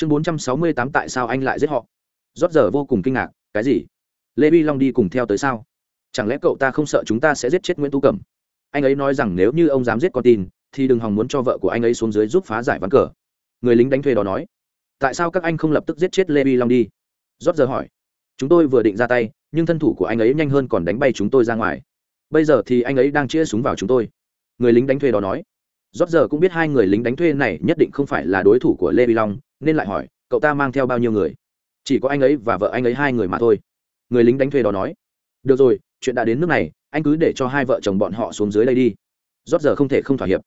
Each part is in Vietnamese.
chương bốn trăm sáu mươi tám tại sao anh lại giết họ? Rót giờ vô cùng kinh ngạc, cái gì? Lê vi long đi cùng theo tới sao? Chẳng lẽ cậu ta không sợ chúng ta sẽ giết chết nguyễn tú cẩm? Anh ấy nói rằng nếu như ông dám giết con tin, thì đừng hòng muốn cho vợ của anh ấy xuống dưới giúp phá giải ván cờ. Người lính đánh thuê đó nói. Tại sao các anh không lập tức giết chết lê vi long đi? Rót giờ hỏi. Chúng tôi vừa định ra tay, nhưng thân thủ của anh ấy nhanh hơn còn đánh bay chúng tôi ra ngoài. Bây giờ thì anh ấy đang chĩa súng vào chúng tôi. Người lính đánh thuê đó nói. Rót giờ cũng biết hai người lính đánh thuê này nhất định không phải là đối thủ của lê vi long nên lại hỏi, cậu ta mang theo bao nhiêu người? Chỉ có anh ấy và vợ anh ấy hai người mà thôi. Người lính đánh thuê đó nói. Được rồi, chuyện đã đến nước này, anh cứ để cho hai vợ chồng bọn họ xuống dưới đây đi. Rót giờ không thể không thỏa hiệp.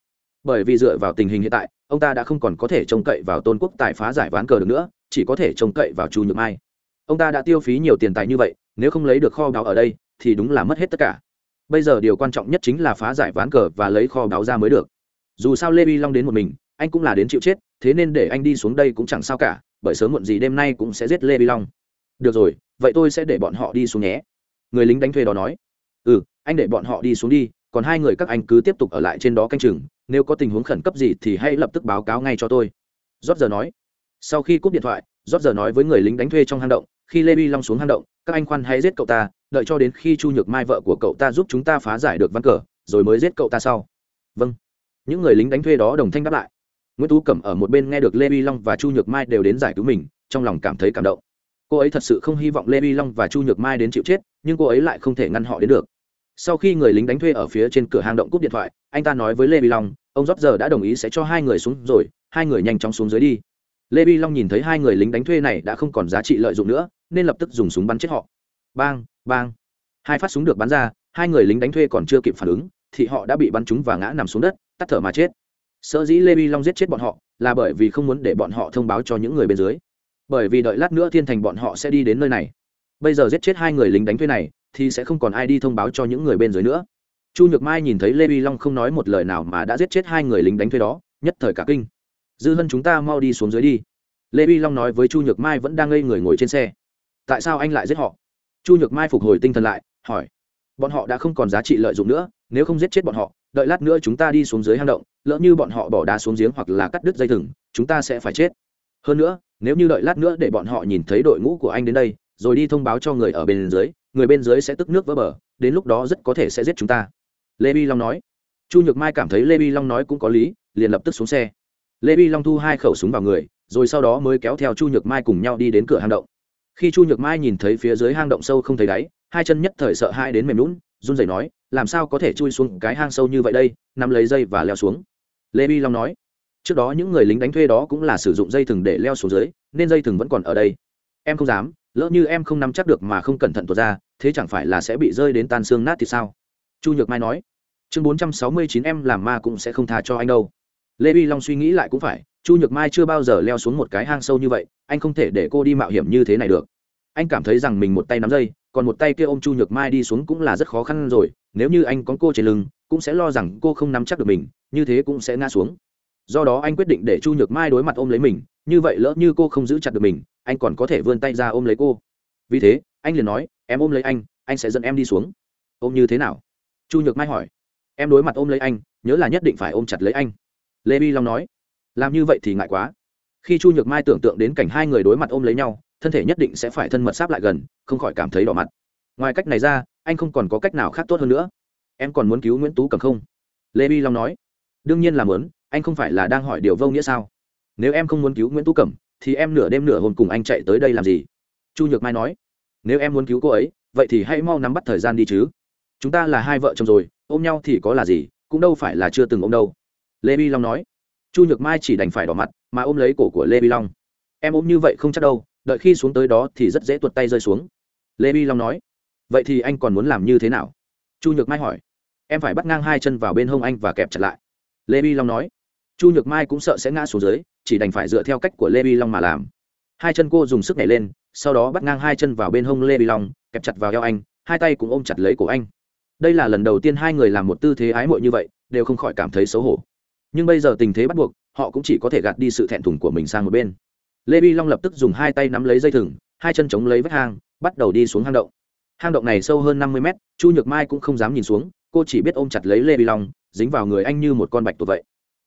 Bởi vì dựa vào tình hình hiện tại, ông ta đã không còn có thể trông cậy vào tôn quốc tài phá giải ván cờ được nữa, chỉ có thể trông cậy vào chu nhược mai. Ông ta đã tiêu phí nhiều tiền tài như vậy, nếu không lấy được kho báu ở đây, thì đúng là mất hết tất cả. Bây giờ điều quan trọng nhất chính là phá giải ván cờ và lấy kho báu ra mới được. Dù sao lê vi long đến một mình, anh cũng là đến chịu chết thế nên để anh đi xuống đây cũng chẳng sao cả, bởi sớm muộn gì đêm nay cũng sẽ giết lê vi long. Được rồi, vậy tôi sẽ để bọn họ đi xuống nhé. Người lính đánh thuê đó nói. Ừ anh để bọn họ đi xuống đi, còn hai người các anh cứ tiếp tục ở lại trên đó canh chừng, nếu có tình huống khẩn cấp gì thì hãy lập tức báo cáo ngay cho tôi. Rót giờ nói. Sau khi cúp điện thoại rót giờ nói với người lính đánh thuê trong hang động, khi lê vi long xuống hang động, các anh khoan hãy giết cậu ta, đợi cho đến khi chu nhược mai vợ của cậu ta giúp chúng ta phá giải được văn cờ, rồi mới giết cậu ta sau. Vâng. Những người lính đánh thuê đó đồng thanh đáp lại nguyễn tú cẩm ở một bên nghe được lê vi long và chu nhược mai đều đến giải cứu mình, trong lòng cảm thấy cảm động. Cô ấy thật sự không hy vọng lê vi long và chu nhược mai đến chịu chết, nhưng cô ấy lại không thể ngăn họ đến được. Sau khi người lính đánh thuê ở phía trên cửa hang động cúp điện thoại, anh ta nói với lê vi long, ông rót giờ đã đồng ý sẽ cho hai người xuống rồi, hai người nhanh chóng xuống dưới đi. Lê vi long nhìn thấy hai người lính đánh thuê này đã không còn giá trị lợi dụng nữa, nên lập tức dùng súng bắn chết họ. Bang bang. Hai phát súng được bắn ra, hai người lính đánh thuê còn chưa kịp phản ứng, thì họ đã bị bắn trúng và ngã nằm xuống đất, tắt thở mà chết sở dĩ lê vi long giết chết bọn họ, là bởi vì không muốn để bọn họ thông báo cho những người bên dưới. Bởi vì đợi lát nữa thiên thành bọn họ sẽ đi đến nơi này. Bây giờ giết chết hai người lính đánh thuê này, thì sẽ không còn ai đi thông báo cho những người bên dưới nữa. Chu nhược mai nhìn thấy lê vi long không nói một lời nào mà đã giết chết hai người lính đánh thuê đó, nhất thời cả kinh. Dư hân, chúng ta mau đi xuống dưới đi. Lê vi long nói với chu nhược mai vẫn đang ngây người ngồi trên xe. Tại sao anh lại giết họ? Chu nhược mai phục hồi tinh thần lại, hỏi. Bọn họ đã không còn giá trị lợi dụng nữa, nếu không giết chết bọn họ đợi lát nữa chúng ta đi xuống dưới hang động, lỡ như bọn họ bỏ đá xuống giếng hoặc là cắt đứt dây thừng, chúng ta sẽ phải chết. Hơn nữa, nếu như đợi lát nữa để bọn họ nhìn thấy đội ngũ của anh đến đây, rồi đi thông báo cho người ở bên dưới, người bên dưới sẽ tức nước vỡ bờ, đến lúc đó rất có thể sẽ giết chúng ta. Lê bi long nói. Chu nhược mai cảm thấy lê bi long nói cũng có lý, liền lập tức xuống xe. Lê bi long thu hai khẩu súng vào người, rồi sau đó mới kéo theo chu nhược mai cùng nhau đi đến cửa hang động. Khi chu nhược mai nhìn thấy phía dưới hang động sâu không thấy đáy, hai chân nhất thời sợ hai đến mềm lún run rẩy nói làm sao có thể chui xuống cái hang sâu như vậy đây, nắm lấy dây và leo xuống. Lê bi long nói, trước đó những người lính đánh thuê đó cũng là sử dụng dây thừng để leo xuống dưới, nên dây thừng vẫn còn ở đây. Em không dám, lỡ như em không nắm chắc được mà không cẩn thận tuột ra, thế chẳng phải là sẽ bị rơi đến tan xương nát thì sao? Chu nhược mai nói, chương bốn trăm sáu mươi chín em làm ma cũng sẽ không tha cho anh đâu. Lê vi long suy nghĩ lại cũng phải, chu nhược mai chưa bao giờ leo xuống một cái hang sâu như vậy, anh không thể để cô đi mạo hiểm như thế này được. Anh cảm thấy rằng mình một tay nắm dây còn một tay kia ôm chu nhược mai đi xuống cũng là rất khó khăn rồi, nếu như anh có cô trên lưng, cũng sẽ lo rằng cô không nắm chắc được mình, như thế cũng sẽ ngã xuống. Do đó anh quyết định để chu nhược mai đối mặt ôm lấy mình, như vậy lỡ như cô không giữ chặt được mình, anh còn có thể vươn tay ra ôm lấy cô. Vì thế, anh liền nói, em ôm lấy anh anh sẽ dẫn em đi xuống. Ôm như thế nào? Chu nhược mai hỏi. Em đối mặt ôm lấy anh, nhớ là nhất định phải ôm chặt lấy anh. Lê bi long nói. Làm như vậy thì ngại quá. Khi chu nhược mai tưởng tượng đến cảnh hai người đối mặt ôm lấy nhau thân thể nhất định sẽ phải thân mật sáp lại gần, không khỏi cảm thấy đỏ mặt. Ngoài cách này ra, anh không còn có cách nào khác tốt hơn nữa. Em còn muốn cứu nguyễn tú cầm không? Lê bi long nói. Đương nhiên là muốn, anh không phải là đang hỏi điều vô nghĩa sao? Nếu em không muốn cứu nguyễn tú cẩm thì em nửa đêm nửa hôm cùng anh chạy tới đây làm gì? Chu nhược mai nói. Nếu em muốn cứu cô ấy, vậy thì hãy mau nắm bắt thời gian đi chứ. Chúng ta là hai vợ chồng rồi, ôm nhau thì có là gì, cũng đâu phải là chưa từng ôm đâu. Lê bi long nói. Chu nhược mai chỉ đành phải đỏ mặt, mà ôm lấy cổ của lê bi long. Em ôm như vậy không chắc đâu đợi khi xuống tới đó thì rất dễ tuột tay rơi xuống. Lê bi long nói, vậy thì anh còn muốn làm như thế nào? Chu nhược mai hỏi, em phải bắt ngang hai chân vào bên hông anh và kẹp chặt lại. Lê bi long nói, chu nhược mai cũng sợ sẽ ngã xuống dưới, chỉ đành phải dựa theo cách của lê bi long mà làm. Hai chân cô dùng sức nhảy lên, sau đó bắt ngang hai chân vào bên hông lê bi long, kẹp chặt vào eo anh, hai tay cũng ôm chặt lấy cổ anh. Đây là lần đầu tiên hai người làm một tư thế ái mội như vậy, đều không khỏi cảm thấy xấu hổ. Nhưng bây giờ tình thế bắt buộc, họ cũng chỉ có thể gạt đi sự thẹn thùng của mình sang một bên lê bi long lập tức dùng hai tay nắm lấy dây thừng, hai chân chống lấy vách hang, bắt đầu đi xuống hang động. Hang động này sâu hơn năm mươi mét, chu nhược mai cũng không dám nhìn xuống, cô chỉ biết ôm chặt lấy lê bi long, dính vào người anh như một con bạch tuộc vậy.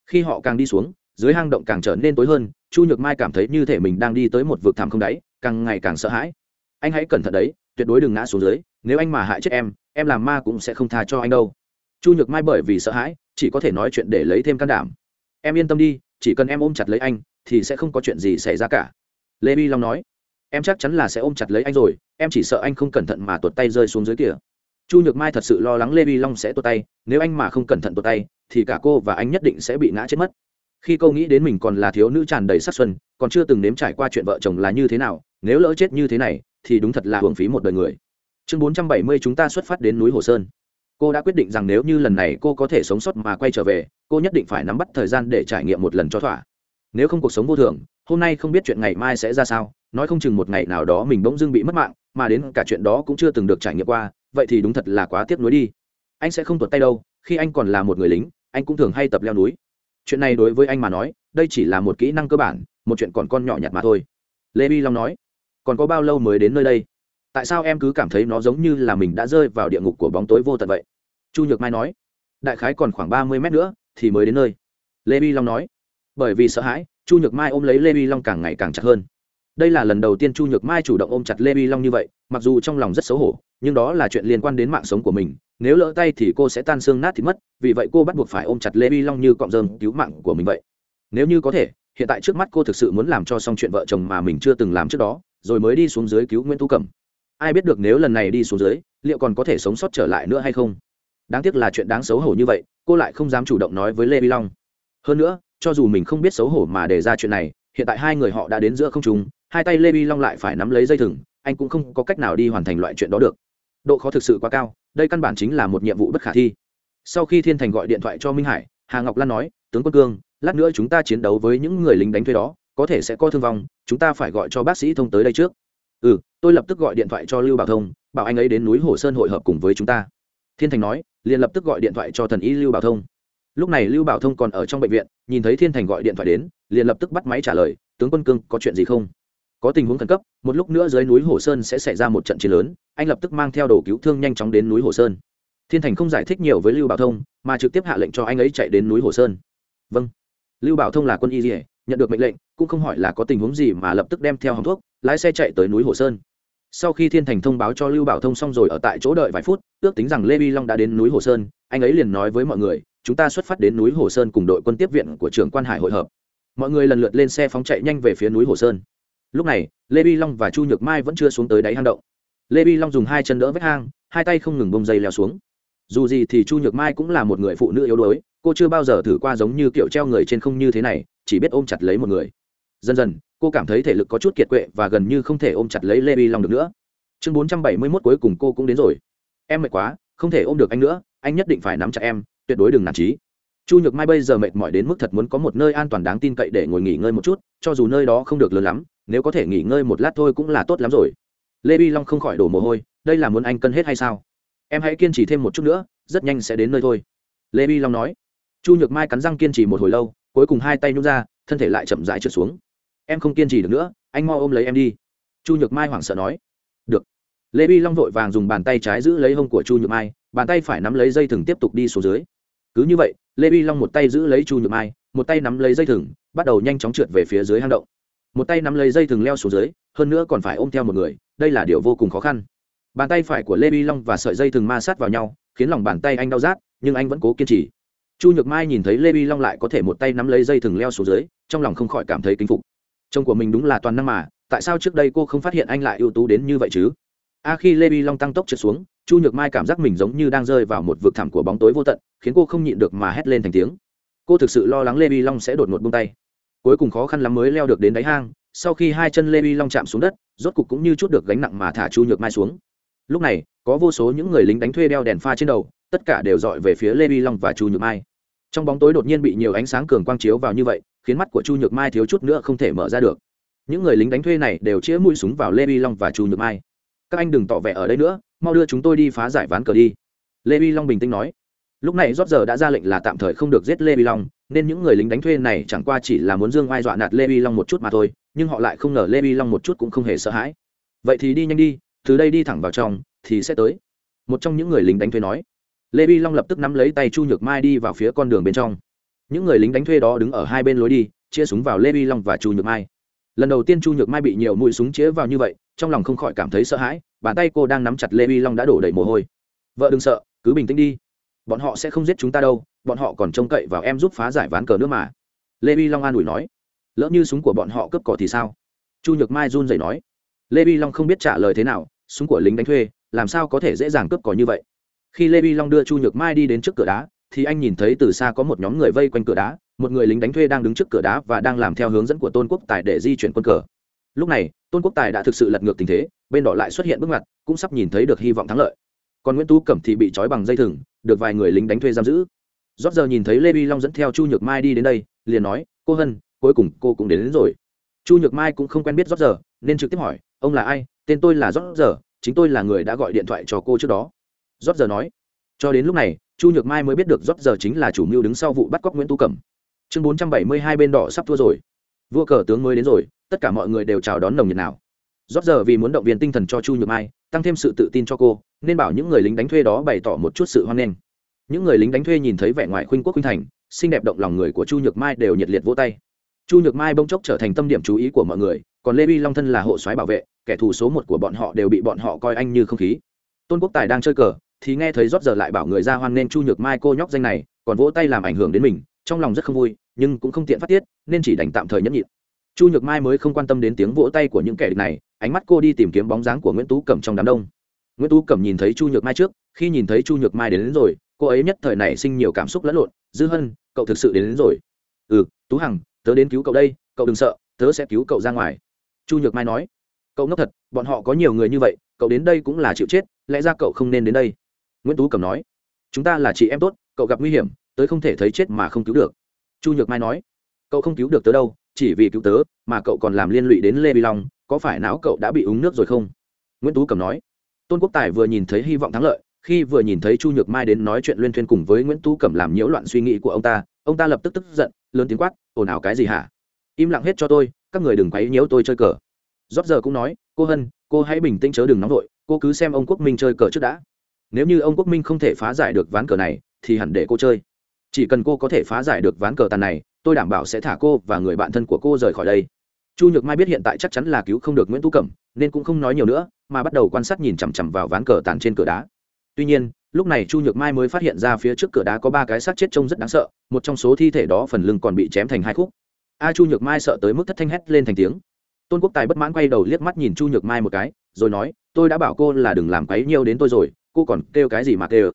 Khi họ càng đi xuống, dưới hang động càng trở nên tối hơn, chu nhược mai cảm thấy như thể mình đang đi tới một vực thẳm không đáy, càng ngày càng sợ hãi. Anh hãy cẩn thận đấy, tuyệt đối đừng ngã xuống dưới, nếu anh mà hại chết em em làm ma cũng sẽ không tha cho anh đâu. Chu nhược mai bởi vì sợ hãi, chỉ có thể nói chuyện để lấy thêm can đảm. Em yên tâm đi, chỉ cần em ôm chặt lấy anh thì sẽ không có chuyện gì xảy ra cả. Lê vi long nói, em chắc chắn là sẽ ôm chặt lấy anh rồi, em chỉ sợ anh không cẩn thận mà tuột tay rơi xuống dưới kia. chu nhược mai thật sự lo lắng lê vi long sẽ tuột tay, nếu anh mà không cẩn thận tuột tay, thì cả cô và anh nhất định sẽ bị ngã chết mất. Khi cô nghĩ đến mình còn là thiếu nữ tràn đầy sắc xuân, còn chưa từng nếm trải qua chuyện vợ chồng là như thế nào, nếu lỡ chết như thế này, thì đúng thật là hưởng phí một đời người. Chương bốn trăm bảy mươi chúng ta xuất phát đến núi hồ sơn. Cô đã quyết định rằng nếu như lần này cô có thể sống sót mà quay trở về, cô nhất định phải nắm bắt thời gian để trải nghiệm một lần cho thỏa nếu không cuộc sống vô thường, hôm nay không biết chuyện ngày mai sẽ ra sao, nói không chừng một ngày nào đó mình bỗng dưng bị mất mạng, mà đến cả chuyện đó cũng chưa từng được trải nghiệm qua, vậy thì đúng thật là quá tiếc nuối đi. Anh sẽ không tuột tay đâu, khi anh còn là một người lính, anh cũng thường hay tập leo núi. Chuyện này đối với anh mà nói, đây chỉ là một kỹ năng cơ bản, một chuyện còn con nhỏ nhặt mà thôi. Lê vi long nói, còn có bao lâu mới đến nơi đây? Tại sao em cứ cảm thấy nó giống như là mình đã rơi vào địa ngục của bóng tối vô tận vậy? Chu nhược mai nói, đại khái còn khoảng ba mươi mét nữa thì mới đến nơi. Lê vi long nói bởi vì sợ hãi, chu nhược mai ôm lấy lê vi long càng ngày càng chặt hơn. Đây là lần đầu tiên chu nhược mai chủ động ôm chặt lê vi long như vậy, mặc dù trong lòng rất xấu hổ, nhưng đó là chuyện liên quan đến mạng sống của mình, nếu lỡ tay thì cô sẽ tan xương nát thì mất, vì vậy cô bắt buộc phải ôm chặt lê vi long như cọng rơm cứu mạng của mình vậy. Nếu như có thể, hiện tại trước mắt cô thực sự muốn làm cho xong chuyện vợ chồng mà mình chưa từng làm trước đó, rồi mới đi xuống dưới cứu nguyễn tu cẩm. Ai biết được nếu lần này đi xuống dưới, liệu còn có thể sống sót trở lại nữa hay không? Đáng tiếc là chuyện đáng xấu hổ như vậy, cô lại không dám chủ động nói với lê vi long. Hơn nữa cho dù mình không biết xấu hổ mà đề ra chuyện này, hiện tại hai người họ đã đến giữa không trung, hai tay lê vi long lại phải nắm lấy dây thừng, anh cũng không có cách nào đi hoàn thành loại chuyện đó được. Độ khó thực sự quá cao, đây căn bản chính là một nhiệm vụ bất khả thi. Sau khi thiên thành gọi điện thoại cho minh hải, hà ngọc lan nói, tướng quân cương, lát nữa chúng ta chiến đấu với những người lính đánh thuê đó, có thể sẽ có thương vong, chúng ta phải gọi cho bác sĩ thông tới đây trước. Ừ tôi lập tức gọi điện thoại cho lưu bảo thông, bảo anh ấy đến núi hồ sơn hội hợp cùng với chúng ta. Thiên thành nói, liền lập tức gọi điện thoại cho thần y lưu bảo thông lúc này lưu bảo thông còn ở trong bệnh viện, nhìn thấy thiên thành gọi điện thoại đến, liền lập tức bắt máy trả lời, tướng quân cương, có chuyện gì không? Có tình huống khẩn cấp, một lúc nữa dưới núi hồ sơn sẽ xảy ra một trận chiến lớn, anh lập tức mang theo đồ cứu thương nhanh chóng đến núi hồ sơn. Thiên thành không giải thích nhiều với lưu bảo thông, mà trực tiếp hạ lệnh cho anh ấy chạy đến núi hồ sơn. Vâng. Lưu bảo thông là quân y dỉa nhận được mệnh lệnh, cũng không hỏi là có tình huống gì mà lập tức đem theo hòng thuốc, lái xe chạy tới núi hồ sơn. Sau khi thiên thành thông báo cho lưu bảo thông xong rồi ở tại chỗ đợi vài phút, ước tính rằng lê vi long đã đến núi hồ sơn, anh ấy liền nói với mọi người chúng ta xuất phát đến núi hồ sơn cùng đội quân tiếp viện của trưởng quan hải hội hợp. Mọi người lần lượt lên xe phóng chạy nhanh về phía núi hồ sơn. Lúc này, lê bi long và chu nhược mai vẫn chưa xuống tới đáy hang động. Lê bi long dùng hai chân đỡ vách hang, hai tay không ngừng bông dây leo xuống. Dù gì thì chu nhược mai cũng là một người phụ nữ yếu đuối, cô chưa bao giờ thử qua giống như kiểu treo người trên không như thế này, chỉ biết ôm chặt lấy một người. Dần dần, cô cảm thấy thể lực có chút kiệt quệ và gần như không thể ôm chặt lấy lê bi long được nữa. Chương bốn trăm bảy mươi mốt cuối cùng cô cũng đến rồi. Em mệt quá, không thể ôm được anh nữa, anh nhất định phải nắm chặt em tuyệt đối đừng nản trí chu nhược mai bây giờ mệt mỏi đến mức thật muốn có một nơi an toàn đáng tin cậy để ngồi nghỉ ngơi một chút, cho dù nơi đó không được lớn lắm, nếu có thể nghỉ ngơi một lát thôi cũng là tốt lắm rồi. Lê vi long không khỏi đổ mồ hôi, đây là muốn anh cân hết hay sao? Em hãy kiên trì thêm một chút nữa, rất nhanh sẽ đến nơi thôi. Lê vi long nói. Chu nhược mai cắn răng kiên trì một hồi lâu, cuối cùng hai tay nhút ra, thân thể lại chậm rãi trượt xuống. Em không kiên trì được nữa, anh mo ôm lấy em đi. Chu nhược mai hoảng sợ nói. Được. Lê vi long vội vàng dùng bàn tay trái giữ lấy hông của chu nhược mai, bàn tay phải nắm lấy dây thừng tiếp tục đi xuống dưới cứ như vậy, lê vi long một tay giữ lấy chu nhược mai, một tay nắm lấy dây thừng, bắt đầu nhanh chóng trượt về phía dưới hang động. Một tay nắm lấy dây thừng leo xuống dưới, hơn nữa còn phải ôm theo một người, đây là điều vô cùng khó khăn. Bàn tay phải của lê vi long và sợi dây thừng ma sát vào nhau, khiến lòng bàn tay anh đau rát, nhưng anh vẫn cố kiên trì. Chu nhược mai nhìn thấy lê vi long lại có thể một tay nắm lấy dây thừng leo xuống dưới, trong lòng không khỏi cảm thấy kính phục. Chồng của mình đúng là toàn năng mà, tại sao trước đây cô không phát hiện anh lại ưu tú đến như vậy chứ? A khi lê vi long tăng tốc trượt xuống, chu nhược mai cảm giác mình giống như đang rơi vào một vực thẳm của bóng tối vô tận khiến cô không nhịn được mà hét lên thành tiếng. Cô thực sự lo lắng lê vi long sẽ đột ngột bông tay. Cuối cùng khó khăn lắm mới leo được đến đáy hang, sau khi hai chân lê vi long chạm xuống đất, rốt cục cũng như chút được gánh nặng mà thả chu nhược mai xuống. Lúc này, có vô số những người lính đánh thuê đeo đèn pha trên đầu, tất cả đều dọi về phía lê vi long và chu nhược mai. Trong bóng tối đột nhiên bị nhiều ánh sáng cường quang chiếu vào như vậy, khiến mắt của chu nhược mai thiếu chút nữa không thể mở ra được. Những người lính đánh thuê này đều chĩa mũi súng vào lê vi long và chu nhược mai. Các anh đừng tỏ vẻ ở đây nữa, mau đưa chúng tôi đi phá giải ván cờ đi. Lê vi long bình tĩnh nói lúc này rót giờ đã ra lệnh là tạm thời không được giết lê vi long, nên những người lính đánh thuê này chẳng qua chỉ là muốn dương oai dọa nạt lê vi long một chút mà thôi, nhưng họ lại không ngờ lê vi long một chút cũng không hề sợ hãi. Vậy thì đi nhanh đi, từ đây đi thẳng vào trong, thì sẽ tới. Một trong những người lính đánh thuê nói. Lê vi long lập tức nắm lấy tay chu nhược mai đi vào phía con đường bên trong. Những người lính đánh thuê đó đứng ở hai bên lối đi, chia súng vào lê vi long và chu nhược mai. Lần đầu tiên chu nhược mai bị nhiều mũi súng chĩa vào như vậy, trong lòng không khỏi cảm thấy sợ hãi, bàn tay cô đang nắm chặt lê vi long đã đổ đầy mồ hôi. Vợ đừng sợ, cứ bình tĩnh đi bọn họ sẽ không giết chúng ta đâu, bọn họ còn trông cậy vào em giúp phá giải ván cờ nước mà. Lê vi long an ủi nói. Lỡ như súng của bọn họ cướp cỏ thì sao? Chu nhược mai run rẩy nói. Lê vi long không biết trả lời thế nào, súng của lính đánh thuê, làm sao có thể dễ dàng cướp cỏ như vậy? Khi lê vi long đưa chu nhược mai đi đến trước cửa đá, thì anh nhìn thấy từ xa có một nhóm người vây quanh cửa đá, một người lính đánh thuê đang đứng trước cửa đá và đang làm theo hướng dẫn của tôn quốc tài để di chuyển quân cờ. Lúc này, tôn quốc tài đã thực sự lật ngược tình thế, bên đỏ lại xuất hiện bước ngoặt, cũng sắp nhìn thấy được hy vọng thắng lợi còn nguyễn tú cẩm thì bị trói bằng dây thừng được vài người lính đánh thuê giam giữ. Rót giờ nhìn thấy lê vi long dẫn theo chu nhược mai đi đến đây liền nói cô hân cuối cùng cô cũng đến, đến rồi. Chu nhược mai cũng không quen biết rót giờ nên trực tiếp hỏi ông là ai? Tên tôi là rót giờ chính tôi là người đã gọi điện thoại cho cô trước đó. Rót giờ nói cho đến lúc này chu nhược mai mới biết được rót giờ chính là chủ mưu đứng sau vụ bắt cóc nguyễn tú cẩm. Chương bốn trăm bảy mươi hai bên đỏ sắp thua rồi. Vua cờ tướng mới đến rồi tất cả mọi người đều chào đón nồng nhiệt nào rót giờ vì muốn động viên tinh thần cho chu nhược mai, tăng thêm sự tự tin cho cô, nên bảo những người lính đánh thuê đó bày tỏ một chút sự hoan nghênh. Những người lính đánh thuê nhìn thấy vẻ ngoài khuynh quốc khuynh thành, xinh đẹp động lòng người của chu nhược mai đều nhiệt liệt vỗ tay. Chu nhược mai bỗng chốc trở thành tâm điểm chú ý của mọi người, còn lê vi long thân là hộ soái bảo vệ, kẻ thù số một của bọn họ đều bị bọn họ coi anh như không khí. Tôn quốc tài đang chơi cờ, thì nghe thấy rót giờ lại bảo người ra hoan nên chu nhược mai cô nhóc danh này, còn vỗ tay làm ảnh hưởng đến mình, trong lòng rất không vui, nhưng cũng không tiện phát tiết, nên chỉ đành tạm thời nhẫn nhịn chu nhược mai mới không quan tâm đến tiếng vỗ tay của những kẻ địch này ánh mắt cô đi tìm kiếm bóng dáng của nguyễn tú cẩm trong đám đông. Nguyễn tú cẩm nhìn thấy chu nhược mai trước khi nhìn thấy chu nhược mai đến, đến rồi cô ấy nhất thời này sinh nhiều cảm xúc lẫn lộn dư hân cậu thực sự đến, đến rồi. Ừ tú hằng tớ đến cứu cậu đây cậu đừng sợ tớ sẽ cứu cậu ra ngoài. Chu nhược mai nói cậu ngốc thật bọn họ có nhiều người như vậy cậu đến đây cũng là chịu chết lẽ ra cậu không nên đến đây. Nguyễn tú cẩm nói chúng ta là chị em tốt cậu gặp nguy hiểm tớ không thể thấy chết mà không cứu được. Chu nhược mai nói cậu không cứu được tớ đâu chỉ vì cứu tớ, mà cậu còn làm liên lụy đến lê bi long, có phải não cậu đã bị uống nước rồi không? Nguyễn tú cẩm nói. Tôn quốc tài vừa nhìn thấy hy vọng thắng lợi, khi vừa nhìn thấy chu nhược mai đến nói chuyện liên thuyên cùng với nguyễn tú cẩm làm nhiễu loạn suy nghĩ của ông ta ông ta lập tức tức giận, lớn tiếng quát, ồn ào cái gì hả? Im lặng hết cho tôi, các người đừng quấy nhiễu tôi chơi cờ. Rót giờ cũng nói, cô hân, cô hãy bình tĩnh chớ đừng nóng vội, cô cứ xem ông quốc minh chơi cờ trước đã. Nếu như ông quốc minh không thể phá giải được ván cờ này, thì hẳn để cô chơi. Chỉ cần cô có thể phá giải được ván cờ tàn này tôi đảm bảo sẽ thả cô và người bạn thân của cô rời khỏi đây. Chu nhược mai biết hiện tại chắc chắn là cứu không được nguyễn tú cẩm, nên cũng không nói nhiều nữa, mà bắt đầu quan sát nhìn chằm chằm vào ván cờ tàn trên cửa đá. Tuy nhiên, lúc này chu nhược mai mới phát hiện ra phía trước cửa đá có ba cái xác chết trông rất đáng sợ, một trong số thi thể đó phần lưng còn bị chém thành hai khúc. A chu nhược mai sợ tới mức thất thanh hét lên thành tiếng. Tôn quốc tài bất mãn quay đầu liếc mắt nhìn chu nhược mai một cái, rồi nói, tôi đã bảo cô là đừng làm quấy nhiều đến tôi rồi, cô còn kêu cái gì mà kêu?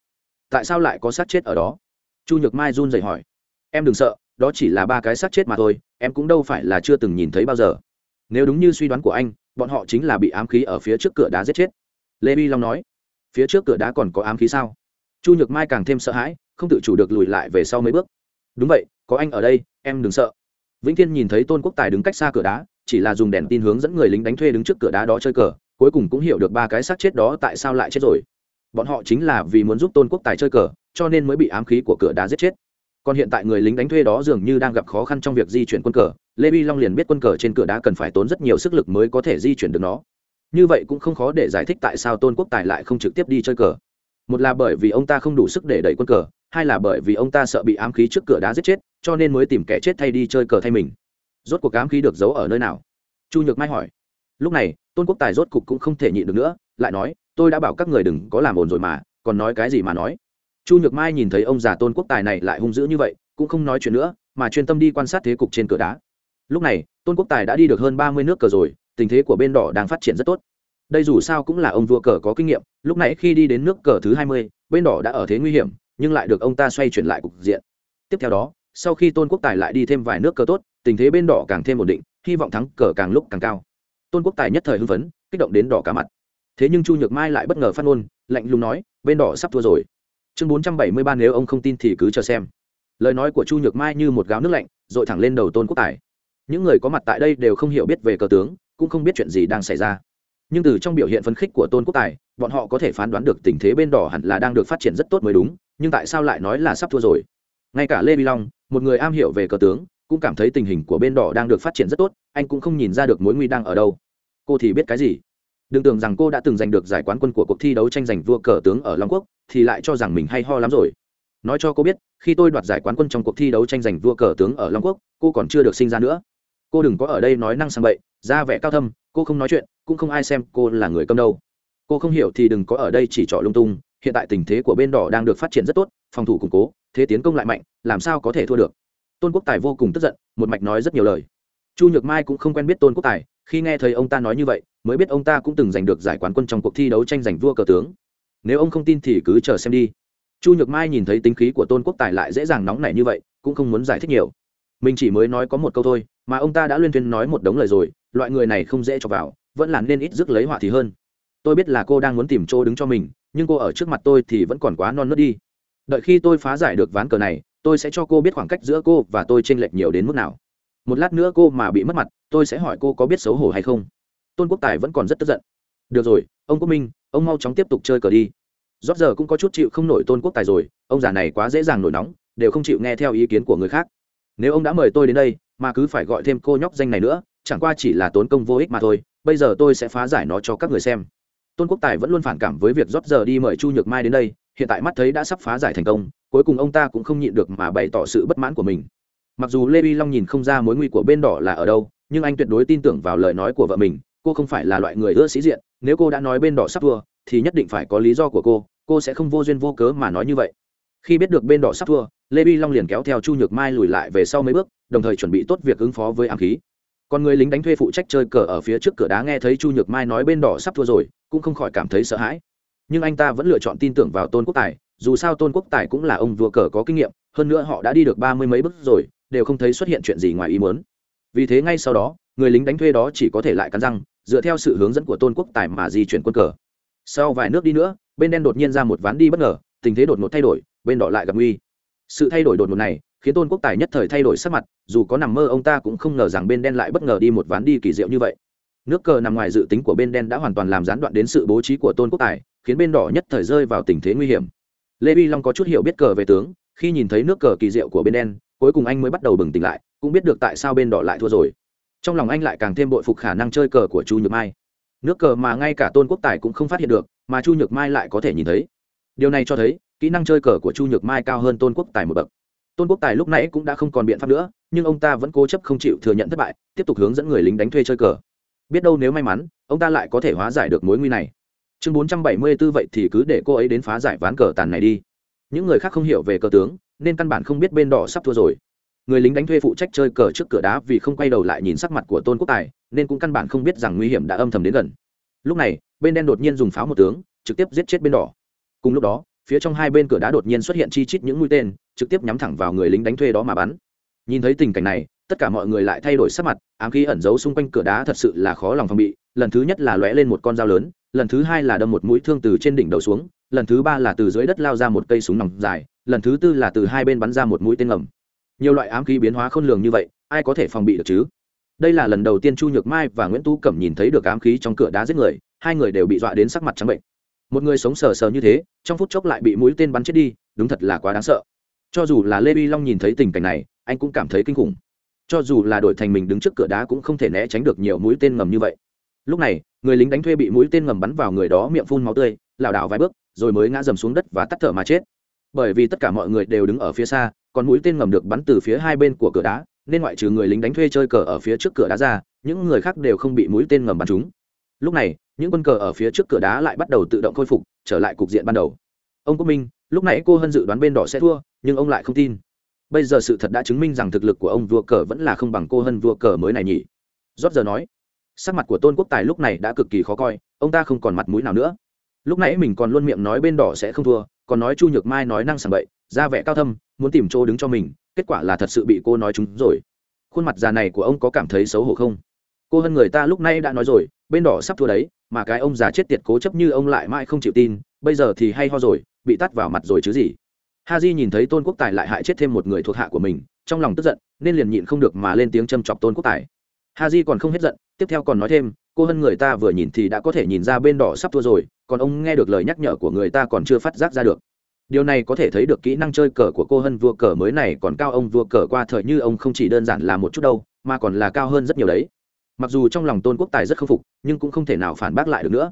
Tại sao lại có xác chết ở đó? Chu nhược mai run rẩy hỏi. Em đừng sợ đó chỉ là ba cái xác chết mà thôi, em cũng đâu phải là chưa từng nhìn thấy bao giờ. Nếu đúng như suy đoán của anh, bọn họ chính là bị ám khí ở phía trước cửa đá giết chết. Lê bi long nói. Phía trước cửa đá còn có ám khí sao? Chu nhược mai càng thêm sợ hãi, không tự chủ được lùi lại về sau mấy bước. Đúng vậy, có anh ở đây, em đừng sợ. Vĩnh thiên nhìn thấy tôn quốc tài đứng cách xa cửa đá, chỉ là dùng đèn tin hướng dẫn người lính đánh thuê đứng trước cửa đá đó chơi cờ, cuối cùng cũng hiểu được ba cái xác chết đó tại sao lại chết rồi. Bọn họ chính là vì muốn giúp tôn quốc tài chơi cờ, cho nên mới bị ám khí của cửa đá giết chết còn hiện tại người lính đánh thuê đó dường như đang gặp khó khăn trong việc di chuyển quân cờ. Lê vi long liền biết quân cờ trên cửa đá cần phải tốn rất nhiều sức lực mới có thể di chuyển được nó. Như vậy cũng không khó để giải thích tại sao tôn quốc tài lại không trực tiếp đi chơi cờ. Một là bởi vì ông ta không đủ sức để đẩy quân cờ, hai là bởi vì ông ta sợ bị ám khí trước cửa đá giết chết, cho nên mới tìm kẻ chết thay đi chơi cờ thay mình. Rốt cuộc ám khí được giấu ở nơi nào? Chu nhược mai hỏi. Lúc này, tôn quốc tài rốt cục cũng không thể nhịn được nữa, lại nói, tôi đã bảo các người đừng có làm ồn rồi mà, còn nói cái gì mà nói? Chu nhược mai nhìn thấy ông già tôn quốc tài này lại hung dữ như vậy, cũng không nói chuyện nữa, mà chuyên tâm đi quan sát thế cục trên cửa đá. Lúc này, tôn quốc tài đã đi được hơn ba mươi nước cờ rồi, tình thế của bên đỏ đang phát triển rất tốt. Đây dù sao cũng là ông vua cờ có kinh nghiệm, lúc nãy khi đi đến nước cờ thứ hai mươi, bên đỏ đã ở thế nguy hiểm, nhưng lại được ông ta xoay chuyển lại cục diện. Tiếp theo đó, sau khi tôn quốc tài lại đi thêm vài nước cờ tốt, tình thế bên đỏ càng thêm ổn định, hy vọng thắng cờ càng lúc càng cao. Tôn quốc tài nhất thời hưng phấn, kích động đến đỏ cả mặt. Thế nhưng chu nhược mai lại bất ngờ phát ngôn, lạnh lùng nói, bên đỏ sắp thua rồi chương bốn trăm bảy mươi ba nếu ông không tin thì cứ chờ xem. Lời nói của chu nhược mai như một gáo nước lạnh r ộ i thẳng lên đầu tôn quốc tài. Những người có mặt tại đây đều không hiểu biết về cờ tướng, cũng không biết chuyện gì đang xảy ra. Nhưng từ trong biểu hiện phấn khích của tôn quốc tài, bọn họ có thể phán đoán được tình thế bên đỏ hẳn là đang được phát triển rất tốt mới đúng, nhưng tại sao lại nói là sắp thua rồi? Ngay cả lê vi long, một người am hiểu về cờ tướng, cũng cảm thấy tình hình của bên đỏ đang được phát triển rất tốt, anh cũng không nhìn ra được mối nguy đang ở đâu. Cô thì biết cái gì? Đừng tưởng rằng cô đã từng giành được giải quán quân của cuộc thi đấu tranh giành vua cờ tướng ở long quốc, thì lại cho rằng mình hay ho lắm rồi. Nói cho cô biết, khi tôi đoạt giải quán quân trong cuộc thi đấu tranh giành vua cờ tướng ở long quốc, cô còn chưa được sinh ra nữa. Cô đừng có ở đây nói năng sang bậy, ra vẻ cao thâm, cô không nói chuyện, cũng không ai xem cô là người cầm đâu cô không hiểu thì đừng có ở đây chỉ trỏ lung tung, hiện tại tình thế của bên đỏ đang được phát triển rất tốt, phòng thủ củng cố, thế tiến công lại mạnh, làm sao có thể thua được. Tôn quốc tài vô cùng tức giận, một mạch nói rất nhiều lời. Chu nhược mai cũng không quen biết tôn quốc tài khi nghe thấy ông ta nói như vậy, mới biết ông ta cũng từng giành được giải quán quân trong cuộc thi đấu tranh giành vua cờ tướng. Nếu ông không tin thì cứ chờ xem đi. Chu nhược mai nhìn thấy tính khí của tôn quốc tài lại dễ dàng nóng nảy như vậy, cũng không muốn giải thích nhiều. Mình chỉ mới nói có một câu thôi, mà ông ta đã liên tuyên nói một đống lời rồi, loại người này không dễ cho vào, vẫn là nên ít dứt lấy họa thì hơn. Tôi biết là cô đang muốn tìm chỗ đứng cho mình, nhưng cô ở trước mặt tôi thì vẫn còn quá non nớt đi. Đợi khi tôi phá giải được ván cờ này, tôi sẽ cho cô biết khoảng cách giữa cô và tôi t r ê n lệch nhiều đến mức nào. Một lát nữa cô mà bị mất mặt tôi sẽ hỏi cô có biết xấu hổ hay không. Tôn quốc tài vẫn còn rất tức giận. Được rồi, ông quốc minh, ông mau chóng tiếp tục chơi cờ đi. Rót giờ cũng có chút chịu không nổi tôn quốc tài rồi, ông già này quá dễ dàng nổi nóng, đều không chịu nghe theo ý kiến của người khác. Nếu ông đã mời tôi đến đây, mà cứ phải gọi thêm cô nhóc danh này nữa, chẳng qua chỉ là tốn công vô ích mà thôi, bây giờ tôi sẽ phá giải nó cho các người xem. Tôn quốc tài vẫn luôn phản cảm với việc rót giờ đi mời chu nhược mai đến đây, hiện tại mắt thấy đã sắp phá giải thành công, cuối cùng ông ta cũng không nhịn được mà bày tỏ sự bất mãn của mình. Mặc dù lê uy long nhìn không ra mối nguy của bên đỏ là ở đâu nhưng anh tuyệt đối tin tưởng vào lời nói của vợ mình, cô không phải là loại người ưa sĩ diện, nếu cô đã nói bên đỏ sắp thua, thì nhất định phải có lý do của cô cô sẽ không vô duyên vô cớ mà nói như vậy. Khi biết được bên đỏ sắp thua, lê bi long liền kéo theo chu nhược mai lùi lại về sau mấy bước, đồng thời chuẩn bị tốt việc ứng phó với ám khí. Còn người lính đánh thuê phụ trách chơi cờ ở phía trước cửa đá nghe thấy chu nhược mai nói bên đỏ sắp thua rồi, cũng không khỏi cảm thấy sợ hãi. Nhưng anh ta vẫn lựa chọn tin tưởng vào tôn quốc tài, dù sao tôn quốc tài cũng là ông vua cờ có kinh nghiệm, hơn nữa họ đã đi được ba mươi mấy bước rồi, đều không thấy xuất hiện chuyện gì ngoài ý muốn vì thế ngay sau đó, người lính đánh thuê đó chỉ có thể lại cắn răng, dựa theo sự hướng dẫn của tôn quốc tài mà di chuyển quân cờ. Sau vài nước đi nữa, bên đen đột nhiên ra một ván đi bất ngờ, tình thế đột ngột thay đổi, bên đỏ lại gặp nguy. Sự thay đổi đột ngột này, khiến tôn quốc tài nhất thời thay đổi sắc mặt, dù có nằm mơ ông ta cũng không ngờ rằng bên đen lại bất ngờ đi một ván đi kỳ diệu như vậy. Nước cờ nằm ngoài dự tính của bên đen đã hoàn toàn làm gián đoạn đến sự bố trí của tôn quốc tài, khiến bên đỏ nhất thời rơi vào tình thế nguy hiểm. Lê vi long có chút hiểu biết cờ về tướng, khi nhìn thấy nước cờ kỳ diệu của bên đen, cuối cùng anh mới bắt đầu bừng tỉnh lại cũng biết được tại sao bên đỏ lại thua rồi. Trong lòng anh lại càng thêm bội phục khả năng chơi cờ của chu nhược mai. Nước cờ mà ngay cả tôn quốc tài cũng không phát hiện được, mà chu nhược mai lại có thể nhìn thấy. Điều này cho thấy, kỹ năng chơi cờ của chu nhược mai cao hơn tôn quốc tài một bậc. Tôn quốc tài lúc nãy cũng đã không còn biện pháp nữa, nhưng ông ta vẫn cố chấp không chịu thừa nhận thất bại, tiếp tục hướng dẫn người lính đánh thuê chơi cờ. Biết đâu nếu may mắn, ông ta lại có thể hóa giải được mối nguy này. Chương bốn trăm bảy mươi b ố vậy thì cứ để cô ấy đến phá giải ván cờ tàn này đi. Những người khác không hiểu về cờ tướng, nên căn bản không biết bên đỏ sắp thua rồi người lính đánh thuê phụ trách chơi cờ trước cửa đá vì không quay đầu lại nhìn sắc mặt của tôn quốc tài, nên cũng căn bản không biết rằng nguy hiểm đã âm thầm đến gần. Lúc này, bên đen đột nhiên dùng pháo một tướng, trực tiếp giết chết bên đỏ. Cùng lúc đó, phía trong hai bên cửa đá đột nhiên xuất hiện chi chít những mũi tên, trực tiếp nhắm thẳng vào người lính đánh thuê đó mà bắn. Nhìn thấy tình cảnh này, tất cả mọi người lại thay đổi sắc mặt, ám khí ẩn giấu xung quanh cửa đá thật sự là khó lòng phòng bị. Lần thứ nhất là lóe lên một con dao lớn, lần thứ hai là đâm một mũi thương từ trên đỉnh đầu xuống, lần thứ ba là từ dưới đất lao ra một cây súng nòng dài, lần thứ tư là từ hai bên bắn ra một mũi tên ngầm nhiều loại ám khí biến hóa khôn lường như vậy, ai có thể phòng bị được chứ? Đây là lần đầu tiên chu nhược mai và nguyễn tú cẩm nhìn thấy được ám khí trong cửa đá giết người, hai người đều bị dọa đến sắc mặt trắng bệnh. Một người sống sờ sờ như thế, trong phút chốc lại bị mũi tên bắn chết đi, đúng thật là quá đáng sợ. Cho dù là lê vi long nhìn thấy tình cảnh này, anh cũng cảm thấy kinh khủng. Cho dù là đội thành mình đứng trước cửa đá cũng không thể né tránh được nhiều mũi tên ngầm như vậy. Lúc này, người lính đánh thuê bị mũi tên ngầm bắn vào người đó miệng phun máu tươi, lảo đảo vài bước, rồi mới ngã dầm xuống đất và tắt thở mà chết. Bởi vì tất cả mọi người đều đứng ở phía xa còn mũi tên ngầm được bắn từ phía hai bên của cửa đá, nên ngoại trừ người lính đánh thuê chơi cờ ở phía trước cửa đá ra, những người khác đều không bị mũi tên ngầm bắn trúng. Lúc này, những quân cờ ở phía trước cửa đá lại bắt đầu tự động khôi phục, trở lại cục diện ban đầu. Ông quốc minh, lúc nãy cô hân dự đoán bên đỏ sẽ thua, nhưng ông lại không tin. Bây giờ sự thật đã chứng minh rằng thực lực của ông vua cờ vẫn là không bằng cô hân vua cờ mới này nhỉ. Rót giờ nói, sắc mặt của tôn quốc tài lúc này đã cực kỳ khó coi, ông ta không còn mặt mũi nào nữa. Lúc nãy mình còn luôn miệng nói bên đỏ sẽ không thua, còn nói chu nhược mai nói năng sảng bậy ra vẻ cao thâm, muốn tìm chỗ đứng cho mình, kết quả là thật sự bị cô nói chúng rồi. Khuôn mặt già này của ông có cảm thấy xấu hổ không? Cô hơn người ta lúc nay đã nói rồi, bên đỏ sắp thua đấy, mà cái ông già chết tiệt cố chấp như ông lại mãi không chịu tin, bây giờ thì hay ho rồi, bị tắt vào mặt rồi chứ gì. Ha di nhìn thấy tôn quốc tài lại hại chết thêm một người thuộc hạ của mình, trong lòng tức giận, nên liền nhịn không được mà lên tiếng châm chọc tôn quốc tài. Ha di còn không hết giận, tiếp theo còn nói thêm, cô hơn người ta vừa nhìn thì đã có thể nhìn ra bên đỏ sắp thua rồi, còn ông nghe được lời nhắc nhở của người ta còn chưa phát giác ra được điều này có thể thấy được kỹ năng chơi cờ của cô hân, vua cờ mới này còn cao ông vua cờ qua thời như ông không chỉ đơn giản là một chút đâu, mà còn là cao hơn rất nhiều đấy. Mặc dù trong lòng tôn quốc tài rất k phục, nhưng cũng không thể nào phản bác lại được nữa.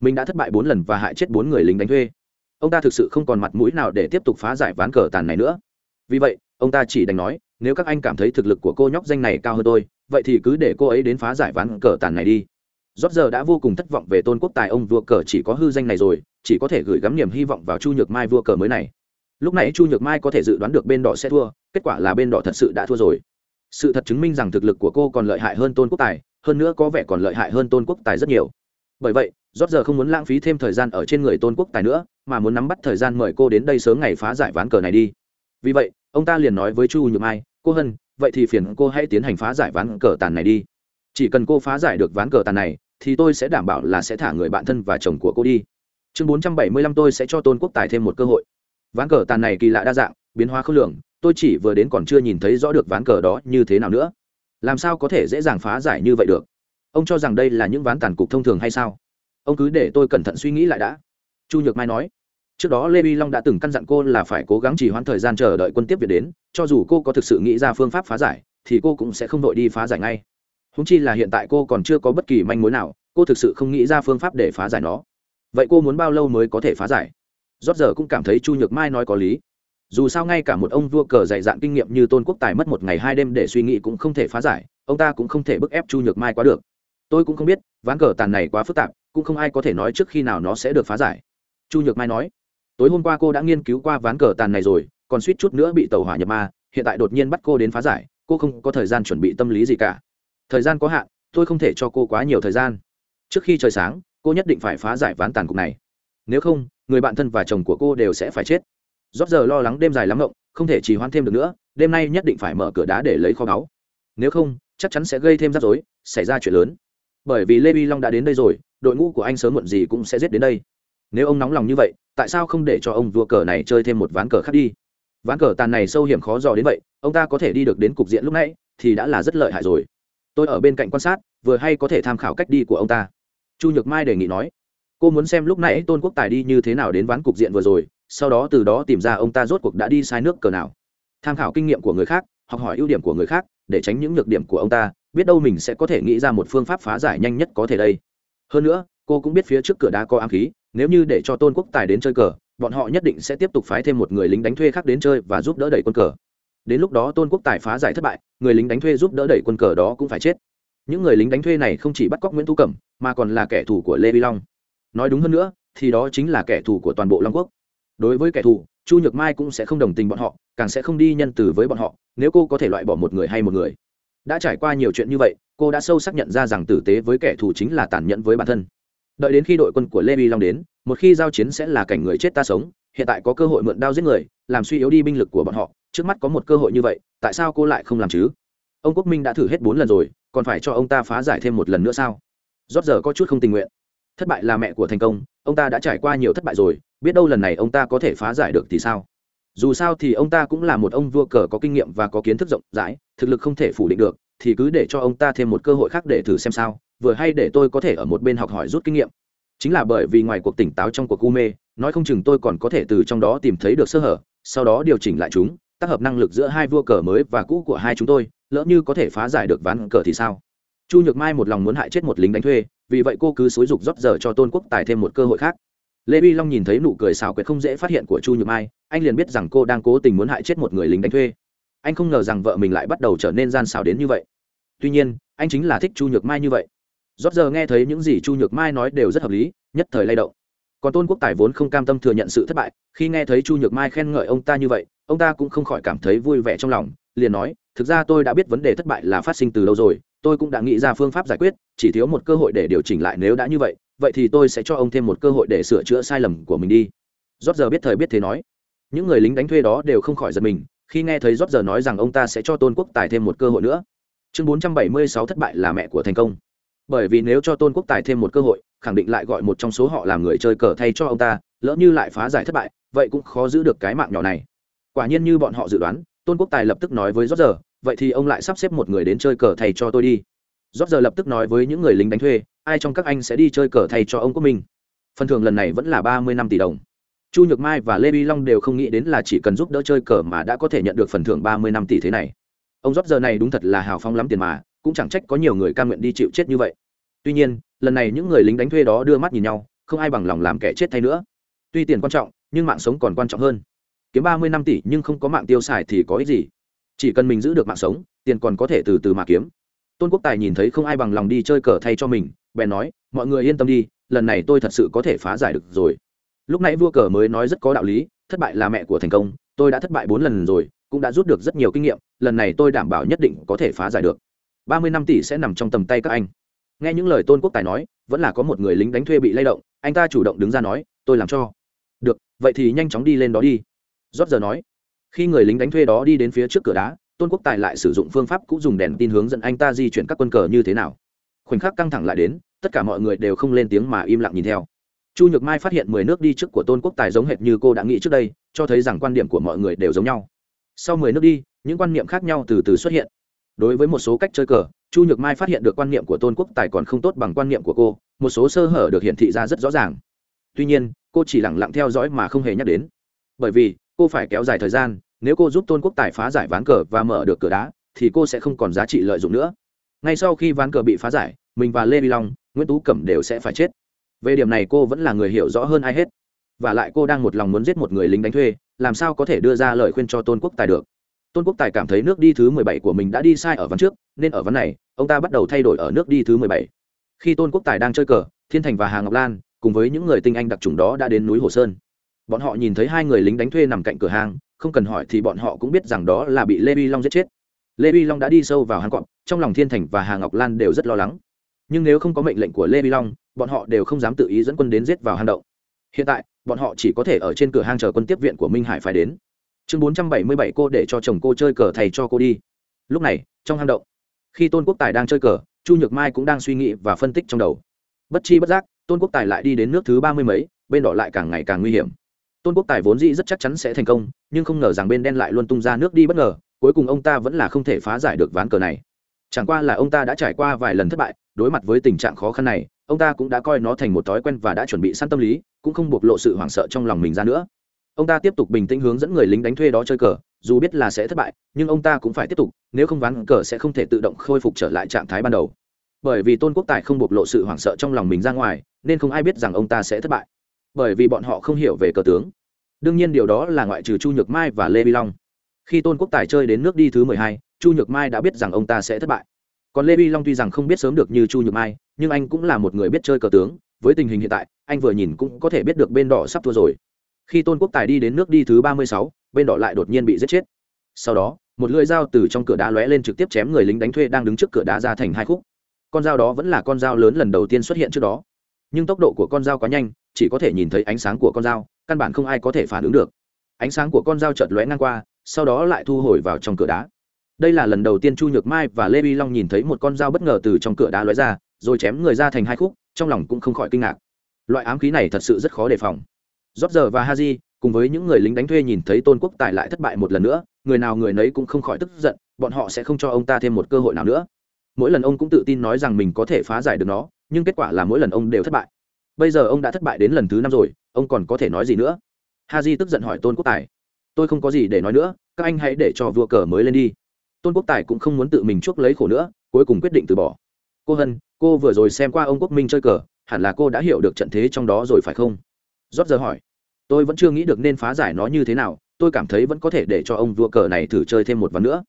Mình đã thất bại bốn lần và hại chết bốn người lính đánh thuê. Ông ta thực sự không còn mặt mũi nào để tiếp tục phá giải ván cờ tàn này nữa. Vì vậy, ông ta chỉ đành nói, nếu các anh cảm thấy thực lực của cô nhóc danh này cao hơn tôi, vậy thì cứ để cô ấy đến phá giải ván cờ tàn này đi. Rót giờ đã vô cùng thất vọng về tôn quốc tài, ông vua cờ chỉ có hư danh này rồi chỉ có thể gửi gắm niềm hy vọng vào chu nhược mai vua cờ mới này. Lúc nãy chu nhược mai có thể dự đoán được bên đỏ sẽ thua, kết quả là bên đỏ thật sự đã thua rồi. Sự thật chứng minh rằng thực lực của cô còn lợi hại hơn tôn quốc tài, hơn nữa có vẻ còn lợi hại hơn tôn quốc tài rất nhiều. Bởi vậy rót giờ không muốn lãng phí thêm thời gian ở trên người tôn quốc tài nữa, mà muốn nắm bắt thời gian mời cô đến đây sớm ngày phá giải ván cờ này đi. Vì vậy, ông ta liền nói với chu nhược mai, cô hân, vậy thì phiền cô hãy tiến hành phá giải ván cờ tàn này đi. Chỉ cần cô phá giải được ván cờ tàn này, thì tôi sẽ đảm bảo là sẽ thả người bạn thân và chồng của cô đi chương bốn trăm bảy mươi lăm tôi sẽ cho tôn quốc tài thêm một cơ hội. Ván cờ tàn này kỳ lạ đa dạng, biến hóa khốc lường, tôi chỉ vừa đến còn chưa nhìn thấy rõ được ván cờ đó như thế nào nữa. Làm sao có thể dễ dàng phá giải như vậy được? Ông cho rằng đây là những ván tàn cục thông thường hay sao? Ông cứ để tôi cẩn thận suy nghĩ lại đã. Chu nhược mai nói. Trước đó lê vi long đã từng căn dặn cô là phải cố gắng trì hoãn thời gian chờ đợi quân tiếp viện đến, cho dù cô có thực sự nghĩ ra phương pháp phá giải, thì cô cũng sẽ không đội đi phá giải ngay. Húng chi là hiện tại cô còn chưa có bất kỳ manh mối nào, cô thực sự không nghĩ ra phương pháp để phá giải nó vậy cô muốn bao lâu mới có thể phá giải? Rót giờ cũng cảm thấy chu nhược mai nói có lý. Dù sao ngay cả một ông vua cờ dạy dạn kinh nghiệm như tôn quốc tài mất một ngày hai đêm để suy nghĩ cũng không thể phá giải, ông ta cũng không thể bức ép chu nhược mai quá được. Tôi cũng không biết, ván cờ tàn này quá phức tạp, cũng không ai có thể nói trước khi nào nó sẽ được phá giải. Chu nhược mai nói, tối hôm qua cô đã nghiên cứu qua ván cờ tàn này rồi, còn suýt chút nữa bị tàu hỏa nhập ma, hiện tại đột nhiên bắt cô đến phá giải, cô không có thời gian chuẩn bị tâm lý gì cả. Thời gian có hạn, tôi không thể cho cô quá nhiều thời gian. Trước khi trời sáng cô nhất định phải phá giải ván tàn cục này. Nếu không, người bạn thân và chồng của cô đều sẽ phải chết. Rót giờ lo lắng đêm dài lắm ngộng không thể trì hoãn thêm được nữa, đêm nay nhất định phải mở cửa đá để lấy kho báu. Nếu không, chắc chắn sẽ gây thêm rắc rối, xảy ra chuyện lớn. Bởi vì lê vi long đã đến đây rồi, đội ngũ của anh sớm muộn gì cũng sẽ giết đến đây. Nếu ông nóng lòng như vậy, tại sao không để cho ông vua cờ này chơi thêm một ván cờ khác đi? Ván cờ tàn này sâu hiểm khó dò đến vậy, ông ta có thể đi được đến cục diện lúc nãy, thì đã là rất lợi hại rồi. Tôi ở bên cạnh quan sát, vừa hay có thể tham khảo cách đi của ông ta chu nhược mai đề nghị nói, cô muốn xem lúc nãy tôn quốc tài đi như thế nào đến ván cục diện vừa rồi, sau đó từ đó tìm ra ông ta rốt cuộc đã đi sai nước cờ nào. Tham khảo kinh nghiệm của người khác, học hỏi ưu điểm của người khác, để tránh những nhược điểm của ông ta, biết đâu mình sẽ có thể nghĩ ra một phương pháp phá giải nhanh nhất có thể đây. Hơn nữa, cô cũng biết phía trước cửa đá có ám khí, nếu như để cho tôn quốc tài đến chơi cờ, bọn họ nhất định sẽ tiếp tục phái thêm một người lính đánh thuê khác đến chơi và giúp đỡ đẩy quân cờ. Đến lúc đó tôn quốc tài phá giải thất bại, người lính đánh thuê giúp đỡ đẩy quân cờ đó cũng phải chết những người lính đánh thuê này không chỉ bắt cóc nguyễn thu cẩm, mà còn là kẻ thù của lê vi long. Nói đúng hơn nữa, thì đó chính là kẻ thù của toàn bộ long quốc. Đối với kẻ thù, chu nhược mai cũng sẽ không đồng tình bọn họ, càng sẽ không đi nhân từ với bọn họ, nếu cô có thể loại bỏ một người hay một người. Đã trải qua nhiều chuyện như vậy, cô đã sâu sắc nhận ra rằng tử tế với kẻ thù chính là tàn nhẫn với bản thân. Đợi đến khi đội quân của lê vi long đến, một khi giao chiến sẽ là cảnh người chết ta sống, hiện tại có cơ hội mượn đao giết người, làm suy yếu đi binh lực của bọn họ, trước mắt có một cơ hội như vậy, tại sao cô lại không làm chứ? Ông quốc minh đã thử hết bốn lần rồi còn phải cho ông ta phá giải thêm một lần nữa sao? Rót giờ có chút không tình nguyện. Thất bại là mẹ của thành công, ông ta đã trải qua nhiều thất bại rồi, biết đâu lần này ông ta có thể phá giải được thì sao? Dù sao thì ông ta cũng là một ông vua cờ có kinh nghiệm và có kiến thức rộng rãi, thực lực không thể phủ định được, thì cứ để cho ông ta thêm một cơ hội khác để thử xem sao, vừa hay để tôi có thể ở một bên học hỏi rút kinh nghiệm. Chính là bởi vì ngoài cuộc tỉnh táo trong cuộc u mê, nói không chừng tôi còn có thể từ trong đó tìm thấy được sơ hở, sau đó điều chỉnh lại chúng, tác hợp năng lực giữa hai vua cờ mới và cũ của hai chúng tôi lỡ như có thể phá giải được ván cờ thì sao? Chu nhược mai một lòng muốn hại chết một lính đánh thuê, vì vậy cô cứ xúi dục rót giờ cho tôn quốc tài thêm một cơ hội khác. Lê vi long nhìn thấy nụ cười xảo quyệt không dễ phát hiện của chu nhược mai, anh liền biết rằng cô đang cố tình muốn hại chết một người lính đánh thuê. Anh không ngờ rằng vợ mình lại bắt đầu trở nên gian xảo đến như vậy. Tuy nhiên, anh chính là thích chu nhược mai như vậy. Rót giờ nghe thấy những gì chu nhược mai nói đều rất hợp lý, nhất thời lay động. Còn tôn quốc tài vốn không cam tâm thừa nhận sự thất bại, khi nghe thấy chu nhược mai khen ngợi ông ta như vậy ông ta cũng không khỏi cảm thấy vui vẻ trong lòng, liền nói, thực ra tôi đã biết vấn đề thất bại là phát sinh từ lâu rồi, tôi cũng đã nghĩ ra phương pháp giải quyết, chỉ thiếu một cơ hội để điều chỉnh lại nếu đã như vậy vậy thì tôi sẽ cho ông thêm một cơ hội để sửa chữa sai lầm của mình đi. Rót giờ biết thời biết thế nói. Những người lính đánh thuê đó đều không khỏi giật mình, khi nghe thấy rót giờ nói rằng ông ta sẽ cho tôn quốc tài thêm một cơ hội nữa. Chương 476 thất bại là mẹ của thành công. Bởi vì nếu cho tôn quốc tài thêm một cơ hội, khẳng định lại gọi một trong số họ làm người chơi cờ thay cho ông ta, lỡ như lại phá giải thất bại, vậy cũng khó giữ được cái mạng nhỏ này quả nhiên như bọn họ dự đoán, tôn quốc tài lập tức nói với rót giờ vậy thì ông lại sắp xếp một người đến chơi cờ thầy cho tôi đi. Rót giờ lập tức nói với những người lính đánh thuê, ai trong các anh sẽ đi chơi cờ thầy cho ông quốc minh? Phần thưởng lần này vẫn là ba mươi năm tỷ đồng. Chu nhược mai và lê vi long đều không nghĩ đến là chỉ cần giúp đỡ chơi cờ mà đã có thể nhận được phần thưởng ba mươi năm tỷ thế này. Ông rót giờ này đúng thật là hào phong lắm tiền mà, cũng chẳng trách có nhiều người cam nguyện đi chịu chết như vậy. Tuy nhiên, lần này những người lính đánh thuê đó đưa mắt nhìn nhau, không ai bằng lòng làm kẻ chết thay nữa. Tuy tiền quan trọng, nhưng mạng sống còn quan trọng hơn kiếm ba mươi năm tỷ nhưng không có mạng tiêu xài thì có ích gì? Chỉ cần mình giữ được mạng sống, tiền còn có thể từ từ mà kiếm. Tôn quốc tài nhìn thấy không ai bằng lòng đi chơi cờ thay cho mình, bèn nói, mọi người yên tâm đi, lần này tôi thật sự có thể phá giải được rồi. Lúc nãy vua cờ mới nói rất có đạo lý, thất bại là mẹ của thành công, tôi đã thất bại bốn lần rồi, cũng đã rút được rất nhiều kinh nghiệm, lần này tôi đảm bảo nhất định có thể phá giải được. Ba mươi năm tỷ sẽ nằm trong tầm tay các anh. Nghe những lời tôn quốc tài nói, vẫn là có một người lính đánh thuê bị lay động, anh ta chủ động đứng ra nói, tôi làm cho. Được, vậy thì nhanh chóng đi lên đó đi rót giờ nói. Khi người lính đánh thuê đó đi đến phía trước cửa đá, tôn quốc tài lại sử dụng phương pháp cũng dùng đèn tin hướng dẫn anh ta di chuyển các quân cờ như thế nào. Khoảnh khắc căng thẳng lại đến, tất cả mọi người đều không lên tiếng mà im lặng nhìn theo. Chu nhược mai phát hiện mười nước đi trước của tôn quốc tài giống hệt như cô đã nghĩ trước đây, cho thấy rằng quan điểm của mọi người đều giống nhau. Sau mười nước đi, những quan niệm khác nhau từ từ xuất hiện. Đối với một số cách chơi cờ, chu nhược mai phát hiện được quan niệm của tôn quốc tài còn không tốt bằng quan niệm của cô, một số sơ hở được hiển thị ra rất rõ ràng. Tuy nhiên, cô chỉ lẳng lặng theo dõi mà không hề nhắc đến. Bởi vì cô phải kéo dài thời gian, nếu cô giúp tôn quốc tài phá giải ván cờ và mở được cửa đá, thì cô sẽ không còn giá trị lợi dụng nữa. Ngay sau khi ván cờ bị phá giải, mình và lê vi long, nguyễn tú cẩm đều sẽ phải chết. Về điểm này cô vẫn là người hiểu rõ hơn ai hết. Và lại cô đang một lòng muốn giết một người lính đánh thuê, làm sao có thể đưa ra lời khuyên cho tôn quốc tài được? Tôn quốc tài cảm thấy nước đi thứ mười bảy của mình đã đi sai ở ván trước, nên ở ván này, ông ta bắt đầu thay đổi ở nước đi thứ mười bảy. Khi tôn quốc tài đang chơi cờ, thiên thành và hà ngọc lan, cùng với những người tinh anh đặc trùng đó đã đến núi hồ sơn bọn họ nhìn thấy hai người lính đánh thuê nằm cạnh cửa hàng, không cần hỏi thì bọn họ cũng biết rằng đó là bị lê vi long giết chết. Lê vi long đã đi sâu vào hang cọp, trong lòng thiên thành và hà ngọc lan đều rất lo lắng. Nhưng nếu không có mệnh lệnh của lê vi long, bọn họ đều không dám tự ý dẫn quân đến giết vào hang động. Hiện tại, bọn họ chỉ có thể ở trên cửa hang chờ quân tiếp viện của minh hải phải đến. Chương bốn trăm bảy mươi bảy cô để cho chồng cô chơi cờ thầy cho cô đi. Lúc này, trong hang động, khi tôn quốc tài đang chơi cờ, chu nhược mai cũng đang suy nghĩ và phân tích trong đầu. Bất chi bất giác, tôn quốc tài lại đi đến nước thứ ba mươi mấy, bên đỏ lại càng ngày càng nguy hiểm tôn quốc tài vốn dĩ rất chắc chắn sẽ thành công, nhưng không ngờ rằng bên đen lại luôn tung ra nước đi bất ngờ, cuối cùng ông ta vẫn là không thể phá giải được ván cờ này. Chẳng qua là ông ta đã trải qua vài lần thất bại, đối mặt với tình trạng khó khăn này, ông ta cũng đã coi nó thành một thói quen và đã chuẩn bị sẵn tâm lý, cũng không bộc lộ sự hoảng sợ trong lòng mình ra nữa. Ông ta tiếp tục bình tĩnh hướng dẫn người lính đánh thuê đó chơi cờ, dù biết là sẽ thất bại, nhưng ông ta cũng phải tiếp tục, nếu không ván cờ sẽ không thể tự động khôi phục trở lại trạng thái ban đầu. Bởi vì tôn quốc tài không bộc lộ sự hoảng sợ trong lòng mình ra ngoài, nên không ai biết rằng ông ta sẽ thất bại bởi vì bọn họ không hiểu về cờ tướng. Đương nhiên điều đó là ngoại trừ chu nhược mai và lê vi long. Khi tôn quốc tài chơi đến nước đi thứ mười hai, chu nhược mai đã biết rằng ông ta sẽ thất bại. Còn lê vi long tuy rằng không biết sớm được như chu nhược mai, nhưng anh cũng là một người biết chơi cờ tướng. Với tình hình hiện tại, anh vừa nhìn cũng có thể biết được bên đỏ sắp thua rồi. Khi tôn quốc tài đi đến nước đi thứ ba mươi sáu, bên đỏ lại đột nhiên bị giết chết. Sau đó, một lưỡi dao từ trong cửa đá lóe lên trực tiếp chém người lính đánh thuê đang đứng trước cửa đá ra thành hai khúc. Con dao đó vẫn là con dao lớn lần đầu tiên xuất hiện trước đó nhưng tốc độ của con dao quá nhanh, chỉ có thể nhìn thấy ánh sáng của con dao, căn bản không ai có thể phản ứng được. Ánh sáng của con dao chợt lóe ngang qua, sau đó lại thu hồi vào trong cửa đá. Đây là lần đầu tiên chu nhược mai và lê vi long nhìn thấy một con dao bất ngờ từ trong cửa đá lóe ra, rồi chém người ra thành hai khúc, trong lòng cũng không khỏi kinh ngạc. Loại ám khí này thật sự rất khó đề phòng. Rót giờ và haji, cùng với những người lính đánh thuê nhìn thấy tôn quốc tài lại thất bại một lần nữa, người nào người nấy cũng không khỏi tức giận, bọn họ sẽ không cho ông ta thêm một cơ hội nào nữa. Mỗi lần ông cũng tự tin nói rằng mình có thể phá giải được nó nhưng kết quả là mỗi lần ông đều thất bại. Bây giờ ông đã thất bại đến lần thứ năm rồi, ông còn có thể nói gì nữa? Ha di tức giận hỏi tôn quốc tài. Tôi không có gì để nói nữa, các anh hãy để cho vua cờ mới lên đi. Tôn quốc tài cũng không muốn tự mình chuốc lấy khổ nữa, cuối cùng quyết định từ bỏ. Cô hân, cô vừa rồi xem qua ông quốc minh chơi cờ, hẳn là cô đã hiểu được trận thế trong đó rồi phải không? Rót giờ hỏi. Tôi vẫn chưa nghĩ được nên phá giải nó như thế nào, tôi cảm thấy vẫn có thể để cho ông vua cờ này thử chơi thêm một ván nữa.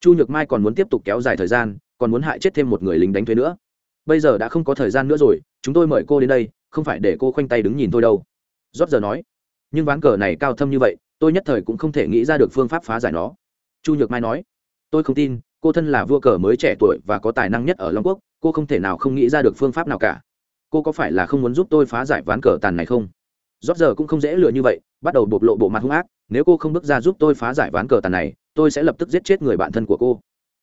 Chu nhược mai còn muốn tiếp tục kéo dài thời gian, còn muốn hại chết thêm một người lính đánh thuế nữa bây giờ đã không có thời gian nữa rồi, chúng tôi mời cô đến đây, không phải để cô khoanh tay đứng nhìn tôi đâu. Rót giờ nói. Nhưng ván cờ này cao thâm như vậy, tôi nhất thời cũng không thể nghĩ ra được phương pháp phá giải nó. Chu nhược mai nói. Tôi không tin, cô thân là vua cờ mới trẻ tuổi và có tài năng nhất ở long quốc, cô không thể nào không nghĩ ra được phương pháp nào cả. Cô có phải là không muốn giúp tôi phá giải ván cờ tàn này không? Rót giờ cũng không dễ lựa như vậy, bắt đầu bộc lộ bộ mặt hung ác. Nếu cô không bước ra giúp tôi phá giải ván cờ tàn này, tôi sẽ lập tức giết chết người bạn thân của cô.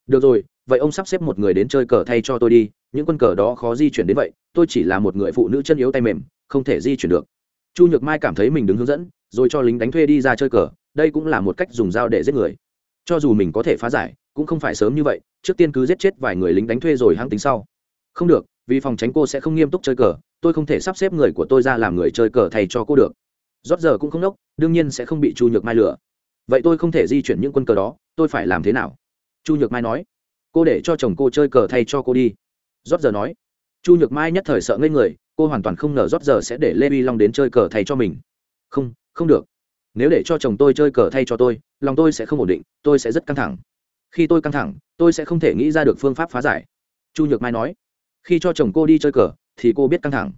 Được rồi vậy ông sắp xếp một người đến chơi cờ thay cho tôi đi, những quân cờ đó khó di chuyển đến vậy, tôi chỉ là một người phụ nữ chân yếu tay mềm, không thể di chuyển được. Chu nhược mai cảm thấy mình đứng hướng dẫn, rồi cho lính đánh thuê đi ra chơi cờ, đây cũng là một cách dùng dao để giết người. Cho dù mình có thể phá giải, cũng không phải sớm như vậy, trước tiên cứ giết chết vài người lính đánh thuê rồi hăng tính sau. Không được, vì phòng tránh cô sẽ không nghiêm túc chơi cờ, tôi không thể sắp xếp người của tôi ra làm người chơi cờ thay cho cô được. Rót giờ cũng không đốc, đương nhiên sẽ không bị chu nhược mai lừa. Vậy tôi không thể di chuyển những quân cờ đó, tôi phải làm thế nào? Chu nhược mai nói cô để cho chồng cô chơi cờ thay cho cô đi. Rót giờ nói. Chu nhược mai nhất thời sợ ngây người, cô hoàn toàn không ngờ rót giờ sẽ để lê vi long đến chơi cờ thay cho mình. Không không được. Nếu để cho chồng tôi chơi cờ thay cho tôi, lòng tôi sẽ không ổn định, tôi sẽ rất căng thẳng. Khi tôi căng thẳng, tôi sẽ không thể nghĩ ra được phương pháp phá giải. Chu nhược mai nói. Khi cho chồng cô đi chơi cờ, thì cô biết căng thẳng.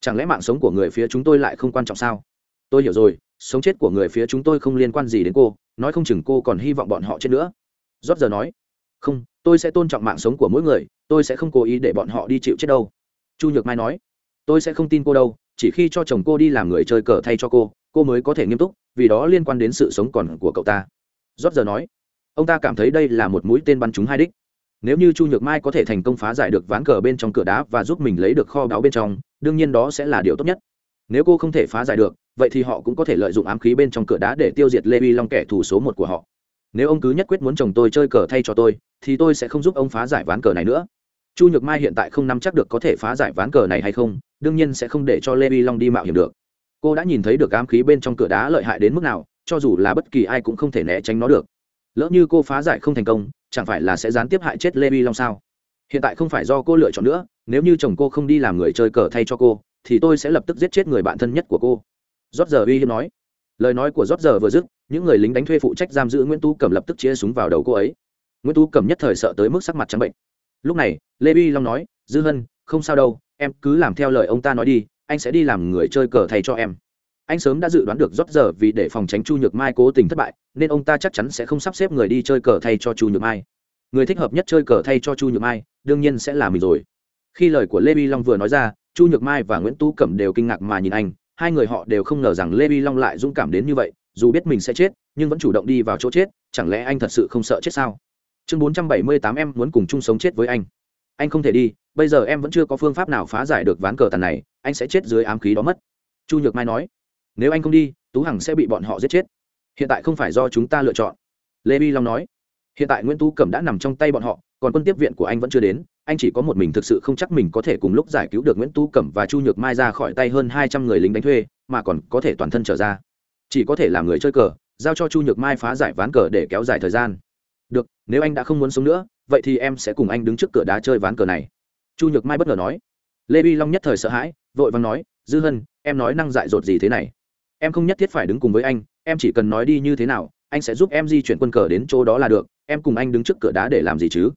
Chẳng lẽ mạng sống của người phía chúng tôi lại không quan trọng sao? Tôi hiểu rồi, sống chết của người phía chúng tôi không liên quan gì đến cô, nói không chừng cô còn hy vọng bọn họ chết nữa. Rót giờ nói. Không tôi sẽ tôn trọng mạng sống của mỗi người, tôi sẽ không cố ý để bọn họ đi chịu chết đâu. Chu nhược mai nói, tôi sẽ không tin cô đâu, chỉ khi cho chồng cô đi làm người chơi cờ thay cho cô cô mới có thể nghiêm túc, vì đó liên quan đến sự sống còn của cậu ta. Rót giờ nói, ông ta cảm thấy đây là một mũi tên bắn trúng hai đích. Nếu như chu nhược mai có thể thành công phá giải được ván cờ bên trong cửa đá và giúp mình lấy được kho báu bên trong, đương nhiên đó sẽ là điều tốt nhất. Nếu cô không thể phá giải được, vậy thì họ cũng có thể lợi dụng ám khí bên trong cửa đá để tiêu diệt lê vi long kẻ thù số một của họ nếu ông cứ nhất quyết muốn chồng tôi chơi cờ thay cho tôi, thì tôi sẽ không giúp ông phá giải ván cờ này nữa. Chu nhược mai hiện tại không nắm chắc được có thể phá giải ván cờ này hay không, đương nhiên sẽ không để cho lê vi long đi mạo hiểm được. Cô đã nhìn thấy được ám khí bên trong cửa đá lợi hại đến mức nào, cho dù là bất kỳ ai cũng không thể né tránh nó được. Lỡ như cô phá giải không thành công, chẳng phải là sẽ gián tiếp hại chết lê vi long sao? Hiện tại không phải do cô lựa chọn nữa, nếu như chồng cô không đi làm người chơi cờ thay cho cô, thì tôi sẽ lập tức giết chết người bạn thân nhất của cô. Rót giờ uy hiếm nói. Lời nói của rót giờ vừa dứt những người lính đánh thuê phụ trách giam giữ nguyễn tú cầm lập tức chia súng vào đầu cô ấy. Nguyễn tú cầm nhất thời sợ tới mức sắc mặt trắng bệnh. Lúc này, lê uy long nói, dư hân, không sao đâu, em cứ làm theo lời ông ta nói đi, anh sẽ đi làm người chơi cờ thay cho em. Anh sớm đã dự đoán được rót giờ vì để phòng tránh chu nhược mai cố tình thất bại, nên ông ta chắc chắn sẽ không sắp xếp người đi chơi cờ thay cho chu nhược mai. Người thích hợp nhất chơi cờ thay cho chu nhược mai, đương nhiên sẽ là mình rồi. Khi lời của lê vi long vừa nói ra, chu nhược mai và nguyễn tú cẩm đều kinh ngạc mà nhìn anh, hai người họ đều không ngờ rằng lê vi long lại dũng cảm đến như vậy dù biết mình sẽ chết, nhưng vẫn chủ động đi vào chỗ chết, chẳng lẽ anh thật sự không sợ chết sao? Chương bốn trăm bảy mươi tám em muốn cùng chung sống chết với anh. Anh không thể đi, bây giờ em vẫn chưa có phương pháp nào phá giải được ván cờ tàn này, anh sẽ chết dưới ám khí đó mất. Chu nhược mai nói, nếu anh không đi, tú hằng sẽ bị bọn họ giết chết. Hiện tại không phải do chúng ta lựa chọn. Lê bi long nói, hiện tại nguyễn tú cẩm đã nằm trong tay bọn họ, còn quân tiếp viện của anh vẫn chưa đến, anh chỉ có một mình thực sự không chắc mình có thể cùng lúc giải cứu được nguyễn tú cẩm và chu nhược mai ra khỏi tay hơn hai trăm người lính đánh thuê, mà còn có thể toàn thân trở ra chỉ có thể làm người chơi cờ, giao cho chu nhược mai phá giải ván cờ để kéo dài thời gian. Được, nếu anh đã không muốn sống nữa, vậy thì em sẽ cùng anh đứng trước cửa đá chơi ván cờ này. Chu nhược mai bất ngờ nói. Lê vi long nhất thời sợ hãi, vội vàng nói, dư hân, em nói năng dại dột gì thế này? Em không nhất thiết phải đứng cùng với anh, em chỉ cần nói đi như thế nào, anh sẽ giúp em di chuyển quân cờ đến chỗ đó là được, em cùng anh đứng trước cửa đá để làm gì chứ?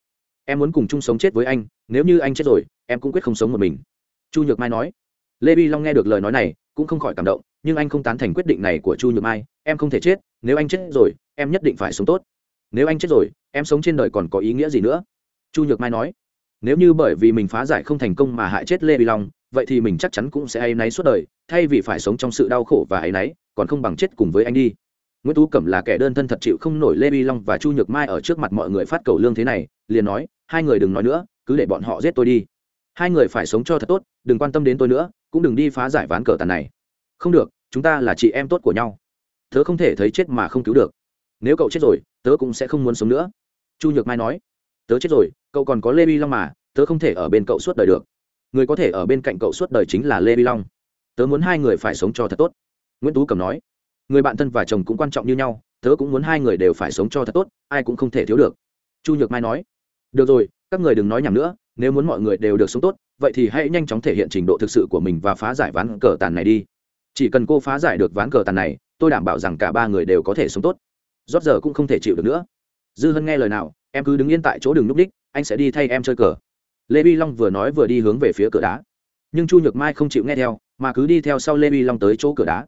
Em muốn cùng chung sống chết với anh, nếu như anh chết rồi, em cũng quyết không sống một mình. Chu nhược mai nói. Lê vi long nghe được lời nói này, cũng không khỏi cảm động nhưng anh không tán thành quyết định này của chu nhược mai, em không thể chết, nếu anh chết rồi, em nhất định phải sống tốt. Nếu anh chết rồi, em sống trên đời còn có ý nghĩa gì nữa? Chu nhược mai nói. Nếu như bởi vì mình phá giải không thành công mà hại chết lê vi long, vậy thì mình chắc chắn cũng sẽ áy náy suốt đời, thay vì phải sống trong sự đau khổ và áy náy, còn không bằng chết cùng với anh đi. Nguyễn tú cẩm là kẻ đơn thân thật chịu không nổi lê vi long và chu nhược mai ở trước mặt mọi người phát cầu lương thế này, liền nói, hai người đừng nói nữa, cứ để bọn họ giết tôi đi. Hai người phải sống cho thật tốt, đừng quan tâm đến tôi nữa, cũng đừng đi phá giải ván cờ tàn này không được, chúng ta là chị em tốt của nhau. Tớ không thể thấy chết mà không cứu được. Nếu cậu chết rồi, tớ cũng sẽ không muốn sống nữa. Chu nhược mai nói. Tớ chết rồi, cậu còn có lê vi long mà, tớ không thể ở bên cậu suốt đời được. Người có thể ở bên cạnh cậu suốt đời chính là lê vi long. Tớ muốn hai người phải sống cho thật tốt. Nguyễn tú cầm nói. Người bạn thân và chồng cũng quan trọng như nhau, tớ cũng muốn hai người đều phải sống cho thật tốt, ai cũng không thể thiếu được. Chu nhược mai nói. Được rồi, các người đừng nói nhầm nữa, nếu muốn mọi người đều được sống tốt, vậy thì hãy nhanh chóng thể hiện trình độ thực sự của mình và phá giải ván cờ tàn này đi chỉ cần cô phá giải được ván cờ tàn này, tôi đảm bảo rằng cả ba người đều có thể sống tốt. Rót giờ cũng không thể chịu được nữa. Dư hân nghe lời nào, em cứ đứng yên tại chỗ đường núp đích, anh sẽ đi thay em chơi cờ. Lê vi long vừa nói vừa đi hướng về phía cửa đá. Nhưng chu nhược mai không chịu nghe theo, mà cứ đi theo sau lê vi long tới chỗ cửa đá.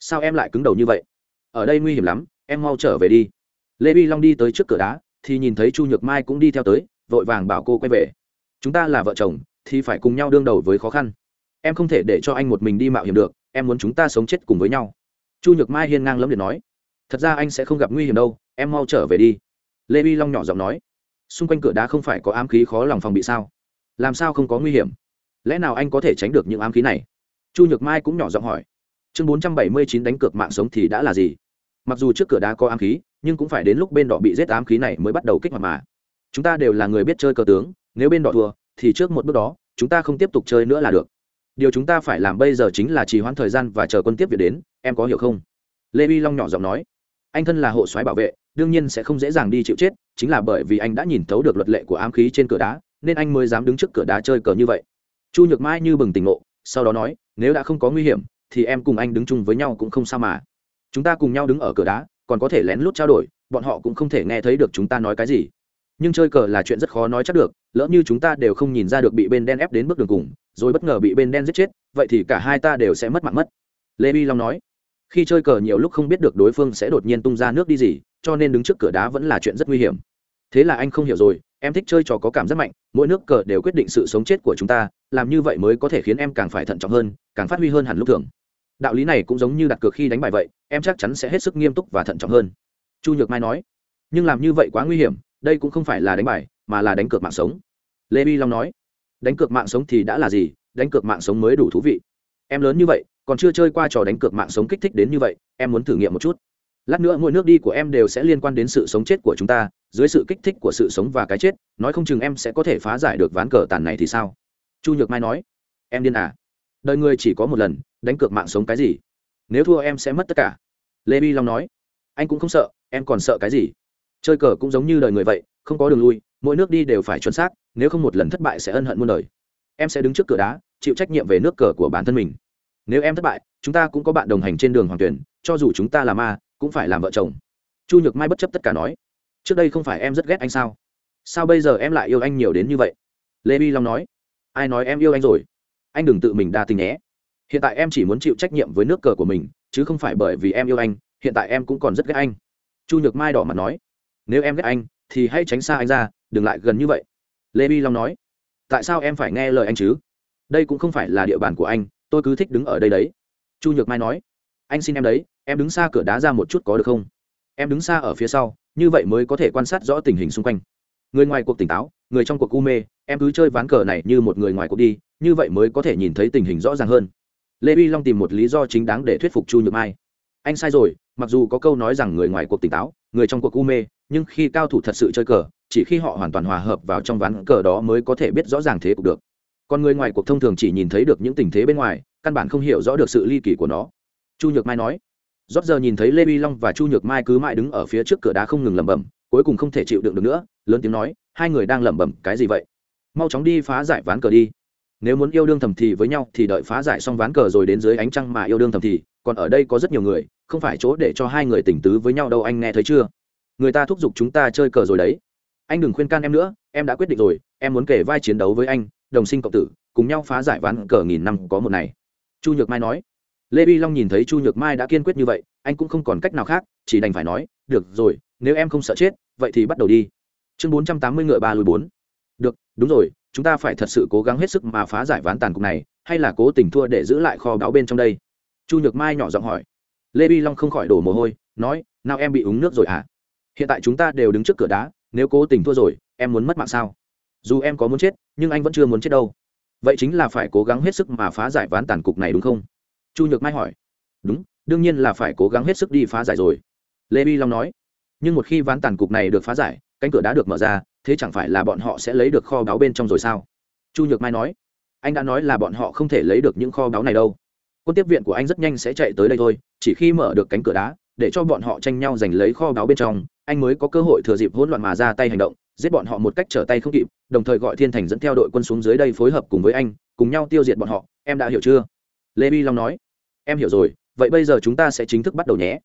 Sao em lại cứng đầu như vậy? Ở đây nguy hiểm lắm, em mau trở về đi. Lê vi long đi tới trước cửa đá, thì nhìn thấy chu nhược mai cũng đi theo tới, vội vàng bảo cô quay về. Chúng ta là vợ chồng, thì phải cùng nhau đương đầu với khó khăn. Em không thể để cho anh một mình đi mạo hiểm được em muốn chúng ta sống chết cùng với nhau. Chu nhược mai hiên ngang lấm liệt nói, thật ra anh sẽ không gặp nguy hiểm đâu, em mau trở về đi. Lê vi long nhỏ giọng nói, xung quanh cửa đá không phải có ám khí khó lòng phòng bị sao? Làm sao không có nguy hiểm? Lẽ nào anh có thể tránh được những ám khí này? Chu nhược mai cũng nhỏ giọng hỏi, chương bốn trăm bảy mươi chín đánh cược mạng sống thì đã là gì? Mặc dù trước cửa đá có ám khí, nhưng cũng phải đến lúc bên đỏ bị rết ám khí này mới bắt đầu kích hoạt mà. Chúng ta đều là người biết chơi cờ tướng, nếu bên đỏ thua, thì trước một bước đó, chúng ta không tiếp tục chơi nữa là được điều chúng ta phải làm bây giờ chính là trì hoãn thời gian và chờ quân tiếp viện đến, em có hiểu không? Lê vi long nhỏ giọng nói. Anh thân là hộ soái bảo vệ, đương nhiên sẽ không dễ dàng đi chịu chết, chính là bởi vì anh đã nhìn thấu được luật lệ của ám khí trên cửa đá, nên anh mới dám đứng trước cửa đá chơi cờ như vậy. Chu nhược mai như bừng tỉnh ngộ, sau đó nói, nếu đã không có nguy hiểm, thì em cùng anh đứng chung với nhau cũng không sao mà. Chúng ta cùng nhau đứng ở cửa đá, còn có thể lén lút trao đổi, bọn họ cũng không thể nghe thấy được chúng ta nói cái gì. Nhưng chơi cờ là chuyện rất khó nói chắc được, lỡ như chúng ta đều không nhìn ra được bị bên đen ép đến bước đường cùng rồi bất ngờ bị bên đen giết chết, vậy thì cả hai ta đều sẽ mất mạng mất. Lê vi long nói. Khi chơi cờ nhiều lúc không biết được đối phương sẽ đột nhiên tung ra nước đi gì, cho nên đứng trước cửa đá vẫn là chuyện rất nguy hiểm. Thế là anh không hiểu rồi, em thích chơi trò có cảm rất mạnh, mỗi nước cờ đều quyết định sự sống chết của chúng ta, làm như vậy mới có thể khiến em càng phải thận trọng hơn, càng phát huy hơn hẳn lúc thường. Đạo lý này cũng giống như đặt cược khi đánh bài vậy, em chắc chắn sẽ hết sức nghiêm túc và thận trọng hơn. Chu nhược mai nói. Nhưng làm như vậy quá nguy hiểm, đây cũng không phải là đánh bài, mà là đánh cược mạng sống. Lê bi long nói đánh cược mạng sống thì đã là gì, đánh cược mạng sống mới đủ thú vị. Em lớn như vậy, còn chưa chơi qua trò đánh cược mạng sống kích thích đến như vậy, em muốn thử nghiệm một chút. Lát nữa mỗi nước đi của em đều sẽ liên quan đến sự sống chết của chúng ta, dưới sự kích thích của sự sống và cái chết, nói không chừng em sẽ có thể phá giải được ván cờ tàn này thì sao? Chu nhược mai nói. Em điên à? Đời người chỉ có một lần, đánh cược mạng sống cái gì? Nếu thua em sẽ mất tất cả. Lê bi long nói. Anh cũng không sợ, em còn sợ cái gì? Chơi cờ cũng giống như đời người vậy, không có đường lui, mỗi nước đi đều phải chuẩn xác nếu không một lần thất bại sẽ ân hận muôn đời. Em sẽ đứng trước cửa đá, chịu trách nhiệm về nước cờ của bản thân mình. Nếu em thất bại, chúng ta cũng có bạn đồng hành trên đường hoàng tuyển, cho dù chúng ta là ma, cũng phải làm vợ chồng. Chu nhược mai bất chấp tất cả nói. Trước đây không phải em rất ghét anh sao? Sao bây giờ em lại yêu anh nhiều đến như vậy? Lê bi long nói. Ai nói em yêu anh rồi? Anh đừng tự mình đa tình nhé. Hiện tại em chỉ muốn chịu trách nhiệm với nước cờ của mình, chứ không phải bởi vì em yêu anh, hiện tại em cũng còn rất ghét anh. Chu nhược mai đỏ mặt nói. Nếu em ghét anh, thì hãy tránh xa anh ra, đừng lại gần như vậy lê vi long nói, tại sao em phải nghe lời anh chứ? Đây cũng không phải là địa bàn của anh, tôi cứ thích đứng ở đây đấy. Chu nhược mai nói, anh xin em đấy, em đứng xa cửa đá ra một chút có được không? Em đứng xa ở phía sau, như vậy mới có thể quan sát rõ tình hình xung quanh. Người ngoài cuộc tỉnh táo, người trong cuộc u mê, em cứ chơi ván cờ này như một người ngoài cuộc đi, như vậy mới có thể nhìn thấy tình hình rõ ràng hơn. Lê uy long tìm một lý do chính đáng để thuyết phục chu nhược mai. Anh sai rồi, mặc dù có câu nói rằng người ngoài cuộc tỉnh táo, người trong cuộc u mê, nhưng khi cao thủ thật sự chơi cờ chỉ khi họ hoàn toàn hòa hợp vào trong ván cờ đó mới có thể biết rõ ràng thế cục được. Còn người ngoài cuộc thông thường chỉ nhìn thấy được những tình thế bên ngoài, căn bản không hiểu rõ được sự ly kỳ của nó. Chu nhược mai nói. Rót giờ nhìn thấy lê vi long và chu nhược mai cứ mãi đứng ở phía trước cửa đá không ngừng lẩm bẩm, cuối cùng không thể chịu đựng được nữa, lớn tiếng nói, hai người đang lẩm bẩm, cái gì vậy? Mau chóng đi phá giải ván cờ đi. Nếu muốn yêu đương thầm thì với nhau, thì đợi phá giải xong ván cờ rồi đến dưới ánh trăng mà yêu đương thầm thì, còn ở đây có rất nhiều người, không phải chỗ để cho hai người tỉnh tứ với nhau đâu, anh nghe thấy chưa? Người ta thúc giục chúng ta chơi cờ rồi đấy anh đừng khuyên can em nữa, em đã quyết định rồi, em muốn kể vai chiến đấu với anh, đồng sinh cộng tử, cùng nhau phá giải ván cờ nghìn năm có một này. Chu nhược mai nói. Lê vi long nhìn thấy chu nhược mai đã kiên quyết như vậy, anh cũng không còn cách nào khác, chỉ đành phải nói, được rồi, nếu em không sợ chết, vậy thì bắt đầu đi. Chương bốn trăm tám mươi ngựa ba lùi bốn. Được, đúng rồi, chúng ta phải thật sự cố gắng hết sức mà phá giải ván tàn cục này, hay là cố tình thua để giữ lại kho báu bên trong đây? Chu nhược mai nhỏ giọng hỏi. Lê vi long không khỏi đổ mồ hôi, nói, nào em bị uống nước rồi à hiện tại chúng ta đều đứng trước cửa đá nếu cố tình thua rồi, em muốn mất mạng sao? Dù em có muốn chết, nhưng anh vẫn chưa muốn chết đâu. Vậy chính là phải cố gắng hết sức mà phá giải ván tàn cục này đúng không? Chu nhược mai hỏi. Đúng, đương nhiên là phải cố gắng hết sức đi phá giải rồi. Lê bi long nói. Nhưng một khi ván tàn cục này được phá giải, cánh cửa đã được mở ra, thế chẳng phải là bọn họ sẽ lấy được kho báu bên trong rồi sao? Chu nhược mai nói. Anh đã nói là bọn họ không thể lấy được những kho báu này đâu. Quân tiếp viện của anh rất nhanh sẽ chạy tới đây thôi, chỉ khi mở được cánh cửa đá, để cho bọn họ tranh nhau giành lấy kho báu bên trong anh mới có cơ hội thừa dịp hỗn loạn mà ra tay hành động, giết bọn họ một cách trở tay không kịp, đồng thời gọi thiên thành dẫn theo đội quân xuống dưới đây phối hợp cùng với anh, cùng nhau tiêu diệt bọn họ. Em đã hiểu chưa? Lê bi long nói. Em hiểu rồi, vậy bây giờ chúng ta sẽ chính thức bắt đầu nhé.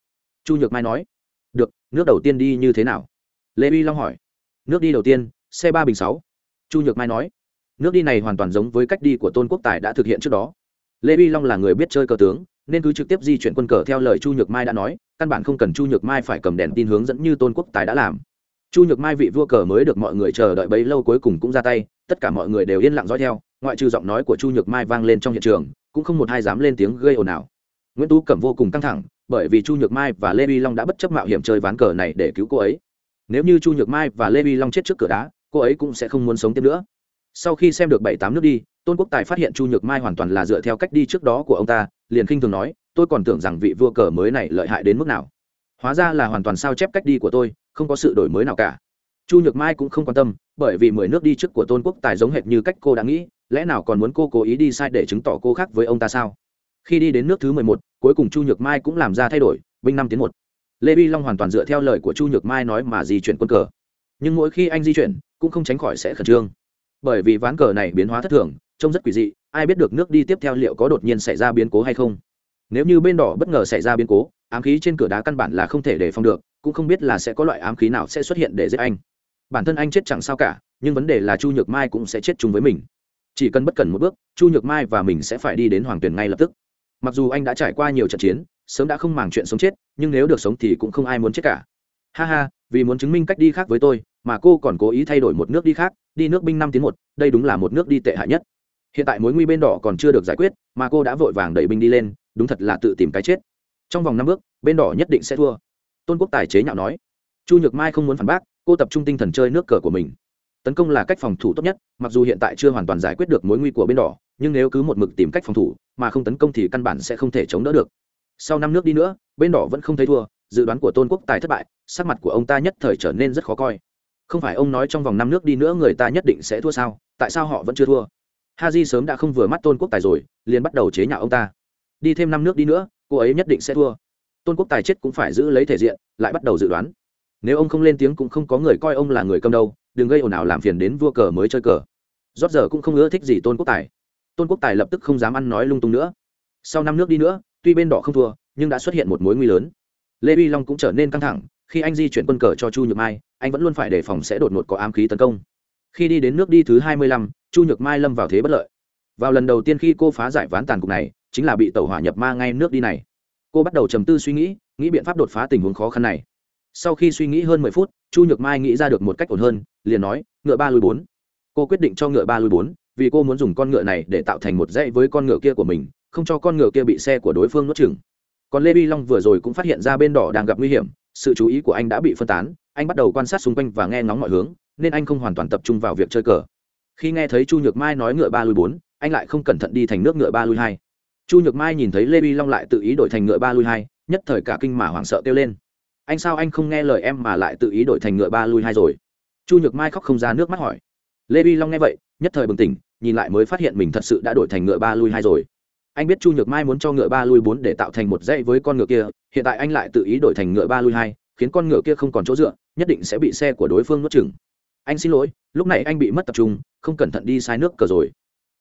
Chu nhược mai nói. Được, nước đầu tiên đi như thế nào? Lê bi long hỏi. Nước đi đầu tiên, xe ba bình sáu. Chu nhược mai nói. Nước đi này hoàn toàn giống với cách đi của tôn quốc tài đã thực hiện trước đó. Lê bi long là người biết chơi cờ tướng nên cứ trực tiếp di chuyển quân cờ theo lời chu nhược mai đã nói, căn bản không cần chu nhược mai phải cầm đèn tin hướng dẫn như tôn quốc tài đã làm. Chu nhược mai vị vua cờ mới được mọi người chờ đợi bấy lâu cuối cùng cũng ra tay, tất cả mọi người đều yên lặng dõi theo, ngoại trừ giọng nói của chu nhược mai vang lên trong hiện trường, cũng không một ai dám lên tiếng gây ồn ào. Nguyễn tú cẩm vô cùng căng thẳng, bởi vì chu nhược mai và lê vi long đã bất chấp mạo hiểm chơi ván cờ này để cứu cô ấy. Nếu như chu nhược mai và lê vi long chết trước cửa đá, cô ấy cũng sẽ không muốn sống tiếp nữa. Sau khi xem được bảy tám nước đi, tôn quốc tài phát hiện chu nhược mai hoàn toàn là dựa theo cách đi trước đó của ông ta liền khinh thường nói, tôi còn tưởng rằng vị vua cờ mới này lợi hại đến mức nào. Hóa ra là hoàn toàn sao chép cách đi của tôi, không có sự đổi mới nào cả. Chu nhược mai cũng không quan tâm, bởi vì mười nước đi trước của tôn quốc tài giống hệt như cách cô đã nghĩ, lẽ nào còn muốn cô cố ý đi sai để chứng tỏ cô khác với ông ta sao? Khi đi đến nước thứ mười một, cuối cùng chu nhược mai cũng làm ra thay đổi, binh năm tiến một. Lê bi long hoàn toàn dựa theo lời của chu nhược mai nói mà di chuyển quân cờ. Nhưng mỗi khi anh di chuyển, cũng không tránh khỏi sẽ khẩn trương. Bởi vì ván cờ này biến hóa thất thường trông rất quỷ dị, ai biết được nước đi tiếp theo liệu có đột nhiên xảy ra biến cố hay không. Nếu như bên đỏ bất ngờ xảy ra biến cố, ám khí trên cửa đá căn bản là không thể đề phòng được, cũng không biết là sẽ có loại ám khí nào sẽ xuất hiện để giết anh. Bản thân anh chết chẳng sao cả, nhưng vấn đề là chu nhược mai cũng sẽ chết chung với mình. Chỉ cần bất cần một bước, chu nhược mai và mình sẽ phải đi đến hoàng tuyền ngay lập tức. Mặc dù anh đã trải qua nhiều trận chiến, sớm đã không màng chuyện sống chết, nhưng nếu được sống thì cũng không ai muốn chết cả. Ha ha, vì muốn chứng minh cách đi khác với tôi, mà cô còn cố ý thay đổi một nước đi khác, đi nước binh năm tiến một, đây đúng là một nước đi tệ hại nhất hiện tại mối nguy bên đỏ còn chưa được giải quyết, mà cô đã vội vàng đẩy binh đi lên, đúng thật là tự tìm cái chết. Trong vòng năm bước, bên đỏ nhất định sẽ thua. Tôn quốc tài chế nhạo nói. Chu nhược mai không muốn phản bác, cô tập trung tinh thần chơi nước cờ của mình. Tấn công là cách phòng thủ tốt nhất, mặc dù hiện tại chưa hoàn toàn giải quyết được mối nguy của bên đỏ, nhưng nếu cứ một mực tìm cách phòng thủ, mà không tấn công thì căn bản sẽ không thể chống đỡ được. Sau năm nước đi nữa, bên đỏ vẫn không thấy thua, dự đoán của tôn quốc tài thất bại, sắc mặt của ông ta nhất thời trở nên rất khó coi. Không phải ông nói trong vòng năm nước đi nữa người ta nhất định sẽ thua sao, tại sao họ vẫn chưa thua? Ha di sớm đã không vừa mắt tôn quốc tài rồi, liền bắt đầu chế nhạo ông ta. Đi thêm năm nước đi nữa, cô ấy nhất định sẽ thua. Tôn quốc tài chết cũng phải giữ lấy thể diện, lại bắt đầu dự đoán. Nếu ông không lên tiếng cũng không có người coi ông là người cầm đâu đừng gây ồn ào làm phiền đến vua cờ mới chơi cờ. Rót giờ cũng không ưa thích gì tôn quốc tài. Tôn quốc tài lập tức không dám ăn nói lung tung nữa. Sau năm nước đi nữa, tuy bên đỏ không thua, nhưng đã xuất hiện một mối nguy lớn. Lê uy long cũng trở nên căng thẳng, khi anh di chuyển quân cờ cho chu nhược mai, anh vẫn luôn phải đề phòng sẽ đột ngột có ám khí tấn công. Khi đi đến nước đi thứ hai mươi lăm chu nhược mai lâm vào thế bất lợi. Vào lần đầu tiên khi cô phá giải ván tàn cục này, chính là bị tàu hỏa nhập ma ngay nước đi này. Cô bắt đầu trầm tư suy nghĩ nghĩ biện pháp đột phá tình huống khó khăn này. Sau khi suy nghĩ hơn mười phút, chu nhược mai nghĩ ra được một cách ổn hơn, liền nói, ngựa ba lùi bốn. Cô quyết định cho ngựa ba lùi bốn, vì cô muốn dùng con ngựa này để tạo thành một dãy với con ngựa kia của mình, không cho con ngựa kia bị xe của đối phương nuốt chừng còn lê vi long vừa rồi cũng phát hiện ra bên đỏ đang gặp nguy hiểm, sự chú ý của anh đã bị phân tán, anh bắt đầu quan sát xung quanh và nghe ngóng mọi hướng, nên anh không hoàn toàn tập trung vào việc chơi cờ khi nghe thấy chu nhược mai nói ngựa ba lui bốn, anh lại không cẩn thận đi thành nước ngựa ba lui hai. Chu nhược mai nhìn thấy lê vi long lại tự ý đổi thành ngựa ba lui hai, nhất thời cả kinh mà hoảng sợ kêu lên. Anh sao anh không nghe lời em mà lại tự ý đổi thành ngựa ba lui hai rồi? Chu nhược mai khóc không ra nước mắt hỏi. Lê vi long nghe vậy, nhất thời bừng tỉnh, nhìn lại mới phát hiện mình thật sự đã đổi thành ngựa ba lui hai rồi. Anh biết chu nhược mai muốn cho ngựa ba lui bốn để tạo thành một dãy với con ngựa kia, hiện tại anh lại tự ý đổi thành ngựa ba lui hai, khiến con ngựa kia không còn chỗ dựa, nhất định sẽ bị xe của đối phương nuốt chừng anh xin lỗi, lúc này anh bị mất tập trung, không cẩn thận đi sai nước cờ rồi.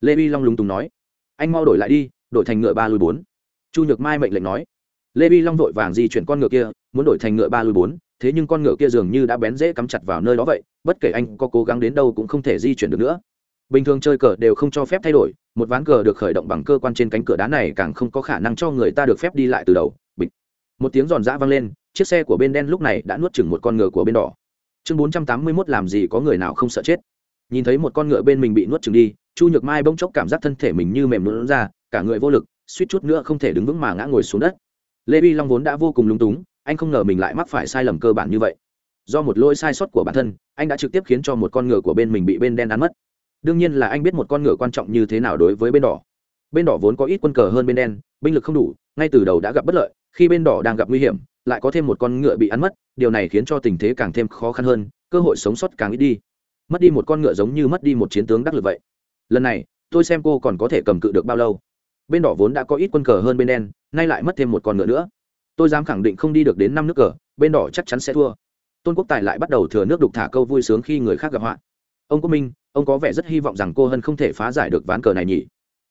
Lê vi long lúng túng nói. Anh mau đổi lại đi, đổi thành ngựa ba lùi bốn. Chu nhược mai mệnh lệnh nói. Lê vi long vội vàng di chuyển con ngựa kia, muốn đổi thành ngựa ba lùi bốn, thế nhưng con ngựa kia dường như đã bén dễ cắm chặt vào nơi đó vậy, bất kể anh có cố gắng đến đâu cũng không thể di chuyển được nữa. Bình thường chơi cờ đều không cho phép thay đổi, một ván cờ được khởi động bằng cơ quan trên cánh cửa đá này càng không có khả năng cho người ta được phép đi lại từ đầu. Bịch. Một tiếng giòn giã vang lên, chiếc xe của bên đen lúc này đã nuốt chừng một con ngựa của bên đỏ chương bốn trăm tám mươi mốt làm gì có người nào không sợ chết? Nhìn thấy một con ngựa bên mình bị nuốt chừng đi, chu nhược mai bỗng chốc cảm giác thân thể mình như mềm lún ra, cả người vô lực, suýt chút nữa không thể đứng vững mà ngã ngồi xuống đất. Lê vi long vốn đã vô cùng lung túng, anh không ngờ mình lại mắc phải sai lầm cơ bản như vậy. Do một lỗi sai sót của bản thân, anh đã trực tiếp khiến cho một con ngựa của bên mình bị bên đen ăn mất. Đương nhiên là anh biết một con ngựa quan trọng như thế nào đối với bên đỏ. Bên đỏ vốn có ít quân cờ hơn bên đen, binh lực không đủ, ngay từ đầu đã gặp bất lợi, khi bên đỏ đang gặp nguy hiểm lại có thêm một con ngựa bị ăn mất, điều này khiến cho tình thế càng thêm khó khăn hơn, cơ hội sống sót càng ít đi. Mất đi một con ngựa giống như mất đi một chiến tướng đắc lực vậy. Lần này, tôi xem cô còn có thể cầm cự được bao lâu. Bên đỏ vốn đã có ít quân cờ hơn bên đen, nay lại mất thêm một con ngựa nữa. Tôi dám khẳng định không đi được đến năm nước cờ, bên đỏ chắc chắn sẽ thua. Tôn quốc tài lại bắt đầu thừa nước đục thả câu vui sướng khi người khác gặp họa. Ông quốc minh, ông có vẻ rất hy vọng rằng cô hân không thể phá giải được ván cờ này nhỉ?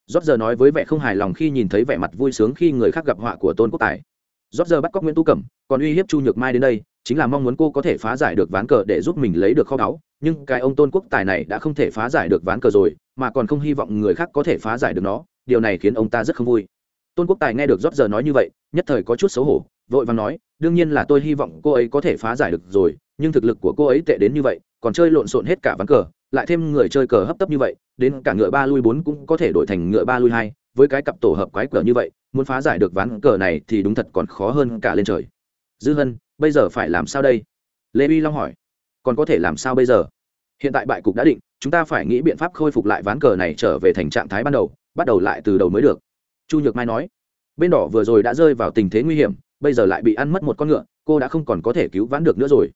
Rót giờ nói với vẻ không hài lòng khi nhìn thấy vẻ mặt vui sướng khi người khác gặp họa của tôn quốc tài rót giờ bắt cóc nguyễn tu cẩm, còn uy hiếp chu nhược mai đến đây, chính là mong muốn cô có thể phá giải được ván cờ để giúp mình lấy được kho báu, nhưng cái ông tôn quốc tài này đã không thể phá giải được ván cờ rồi, mà còn không hy vọng người khác có thể phá giải được nó, điều này khiến ông ta rất không vui. Tôn quốc tài nghe được rót giờ nói như vậy, nhất thời có chút xấu hổ, vội vàng nói, đương nhiên là tôi hy vọng cô ấy có thể phá giải được rồi, nhưng thực lực của cô ấy tệ đến như vậy, còn chơi lộn xộn hết cả ván cờ, lại thêm người chơi cờ hấp tấp như vậy, đến cả ngựa ba lui bốn cũng có thể đổi thành ngựa ba lui hai, với cái cặp tổ hợp quái cờ như vậy muốn phá giải được ván cờ này thì đúng thật còn khó hơn cả lên trời. Dư hân, bây giờ phải làm sao đây? Lê vi long hỏi. Còn có thể làm sao bây giờ? Hiện tại bại cục đã định, chúng ta phải nghĩ biện pháp khôi phục lại ván cờ này trở về thành trạng thái ban đầu, bắt đầu lại từ đầu mới được. Chu nhược mai nói. Bên đỏ vừa rồi đã rơi vào tình thế nguy hiểm, bây giờ lại bị ăn mất một con ngựa, cô đã không còn có thể cứu ván được nữa rồi.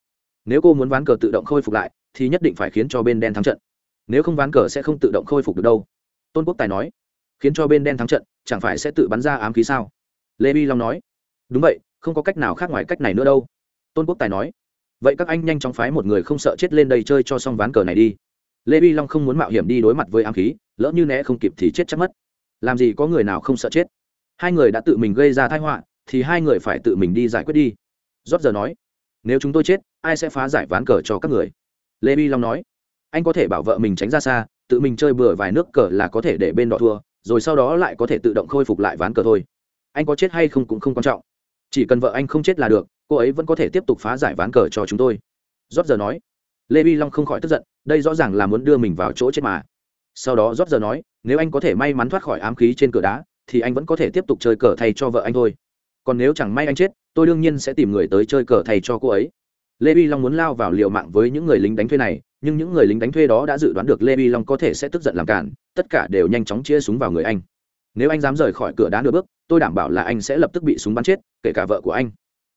Nếu cô muốn ván cờ tự động khôi phục lại, thì nhất định phải khiến cho bên đen thắng trận. Nếu không ván cờ sẽ không tự động khôi phục được đâu. Tôn quốc tài nói. Khiến cho bên đen thắng trận chẳng phải sẽ tự bắn ra ám khí sao? Lê bi long nói. Đúng vậy, không có cách nào khác ngoài cách này nữa đâu. Tôn quốc tài nói. Vậy các anh nhanh chóng phái một người không sợ chết lên đây chơi cho xong ván cờ này đi. Lê bi long không muốn mạo hiểm đi đối mặt với ám khí, lỡ như né không kịp thì chết chắc mất. Làm gì có người nào không sợ chết? Hai người đã tự mình gây ra thái họa, thì hai người phải tự mình đi giải quyết đi. Rót giờ nói. Nếu chúng tôi chết, ai sẽ phá giải ván cờ cho các người? Lê bi long nói. Anh có thể bảo vợ mình tránh ra xa, tự mình chơi bừa vài nước cờ là có thể để bên đỏ thua rồi sau đó lại có thể tự động khôi phục lại ván cờ thôi. Anh có chết hay không cũng không quan trọng. Chỉ cần vợ anh không chết là được, cô ấy vẫn có thể tiếp tục phá giải ván cờ cho chúng tôi. Rót giờ nói. Lê vi long không khỏi tức giận, đây rõ ràng là muốn đưa mình vào chỗ chết mà. Sau đó rót giờ nói, nếu anh có thể may mắn thoát khỏi ám khí trên cửa đá, thì anh vẫn có thể tiếp tục chơi cờ thay cho vợ anh thôi. Còn nếu chẳng may anh chết, tôi đương nhiên sẽ tìm người tới chơi cờ thay cho cô ấy. Lê vi long muốn lao vào liều mạng với những người lính đánh thuê này, nhưng những người lính đánh thuê đó đã dự đoán được lê vi long có thể sẽ tức giận làm cản tất cả đều nhanh chóng chia súng vào người anh. Nếu anh dám rời khỏi cửa đá nửa bước, tôi đảm bảo là anh sẽ lập tức bị súng bắn chết, kể cả vợ của anh.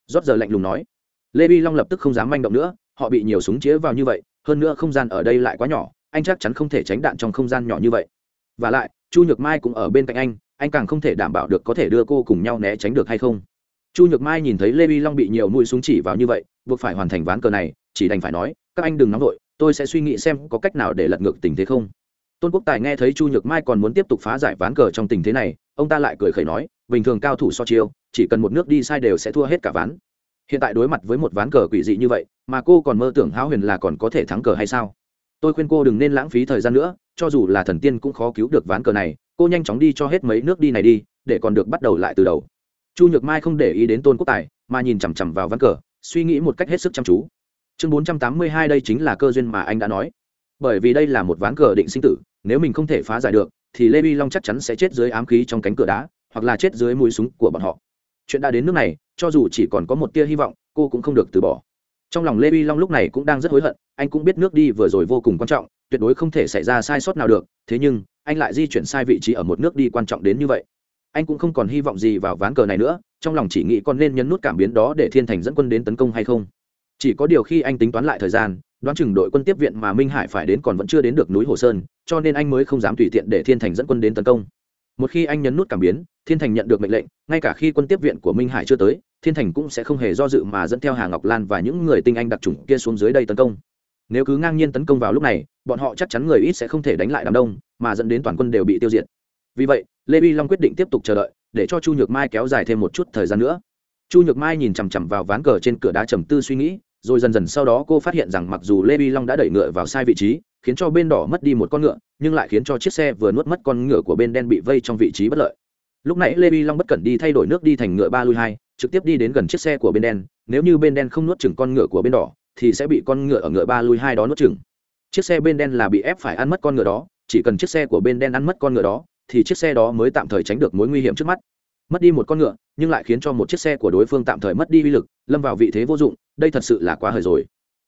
Rót giờ lạnh lùng nói. Lê vi long lập tức không dám manh động nữa, họ bị nhiều súng chĩa vào như vậy, hơn nữa không gian ở đây lại quá nhỏ, anh chắc chắn không thể tránh đạn trong không gian nhỏ như vậy. V à lại, chu nhược mai cũng ở bên cạnh anh anh càng không thể đảm bảo được có thể đưa cô cùng nhau né tránh được hay không. Chu nhược mai nhìn thấy lê vi long bị nhiều mũi súng chỉ vào như vậy, buộc phải hoàn thành ván cờ này, chỉ đành phải nói, các anh đừng nóng vội, tôi sẽ suy nghĩ xem có cách nào để lật ngược tình thế không tôn quốc tài nghe thấy chu nhược mai còn muốn tiếp tục phá giải ván cờ trong tình thế này, ông ta lại cười khẩy nói, bình thường cao thủ so chiêu, chỉ cần một nước đi sai đều sẽ thua hết cả ván. Hiện tại đối mặt với một ván cờ quỷ dị như vậy, mà cô còn mơ tưởng háo huyền là còn có thể thắng cờ hay sao? Tôi khuyên cô đừng nên lãng phí thời gian nữa, cho dù là thần tiên cũng khó cứu được ván cờ này, cô nhanh chóng đi cho hết mấy nước đi này đi, để còn được bắt đầu lại từ đầu. Chu nhược mai không để ý đến tôn quốc tài, mà nhìn chằm chằm vào ván cờ, suy nghĩ một cách hết sức chăm chú. Chương bốn trăm tám mươi hai đây chính là cơ duyên mà anh đã nói. Bởi vì đây là một ván cờ định sinh tử nếu mình không thể phá giải được, thì lê vi long chắc chắn sẽ chết dưới ám khí trong cánh cửa đá, hoặc là chết dưới mũi súng của bọn họ. Chuyện đã đến nước này, cho dù chỉ còn có một tia hy vọng, cô cũng không được từ bỏ. Trong lòng lê vi long lúc này cũng đang rất hối hận, anh cũng biết nước đi vừa rồi vô cùng quan trọng, tuyệt đối không thể xảy ra sai sót nào được, thế nhưng, anh lại di chuyển sai vị trí ở một nước đi quan trọng đến như vậy. Anh cũng không còn hy vọng gì vào ván cờ này nữa, trong lòng chỉ nghĩ con nên nhấn nút cảm biến đó để thiên thành dẫn quân đến tấn công hay không. Chỉ có điều khi anh tính toán lại thời gian đoán chừng đội quân tiếp viện mà minh hải phải đến còn vẫn chưa đến được núi hồ sơn, cho nên anh mới không dám tùy tiện để thiên thành dẫn quân đến tấn công. Một khi anh nhấn nút cảm biến, thiên thành nhận được mệnh lệnh, ngay cả khi quân tiếp viện của minh hải chưa tới, thiên thành cũng sẽ không hề do dự mà dẫn theo hà ngọc lan và những người tinh anh đặc trùng kia xuống dưới đây tấn công. Nếu cứ ngang nhiên tấn công vào lúc này, bọn họ chắc chắn người ít sẽ không thể đánh lại đám đông, mà dẫn đến toàn quân đều bị tiêu diệt. Vì vậy, lê vi long quyết định tiếp tục chờ đợi, để cho chu nhược mai kéo dài thêm một chút thời gian nữa. Chu nhược mai nhìn chằm chằm vào ván cờ trên cửa đá trầm tư suy nghĩ rồi dần dần sau đó cô phát hiện rằng mặc dù lê vi long đã đẩy ngựa vào sai vị trí, khiến cho bên đỏ mất đi một con ngựa, nhưng lại khiến cho chiếc xe vừa nuốt mất con ngựa của bên đen bị vây trong vị trí bất lợi. Lúc nãy lê vi long bất cẩn đi thay đổi nước đi thành ngựa ba lui hai, trực tiếp đi đến gần chiếc xe của bên đen, nếu như bên đen không nuốt chừng con ngựa của bên đỏ, thì sẽ bị con ngựa ở ngựa ba lui hai đó nuốt chừng chiếc xe bên đen là bị ép phải ăn mất con ngựa đó, chỉ cần chiếc xe của bên đen ăn mất con ngựa đó, thì chiếc xe đó mới tạm thời tránh được mối nguy hiểm trước mắt. Mất đi một con ngựa nhưng lại khiến cho một chiếc xe của đối phương tạm thời mất đi uy lực, lâm vào vị thế vô dụng, đây thật sự là quá hời rồi.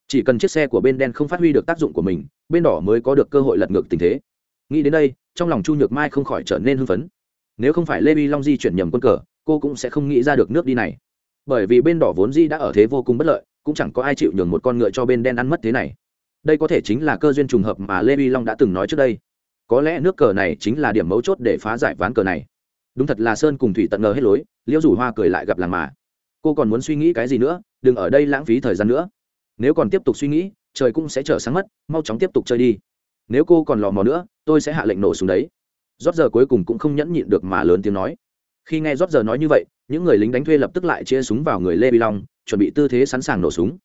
Chỉ cần chiếc xe của bên đen không phát huy được tác dụng của mình, bên đỏ mới có được cơ hội lật ngược tình thế. Nghĩ đến đây, trong lòng chu nhược mai không khỏi trở nên hưng phấn. Nếu không phải lê vi long di chuyển nhầm quân cờ, cô cũng sẽ không nghĩ ra được nước đi này. Bởi vì bên đỏ vốn di đã ở thế vô cùng bất lợi, cũng chẳng có ai chịu nhường một con ngựa cho bên đen ăn mất thế này. Đây có thể chính là cơ duyên trùng hợp mà lê vi long đã từng nói trước đây. Có lẽ nước cờ này chính là điểm mấu chốt để phá giải ván cờ này đúng thật là sơn cùng thủy tận ngờ hết lối, liễu rủ hoa cười lại gặp làng mà. Cô còn muốn suy nghĩ cái gì nữa, đừng ở đây lãng phí thời gian nữa. Nếu còn tiếp tục suy nghĩ, trời cũng sẽ trở sáng mất, mau chóng tiếp tục chơi đi. Nếu cô còn lò mò nữa, tôi sẽ hạ lệnh nổ xuống đấy. Rót giờ cuối cùng cũng không nhẫn nhịn được mà lớn tiếng nói. Khi nghe rót giờ nói như vậy, những người lính đánh thuê lập tức lại chia súng vào người lê vi long, chuẩn bị tư thế sẵn sàng nổ súng.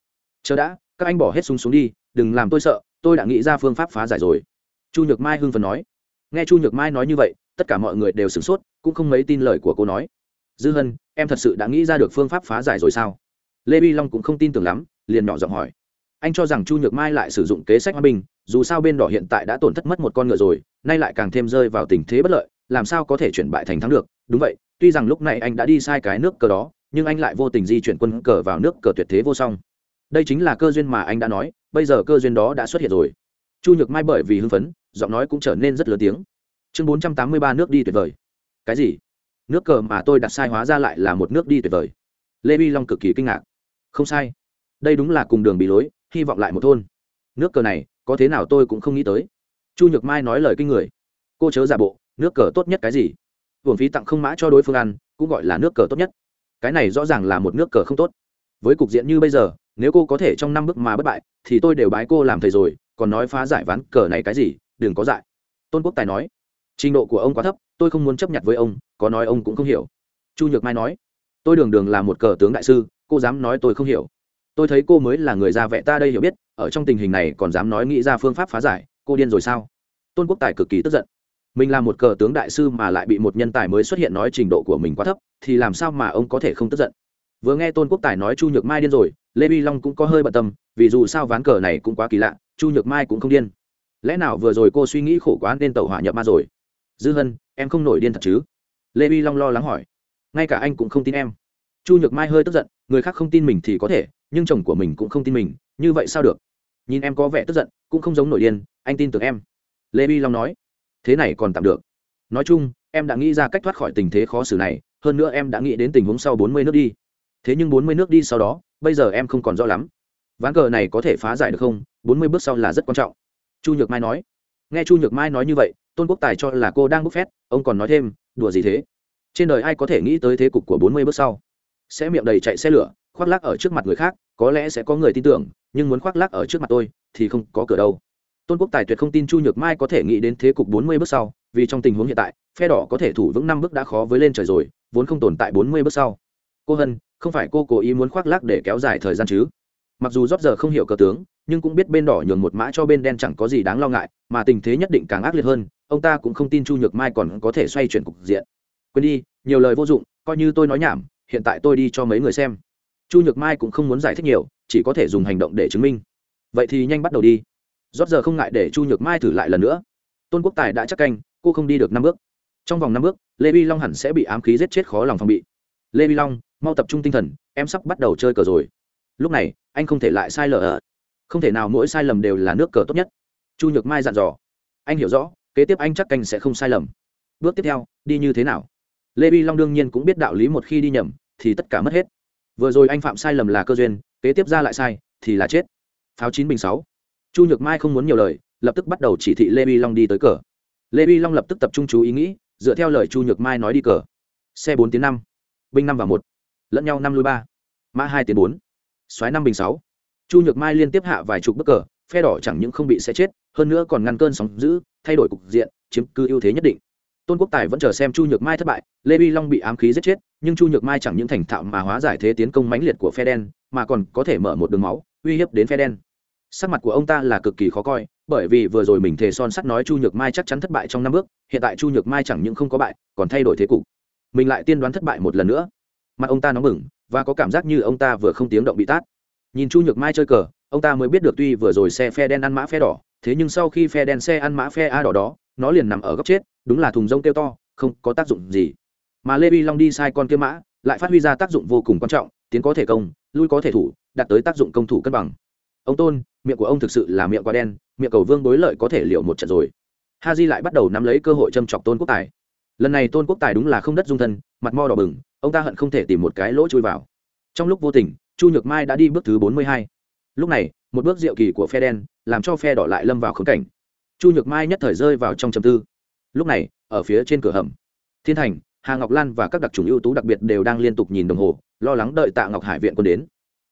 Chờ đã, các anh bỏ hết súng xuống đi, đừng làm tôi sợ, tôi đã nghĩ ra phương pháp phá giải rồi. Chu nhược mai hưng phần nói. Nghe chu nhược mai nói như vậy, tất cả mọi người đều sửng sốt cũng không mấy tin lời của cô nói. Dư hân, em thật sự đã nghĩ ra được phương pháp phá giải rồi sao? Lê vi long cũng không tin tưởng lắm, liền nhỏ giọng hỏi. Anh cho rằng chu nhược mai lại sử dụng kế sách hòa bình, dù sao bên đỏ hiện tại đã tổn thất mất một con ngựa rồi, nay lại càng thêm rơi vào tình thế bất lợi, làm sao có thể chuyển bại thành thắng được? Đúng vậy, tuy rằng lúc này anh đã đi sai cái nước cờ đó, nhưng anh lại vô tình di chuyển quân cờ vào nước cờ tuyệt thế vô song. Đây chính là cơ duyên mà anh đã nói, bây giờ cơ duyên đó đã xuất hiện rồi. Chu nhược mai bởi vì hưng phấn, giọng nói cũng trở nên rất lớn tiếng. Chương bốn trăm tám mươi ba nước đi tuyệt vời cái gì? Nước cờ mà tôi đặt sai hóa ra lại là một nước đi tuyệt vời. Lê vi long cực kỳ kinh ngạc. Không sai. Đây đúng là cùng đường bị lối hy vọng lại một thôn. Nước cờ này, có thế nào tôi cũng không nghĩ tới. Chu nhược mai nói lời kinh người. Cô chớ giả bộ, nước cờ tốt nhất cái gì? Hưởng phí tặng không mã cho đối phương ăn, cũng gọi là nước cờ tốt nhất. Cái này rõ ràng là một nước cờ không tốt. Với cục diện như bây giờ, nếu cô có thể trong năm bước mà bất bại, thì tôi đều bái cô làm thầy rồi, còn nói phá giải ván cờ này cái gì, đừng có dại. Tôn quốc tài nói trình độ của ông quá thấp, tôi không muốn chấp nhận với ông, có nói ông cũng không hiểu. Chu nhược mai nói, tôi đường đường là một cờ tướng đại sư, cô dám nói tôi không hiểu. Tôi thấy cô mới là người ra vẽ ta đây hiểu biết, ở trong tình hình này còn dám nói nghĩ ra phương pháp phá giải, cô điên rồi sao? Tôn quốc tài cực kỳ tức giận. Mình là một cờ tướng đại sư mà lại bị một nhân tài mới xuất hiện nói trình độ của mình quá thấp, thì làm sao mà ông có thể không tức giận? Vừa nghe tôn quốc tài nói chu nhược mai điên rồi, lê vi long cũng có hơi bận tâm, vì dù sao ván cờ này cũng quá kỳ lạ, chu nhược mai cũng không điên. Lẽ nào vừa rồi cô suy nghĩ khổ quá nên tàu hỏa nhập ma rồi? Dư hân, em không nổi điên thật chứ? Lê vi long lo lắng hỏi. Ngay cả anh cũng không tin em. Chu nhược mai hơi tức giận, người khác không tin mình thì có thể, nhưng chồng của mình cũng không tin mình, như vậy sao được? Nhìn em có vẻ tức giận, cũng không giống nổi điên, anh tin tưởng em. Lê vi long nói. Thế này còn tạm được. Nói chung, em đã nghĩ ra cách thoát khỏi tình thế khó xử này, hơn nữa em đã nghĩ đến tình huống sau bốn mươi nước đi. Thế nhưng bốn mươi nước đi sau đó, bây giờ em không còn rõ lắm. Ván cờ này có thể phá giải được không? Bốn mươi bước sau là rất quan trọng. Chu nhược mai nói. Nghe chu nhược mai nói như vậy tôn quốc tài cho là cô đang bốc phét, ông còn nói thêm, đùa gì thế? Trên đời ai có thể nghĩ tới thế cục của bốn mươi bước sau? Sẽ miệng đầy chạy xe lửa, khoác lác ở trước mặt người khác, có lẽ sẽ có người tin tưởng, nhưng muốn khoác lác ở trước mặt tôi thì không có cửa đâu. Tôn quốc tài tuyệt không tin chu nhược mai có thể nghĩ đến thế cục bốn mươi bước sau, vì trong tình huống hiện tại, phe đỏ có thể thủ vững năm bước đã khó với lên trời rồi, vốn không tồn tại bốn mươi bước sau. Cô hân, không phải cô cố ý muốn khoác lác để kéo dài thời gian chứ? Mặc dù rót giờ không hiểu cờ tướng nhưng cũng biết bên đỏ nhường một mã cho bên đen chẳng có gì đáng lo ngại, mà tình thế nhất định càng ác liệt hơn, ông ta cũng không tin chu nhược mai còn có thể xoay chuyển cục diện. Quên đi, nhiều lời vô dụng, coi như tôi nói nhảm, hiện tại tôi đi cho mấy người xem. Chu nhược mai cũng không muốn giải thích nhiều, chỉ có thể dùng hành động để chứng minh. Vậy thì nhanh bắt đầu đi. Rót giờ không ngại để chu nhược mai thử lại lần nữa. Tôn quốc tài đã chắc canh, cô không đi được năm bước. Trong vòng năm bước, lê vi long hẳn sẽ bị ám khí giết chết khó lòng phòng bị. Lê vi long, mau tập trung tinh thần, em sắp bắt đầu chơi cờ rồi. Lúc này, anh không thể lại sai lờ ở không thể nào mỗi sai lầm đều là nước cờ tốt nhất. Chu nhược mai dặn dò. Anh hiểu rõ, kế tiếp anh chắc canh sẽ không sai lầm. Bước tiếp theo, đi như thế nào? Lê bi long đương nhiên cũng biết đạo lý một khi đi nhầm, thì tất cả mất hết. Vừa rồi anh phạm sai lầm là cơ duyên, kế tiếp ra lại sai, thì là chết. Pháo chín bình sáu. Chu nhược mai không muốn nhiều lời, lập tức bắt đầu chỉ thị lê bi long đi tới cờ. Lê bi long lập tức tập trung chú ý nghĩ, dựa theo lời chu nhược mai nói đi cờ. Xe bốn tiến năm, binh năm và một, lẫn nhau năm lui ba, mã hai tiến bốn xoáy năm bình sáu chu nhược mai liên tiếp hạ vài chục bức cờ, phe đỏ chẳng những không bị sẽ chết, hơn nữa còn ngăn cơn sóng giữ thay đổi cục diện, chiếm cứ ưu thế nhất định. Tôn quốc tài vẫn chờ xem chu nhược mai thất bại, lê vi long bị ám khí giết chết, nhưng chu nhược mai chẳng những thành thạo mà hóa giải thế tiến công mãnh liệt của phe đen, mà còn có thể mở một đường máu, uy hiếp đến phe đen. Sắc mặt của ông ta là cực kỳ khó coi, bởi vì vừa rồi mình thề son sắt nói chu nhược mai chắc chắn thất bại trong năm bước, hiện tại chu nhược mai chẳng những không có bại, còn thay đổi thế cục. Mình lại tiên đoán thất bại một lần nữa. Mặt ông ta nóng bừng, và có cảm giác như ông ta vừa không tiếng động bị tát nhìn chu nhược mai chơi cờ, ông ta mới biết được tuy vừa rồi xe phe đen ăn mã phe đỏ, thế nhưng sau khi phe đen xe ăn mã phe a đỏ đó, nó liền nằm ở góc chết, đúng là thùng rông kêu to, không có tác dụng gì. Mà lê vi long đi sai con kia mã, lại phát huy ra tác dụng vô cùng quan trọng, tiến có thể công, lui có thể thủ, đạt tới tác dụng công thủ cân bằng. Ông tôn, miệng của ông thực sự là miệng quá đen, miệng cầu vương bối lợi có thể liệu một trận rồi. Ha di lại bắt đầu nắm lấy cơ hội châm chọc tôn quốc tài. Lần này tôn quốc tài đúng là không đất dung thân, mặt mo đỏ bừng, ông ta hận không thể tìm một cái lỗ chui vào trong lúc vô tình, chu nhược mai đã đi bước thứ bốn mươi hai. Lúc này, một bước diệu kỳ của phe đen làm cho phe đỏ lại lâm vào khống cảnh. Chu nhược mai nhất thời rơi vào trong chầm tư. Lúc này, ở phía trên cửa hầm, thiên thành, hà ngọc lan và các đặc trùng ưu tú đặc biệt đều đang liên tục nhìn đồng hồ, lo lắng đợi tạ ngọc hải viện quân đến.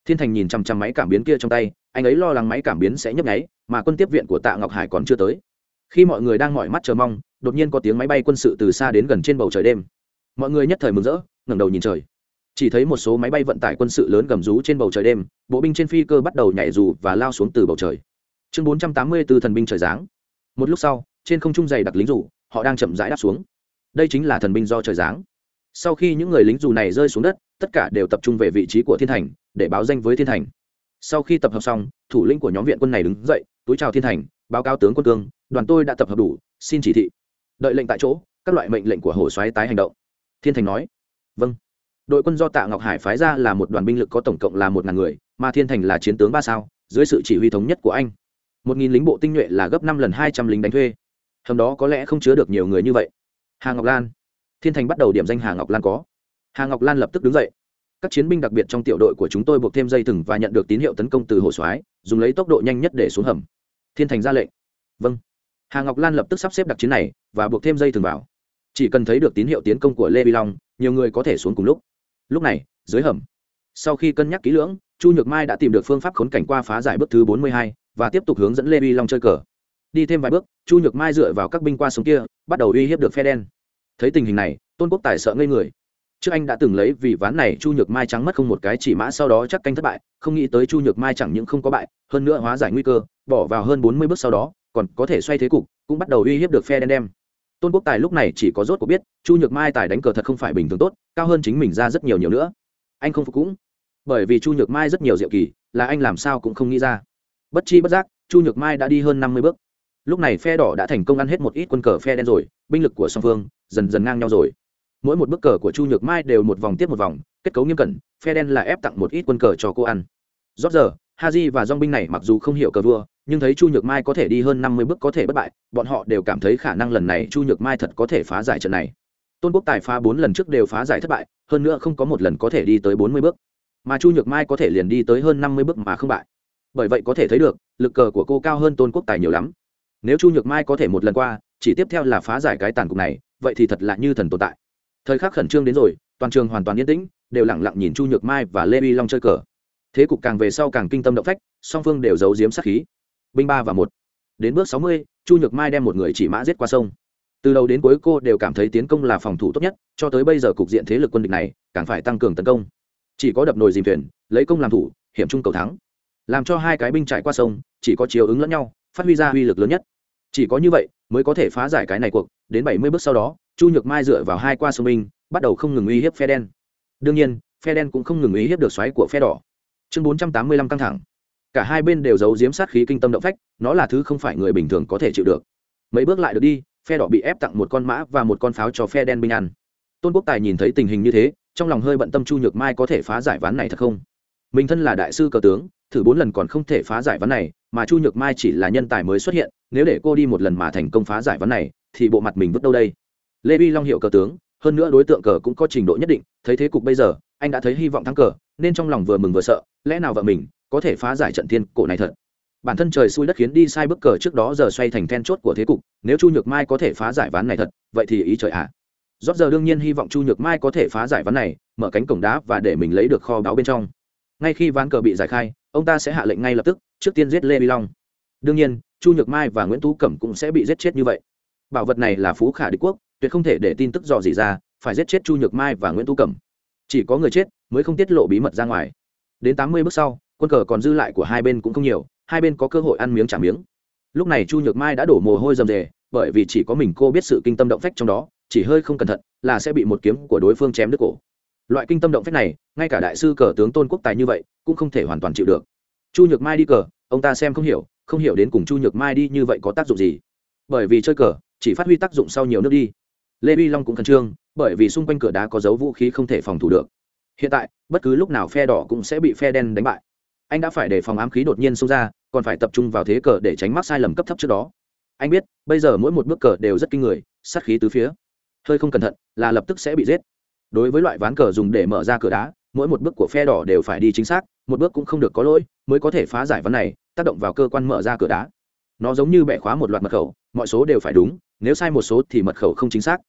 Thiên thành nhìn chằm chằm máy cảm biến kia trong tay, anh ấy lo lắng máy cảm biến sẽ nhấp nháy, mà quân tiếp viện của tạ ngọc hải còn chưa tới. Khi mọi người đang mỏi mắt chờ mong, đột nhiên có tiếng máy bay quân sự từ xa đến gần trên bầu trời đêm. Mọi người nhất thời mừng rỡ, ngẩng đầu nhìn trời chỉ thấy một số máy bay vận tải quân sự lớn gầm rú trên bầu trời đêm, bộ binh trên phi cơ bắt đầu nhảy dù và lao xuống từ bầu trời. Chương bốn trăm tám mươi b ố thần binh trời giáng. Một lúc sau, trên không trung dày đặc lính dù, họ đang chậm rãi đáp xuống. Đây chính là thần binh do trời giáng. Sau khi những người lính dù này rơi xuống đất, tất cả đều tập trung về vị trí của thiên thành, để báo danh với thiên thành. Sau khi tập hợp xong, thủ lĩnh của nhóm viện quân này đứng dậy, túi chào thiên thành, báo cáo tướng quân cương, đoàn tôi đã tập hợp đủ, xin chỉ thị. Đợi lệnh tại chỗ, các loại mệnh lệnh của hồ xoáy tái hành động. Thiên thành nói. Vâng đội quân do tạ ngọc hải phái ra là một đoàn binh lực có tổng cộng là một ngàn người, mà thiên thành là chiến tướng ba sao, dưới sự chỉ huy thống nhất của anh. Một nghìn lính bộ tinh nhuệ là gấp năm lần hai trăm lính đánh thuê. Hầm đó có lẽ không chứa được nhiều người như vậy. Hà ngọc lan. Thiên thành bắt đầu điểm danh hà ngọc lan có. Hà ngọc lan lập tức đứng dậy. Các chiến binh đặc biệt trong tiểu đội của chúng tôi buộc thêm dây thừng và nhận được tín hiệu tấn công từ hồ soái dùng lấy tốc độ nhanh nhất để xuống hầm. Thiên thành ra lệnh. Vâng. Hà ngọc lan lập tức sắp xếp đặc chiến này và buộc thêm dây thừng vào. Chỉ cần thấy được tín hiệu tiến công của lê vi long, nhiều người có thể xuống cùng lúc lúc này, dưới hầm, sau khi cân nhắc kỹ lưỡng, chu nhược mai đã tìm được phương pháp khốn cảnh qua phá giải bước thứ bốn mươi hai và tiếp tục hướng dẫn lê vi long chơi cờ. Đi thêm vài bước, chu nhược mai dựa vào các binh qua sông kia, bắt đầu uy hiếp được phe đen. Thấy tình hình này, tôn quốc tài sợ ngây người. Trước anh đã từng lấy vì ván này chu nhược mai trắng mất không một cái chỉ mã, sau đó chắc canh thất bại, không nghĩ tới chu nhược mai chẳng những không có bại, hơn nữa hóa giải nguy cơ, bỏ vào hơn bốn mươi bước sau đó, còn có thể xoay thế cục, cũng bắt đầu uy hiếp được phe đen đem tôn quốc tài lúc này chỉ có rốt của biết, chu nhược mai tài đánh cờ thật không phải bình thường tốt, cao hơn chính mình ra rất nhiều nhiều nữa. Anh không phục cũng. Bởi vì chu nhược mai rất nhiều diệu kỳ, là anh làm sao cũng không nghĩ ra. Bất chi bất giác, chu nhược mai đã đi hơn năm mươi bước. Lúc này phe đỏ đã thành công ăn hết một ít quân cờ phe đen rồi, binh lực của song phương dần dần ngang nhau rồi. Mỗi một bức cờ của chu nhược mai đều một vòng tiếp một vòng, kết cấu nghiêm cẩn, phe đen là ép tặng một ít quân cờ cho cô ăn. Rót giờ, haji và dong binh này mặc dù không hiểu cờ vua nhưng thấy chu nhược mai có thể đi hơn năm mươi bước có thể bất bại, bọn họ đều cảm thấy khả năng lần này chu nhược mai thật có thể phá giải trận này. Tôn quốc tài phá bốn lần trước đều phá giải thất bại, hơn nữa không có một lần có thể đi tới bốn mươi bước. Mà chu nhược mai có thể liền đi tới hơn năm mươi bước mà không bại. Bởi vậy có thể thấy được, lực cờ của cô cao hơn tôn quốc tài nhiều lắm. Nếu chu nhược mai có thể một lần qua, chỉ tiếp theo là phá giải cái tàn cục này, vậy thì thật là như thần tồn tại. Thời khắc khẩn trương đến rồi, toàn trường hoàn toàn yên tĩnh, đều lẳng lặng nhìn chu nhược mai và lê uy long chơi cờ. Thế cục càng về sau càng kinh tâm động phách, song phương đều giấu giếm sát khí binh ba và một. Đến bước sáu mươi, chu nhược mai đem một người chỉ mã giết qua sông. Từ đầu đến cuối, cô đều cảm thấy tiến công là phòng thủ tốt nhất, cho tới bây giờ cục diện thế lực quân địch này càng phải tăng cường tấn công. Chỉ có đập nồi dìm thuyền, lấy công làm thủ, hiểm trung cầu thắng. Làm cho hai cái binh trải qua sông, chỉ có chiều ứng lẫn nhau, phát huy ra uy lực lớn nhất. Chỉ có như vậy mới có thể phá giải cái này cuộc. Đến bảy mươi bước sau đó, chu nhược mai dựa vào hai qua sông binh, bắt đầu không ngừng uy hiếp phe đen. Đương nhiên, phe đen cũng không ngừng uy hiếp được xoáy của phe đỏ. Chương bốn trăm tám mươi lăm căng thẳng cả hai bên đều giấu giếm sát khí kinh tâm động phách, nó là thứ không phải người bình thường có thể chịu được. Mấy bước lại được đi, phe đỏ bị ép tặng một con mã và một con pháo cho phe đen binh ăn. Tôn quốc tài nhìn thấy tình hình như thế, trong lòng hơi bận tâm chu nhược mai có thể phá giải ván này thật không? Mình thân là đại sư cờ tướng, thử bốn lần còn không thể phá giải ván này, mà chu nhược mai chỉ là nhân tài mới xuất hiện, nếu để cô đi một lần mà thành công phá giải ván này, thì bộ mặt mình vứt đâu đây? Lê vi long hiệu cờ tướng, hơn nữa đối tượng cờ cũng có trình độ nhất định, thấy thế cục bây giờ, anh đã thấy hy vọng thắng cờ, nên trong lòng vừa mừng vừa sợ, lẽ nào vợ mình có thể phá giải trận thiên cổ này thật. Bản thân trời xui đất khiến đi sai bức cờ trước đó giờ xoay thành then chốt của thế cục, nếu chu nhược mai có thể phá giải ván này thật, vậy thì ý trời ạ. À. rót giờ đương nhiên hy vọng chu nhược mai có thể phá giải ván này, mở cánh cổng đá và để mình lấy được kho báu bên trong. Ngay khi ván cờ bị giải khai, ông ta sẽ hạ lệnh ngay lập tức, trước tiên giết lê vi long. Đương nhiên, chu nhược mai và nguyễn tú cẩm cũng sẽ bị giết chết như vậy. Bảo vật này là phú khả đế quốc, tuyệt không thể để tin tức dò dỉ ra, phải giết chết chu nhược mai và nguyễn tú cẩm. Chỉ có người chết mới không tiết lộ bí mật ra ngoài. Đến tám mươi bước sau quân cờ còn dư lại của hai bên cũng không nhiều, hai bên có cơ hội ăn miếng trả miếng. Lúc này chu nhược mai đã đổ mồ hôi rầm rề, bởi vì chỉ có mình cô biết sự kinh tâm động phách trong đó, chỉ hơi không cẩn thận là sẽ bị một kiếm của đối phương chém đứt cổ. Loại kinh tâm động phách này, ngay cả đại sư cờ tướng tôn quốc tài như vậy, cũng không thể hoàn toàn chịu được. Chu nhược mai đi cờ, ông ta xem không hiểu không hiểu đến cùng chu nhược mai đi như vậy có tác dụng gì. Bởi vì chơi cờ, chỉ phát huy tác dụng sau nhiều nước đi. Lê vi long cũng khẩn trương, bởi vì xung quanh cửa đá có dấu vũ khí không thể phòng thủ được. Hiện tại, bất cứ lúc nào phe đỏ cũng sẽ bị phe đen đánh bại anh đã phải đề phòng ám khí đột nhiên xông ra, còn phải tập trung vào thế cờ để tránh mắc sai lầm cấp thấp trước đó. Anh biết, bây giờ mỗi một bước cờ đều rất kinh người, sát khí từ phía. Hơi không cẩn thận, là lập tức sẽ bị giết. Đối với loại ván cờ dùng để mở ra cửa đá, mỗi một bước của phe đỏ đều phải đi chính xác, một bước cũng không được có lỗi, mới có thể phá giải ván này, tác động vào cơ quan mở ra cửa đá. Nó giống như bẻ khóa một loạt mật khẩu, mọi số đều phải đúng, nếu sai một số thì mật khẩu không chính xác.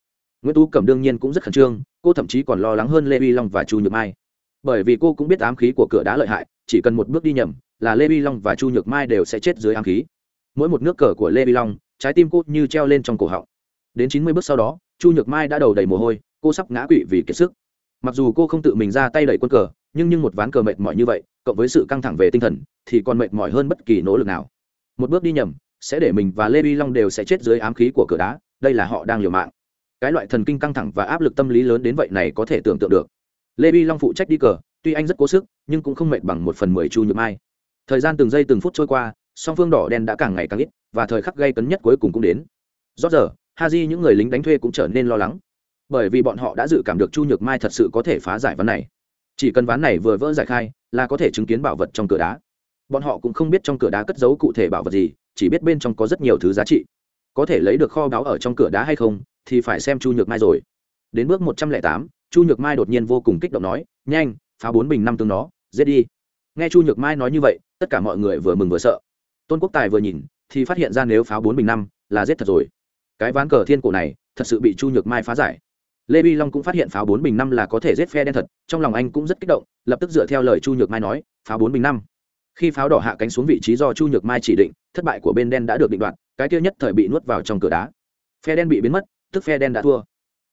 Nguyễn tú cẩm đương nhiên cũng rất khẩn trương, cô thậm chí còn lo lắng hơn lê uy long và chu nhược mai. Bởi vì cô cũng biết ám khí của cửa đá lợi hại chỉ cần một bước đi nhầm, là lê vi long và chu nhược mai đều sẽ chết dưới ám khí. Mỗi một nước cờ của lê vi long, trái tim cô như treo lên trong cổ họng. Đến chín mươi bước sau đó, chu nhược mai đã đầu đầy mồ hôi, cô sắp ngã quỵ vì kiệt sức. Mặc dù cô không tự mình ra tay đẩy quân cờ, nhưng nhưng một ván cờ mệt mỏi như vậy, cộng với sự căng thẳng về tinh thần, thì còn mệt mỏi hơn bất kỳ nỗ lực nào. Một bước đi nhầm, sẽ để mình và lê vi long đều sẽ chết dưới ám khí của cửa đá, đây là họ đang liều mạng. Cái loại thần kinh căng thẳng và áp lực tâm lý lớn đến vậy này có thể tưởng tượng được. Lê vi long phụ trách đi cờ tuy anh rất cố sức, nhưng cũng không mệt bằng một phần mười chu nhược mai. Thời gian từng giây từng phút trôi qua, song phương đỏ đen đã càng ngày càng ít, và thời khắc gây cấn nhất cuối cùng cũng đến. Rót giờ ha di những người lính đánh thuê cũng trở nên lo lắng. Bởi vì bọn họ đã dự cảm được chu nhược mai thật sự có thể phá giải ván này. Chỉ cần ván này vừa vỡ giải khai, là có thể chứng kiến bảo vật trong cửa đá. Bọn họ cũng không biết trong cửa đá cất giấu cụ thể bảo vật gì, chỉ biết bên trong có rất nhiều thứ giá trị. Có thể lấy được kho báu ở trong cửa đá hay không, thì phải xem chu nhược mai rồi. Đến bước một trăm lẻ tám, chu nhược mai đột nhiên vô cùng kích động nói, nhanh phá bốn bình năm tương nó, giết đi. Nghe chu nhược mai nói như vậy, tất cả mọi người vừa mừng vừa sợ. Tôn quốc tài vừa nhìn, thì phát hiện ra nếu pháo bốn bình năm là giết thật rồi. Cái ván cờ thiên cổ này, thật sự bị chu nhược mai phá giải. Lê bi long cũng phát hiện pháo bốn bình năm là có thể giết phe đen thật, trong lòng anh cũng rất kích động, lập tức dựa theo lời chu nhược mai nói pháo bốn bình năm. Khi pháo đỏ hạ cánh xuống vị trí do chu nhược mai chỉ định, thất bại của bên đen đã được định đoạt, cái tiêu nhất thời bị nuốt vào trong cửa đá. Phe đen bị biến mất, tức phe đen đã thua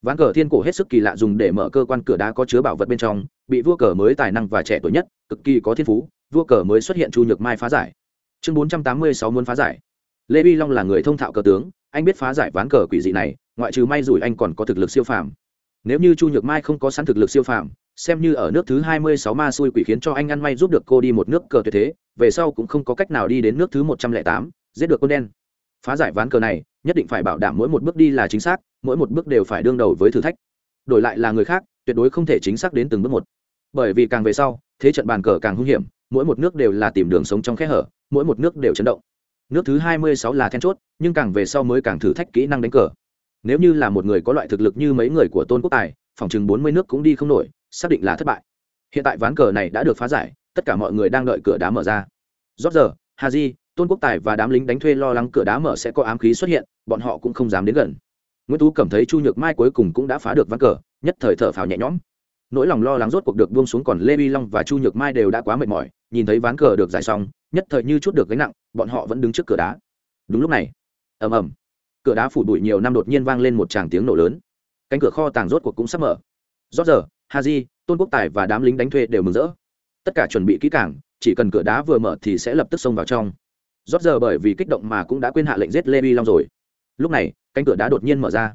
ván cờ thiên cổ hết sức kỳ lạ dùng để mở cơ quan cửa đá có chứa bảo vật bên trong, bị vua cờ mới tài năng và trẻ tuổi nhất, cực kỳ có thiên phú, vua cờ mới xuất hiện chu nhược mai phá giải. Chương bốn trăm tám mươi sáu muốn phá giải. Lê vi long là người thông thạo cờ tướng, anh biết phá giải ván cờ quỷ dị này, ngoại trừ may rủi anh còn có thực lực siêu phàm. Nếu như chu nhược mai không có sẵn thực lực siêu phàm, xem như ở nước thứ hai mươi sáu ma xui quỷ khiến cho anh ăn may giúp được cô đi một nước cờ tuyệt thế, về sau cũng không có cách nào đi đến nước thứ một trăm lẻ tám, giết được con đen phá giải ván cờ này, nhất định phải bảo đảm mỗi một bước đi là chính xác, mỗi một bước đều phải đương đầu với thử thách. Đổi lại là người khác, tuyệt đối không thể chính xác đến từng bước một. Bởi vì càng về sau, thế trận bàn cờ càng hung hiểm, mỗi một nước đều là tìm đường sống trong kẽ hở, mỗi một nước đều chấn động. Nước thứ hai mươi sáu là then chốt, nhưng càng về sau mới càng thử thách kỹ năng đánh cờ. Nếu như là một người có loại thực lực như mấy người của tôn quốc tài, phòng chừng bốn mươi nước cũng đi không nổi, xác định là thất bại. Hiện tại ván cờ này đã được phá giải, tất cả mọi người đang đợi cửa đá mở ra. Rót giờ, haji tôn quốc tài và đám lính đánh thuê lo lắng cửa đá mở sẽ có ám khí xuất hiện bọn họ cũng không dám đến gần. Nguyễn tú cảm thấy chu nhược mai cuối cùng cũng đã phá được ván cờ nhất thời thở phào nhẹ nhõm. Nỗi lòng lo lắng rốt cuộc được buông xuống còn lê vi long và chu nhược mai đều đã quá mệt mỏi nhìn thấy ván cờ được giải xong nhất thời như chút được gánh nặng bọn họ vẫn đứng trước cửa đá. Đúng lúc này ầm ầm cửa đá phủ bụi nhiều năm đột nhiên vang lên một tràng tiếng nổ lớn. Cánh cửa kho tàng rốt cuộc cũng sắp mở. Rót giờ ha di tôn quốc tài và đám lính đánh thuê đều mừng rỡ. Tất cả chuẩn bị kỹ càng, chỉ cần cửa đá vừa mở thì sẽ lập tức xông vào trong rót giờ bởi vì kích động mà cũng đã quên hạ lệnh giết lê vi long rồi. Lúc này, cánh cửa đá đột nhiên mở ra.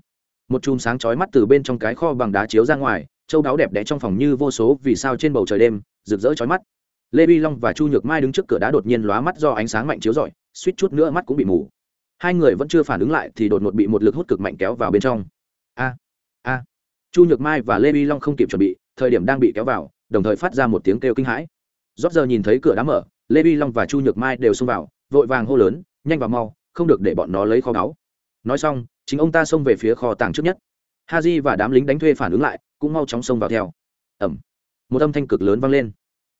Một chùm sáng chói mắt từ bên trong cái kho bằng đá chiếu ra ngoài, châu đáo đẹp đẽ trong phòng như vô số vì sao trên bầu trời đêm, rực rỡ chói mắt. Lê vi long và chu nhược mai đứng trước cửa đá đột nhiên lóa mắt do ánh sáng mạnh chiếu rọi, suýt chút nữa mắt cũng bị mù. Hai người vẫn chưa phản ứng lại thì đột ngột bị một lực hút cực mạnh kéo vào bên trong. A a. Chu nhược mai và lê vi long không kịp chuẩn bị, thời điểm đang bị kéo vào, đồng thời phát ra một tiếng kêu kinh hãi. Rót giờ nhìn thấy cửa đá mở, lê vi long và chu nhược mai đều xông vào vội vàng hô lớn, nhanh và mau, không được để bọn nó lấy kho báu. Nói xong, chính ông ta xông về phía kho tàng trước nhất. Ha j và đám lính đánh thuê phản ứng lại, cũng mau chóng xông vào theo. Ẩm. Một âm thanh cực lớn vang lên.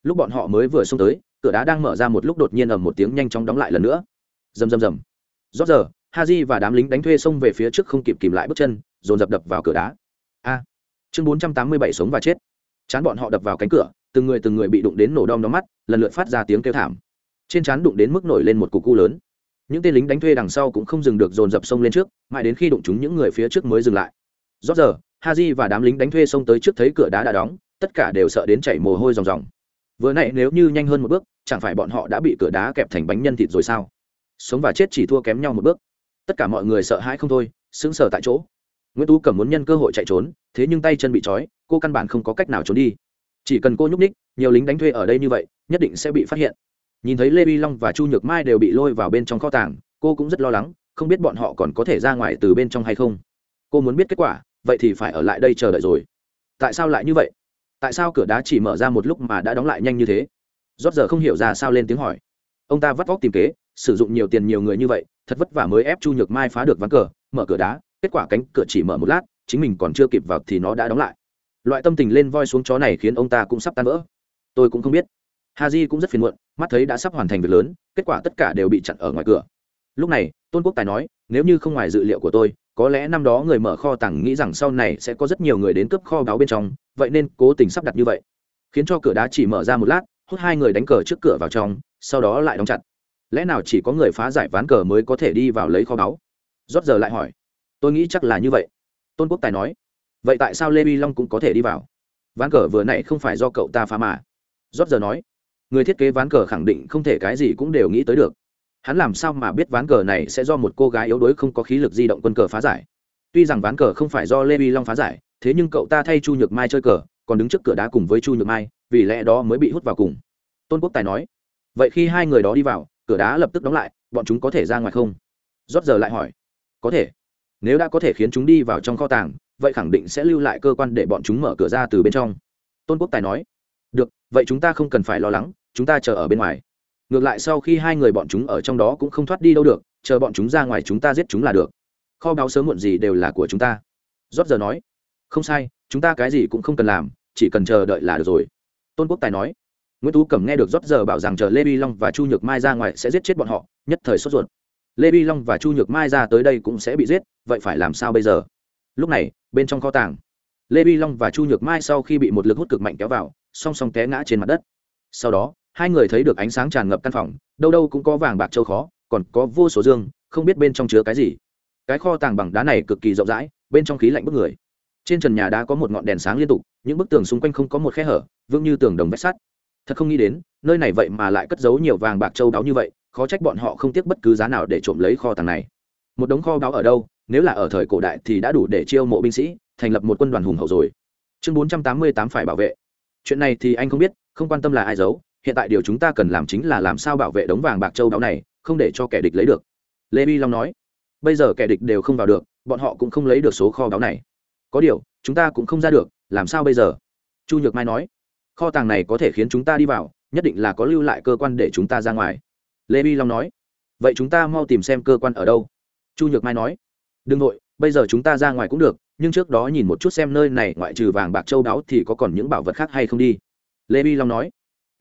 Lúc bọn họ mới vừa xông tới, cửa đá đang mở ra một lúc đột nhiên ầm một tiếng nhanh chóng đóng lại lần nữa. Rầm rầm rầm. Rót giờ ha j và đám lính đánh thuê xông về phía trước không kịp kìm lại bước chân, dồn dập đập vào cửa đá. A. Chương bốn trăm tám mươi bảy sống và chết. Chán bọn họ đập vào cánh cửa, từng người từng người bị đụng đến nổ đom đóm mắt, lần lượt phát ra tiếng kêu thảm trên chán đụng đến mức nổi lên một cục cu lớn. Những tên lính đánh thuê đằng sau cũng không dừng được dồn dập sông lên trước, mãi đến khi đụng chúng những người phía trước mới dừng lại. Rót giờ, haji và đám lính đánh thuê xông tới trước thấy cửa đá đã đóng, tất cả đều sợ đến chảy mồ hôi ròng ròng. Vừa nãy nếu như nhanh hơn một bước, chẳng phải bọn họ đã bị cửa đá kẹp thành bánh nhân thịt rồi sao? Sống và chết chỉ thua kém nhau một bước. Tất cả mọi người sợ hãi không thôi, sững sờ tại chỗ. Nguyễn tú cầm muốn nhân cơ hội chạy trốn, thế nhưng tay chân bị trói, cô căn bản không có cách nào trốn đi. Chỉ cần cô nhúc ních nhiều lính đánh thuê ở đây như vậy, nhất định sẽ bị phát hiện nhìn thấy lê vi long và chu nhược mai đều bị lôi vào bên trong kho tàng, cô cũng rất lo lắng, không biết bọn họ còn có thể ra ngoài từ bên trong hay không. Cô muốn biết kết quả, vậy thì phải ở lại đây chờ đợi rồi. Tại sao lại như vậy? Tại sao cửa đá chỉ mở ra một lúc mà đã đóng lại nhanh như thế? Rót giờ không hiểu ra sao lên tiếng hỏi. Ông ta vắt vóc tìm kế, sử dụng nhiều tiền nhiều người như vậy, thật vất vả mới ép chu nhược mai phá được ván cờ, mở cửa đá, kết quả cánh cửa chỉ mở một lát, chính mình còn chưa kịp vào thì nó đã đóng lại. Loại tâm tình lên voi xuống chó này khiến ông ta cũng sắp tan vỡ. Tôi cũng không biết. Haji cũng rất phiền muộn, mắt thấy đã sắp hoàn thành việc lớn, kết quả tất cả đều bị chặn ở ngoài cửa. Lúc này, tôn quốc tài nói, nếu như không ngoài dự liệu của tôi, có lẽ năm đó người mở kho tàng nghĩ rằng sau này sẽ có rất nhiều người đến cướp kho báo bên trong, vậy nên cố tình sắp đặt như vậy. Khiến cho cửa đá chỉ mở ra một lát, hút hai người đánh cờ trước cửa vào trong, sau đó lại đóng chặt. Lẽ nào chỉ có người phá giải ván cờ mới có thể đi vào lấy kho báu? Rót giờ lại hỏi. Tôi nghĩ chắc là như vậy. Tôn quốc tài nói. Vậy tại sao lê bi long cũng có thể đi vào? Ván cờ vừa nãy không phải do cậu ta phá mà. Rót giờ nói người thiết kế ván cờ khẳng định không thể cái gì cũng đều nghĩ tới được. Hắn làm sao mà biết ván cờ này sẽ do một cô gái yếu đuối không có khí lực di động quân cờ phá giải? Tuy rằng ván cờ không phải do lê vi long phá giải, thế nhưng cậu ta thay chu nhược mai chơi cờ, còn đứng trước cửa đá cùng với chu nhược mai, vì lẽ đó mới bị hút vào cùng. Tôn quốc tài nói, vậy khi hai người đó đi vào, cửa đá lập tức đóng lại, bọn chúng có thể ra ngoài không? Rót giờ lại hỏi, có thể. Nếu đã có thể khiến chúng đi vào trong kho tàng, vậy khẳng định sẽ lưu lại cơ quan để bọn chúng mở cửa ra từ bên trong. Tôn quốc tài nói, được, vậy chúng ta không cần phải lo lắng chúng ta chờ ở bên ngoài. Ngược lại sau khi hai người bọn chúng ở trong đó cũng không thoát đi đâu được, chờ bọn chúng ra ngoài chúng ta giết chúng là được. Kho báo sớm muộn gì đều là của chúng ta. Rót giờ nói, không sai, chúng ta cái gì cũng không cần làm, chỉ cần chờ đợi là được rồi. Tôn quốc tài nói. Nguyễn tú cẩm nghe được rót giờ bảo rằng chờ lê bi long và chu nhược mai ra ngoài sẽ giết chết bọn họ, nhất thời sốt ruột. Lê bi long và chu nhược mai ra tới đây cũng sẽ bị giết, vậy phải làm sao bây giờ? Lúc này, bên trong kho tàng, lê bi long và chu nhược mai sau khi bị một lực hút cực mạnh kéo vào, song song té ngã trên mặt đất. Sau đó hai người thấy được ánh sáng tràn ngập căn phòng, đâu đâu cũng có vàng bạc châu khó, còn có vô số dương, không biết bên trong chứa cái gì. Cái kho tàng bằng đá này cực kỳ rộng rãi, bên trong khí lạnh bức người. Trên trần nhà đá có một ngọn đèn sáng liên tục, những bức tường xung quanh không có một khe hở, vững như tường đồng vách sắt. Thật không nghĩ đến, nơi này vậy mà lại cất giấu nhiều vàng bạc châu đáo như vậy, khó trách bọn họ không tiếc bất cứ giá nào để trộm lấy kho tàng này. Một đống kho báu ở đâu, nếu là ở thời cổ đại thì đã đủ để chiêu mộ binh sĩ, thành lập một quân đoàn hùng hậu rồi. Chương bốn trăm tám mươi tám phải bảo vệ. Chuyện này thì anh không biết, không quan tâm là ai giấu hiện tại điều chúng ta cần làm chính là làm sao bảo vệ đống vàng bạc châu đáo này, không để cho kẻ địch lấy được. Lê vi long nói. Bây giờ kẻ địch đều không vào được, bọn họ cũng không lấy được số kho báu này. Có điều, chúng ta cũng không ra được, làm sao bây giờ? Chu nhược mai nói. Kho tàng này có thể khiến chúng ta đi vào, nhất định là có lưu lại cơ quan để chúng ta ra ngoài. Lê vi long nói. Vậy chúng ta mau tìm xem cơ quan ở đâu. Chu nhược mai nói. Đừng nội bây giờ chúng ta ra ngoài cũng được, nhưng trước đó nhìn một chút xem nơi này ngoại trừ vàng bạc châu đáo thì có còn những bảo vật khác hay không đi. Lê vi long nói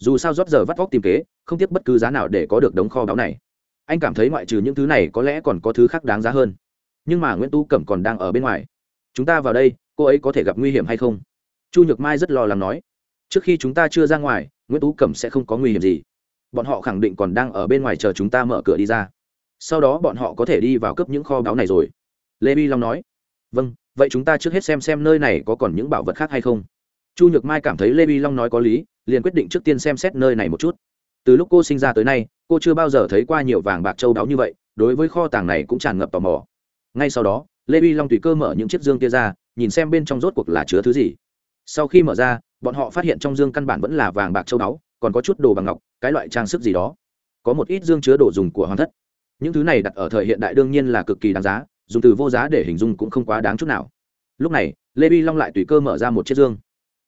dù sao rót giờ vắt vóc tìm kế, không tiếc bất cứ giá nào để có được đống kho báu này. Anh cảm thấy ngoại trừ những thứ này có lẽ còn có thứ khác đáng giá hơn. Nhưng mà nguyễn tu cẩm còn đang ở bên ngoài. Chúng ta vào đây, cô ấy có thể gặp nguy hiểm hay không? Chu nhược mai rất lo lắng nói. Trước khi chúng ta chưa ra ngoài, nguyễn tú cẩm sẽ không có nguy hiểm gì. Bọn họ khẳng định còn đang ở bên ngoài chờ chúng ta mở cửa đi ra. Sau đó bọn họ có thể đi vào cướp những kho báu này rồi. Lê bi long nói. Vâng vậy chúng ta trước hết xem xem nơi này có còn những bảo vật khác hay không. Chu nhược mai cảm thấy lê bi long nói có lý liền quyết định trước tiên xem xét nơi này một chút. Từ lúc cô sinh ra tới nay, cô chưa bao giờ thấy qua nhiều vàng bạc châu báu như vậy, đối với kho tàng này cũng tràn ngập tò mò. Ngay sau đó, lê Vi long tùy cơ mở những chiếc dương kia ra, nhìn xem bên trong rốt cuộc là chứa thứ gì. Sau khi mở ra, bọn họ phát hiện trong dương căn bản vẫn là vàng bạc châu báu còn có chút đồ bằng ngọc, cái loại trang sức gì đó. Có một ít dương chứa đồ dùng của hoàng thất. Những thứ này đặt ở thời hiện đại đương nhiên là cực kỳ đáng giá, dùng từ vô giá để hình dung cũng không quá đáng chút nào. Lúc này, lê bi long lại tùy cơ mở ra một chiếc dương.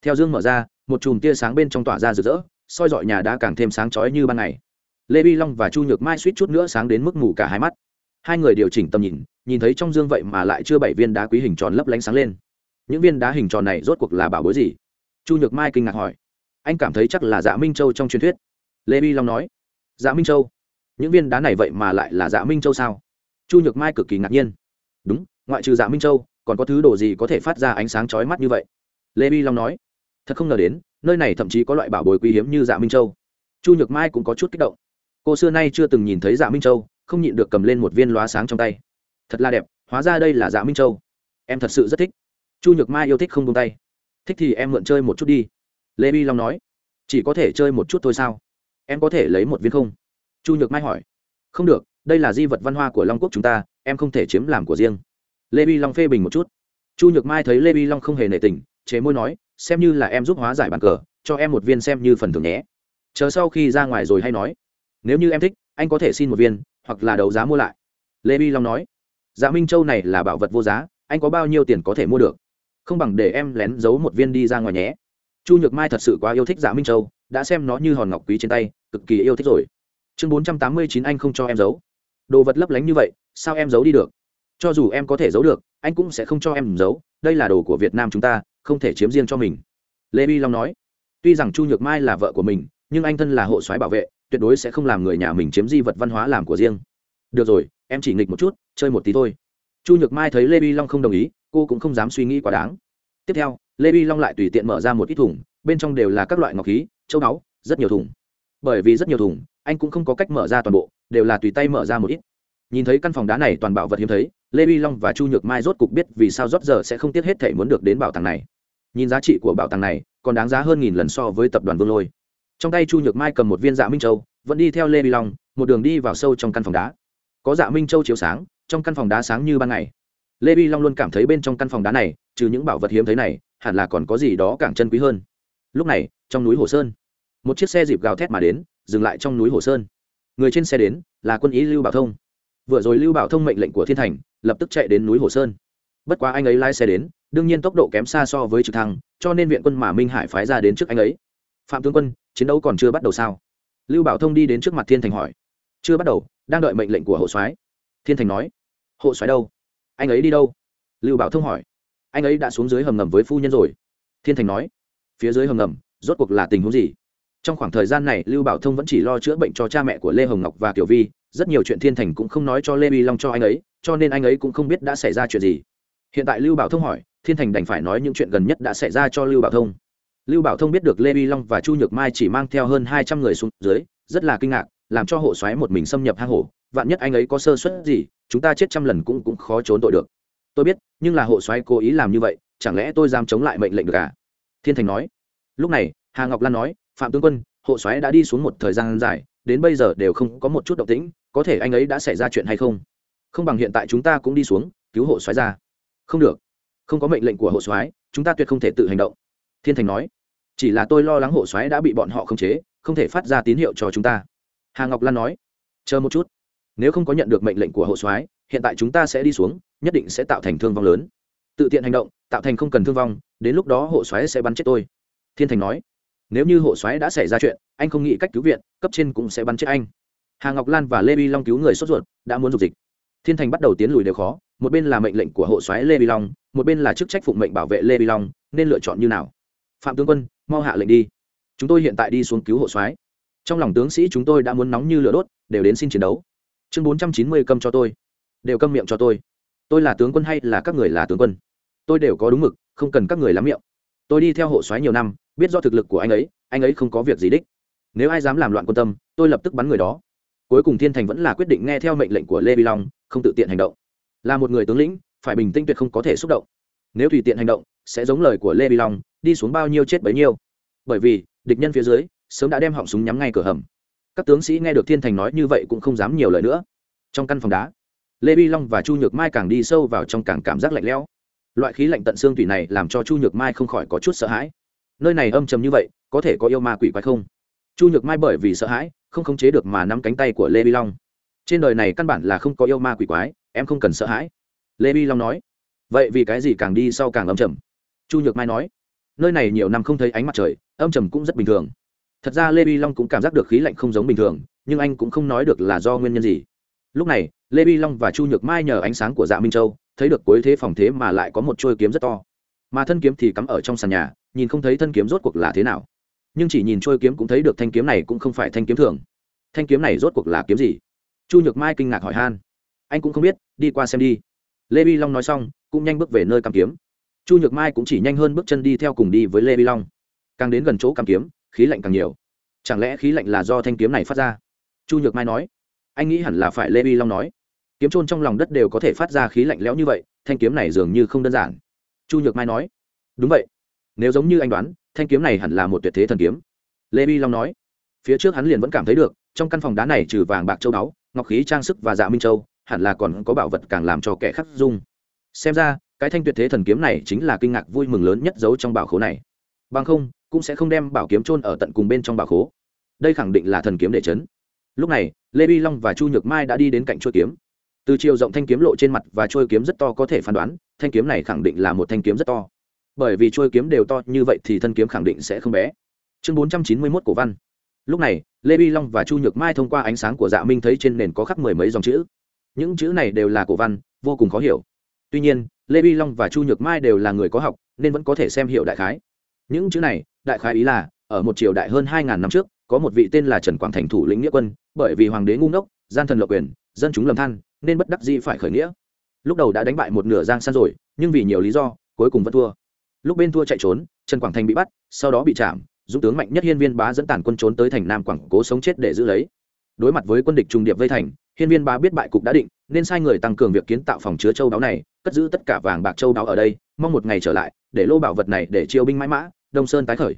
Theo dương mở ra một chùm tia sáng bên trong tỏa ra rực rỡ, soi dọi nhà đã càng thêm sáng chói như ban ngày. Lê vi long và chu nhược mai suýt chút nữa sáng đến mức mù cả hai mắt. Hai người điều chỉnh tầm nhìn nhìn thấy trong dương vậy mà lại chưa bảy viên đá quý hình tròn lấp lánh sáng lên. Những viên đá hình tròn này rốt cuộc là bảo bối gì? Chu nhược mai kinh ngạc hỏi. Anh cảm thấy chắc là dạ minh châu trong truyền thuyết. Lê vi long nói. Dạ minh châu? Những viên đá này vậy mà lại là dạ minh châu sao? Chu nhược mai cực kỳ ngạc nhiên. Đúng, ngoại trừ dạ minh châu, còn có thứ đồ gì có thể phát ra ánh sáng chói mắt như vậy? Lê vi long nói thật không ngờ đến, nơi này thậm chí có loại bảo bối quý hiếm như dạ minh châu. Chu nhược mai cũng có chút kích động. Cô xưa nay chưa từng nhìn thấy dạ minh châu, không nhịn được cầm lên một viên lóa sáng trong tay. Thật là đẹp, hóa ra đây là dạ minh châu. Em thật sự rất thích. Chu nhược mai yêu thích không tung tay. Thích thì em mượn chơi một chút đi. Lê bi long nói. Chỉ có thể chơi một chút thôi sao? Em có thể lấy một viên không? Chu nhược mai hỏi. Không được, đây là di vật văn hoa của long quốc chúng ta, em không thể chiếm làm của riêng. Lê bi long phê bình một chút. Chu nhược mai thấy lê bi long không hề nể tình, chế môi nói xem như là em giúp hóa giải bàn cờ, cho em một viên xem như phần thưởng nhé. Chờ sau khi ra ngoài rồi hay nói. Nếu như em thích, anh có thể xin một viên, hoặc là đấu giá mua lại. Lê bi long nói. Dạ minh châu này là bảo vật vô giá, anh có bao nhiêu tiền có thể mua được? Không bằng để em lén giấu một viên đi ra ngoài nhé. Chu nhược mai thật sự quá yêu thích dạ minh châu, đã xem nó như hòn ngọc quý trên tay, cực kỳ yêu thích rồi. Chương bốn trăm tám mươi chín anh không cho em giấu. Đồ vật lấp lánh như vậy, sao em giấu đi được? Cho dù em có thể giấu được, anh cũng sẽ không cho em giấu, đây là đồ của việt nam chúng ta không thể chiếm riêng cho mình. Lê bi long nói, tuy rằng chu nhược mai là vợ của mình, nhưng anh thân là hộ soái bảo vệ, tuyệt đối sẽ không làm người nhà mình chiếm di vật văn hóa làm của riêng. Được rồi, em chỉ nghịch một chút, chơi một tí thôi. Chu nhược mai thấy lê bi long không đồng ý, cô cũng không dám suy nghĩ quá đáng. Tiếp theo, lê bi long lại tùy tiện mở ra một ít thùng, bên trong đều là các loại ngọc khí, châu báu, rất nhiều thùng. Bởi vì rất nhiều thùng, anh cũng không có cách mở ra toàn bộ, đều là tùy tay mở ra một ít. Nhìn thấy căn phòng đá này toàn bảo vật hiếm thấy, lê bi long và chu nhược mai rốt cục biết vì sao rót giờ sẽ không tiếc hết thể muốn được đến bảo tàng này nhìn giá trị của bảo tàng này, còn đáng giá hơn nghìn lần so với tập đoàn vương lôi. Trong tay chu nhược mai cầm một viên dạ minh châu, vẫn đi theo lê bi long, một đường đi vào sâu trong căn phòng đá. Có dạ minh châu chiếu sáng, trong căn phòng đá sáng như ban ngày. Lê bi long luôn cảm thấy bên trong căn phòng đá này, trừ những bảo vật hiếm thấy này, hẳn là còn có gì đó càng chân quý hơn. Lúc này, trong núi hồ sơn, một chiếc xe dịp gào thét mà đến, dừng lại trong núi hồ sơn. Người trên xe đến là quân ý lưu bảo thông. Vừa rồi lưu bảo thông mệnh lệnh của thiên thành, lập tức chạy đến núi hồ sơn bất quá anh ấy lái xe đến, đương nhiên tốc độ kém xa so với trực thăng, cho nên viện quân mà minh hải phái ra đến trước anh ấy. Phạm tướng quân, chiến đấu còn chưa bắt đầu sao? Lưu bảo thông đi đến trước mặt thiên thành hỏi. Chưa bắt đầu, đang đợi mệnh lệnh của hộ soái. Thiên thành nói. Hộ soái đâu? Anh ấy đi đâu? Lưu bảo thông hỏi. Anh ấy đã xuống dưới hầm ngầm với phu nhân rồi. Thiên thành nói. Phía dưới hầm ngầm, rốt cuộc là tình huống gì? Trong khoảng thời gian này, lưu bảo thông vẫn chỉ lo chữa bệnh cho cha mẹ của lê hồng ngọc và tiểu vi. Rất nhiều chuyện thiên thành cũng không nói cho lê vi long cho anh ấy, cho nên anh ấy cũng không biết đã xảy ra chuyện gì hiện tại lưu bảo thông hỏi, thiên thành đành phải nói những chuyện gần nhất đã xảy ra cho lưu bảo thông. Lưu bảo thông biết được lê vi long và chu nhược mai chỉ mang theo hơn hai trăm người xuống dưới, rất là kinh ngạc, làm cho hộ xoáy một mình xâm nhập hang hổ. Vạn nhất anh ấy có sơ suất gì, chúng ta chết trăm lần cũng cũng khó trốn tội được. Tôi biết, nhưng là hộ xoáy cố ý làm như vậy, chẳng lẽ tôi dám chống lại mệnh lệnh được à? Thiên thành nói. Lúc này, hà ngọc lan nói, phạm tướng quân, hộ Xoáy đã đi xuống một thời gian dài, đến bây giờ đều không có một chút động tĩnh, có thể anh ấy đã xảy ra chuyện hay không? Không bằng hiện tại chúng ta cũng đi xuống, cứu hộ Xoáy ra không được. Không có mệnh lệnh của hộ soái, chúng ta tuyệt không thể tự hành động. Thiên thành nói. Chỉ là tôi lo lắng hộ soái đã bị bọn họ khống chế, không thể phát ra tín hiệu cho chúng ta. Hà ngọc lan nói. Chờ một chút. Nếu không có nhận được mệnh lệnh của hộ soái, hiện tại chúng ta sẽ đi xuống, nhất định sẽ tạo thành thương vong lớn. Tự tiện hành động, tạo thành không cần thương vong, đến lúc đó hộ soái sẽ bắn chết tôi. Thiên thành nói. Nếu như hộ soái đã xảy ra chuyện, anh không nghĩ cách cứu viện, cấp trên cũng sẽ bắn chết anh. Hà ngọc lan và lê vi long cứu người sốt ruột, đã muốn dục dịch. Thiên thành bắt đầu tiến lùi đều khó một bên là mệnh lệnh của hộ soái lê vi long, một bên là chức trách phụng mệnh bảo vệ lê vi long, nên lựa chọn như nào? Phạm tướng quân, mau hạ lệnh đi. Chúng tôi hiện tại đi xuống cứu hộ soái. Trong lòng tướng sĩ chúng tôi đã muốn nóng như lửa đốt, đều đến xin chiến đấu. Chương bốn trăm chín mươi câm cho tôi. Đều câm miệng cho tôi. Tôi là tướng quân hay là các người là tướng quân? Tôi đều có đúng mực, không cần các người lắm miệng. Tôi đi theo hộ soái nhiều năm, biết do thực lực của anh ấy anh ấy không có việc gì đích. Nếu ai dám làm loạn quân tâm, tôi lập tức bắn người đó. Cuối cùng thiên thành vẫn là quyết định nghe theo mệnh lệnh của lê vi long, không tự tiện hành động là một người tướng lĩnh, phải bình tĩnh tuyệt không có thể xúc động. Nếu tùy tiện hành động, sẽ giống lời của lê vi long, đi xuống bao nhiêu chết bấy nhiêu. Bởi vì, địch nhân phía dưới, sớm đã đem họng súng nhắm ngay cửa hầm. Các tướng sĩ nghe được thiên thành nói như vậy cũng không dám nhiều lời nữa. Trong căn phòng đá, lê bi long và chu nhược mai càng đi sâu vào trong càng cảm giác lạnh lẽo. Loại khí lạnh tận xương tủy này làm cho chu nhược mai không khỏi có chút sợ hãi. Nơi này âm trầm như vậy, có thể có yêu ma quỷ quái không? Chu nhược mai bởi vì sợ hãi, không khống chế được mà nắm cánh tay của lê bi long. Trên đời này căn bản là không có yêu ma quỷ quái em không cần sợ hãi. Lê bi long nói. Vậy vì cái gì càng đi sau càng âm trầm? Chu nhược mai nói. Nơi này nhiều năm không thấy ánh mặt trời, âm trầm cũng rất bình thường. Thật ra lê bi long cũng cảm giác được khí lạnh không giống bình thường, nhưng anh cũng không nói được là do nguyên nhân gì. Lúc này, lê bi long và chu nhược mai nhờ ánh sáng của dạ minh châu, thấy được cuối thế phòng thế mà lại có một trôi kiếm rất to. Mà thân kiếm thì cắm ở trong sàn nhà, nhìn không thấy thân kiếm rốt cuộc là thế nào. Nhưng chỉ nhìn trôi kiếm cũng thấy được thanh kiếm này cũng không phải thanh kiếm thường. Thanh kiếm này rốt cuộc là kiếm gì? Chu nhược mai kinh ngạc hỏi han anh cũng không biết, đi qua xem đi. Lê vi long nói xong, cũng nhanh bước về nơi cầm kiếm. Chu nhược mai cũng chỉ nhanh hơn bước chân đi theo cùng đi với lê vi long. Càng đến gần chỗ cầm kiếm, khí lạnh càng nhiều. Chẳng lẽ khí lạnh là do thanh kiếm này phát ra? Chu nhược mai nói. Anh nghĩ hẳn là phải lê vi long nói. Kiếm trôn trong lòng đất đều có thể phát ra khí lạnh lẽo như vậy, thanh kiếm này dường như không đơn giản. Chu nhược mai nói. Đúng vậy. Nếu giống như anh đoán, thanh kiếm này hẳn là một tuyệt thế thần kiếm. Lê vi long nói. Phía trước hắn liền vẫn cảm thấy được, trong căn phòng đá này trừ vàng bạc châu báu, ngọc khí trang sức và dạ minh châu hẳn là còn có bảo vật càng làm cho kẻ khắc dung. Xem ra, cái thanh tuyệt thế thần kiếm này chính là kinh ngạc vui mừng lớn nhất giấu trong bảo khố này. Bằng không, cũng sẽ không đem bảo kiếm trôn ở tận cùng bên trong bảo khố. Đây khẳng định là thần kiếm để chấn. Lúc này, lê vi long và chu nhược mai đã đi đến cạnh chuôi kiếm. Từ chiều rộng thanh kiếm lộ trên mặt và chuôi kiếm rất to có thể phán đoán, thanh kiếm này khẳng định là một thanh kiếm rất to. Bởi vì chuôi kiếm đều to như vậy thì thân kiếm khẳng định sẽ không bé. Chương bốn trăm chín mươi mốt cổ văn. Lúc này, lê vi long và chu nhược mai thông qua ánh sáng của dạ minh thấy trên nền có khắc mười mấy dòng chữ những chữ này đều là cổ văn, vô cùng khó hiểu. Tuy nhiên, lê vi long và chu nhược mai đều là người có học, nên vẫn có thể xem hiểu đại khái. Những chữ này, đại khái ý là, ở một triều đại hơn hai ngàn năm trước, có một vị tên là trần quảng thành thủ lĩnh nghĩa quân, bởi vì hoàng đế ngu ngốc, gian thần lộc quyền, dân chúng lầm than, nên bất đắc dĩ phải khởi nghĩa. Lúc đầu đã đánh bại một nửa giang san rồi, nhưng vì nhiều lý do, cuối cùng vẫn thua. Lúc bên thua chạy trốn, trần quảng thành bị bắt, sau đó bị chạm dũng tướng mạnh nhất hiên viên bá dẫn tàn quân trốn tới thành nam quảng cố sống chết để giữ lấy. Đối mặt với quân địch trung điệp vây thành hiên viên bá biết bại cục đã định, nên sai người tăng cường việc kiến tạo phòng chứa châu đáo này, cất giữ tất cả vàng bạc châu đáo ở đây, mong một ngày trở lại, để lô bảo vật này để chiêu binh mãi mã, đông sơn tái khởi.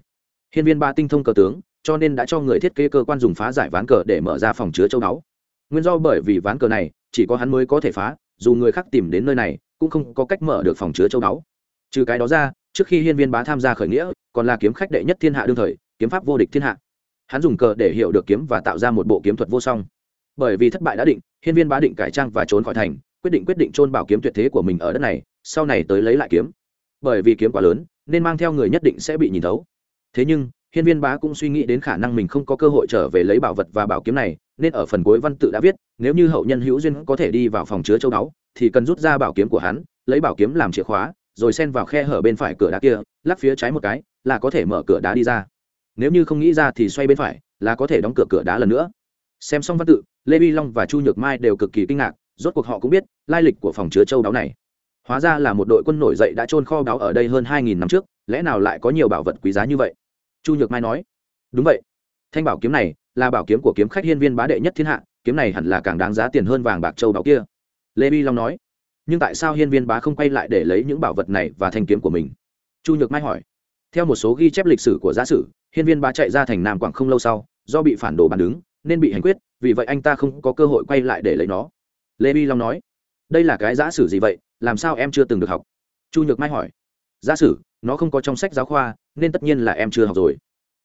Hiên viên ba tinh thông cờ tướng, cho nên đã cho người thiết kế cơ quan dùng phá giải ván cờ để mở ra phòng chứa châu đáo. Nguyên do bởi vì ván cờ này, chỉ có hắn mới có thể phá, dù người khác tìm đến nơi này, cũng không có cách mở được phòng chứa châu đáo. Trừ cái đó ra, trước khi hiên viên bá tham gia khởi nghĩa, còn là kiếm khách đệ nhất thiên hạ đương thời, kiếm pháp vô địch thiên hạ. Hắn dùng cờ để hiểu được kiếm và tạo ra một bộ kiếm thuật vô song bởi vì thất bại đã định, hiên viên bá định cải trang và trốn khỏi thành, quyết định quyết định trôn bảo kiếm tuyệt thế của mình ở đất này, sau này tới lấy lại kiếm. Bởi vì kiếm quá lớn, nên mang theo người nhất định sẽ bị nhìn thấu. Thế nhưng, hiên viên bá cũng suy nghĩ đến khả năng mình không có cơ hội trở về lấy bảo vật và bảo kiếm này, nên ở phần cuối văn tự đã viết, nếu như hậu nhân hữu duyên có thể đi vào phòng chứa châu báu, thì cần rút ra bảo kiếm của hắn, lấy bảo kiếm làm chìa khóa, rồi xen vào khe hở bên phải cửa đá kia lắp phía trái một cái, là có thể mở cửa đá đi ra. Nếu như không nghĩ ra thì xoay bên phải, là có thể đóng cửa cửa đá lần nữa. Xem xong văn tự lê vi long và chu nhược mai đều cực kỳ kinh ngạc, rốt cuộc họ cũng biết, lai lịch của phòng chứa châu đáo này. Hóa ra là một đội quân nổi dậy đã trôn kho báu ở đây hơn hai nghìn năm trước, lẽ nào lại có nhiều bảo vật quý giá như vậy? Chu nhược mai nói. Đúng vậy. Thanh bảo kiếm này là bảo kiếm của kiếm khách hiên viên bá đệ nhất thiên hạ, kiếm này hẳn là càng đáng giá tiền hơn vàng bạc châu báu kia. Lê vi long nói. Nhưng tại sao hiên viên bá không quay lại để lấy những bảo vật này và thanh kiếm của mình? Chu nhược mai hỏi. Theo một số ghi chép lịch sử của giả sử, hiên viên bá chạy ra thành nam quảng không lâu sau, do bị phản đồ bàn đứng, nên bị hành quyết vì vậy anh ta không có cơ hội quay lại để lấy nó. Lê bi long nói, đây là cái giả sử gì vậy? Làm sao em chưa từng được học? Chu nhược mai hỏi, giả sử, nó không có trong sách giáo khoa, nên tất nhiên là em chưa học rồi.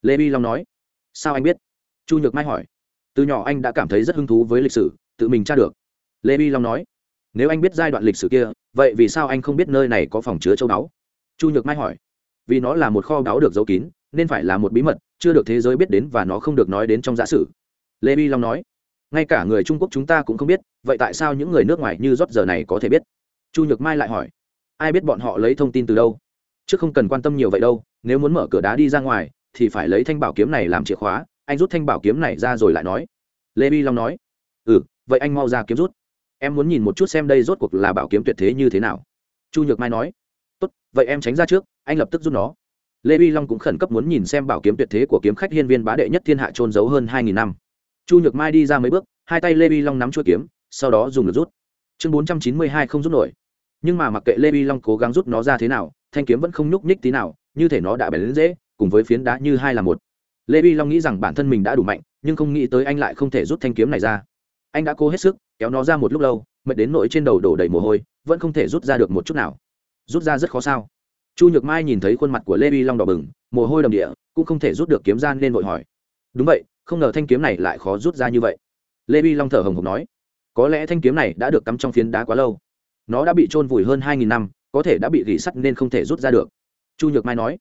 Lê bi long nói, sao anh biết? Chu nhược mai hỏi, từ nhỏ anh đã cảm thấy rất hứng thú với lịch sử, tự mình tra được. Lê bi long nói, nếu anh biết giai đoạn lịch sử kia, vậy vì sao anh không biết nơi này có phòng chứa châu báu? Chu nhược mai hỏi, vì nó là một kho báu được giấu kín, nên phải là một bí mật, chưa được thế giới biết đến và nó không được nói đến trong giả sử lê bi long nói, ngay cả người trung quốc chúng ta cũng không biết, vậy tại sao những người nước ngoài như rót giờ này có thể biết? Chu nhược mai lại hỏi, ai biết bọn họ lấy thông tin từ đâu? Chứ không cần quan tâm nhiều vậy đâu, nếu muốn mở cửa đá đi ra ngoài, thì phải lấy thanh bảo kiếm này làm chìa khóa, anh rút thanh bảo kiếm này ra rồi lại nói. Lê bi long nói ừ vậy anh mau ra kiếm rút. Em muốn nhìn một chút xem đây rốt cuộc là bảo kiếm tuyệt thế như thế nào. Chu nhược mai nói, tốt, vậy em tránh ra trước, anh lập tức rút nó. Lê bi long cũng khẩn cấp muốn nhìn xem bảo kiếm tuyệt thế của kiếm khách hiên viên bá đệ nhất thiên hạ trôn giấu hơn hai nghìn năm chu nhược mai đi ra mấy bước, hai tay lê vi long nắm chuỗi kiếm, sau đó dùng lực rút. Chương bốn trăm chín mươi hai không rút nổi. Nhưng mà mặc kệ lê vi long cố gắng rút nó ra thế nào, thanh kiếm vẫn không nhúc nhích tí nào, như thể nó đã bẻ đến dễ, cùng với phiến đá như hai là một. Lê vi long nghĩ rằng bản thân mình đã đủ mạnh, nhưng không nghĩ tới anh lại không thể rút thanh kiếm này ra. Anh đã cố hết sức, kéo nó ra một lúc lâu, mệt đến nỗi trên đầu đổ đầy mồ hôi, vẫn không thể rút ra được một chút nào. Rút ra rất khó sao? Chu nhược mai nhìn thấy khuôn mặt của lê vi long đỏ bừng, mồ hôi đầm địa, cũng không thể rút được kiếm ra nên vội hỏi. Đúng vậy không ngờ thanh kiếm này lại khó rút ra như vậy. Lê bi long thở hồng hộc nói, có lẽ thanh kiếm này đã được cắm trong phiến đá quá lâu. Nó đã bị trôn vùi hơn hai nghìn năm, có thể đã bị gỉ sắt nên không thể rút ra được. Chu nhược mai nói,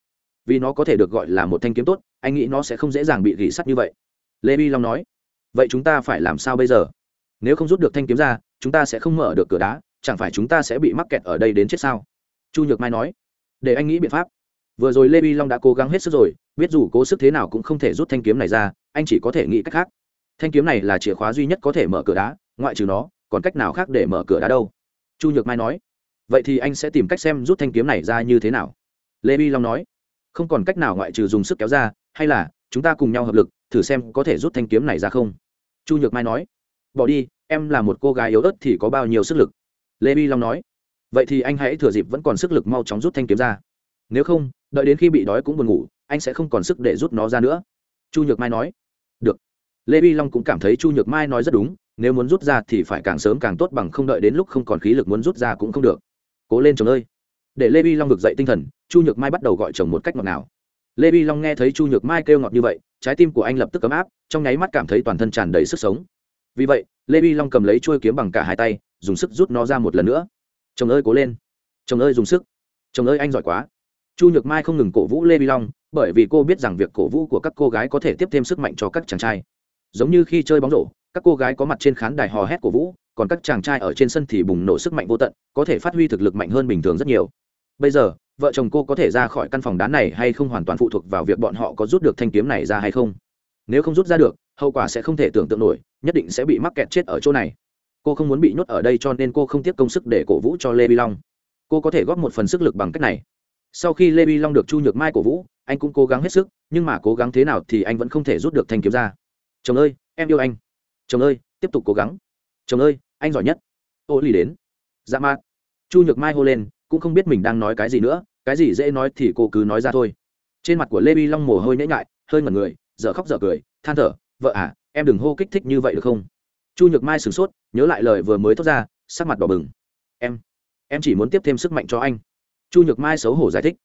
vì nó có thể được gọi là một thanh kiếm tốt, anh nghĩ nó sẽ không dễ dàng bị gỉ sắt như vậy. Lê bi long nói, vậy chúng ta phải làm sao bây giờ? Nếu không rút được thanh kiếm ra, chúng ta sẽ không mở được cửa đá, chẳng phải chúng ta sẽ bị mắc kẹt ở đây đến chết sao? Chu nhược mai nói, để anh nghĩ biện pháp. Vừa rồi lê bi long đã cố gắng hết sức rồi, biết dù cố sức thế nào cũng không thể rút thanh kiếm này ra anh chỉ có thể nghĩ cách khác. Thanh kiếm này là chìa khóa duy nhất có thể mở cửa đá, ngoại trừ nó, còn cách nào khác để mở cửa đá đâu? Chu nhược mai nói. Vậy thì anh sẽ tìm cách xem rút thanh kiếm này ra như thế nào? Lê bi long nói. Không còn cách nào ngoại trừ dùng sức kéo ra, hay là chúng ta cùng nhau hợp lực, thử xem có thể rút thanh kiếm này ra không? Chu nhược mai nói. Bỏ đi, em là một cô gái yếu ớt thì có bao nhiêu sức lực? Lê bi long nói. Vậy thì anh hãy thừa dịp vẫn còn sức lực mau chóng rút thanh kiếm ra. Nếu không, đợi đến khi bị đói cũng buồn ngủ, anh sẽ không còn sức để rút nó ra nữa chu nhược mai nói, được. Lê vi long cũng cảm thấy chu nhược mai nói rất đúng, nếu muốn rút ra thì phải càng sớm càng tốt bằng không đợi đến lúc không còn khí lực muốn rút ra cũng không được. Cố lên chồng ơi. Để lê vi long vực dậy tinh thần, chu nhược mai bắt đầu gọi chồng một cách ngọt ngào. Lê vi long nghe thấy chu nhược mai kêu ngọt như vậy, trái tim của anh lập tức ấm áp, trong nháy mắt cảm thấy toàn thân tràn đầy sức sống. Vì vậy, lê vi long cầm lấy chuôi kiếm bằng cả hai tay, dùng sức rút nó ra một lần nữa. Chồng ơi, cố lên. Chồng ơi, dùng sức. Chồng ơi, anh giỏi quá. Chu nhược mai không ngừng cổ vũ lê vi long bởi vì cô biết rằng việc cổ vũ của các cô gái có thể tiếp thêm sức mạnh cho các chàng trai. Giống như khi chơi bóng rổ, các cô gái có mặt trên khán đài hò hét cổ vũ, còn các chàng trai ở trên sân thì bùng nổ sức mạnh vô tận, có thể phát huy thực lực mạnh hơn bình thường rất nhiều. Bây giờ, vợ chồng cô có thể ra khỏi căn phòng đá này hay không hoàn toàn phụ thuộc vào việc bọn họ có rút được thanh kiếm này ra hay không. Nếu không rút ra được, hậu quả sẽ không thể tưởng tượng nổi, nhất định sẽ bị mắc kẹt chết ở chỗ này. Cô không muốn bị nhốt ở đây cho nên cô không tiếp công sức để cổ vũ cho lê bi long. Cô có thể góp một phần sức lực bằng cách này sau khi lê vi long được chu nhược mai cổ vũ, anh cũng cố gắng hết sức, nhưng mà cố gắng thế nào thì anh vẫn không thể rút được thanh kiếm ra. Chồng ơi, em yêu anh. Chồng ơi, tiếp tục cố gắng. Chồng ơi, anh giỏi nhất. Ô lì đến. Dạ mát chu nhược mai hô lên, cũng không biết mình đang nói cái gì nữa, cái gì dễ nói thì cô cứ nói ra thôi. Trên mặt của lê vi long mồ hôi nhễ ngại hơi ngẩn người, dở khóc dở cười, than thở, vợ à em đừng hô kích thích như vậy được không? Chu nhược mai sửng sốt, nhớ lại lời vừa mới thốt ra, sắc mặt đỏ bừng. Em em chỉ muốn tiếp thêm sức mạnh cho anh chu nhược mai xấu hổ giải thích.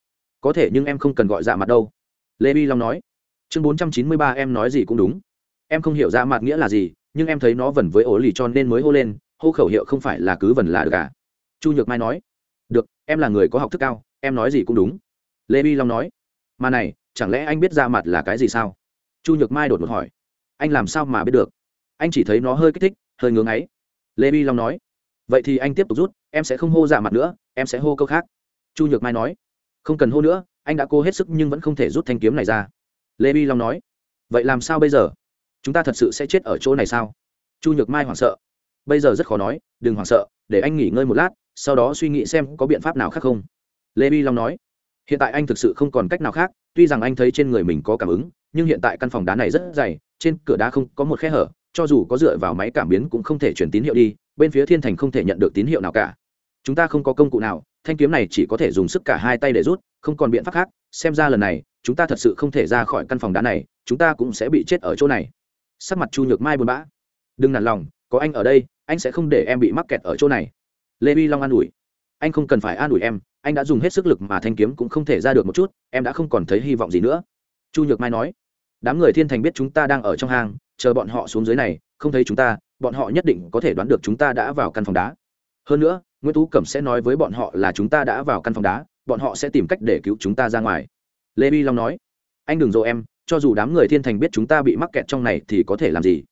Có thể nhưng em không cần gọi dạ mặt đâu. Lê bi long nói. Chương bốn trăm chín mươi ba em nói gì cũng đúng. Em không hiểu dạ mặt nghĩa là gì, nhưng em thấy nó vần với ổ lì cho nên mới hô lên, hô khẩu hiệu không phải là cứ vần là được cả chu nhược mai nói. Được, em là người có học thức cao, em nói gì cũng đúng. Lê bi long nói. Mà này, chẳng lẽ anh biết dạ mặt là cái gì sao? Chu nhược mai đột ngột hỏi. Anh làm sao mà biết được? Anh chỉ thấy nó hơi kích thích, hơi ngưỡng ấy lê bi long nói. Vậy thì anh tiếp tục rút, em sẽ không hô dạ mặt nữa, em sẽ hô câu khác chu nhược mai nói, không cần hô nữa, anh đã cố hết sức nhưng vẫn không thể rút thanh kiếm này ra. Lê bi long nói, vậy làm sao bây giờ? Chúng ta thật sự sẽ chết ở chỗ này sao? Chu nhược mai hoảng sợ, bây giờ rất khó nói, đừng hoảng sợ, để anh nghỉ ngơi một lát, sau đó suy nghĩ xem có biện pháp nào khác không. Lê bi long nói, hiện tại anh thực sự không còn cách nào khác, tuy rằng anh thấy trên người mình có cảm ứng, nhưng hiện tại căn phòng đá này rất dày, trên cửa đá không có một khe hở, cho dù có dựa vào máy cảm biến cũng không thể chuyển tín hiệu đi, bên phía thiên thành không thể nhận được tín hiệu nào cả chúng ta không có công cụ nào, thanh kiếm này chỉ có thể dùng sức cả hai tay để rút, không còn biện pháp khác. Xem ra lần này, chúng ta thật sự không thể ra khỏi căn phòng đá này, chúng ta cũng sẽ bị chết ở chỗ này. Sắc mặt chu nhược mai buồn bã. Đừng nản lòng, có anh ở đây, anh sẽ không để em bị mắc kẹt ở chỗ này. Lê vi long an ủi. Anh không cần phải an ủi em, anh đã dùng hết sức lực mà thanh kiếm cũng không thể ra được một chút, em đã không còn thấy hy vọng gì nữa. Chu nhược mai nói. Đám người thiên thành biết chúng ta đang ở trong hang, chờ bọn họ xuống dưới này, không thấy chúng ta, bọn họ nhất định có thể đoán được chúng ta đã vào căn phòng đá hơn nữa, nguyễn tú cẩm sẽ nói với bọn họ là chúng ta đã vào căn phòng đá, bọn họ sẽ tìm cách để cứu chúng ta ra ngoài. Lê vi long nói. Anh đừng dỗ em, cho dù đám người thiên thành biết chúng ta bị mắc kẹt trong này thì có thể làm gì?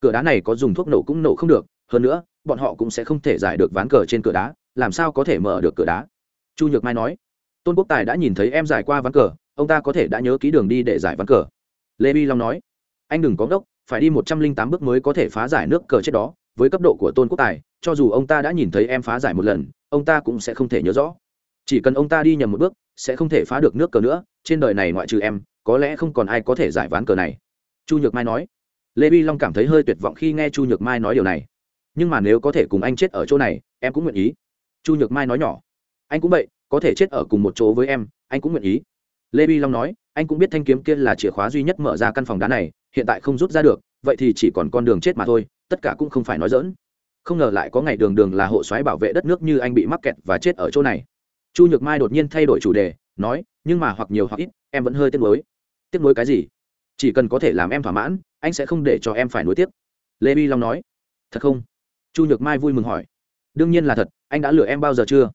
Cửa đá này có dùng thuốc nổ cũng nổ không được, hơn nữa, bọn họ cũng sẽ không thể giải được ván cờ trên cửa đá, làm sao có thể mở được cửa đá? Chu nhược mai nói. Tôn quốc tài đã nhìn thấy em giải qua ván cờ, ông ta có thể đã nhớ ký đường đi để giải ván cờ. Lê bi long nói. Anh đừng có gốc phải đi một trăm linh tám bước mới có thể phá giải nước cờ chết đó với cấp độ của tôn quốc tài, cho dù ông ta đã nhìn thấy em phá giải một lần, ông ta cũng sẽ không thể nhớ rõ. Chỉ cần ông ta đi nhầm một bước, sẽ không thể phá được nước cờ nữa, trên đời này ngoại trừ em, có lẽ không còn ai có thể giải ván cờ này. Chu nhược mai nói. Lê vi long cảm thấy hơi tuyệt vọng khi nghe chu nhược mai nói điều này. Nhưng mà nếu có thể cùng anh chết ở chỗ này, em cũng nguyện ý. Chu nhược mai nói nhỏ. Anh cũng vậy, có thể chết ở cùng một chỗ với em, anh cũng nguyện ý. Lê vi long nói. Anh cũng biết thanh kiếm kia là chìa khóa duy nhất mở ra căn phòng đá này, hiện tại không rút ra được, vậy thì chỉ còn con đường chết mà thôi tất cả cũng không phải nói dỡn. Không ngờ lại có ngày đường đường là hộ soái bảo vệ đất nước như anh bị mắc kẹt và chết ở chỗ này. Chu nhược mai đột nhiên thay đổi chủ đề, nói, nhưng mà hoặc nhiều hoặc ít, em vẫn hơi tiếc nuối. Tiếc nuối cái gì? Chỉ cần có thể làm em thỏa mãn, anh sẽ không để cho em phải nuối tiếc. Lê bi long nói, thật không? Chu nhược mai vui mừng hỏi, đương nhiên là thật, anh đã lừa em bao giờ chưa?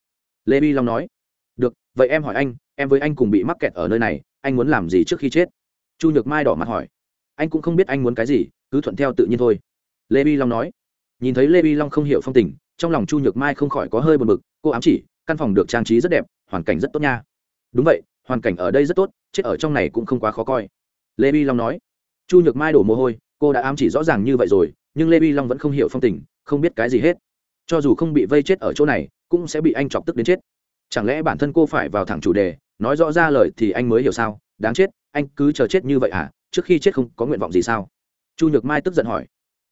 Lê bi long nói, được, vậy em hỏi anh, em với anh cùng bị mắc kẹt ở nơi này, anh muốn làm gì trước khi chết? Chu nhược mai đỏ mặt hỏi, anh cũng không biết anh muốn cái gì, cứ thuận theo tự nhiên thôi lê Vi long nói. Nhìn thấy lê Vi long không hiểu phong tình, trong lòng chu nhược mai không khỏi có hơi buồn bực, cô ám chỉ, căn phòng được trang trí rất đẹp, hoàn cảnh rất tốt nha. Đúng vậy, hoàn cảnh ở đây rất tốt, chết ở trong này cũng không quá khó coi. Lê Vi long nói. Chu nhược mai đổ mồ hôi, cô đã ám chỉ rõ ràng như vậy rồi, nhưng lê Vi long vẫn không hiểu phong tình, không biết cái gì hết. Cho dù không bị vây chết ở chỗ này, cũng sẽ bị anh chọc tức đến chết. Chẳng lẽ bản thân cô phải vào thẳng chủ đề, nói rõ ra lời thì anh mới hiểu sao? Đáng chết, anh cứ chờ chết như vậy à? Trước khi chết không có nguyện vọng gì sao? Chu nhược mai tức giận hỏi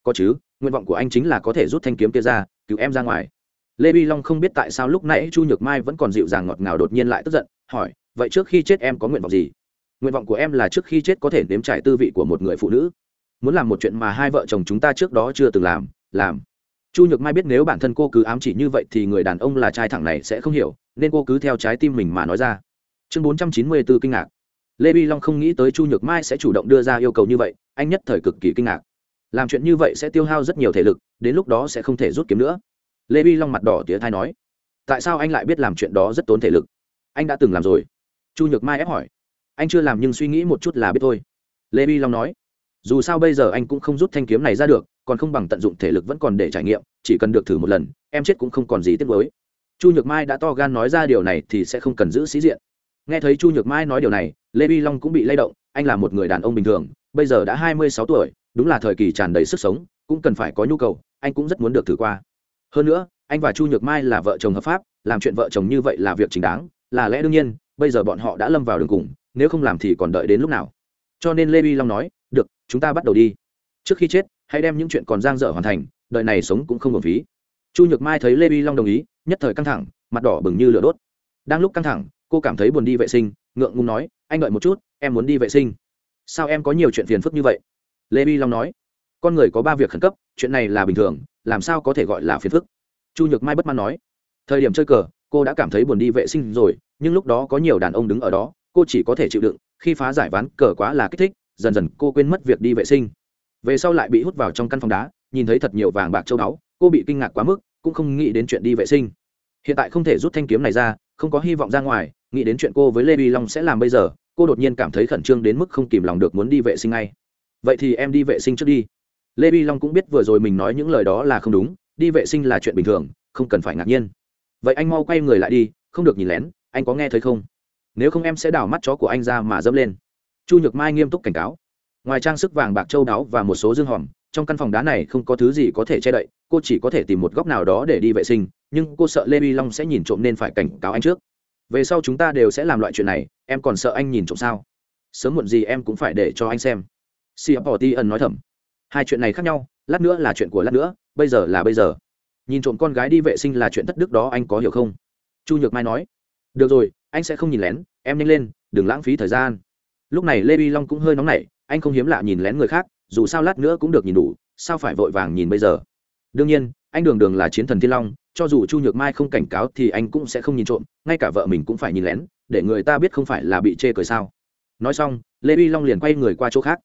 có chứ, nguyện vọng của anh chính là có thể rút thanh kiếm kia ra, cứu em ra ngoài. Lê bi long không biết tại sao lúc nãy chu nhược mai vẫn còn dịu dàng ngọt ngào đột nhiên lại tức giận, hỏi, vậy trước khi chết em có nguyện vọng gì? Nguyện vọng của em là trước khi chết có thể nếm trải tư vị của một người phụ nữ. Muốn làm một chuyện mà hai vợ chồng chúng ta trước đó chưa từng làm làm. Chu nhược mai biết nếu bản thân cô cứ ám chỉ như vậy thì người đàn ông là trai thẳng này sẽ không hiểu, nên cô cứ theo trái tim mình mà nói ra. Chương bốn trăm chín mươi b ố kinh ngạc. Lê bi long không nghĩ tới chu nhược mai sẽ chủ động đưa ra yêu cầu như vậy, anh nhất thời cực kỳ kinh ngạc làm chuyện như vậy sẽ tiêu hao rất nhiều thể lực, đến lúc đó sẽ không thể rút kiếm nữa. Lê vi long mặt đỏ tía thai nói, tại sao anh lại biết làm chuyện đó rất tốn thể lực? Anh đã từng làm rồi. Chu nhược mai ép hỏi, anh chưa làm nhưng suy nghĩ một chút là biết thôi. Lê vi long nói, dù sao bây giờ anh cũng không rút thanh kiếm này ra được, còn không bằng tận dụng thể lực vẫn còn để trải nghiệm, chỉ cần được thử một lần, em chết cũng không còn gì tiếc với chu nhược mai đã to gan nói ra điều này thì sẽ không cần giữ sĩ diện. Nghe thấy chu nhược mai nói điều này, lê vi long cũng bị lay động, anh là một người đàn ông bình thường, bây giờ đã hai mươi sáu tuổi đúng là thời kỳ tràn đầy sức sống, cũng cần phải có nhu cầu, anh cũng rất muốn được thử qua. Hơn nữa, anh và chu nhược mai là vợ chồng hợp pháp, làm chuyện vợ chồng như vậy là việc chính đáng, là lẽ đương nhiên, bây giờ bọn họ đã lâm vào đường cùng, nếu không làm thì còn đợi đến lúc nào? Cho nên lê vi long nói, được, chúng ta bắt đầu đi. Trước khi chết, hãy đem những chuyện còn giang dở hoàn thành, đời này sống cũng không còn phí. Chu nhược mai thấy lê vi long đồng ý, nhất thời căng thẳng, mặt đỏ bừng như lửa đốt. Đang lúc căng thẳng, cô cảm thấy buồn đi vệ sinh, ngượng ngùng nói, anh đợi một chút, em muốn đi vệ sinh. Sao em có nhiều chuyện phiền phức như vậy? Lê vi long nói, con người có ba việc khẩn cấp, chuyện này là bình thường, làm sao có thể gọi là phiền phức? Chu nhược mai bất mãn nói, thời điểm chơi cờ, cô đã cảm thấy buồn đi vệ sinh rồi, nhưng lúc đó có nhiều đàn ông đứng ở đó, cô chỉ có thể chịu đựng, khi phá giải ván cờ quá là kích thích, dần dần cô quên mất việc đi vệ sinh. Về sau lại bị hút vào trong căn phòng đá, nhìn thấy thật nhiều vàng bạc châu báu, cô bị kinh ngạc quá mức, cũng không nghĩ đến chuyện đi vệ sinh. Hiện tại không thể rút thanh kiếm này ra, không có hy vọng ra ngoài, nghĩ đến chuyện cô với lê bi long sẽ làm bây giờ, cô đột nhiên cảm thấy khẩn trương đến mức không kìm lòng được muốn đi vệ sinh ngay vậy thì em đi vệ sinh trước đi. Lê vi long cũng biết vừa rồi mình nói những lời đó là không đúng, đi vệ sinh là chuyện bình thường, không cần phải ngạc nhiên. Vậy anh mau quay người lại đi, không được nhìn lén, anh có nghe thấy không? Nếu không em sẽ đào mắt chó của anh ra mà dẫm lên. Chu nhược mai nghiêm túc cảnh cáo. Ngoài trang sức vàng bạc châu đáo và một số dương hòm, trong căn phòng đá này không có thứ gì có thể che đậy, cô chỉ có thể tìm một góc nào đó để đi vệ sinh, nhưng cô sợ lê vi long sẽ nhìn trộm nên phải cảnh cáo anh trước. Về sau chúng ta đều sẽ làm loại chuyện này, em còn sợ anh nhìn trộm sao? Sớm muộn gì em cũng phải để cho anh xem si bỏ ti ẩn nói thầm, hai chuyện này khác nhau, lát nữa là chuyện của lát nữa, bây giờ là bây giờ. Nhìn trộm con gái đi vệ sinh là chuyện thất đức đó, anh có hiểu không? Chu nhược mai nói, được rồi, anh sẽ không nhìn lén, em nhanh lên, đừng lãng phí thời gian. Lúc này lê vi long cũng hơi nóng nảy, anh không hiếm lạ nhìn lén người khác, dù sao lát nữa cũng được nhìn đủ, sao phải vội vàng nhìn bây giờ? Đương nhiên, anh đường đường là chiến thần thiên long, cho dù chu nhược mai không cảnh cáo thì anh cũng sẽ không nhìn trộm, ngay cả vợ mình cũng phải nhìn lén, để người ta biết không phải là bị chê cười sao. Nói xong, lê vi long liền quay người qua chỗ khác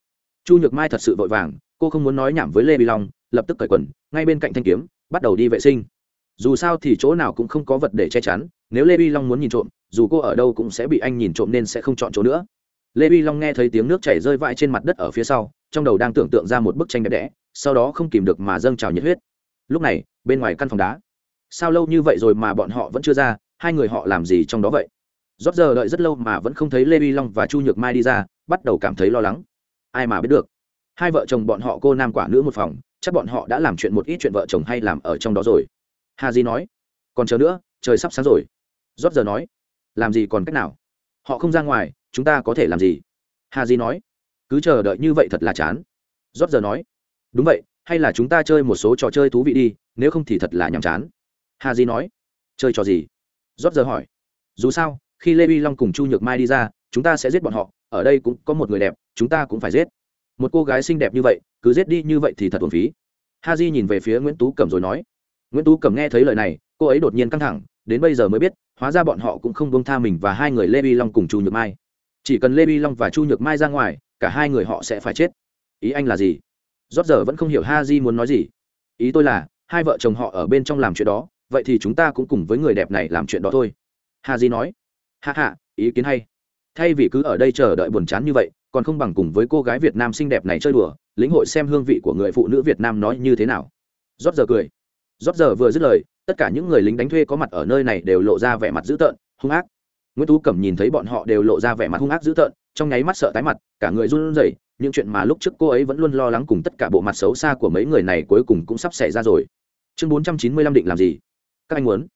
chu nhược mai thật sự vội vàng, cô không muốn nói nhảm với lê bi long, lập tức cởi quần, ngay bên cạnh thanh kiếm, bắt đầu đi vệ sinh. Dù sao thì chỗ nào cũng không có vật để che chắn, nếu lê bi long muốn nhìn trộm, dù cô ở đâu cũng sẽ bị anh nhìn trộm nên sẽ không chọn chỗ nữa. Lê bi long nghe thấy tiếng nước chảy rơi vãi trên mặt đất ở phía sau, trong đầu đang tưởng tượng ra một bức tranh đẹp đẽ, sau đó không kìm được mà dâng trào nhiệt huyết. Lúc này, bên ngoài căn phòng đá. Sao lâu như vậy rồi mà bọn họ vẫn chưa ra, hai người họ làm gì trong đó vậy? Rót giờ đợi rất lâu mà vẫn không thấy lê bi long và chu nhược mai đi ra, bắt đầu cảm thấy lo lắng ai mà biết được. Hai vợ chồng bọn họ cô nam quả nữ một phòng, chắc bọn họ đã làm chuyện một ít chuyện vợ chồng hay làm ở trong đó rồi. Hà di nói, còn chờ nữa, trời sắp sáng rồi. Rót giờ nói, làm gì còn cách nào? Họ không ra ngoài, chúng ta có thể làm gì? Hà di nói, cứ chờ đợi như vậy thật là chán. Rót giờ nói, đúng vậy, hay là chúng ta chơi một số trò chơi thú vị đi, nếu không thì thật là nhàm chán. Hà di nói, chơi trò gì? Rót giờ hỏi, dù sao, khi lê vi long cùng chu nhược mai đi ra chúng ta sẽ giết bọn họ, ở đây cũng có một người đẹp, chúng ta cũng phải giết. Một cô gái xinh đẹp như vậy, cứ giết đi như vậy thì thật thuần phí. Ha di nhìn về phía nguyễn tú cẩm rồi nói. Nguyễn tú cẩm nghe thấy lời này, cô ấy đột nhiên căng thẳng, đến bây giờ mới biết, hóa ra bọn họ cũng không bông tha mình và hai người lê vi long cùng chu nhược mai. Chỉ cần lê vi long và chu nhược mai ra ngoài, cả hai người họ sẽ phải chết. Ý anh là gì? Rót giờ vẫn không hiểu ha di muốn nói gì. Ý tôi là, hai vợ chồng họ ở bên trong làm chuyện đó, vậy thì chúng ta cũng cùng với người đẹp này làm chuyện đó thôi. Ha di nói. Hạ hạ ý kiến hay thay vì cứ ở đây chờ đợi buồn chán như vậy, còn không bằng cùng với cô gái việt nam xinh đẹp này chơi đùa, lĩnh hội xem hương vị của người phụ nữ việt nam nói như thế nào. Rót giờ cười. Rót giờ vừa dứt lời, tất cả những người lính đánh thuê có mặt ở nơi này đều lộ ra vẻ mặt dữ tợn, hung ác. Nguyễn tú cẩm nhìn thấy bọn họ đều lộ ra vẻ mặt hung ác dữ tợn, trong nháy mắt sợ tái mặt, cả người run rẩy, những chuyện mà lúc trước cô ấy vẫn luôn lo lắng cùng tất cả bộ mặt xấu xa của mấy người này cuối cùng cũng sắp xảy ra rồi. Chương bốn trăm chín mươi lăm định làm gì? Các anh muốn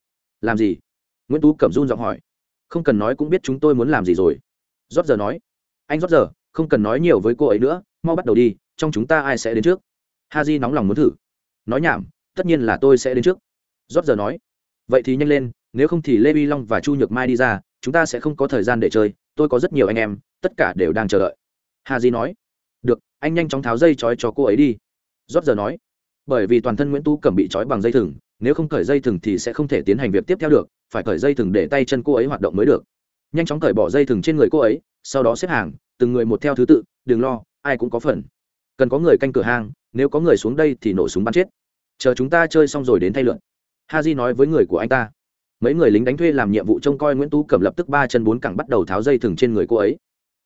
làm gì? Nguyễn tú cẩm run giọng hỏi không cần nói cũng biết chúng tôi muốn làm gì rồi. Rót giờ nói. Anh rót giờ, không cần nói nhiều với cô ấy nữa, mau bắt đầu đi, trong chúng ta ai sẽ đến trước? Ha di nóng lòng muốn thử. Nói nhảm, tất nhiên là tôi sẽ đến trước. Rót giờ nói. Vậy thì nhanh lên, nếu không thì lê vi long và chu nhược mai đi ra, chúng ta sẽ không có thời gian để chơi, tôi có rất nhiều anh em, tất cả đều đang chờ đợi. Hà di nói. Được, anh nhanh chóng tháo dây trói cho cô ấy đi. Rót giờ nói. Bởi vì toàn thân nguyễn tu cẩm bị trói bằng dây thừng, nếu không cởi dây thừng thì sẽ không thể tiến hành việc tiếp theo được phải cởi dây thừng để tay chân cô ấy hoạt động mới được. Nhanh chóng cởi bỏ dây thừng trên người cô ấy sau đó xếp hàng từng người một theo thứ tự đừng lo ai cũng có phần. Cần có người canh cửa hàng, nếu có người xuống đây thì nổ súng bắn chết. Chờ chúng ta chơi xong rồi đến thay lượn. Ha di nói với người của anh ta. Mấy người lính đánh thuê làm nhiệm vụ trông coi nguyễn tú cẩm lập tức ba chân bốn cẳng bắt đầu tháo dây thừng trên người cô ấy.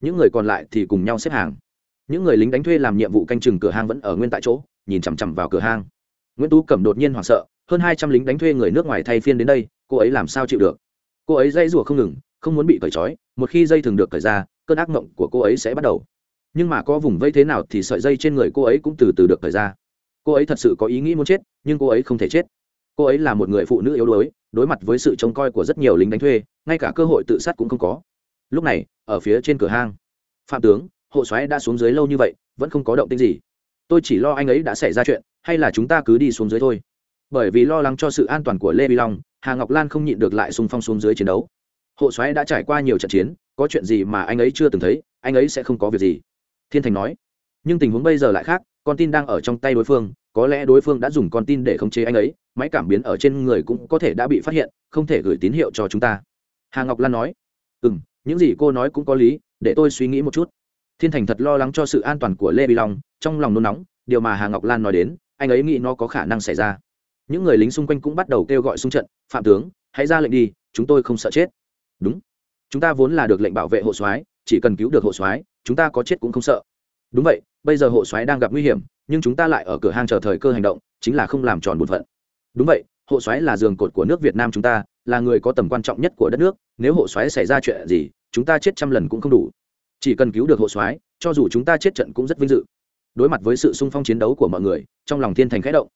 Những người còn lại thì cùng nhau xếp hàng. Những người lính đánh thuê làm nhiệm vụ canh chừng cửa hàng vẫn ở nguyên tại chỗ nhìn chằm chằm vào cửa hàng. nguyễn tú cẩm đột nhiên hoảng sợ hơn hai trăm lính đánh thuê người nước ngoài thay phiên đến đây cô ấy làm sao chịu được? Cô ấy dây rủa không ngừng, không muốn bị cởi trói, một khi dây thường được cởi ra, cơn ác mộng của cô ấy sẽ bắt đầu. Nhưng mà có vùng vây thế nào thì sợi dây trên người cô ấy cũng từ từ được cởi ra. Cô ấy thật sự có ý nghĩ muốn chết, nhưng cô ấy không thể chết. Cô ấy là một người phụ nữ yếu đuối, đối mặt với sự trông coi của rất nhiều lính đánh thuê, ngay cả cơ hội tự sát cũng không có. Lúc này, ở phía trên cửa hang, phạm tướng, hộ xoáy đã xuống dưới lâu như vậy, vẫn không có động tĩnh gì. Tôi chỉ lo anh ấy đã xảy ra chuyện, hay là chúng ta cứ đi xuống dưới thôi. Bởi vì lo lắng cho sự an toàn của lê vi long hà ngọc lan không nhịn được lại xung phong xuống dưới chiến đấu. Hộ xoáy đã trải qua nhiều trận chiến, có chuyện gì mà anh ấy chưa từng thấy, anh ấy sẽ không có việc gì. Thiên thành nói. Nhưng tình huống bây giờ lại khác, con tin đang ở trong tay đối phương, có lẽ đối phương đã dùng con tin để khống chế anh ấy, máy cảm biến ở trên người cũng có thể đã bị phát hiện, không thể gửi tín hiệu cho chúng ta. Hà ngọc lan nói. Ừ m những gì cô nói cũng có lý, để tôi suy nghĩ một chút. Thiên thành thật lo lắng cho sự an toàn của lê vi long, trong lòng nôn nóng, điều mà hà ngọc lan nói đến, anh ấy nghĩ nó có khả năng xảy ra những người lính xung quanh cũng bắt đầu kêu gọi xung trận, phạm tướng, hãy ra lệnh đi, chúng tôi không sợ chết. Đúng, chúng ta vốn là được lệnh bảo vệ hộ soái, chỉ cần cứu được hộ soái, chúng ta có chết cũng không sợ. Đúng vậy, bây giờ hộ soái đang gặp nguy hiểm, nhưng chúng ta lại ở cửa hang chờ thời cơ hành động, chính là không làm tròn bổn phận. Đúng vậy, hộ soái là giường cột của nước việt nam chúng ta, là người có tầm quan trọng nhất của đất nước, nếu hộ soái xảy ra chuyện gì, chúng ta chết trăm lần cũng không đủ. Chỉ cần cứu được hộ soái, cho dù chúng ta chết trận cũng rất vinh dự. Đối mặt với sự sung phong chiến đấu của mọi người, trong lòng thiên thành khẽ động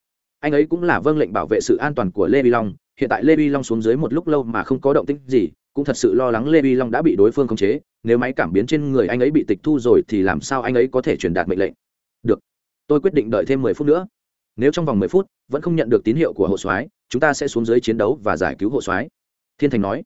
anh ấy cũng là vâng lệnh bảo vệ sự an toàn của lê vi long. Hiện tại lê vi long xuống dưới một lúc lâu mà không có động tĩnh gì, cũng thật sự lo lắng lê vi long đã bị đối phương khống chế. Nếu máy cảm biến trên người anh ấy bị tịch thu rồi thì làm sao anh ấy có thể truyền đạt mệnh lệnh? Được, tôi quyết định đợi thêm mười phút nữa. Nếu trong vòng mười phút vẫn không nhận được tín hiệu của hộ soái, chúng ta sẽ xuống dưới chiến đấu và giải cứu hộ soái. Thiên thành nói.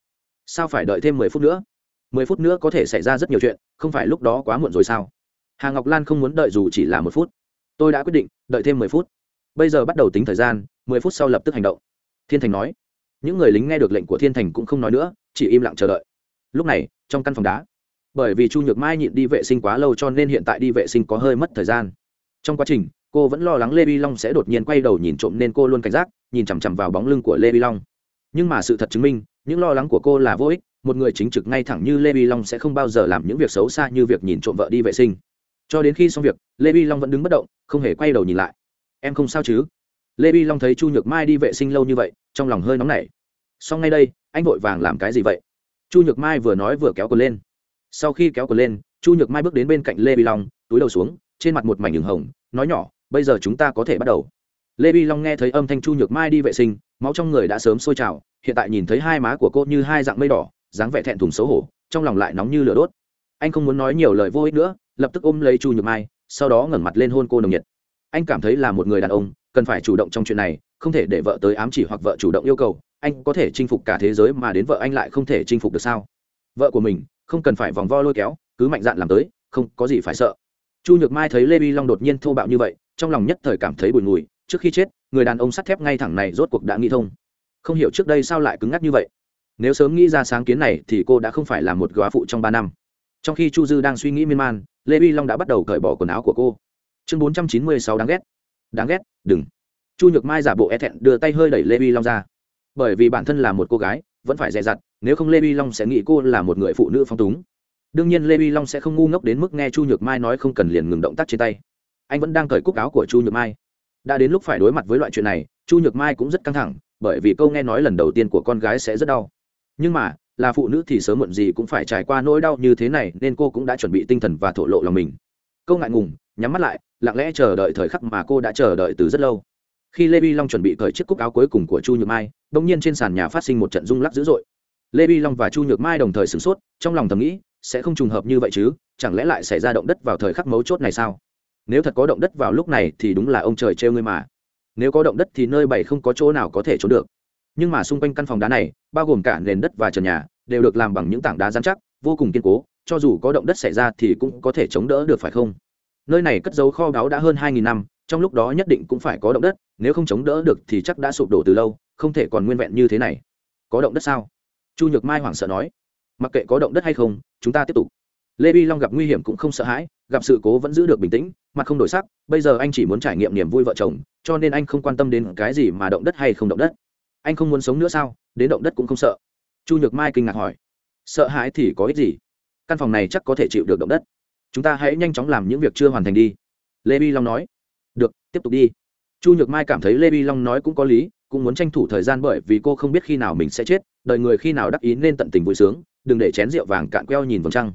Sao phải đợi thêm mười phút nữa? Mười phút nữa có thể xảy ra rất nhiều chuyện, không phải lúc đó quá muộn rồi sao? Hà ngọc lan không muốn đợi dù chỉ là một phút. Tôi đã quyết định đợi thêm mười phút bây giờ bắt đầu tính thời gian, mười phút sau lập tức hành động. Thiên thành nói. Những người lính nghe được lệnh của thiên thành cũng không nói nữa, chỉ im lặng chờ đợi. Lúc này, trong căn phòng đá, bởi vì chu nhược mai nhịn đi vệ sinh quá lâu cho nên hiện tại đi vệ sinh có hơi mất thời gian. Trong quá trình, cô vẫn lo lắng lê vi long sẽ đột nhiên quay đầu nhìn trộm nên cô luôn cảnh giác, nhìn chằm chằm vào bóng lưng của lê vi long. Nhưng mà sự thật chứng minh, những lo lắng của cô là vô ích, một người chính trực ngay thẳng như lê vi long sẽ không bao giờ làm những việc xấu xa như việc nhìn trộm vợ đi vệ sinh. Cho đến khi xong việc, lê vi long vẫn đứng bất động, không hề quay đầu nhìn lại em không sao chứ? Lê vi long thấy chu nhược mai đi vệ sinh lâu như vậy, trong lòng hơi nóng nảy. Xong ngay đây, anh vội vàng làm cái gì vậy? Chu nhược mai vừa nói vừa kéo quần lên. Sau khi kéo quần lên, chu nhược mai bước đến bên cạnh lê vi long, túi đầu xuống, trên mặt một mảnh đường hồng, nói nhỏ, bây giờ chúng ta có thể bắt đầu. Lê vi long nghe thấy âm thanh chu nhược mai đi vệ sinh, máu trong người đã sớm sôi trào, hiện tại nhìn thấy hai má của cô như hai dạng mây đỏ, dáng vẻ thẹn thùng xấu hổ, trong lòng lại nóng như lửa đốt. Anh không muốn nói nhiều lời vô ích nữa, lập tức ôm lấy chu nhược mai, sau đó ngẩng mặt lên hôn cô nồng nhiệt anh cảm thấy là một người đàn ông, cần phải chủ động trong chuyện này, không thể để vợ tới ám chỉ hoặc vợ chủ động yêu cầu, anh có thể chinh phục cả thế giới mà đến vợ anh lại không thể chinh phục được sao? Vợ của mình, không cần phải vòng vo lôi kéo, cứ mạnh dạn làm tới, không có gì phải sợ. Chu nhược mai thấy lê vi long đột nhiên thô bạo như vậy, trong lòng nhất thời cảm thấy bùi ngùi, trước khi chết, người đàn ông sắt thép ngay thẳng này rốt cuộc đã nghĩ thông. Không hiểu trước đây sao lại cứng ngắc như vậy. Nếu sớm nghĩ ra sáng kiến này thì cô đã không phải là một góa phụ trong ba năm. Trong khi chu dư đang suy nghĩ miên man, lê vi long đã bắt đầu cởi bỏ quần áo của cô chương bốn trăm chín mươi sáu đáng ghét. Đáng ghét, đừng. Chu nhược mai giả bộ e thẹn đưa tay hơi đẩy lê vi long ra. Bởi vì bản thân là một cô gái, vẫn phải dè dặt, nếu không lê vi long sẽ nghĩ cô là một người phụ nữ phong túng. Đương nhiên lê vi long sẽ không ngu ngốc đến mức nghe chu nhược mai nói không cần liền ngừng động tác trên tay. Anh vẫn đang cởi cúc áo của chu nhược mai. Đã đến lúc phải đối mặt với loại chuyện này, chu nhược mai cũng rất căng thẳng, bởi vì câu nghe nói lần đầu tiên của con gái sẽ rất đau. Nhưng mà, là phụ nữ thì sớm muộn gì cũng phải trải qua nỗi đau như thế này, nên cô cũng đã chuẩn bị tinh thần và thổ lộ lòng mình câu ngại ngùng, nhắm mắt lại, lặng lẽ chờ đợi thời khắc mà cô đã chờ đợi từ rất lâu. Khi lê vi long chuẩn bị cởi chiếc cúc áo cuối cùng của chu nhược mai đ ỗ n g nhiên trên sàn nhà phát sinh một trận rung lắc dữ dội. Lê vi long và chu nhược mai đồng thời sửng sốt, trong lòng thầm nghĩ, sẽ không trùng hợp như vậy chứ, chẳng lẽ lại xảy ra động đất vào thời khắc mấu chốt này sao? Nếu thật có động đất vào lúc này thì đúng là ông trời trêu ngươi mà. Nếu có động đất thì nơi bảy không có chỗ nào có thể trốn được. Nhưng mà xung quanh căn phòng đá này, bao gồm cả nền đất và trần nhà, đều được làm bằng những tảng đá dán chắc, vô cùng kiên cố cho dù có động đất xảy ra thì cũng có thể chống đỡ được, phải không? Nơi này cất dấu kho báu đã hơn hai nghìn năm, trong lúc đó nhất định cũng phải có động đất, nếu không chống đỡ được thì chắc đã sụp đổ từ lâu, không thể còn nguyên vẹn như thế này. Có động đất sao? Chu nhược mai hoảng sợ nói. Mặc kệ có động đất hay không, chúng ta tiếp tục. Lê vi long gặp nguy hiểm cũng không sợ hãi, gặp sự cố vẫn giữ được bình tĩnh, mặt không đổi sắc, bây giờ anh chỉ muốn trải nghiệm niềm vui vợ chồng, cho nên anh không quan tâm đến cái gì mà động đất hay không động đất. Anh không muốn sống nữa sao? Đến động đất cũng không sợ. Chu nhược mai kinh ngạc hỏi. Sợ hãi thì có ích gì? Căn phòng này chắc có thể chịu được động đất. Chúng ta hãy nhanh chóng làm những việc chưa hoàn thành đi. Lê vi long nói. Được, tiếp tục đi. Chu nhược mai cảm thấy lê vi long nói cũng có lý, cũng muốn tranh thủ thời gian bởi vì cô không biết khi nào mình sẽ chết, đợi người khi nào đắc ý nên tận tình vui sướng, đừng để chén rượu vàng cạn queo nhìn vòng trăng.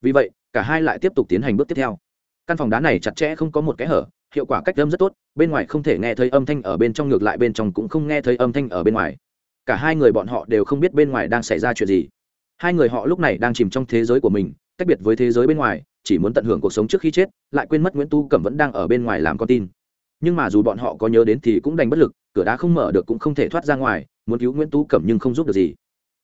Vì vậy, cả hai lại tiếp tục tiến hành bước tiếp theo. Căn phòng đá này chặt chẽ không có một kẽ hở, hiệu quả cách âm rất tốt, bên ngoài không thể nghe thấy âm thanh ở bên trong, ngược lại bên trong cũng không nghe thấy âm thanh ở bên ngoài. Cả hai người bọn họ đều không biết bên ngoài đang xảy ra chuyện gì hai người họ lúc này đang chìm trong thế giới của mình tách biệt với thế giới bên ngoài, chỉ muốn tận hưởng cuộc sống trước khi chết, lại quên mất nguyễn tu cẩm vẫn đang ở bên ngoài làm con tin. Nhưng mà dù bọn họ có nhớ đến thì cũng đành bất lực, cửa đá không mở được cũng không thể thoát ra ngoài, muốn cứu nguyễn tu cẩm nhưng không giúp được gì.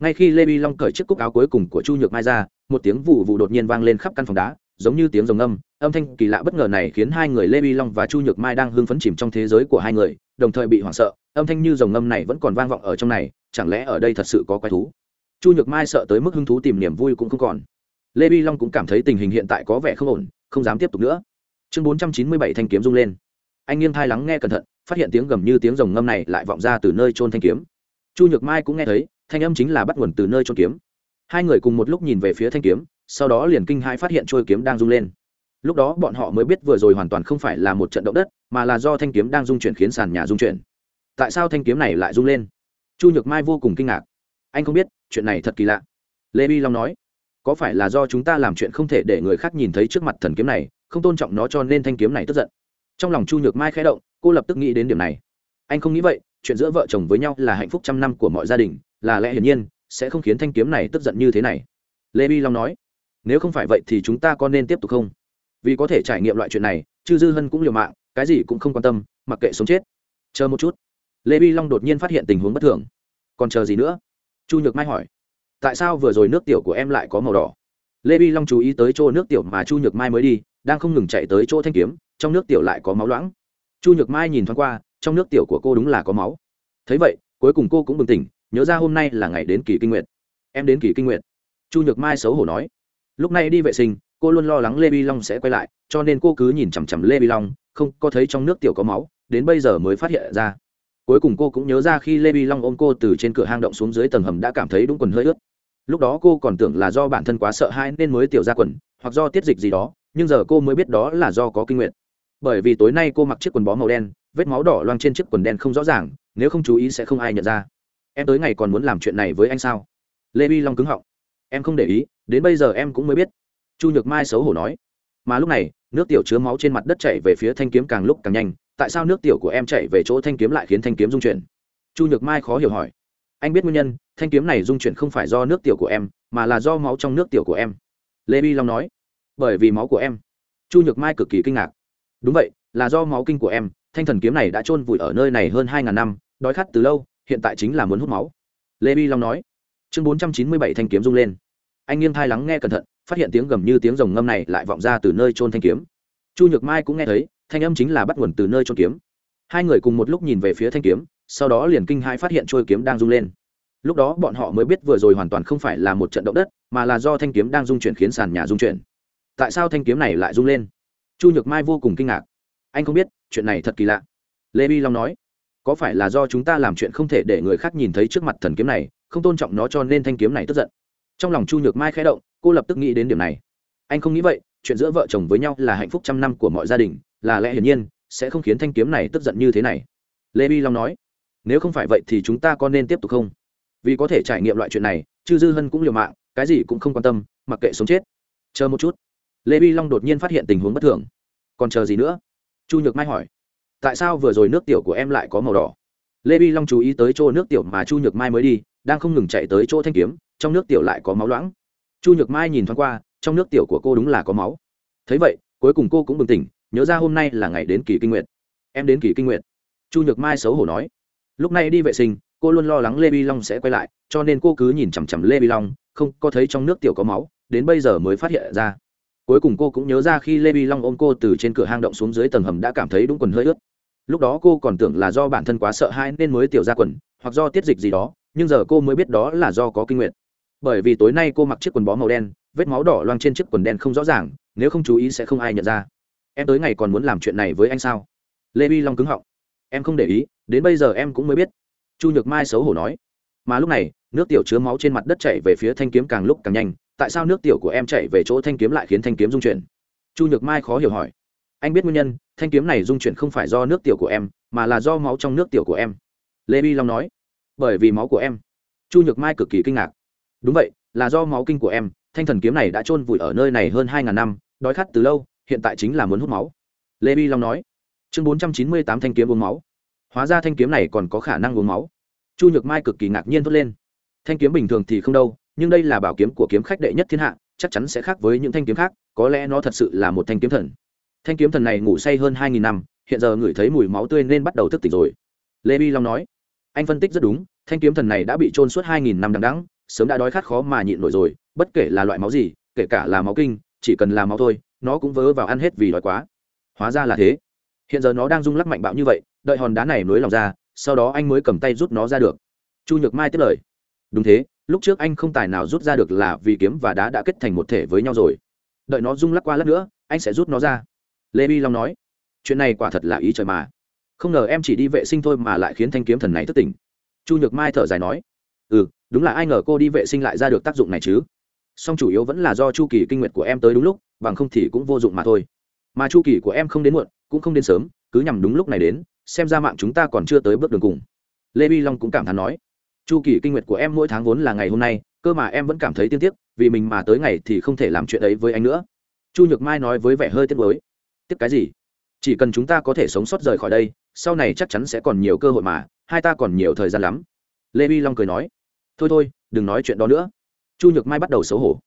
Ngay khi lê vi long cởi chiếc cúc áo cuối cùng của chu nhược mai ra, một tiếng vụ vụ đột nhiên vang lên khắp căn phòng đá, giống như tiếng rồng âm âm thanh kỳ lạ bất ngờ này khiến hai người lê vi long và chu nhược mai đang hưng phấn chìm trong thế giới của hai người, đồng thời bị hoảng sợ, âm thanh như rồng âm này vẫn còn vang vọng ở trong này, chẳng lẽ ở đây thật sự có quái thú? Chu nhược mai sợ tới mức hứng thú tìm niềm vui cũng không còn. Lê vi long cũng cảm thấy tình hình hiện tại có vẻ không ổn, không dám tiếp tục nữa. Chương bốn trăm chín mươi bảy thanh kiếm rung lên. Anh nghiêng thai lắng nghe cẩn thận, phát hiện tiếng gầm như tiếng rồng ngâm này lại vọng ra từ nơi trôn thanh kiếm. Chu nhược mai cũng nghe thấy, thanh âm chính là bắt nguồn từ nơi trôn kiếm. Hai người cùng một lúc nhìn về phía thanh kiếm, sau đó liền kinh hai phát hiện trôi kiếm đang rung lên. Lúc đó bọn họ mới biết vừa rồi hoàn toàn không phải là một trận động đất, mà là do thanh kiếm đang rung chuyển khiến sàn nhà rung chuyển. Tại sao thanh kiếm này lại rung lên? Chu nhược mai vô cùng kinh ngạc. Anh không biết chuyện này thật kỳ lạ. Lê bi long nói, có phải là do chúng ta làm chuyện không thể để người khác nhìn thấy trước mặt thần kiếm này, không tôn trọng nó cho nên thanh kiếm này tức giận. Trong lòng chu nhược mai khẽ động, cô lập tức nghĩ đến điểm này. Anh không nghĩ vậy, chuyện giữa vợ chồng với nhau là hạnh phúc trăm năm của mọi gia đình, là lẽ hiển nhiên, sẽ không khiến thanh kiếm này tức giận như thế này. Lê bi long nói, nếu không phải vậy thì chúng ta có nên tiếp tục không? Vì có thể trải nghiệm loại chuyện này, chư dư hân cũng liều mạng, cái gì cũng không quan tâm, mặc kệ sống chết. Chờ một chút. Lê vi long đột nhiên phát hiện tình huống bất thường. Còn chờ gì nữa? Chu nhược mai hỏi, tại sao vừa rồi nước tiểu của em lại có màu đỏ? Lê vi long chú ý tới chỗ nước tiểu mà chu nhược mai mới đi, đang không ngừng chạy tới chỗ thanh kiếm, trong nước tiểu lại có máu loãng. Chu nhược mai nhìn thoáng qua, trong nước tiểu của cô đúng là có máu. Thấy vậy, cuối cùng cô cũng bừng tỉnh, nhớ ra hôm nay là ngày đến kỳ kinh nguyệt. em đến kỳ kinh nguyệt. chu nhược mai xấu hổ nói. Lúc này đi vệ sinh, cô luôn lo lắng lê vi long sẽ quay lại, cho nên cô cứ nhìn chằm chằm lê vi long, không có thấy trong nước tiểu có máu, đến bây giờ mới phát hiện ra cuối cùng cô cũng nhớ ra khi lê vi long ôm cô từ trên cửa hang động xuống dưới tầng hầm đã cảm thấy đúng quần hơi ướt. Lúc đó cô còn tưởng là do bản thân quá sợ hãi nên mới tiểu ra quần, hoặc do tiết dịch gì đó, nhưng giờ cô mới biết đó là do có kinh nguyện bởi vì tối nay cô mặc chiếc quần bó màu đen, vết máu đỏ loang trên chiếc quần đen không rõ ràng, nếu không chú ý sẽ không ai nhận ra. Em tới ngày còn muốn làm chuyện này với anh sao? Lê vi long cứng họng. Em không để ý, đến bây giờ em cũng mới biết. Chu nhược mai xấu hổ nói. Mà lúc này, nước tiểu chứa máu trên mặt đất chảy về phía thanh kiếm càng lúc càng nhanh tại sao nước tiểu của em chạy về chỗ thanh kiếm lại khiến thanh kiếm dung chuyển? Chu nhược mai khó hiểu hỏi. Anh biết nguyên nhân, thanh kiếm này dung chuyển không phải do nước tiểu của em, mà là do máu trong nước tiểu của em. Lê bi long nói. Bởi vì máu của em. Chu nhược mai cực kỳ kinh ngạc. Đúng vậy, là do máu kinh của em, thanh thần kiếm này đã chôn vùi ở nơi này hơn hai ngàn năm, đói khát từ lâu, hiện tại chính là muốn hút máu. Lê bi long nói. Chương bốn trăm chín mươi bảy thanh kiếm rung lên. Anh nghiêng thai lắng nghe cẩn thận, phát hiện tiếng gầm như tiếng rồng ngâm này lại vọng ra từ nơi trôn thanh kiếm. Chu nhược mai cũng nghe thấy thanh âm chính là bắt nguồn từ nơi trôn kiếm. Hai người cùng một lúc nhìn về phía thanh kiếm, sau đó liền kinh hai phát hiện trôi kiếm đang rung lên. Lúc đó bọn họ mới biết vừa rồi hoàn toàn không phải là một trận động đất, mà là do thanh kiếm đang rung chuyển khiến sàn nhà rung chuyển. Tại sao thanh kiếm này lại rung lên? Chu nhược mai vô cùng kinh ngạc. Anh không biết, chuyện này thật kỳ lạ. Lê bi long nói, có phải là do chúng ta làm chuyện không thể để người khác nhìn thấy trước mặt thần kiếm này, không tôn trọng nó cho nên thanh kiếm này tức giận? Trong lòng chu nhược mai khẽ động, cô lập tức nghĩ đến điểm này. Anh không nghĩ vậy, chuyện giữa vợ chồng với nhau là hạnh phúc trăm năm của mọi gia đình là lẽ hiển nhiên, sẽ không khiến thanh kiếm này tức giận như thế này. Lê bi long nói, nếu không phải vậy thì chúng ta có nên tiếp tục không? Vì có thể trải nghiệm loại chuyện này, chư dư hân cũng liều mạng, cái gì cũng không quan tâm, mặc kệ sống chết. Chờ một chút. Lê bi long đột nhiên phát hiện tình huống bất thường. Còn chờ gì nữa? Chu nhược mai hỏi, tại sao vừa rồi nước tiểu của em lại có màu đỏ? Lê bi long chú ý tới chỗ nước tiểu mà chu nhược mai mới đi, đang không ngừng chạy tới chỗ thanh kiếm, trong nước tiểu lại có máu loãng. Chu nhược mai nhìn thoáng qua, trong nước tiểu của cô đúng là có máu. Thấy vậy, cuối cùng cô cũng bừng tỉnh nhớ ra hôm nay là ngày đến kỳ kinh nguyệt. Em đến kỳ kinh nguyệt. Chu nhược mai xấu hổ nói. Lúc này đi vệ sinh, cô luôn lo lắng lê vi long sẽ quay lại, cho nên cô cứ nhìn chằm chằm lê vi long, không có thấy trong nước tiểu có máu, đến bây giờ mới phát hiện ra. Cuối cùng cô cũng nhớ ra khi lê vi long ôm cô từ trên cửa hang động xuống dưới tầng hầm đã cảm thấy đúng quần hơi ướt. Lúc đó cô còn tưởng là do bản thân quá sợ hãi nên mới tiểu ra quần, hoặc do tiết dịch gì đó, nhưng giờ cô mới biết đó là do có kinh nguyện bởi vì tối nay cô mặc chiếc quần bó màu đen, vết máu đỏ loang trên chiếc quần đen không rõ ràng, nếu không chú ý sẽ không ai nhận ra em tới ngày còn muốn làm chuyện này với anh sao? Lê bi long cứng họng. Em không để ý, đến bây giờ em cũng mới biết. Chu nhược mai xấu hổ nói. Mà lúc này, nước tiểu chứa máu trên mặt đất chảy về phía thanh kiếm càng lúc càng nhanh. Tại sao nước tiểu của em chảy về chỗ thanh kiếm lại khiến thanh kiếm dung chuyển? Chu nhược mai khó hiểu hỏi. Anh biết nguyên nhân, thanh kiếm này dung chuyển không phải do nước tiểu của em, mà là do máu trong nước tiểu của em. Lê bi long nói. Bởi vì máu của em. Chu nhược mai cực kỳ kinh ngạc. Đúng vậy, là do máu kinh của em. Thanh thần kiếm này đã chôn vùi ở nơi này hơn hai ngàn năm, đói khát từ lâu hiện tại chính là muốn hút máu. Lê bi long nói. Chương bốn trăm chín mươi tám thanh kiếm uống máu. Hóa ra thanh kiếm này còn có khả năng uống máu. Chu nhược mai cực kỳ ngạc nhiên thốt lên. Thanh kiếm bình thường thì không đâu, nhưng đây là bảo kiếm của kiếm khách đệ nhất thiên hạ, chắc chắn sẽ khác với những thanh kiếm khác, có lẽ nó thật sự là một thanh kiếm thần. Thanh kiếm thần này ngủ say hơn hai nghìn năm, hiện giờ ngửi thấy mùi máu tươi nên bắt đầu thức tỉnh rồi. Lê bi long nói. Anh phân tích rất đúng, thanh kiếm thần này đã bị trôn suốt hai nghìn năm đằng đắng sớm đã đói khát khó mà nhịn nổi rồi, bất kể là loại máu gì, kể cả là máu kinh, chỉ cần là máu thôi nó cũng vớ vào ăn hết vì đói quá. Hóa ra là thế. Hiện giờ nó đang rung lắc mạnh bạo như vậy, đợi hòn đá này nối lòng ra, sau đó anh mới cầm tay rút nó ra được. Chu nhược mai tiếp lời. Đúng thế, lúc trước anh không tài nào rút ra được là vì kiếm và đá đã kết thành một thể với nhau rồi. Đợi nó rung lắc qua lắc nữa, anh sẽ rút nó ra. Lê bi long nói. Chuyện này quả thật là ý trời mà. Không ngờ em chỉ đi vệ sinh thôi mà lại khiến thanh kiếm thần này thất tỉnh. Chu nhược mai thở dài nói. Ừ đúng là ai ngờ cô đi vệ sinh lại ra được tác dụng này chứ? Song chủ yếu vẫn là do chu kỳ kinh nguyệt của em tới đúng lúc, bằng không thì cũng vô dụng mà thôi. Mà chu kỳ của em không đến muộn, cũng không đến sớm, cứ nhằm đúng lúc này đến, xem ra mạng chúng ta còn chưa tới bước đường cùng. Lê vi long cũng cảm thán nói, chu kỳ kinh nguyệt của em mỗi tháng vốn là ngày hôm nay, cơ mà em vẫn cảm thấy tiên tiếc, vì mình mà tới ngày thì không thể làm chuyện ấy với anh nữa. Chu nhược mai nói với vẻ hơi tiếc mới tiếc cái gì? Chỉ cần chúng ta có thể sống sót rời khỏi đây, sau này chắc chắn sẽ còn nhiều cơ hội mà, hai ta còn nhiều thời gian lắm. Lê vi long cười nói, thôi thôi, đừng nói chuyện đó nữa chu nhược mai bắt đầu xấu hổ.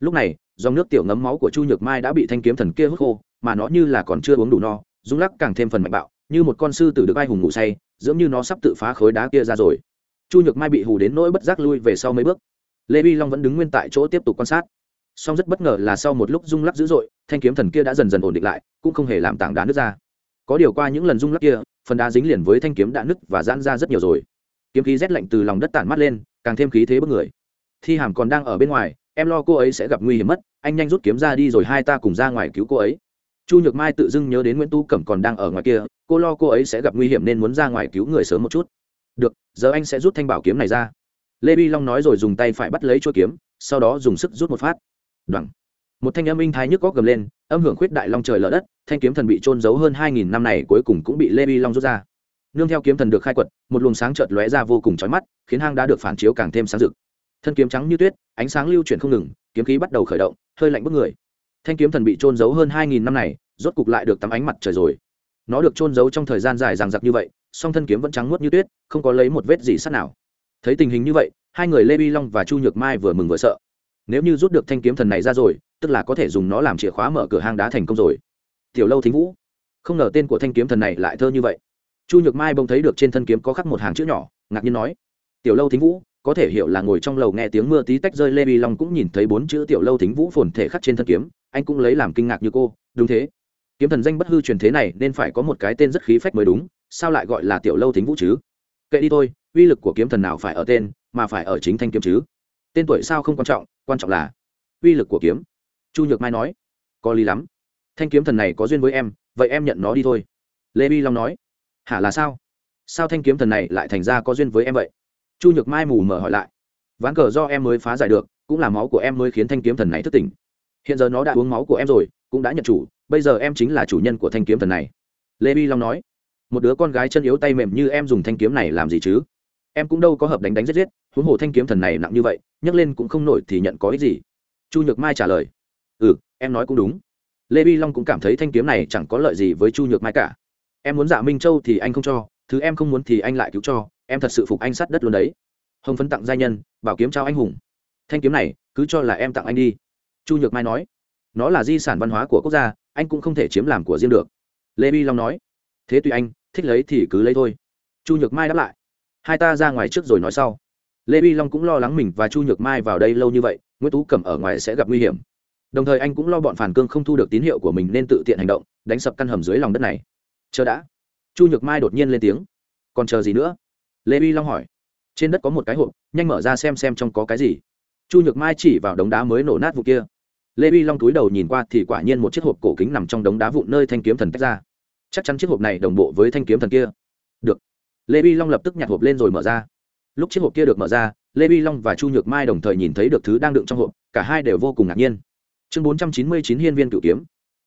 Lúc này, dòng nước tiểu ngấm máu của chu nhược mai đã bị thanh kiếm thần kia hút khô, mà nó như là còn chưa uống đủ no, rung lắc càng thêm phần mạnh bạo, như một con sư tử được ai hùng ngủ say dưỡng như nó sắp tự phá khối đá kia ra rồi. Chu nhược mai bị hù đến nỗi bất giác lui về sau mấy bước. Lê vi long vẫn đứng nguyên tại chỗ tiếp tục quan sát. Song rất bất ngờ là sau một lúc rung lắc dữ dội, thanh kiếm thần kia đã dần dần ổn định lại, cũng không hề làm tảng đá nứt ra. Có điều qua những lần rung lắc kia, phần đá dính liền với thanh kiếm đã nứt và giãn ra rất nhiều rồi. Kiếm khí rét lạnh từ lòng đất tản mắt lên, càng thêm khí thế bất người thi hàm còn đang ở bên ngoài, em lo cô ấy sẽ gặp nguy hiểm mất, anh nhanh rút kiếm ra đi rồi hai ta cùng ra ngoài cứu cô ấy. Chu nhược mai tự dưng nhớ đến nguyễn tu cẩm còn đang ở ngoài kia, cô lo cô ấy sẽ gặp nguy hiểm nên muốn ra ngoài cứu người sớm một chút. Được, giờ anh sẽ rút thanh bảo kiếm này ra. Lê bi long nói rồi dùng tay phải bắt lấy chuôi kiếm, sau đó dùng sức rút một phát. Đoẳng một thanh âm in thái nhức góc gầm lên, âm hưởng khuyết đại long trời lở đất, thanh kiếm thần bị trôn giấu hơn hai nghìn năm này cuối cùng cũng bị lê bi long rút ra. Nương theo kiếm thần được khai quật, một luồng sáng chợt lóe ra vô cùng chói mắt, khiến hang đá được phản chiếu càng thêm sáng rực thân kiếm trắng như tuyết, ánh sáng lưu chuyển không ngừng, kiếm khí bắt đầu khởi động, hơi lạnh bức người. Thanh kiếm thần bị trôn giấu hơn hai nghìn năm này, rốt cục lại được tắm ánh mặt trời rồi. Nó được trôn giấu trong thời gian dài ràng giặc như vậy, song thân kiếm vẫn trắng muốt như tuyết, không có lấy một vết gì sát nào. Thấy tình hình như vậy, hai người lê bi long và chu nhược mai vừa mừng vừa sợ. Nếu như rút được thanh kiếm thần này ra rồi, tức là có thể dùng nó làm chìa khóa mở cửa hang đá thành công rồi. Tiểu lâu thính vũ, không ngờ tên của thanh kiếm thần này lại thơ như vậy. Chu nhược mai bỗng thấy được trên thân kiếm có khắc một hàng chữ nhỏ, ngạc nhiên nói, tiểu lâu thính vũ có thể hiểu là ngồi trong lầu nghe tiếng mưa tí tách rơi lê bi long cũng nhìn thấy bốn chữ tiểu lâu thính vũ phồn thể khắc trên thân kiếm, anh cũng lấy làm kinh ngạc như cô, đúng thế. Kiếm thần danh bất hư truyền thế này nên phải có một cái tên rất khí phách mới đúng, sao lại gọi là tiểu lâu thính vũ chứ? Kệ đi thôi, uy lực của kiếm thần nào phải ở tên, mà phải ở chính thanh kiếm chứ? Tên tuổi sao không quan trọng quan trọng là uy lực của kiếm. Chu nhược mai nói, có lý lắm. Thanh kiếm thần này có duyên với em, vậy em nhận nó đi thôi. Lê bi long nói, hả là sao? Sao thanh kiếm thần này lại thành ra có duyên với em vậy? Chu nhược mai mù mờ hỏi lại. Ván cờ do em mới phá giải được, cũng là máu của em mới khiến thanh kiếm thần này thức tỉnh. Hiện giờ nó đã uống máu của em rồi, cũng đã nhận chủ, bây giờ em chính là chủ nhân của thanh kiếm thần này. Lê bi long nói. Một đứa con gái chân yếu tay mềm như em dùng thanh kiếm này làm gì chứ? Em cũng đâu có hợp đánh đánh giết giết, huống hồ thanh kiếm thần này nặng như vậy, nhấc lên cũng không nổi thì nhận có ích gì. Chu nhược mai trả lời. Ừ em nói cũng đúng. Lê vi long cũng cảm thấy thanh kiếm này chẳng có lợi gì với chu nhược mai cả. Em muốn dạ minh châu thì anh không cho, thứ em không muốn thì anh lại cứu cho em thật sự phục anh sát đất luôn đấy. Hồng phấn tặng gia nhân, bảo kiếm trao anh hùng. Thanh kiếm này, cứ cho là em tặng anh đi. Chu nhược mai nói, nó là di sản văn hóa của quốc gia, anh cũng không thể chiếm làm của riêng được. Lê bi long nói, thế tùy anh, thích lấy thì cứ lấy thôi. Chu nhược mai đáp lại, hai ta ra ngoài trước rồi nói sau. Lê bi long cũng lo lắng mình và chu nhược mai vào đây lâu như vậy, nguyễn tú cẩm ở ngoài sẽ gặp nguy hiểm. Đồng thời anh cũng lo bọn phản cương không thu được tín hiệu của mình nên tự tiện hành động, đánh sập căn hầm dưới lòng đất này. Chờ đã. Chu nhược mai đột nhiên lên tiếng, còn chờ gì nữa? Lê vi long hỏi, trên đất có một cái hộp, nhanh mở ra xem xem trong có cái gì. Chu nhược mai chỉ vào đống đá mới nổ nát vụ kia. Lê vi long túi đầu nhìn qua thì quả nhiên một chiếc hộp cổ kính nằm trong đống đá vụn nơi thanh kiếm thần tách ra. Chắc chắn chiếc hộp này đồng bộ với thanh kiếm thần kia. Được. Lê vi long lập tức nhặt hộp lên rồi mở ra. Lúc chiếc hộp kia được mở ra, lê vi long và chu nhược mai đồng thời nhìn thấy được thứ đang đựng trong hộp, cả hai đều vô cùng ngạc nhiên. Chương bốn trăm chín mươi chín hiên viên cựu kiếm.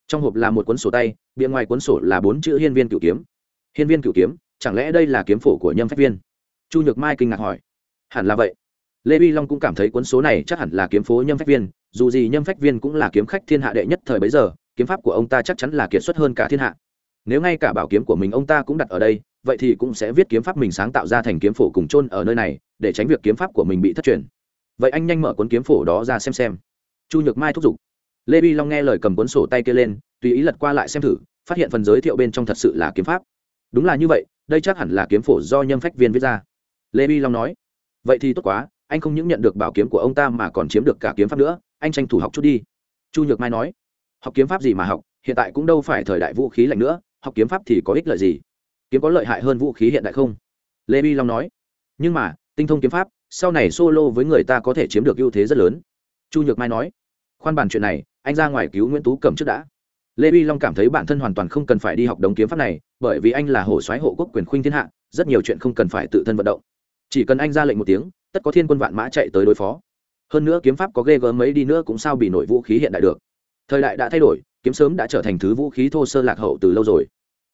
Trong hộp là một cuốn sổ tay, bìa ngoài cuốn sổ là bốn chữ hiên viên cựu kiếm. Hiên viên cựu kiếm chẳng lẽ đây là kiếm phổ của nhâm phách viên? Chu nhược mai kinh ngạc hỏi. Hẳn là vậy. Lê vi long cũng cảm thấy cuốn số này chắc hẳn là kiếm phố nhâm phách viên, dù gì nhâm phách viên cũng là kiếm khách thiên hạ đệ nhất thời bấy giờ, kiếm pháp của ông ta chắc chắn là kiệt xuất hơn cả thiên hạ. Nếu ngay cả bảo kiếm của mình ông ta cũng đặt ở đây, vậy thì cũng sẽ viết kiếm pháp mình sáng tạo ra thành kiếm phổ cùng chôn ở nơi này, để tránh việc kiếm pháp của mình bị thất truyền. Vậy anh nhanh mở cuốn kiếm phổ đó ra xem xem. Chu nhược mai thúc giục. Lê vi long nghe lời cầm cuốn sổ tay kia lên, tùy ý lật qua lại xem thử, phát hiện phần giới thiệu bên trong thật sự là kiếm pháp. Đúng là như vậy đây chắc hẳn là kiếm phổ do nhâm phách viên viết ra. Lê vi long nói, vậy thì tốt quá, anh không những nhận được bảo kiếm của ông ta mà còn chiếm được cả kiếm pháp nữa, anh tranh thủ học chút đi. Chu nhược mai nói, học kiếm pháp gì mà học, hiện tại cũng đâu phải thời đại vũ khí lạnh nữa, học kiếm pháp thì có ích lợi gì? Kiếm có lợi hại hơn vũ khí hiện đại không? Lê bi long nói, nhưng mà, tinh thông kiếm pháp, sau này solo với người ta có thể chiếm được ưu thế rất lớn. Chu nhược mai nói, khoan bàn chuyện này, anh ra ngoài cứu nguyễn tú cầm trước đã lê bi long cảm thấy bản thân hoàn toàn không cần phải đi học đống kiếm pháp này, bởi vì anh là hổ soái hộ quốc quyền khuynh thiên hạ, rất nhiều chuyện không cần phải tự thân vận động. Chỉ cần anh ra lệnh một tiếng, tất có thiên quân vạn mã chạy tới đối phó. Hơn nữa kiếm pháp có ghê gớm mấy đi nữa cũng sao bị nổi vũ khí hiện đại được. Thời đại đã thay đổi, kiếm sớm đã trở thành thứ vũ khí thô sơ lạc hậu từ lâu rồi.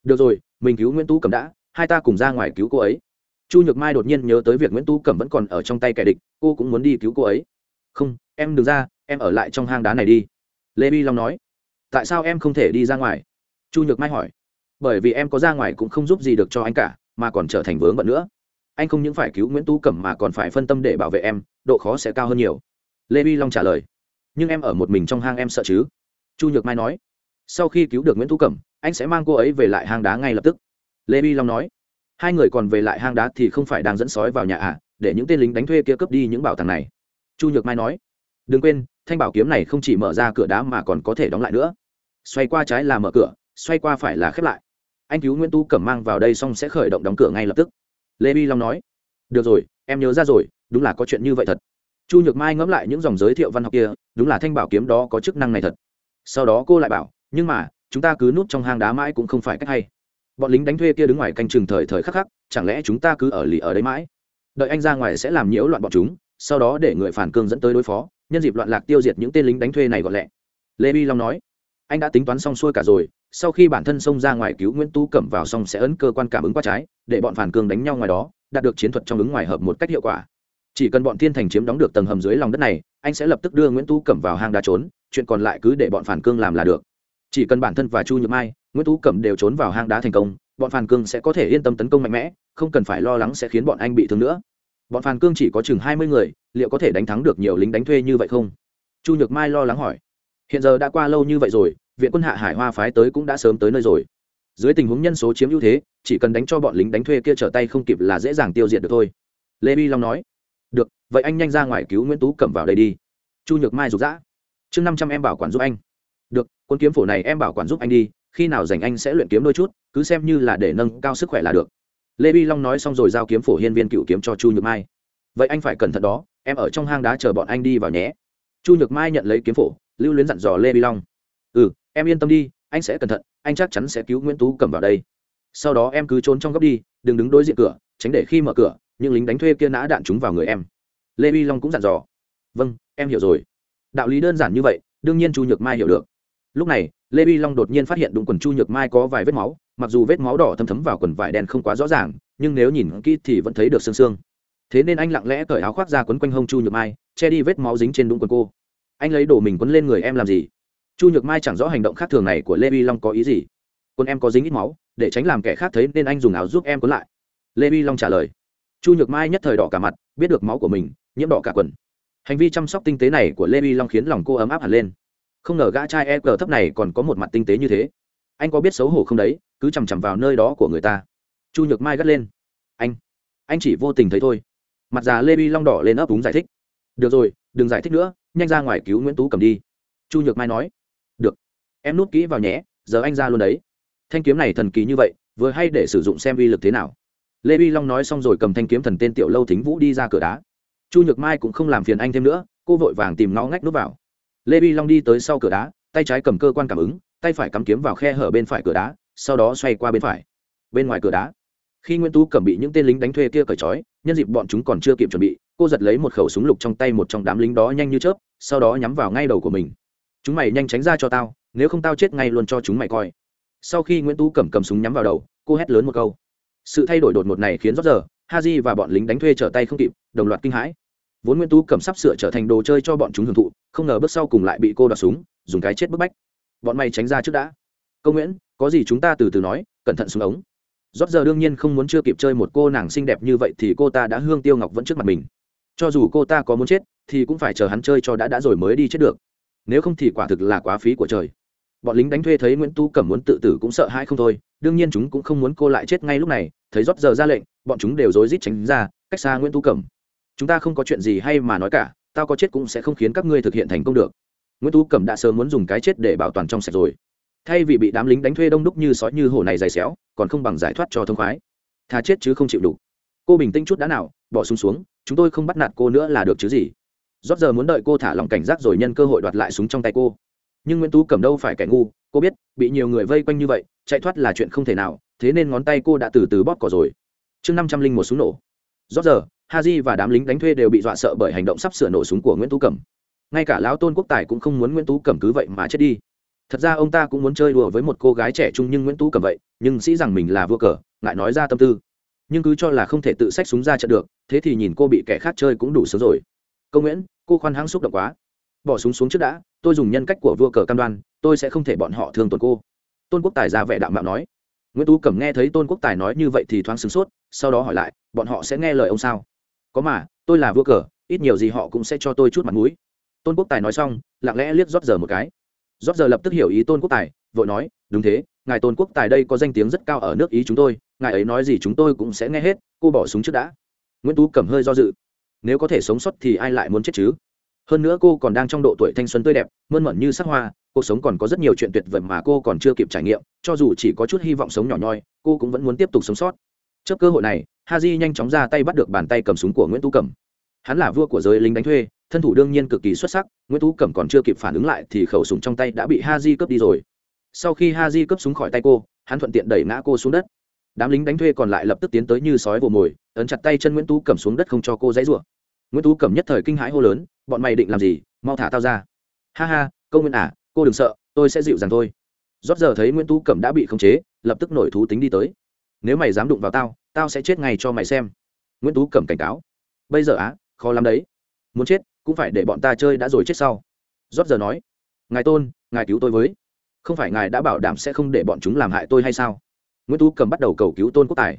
Được rồi, mình cứu nguyễn tú cẩm đã, hai ta cùng ra ngoài cứu cô ấy. Chu nhược mai đột nhiên nhớ tới việc nguyễn tú cẩm vẫn còn ở trong tay kẻ địch, cô cũng muốn đi cứu cô ấy. Không, em đừng ra, em ở lại trong hang đá này đi. Lê bi long nói tại sao em không thể đi ra ngoài? Chu nhược mai hỏi. Bởi vì em có ra ngoài cũng không giúp gì được cho anh cả mà còn trở thành vướng bận nữa. Anh không những phải cứu nguyễn tú cẩm mà còn phải phân tâm để bảo vệ em độ khó sẽ cao hơn nhiều. Lê vi long trả lời. Nhưng em ở một mình trong hang em sợ chứ? Chu nhược mai nói. Sau khi cứu được nguyễn tú cẩm anh sẽ mang cô ấy về lại hang đá ngay lập tức. Lê vi long nói. Hai người còn về lại hang đá thì không phải đang dẫn sói vào nhà ạ à, để những tên lính đánh thuê kia cướp đi những bảo tàng này. Chu nhược mai nói đừng quên, thanh bảo kiếm này không chỉ mở ra cửa đá mà còn có thể đóng lại nữa. Xoay qua trái là mở cửa, xoay qua phải là khép lại. Anh cứu nguyễn tu cẩm mang vào đây xong sẽ khởi động đóng cửa ngay lập tức. Lê vi long nói, được rồi, em nhớ ra rồi, đúng là có chuyện như vậy thật. Chu nhược mai ngẫm lại những dòng giới thiệu văn học kia, đúng là thanh bảo kiếm đó có chức năng này thật. Sau đó cô lại bảo, nhưng mà, chúng ta cứ núp trong hang đá mãi cũng không phải cách hay. Bọn lính đánh thuê kia đứng ngoài canh chừng thời thời khắc khắc, chẳng lẽ chúng ta cứ ở lì ở đấy mãi? Đợi anh ra ngoài sẽ làm nhiễu loạn bọn chúng, sau đó để người phản cương dẫn tới đối phó nhân dịp loạn lạc tiêu diệt những tên lính đánh thuê này gọn lẹ. Lê vi long nói, anh đã tính toán xong xuôi cả rồi, sau khi bản thân xông ra ngoài cứu nguyễn tu cẩm vào xong sẽ ấn cơ quan cảm ứng qua trái, để bọn phản cương đánh nhau ngoài đó, đạt được chiến thuật trong ứng ngoài hợp một cách hiệu quả. Chỉ cần bọn thiên thành chiếm đóng được tầng hầm dưới lòng đất này, anh sẽ lập tức đưa nguyễn tu cẩm vào hang đá trốn, chuyện còn lại cứ để bọn phản cương làm là được. Chỉ cần bản thân và chu nhược mai, nguyễn tú cẩm đều trốn vào hang đá thành công, bọn phản cương sẽ có thể yên tâm tấn công mạnh mẽ, không cần phải lo lắng sẽ khiến bọn anh bị thương nữa bọn phàn cương chỉ có chừng hai mươi người, liệu có thể đánh thắng được nhiều lính đánh thuê như vậy không? Chu nhược mai lo lắng hỏi. Hiện giờ đã qua lâu như vậy rồi, viện quân hạ hải hoa phái tới cũng đã sớm tới nơi rồi. Dưới tình huống nhân số chiếm ưu thế, chỉ cần đánh cho bọn lính đánh thuê kia trở tay không kịp là dễ dàng tiêu diệt được thôi. Lê bi long nói. Được, vậy anh nhanh ra ngoài cứu nguyễn tú cẩm vào đây đi. Chu nhược mai rục rã. Chương năm trăm em bảo quản giúp anh. Được, quân kiếm phổ này em bảo quản giúp anh đi, khi nào rảnh anh sẽ luyện kiếm đôi chút, cứ xem như là để nâng cao sức khỏe là được lê vi long nói xong rồi giao kiếm phổ hiên viên cựu kiếm cho chu nhược mai. Vậy anh phải cẩn thận đó, em ở trong hang đá chờ bọn anh đi vào nhé. Chu nhược mai nhận lấy kiếm phổ, lưu luyến dặn dò lê vi long. Ừ em yên tâm đi, anh sẽ cẩn thận, anh chắc chắn sẽ cứu nguyễn tú cầm vào đây. Sau đó em cứ trốn trong góc đi, đừng đứng đối diện cửa, tránh để khi mở cửa, những lính đánh thuê kia nã đạn chúng vào người em. Lê vi long cũng dặn dò. Vâng em hiểu rồi. Đạo lý đơn giản như vậy, đương nhiên chu nhược mai hiểu được. Lúc này, lê vi long đột nhiên phát hiện đụng quần chu nhược mai có vài vết máu mặc dù vết máu đỏ thấm thấm vào quần vải đen không quá rõ ràng, nhưng nếu nhìn kỹ thì vẫn thấy được xương xương. Thế nên anh lặng lẽ cởi áo khoác ra quấn quanh hông chu nhược mai, che đi vết máu dính trên đúng quần cô. Anh lấy đồ mình quấn lên người em làm gì? Chu nhược mai chẳng rõ hành động khác thường này của lê vi long có ý gì. Quân em có dính ít máu, để tránh làm kẻ khác thấy nên anh dùng áo giúp em quấn lại. Lê vi long trả lời. Chu nhược mai nhất thời đỏ cả mặt, biết được máu của mình, nhiễm đỏ cả quần. Hành vi chăm sóc tinh tế này của lê vi long khiến lòng cô ấm áp hẳn lên. Không ngờ gã trai e cờ thấp này còn có một mặt tinh tế như thế. Anh có biết xấu hổ không đấy? Cứ chằm chằm vào nơi đó của người ta. Chu nhược mai gắt lên. Anh anh chỉ vô tình thấy thôi. Mặt già lê bi long đỏ lên ấp úng giải thích. Được rồi, đừng giải thích nữa, nhanh ra ngoài cứu nguyễn tú cầm đi. Chu nhược mai nói. Được. Em nút kỹ vào nhé, giờ anh ra luôn đấy. Thanh kiếm này thần kỳ như vậy, vừa hay để sử dụng xem uy lực thế nào. Lê bi long nói xong rồi cầm thanh kiếm thần tên tiểu lâu thính vũ đi ra cửa đá. Chu nhược mai cũng không làm phiền anh thêm nữa, cô vội vàng tìm ngõ ngách nút vào. Lê bi long đi tới sau cửa đá, tay trái cầm cơ quan cảm ứng, tay phải cắm kiếm vào khe hở bên phải cửa đá sau đó xoay qua bên phải, bên ngoài cửa đá. Khi nguyễn tú cầm bị những tên lính đánh thuê kia cởi trói, nhân dịp bọn chúng còn chưa kịp chuẩn bị, cô giật lấy một khẩu súng lục trong tay một trong đám lính đó nhanh như chớp, sau đó nhắm vào ngay đầu của mình. Chúng mày nhanh tránh ra cho tao, nếu không tao chết ngay luôn cho chúng mày coi. Sau khi nguyễn tú cầm cầm súng nhắm vào đầu, cô hét lớn một câu. Sự thay đổi đột ngột này khiến rót giờ haji và bọn lính đánh thuê trở tay không kịp, đồng loạt kinh hãi. Vốn nguyễn tú cầm sắp sửa trở thành đồ chơi cho bọn chúng hưởng thụ, không ngờ bước sau cùng lại bị cô đoạt súng, dùng cái chết bức bách. Bọn mày tránh ra trước đã câu nguyễn, có gì chúng ta từ từ nói, cẩn thận xuống ống. Rót giờ đương nhiên không muốn chưa kịp chơi một cô nàng xinh đẹp như vậy thì cô ta đã hương tiêu ngọc vẫn trước mặt mình. Cho dù cô ta có muốn chết, thì cũng phải chờ hắn chơi cho đã đã rồi mới đi chết được. Nếu không thì quả thực là quá phí của trời. Bọn lính đánh thuê thấy nguyễn tu cẩm muốn tự tử cũng sợ hãi không thôi, đương nhiên chúng cũng không muốn cô lại chết ngay lúc này, thấy rót giờ ra lệnh, bọn chúng đều rối rít tránh ra, cách xa nguyễn tu cẩm. Chúng ta không có chuyện gì hay mà nói cả, tao có chết cũng sẽ không khiến các ngươi thực hiện thành công được. Nguyễn Tu cẩm đã sớm muốn dùng cái chết để bảo toàn trong sạch rồi thay vì bị đám lính đánh thuê đông đúc như sói như hổ này dày xéo còn không bằng giải thoát cho thông khoái. Thà chết chứ không chịu đủ. Cô bình tĩnh chút đã nào bỏ súng xuống, xuống chúng tôi không bắt nạt cô nữa là được chứ gì. Rót giờ muốn đợi cô thả lòng cảnh giác rồi nhân cơ hội đoạt lại súng trong tay cô. Nhưng nguyễn tú cầm đâu phải kẻ ngu cô biết bị nhiều người vây quanh như vậy chạy thoát là chuyện không thể nào thế nên ngón tay cô đã từ từ bóp cỏ rồi. Chương năm trăm linh một súng nổ. Rót giờ haji và đám lính đánh thuê đều bị dọa sợ bởi hành động sắp sửa nổ súng của nguyễn tú cẩm. Ngay cả lão tôn quốc tài cũng không muốn nguyễn tú cẩm cứ vậy mà chết đi thật ra ông ta cũng muốn chơi đùa với một cô gái trẻ trung nhưng nguyễn tú cầm vậy, nhưng sĩ rằng mình là vua cờ, ngại nói ra tâm tư. Nhưng cứ cho là không thể tự xách súng ra trận được, thế thì nhìn cô bị kẻ khác chơi cũng đủ sớm rồi. Câu nguyễn, cô khoan hãng xúc động quá. Bỏ súng xuống trước đã, tôi dùng nhân cách của vua cờ cam đoan, tôi sẽ không thể bọn họ thương tổn cô. Tôn quốc tài ra vẻ đạo mạo nói. Nguyễn tú cẩm nghe thấy tôn quốc tài nói như vậy thì thoáng sửng sốt, sau đó hỏi lại, bọn họ sẽ nghe lời ông sao? Có mà, tôi là vua cờ, ít nhiều gì họ cũng sẽ cho tôi chút mặt mũi. Tôn quốc tài nói xong, lặng lẽ liếc rót giờ một cái rót giờ lập tức hiểu ý tôn quốc tài, vội nói, đúng thế, ngài tôn quốc tài đây có danh tiếng rất cao ở nước ý chúng tôi, ngài ấy nói gì chúng tôi cũng sẽ nghe hết, cô bỏ súng trước đã. Nguyễn tú cẩm hơi do dự, nếu có thể sống sót thì ai lại muốn chết chứ? Hơn nữa cô còn đang trong độ tuổi thanh xuân tươi đẹp, mơn mận như sắc hoa, cuộc sống còn có rất nhiều chuyện tuyệt vời mà cô còn chưa kịp trải nghiệm, cho dù chỉ có chút hy vọng sống nhỏ nhoi, cô cũng vẫn muốn tiếp tục sống sót. Trước cơ hội này ha j nhanh chóng ra tay bắt được bàn tay cầm súng của nguyễn tú cẩm. Hắn là vua của giới lính đánh thuê, thân thủ đương nhiên cực kỳ xuất sắc nguyễn tú cẩm còn chưa kịp phản ứng lại thì khẩu súng trong tay đã bị ha cướp đi rồi. Sau khi ha cướp súng khỏi tay cô, hắn thuận tiện đẩy ngã cô xuống đất. Đám lính đánh thuê còn lại lập tức tiến tới như sói vồ mồi, ấn chặt tay chân nguyễn tú cẩm xuống đất không cho cô dãy rủa. Nguyễn tú cẩm nhất thời kinh hãi hô lớn, bọn mày định làm gì? Mau thả tao ra. Ha ha, câu nguyễn à cô đừng sợ, tôi sẽ dịu dàng thôi. Rót giờ thấy nguyễn tú cẩm đã bị khống chế, lập tức nổi thú tính đi tới. Nếu mày dám đụng vào tao tao sẽ chết ngay cho mày xem. Nguyễn tú cẩm cảnh cáo. Bây giờ á, khó lắm đấy. Muốn chết cũng phải để bọn ta chơi đã rồi chết sau. Rót giờ nói, ngài tôn, ngài cứu tôi với. Không phải ngài đã bảo đảm sẽ không để bọn chúng làm hại tôi hay sao? Nguyễn tú cầm bắt đầu cầu cứu tôn quốc tài.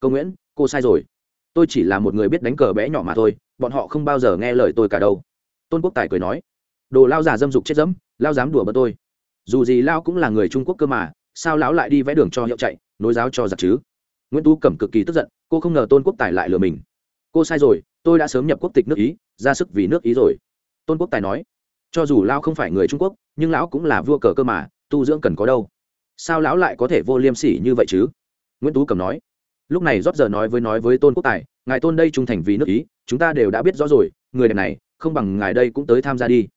Câu nguyễn, cô sai rồi. Tôi chỉ là một người biết đánh cờ bé nhỏ mà thôi, bọn họ không bao giờ nghe lời tôi cả đâu. Tôn quốc tài cười nói, đồ lao già dâm dục chết dẫm, lao dám đùa bỡ tôi. Dù gì lao cũng là người trung quốc cơ mà, sao lão lại đi vẽ đường cho hiệu chạy, nối giáo cho giặc chứ? Nguyễn tú cẩm cực kỳ tức giận, cô không ngờ tôn quốc tài lại lừa mình. Cô sai rồi tôi đã sớm nhập quốc tịch nước ý, ra sức vì nước ý rồi. Tôn quốc tài nói, cho dù lao không phải người trung quốc, nhưng lão cũng là vua cờ cơ mà, tu dưỡng cần có đâu. Sao lão lại có thể vô liêm sỉ như vậy chứ? Nguyễn tú cầm nói, lúc này rót giờ nói với nói với tôn quốc tài, ngài tôn đây trung thành vì nước ý, chúng ta đều đã biết rõ rồi, người đẹp này, không bằng ngài đây cũng tới tham gia đi.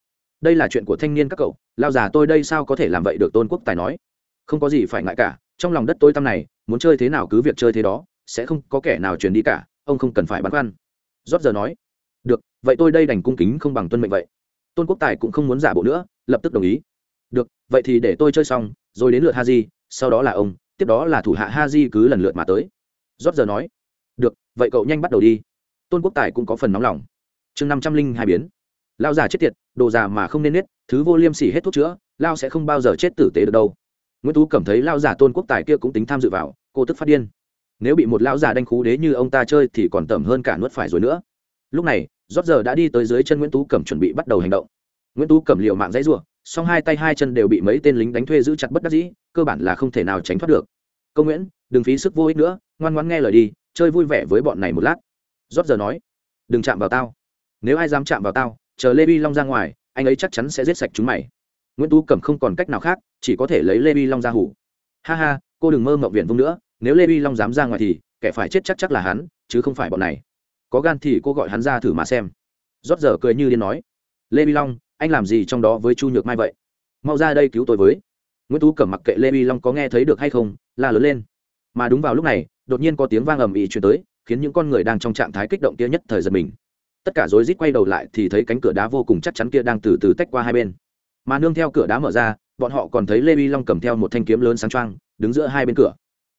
Đây là chuyện của thanh niên các cậu lao già tôi đây sao có thể làm vậy được? Tôn quốc tài nói, không có gì phải ngại cả, trong lòng đất tôi tăm này, muốn chơi thế nào cứ việc chơi thế đó, sẽ không có kẻ nào truyền đi cả, ông không cần phải băn khoăn rót giờ nói, được, vậy tôi đây đành cung kính không bằng tuân mệnh vậy. Tôn quốc tài cũng không muốn giả bộ nữa, lập tức đồng ý. Được, vậy thì để tôi chơi xong, rồi đến lượt ha di sau đó là ông, tiếp đó là thủ hạ ha di cứ lần lượt mà tới. Rót giờ nói, được, vậy cậu nhanh bắt đầu đi. Tôn quốc tài cũng có phần nóng lòng. Chương năm trăm linh hai biến. Lao già chết tiệt, đồ già mà không nên nết, thứ vô liêm sỉ hết thuốc chữa lao sẽ không bao giờ chết tử tế được đâu. Nguyễn tú cảm thấy lao già tôn quốc tài kia cũng tính tham dự vào, cô tức phát điên nếu bị một lão già đanh khú đế như ông ta chơi thì còn tẩm hơn cả nuốt phải rồi nữa. Lúc này, rót giờ đã đi tới dưới chân nguyễn tú cẩm chuẩn bị bắt đầu hành động. Nguyễn tú cẩm liều mạng dãy rủa, song hai tay hai chân đều bị mấy tên lính đánh thuê giữ chặt bất đắc dĩ, cơ bản là không thể nào tránh thoát được. Công nguyễn, đừng phí sức vô ích nữa, ngoan ngoan nghe lời đi, chơi vui vẻ với bọn này một lát. Rót giờ nói, đừng chạm vào tao. Nếu ai dám chạm vào tao, chờ lê vi long ra ngoài, anh ấy chắc chắn sẽ giết sạch chúng mày. Nguyễn tú cẩm không còn cách nào khác, chỉ có thể lấy lê vi long ra hủ. Ha ha, cô đừng mơ mộng viện vung nữa nếu lê vi long dám ra ngoài thì kẻ phải chết chắc chắc là hắn, chứ không phải bọn này. Có gan thì cô gọi hắn ra thử mà xem. Rót giờ cười như điên nói, lê vi long, anh làm gì trong đó với chu nhược mai vậy? Mau ra đây cứu tôi với. Nguyễn tú cẩm mặc kệ lê vi long có nghe thấy được hay không, la lớn lên. Mà đúng vào lúc này, đột nhiên có tiếng vang ầm ĩ chuyển tới, khiến những con người đang trong trạng thái kích động kia nhất thời giật mình. Tất cả rối rít quay đầu lại thì thấy cánh cửa đá vô cùng chắc chắn kia đang từ từ tách qua hai bên. Mà nương theo cửa đá mở ra, bọn họ còn thấy lê vi long cầm theo một thanh kiếm lớn sáng trăng đứng giữa hai bên cửa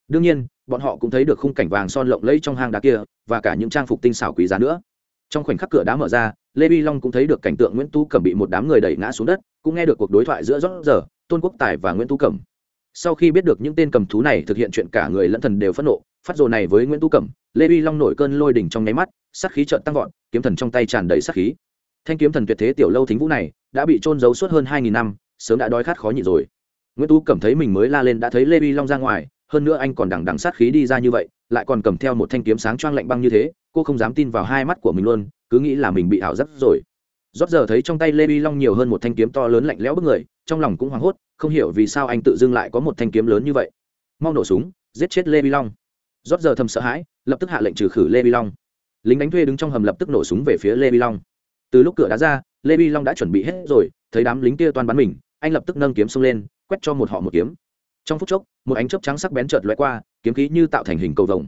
đương nhiên, bọn họ cũng thấy được khung cảnh vàng son lộng lẫy trong hang đá kia, và cả những trang phục tinh xảo quý giá nữa. Trong khoảnh khắc cửa đá mở ra, lê vi long cũng thấy được cảnh tượng nguyễn tu cẩm bị một đám người đẩy ngã xuống đất, cũng nghe được cuộc đối thoại giữa rót giờ, tôn quốc tài và nguyễn tu cẩm. Sau khi biết được những tên cầm thú này thực hiện chuyện cả người lẫn thần đều phẫn nộ, phát rồ này với nguyễn tu cẩm, lê vi long nổi cơn lôi đỉnh trong nháy mắt, sát khí trợn tăng vọt, kiếm thần trong tay tràn đầy sát khí. Thanh kiếm thần tuyệt thế tiểu lâu thính vũ này, đã bị trôn giấu suốt hơn hai nghìn năm, sớm đã đói khát khó nhịn rồi. Nguyễn tu cẩm thấy mình mới la lên đã thấy lê vi long ra ngoài hơn nữa anh còn đằng đằng sát khí đi ra như vậy, lại còn cầm theo một thanh kiếm sáng choang lạnh băng như thế, cô không dám tin vào hai mắt của mình luôn, cứ nghĩ là mình bị ảo giác rồi. Rót giờ thấy trong tay lê bi long nhiều hơn một thanh kiếm to lớn lạnh lẽo bức người, trong lòng cũng hoảng hốt, không hiểu vì sao anh tự dưng lại có một thanh kiếm lớn như vậy. Mau nổ súng, giết chết lê bi long. Rót giờ thầm sợ hãi, lập tức hạ lệnh trừ khử lê bi long. Lính đánh thuê đứng trong hầm lập tức nổ súng về phía lê bi long. Từ lúc cửa đá ra, lê bi long đã chuẩn bị hết rồi, thấy đám lính kia toàn bắn mình, anh lập tức nâng kiếm xông lên, quét cho một họ một kiếm trong phút chốc, một ánh chớp trắng sắc bén chợt lóe qua, kiếm khí như tạo thành hình cầu vồng.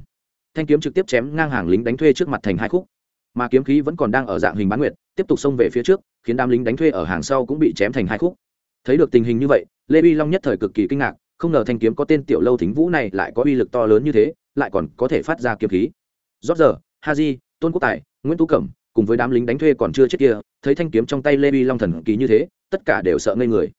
Thanh kiếm trực tiếp chém ngang hàng lính đánh thuê trước mặt thành hai khúc. Mà kiếm khí vẫn còn đang ở dạng hình bán nguyệt, tiếp tục xông về phía trước, khiến đám lính đánh thuê ở hàng sau cũng bị chém thành hai khúc. Thấy được tình hình như vậy, lê vi long nhất thời cực kỳ kinh ngạc, không ngờ thanh kiếm có tên tiểu lâu thính vũ này lại có uy lực to lớn như thế, lại còn có thể phát ra kiếm khí. Rót giờ, ha di, tôn quốc tài, nguyễn tú cẩm, cùng với đám lính đánh thuê còn chưa chết kia, thấy thanh kiếm trong tay lê vi long thần kỳ như thế, tất cả đều sợ ngây người.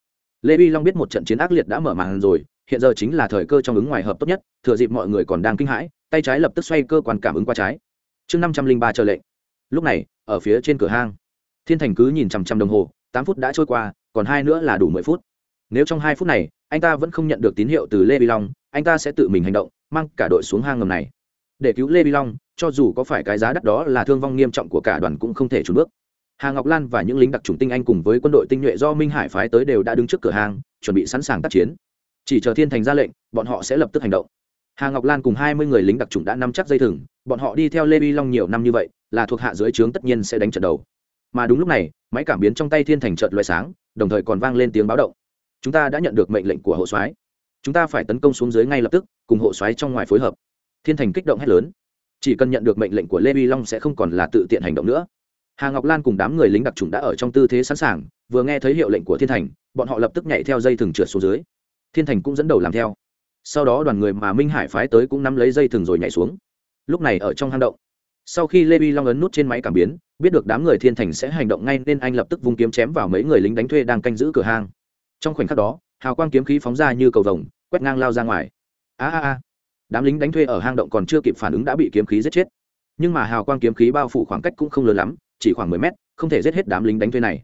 Lê vi long biết một trận chiến ác liệt đã mở màn rồi hiện giờ chính là thời cơ trong ứng ngoài hợp tốt nhất, thừa dịp mọi người còn đang kinh hãi, tay trái lập tức xoay cơ quan cảm ứng qua trái. Chương năm trăm linh ba chờ lệnh. Lúc này, ở phía trên cửa hang, thiên thành cứ nhìn chằm chằm đồng hồ, tám phút đã trôi qua, còn hai nữa là đủ mười phút. Nếu trong hai phút này, anh ta vẫn không nhận được tín hiệu từ lê vi long, anh ta sẽ tự mình hành động, mang cả đội xuống hang ngầm này. Để cứu lê vi long, cho dù có phải cái giá đắt đó là thương vong nghiêm trọng của cả đoàn cũng không thể trùn bước. Hà ngọc lan và những lính đặc trùng tinh anh cùng với quân đội tinh nhuệ do minh hải phái tới đều đã đứng trước cửa hàng chuẩn bị sẵn sàng tác chiến chỉ chờ thiên thành ra lệnh, bọn họ sẽ lập tức hành động. Hà ngọc lan cùng hai mươi người lính đặc trùng đã nắm chắc dây thừng, bọn họ đi theo lê vi long nhiều năm như vậy, là thuộc hạ dưới trướng tất nhiên sẽ đánh trận đầu. Mà đúng lúc này, máy cảm biến trong tay thiên thành trợt loại sáng, đồng thời còn vang lên tiếng báo động. Chúng ta đã nhận được mệnh lệnh của hộ soái. Chúng ta phải tấn công xuống dưới ngay lập tức, cùng hộ soái trong ngoài phối hợp. Thiên thành kích động hét lớn. Chỉ cần nhận được mệnh lệnh của lê vi long sẽ không còn là tự tiện hành động nữa. Hà ngọc lan cùng đám người lính đặc trùng đã ở trong tư thế sẵn sàng, vừa nghe thấy hiệu lệnh của thiên thành, bọn họ lập tức nhảy theo dây thừng trượt xuống dưới thiên thành cũng dẫn đầu làm theo. Sau đó đoàn người mà minh hải phái tới cũng nắm lấy dây thừng rồi nhảy xuống. Lúc này ở trong hang động, sau khi lê vi long ấn nút trên máy cảm biến, biết được đám người thiên thành sẽ hành động ngay nên anh lập tức vung kiếm chém vào mấy người lính đánh thuê đang canh giữ cửa hang. Trong khoảnh khắc đó, hào quang kiếm khí phóng ra như cầu vồng, quét ngang lao ra ngoài. A a a. Đám lính đánh thuê ở hang động còn chưa kịp phản ứng đã bị kiếm khí giết chết. Nhưng mà hào quang kiếm khí bao phủ khoảng cách cũng không lớn lắm, chỉ khoảng mười mét, không thể giết hết đám lính đánh thuê này.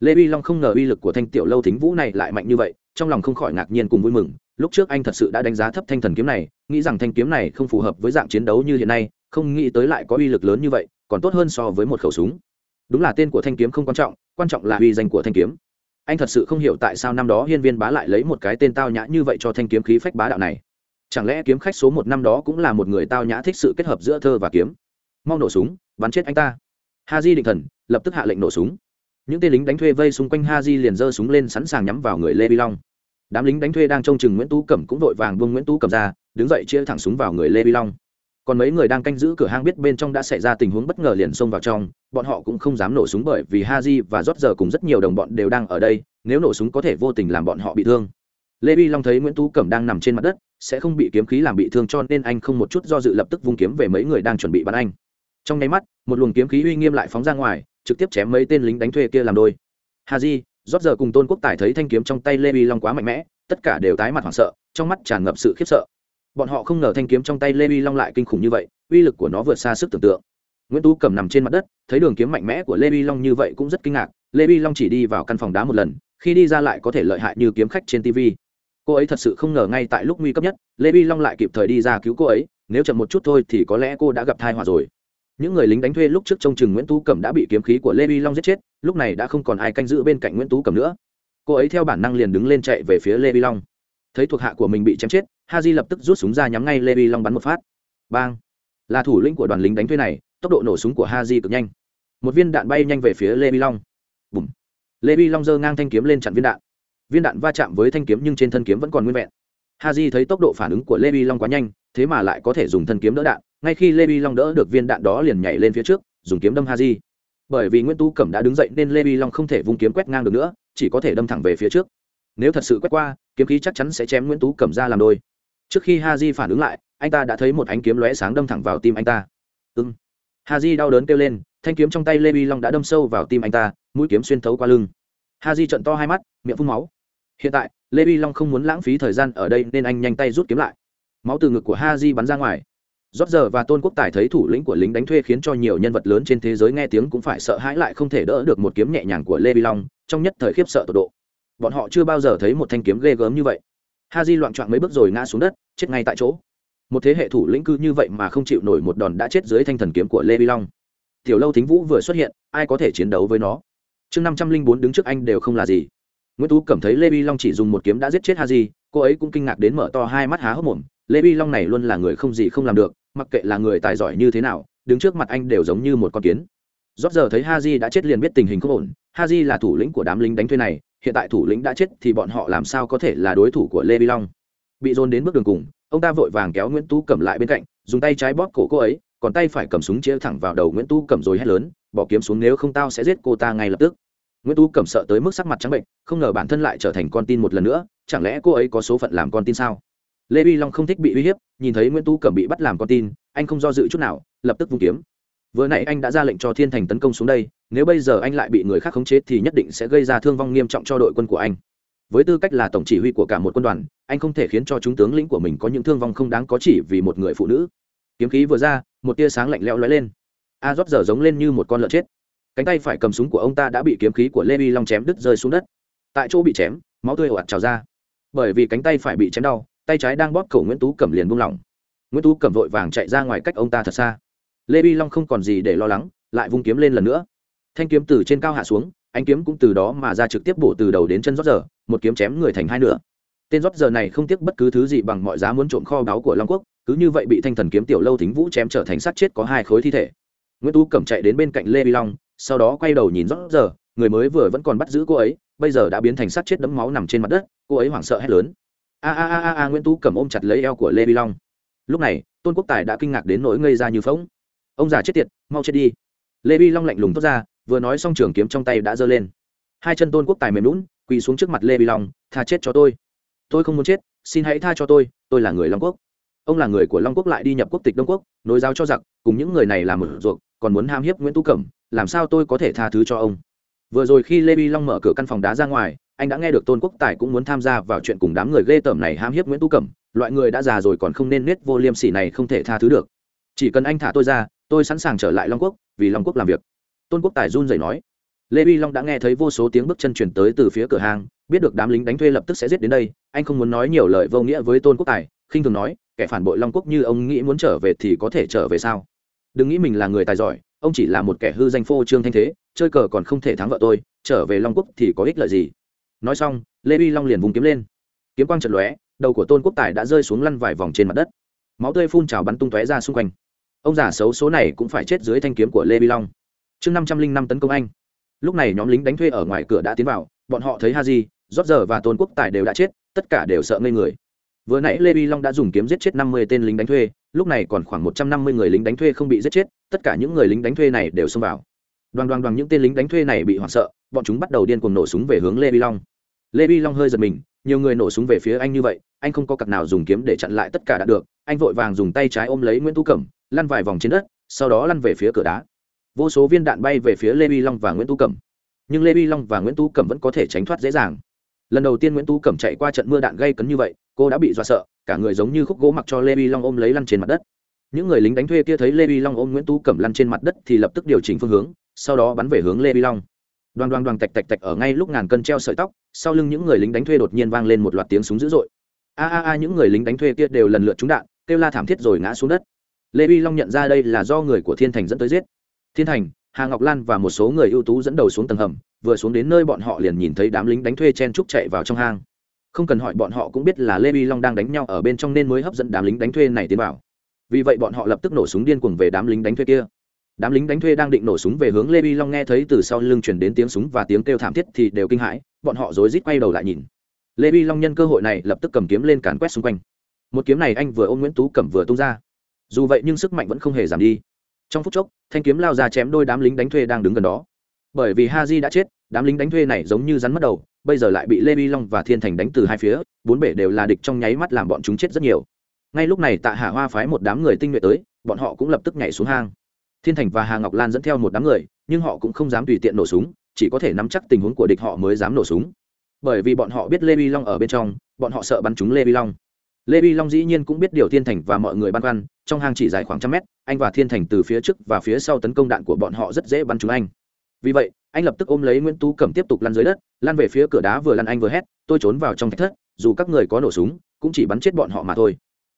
Lê vi long không ngờ uy lực của thanh tiểu lâu thính vũ này lại mạnh như vậy trong lòng không khỏi ngạc nhiên cùng vui mừng, lúc trước anh thật sự đã đánh giá thấp thanh thần kiếm này, nghĩ rằng thanh kiếm này không phù hợp với dạng chiến đấu như hiện nay, không nghĩ tới lại có uy lực lớn như vậy, còn tốt hơn so với một khẩu súng. Đúng là tên của thanh kiếm không quan trọng quan trọng là uy danh của thanh kiếm. Anh thật sự không hiểu tại sao năm đó hiên viên bá lại lấy một cái tên tao nhã như vậy cho thanh kiếm khí phách bá đạo này. Chẳng lẽ kiếm khách số một năm đó cũng là một người tao nhã thích sự kết hợp giữa thơ và kiếm? Mau nổ súng, bắn chết anh ta. Ha di định thần, lập tức hạ lệnh nổ súng những tên lính đánh thuê vây xung quanh ha di liền giơ súng lên sẵn sàng nhắm vào người lê vi long. Đám lính đánh thuê đang trông chừng nguyễn tú cẩm cũng vội vàng buông nguyễn tú cẩm ra, đứng dậy chia thẳng súng vào người lê vi long. Còn mấy người đang canh giữ cửa hang biết bên trong đã xảy ra tình huống bất ngờ liền xông vào trong, bọn họ cũng không dám nổ súng bởi vì ha di và rót giờ cùng rất nhiều đồng bọn đều đang ở đây, nếu nổ súng có thể vô tình làm bọn họ bị thương. Lê vi long thấy nguyễn tú cẩm đang nằm trên mặt đất, sẽ không bị kiếm khí làm bị thương cho nên anh không một chút do dự lập tức vung kiếm về mấy người đang chuẩn bị bắn anh. Trong nháy mắt, một luồng kiếm khí uy nghiêm lại phóng ra ngoài trực tiếp chém mấy tên lính đánh thuê kia làm đôi. Hà di rót giờ cùng tôn quốc tài thấy thanh kiếm trong tay lê vi long quá mạnh mẽ, tất cả đều tái mặt hoảng sợ, trong mắt tràn ngập sự khiếp sợ. Bọn họ không ngờ thanh kiếm trong tay lê vi long lại kinh khủng như vậy, uy lực của nó vượt xa sức tưởng tượng. Nguyễn tú cầm nằm trên mặt đất, thấy đường kiếm mạnh mẽ của lê vi long như vậy cũng rất kinh ngạc, lê vi long chỉ đi vào căn phòng đá một lần, khi đi ra lại có thể lợi hại như kiếm khách trên tv cô ấy thật sự không ngờ ngay tại lúc nguy cấp nhất, lê vi long lại kịp thời đi ra cứu cô ấy, nếu chậm một chút thôi thì có lẽ cô đã gặp thai họa rồi những người lính đánh thuê lúc trước trông chừng nguyễn tú cẩm đã bị kiếm khí của lê vi long giết chết, lúc này đã không còn ai canh giữ bên cạnh nguyễn tú cẩm nữa. Cô ấy theo bản năng liền đứng lên chạy về phía lê vi long. Thấy thuộc hạ của mình bị chém chết, ha di lập tức rút súng ra nhắm ngay lê vi long bắn một phát. Bang! Là thủ lĩnh của đoàn lính đánh thuê này, tốc độ nổ súng của ha di cực nhanh. Một viên đạn bay nhanh về phía lê vi long. Bùm. lê vi long giơ ngang thanh kiếm lên chặn viên đạn. Viên đạn va chạm với thanh kiếm nhưng trên thân kiếm vẫn còn nguyên vẹn. Ha di thấy tốc độ phản ứng của lê vi long quá nhanh, thế mà lại có thể dùng thân kiếm đỡ đạn ngay khi lê vi long đỡ được viên đạn đó liền nhảy lên phía trước, dùng kiếm đâm ha di bởi vì nguyễn tú cẩm đã đứng dậy nên lê vi long không thể vung kiếm quét ngang được nữa, chỉ có thể đâm thẳng về phía trước. Nếu thật sự quét qua, kiếm khí chắc chắn sẽ chém nguyễn tú cẩm ra làm đôi. Trước khi ha di phản ứng lại, anh ta đã thấy một ánh kiếm lóe sáng đâm thẳng vào tim anh ta. Ưng ha di đau đớn kêu lên, thanh kiếm trong tay lê vi long đã đâm sâu vào tim anh ta, mũi kiếm xuyên thấu qua lưng. Ha di trận to hai mắt, miệng phun máu. Hiện tại, lê vi long không muốn lãng phí thời gian ở đây nên anh nhanh tay rút kiếm lại. Máu từ ngực của ha di bắn ra ngoài rót giờ và tôn quốc tài thấy thủ lĩnh của lính đánh thuê khiến cho nhiều nhân vật lớn trên thế giới nghe tiếng cũng phải sợ hãi lại không thể đỡ được một kiếm nhẹ nhàng của lê vi long, trong nhất thời khiếp sợ tột độ. Bọn họ chưa bao giờ thấy một thanh kiếm ghê gớm như vậy. Ha di loạn trọn mấy bước rồi ngã xuống đất, chết ngay tại chỗ. Một thế hệ thủ lĩnh cư như vậy mà không chịu nổi một đòn đã chết dưới thanh thần kiếm của lê vi long. Tiểu lâu thính vũ vừa xuất hiện, ai có thể chiến đấu với nó? Chương năm trăm linh bốn đứng trước anh đều không là gì. Nguyễn tú cảm thấy lê vi long chỉ dùng một kiếm đã giết chết ha di, cô ấy cũng kinh ngạc đến mở to hai mắt há hốc mồm lê vi long này luôn là người không gì không làm được, mặc kệ là người tài giỏi như thế nào, đứng trước mặt anh đều giống như một con kiến. Rót giờ thấy ha di đã chết liền biết tình hình không ổn. Ha di là thủ lĩnh của đám lính đánh thuê này, hiện tại thủ lĩnh đã chết thì bọn họ làm sao có thể là đối thủ của lê vi long? Bị dồn đến bước đường cùng, ông ta vội vàng kéo nguyễn tú cầm lại bên cạnh, dùng tay trái bóp cổ cô ấy, còn tay phải cầm súng chia thẳng vào đầu nguyễn tú cầm rồi hét lớn, bỏ kiếm xuống nếu không tao sẽ giết cô ta ngay lập tức. Nguyễn tú cầm sợ tới mức sắc mặt trắng bệnh không ngờ bản thân lại trở thành con tin một lần nữa, chẳng lẽ cô ấy có số phận làm con tin sao? Lê vi long không thích bị uy hiếp, nhìn thấy nguyễn Tu cẩm bị bắt làm con tin, anh không do dự chút nào, lập tức vung kiếm. Vừa nãy anh đã ra lệnh cho thiên thành tấn công xuống đây, nếu bây giờ anh lại bị người khác khống chế thì nhất định sẽ gây ra thương vong nghiêm trọng cho đội quân của anh. Với tư cách là tổng chỉ huy của cả một quân đoàn, anh không thể khiến cho chúng tướng lĩnh của mình có những thương vong không đáng có chỉ vì một người phụ nữ. Kiếm khí vừa ra, một tia sáng lạnh lẽo lóe lên. A rót giờ giống lên như một con lợn chết. Cánh tay phải cầm súng của ông ta đã bị kiếm khí của lê vi long chém đứt rơi xuống đất. Tại chỗ bị chém, máu tươi ồ ạt trào ra. Bởi vì cánh tay phải bị chém đau tay trái đang bóp cổ nguyễn tú cẩm liền buông lỏng. Nguyễn tú Cẩm vội vàng chạy ra ngoài cách ông ta thật xa. Lê vi long không còn gì để lo lắng, lại vung kiếm lên lần nữa. Thanh kiếm từ trên cao hạ xuống anh kiếm cũng từ đó mà ra trực tiếp bổ từ đầu đến chân rót giờ, một kiếm chém người thành hai nửa. Tên rót giờ này không tiếc bất cứ thứ gì bằng mọi giá muốn trộm kho báu của long quốc, cứ như vậy bị thanh thần kiếm tiểu lâu thính vũ chém trở thành sát chết có hai khối thi thể. Nguyễn tú cẩm chạy đến bên cạnh lê vi long, sau đó quay đầu nhìn rót giờ, người mới vừa vẫn còn bắt giữ cô ấy, bây giờ đã biến thành sát chết đẫm máu nằm trên mặt đất, cô ấy hoảng sợ hét lớn a a a a nguyễn tú cầm ôm chặt lấy eo của lê vi long. Lúc này, tôn quốc tài đã kinh ngạc đến nỗi ngây ra như phóng ông già chết tiệt, mau chết đi. Lê vi long lạnh lùng thốt ra, vừa nói xong trường kiếm trong tay đã giơ lên. Hai chân tôn quốc tài mềm lún quỳ xuống trước mặt lê vi long, tha chết cho tôi. Tôi không muốn chết, xin hãy tha cho tôi tôi là người long quốc. Ông là người của long quốc lại đi nhập quốc tịch đông quốc, nối giáo cho giặc, cùng những người này làm một ruột còn muốn ham hiếp nguyễn tú cẩm, làm sao tôi có thể tha thứ cho ông? Vừa rồi khi lê vi long mở cửa căn phòng đá ra ngoài, anh đã nghe được tôn quốc tài cũng muốn tham gia vào chuyện cùng đám người ghê tởm này ham hiếp nguyễn tú cẩm. Loại người đã già rồi còn không nên nết vô liêm sỉ này không thể tha thứ được. Chỉ cần anh thả tôi ra, tôi sẵn sàng trở lại long quốc, vì long quốc làm việc. Tôn quốc tài run rẩy nói. Lê vi long đã nghe thấy vô số tiếng bước chân chuyển tới từ phía cửa hàng, biết được đám lính đánh thuê lập tức sẽ giết đến đây, anh không muốn nói nhiều lời vô nghĩa với tôn quốc tài, khinh thường nói, kẻ phản bội long quốc như ông nghĩ muốn trở về thì có thể trở về sao? Đừng nghĩ mình là người tài giỏi, ông chỉ là một kẻ hư danh phô trương thanh thế chơi cờ còn không thể thắng vợ tôi, trở về long quốc thì có ích lợi gì? Nói xong, lê vi long liền vùng kiếm lên. Kiếm quang trận lóe, đầu của tôn quốc tài đã rơi xuống lăn vài vòng trên mặt đất. Máu tươi phun trào bắn tung tóe ra xung quanh. Ông già xấu số này cũng phải chết dưới thanh kiếm của lê vi long. Chương năm trăm linh năm tấn công anh. Lúc này nhóm lính đánh thuê ở ngoài cửa đã tiến vào, bọn họ thấy ha di rót giờ và tôn quốc tài đều đã chết, tất cả đều sợ ngây người. Vừa nãy lê vi long đã dùng kiếm giết chết năm mươi tên lính đánh thuê, lúc này còn khoảng một trăm năm mươi người lính đánh thuê không bị giết chết, tất cả những người lính đánh thuê này đều xông vào đoàn đoàn đoàn những tên lính đánh thuê này bị hoảng sợ, bọn chúng bắt đầu điên cuồng nổ súng về hướng lê vi long. Lê vi long hơi giật mình, nhiều người nổ súng về phía anh như vậy, anh không có cặp nào dùng kiếm để chặn lại tất cả đã được, anh vội vàng dùng tay trái ôm lấy nguyễn tú cẩm, lăn vài vòng trên đất, sau đó lăn về phía cửa đá. Vô số viên đạn bay về phía lê vi long và nguyễn tú cẩm. Nhưng lê vi long và nguyễn tú cẩm vẫn có thể tránh thoát dễ dàng. Lần đầu tiên nguyễn tú cẩm chạy qua trận mưa đạn gây cấn như vậy, cô đã bị dọa sợ, cả người giống như khúc gỗ mặc cho lê vi long ôm lấy lăn trên mặt đất. Những người lính đánh thuê kia thấy lê vi long ôm nguyễn tú cẩm lăn trên mặt đất thì lập tức điều chỉnh phương hướng sau đó bắn về hướng lê vi long. Đoàn đoàn đoàn tạch tạch tạch ở ngay lúc ngàn cân treo sợi tóc, sau lưng những người lính đánh thuê đột nhiên vang lên một loạt tiếng súng dữ dội. A a a, những người lính đánh thuê kia đều lần lượt trúng đạn, kêu la thảm thiết rồi ngã xuống đất. Lê vi long nhận ra đây là do người của thiên thành dẫn tới giết. Thiên thành, hà ngọc lan và một số người ưu tú dẫn đầu xuống tầng hầm, vừa xuống đến nơi bọn họ liền nhìn thấy đám lính đánh thuê chen trúc chạy vào trong hang. Không cần hỏi bọn họ cũng biết là lê vi long đang đánh nhau ở bên trong nên mới hấp dẫn đám lính đánh thuê này tiến vào. Vì vậy bọn họ lập tức nổ súng điên cuồng về đám lính đánh thuê kia đám lính đánh thuê đang định nổ súng về hướng lê vi long nghe thấy từ sau lưng chuyển đến tiếng súng và tiếng kêu thảm thiết thì đều kinh hãi, bọn họ rối rít quay đầu lại nhìn. Lê vi long nhân cơ hội này lập tức cầm kiếm lên càn quét xung quanh. Một kiếm này anh vừa ôm nguyễn tú cẩm vừa tung ra. Dù vậy nhưng sức mạnh vẫn không hề giảm đi. Trong phút chốc, thanh kiếm lao ra chém đôi đám lính đánh thuê đang đứng gần đó. Bởi vì ha di đã chết, đám lính đánh thuê này giống như rắn mất đầu, bây giờ lại bị lê vi long và thiên thành đánh từ hai phía, bốn bể đều là địch trong nháy mắt làm bọn chúng chết rất nhiều. Ngay lúc này tạ hạ hoa phái một đám người tinh nhuệ tới, bọn họ cũng lập tức nhảy xuống hang thiên thành và hà ngọc lan dẫn theo một đám người, nhưng họ cũng không dám tùy tiện nổ súng, chỉ có thể nắm chắc tình huống của địch họ mới dám nổ súng. Bởi vì bọn họ biết lê vi long ở bên trong, bọn họ sợ bắn trúng lê vi long. Lê vi long dĩ nhiên cũng biết điều thiên thành và mọi người băn khoăn, trong hang chỉ dài khoảng trăm mét, anh và thiên thành từ phía trước và phía sau tấn công đạn của bọn họ rất dễ bắn trúng anh. Vì vậy, anh lập tức ôm lấy nguyễn tú cẩm tiếp tục lăn dưới đất, lăn về phía cửa đá vừa lăn anh vừa hét, tôi trốn vào trong thách thất, dù các người có nổ súng, cũng chỉ bắn chết bọn họ mà thôi.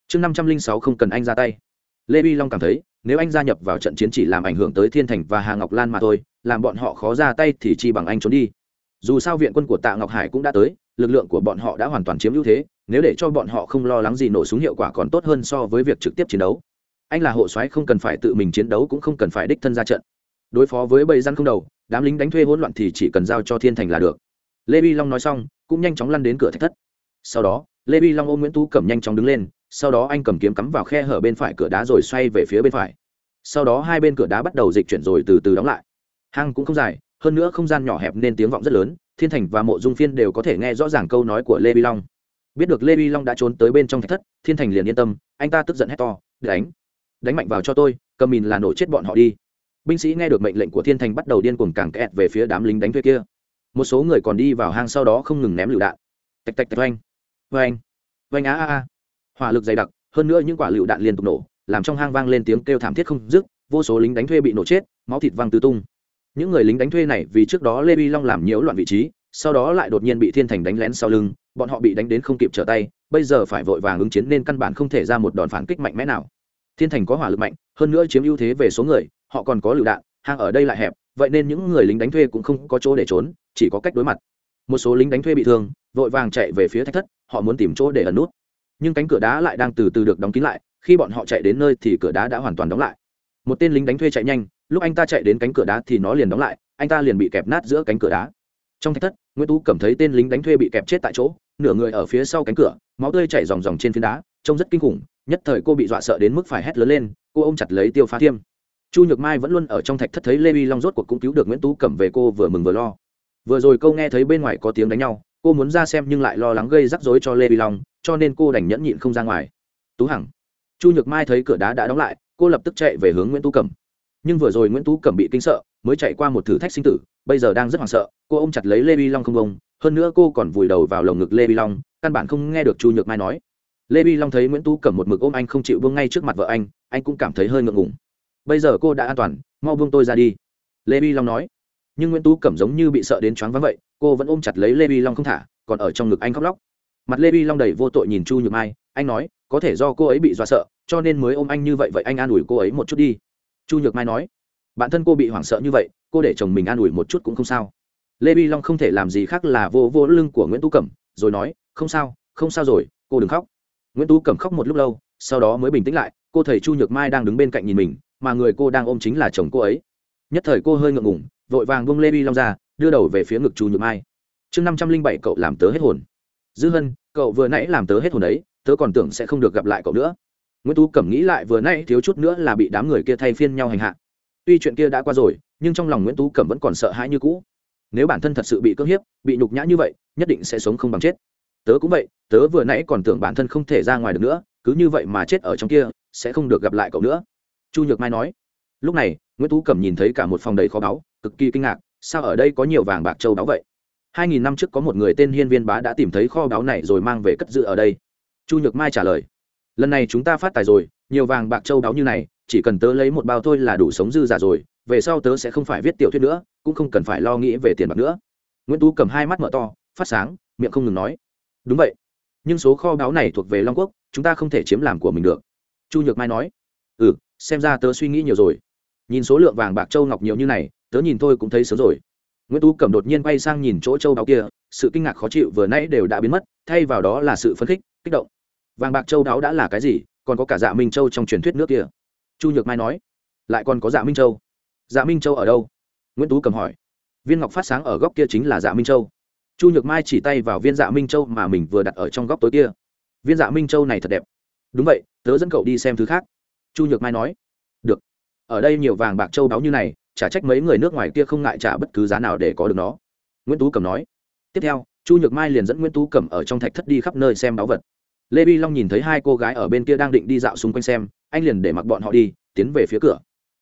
Chương năm trăm linh sáu không cần anh ra tay lê vi long cảm thấy, nếu anh gia nhập vào trận chiến chỉ làm ảnh hưởng tới thiên thành và hà ngọc lan mà thôi, làm bọn họ khó ra tay thì chi bằng anh trốn đi. Dù sao viện quân của tạ ngọc hải cũng đã tới, lực lượng của bọn họ đã hoàn toàn chiếm ưu thế, nếu để cho bọn họ không lo lắng gì nổ súng hiệu quả còn tốt hơn so với việc trực tiếp chiến đấu. Anh là hộ soái không cần phải tự mình chiến đấu cũng không cần phải đích thân ra trận. Đối phó với bầy răn không đầu, đám lính đánh thuê hỗn loạn thì chỉ cần giao cho thiên thành là được. Lê vi long nói xong, cũng nhanh chóng lăn đến cửa thạch thất. Sau đó, lê vi long ôm nguyễn tú cẩm nhanh chóng đứng lên sau đó anh cầm kiếm cắm vào khe hở bên phải cửa đá rồi xoay về phía bên phải. Sau đó hai bên cửa đá bắt đầu dịch chuyển rồi từ từ đóng lại. Hang cũng không dài, hơn nữa không gian nhỏ hẹp nên tiếng vọng rất lớn, thiên thành và mộ dung phiên đều có thể nghe rõ ràng câu nói của lê vi long. Biết được lê vi long đã trốn tới bên trong thạch thất, thiên thành liền yên tâm, anh ta tức giận hét to, đánh! Đánh mạnh vào cho tôi, cầm mìn là nổ chết bọn họ đi. Binh sĩ nghe được mệnh lệnh của thiên thành bắt đầu điên cuồng càng kẹt về phía đám lính đánh thuê kia. Một số người còn đi vào hang sau đó không ngừng ném lựu đạn. Tạch tạch tạch oanh. Oanh. Oanh á a a hỏa lực dày đặc, hơn nữa những quả lựu đạn liên tục nổ, làm trong hang vang lên tiếng kêu thảm thiết không dứt, vô số lính đánh thuê bị nổ chết, máu thịt văng tứ tung. Những người lính đánh thuê này vì trước đó lê vi long làm nhiễu loạn vị trí, sau đó lại đột nhiên bị thiên thành đánh lén sau lưng, bọn họ bị đánh đến không kịp trở tay, bây giờ phải vội vàng ứng chiến nên căn bản không thể ra một đòn phản kích mạnh mẽ nào. Thiên thành có hỏa lực mạnh, hơn nữa chiếm ưu thế về số người, họ còn có lựu đạn, hang ở đây lại hẹp, vậy nên những người lính đánh thuê cũng không có chỗ để trốn, chỉ có cách đối mặt. Một số lính đánh thuê bị thương, vội vàng chạy về phía thách thất, họ muốn tìm chỗ để ẩn nút nhưng cánh cửa đá lại đang từ từ được đóng kín lại, khi bọn họ chạy đến nơi thì cửa đá đã hoàn toàn đóng lại. Một tên lính đánh thuê chạy nhanh, lúc anh ta chạy đến cánh cửa đá thì nó liền đóng lại, anh ta liền bị kẹp nát giữa cánh cửa đá. Trong thách thất, nguyễn tú cảm thấy tên lính đánh thuê bị kẹp chết tại chỗ, nửa người ở phía sau cánh cửa, máu tươi chảy ròng ròng trên phiến đá, trông rất kinh khủng, nhất thời cô bị dọa sợ đến mức phải hét lớn lên, cô ôm chặt lấy tiêu phá thiêm. Chu nhược mai vẫn luôn ở trong thạch thất thấy lê vi long rốt cuộc cũng cứu được nguyễn tú cẩm về cô vừa mừng vừa lo. Vừa rồi câu nghe thấy bên ngoài có tiếng đánh nhau cô muốn ra xem nhưng lại lo lắng gây rắc rối cho lê vi long, cho nên cô đành nhẫn nhịn không ra ngoài. Tú hằng. Chu nhược mai thấy cửa đá đã đóng lại, cô lập tức chạy về hướng nguyễn tú cẩm. Nhưng vừa rồi nguyễn tú cẩm bị kinh sợ, mới chạy qua một thử thách sinh tử, bây giờ đang rất hoảng sợ, cô ôm chặt lấy lê vi long không bông hơn nữa cô còn vùi đầu vào lồng ngực lê vi long, căn bản không nghe được chu nhược mai nói. Lê vi long thấy nguyễn tú cẩm một mực ôm anh không chịu buông ngay trước mặt vợ anh anh cũng cảm thấy hơi ngượng ngùng. Bây giờ cô đã an toàn, mau buông tôi ra đi. Lê vi long nói nhưng nguyễn tú cẩm giống như bị sợ đến choáng váng vậy, cô vẫn ôm chặt lấy lê vi long không thả, còn ở trong ngực anh khóc lóc. Mặt lê vi long đầy vô tội nhìn chu nhược mai, anh nói, có thể do cô ấy bị dọa sợ, cho nên mới ôm anh như vậy vậy anh an ủi cô ấy một chút đi. Chu nhược mai nói bản thân cô bị hoảng sợ như vậy, cô để chồng mình an ủi một chút cũng không sao. Lê vi long không thể làm gì khác là vô vô lưng của nguyễn tú cẩm, rồi nói, không sao không sao rồi, cô đừng khóc. Nguyễn tú cẩm khóc một lúc lâu, sau đó mới bình tĩnh lại, cô thầy chu nhược mai đang đứng bên cạnh nhìn mình, mà người cô đang ôm chính là chồng cô ấy nhất thời cô hơi ngượng ngủng vội vàng bông lê bi long ra, đưa đầu về phía ngực chu nhược mai. Chương năm trăm linh bảy cậu làm tớ hết hồn. Dư hân, cậu vừa nãy làm tớ hết hồn đấy, tớ còn tưởng sẽ không được gặp lại cậu nữa. Nguyễn tú cẩm nghĩ lại vừa nãy thiếu chút nữa là bị đám người kia thay phiên nhau hành hạ. Tuy chuyện kia đã qua rồi, nhưng trong lòng nguyễn tú cẩm vẫn còn sợ hãi như cũ. Nếu bản thân thật sự bị cưỡng hiếp, bị nhục nhã như vậy, nhất định sẽ sống không bằng chết. Tớ cũng vậy, tớ vừa nãy còn tưởng bản thân không thể ra ngoài được nữa, cứ như vậy mà chết ở trong kia, sẽ không được gặp lại cậu nữa. Chu nhược mai nói lúc này, nguyễn tú cẩm nhìn thấy cả một phòng đầy kho báu, cực kỳ kinh ngạc, sao ở đây có nhiều vàng bạc châu báu vậy? Hai nghìn năm trước có một người tên hiên viên bá đã tìm thấy kho báu này rồi mang về cất giữ ở đây. Chu nhược mai trả lời, lần này chúng ta phát tài rồi, nhiều vàng bạc châu báu như này, chỉ cần tớ lấy một bao thôi là đủ sống dư giả rồi, về sau tớ sẽ không phải viết tiểu thuyết nữa, cũng không cần phải lo nghĩ về tiền bạc nữa. Nguyễn tú cầm hai mắt mở to, phát sáng, miệng không ngừng nói, đúng vậy, nhưng số kho báu này thuộc về long quốc, chúng ta không thể chiếm làm của mình được. Chu nhược mai nói ừ xem ra tớ suy nghĩ nhiều rồi nhìn số lượng vàng bạc châu ngọc nhiều như này, tớ nhìn thôi cũng thấy sớm rồi. Nguyễn tú cẩm đột nhiên quay sang nhìn chỗ châu báu kia, sự kinh ngạc khó chịu vừa nãy đều đã biến mất, thay vào đó là sự phấn khích, kích động. Vàng bạc châu đáo đã là cái gì? Còn có cả dạ minh châu trong truyền thuyết nước kia. Chu nhược mai nói, lại còn có dạ minh châu. Dạ minh châu ở đâu? Nguyễn tú cầm hỏi. Viên ngọc phát sáng ở góc kia chính là dạ minh châu. Chu nhược mai chỉ tay vào viên dạ minh châu mà mình vừa đặt ở trong góc tối kia. Viên dạ minh châu này thật đẹp. Đúng vậy, tớ dẫn cậu đi xem thứ khác. Chu nhược mai nói ở đây nhiều vàng bạc châu báu như này, chả trách mấy người nước ngoài kia không ngại trả bất cứ giá nào để có được nó. Nguyễn tú Cẩm nói. Tiếp theo, chu nhược mai liền dẫn nguyễn tú Cẩm ở trong thạch thất đi khắp nơi xem báu vật. Lê vi long nhìn thấy hai cô gái ở bên kia đang định đi dạo xung quanh xem, anh liền để mặc bọn họ đi, tiến về phía cửa.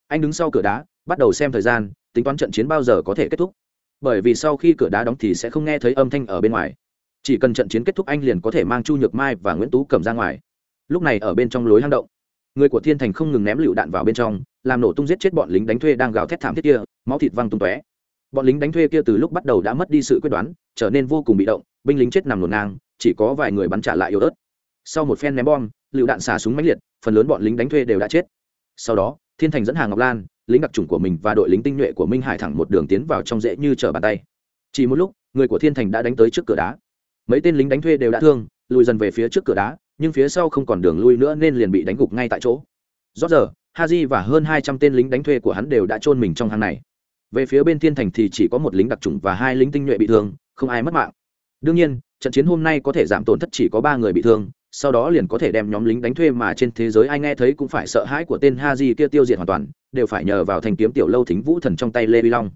Anh đứng sau cửa đá, bắt đầu xem thời gian, tính toán trận chiến bao giờ có thể kết thúc. Bởi vì sau khi cửa đá đóng thì sẽ không nghe thấy âm thanh ở bên ngoài. Chỉ cần trận chiến kết thúc anh liền có thể mang chu nhược mai và nguyễn tú cầm ra ngoài. Lúc này ở bên trong lối hang động, người của thiên thành không ngừng ném lựu đạn vào bên trong làm nổ tung giết chết bọn lính đánh thuê đang gào thét thảm thiết kia, máu thịt văng tung tóe. Bọn lính đánh thuê kia từ lúc bắt đầu đã mất đi sự quyết đoán, trở nên vô cùng bị động, binh lính chết nằm nổ ngang, chỉ có vài người bắn trả lại yếu ớt. Sau một phen ném bom, lựu đạn xả súng mãnh liệt, phần lớn bọn lính đánh thuê đều đã chết. Sau đó, thiên thành dẫn hàng ngọc lan, lính đặc trùng của mình và đội lính tinh nhuệ của minh hải thẳng một đường tiến vào trong dễ như trở bàn tay. Chỉ một lúc, người của thiên thành đã đánh tới trước cửa đá. Mấy tên lính đánh thuê đều đã thương, lùi dần về phía trước cửa đá, nhưng phía sau không còn đường lui nữa nên liền bị đánh gục ngay tại chỗ. Rót giờ haji và hơn hai trăm tên lính đánh thuê của hắn đều đã chôn mình trong hang này. Về phía bên thiên thành thì chỉ có một lính đặc trùng và hai lính tinh nhuệ bị thương không ai mất mạng. Đương nhiên trận chiến hôm nay có thể giảm tổn thất chỉ có ba người bị thương sau đó liền có thể đem nhóm lính đánh thuê mà trên thế giới ai nghe thấy cũng phải sợ hãi của tên Haji kia tiêu diệt hoàn toàn đều phải nhờ vào thanh kiếm tiểu lâu thính vũ thần trong tay lê vi long.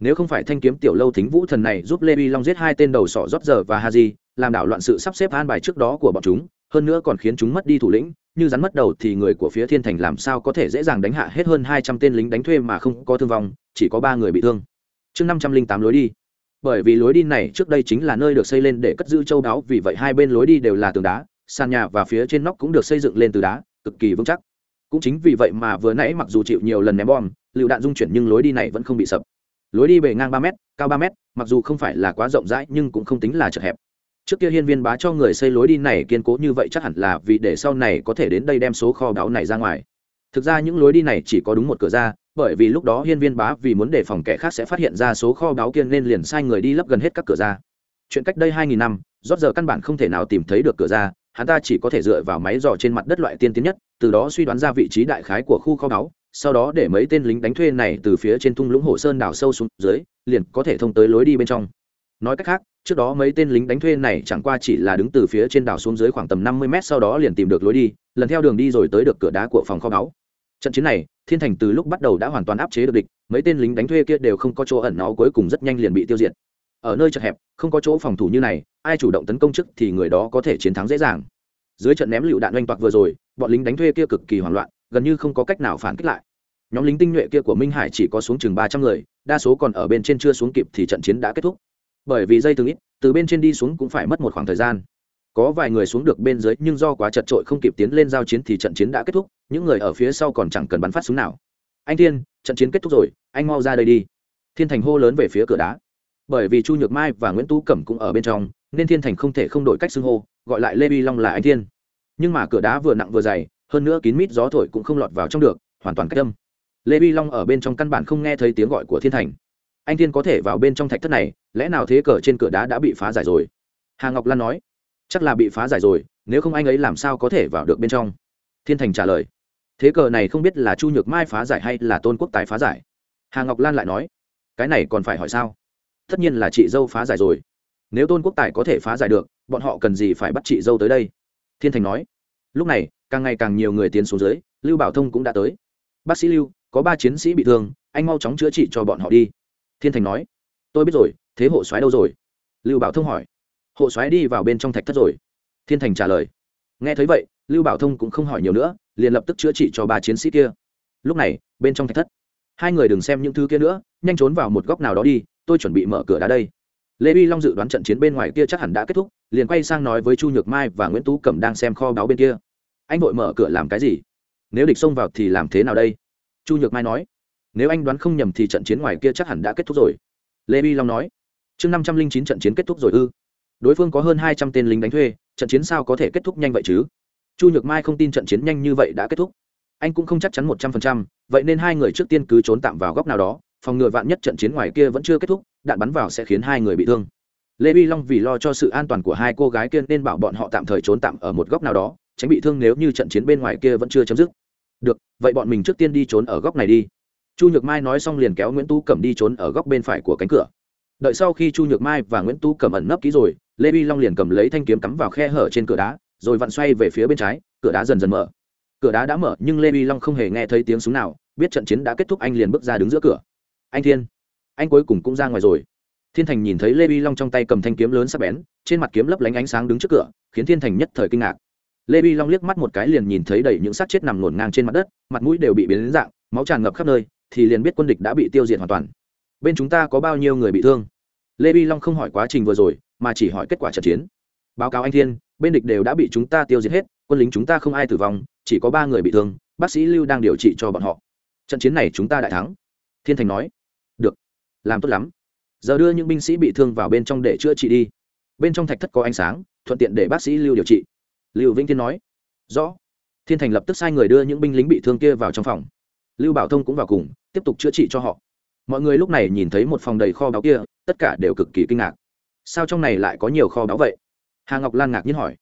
Nếu không phải thanh kiếm tiểu lâu thính vũ thần này giúp lê vi long giết hai tên đầu sỏ rót giờ và Haji, làm đảo loạn sự sắp xếp an bài trước đó của bọn chúng hơn nữa còn khiến chúng mất đi thủ lĩnh, như rắn mất đầu thì người của phía thiên thành làm sao có thể dễ dàng đánh hạ hết hơn hai trăm tên lính đánh thuê mà không có thương vong, chỉ có ba người bị thương. Chương năm trăm linh tám lối đi. Bởi vì lối đi này trước đây chính là nơi được xây lên để cất giữ châu đáo, vì vậy hai bên lối đi đều là tường đá, sàn nhà và phía trên nóc cũng được xây dựng lên từ đá, cực kỳ vững chắc. Cũng chính vì vậy mà vừa nãy mặc dù chịu nhiều lần ném bom, lựu đạn dung chuyển nhưng lối đi này vẫn không bị sập. Lối đi bề ngang ba m cao ba m mặc dù không phải là quá rộng rãi nhưng cũng không tính là chật hẹp trước kia hiên viên bá cho người xây lối đi này kiên cố như vậy chắc hẳn là vì để sau này có thể đến đây đem số kho báu này ra ngoài. Thực ra những lối đi này chỉ có đúng một cửa ra, bởi vì lúc đó hiên viên bá vì muốn đề phòng kẻ khác sẽ phát hiện ra số kho báu kiên nên liền sai người đi lấp gần hết các cửa ra. Chuyện cách đây hai nghìn năm, rót giờ căn bản không thể nào tìm thấy được cửa ra, hắn ta chỉ có thể dựa vào máy dò trên mặt đất loại tiên tiến nhất, từ đó suy đoán ra vị trí đại khái của khu kho báu sau đó để mấy tên lính đánh thuê này từ phía trên thung lũng hồ sơn đào sâu xuống dưới, liền có thể thông tới lối đi bên trong. Nói cách khác trước đó mấy tên lính đánh thuê này chẳng qua chỉ là đứng từ phía trên đảo xuống dưới khoảng tầm năm mươi mét sau đó liền tìm được lối đi, lần theo đường đi rồi tới được cửa đá của phòng kho báu. Trận chiến này, thiên thành từ lúc bắt đầu đã hoàn toàn áp chế được địch, mấy tên lính đánh thuê kia đều không có chỗ ẩn nó cuối cùng rất nhanh liền bị tiêu diệt. Ở nơi chật hẹp, không có chỗ phòng thủ như này, ai chủ động tấn công trước thì người đó có thể chiến thắng dễ dàng. Dưới trận ném lựu đạn oanh toạc vừa rồi, bọn lính đánh thuê kia cực kỳ hoảng loạn, gần như không có cách nào phản kích lại. Nhóm lính tinh nhuệ kia của minh hải chỉ có xuống chừng ba trăm người, đa số còn ở bên trên chưa xuống kịp thì trận chiến đã kết thúc bởi vì dây thường ít, từ bên trên đi xuống cũng phải mất một khoảng thời gian. Có vài người xuống được bên dưới, nhưng do quá chật trội không kịp tiến lên giao chiến thì trận chiến đã kết thúc, những người ở phía sau còn chẳng cần bắn phát súng nào. Anh thiên, trận chiến kết thúc rồi, anh mau ra đây đi. Thiên thành hô lớn về phía cửa đá. Bởi vì chu nhược mai và nguyễn tú cẩm cũng ở bên trong, nên thiên thành không thể không đổi cách xưng hô, gọi lại lê vi long là anh thiên. Nhưng mà cửa đá vừa nặng vừa dày, hơn nữa kín mít gió thổi cũng không lọt vào trong được, hoàn toàn cách âm. Lê vi long ở bên trong căn bản không nghe thấy tiếng gọi của thiên thành anh thiên có thể vào bên trong thạch thất này, lẽ nào thế cờ trên cửa đá đã bị phá giải rồi? Hà ngọc lan nói, chắc là bị phá giải rồi, nếu không anh ấy làm sao có thể vào được bên trong? Thiên thành trả lời, thế cờ này không biết là chu nhược mai phá giải hay là tôn quốc tài phá giải. Hà ngọc lan lại nói, cái này còn phải hỏi sao? Tất nhiên là chị dâu phá giải rồi. Nếu tôn quốc tài có thể phá giải được, bọn họ cần gì phải bắt chị dâu tới đây? Thiên thành nói, lúc này, càng ngày càng nhiều người tiến xuống dưới, lưu bảo thông cũng đã tới. Bác sĩ lưu, có ba chiến sĩ bị thương, anh mau chóng chữa trị cho bọn họ đi thiên thành nói, tôi biết rồi, thế hộ soái đâu rồi? Lưu bảo thông hỏi. Hộ soái đi vào bên trong thạch thất rồi. Thiên thành trả lời. Nghe thấy vậy, lưu bảo thông cũng không hỏi nhiều nữa, liền lập tức chữa trị cho ba chiến sĩ kia. Lúc này, bên trong thạch thất. Hai người đừng xem những thứ kia nữa, nhanh trốn vào một góc nào đó đi, tôi chuẩn bị mở cửa đá đây. Lê vi long dự đoán trận chiến bên ngoài kia chắc hẳn đã kết thúc, liền quay sang nói với chu nhược mai và nguyễn tú cẩm đang xem kho báo bên kia. Anh vội mở cửa làm cái gì? Nếu địch xông vào thì làm thế nào đây? Chu nhược mai nói nếu anh đoán không nhầm thì trận chiến ngoài kia chắc hẳn đã kết thúc rồi. Lê bi long nói. Chương năm trăm linh chín trận chiến kết thúc rồi ư? Đối phương có hơn hai trăm tên lính đánh thuê, trận chiến sao có thể kết thúc nhanh vậy chứ? Chu nhược mai không tin trận chiến nhanh như vậy đã kết thúc. Anh cũng không chắc chắn một trăm phần trăm, vậy nên hai người trước tiên cứ trốn tạm vào góc nào đó, phòng ngừa vạn nhất trận chiến ngoài kia vẫn chưa kết thúc, đạn bắn vào sẽ khiến hai người bị thương. Lê bi long vì lo cho sự an toàn của hai cô gái kia nên bảo bọn họ tạm thời trốn tạm ở một góc nào đó, tránh bị thương nếu như trận chiến bên ngoài kia vẫn chưa chấm dứt. Được, vậy bọn mình trước tiên đi trốn ở góc này đi chu nhược mai nói xong liền kéo nguyễn tú cẩm đi trốn ở góc bên phải của cánh cửa. Đợi sau khi chu nhược mai và nguyễn tú cẩm ẩn nấp kỹ rồi, lê vi long liền cầm lấy thanh kiếm cắm vào khe hở trên cửa đá, rồi vặn xoay về phía bên trái, cửa đá dần dần mở. Cửa đá đã mở, nhưng lê vi long không hề nghe thấy tiếng súng nào, biết trận chiến đã kết thúc anh liền bước ra đứng giữa cửa. Anh thiên, anh cuối cùng cũng ra ngoài rồi. Thiên thành nhìn thấy lê vi long trong tay cầm thanh kiếm lớn sắc bén, trên mặt kiếm lấp lánh ánh sáng đứng trước cửa, khiến thiên thành nhất thời kinh ngạc. Lê vi long liếc mắt một cái liền nhìn thấy đầy những xác chết nằm ngổn ngang trên mặt đất, mặt mũi đều bị biến đến dạng, máu tràn ngập khắp nơi thì liền biết quân địch đã bị tiêu diệt hoàn toàn. Bên chúng ta có bao nhiêu người bị thương? Lê vi long không hỏi quá trình vừa rồi, mà chỉ hỏi kết quả trận chiến. Báo cáo anh thiên, bên địch đều đã bị chúng ta tiêu diệt hết, quân lính chúng ta không ai tử vong, chỉ có ba người bị thương, bác sĩ lưu đang điều trị cho bọn họ. Trận chiến này chúng ta đại thắng. Thiên thành nói. Được. Làm tốt lắm. Giờ đưa những binh sĩ bị thương vào bên trong để chữa trị đi. Bên trong thạch thất có ánh sáng, thuận tiện để bác sĩ lưu điều trị. Lưu vĩnh thiên nói. Rõ. Thiên thành lập tức sai người đưa những binh lính bị thương kia vào trong phòng lưu bảo thông cũng vào cùng, tiếp tục chữa trị cho họ. Mọi người lúc này nhìn thấy một phòng đầy kho báu kia, tất cả đều cực kỳ kinh ngạc. Sao trong này lại có nhiều kho báu vậy? Hà ngọc lan ngạc nhiên hỏi.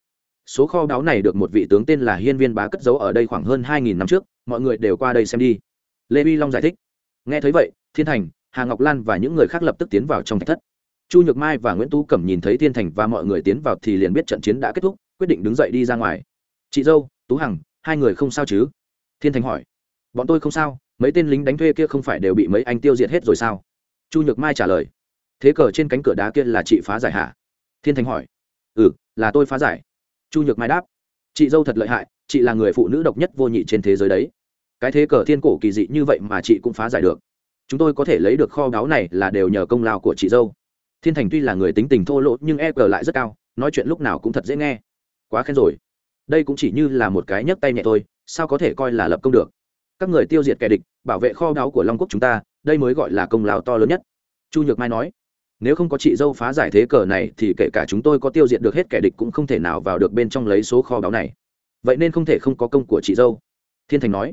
Số kho báu này được một vị tướng tên là hiên viên bá cất giấu ở đây khoảng hơn hai nghìn năm trước, mọi người đều qua đây xem đi. Lê vi long giải thích. Nghe thấy vậy, thiên thành, hà ngọc lan và những người khác lập tức tiến vào trong thạch thất. Chu nhược mai và nguyễn tú cẩm nhìn thấy thiên thành và mọi người tiến vào thì liền biết trận chiến đã kết thúc, quyết định đứng dậy đi ra ngoài. Chị dâu, tú hằng, hai người không sao chứ? Thiên thành hỏi bọn tôi không sao, mấy tên lính đánh thuê kia không phải đều bị mấy anh tiêu diệt hết rồi sao? Chu nhược mai trả lời. Thế cờ trên cánh cửa đá kia là chị phá giải hả? Thiên thành hỏi. Ừ là tôi phá giải. Chu nhược mai đáp. Chị dâu thật lợi hại, chị là người phụ nữ độc nhất vô nhị trên thế giới đấy. Cái thế cờ thiên cổ kỳ dị như vậy mà chị cũng phá giải được. Chúng tôi có thể lấy được kho báu này là đều nhờ công lao của chị dâu. Thiên thành tuy là người tính tình thô lỗ nhưng e cờ lại rất cao, nói chuyện lúc nào cũng thật dễ nghe. Quá khen rồi. Đây cũng chỉ như là một cái nhấc tay nhẹ thôi, sao có thể coi là lập công được? Các người tiêu diệt kẻ địch, bảo vệ kho báu của long quốc chúng ta, đây mới gọi là công lao to lớn nhất. Chu nhược mai nói. Nếu không có chị dâu phá giải thế cờ này thì kể cả chúng tôi có tiêu diệt được hết kẻ địch cũng không thể nào vào được bên trong lấy số kho báu này. Vậy nên không thể không có công của chị dâu. Thiên thành nói.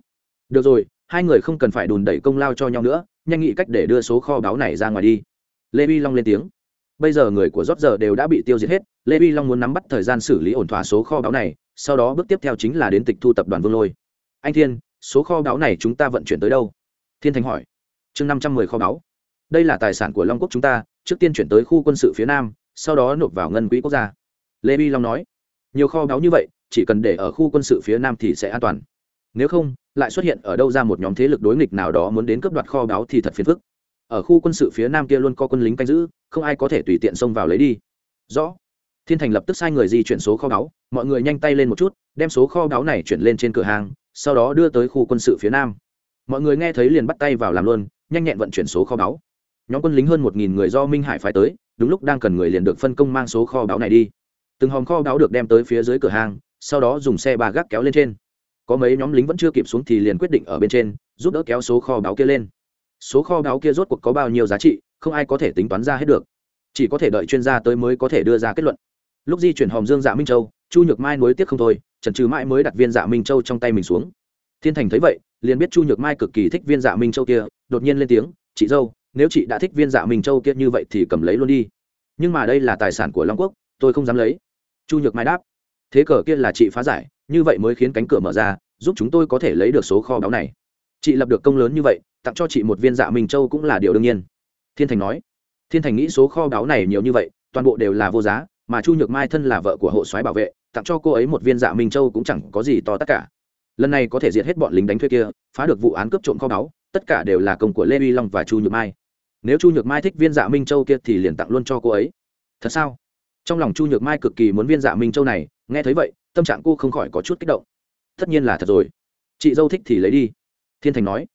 Được rồi, hai người không cần phải đùn đẩy công lao cho nhau nữa, nhanh nghĩ cách để đưa số kho báu này ra ngoài đi. Lê vi long lên tiếng. Bây giờ người của rót giờ đều đã bị tiêu diệt hết, lê vi long muốn nắm bắt thời gian xử lý ổn thỏa số kho báu này, sau đó bước tiếp theo chính là đến tịch thu tập đoàn vương lôi. Anh thiên số kho báu này chúng ta vận chuyển tới đâu? Thiên thành hỏi. Chương năm trăm mười kho báu. Đây là tài sản của long quốc chúng ta, trước tiên chuyển tới khu quân sự phía nam, sau đó nộp vào ngân quỹ quốc gia. Lê bi long nói. Nhiều kho báu như vậy, chỉ cần để ở khu quân sự phía nam thì sẽ an toàn. Nếu không, lại xuất hiện ở đâu ra một nhóm thế lực đối nghịch nào đó muốn đến cướp đoạt kho báu thì thật phiền phức. Ở khu quân sự phía nam kia luôn có quân lính canh giữ, không ai có thể tùy tiện xông vào lấy đi. Rõ. Thiên thành lập tức sai người di chuyển số kho báu, mọi người nhanh tay lên một chút, đem số kho báu này chuyển lên trên cửa hàng sau đó đưa tới khu quân sự phía nam. Mọi người nghe thấy liền bắt tay vào làm luôn, nhanh nhẹn vận chuyển số kho báu. Nhóm quân lính hơn một nghìn người do minh hải phái tới, đúng lúc đang cần người liền được phân công mang số kho báu này đi. Từng hòm kho báu được đem tới phía dưới cửa hàng sau đó dùng xe ba gác kéo lên trên. Có mấy nhóm lính vẫn chưa kịp xuống thì liền quyết định ở bên trên, giúp đỡ kéo số kho báu kia lên. Số kho báu kia rốt cuộc có bao nhiêu giá trị, không ai có thể tính toán ra hết được. Chỉ có thể đợi chuyên gia tới mới có thể đưa ra kết luận. Lúc di chuyển hòm dương dạ minh châu, chu nhược mai nối tiếc không thôi trần trừ mãi mới đặt viên dạ minh châu trong tay mình xuống thiên thành thấy vậy liền biết chu nhược mai cực kỳ thích viên dạ minh châu kia đột nhiên lên tiếng chị dâu nếu chị đã thích viên dạ minh châu kia như vậy thì cầm lấy luôn đi nhưng mà đây là tài sản của long quốc tôi không dám lấy chu nhược mai đáp thế cờ kia là chị phá giải như vậy mới khiến cánh cửa mở ra giúp chúng tôi có thể lấy được số kho báu này chị lập được công lớn như vậy tặng cho chị một viên dạ minh châu cũng là điều đương nhiên thiên thành nói thiên thành nghĩ số kho báu này nhiều như vậy toàn bộ đều là vô giá mà chu nhược mai thân là vợ của hộ soái bảo vệ tặng cho cô ấy một viên dạ minh châu cũng chẳng có gì to tất cả. Lần này có thể diệt hết bọn lính đánh thuê kia, phá được vụ án cướp trộm kho báu, tất cả đều là công của lê uy long và chu nhược mai. Nếu chu nhược mai thích viên dạ minh châu kia thì liền tặng luôn cho cô ấy. Thật sao? Trong lòng chu nhược mai cực kỳ muốn viên dạ minh châu này, nghe thấy vậy, tâm trạng cô không khỏi có chút kích động. Tất nhiên là thật rồi. Chị dâu thích thì lấy đi. Thiên thành nói.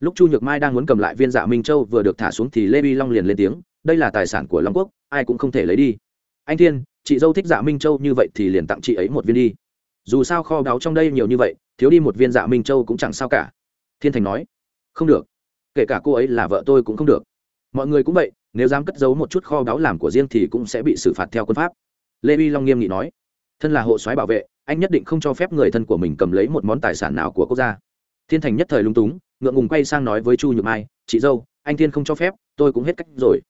Lúc chu nhược mai đang muốn cầm lại viên dạ minh châu vừa được thả xuống thì lê vi long liền lên tiếng, đây là tài sản của long quốc, ai cũng không thể lấy đi. Anh thiên chị dâu thích dạ minh châu như vậy thì liền tặng chị ấy một viên đi. Dù sao kho báu trong đây nhiều như vậy, thiếu đi một viên dạ minh châu cũng chẳng sao cả. Thiên thành nói. Không được. Kể cả cô ấy là vợ tôi cũng không được. Mọi người cũng vậy, nếu dám cất giấu một chút kho báu làm của riêng thì cũng sẽ bị xử phạt theo quân pháp. Lê vi long nghiêm nghị nói. Thân là hộ soái bảo vệ, anh nhất định không cho phép người thân của mình cầm lấy một món tài sản nào của quốc gia. Thiên thành nhất thời lung túng, ngượng ngùng quay sang nói với chu nhược mai. Chị dâu, anh thiên không cho phép, tôi cũng hết cách rồi.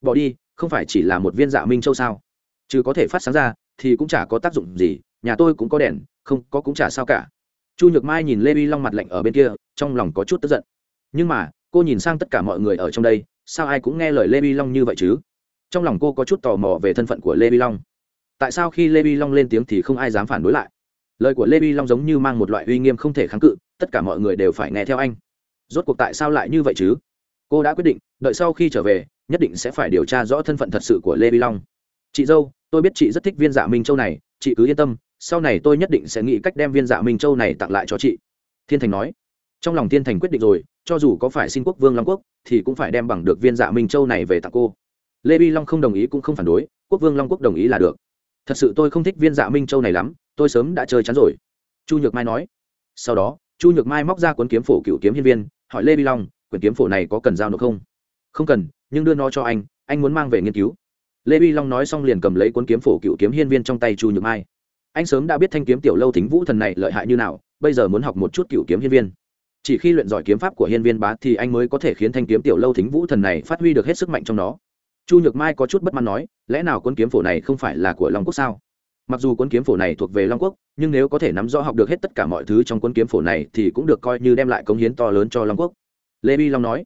Bỏ đi, không phải chỉ là một viên dạ minh châu sao? Chứ có thể phát sáng ra, thì cũng chả có tác dụng gì, nhà tôi cũng có đèn, không có cũng chả sao cả. Chu nhược mai nhìn lê uy long mặt lạnh ở bên kia, trong lòng có chút tức giận. Nhưng mà, cô nhìn sang tất cả mọi người ở trong đây, sao ai cũng nghe lời lê uy long như vậy chứ? Trong lòng cô có chút tò mò về thân phận của lê uy long. Tại sao khi lê uy long lên tiếng thì không ai dám phản đối lại? Lời của lê uy long giống như mang một loại uy nghiêm không thể kháng cự, tất cả mọi người đều phải nghe theo anh. Rốt cuộc tại sao lại như vậy chứ? Cô đã quyết định, đợi sau khi trở về, nhất định sẽ phải điều tra rõ thân phận thật sự của lê uy long chị dâu, tôi biết chị rất thích viên dạ minh châu này, chị cứ yên tâm, sau này tôi nhất định sẽ nghĩ cách đem viên dạ minh châu này tặng lại cho chị. Thiên thành nói. Trong lòng thiên thành quyết định rồi, cho dù có phải xin quốc vương long quốc, thì cũng phải đem bằng được viên dạ minh châu này về tặng cô. Lê vi long không đồng ý cũng không phản đối, quốc vương long quốc đồng ý là được. Thật sự tôi không thích viên dạ minh châu này lắm, tôi sớm đã chơi chắn rồi. Chu nhược mai nói. Sau đó, chu nhược mai móc ra cuốn kiếm phổ cựu kiếm hiên viên, hỏi lê vi long, quyển kiếm phổ này có cần giao nộp không? Không cần, nhưng đưa nó cho anh anh muốn mang về nghiên cứu lê vi long nói xong liền cầm lấy cuốn kiếm phổ cựu kiếm hiên viên trong tay chu nhược mai anh sớm đã biết thanh kiếm tiểu lâu thính vũ thần này lợi hại như nào bây giờ muốn học một chút cựu kiếm hiên viên chỉ khi luyện giỏi kiếm pháp của hiên viên bá thì anh mới có thể khiến thanh kiếm tiểu lâu thính vũ thần này phát huy được hết sức mạnh trong nó. chu nhược mai có chút bất mãn nói lẽ nào cuốn kiếm phổ này không phải là của long quốc sao mặc dù cuốn kiếm phổ này thuộc về long quốc nhưng nếu có thể nắm rõ học được hết tất cả mọi thứ trong cuốn kiếm phổ này thì cũng được coi như đem lại công hiến to lớn cho long quốc lê vi long nói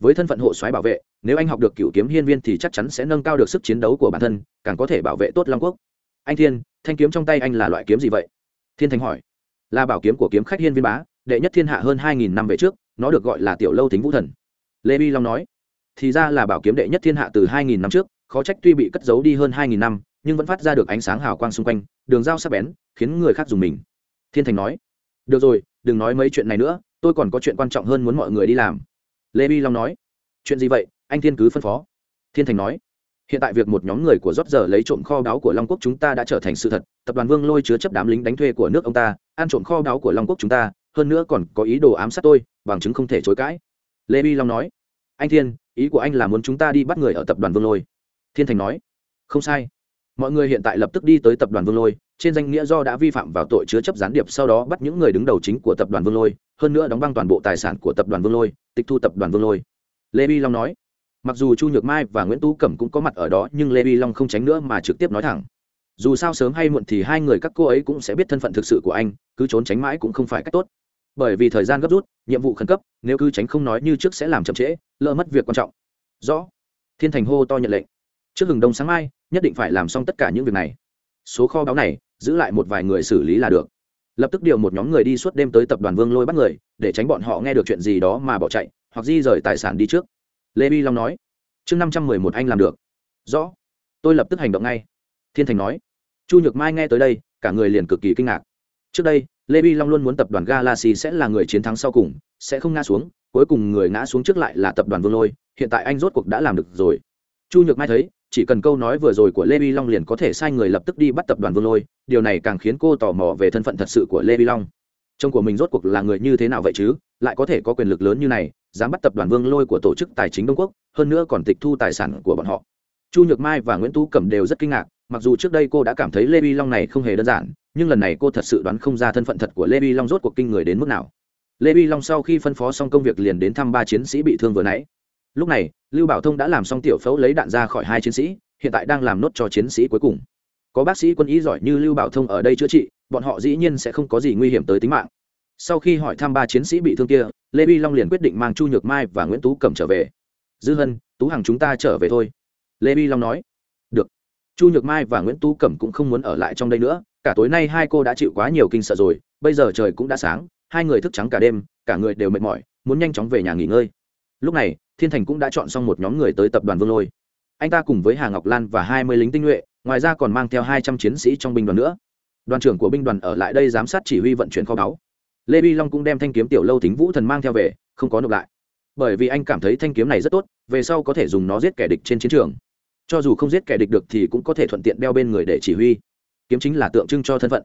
với thân phận hộ soái bảo vệ nếu anh học được cựu kiếm hiên viên thì chắc chắn sẽ nâng cao được sức chiến đấu của bản thân, càng có thể bảo vệ tốt long quốc. Anh thiên, thanh kiếm trong tay anh là loại kiếm gì vậy? Thiên thành hỏi. Là bảo kiếm của kiếm khách hiên viên bá, đệ nhất thiên hạ hơn hai nghìn năm về trước, nó được gọi là tiểu lâu thính vũ thần. Lê Bi long nói. Thì ra là bảo kiếm đệ nhất thiên hạ từ hai nghìn năm trước, khó trách tuy bị cất giấu đi hơn hai nghìn năm, nhưng vẫn phát ra được ánh sáng hào quang xung quanh, đường dao sắc bén, khiến người khác dùng mình. Thiên thành nói. Được rồi, đừng nói mấy chuyện này nữa, tôi còn có chuyện quan trọng hơn muốn mọi người đi làm. Lê bi long nói. Chuyện gì vậy? Anh thiên cứ phân phó. Thiên thành nói, hiện tại việc một nhóm người của rót giờ lấy trộm kho báu của long quốc chúng ta đã trở thành sự thật, tập đoàn vương lôi chứa chấp đám lính đánh thuê của nước ông ta, ăn trộm kho báu của long quốc chúng ta, hơn nữa còn có ý đồ ám sát tôi, bằng chứng không thể chối cãi. Lê bi long nói, anh thiên, ý của anh là muốn chúng ta đi bắt người ở tập đoàn vương lôi. Thiên thành nói, không sai. Mọi người hiện tại lập tức đi tới tập đoàn vương lôi, trên danh nghĩa do đã vi phạm vào tội chứa chấp gián điệp sau đó bắt những người đứng đầu chính của tập đoàn vương lôi, hơn nữa đóng băng toàn bộ tài sản của tập đoàn vương lôi, tịch thu tập đoàn vương lôi. Lê bi long nói mặc dù chu nhược mai và nguyễn tú cẩm cũng có mặt ở đó, nhưng lê bi long không tránh nữa mà trực tiếp nói thẳng. Dù sao sớm hay muộn thì hai người các cô ấy cũng sẽ biết thân phận thực sự của anh, cứ trốn tránh mãi cũng không phải cách tốt. Bởi vì thời gian gấp rút, nhiệm vụ khẩn cấp, nếu cứ tránh không nói như trước sẽ làm chậm trễ, lỡ mất việc quan trọng. Rõ. Thiên thành hô to nhận lệnh. Trước hừng đông sáng mai, nhất định phải làm xong tất cả những việc này. Số kho báu này, giữ lại một vài người xử lý là được. Lập tức điều một nhóm người đi suốt đêm tới tập đoàn vương lôi bắt người, để tránh bọn họ nghe được chuyện gì đó mà bỏ chạy, hoặc di rời tài sản đi trước lê bi long nói, chương năm trăm mười một anh làm được. Rõ. Tôi lập tức hành động ngay. Thiên thành nói. Chu nhược mai nghe tới đây, cả người liền cực kỳ kinh ngạc. Trước đây, lê bi long luôn muốn tập đoàn galaxy sẽ là người chiến thắng sau cùng, sẽ không ngã xuống, cuối cùng người ngã xuống trước lại là tập đoàn vương lôi, hiện tại anh rốt cuộc đã làm được rồi. Chu nhược mai thấy, chỉ cần câu nói vừa rồi của lê bi long liền có thể sai người lập tức đi bắt tập đoàn vương lôi, điều này càng khiến cô tò mò về thân phận thật sự của lê bi long. Chồng của mình rốt cuộc là người như thế nào vậy chứ? Lại có thể có quyền lực lớn như này dám bắt tập đoàn vương lôi của tổ chức tài chính đông quốc, hơn nữa còn tịch thu tài sản của bọn họ. Chu nhược mai và nguyễn tú cẩm đều rất kinh ngạc, mặc dù trước đây cô đã cảm thấy lê bi long này không hề đơn giản, nhưng lần này cô thật sự đoán không ra thân phận thật của lê bi long rốt cuộc kinh người đến mức nào. Lê bi long sau khi phân phó xong công việc liền đến thăm ba chiến sĩ bị thương vừa nãy. Lúc này, lưu bảo thông đã làm xong tiểu phẫu lấy đạn ra khỏi hai chiến sĩ, hiện tại đang làm nốt cho chiến sĩ cuối cùng. Có bác sĩ quân y giỏi như lưu bảo thông ở đây chữa trị, bọn họ dĩ nhiên sẽ không có gì nguy hiểm tới tính mạng. Sau khi hỏi thăm ba chiến sĩ bị thương kia lê Vi long liền quyết định mang chu nhược mai và nguyễn tú cẩm trở về dư hân tú hằng chúng ta trở về thôi lê Vi long nói được chu nhược mai và nguyễn tú cẩm cũng không muốn ở lại trong đây nữa cả tối nay hai cô đã chịu quá nhiều kinh sợ rồi bây giờ trời cũng đã sáng hai người thức trắng cả đêm cả người đều mệt mỏi muốn nhanh chóng về nhà nghỉ ngơi lúc này thiên thành cũng đã chọn xong một nhóm người tới tập đoàn vương lôi anh ta cùng với hà ngọc lan và hai mươi lính tinh nhuệ ngoài ra còn mang theo hai trăm chiến sĩ trong binh đoàn nữa đoàn trưởng của binh đoàn ở lại đây giám sát chỉ huy vận chuyển kho báu lê vi long cũng đem thanh kiếm tiểu lâu thính vũ thần mang theo về, không có nộp lại. Bởi vì anh cảm thấy thanh kiếm này rất tốt, về sau có thể dùng nó giết kẻ địch trên chiến trường. Cho dù không giết kẻ địch được thì cũng có thể thuận tiện đeo bên người để chỉ huy. Kiếm chính là tượng trưng cho thân phận.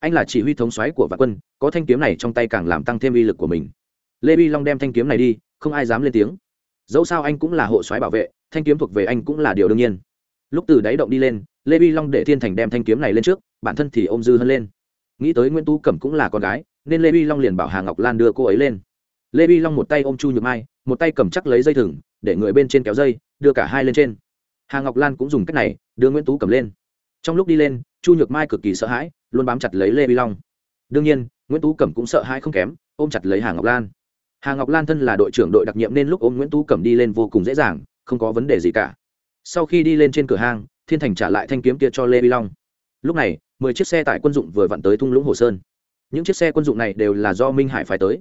Anh là chỉ huy thống soái của vạn quân, có thanh kiếm này trong tay càng làm tăng thêm uy lực của mình. Lê vi long đem thanh kiếm này đi, không ai dám lên tiếng. Dẫu sao anh cũng là hộ soái bảo vệ, thanh kiếm thuộc về anh cũng là điều đương nhiên. Lúc từ đáy động đi lên, lê vi long để thiên thành đem thanh kiếm này lên trước, bản thân thì ôm dư hơn lên. Nghĩ tới nguyễn tú cẩm cũng là con gái nên lê vi long liền bảo hà ngọc lan đưa cô ấy lên. Lê vi long một tay ôm chu nhược mai một tay cầm chắc lấy dây thừng để người bên trên kéo dây đưa cả hai lên trên. Hà ngọc lan cũng dùng cách này đưa nguyễn tú cầm lên. Trong lúc đi lên chu nhược mai cực kỳ sợ hãi luôn bám chặt lấy lê vi long. Đương nhiên nguyễn tú cẩm cũng sợ hãi không kém ôm chặt lấy hà ngọc lan. Hà ngọc lan thân là đội trưởng đội đặc nhiệm nên lúc ôm nguyễn tú cẩm đi lên vô cùng dễ dàng không có vấn đề gì cả. Sau khi đi lên trên cửa hàng, thiên thành trả lại thanh kiếm kia cho lê vi long. Lúc này mười chiếc xe tải quân dụng vừa vặn tới thung lũng hồ sơn những chiếc xe quân dụng này đều là do minh hải phái tới.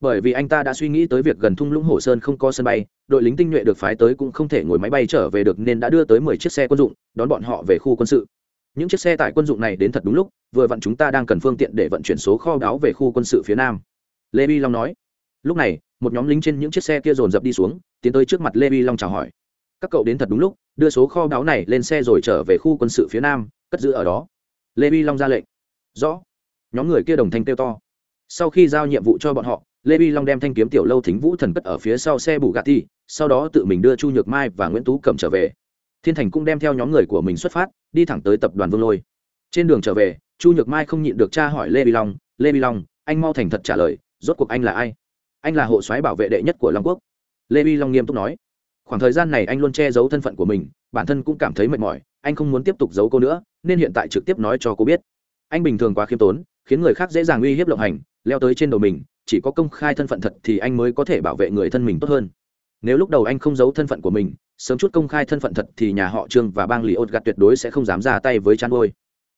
Bởi vì anh ta đã suy nghĩ tới việc gần thung lũng hồ sơn không có sân bay, đội lính tinh nhuệ được phái tới cũng không thể ngồi máy bay trở về được nên đã đưa tới mười chiếc xe quân dụng, đón bọn họ về khu quân sự. Những chiếc xe tải quân dụng này đến thật đúng lúc, vừa vặn chúng ta đang cần phương tiện để vận chuyển số kho báu về khu quân sự phía nam. Lê bi long nói. Lúc này, một nhóm lính trên những chiếc xe kia dồn dập đi xuống, tiến tới trước mặt lê vi long chào hỏi. Các cậu đến thật đúng lúc, đưa số kho báu này lên xe rồi trở về khu quân sự phía nam, cất giữ ở đó. Lê vi long ra lệnh. Rõ nhóm người kia đồng thanh kêu to. Sau khi giao nhiệm vụ cho bọn họ, lê vi long đem thanh kiếm tiểu lâu thính vũ thần cất ở phía sau xe bù gà ti sau đó tự mình đưa chu nhược mai và nguyễn tú cầm trở về. Thiên thành cũng đem theo nhóm người của mình xuất phát, đi thẳng tới tập đoàn vương lôi. Trên đường trở về, chu nhược mai không nhịn được cha hỏi lê vi long, lê vi long, anh mau thành thật trả lời, rốt cuộc anh là ai? Anh là hộ soái bảo vệ đệ nhất của long quốc. Lê vi long nghiêm túc nói. Khoảng thời gian này anh luôn che giấu thân phận của mình, bản thân cũng cảm thấy mệt mỏi, anh không muốn tiếp tục giấu cô nữa, nên hiện tại trực tiếp nói cho cô biết. Anh bình thường quá khiêm tốn khiến người khác dễ dàng uy hiếp lộng hành, leo tới trên đầu mình, chỉ có công khai thân phận thật thì anh mới có thể bảo vệ người thân mình tốt hơn. Nếu lúc đầu anh không giấu thân phận của mình, sớm chút công khai thân phận thật thì nhà họ trương và bang lì ốt gạt tuyệt đối sẽ không dám ra tay với chan ôi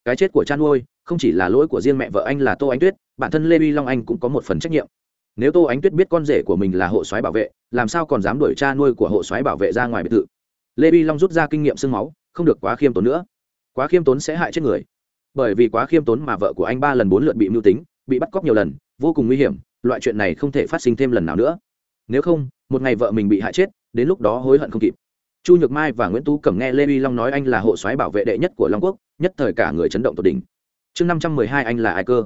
cái chết của chan ôi không chỉ là lỗi của riêng mẹ vợ anh là tô ánh tuyết, bản thân lê vi long anh cũng có một phần trách nhiệm. Nếu tô ánh tuyết biết con rể của mình là hộ soái bảo vệ, làm sao còn dám đuổi cha nuôi của hộ soái bảo vệ ra ngoài biệt thự? Lê vi long rút ra kinh nghiệm sương máu, không được quá khiêm tốn nữa. Quá khiêm tốn sẽ hại chết người bởi vì quá khiêm tốn mà vợ của anh ba lần bốn lượt bị mưu tính, bị bắt cóc nhiều lần, vô cùng nguy hiểm, loại chuyện này không thể phát sinh thêm lần nào nữa. Nếu không, một ngày vợ mình bị hại chết, đến lúc đó hối hận không kịp. Chu nhược mai và nguyễn tú cẩm nghe lê uy long nói anh là hộ soái bảo vệ đệ nhất của long quốc, nhất thời cả người chấn động tột đỉnh. Chương năm trăm mười hai anh là ai cơ?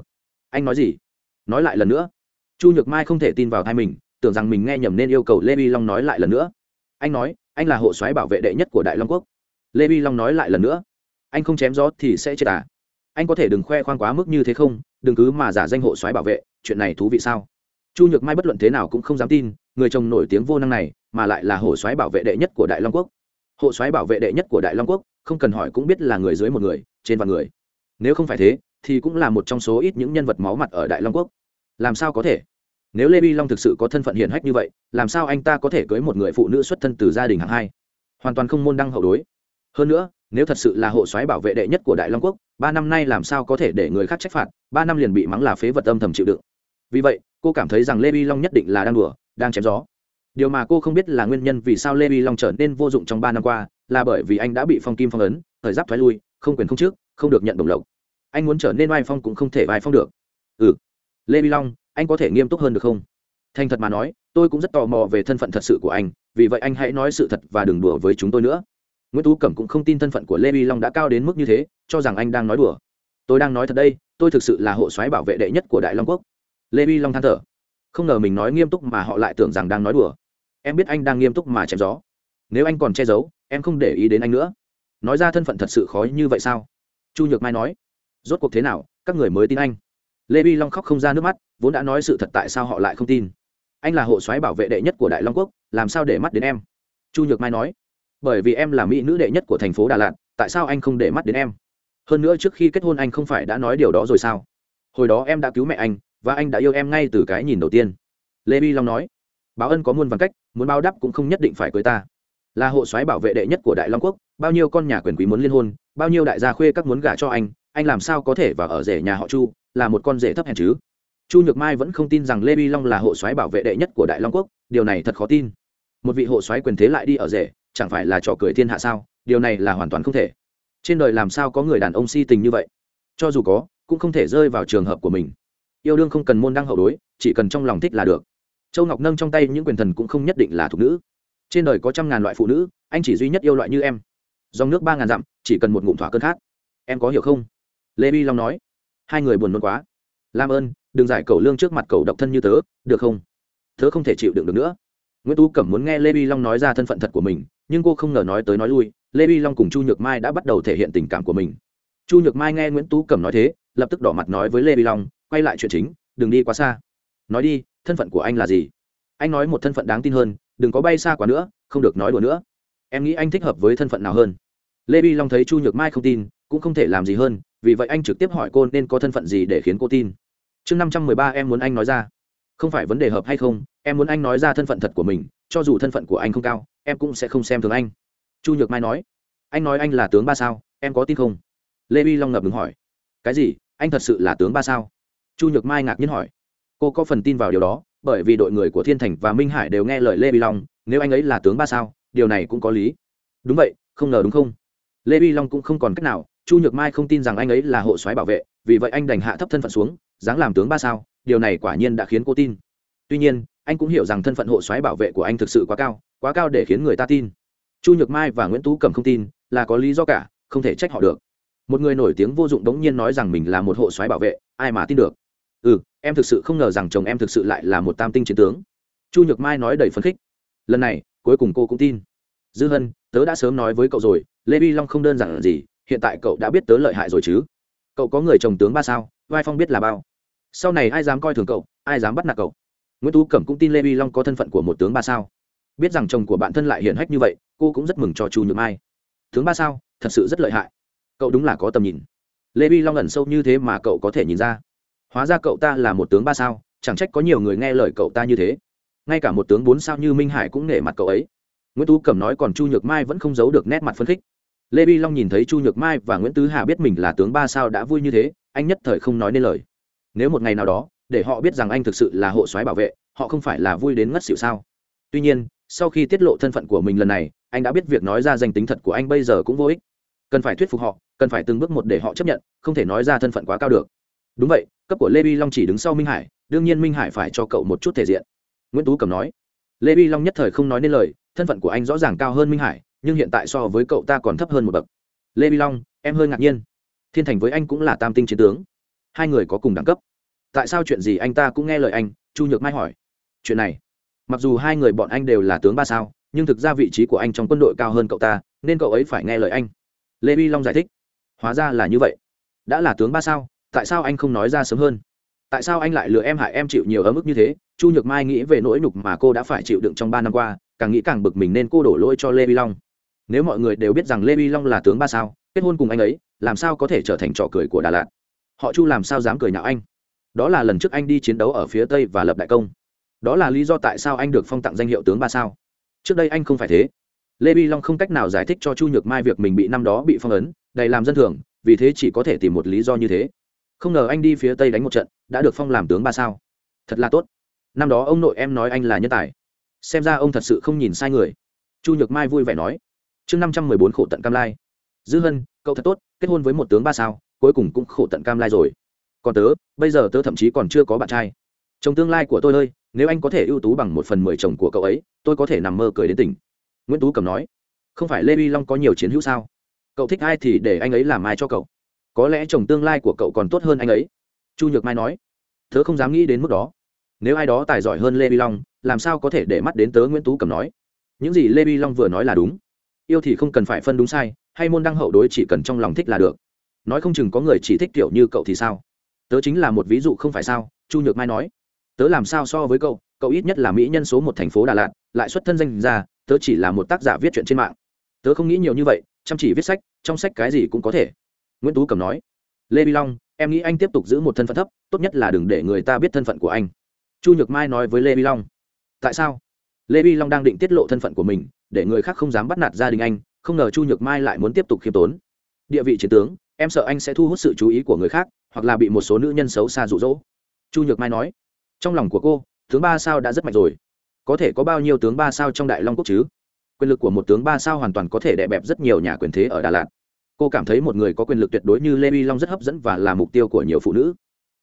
Anh nói gì? Nói lại lần nữa. Chu nhược mai không thể tin vào thai mình, tưởng rằng mình nghe nhầm nên yêu cầu lê uy long nói lại lần nữa. Anh nói, anh là hộ soái bảo vệ đệ nhất của đại long quốc. Lê uy long nói lại lần nữa. Anh không chém gió thì sẽ chết à? Anh có thể đừng khoe khoang quá mức như thế không, đừng cứ mà giả danh hộ soái bảo vệ, chuyện này thú vị sao? Chu nhược mai bất luận thế nào cũng không dám tin, người chồng nổi tiếng vô năng này, mà lại là hộ soái bảo vệ đệ nhất của đại long quốc. Hộ soái bảo vệ đệ nhất của đại long quốc, không cần hỏi cũng biết là người dưới một người, trên vạn người. Nếu không phải thế, thì cũng là một trong số ít những nhân vật máu mặt ở đại long quốc. Làm sao có thể? Nếu lê bi long thực sự có thân phận hiển hách như vậy, làm sao anh ta có thể cưới một người phụ nữ xuất thân từ gia đình hạng hai? Hoàn toàn không môn đăng hậu đối. Hơn nữa nếu thật sự là hộ soái bảo vệ đệ nhất của đại long quốc, ba năm nay làm sao có thể để người khác trách phạt, ba năm liền bị mắng là phế vật âm thầm chịu đựng. Vì vậy, cô cảm thấy rằng lê vi long nhất định là đang đùa, đang chém gió. Điều mà cô không biết là nguyên nhân vì sao lê vi long trở nên vô dụng trong ba năm qua, là bởi vì anh đã bị phong kim phong ấn, thời giáp thoái lui, không quyền không trước không được nhận đồng lộc. Anh muốn trở nên vai phong cũng không thể vai phong được. Ừ. Lê vi long, anh có thể nghiêm túc hơn được không? Thành thật mà nói, tôi cũng rất tò mò về thân phận thật sự của anh, vì vậy anh hãy nói sự thật và đừng đùa với chúng tôi nữa nguyễn tú cẩm cũng không tin thân phận của lê vi long đã cao đến mức như thế, cho rằng anh đang nói đùa. Tôi đang nói thật đây, tôi thực sự là hộ soái bảo vệ đệ nhất của đại long quốc. Lê vi long than thở. Không ngờ mình nói nghiêm túc mà họ lại tưởng rằng đang nói đùa. Em biết anh đang nghiêm túc mà chém gió. Nếu anh còn che giấu, em không để ý đến anh nữa. Nói ra thân phận thật sự khó như vậy sao? Chu nhược mai nói. Rốt cuộc thế nào, các người mới tin anh. Lê vi long khóc không ra nước mắt, vốn đã nói sự thật tại sao họ lại không tin. Anh là hộ soái bảo vệ đệ nhất của đại long quốc, làm sao để mắt đến em? Chu nhược mai nói bởi vì em là mỹ nữ đệ nhất của thành phố đà lạt, tại sao anh không để mắt đến em? Hơn nữa trước khi kết hôn anh không phải đã nói điều đó rồi sao? Hồi đó em đã cứu mẹ anh, và anh đã yêu em ngay từ cái nhìn đầu tiên. Lê vi long nói, báo ân có muôn vàn cách, muốn bao đắp cũng không nhất định phải cưới ta. Là hộ soái bảo vệ đệ nhất của đại long quốc, bao nhiêu con nhà quyền quý muốn liên hôn, bao nhiêu đại gia khuê các muốn gả cho anh anh làm sao có thể vào ở rể nhà họ chu, là một con rể thấp hèn chứ? Chu nhược mai vẫn không tin rằng lê vi long là hộ soái bảo vệ đệ nhất của đại long quốc, điều này thật khó tin. Một vị hộ soái quyền thế lại đi ở rể chẳng phải là trò cười thiên hạ sao? Điều này là hoàn toàn không thể. Trên đời làm sao có người đàn ông si tình như vậy? Cho dù có, cũng không thể rơi vào trường hợp của mình. Yêu đương không cần môn đăng hậu đối, chỉ cần trong lòng thích là được. Châu ngọc nâng trong tay những quyền thần cũng không nhất định là thuộc nữ. Trên đời có trăm ngàn loại phụ nữ, anh chỉ duy nhất yêu loại như em. Dòng nước ba ngàn dặm, chỉ cần một ngụm thỏa cơn khát. Em có hiểu không? Lê bi long nói. Hai người buồn nôn quá. Làm ơn, đừng giải cầu lương trước mặt cầu độc thân như tớ, được không? Tớ không thể chịu đựng được nữa. Nguyễn tú cẩm muốn nghe lê bi long nói ra thân phận thật của mình nhưng cô không ngờ nói tới nói lui, lê bi long cùng chu nhược mai đã bắt đầu thể hiện tình cảm của mình. Chu nhược mai nghe nguyễn tú cẩm nói thế, lập tức đỏ mặt nói với lê bi long, quay lại chuyện chính, đừng đi quá xa. Nói đi, thân phận của anh là gì? Anh nói một thân phận đáng tin hơn, đừng có bay xa quá nữa, không được nói đùa nữa. Em nghĩ anh thích hợp với thân phận nào hơn? Lê bi long thấy chu nhược mai không tin, cũng không thể làm gì hơn, vì vậy anh trực tiếp hỏi cô nên có thân phận gì để khiến cô tin. Chương năm trăm mười ba em muốn anh nói ra không phải vấn đề hợp hay không, em muốn anh nói ra thân phận thật của mình, cho dù thân phận của anh không cao, em cũng sẽ không xem thường anh. Chu nhược mai nói, anh nói anh là tướng ba sao, em có tin không? Lê bi long ngập ngừng hỏi, cái gì, anh thật sự là tướng ba sao? Chu nhược mai ngạc nhiên hỏi, cô có phần tin vào điều đó, bởi vì đội người của thiên thành và minh hải đều nghe lời lê bi long, nếu anh ấy là tướng ba sao, điều này cũng có lý. Đúng vậy, không ngờ đúng không? Lê bi long cũng không còn cách nào, chu nhược mai không tin rằng anh ấy là hộ soái bảo vệ, vì vậy anh đành hạ thấp thân phận xuống, dáng làm tướng ba sao điều này quả nhiên đã khiến cô tin. Tuy nhiên, anh cũng hiểu rằng thân phận hộ soái bảo vệ của anh thực sự quá cao quá cao để khiến người ta tin. Chu nhược mai và nguyễn tú cầm không tin, là có lý do cả, không thể trách họ được. Một người nổi tiếng vô dụng đống nhiên nói rằng mình là một hộ soái bảo vệ, ai mà tin được? Ừ em thực sự không ngờ rằng chồng em thực sự lại là một tam tinh chiến tướng. Chu nhược mai nói đầy phấn khích. Lần này, cuối cùng cô cũng tin. Dư hân, tớ đã sớm nói với cậu rồi, lê vi long không đơn giản là gì, hiện tại cậu đã biết tớ lợi hại rồi chứ. Cậu có người chồng tướng ba sao, vai phong biết là bao sau này ai dám coi thường cậu, ai dám bắt nạt cậu? Nguyễn tú cẩm cũng tin lê vi long có thân phận của một tướng ba sao. Biết rằng chồng của bạn thân lại hiển hách như vậy, cô cũng rất mừng cho chu nhược mai. Tướng ba sao, thật sự rất lợi hại. Cậu đúng là có tầm nhìn. Lê vi long ẩn sâu như thế mà cậu có thể nhìn ra. Hóa ra cậu ta là một tướng ba sao, chẳng trách có nhiều người nghe lời cậu ta như thế. Ngay cả một tướng bốn sao như minh hải cũng nể mặt cậu ấy. Nguyễn tú cẩm nói còn chu nhược mai vẫn không giấu được nét mặt phân khích. Lê vi long nhìn thấy chu nhược mai và nguyễn tứ hà biết mình là tướng ba sao đã vui như thế, anh nhất thời không nói nên lời nếu một ngày nào đó, để họ biết rằng anh thực sự là hộ soái bảo vệ, họ không phải là vui đến ngất xỉu sao? Tuy nhiên, sau khi tiết lộ thân phận của mình lần này, anh đã biết việc nói ra danh tính thật của anh bây giờ cũng vô ích. Cần phải thuyết phục họ, cần phải từng bước một để họ chấp nhận, không thể nói ra thân phận quá cao được. Đúng vậy, cấp của lê vi long chỉ đứng sau minh hải, đương nhiên minh hải phải cho cậu một chút thể diện. Nguyễn tú cầm nói, lê vi long nhất thời không nói nên lời, thân phận của anh rõ ràng cao hơn minh hải, nhưng hiện tại so với cậu ta còn thấp hơn một bậc. Lê vi long, em hơi ngạc nhiên. Thiên thành với anh cũng là tam tinh chiến tướng hai người có cùng đẳng cấp. Tại sao chuyện gì anh ta cũng nghe lời anh? Chu nhược mai hỏi. Chuyện này, mặc dù hai người bọn anh đều là tướng ba sao, nhưng thực ra vị trí của anh trong quân đội cao hơn cậu ta, nên cậu ấy phải nghe lời anh. Lê vi long giải thích. Hóa ra là như vậy. Đã là tướng ba sao, tại sao anh không nói ra sớm hơn? Tại sao anh lại lừa em hại em chịu nhiều ấm ức như thế? Chu nhược mai nghĩ về nỗi nhục mà cô đã phải chịu đựng trong ba năm qua, càng nghĩ càng bực mình nên cô đổ lỗi cho lê vi long. Nếu mọi người đều biết rằng lê vi long là tướng ba sao, kết hôn cùng anh ấy, làm sao có thể trở thành trò cười của đà lạt? Họ chu làm sao dám cười nhạo anh? Đó là lần trước anh đi chiến đấu ở phía tây và lập đại công. Đó là lý do tại sao anh được phong tặng danh hiệu tướng ba sao. Trước đây anh không phải thế. Lê bi long không cách nào giải thích cho chu nhược mai việc mình bị năm đó bị phong ấn, đầy làm dân thường, vì thế chỉ có thể tìm một lý do như thế. Không ngờ anh đi phía tây đánh một trận, đã được phong làm tướng ba sao. Thật là tốt. Năm đó ông nội em nói anh là nhân tài. Xem ra ông thật sự không nhìn sai người. Chu nhược mai vui vẻ nói. Chương năm trăm mười bốn khổ tận cam lai. Dư hân, cậu thật tốt, kết hôn với một tướng ba sao cuối cùng cũng khổ tận cam lai rồi. Còn tớ, bây giờ tớ thậm chí còn chưa có bạn trai. Chồng tương lai của tôi ơi, nếu anh có thể ưu tú bằng một phần mười chồng của cậu ấy, tôi có thể nằm mơ cười đến tỉnh. Nguyễn tú cầm nói, không phải lê vi long có nhiều chiến hữu sao? Cậu thích ai thì để anh ấy làm ai cho cậu. Có lẽ chồng tương lai của cậu còn tốt hơn anh ấy. Chu nhược mai nói, tớ không dám nghĩ đến mức đó. Nếu ai đó tài giỏi hơn lê vi long, làm sao có thể để mắt đến tớ? Nguyễn tú cầm nói, những gì lê vi long vừa nói là đúng. Yêu thì không cần phải phân đúng sai, hay môn đăng hậu đối chỉ cần trong lòng thích là được nói không chừng có người chỉ thích kiểu như cậu thì sao? Tớ chính là một ví dụ không phải sao? Chu nhược mai nói. Tớ làm sao so với cậu? Cậu ít nhất là mỹ nhân số một thành phố đà lạt, lại xuất thân danh ra tớ chỉ là một tác giả viết chuyện trên mạng. Tớ không nghĩ nhiều như vậy, chăm chỉ viết sách, trong sách cái gì cũng có thể. Nguyễn tú cầm nói. Lê bi long, em nghĩ anh tiếp tục giữ một thân phận thấp, tốt nhất là đừng để người ta biết thân phận của anh. Chu nhược mai nói với lê bi long. Tại sao? Lê bi long đang định tiết lộ thân phận của mình, để người khác không dám bắt nạt gia đình anh, không ngờ chu nhược mai lại muốn tiếp tục khiêm tốn. Địa vị chiến tướng em sợ anh sẽ thu hút sự chú ý của người khác, hoặc là bị một số nữ nhân xấu xa rụ rỗ chu nhược mai nói. Trong lòng của cô, tướng ba sao đã rất mạnh rồi. Có thể có bao nhiêu tướng ba sao trong đại long quốc chứ? Quyền lực của một tướng ba sao hoàn toàn có thể đè bẹp rất nhiều nhà quyền thế ở đà lạt. Cô cảm thấy một người có quyền lực tuyệt đối như lê vi long rất hấp dẫn và là mục tiêu của nhiều phụ nữ.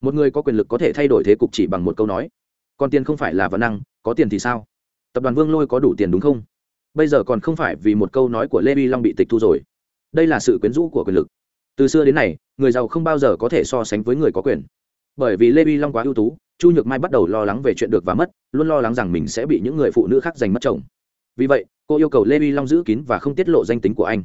Một người có quyền lực có thể thay đổi thế cục chỉ bằng một câu nói. Còn tiền không phải là văn năng, có tiền thì sao? Tập đoàn vương lôi có đủ tiền đúng không? Bây giờ còn không phải vì một câu nói của lê vi long bị tịch thu rồi. Đây là sự quyến rũ của quyền lực từ xưa đến nay, người giàu không bao giờ có thể so sánh với người có quyền. Bởi vì lê vi long quá ưu tú, chu nhược mai bắt đầu lo lắng về chuyện được và mất, luôn lo lắng rằng mình sẽ bị những người phụ nữ khác giành mất chồng. Vì vậy, cô yêu cầu lê vi long giữ kín và không tiết lộ danh tính của anh.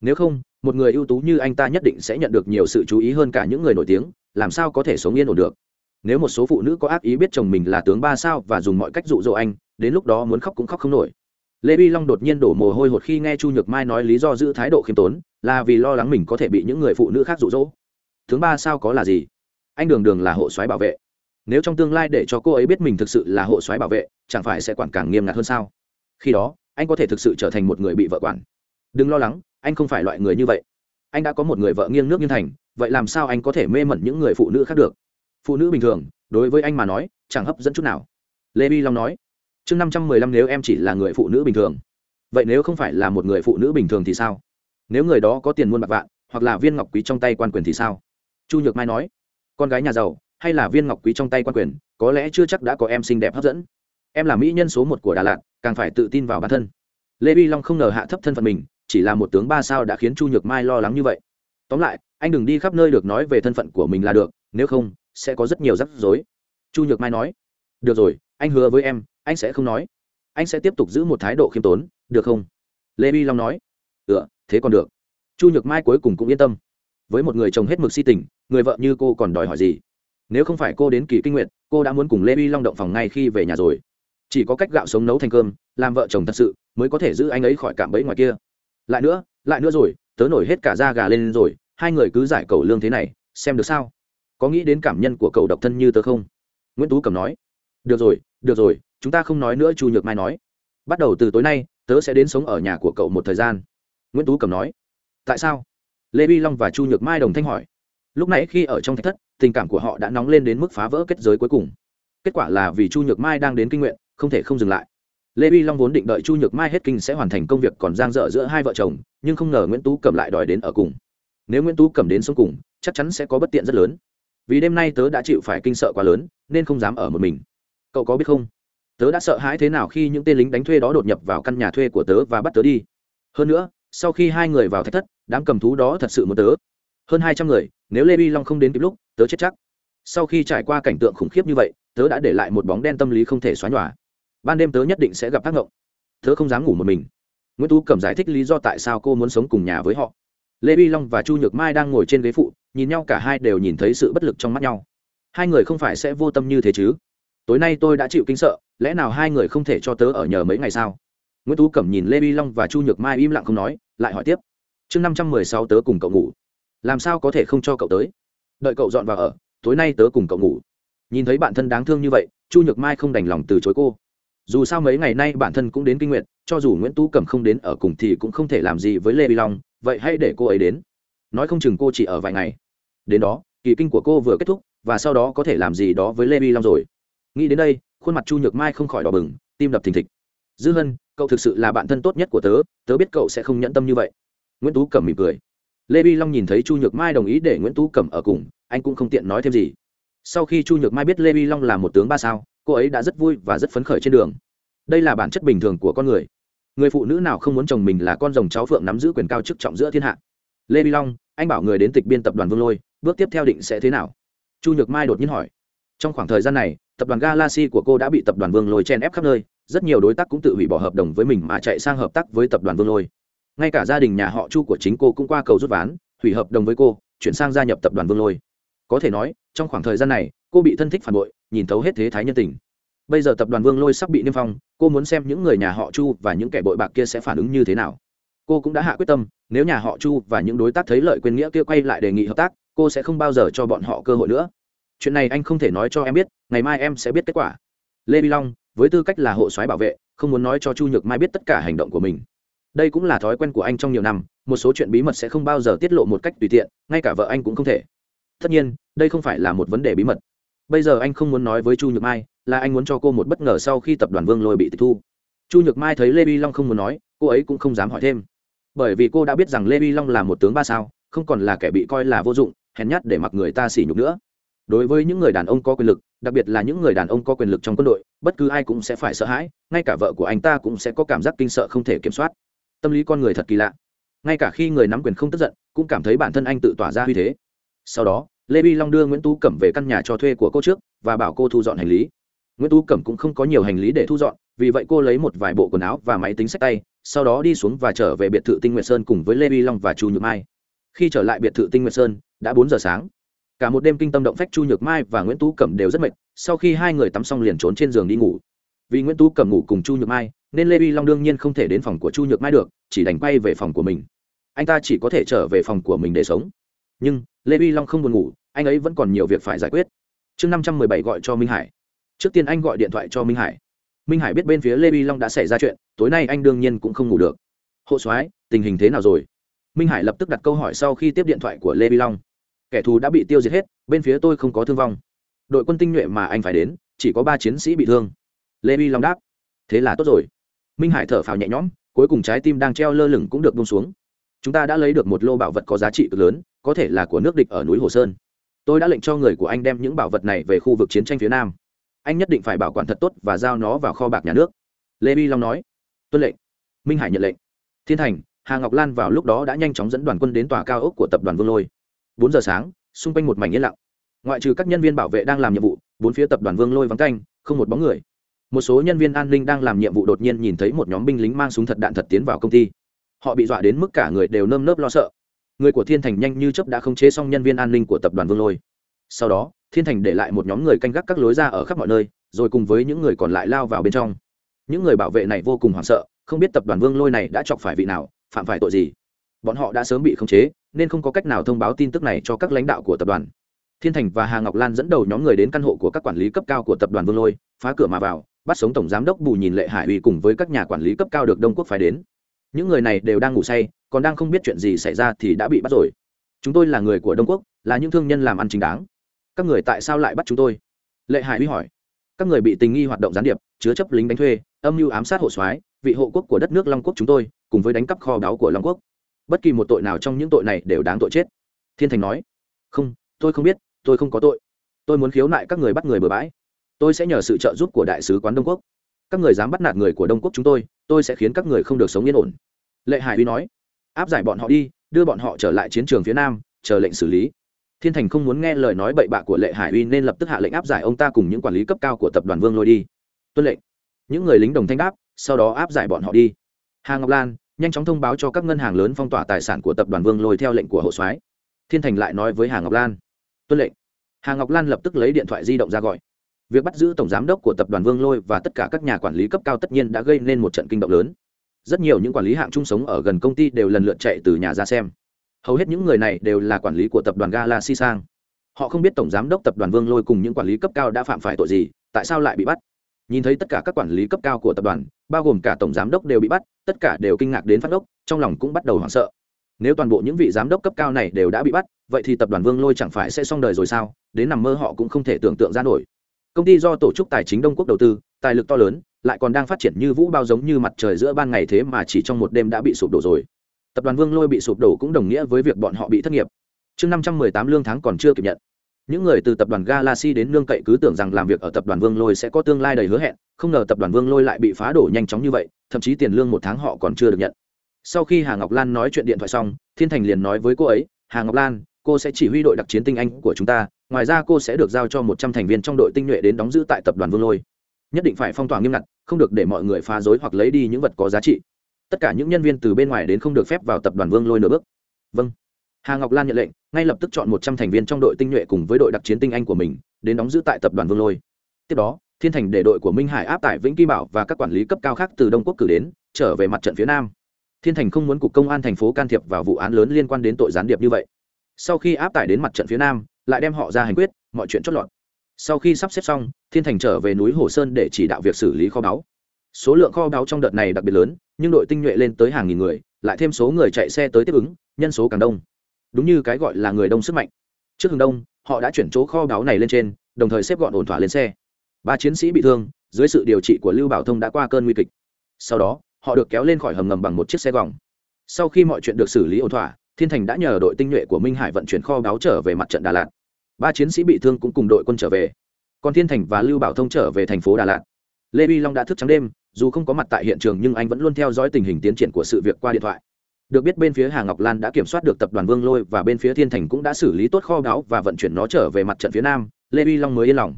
Nếu không, một người ưu tú như anh ta nhất định sẽ nhận được nhiều sự chú ý hơn cả những người nổi tiếng, làm sao có thể sống yên ổn được? Nếu một số phụ nữ có ác ý biết chồng mình là tướng ba sao và dùng mọi cách dụ dỗ anh, đến lúc đó muốn khóc cũng khóc không nổi lê vi long đột nhiên đổ mồ hôi hột khi nghe chu nhược mai nói lý do giữ thái độ khiêm tốn, là vì lo lắng mình có thể bị những người phụ nữ khác dụ dỗ. Thứ ba sao có là gì? Anh đường đường là hộ soái bảo vệ. Nếu trong tương lai để cho cô ấy biết mình thực sự là hộ soái bảo vệ, chẳng phải sẽ quản càng nghiêm ngặt hơn sao? Khi đó, anh có thể thực sự trở thành một người bị vợ quản. Đừng lo lắng, anh không phải loại người như vậy. Anh đã có một người vợ nghiêng nước nghiêng thành, vậy làm sao anh có thể mê mẩn những người phụ nữ khác được? Phụ nữ bình thường, đối với anh mà nói, chẳng hấp dẫn chút nào. Lê vi long nói chương năm trăm mười lăm nếu em chỉ là người phụ nữ bình thường. Vậy nếu không phải là một người phụ nữ bình thường thì sao? Nếu người đó có tiền muôn bạc vạn, hoặc là viên ngọc quý trong tay quan quyền thì sao? Chu nhược mai nói, con gái nhà giàu, hay là viên ngọc quý trong tay quan quyền, có lẽ chưa chắc đã có em xinh đẹp hấp dẫn. Em là mỹ nhân số một của đà lạt, càng phải tự tin vào bản thân. Lê vi long không ngờ hạ thấp thân phận mình, chỉ là một tướng ba sao đã khiến chu nhược mai lo lắng như vậy. Tóm lại, anh đừng đi khắp nơi được nói về thân phận của mình là được, nếu không, sẽ có rất nhiều rắc rối. Chu nhược mai nói được rồi, anh hứa với em, anh sẽ không nói. Anh sẽ tiếp tục giữ một thái độ khiêm tốn, được không? Lê vi long nói. Ừ thế còn được. Chu nhược mai cuối cùng cũng yên tâm. Với một người chồng hết mực si tình, người vợ như cô còn đòi hỏi gì? Nếu không phải cô đến kỳ kinh nguyện cô đã muốn cùng lê vi long động phòng ngay khi về nhà rồi. Chỉ có cách gạo sống nấu thành cơm, làm vợ chồng thật sự, mới có thể giữ anh ấy khỏi cạm bẫy ngoài kia. Lại nữa lại nữa rồi, tớ nổi hết cả da gà lên rồi, hai người cứ giải cầu lương thế này, xem được sao? Có nghĩ đến cảm nhân của cậu độc thân như tớ không? Nguyễn tú cầm nói được rồi được rồi, chúng ta không nói nữa, chu nhược mai nói. Bắt đầu từ tối nay, tớ sẽ đến sống ở nhà của cậu một thời gian. Nguyễn tú cầm nói. Tại sao? Lê vi long và chu nhược mai đồng thanh hỏi. Lúc nãy khi ở trong thạch thất, tình cảm của họ đã nóng lên đến mức phá vỡ kết giới cuối cùng. Kết quả là vì chu nhược mai đang đến kinh nguyện, không thể không dừng lại. Lê vi long vốn định đợi chu nhược mai hết kinh sẽ hoàn thành công việc còn giang dở giữa hai vợ chồng, nhưng không ngờ nguyễn tú cẩm lại đòi đến ở cùng. Nếu nguyễn tú cẩm đến sống cùng, chắc chắn sẽ có bất tiện rất lớn. Vì đêm nay tớ đã chịu phải kinh sợ quá lớn, nên không dám ở một mình cậu có biết không? Tớ đã sợ hãi thế nào khi những tên lính đánh thuê đó đột nhập vào căn nhà thuê của tớ và bắt tớ đi. Hơn nữa, sau khi hai người vào thách thất, đám cầm thú đó thật sự muốn tớ. Hơn hai trăm người, nếu lê vi long không đến kịp lúc, tớ chết chắc. Sau khi trải qua cảnh tượng khủng khiếp như vậy, tớ đã để lại một bóng đen tâm lý không thể xóa nhòa. Ban đêm tớ nhất định sẽ gặp tác ngộng tớ không dám ngủ một mình. Nguyễn tú cẩm giải thích lý do tại sao cô muốn sống cùng nhà với họ. Lê vi long và chu nhược mai đang ngồi trên ghế phụ, nhìn nhau cả hai đều nhìn thấy sự bất lực trong mắt nhau. Hai người không phải sẽ vô tâm như thế chứ? Tối nay tôi đã chịu kinh sợ, lẽ nào hai người không thể cho tớ ở nhờ mấy ngày sao? Nguyễn tú cẩm nhìn lê vi long và chu nhược mai im lặng không nói, lại hỏi tiếp. Chương năm trăm mười sáu tớ cùng cậu ngủ. Làm sao có thể không cho cậu tới? Đợi cậu dọn vào ở, tối nay tớ cùng cậu ngủ. Nhìn thấy bạn thân đáng thương như vậy, chu nhược mai không đành lòng từ chối cô. Dù sao mấy ngày nay bản thân cũng đến kinh nguyện cho dù nguyễn tú cẩm không đến ở cùng thì cũng không thể làm gì với lê vi long, vậy hãy để cô ấy đến. Nói không chừng cô chỉ ở vài ngày. Đến đó, kỳ kinh của cô vừa kết thúc, và sau đó có thể làm gì đó với lê vi long rồi nghĩ đến đây, khuôn mặt chu nhược mai không khỏi đỏ bừng, tim đập thình thịch. Dư hân, cậu thực sự là bạn thân tốt nhất của tớ tớ biết cậu sẽ không nhẫn tâm như vậy. Nguyễn tú cẩm mỉm cười. Lê vi long nhìn thấy chu nhược mai đồng ý để nguyễn tú cẩm ở cùng, anh cũng không tiện nói thêm gì. Sau khi chu nhược mai biết lê vi long là một tướng ba sao, cô ấy đã rất vui và rất phấn khởi trên đường. Đây là bản chất bình thường của con người. Người phụ nữ nào không muốn chồng mình là con rồng cháu phượng nắm giữ quyền cao chức trọng giữa thiên hạ. Lê vi long, anh bảo người đến tịch biên tập đoàn vương lôi, bước tiếp theo định sẽ thế nào? Chu nhược mai đột nhiên hỏi. Trong khoảng thời gian này tập đoàn galaxy của cô đã bị tập đoàn vương lôi chen ép khắp nơi, rất nhiều đối tác cũng tự hủy bỏ hợp đồng với mình mà chạy sang hợp tác với tập đoàn vương lôi. Ngay cả gia đình nhà họ chu của chính cô cũng qua cầu rút ván, hủy hợp đồng với cô, chuyển sang gia nhập tập đoàn vương lôi. Có thể nói, trong khoảng thời gian này, cô bị thân thích phản bội, nhìn thấu hết thế thái nhân tình. Bây giờ tập đoàn vương lôi sắp bị niêm phong, cô muốn xem những người nhà họ chu và những kẻ bội bạc kia sẽ phản ứng như thế nào. Cô cũng đã hạ quyết tâm, nếu nhà họ chu và những đối tác thấy lợi quyền nghĩa kia quay lại đề nghị hợp tác, cô sẽ không bao giờ cho bọn họ cơ hội nữa chuyện này anh không thể nói cho em biết, ngày mai em sẽ biết kết quả. Lê vi long, với tư cách là hộ soái bảo vệ, không muốn nói cho chu nhược mai biết tất cả hành động của mình. Đây cũng là thói quen của anh trong nhiều năm, một số chuyện bí mật sẽ không bao giờ tiết lộ một cách tùy tiện, ngay cả vợ anh cũng không thể. Tất nhiên, đây không phải là một vấn đề bí mật. Bây giờ anh không muốn nói với chu nhược mai là anh muốn cho cô một bất ngờ sau khi tập đoàn vương lôi bị tịch thu. Chu nhược mai thấy lê vi long không muốn nói, cô ấy cũng không dám hỏi thêm. Bởi vì cô đã biết rằng lê vi long là một tướng ba sao, không còn là kẻ bị coi là vô dụng, hèn nhát để mặc người ta xỉ nhục nữa đối với những người đàn ông có quyền lực, đặc biệt là những người đàn ông có quyền lực trong quân đội, bất cứ ai cũng sẽ phải sợ hãi, ngay cả vợ của anh ta cũng sẽ có cảm giác kinh sợ không thể kiểm soát. Tâm lý con người thật kỳ lạ. Ngay cả khi người nắm quyền không tức giận, cũng cảm thấy bản thân anh tự tỏa ra uy thế. Sau đó, lê bi long đưa nguyễn tú cẩm về căn nhà cho thuê của cô trước, và bảo cô thu dọn hành lý. Nguyễn tú cẩm cũng không có nhiều hành lý để thu dọn, vì vậy cô lấy một vài bộ quần áo và máy tính sách tay, sau đó đi xuống và trở về biệt thự tinh nguyệt sơn cùng với lê bi long và chu nhược mai. Khi trở lại biệt thự tinh nguyệt sơn, đã bốn giờ sáng cả một đêm kinh tâm động phách chu nhược mai và nguyễn tú cẩm đều rất mệt, sau khi hai người tắm xong liền trốn trên giường đi ngủ. Vì nguyễn tú cẩm ngủ cùng chu nhược mai, nên lê vi long đương nhiên không thể đến phòng của chu nhược mai được, chỉ đành quay về phòng của mình. Anh ta chỉ có thể trở về phòng của mình để sống. Nhưng, lê vi long không buồn ngủ, anh ấy vẫn còn nhiều việc phải giải quyết. Chương năm trăm mười bảy gọi cho minh hải. Trước tiên anh gọi điện thoại cho minh hải. Minh hải biết bên phía lê vi long đã xảy ra chuyện, tối nay anh đương nhiên cũng không ngủ được. Hộ soái, tình hình thế nào rồi? Minh hải lập tức đặt câu hỏi sau khi tiếp điện thoại của lê vi long kẻ thù đã bị tiêu diệt hết, bên phía tôi không có thương vong. Đội quân tinh nhuệ mà anh phải đến, chỉ có ba chiến sĩ bị thương. Lê vi long đáp, thế là tốt rồi. Minh hải thở phào nhẹ nhõm, cuối cùng trái tim đang treo lơ lửng cũng được bông xuống. Chúng ta đã lấy được một lô bảo vật có giá trị cực lớn, có thể là của nước địch ở núi hồ sơn. Tôi đã lệnh cho người của anh đem những bảo vật này về khu vực chiến tranh phía nam. Anh nhất định phải bảo quản thật tốt và giao nó vào kho bạc nhà nước. Lê vi long nói, tuân lệnh. Minh hải nhận lệnh. Thiên thành, hà ngọc lan vào lúc đó đã nhanh chóng dẫn đoàn quân đến tòa cao ốc của tập đoàn vương lôi bốn giờ sáng, xung quanh một mảnh yên lặng. Ngoại trừ các nhân viên bảo vệ đang làm nhiệm vụ, bốn phía tập đoàn vương lôi vắng canh không một bóng người. Một số nhân viên an ninh đang làm nhiệm vụ đột nhiên nhìn thấy một nhóm binh lính mang súng thật đạn thật tiến vào công ty. Họ bị dọa đến mức cả người đều nơm nớp lo sợ. Người của thiên thành nhanh như chấp đã khống chế xong nhân viên an ninh của tập đoàn vương lôi. Sau đó, thiên thành để lại một nhóm người canh gác các lối ra ở khắp mọi nơi, rồi cùng với những người còn lại lao vào bên trong. Những người bảo vệ này vô cùng hoảng sợ, không biết tập đoàn vương lôi này đã chọc phải vị nào, phạm phải tội gì bọn họ đã sớm bị khống chế, nên không có cách nào thông báo tin tức này cho các lãnh đạo của tập đoàn. Thiên thành và hà ngọc lan dẫn đầu nhóm người đến căn hộ của các quản lý cấp cao của tập đoàn vương lôi, phá cửa mà vào, bắt sống tổng giám đốc bù nhìn lệ hải uy cùng với các nhà quản lý cấp cao được đông quốc phái đến. Những người này đều đang ngủ say, còn đang không biết chuyện gì xảy ra thì đã bị bắt rồi. Chúng tôi là người của đông quốc, là những thương nhân làm ăn chính đáng. Các người tại sao lại bắt chúng tôi? Lệ hải uy hỏi. Các người bị tình nghi hoạt động gián điệp, chứa chấp lính đánh thuê, âm mưu ám sát hộ soái, vị hộ quốc của đất nước long quốc chúng tôi, cùng với đánh cắp kho báu của long quốc bất kỳ một tội nào trong những tội này đều đáng tội chết. Thiên thành nói, không, tôi không biết, tôi không có tội. Tôi muốn khiếu nại các người bắt người bừa bãi. Tôi sẽ nhờ sự trợ giúp của đại sứ quán đông quốc. Các người dám bắt nạt người của đông quốc chúng tôi tôi sẽ khiến các người không được sống yên ổn. Lệ hải uy nói, áp giải bọn họ đi, đưa bọn họ trở lại chiến trường phía nam, chờ lệnh xử lý. Thiên thành không muốn nghe lời nói bậy bạ của lệ hải uy nên lập tức hạ lệnh áp giải ông ta cùng những quản lý cấp cao của tập đoàn vương lôi đi. Tuân lệnh. Những người lính đồng thanh đáp, sau đó áp giải bọn họ đi. Hà ngọc lan nhanh chóng thông báo cho các ngân hàng lớn phong tỏa tài sản của tập đoàn vương lôi theo lệnh của hộ soái. Thiên thành lại nói với hà ngọc lan. Tuân lệnh. Hà ngọc lan lập tức lấy điện thoại di động ra gọi. Việc bắt giữ tổng giám đốc của tập đoàn vương lôi và tất cả các nhà quản lý cấp cao tất nhiên đã gây nên một trận kinh động lớn. Rất nhiều những quản lý hạng chung sống ở gần công ty đều lần lượt chạy từ nhà ra xem. Hầu hết những người này đều là quản lý của tập đoàn galaxy sang. Họ không biết tổng giám đốc tập đoàn vương lôi cùng những quản lý cấp cao đã phạm phải tội gì, tại sao lại bị bắt? Nhìn thấy tất cả các quản lý cấp cao của tập đoàn bao gồm cả tổng giám đốc đều bị bắt, tất cả đều kinh ngạc đến phát đốc trong lòng cũng bắt đầu hoảng sợ. Nếu toàn bộ những vị giám đốc cấp cao này đều đã bị bắt, vậy thì tập đoàn vương lôi chẳng phải sẽ xong đời rồi sao? Đến nằm mơ họ cũng không thể tưởng tượng ra nổi. Công ty do tổ chức tài chính đông quốc đầu tư, tài lực to lớn, lại còn đang phát triển như vũ bao giống như mặt trời giữa ban ngày thế mà chỉ trong một đêm đã bị sụp đổ rồi. Tập đoàn vương lôi bị sụp đổ cũng đồng nghĩa với việc bọn họ bị thất nghiệp. Chương năm trăm mười tám lương tháng còn chưa kịp nhận những người từ tập đoàn galaxy đến nương cậy cứ tưởng rằng làm việc ở tập đoàn vương lôi sẽ có tương lai đầy hứa hẹn, không ngờ tập đoàn vương lôi lại bị phá đổ nhanh chóng như vậy, thậm chí tiền lương một tháng họ còn chưa được nhận. Sau khi hà ngọc lan nói chuyện điện thoại xong, thiên thành liền nói với cô ấy, hà ngọc lan, cô sẽ chỉ huy đội đặc chiến tinh anh của chúng ta, ngoài ra cô sẽ được giao cho một trăm thành viên trong đội tinh nhuệ đến đóng giữ tại tập đoàn vương lôi. Nhất định phải phong tỏa nghiêm ngặt, không được để mọi người phá rối hoặc lấy đi những vật có giá trị. Tất cả những nhân viên từ bên ngoài đến không được phép vào tập đoàn vương lôi nửa bước. Vâng hà ngọc lan nhận lệnh, ngay lập tức chọn một trăm thành viên trong đội tinh nhuệ cùng với đội đặc chiến tinh anh của mình, đến đóng giữ tại tập đoàn vương lôi. Tiếp đó, thiên thành để đội của minh hải áp tải vĩnh kim bảo và các quản lý cấp cao khác từ đông quốc cử đến, trở về mặt trận phía nam. Thiên thành không muốn cục công an thành phố can thiệp vào vụ án lớn liên quan đến tội gián điệp như vậy. Sau khi áp tải đến mặt trận phía nam, lại đem họ ra hành quyết, mọi chuyện chốt lọt. Sau khi sắp xếp xong, thiên thành trở về núi hồ sơn để chỉ đạo việc xử lý kho báu. Số lượng kho báu trong đợt này đặc biệt lớn, nhưng đội tinh nhuệ lên tới hàng nghìn người, lại thêm số người chạy xe tới tiếp ứng, nhân số càng đông đúng như cái gọi là người đông sức mạnh. Trước hướng đông, họ đã chuyển chỗ kho báu này lên trên, đồng thời xếp gọn ổn thỏa lên xe. Ba chiến sĩ bị thương, dưới sự điều trị của lưu bảo thông đã qua cơn nguy kịch. Sau đó, họ được kéo lên khỏi hầm ngầm bằng một chiếc xe gòng. Sau khi mọi chuyện được xử lý ổn thỏa, thiên thành đã nhờ đội tinh nhuệ của minh hải vận chuyển kho báu trở về mặt trận đà lạt. Ba chiến sĩ bị thương cũng cùng đội quân trở về. Còn thiên thành và lưu bảo thông trở về thành phố đà lạt. Lê vi long đã thức trắng đêm, dù không có mặt tại hiện trường nhưng anh vẫn luôn theo dõi tình hình tiến triển của sự việc qua điện thoại được biết bên phía hà ngọc lan đã kiểm soát được tập đoàn vương lôi và bên phía thiên thành cũng đã xử lý tốt kho báu và vận chuyển nó trở về mặt trận phía nam, lê vi long mới yên lòng.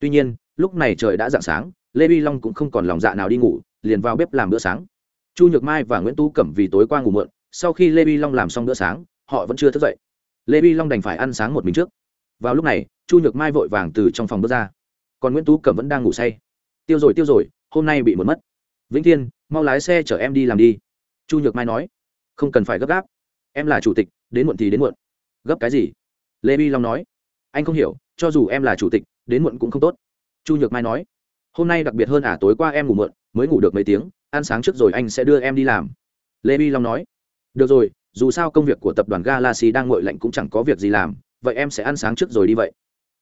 Tuy nhiên, lúc này trời đã d ạ n g sáng, lê vi long cũng không còn lòng dạ nào đi ngủ, liền vào bếp làm bữa sáng. Chu nhược mai và nguyễn tú cẩm vì tối qua ngủ mượn sau khi lê vi long làm xong bữa sáng, họ vẫn chưa thức dậy. Lê vi long đành phải ăn sáng một mình trước. Vào lúc này, chu nhược mai vội vàng từ trong phòng bước ra. Còn nguyễn tú cẩm vẫn đang ngủ say. Tiêu rồi tiêu rồi, hôm nay bị mất mất. Vĩnh thiên, mau lái xe chở em đi làm đi. Chu nhược mai nói không cần phải gấp gáp. Em là chủ tịch, đến muộn thì đến muộn. Gấp cái gì? Lê bi long nói. Anh không hiểu, cho dù em là chủ tịch, đến muộn cũng không tốt. Chu nhược mai nói. Hôm nay đặc biệt hơn à tối qua em ngủ muộn, mới ngủ được mấy tiếng, ăn sáng trước rồi anh sẽ đưa em đi làm. Lê bi long nói. Được rồi, dù sao công việc của tập đoàn galaxy đang ngội lạnh cũng chẳng có việc gì làm, vậy em sẽ ăn sáng trước rồi đi vậy.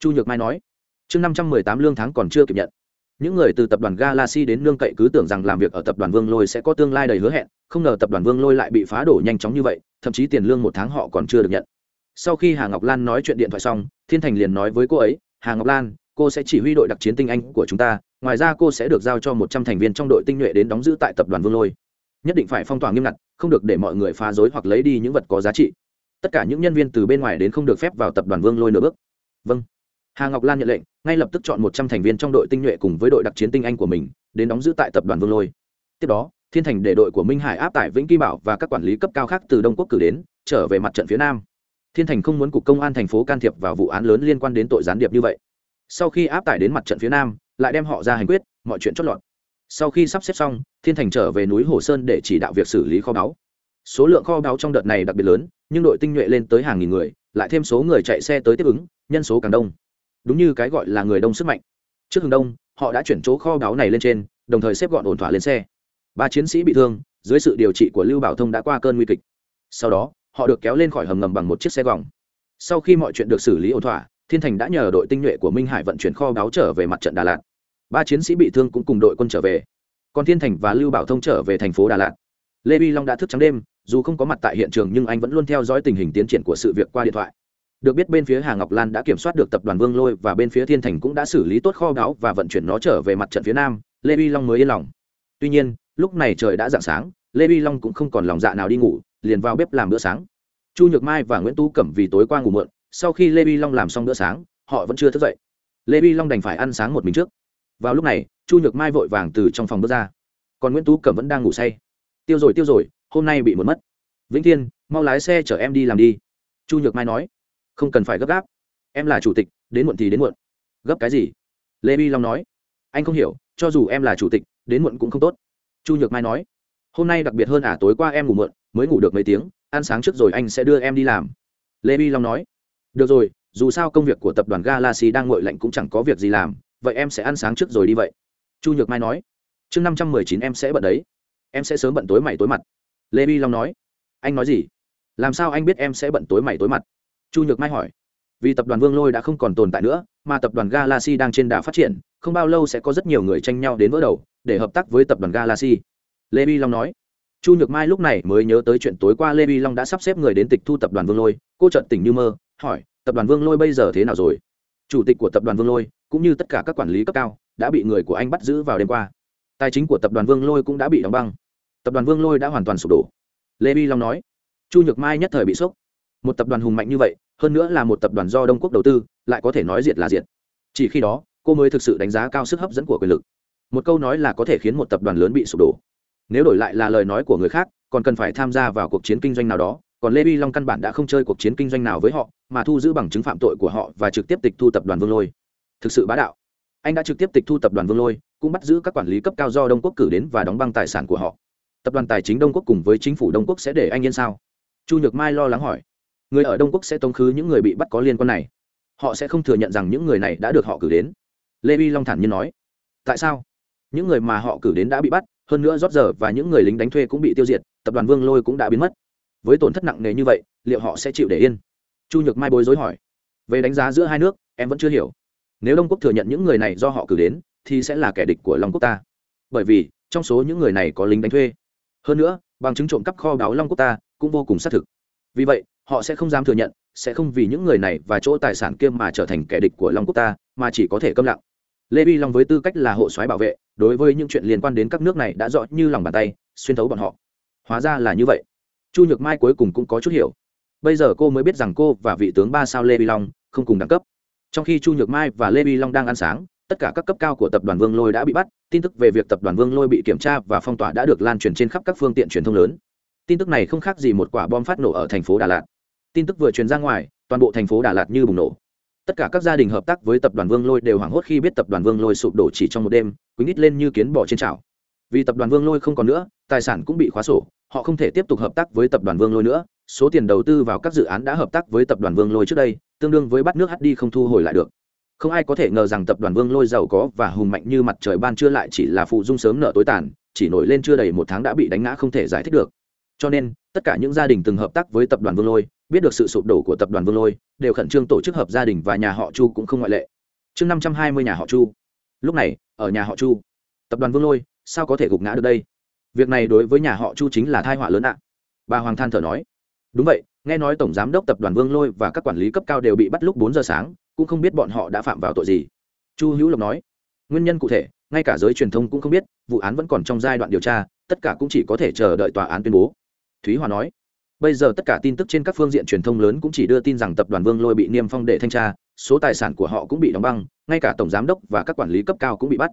Chu nhược mai nói. Chương năm trăm mười tám lương tháng còn chưa kịp nhận. Những người từ tập đoàn galaxy đến nương cậy cứ tưởng rằng làm việc ở tập đoàn vương lôi sẽ có tương lai đầy hứa hẹn không ngờ tập đoàn vương lôi lại bị phá đổ nhanh chóng như vậy, thậm chí tiền lương một tháng họ còn chưa được nhận. Sau khi hà ngọc lan nói chuyện điện thoại xong, thiên thành liền nói với cô ấy, hà ngọc lan, cô sẽ chỉ huy đội đặc chiến tinh anh của chúng ta, ngoài ra cô sẽ được giao cho một trăm thành viên trong đội tinh nhuệ đến đóng giữ tại tập đoàn vương lôi. Nhất định phải phong tỏa nghiêm ngặt, không được để mọi người phá rối hoặc lấy đi những vật có giá trị. Tất cả những nhân viên từ bên ngoài đến không được phép vào tập đoàn vương lôi nửa bước. Vâng. Hà ngọc lan nhận lệnh, ngay lập tức chọn một trăm thành viên trong đội tinh nhuệ cùng với đội đặc chiến tinh anh của mình, đến đóng giữ tại tập đoàn vương lôi. Tiếp đó thiên thành để đội của minh hải áp tải vĩnh kim bảo và các quản lý cấp cao khác từ đông quốc cử đến, trở về mặt trận phía nam. Thiên thành không muốn cục công an thành phố can thiệp vào vụ án lớn liên quan đến tội gián điệp như vậy. Sau khi áp tải đến mặt trận phía nam, lại đem họ ra hành quyết, mọi chuyện chót lọt. Sau khi sắp xếp xong, thiên thành trở về núi hồ sơn để chỉ đạo việc xử lý kho báu. Số lượng kho báu trong đợt này đặc biệt lớn, nhưng đội tinh nhuệ lên tới hàng nghìn người, lại thêm số người chạy xe tới tiếp ứng, nhân số càng đông. Đúng như cái gọi là người đông sức mạnh. Trước hướng đông, họ đã chuyển chỗ kho báu này lên trên, đồng thời xếp gọn ổn thỏa lên xe ba chiến sĩ bị thương, dưới sự điều trị của lưu bảo thông đã qua cơn nguy kịch. Sau đó, họ được kéo lên khỏi hầm ngầm bằng một chiếc xe gòng. Sau khi mọi chuyện được xử lý ổn thỏa, thiên thành đã nhờ đội tinh nhuệ của minh hải vận chuyển kho báo trở về mặt trận đà lạt. Ba chiến sĩ bị thương cũng cùng đội quân trở về. Còn thiên thành và lưu bảo thông trở về thành phố đà lạt. Lê vi long đã thức trắng đêm, dù không có mặt tại hiện trường nhưng anh vẫn luôn theo dõi tình hình tiến triển của sự việc qua điện thoại. Được biết bên phía hà ngọc lan đã kiểm soát được tập đoàn vương lôi và bên phía thiên thành cũng đã xử lý tốt kho báo và vận chuyển nó trở về mặt trận phía nam. Lê vi long mới yên lòng. Tuy nhiên lúc này trời đã d ạ n g sáng, lê vi long cũng không còn lòng dạ nào đi ngủ, liền vào bếp làm bữa sáng. Chu nhược mai và nguyễn tu cẩm vì tối qua ngủ mượn sau khi lê vi long làm xong bữa sáng, họ vẫn chưa thức dậy. Lê vi long đành phải ăn sáng một mình trước. Vào lúc này, chu nhược mai vội vàng từ trong phòng bước ra. Còn nguyễn tú cẩm vẫn đang ngủ say. Tiêu rồi tiêu rồi, hôm nay bị một mất. Vĩnh thiên, mau lái xe chở em đi làm đi. Chu nhược mai nói. Không cần phải gấp gáp. Em là chủ tịch, đến muộn thì đến muộn. Gấp cái gì? Lê vi long nói. Anh không hiểu, cho dù em là chủ tịch, đến muộn cũng không tốt chu nhược mai nói, hôm nay đặc biệt hơn à tối qua em ngủ muộn, mới ngủ được mấy tiếng, ăn sáng trước rồi anh sẽ đưa em đi làm. Lê vi long nói, được rồi, dù sao công việc của tập đoàn galaxy đang ngội lạnh cũng chẳng có việc gì làm, vậy em sẽ ăn sáng trước rồi đi vậy. Chu nhược mai nói, chương năm trăm mười chín em sẽ bận đấy, em sẽ sớm bận tối mày tối mặt. Lê vi long nói, anh nói gì? Làm sao anh biết em sẽ bận tối mày tối mặt? Chu nhược mai hỏi, vì tập đoàn vương lôi đã không còn tồn tại nữa, mà tập đoàn galaxy đang trên đà phát triển không bao lâu sẽ có rất nhiều người tranh nhau đến vỡ đầu, để hợp tác với tập đoàn galaxy. Lê vi long nói. Chu nhược mai lúc này mới nhớ tới chuyện tối qua lê vi long đã sắp xếp người đến tịch thu tập đoàn vương lôi. Cô trợn tỉnh như mơ, hỏi, tập đoàn vương lôi bây giờ thế nào rồi? Chủ tịch của tập đoàn vương lôi, cũng như tất cả các quản lý cấp cao, đã bị người của anh bắt giữ vào đêm qua. Tài chính của tập đoàn vương lôi cũng đã bị đóng băng. Tập đoàn vương lôi đã hoàn toàn sụp đổ. Lê vi long nói. Chu nhược mai nhất thời bị sốc. Một tập đoàn hùng mạnh như vậy, hơn nữa là một tập đoàn do đông quốc đầu tư, lại có thể nói diệt là diệt. Chỉ khi đó cô mới thực sự đánh giá cao sức hấp dẫn của quyền lực. Một câu nói là có thể khiến một tập đoàn lớn bị sụp đổ. Nếu đổi lại là lời nói của người khác, còn cần phải tham gia vào cuộc chiến kinh doanh nào đó, còn lê vi long căn bản đã không chơi cuộc chiến kinh doanh nào với họ, mà thu giữ bằng chứng phạm tội của họ và trực tiếp tịch thu tập đoàn vương lôi. Thực sự bá đạo. Anh đã trực tiếp tịch thu tập đoàn vương lôi, cũng bắt giữ các quản lý cấp cao do đông quốc cử đến và đóng băng tài sản của họ. Tập đoàn tài chính đông quốc cùng với chính phủ đông quốc sẽ để anh yên sao? Chu nhược mai lo lắng hỏi. Người ở đông quốc sẽ tống khứ những người bị bắt có liên quan này. Họ sẽ không thừa nhận rằng những người này đã được họ cử đến lê vi long thản nhiên nói, tại sao? Những người mà họ cử đến đã bị bắt, hơn nữa rót giờ và những người lính đánh thuê cũng bị tiêu diệt, tập đoàn vương lôi cũng đã biến mất. Với tổn thất nặng nề như vậy, liệu họ sẽ chịu để yên? Chu nhược mai bối rối hỏi, về đánh giá giữa hai nước, em vẫn chưa hiểu. Nếu đông quốc thừa nhận những người này do họ cử đến, thì sẽ là kẻ địch của long quốc ta. Bởi vì, trong số những người này có lính đánh thuê. Hơn nữa, bằng chứng trộm cắp kho báu long quốc ta cũng vô cùng xác thực. Vì vậy, họ sẽ không dám thừa nhận, sẽ không vì những người này và chỗ tài sản kia mà trở thành kẻ địch của long quốc ta, mà chỉ có thể câm lặng lê vi long với tư cách là hộ soái bảo vệ, đối với những chuyện liên quan đến các nước này đã rõ như lòng bàn tay, xuyên thấu bọn họ. Hóa ra là như vậy. Chu nhược mai cuối cùng cũng có chút hiểu. Bây giờ cô mới biết rằng cô và vị tướng ba sao lê vi long không cùng đẳng cấp. Trong khi chu nhược mai và lê vi long đang ăn sáng, tất cả các cấp cao của tập đoàn vương lôi đã bị bắt, tin tức về việc tập đoàn vương lôi bị kiểm tra và phong tỏa đã được lan truyền trên khắp các phương tiện truyền thông lớn. Tin tức này không khác gì một quả bom phát nổ ở thành phố đà lạt. Tin tức vừa truyền ra ngoài, toàn bộ thành phố đà lạt như bùng nổ tất cả các gia đình hợp tác với tập đoàn vương lôi đều hoảng hốt khi biết tập đoàn vương lôi sụp đổ chỉ trong một đêm, quýnh ít lên như kiến bỏ trên chảo. Vì tập đoàn vương lôi không còn nữa, tài sản cũng bị khóa sổ, họ không thể tiếp tục hợp tác với tập đoàn vương lôi nữa. Số tiền đầu tư vào các dự án đã hợp tác với tập đoàn vương lôi trước đây, tương đương với bắt nước hắt đi không thu hồi lại được. Không ai có thể ngờ rằng tập đoàn vương lôi giàu có và hùng mạnh như mặt trời ban chưa lại chỉ là phụ dung sớm nợ tối tàn, chỉ nổi lên chưa đầy một tháng đã bị đánh ngã không thể giải thích được. Cho nên, tất cả những gia đình từng hợp tác với tập đoàn vương lôi biết được sự sụp đổ của tập đoàn vương lôi, đều khẩn trương tổ chức hợp gia đình và nhà họ chu cũng không ngoại lệ. Chương năm trăm hai mươi nhà họ chu. Lúc này, ở nhà họ chu, tập đoàn vương lôi, sao có thể gục ngã được đây? Việc này đối với nhà họ chu chính là tai họa lớn ạ. Bà hoàng than thở nói. Đúng vậy, nghe nói tổng giám đốc tập đoàn vương lôi và các quản lý cấp cao đều bị bắt lúc bốn giờ sáng, cũng không biết bọn họ đã phạm vào tội gì. Chu hữu lộc nói. Nguyên nhân cụ thể, ngay cả giới truyền thông cũng không biết, vụ án vẫn còn trong giai đoạn điều tra, tất cả cũng chỉ có thể chờ đợi tòa án tuyên bố. Thúy hòa nói bây giờ tất cả tin tức trên các phương diện truyền thông lớn cũng chỉ đưa tin rằng tập đoàn vương lôi bị niêm phong để thanh tra, số tài sản của họ cũng bị đóng băng, ngay cả tổng giám đốc và các quản lý cấp cao cũng bị bắt.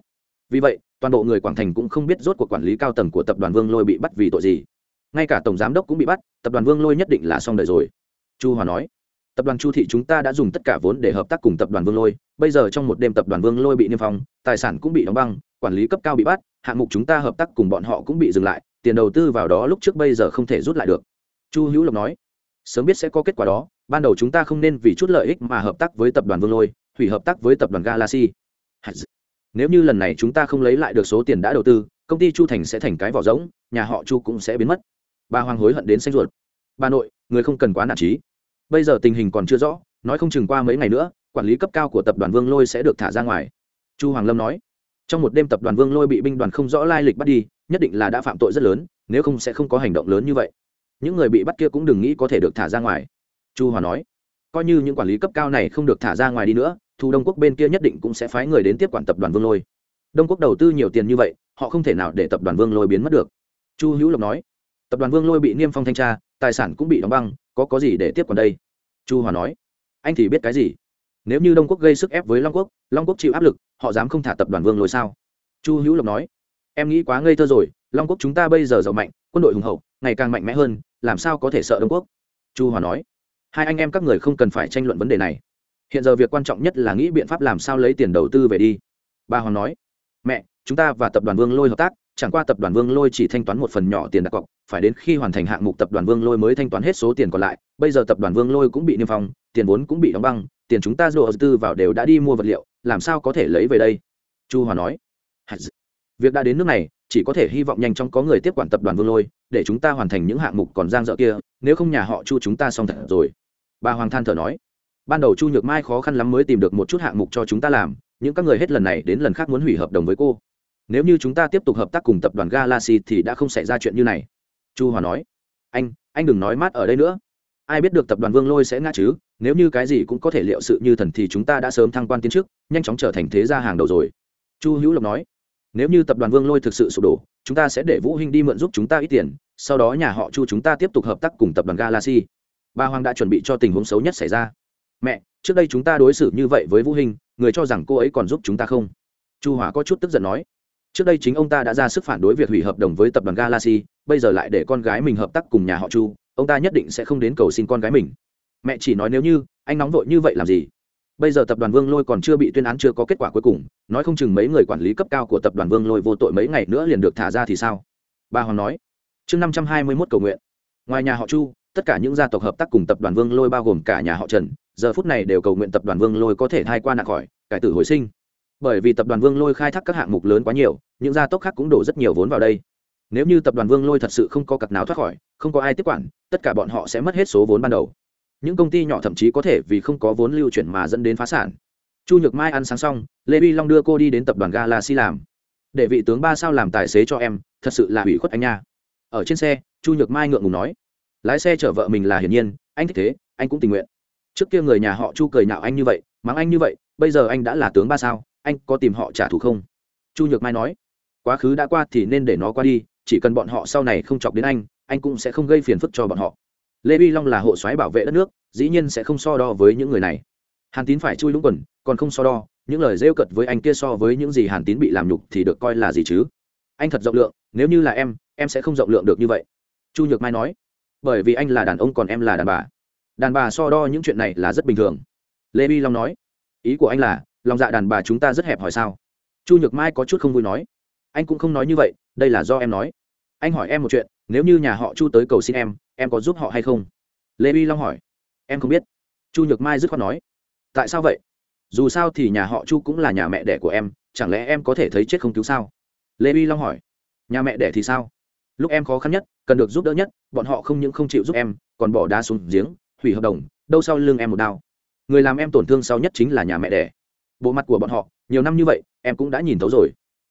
Vì vậy, toàn bộ người quảng thành cũng không biết rốt cuộc quản lý cao tầng của tập đoàn vương lôi bị bắt vì tội gì. Ngay cả tổng giám đốc cũng bị bắt, tập đoàn vương lôi nhất định là xong đời rồi. Chu hòa nói, tập đoàn chu thị chúng ta đã dùng tất cả vốn để hợp tác cùng tập đoàn vương lôi. Bây giờ trong một đêm tập đoàn vương lôi bị niêm phong, tài sản cũng bị đóng băng, quản lý cấp cao bị bắt, hạng mục chúng ta hợp tác cùng bọn họ cũng bị dừng lại, tiền đầu tư vào đó lúc trước bây giờ không thể rút lại được chu hữu lộc nói, sớm biết sẽ có kết quả đó, ban đầu chúng ta không nên vì chút lợi ích mà hợp tác với tập đoàn vương lôi, hủy hợp tác với tập đoàn galaxy. Nếu như lần này chúng ta không lấy lại được số tiền đã đầu tư, công ty chu thành sẽ thành cái vỏ rỗng, nhà họ chu cũng sẽ biến mất. Bà hoàng hối hận đến xanh ruột. Bà nội, người không cần quá nản trí. Bây giờ tình hình còn chưa rõ, nói không chừng qua mấy ngày nữa, quản lý cấp cao của tập đoàn vương lôi sẽ được thả ra ngoài. Chu hoàng lâm nói, trong một đêm tập đoàn vương lôi bị binh đoàn không rõ lai lịch bắt đi, nhất định là đã phạm tội rất lớn, nếu không sẽ không có hành động lớn như vậy những người bị bắt kia cũng đừng nghĩ có thể được thả ra ngoài. Chu hòa nói, coi như những quản lý cấp cao này không được thả ra ngoài đi nữa, thu đông quốc bên kia nhất định cũng sẽ phái người đến tiếp quản tập đoàn vương lôi. Đông quốc đầu tư nhiều tiền như vậy, họ không thể nào để tập đoàn vương lôi biến mất được. Chu hữu lộc nói, tập đoàn vương lôi bị niêm phong thanh tra, tài sản cũng bị đóng băng, có có gì để tiếp quản đây? Chu hòa nói, anh thì biết cái gì? Nếu như đông quốc gây sức ép với long quốc long quốc chịu áp lực, họ dám không thả tập đoàn vương lôi sao? Chu hữu lộc nói, em nghĩ quá ngây thơ rồi, long quốc chúng ta bây giờ giàu mạnh, quân đội hùng hậu ngày càng mạnh mẽ hơn, làm sao có thể sợ đông quốc? Chu hòa nói. Hai anh em các người không cần phải tranh luận vấn đề này. Hiện giờ việc quan trọng nhất là nghĩ biện pháp làm sao lấy tiền đầu tư về đi. Bà hoàng nói. Mẹ, chúng ta và tập đoàn vương lôi hợp tác, chẳng qua tập đoàn vương lôi chỉ thanh toán một phần nhỏ tiền đặt cọc, phải đến khi hoàn thành hạng mục tập đoàn vương lôi mới thanh toán hết số tiền còn lại, bây giờ tập đoàn vương lôi cũng bị niêm phong, tiền vốn cũng bị đóng băng, tiền chúng ta đầu tư vào đều đã đi mua vật liệu, làm sao có thể lấy về đây? Chu hòa nói việc đã đến nước này chỉ có thể hy vọng nhanh chóng có người tiếp quản tập đoàn vương lôi để chúng ta hoàn thành những hạng mục còn giang dở kia nếu không nhà họ chu chúng ta xong thật rồi. Bà hoàng than thở nói. Ban đầu chu nhược mai khó khăn lắm mới tìm được một chút hạng mục cho chúng ta làm những các người hết lần này đến lần khác muốn hủy hợp đồng với cô. Nếu như chúng ta tiếp tục hợp tác cùng tập đoàn galaxy thì đã không xảy ra chuyện như này. Chu hòa nói. Anh anh đừng nói mát ở đây nữa. Ai biết được tập đoàn vương lôi sẽ ngã chứ nếu như cái gì cũng có thể liệu sự như thần thì chúng ta đã sớm thăng quan tiến chức, nhanh chóng trở thành thế gia hàng đầu rồi. Chu hữu lộc nói nếu như tập đoàn vương lôi thực sự sụp đổ, chúng ta sẽ để vũ hinh đi mượn giúp chúng ta ít tiền, sau đó nhà họ chu chúng ta tiếp tục hợp tác cùng tập đoàn galaxy. Ba hoàng đã chuẩn bị cho tình huống xấu nhất xảy ra. Mẹ, trước đây chúng ta đối xử như vậy với vũ hinh, người cho rằng cô ấy còn giúp chúng ta không? Chu hòa có chút tức giận nói. Trước đây chính ông ta đã ra sức phản đối việc hủy hợp đồng với tập đoàn galaxy, bây giờ lại để con gái mình hợp tác cùng nhà họ chu, ông ta nhất định sẽ không đến cầu xin con gái mình. Mẹ chỉ nói nếu như, anh nóng vội như vậy làm gì? Bây giờ tập đoàn vương lôi còn chưa bị tuyên án chưa có kết quả cuối cùng, nói không chừng mấy người quản lý cấp cao của tập đoàn vương lôi vô tội mấy ngày nữa liền được thả ra thì sao? Bà hoàng nói. Chương năm trăm hai mươi mốt cầu nguyện. Ngoài nhà họ chu, tất cả những gia tộc hợp tác cùng tập đoàn vương lôi bao gồm cả nhà họ trần, giờ phút này đều cầu nguyện tập đoàn vương lôi có thể thai qua nạn khỏi, cải tử hồi sinh. Bởi vì tập đoàn vương lôi khai thác các hạng mục lớn quá nhiều, những gia tốc khác cũng đổ rất nhiều vốn vào đây. Nếu như tập đoàn vương lôi thật sự không có cặp nào thoát khỏi, không có ai tiếp quản, tất cả bọn họ sẽ mất hết số vốn ban đầu những công ty nhỏ thậm chí có thể vì không có vốn lưu chuyển mà dẫn đến phá sản. Chu nhược mai ăn sáng xong, lê vi long đưa cô đi đến tập đoàn galaxy làm. Để vị tướng ba sao làm tài xế cho em, thật sự là hủy khuất anh nha. Ở trên xe, chu nhược mai ngượng ngùng nói, lái xe chở vợ mình là hiển nhiên, anh thích thế, anh cũng tình nguyện. Trước kia người nhà họ chu cười nhạo anh như vậy, mắng anh như vậy, bây giờ anh đã là tướng ba sao, anh có tìm họ trả thù không? Chu nhược mai nói, quá khứ đã qua thì nên để nó qua đi, chỉ cần bọn họ sau này không chọc đến anh anh cũng sẽ không gây phiền phức cho bọn họ lê vi long là hộ soái bảo vệ đất nước dĩ nhiên sẽ không so đo với những người này hàn tín phải chui lũng quần, còn không so đo, những lời rêu cật với anh kia so với những gì hàn tín bị làm nhục thì được coi là gì chứ? Anh thật rộng lượng, nếu như là em em sẽ không rộng lượng được như vậy. Chu nhược mai nói, bởi vì anh là đàn ông còn em là đàn bà. Đàn bà so đo những chuyện này là rất bình thường. Lê vi long nói, ý của anh là, lòng dạ đàn bà chúng ta rất hẹp hỏi sao? Chu nhược mai có chút không vui nói, anh cũng không nói như vậy, đây là do em nói anh hỏi em một chuyện, nếu như nhà họ chu tới cầu xin em em có giúp họ hay không? Lê vi long hỏi. Em không biết. Chu nhược mai dứt khoát nói. Tại sao vậy? Dù sao thì nhà họ chu cũng là nhà mẹ đẻ của em, chẳng lẽ em có thể thấy chết không cứu sao? Lê vi long hỏi. Nhà mẹ đẻ thì sao? Lúc em khó khăn nhất, cần được giúp đỡ nhất, bọn họ không những không chịu giúp em, còn bỏ đá xuống giếng, hủy hợp đồng, đâu sau lưng em một đao người làm em tổn thương sau nhất chính là nhà mẹ đẻ. Bộ mặt của bọn họ, nhiều năm như vậy, em cũng đã nhìn thấu rồi.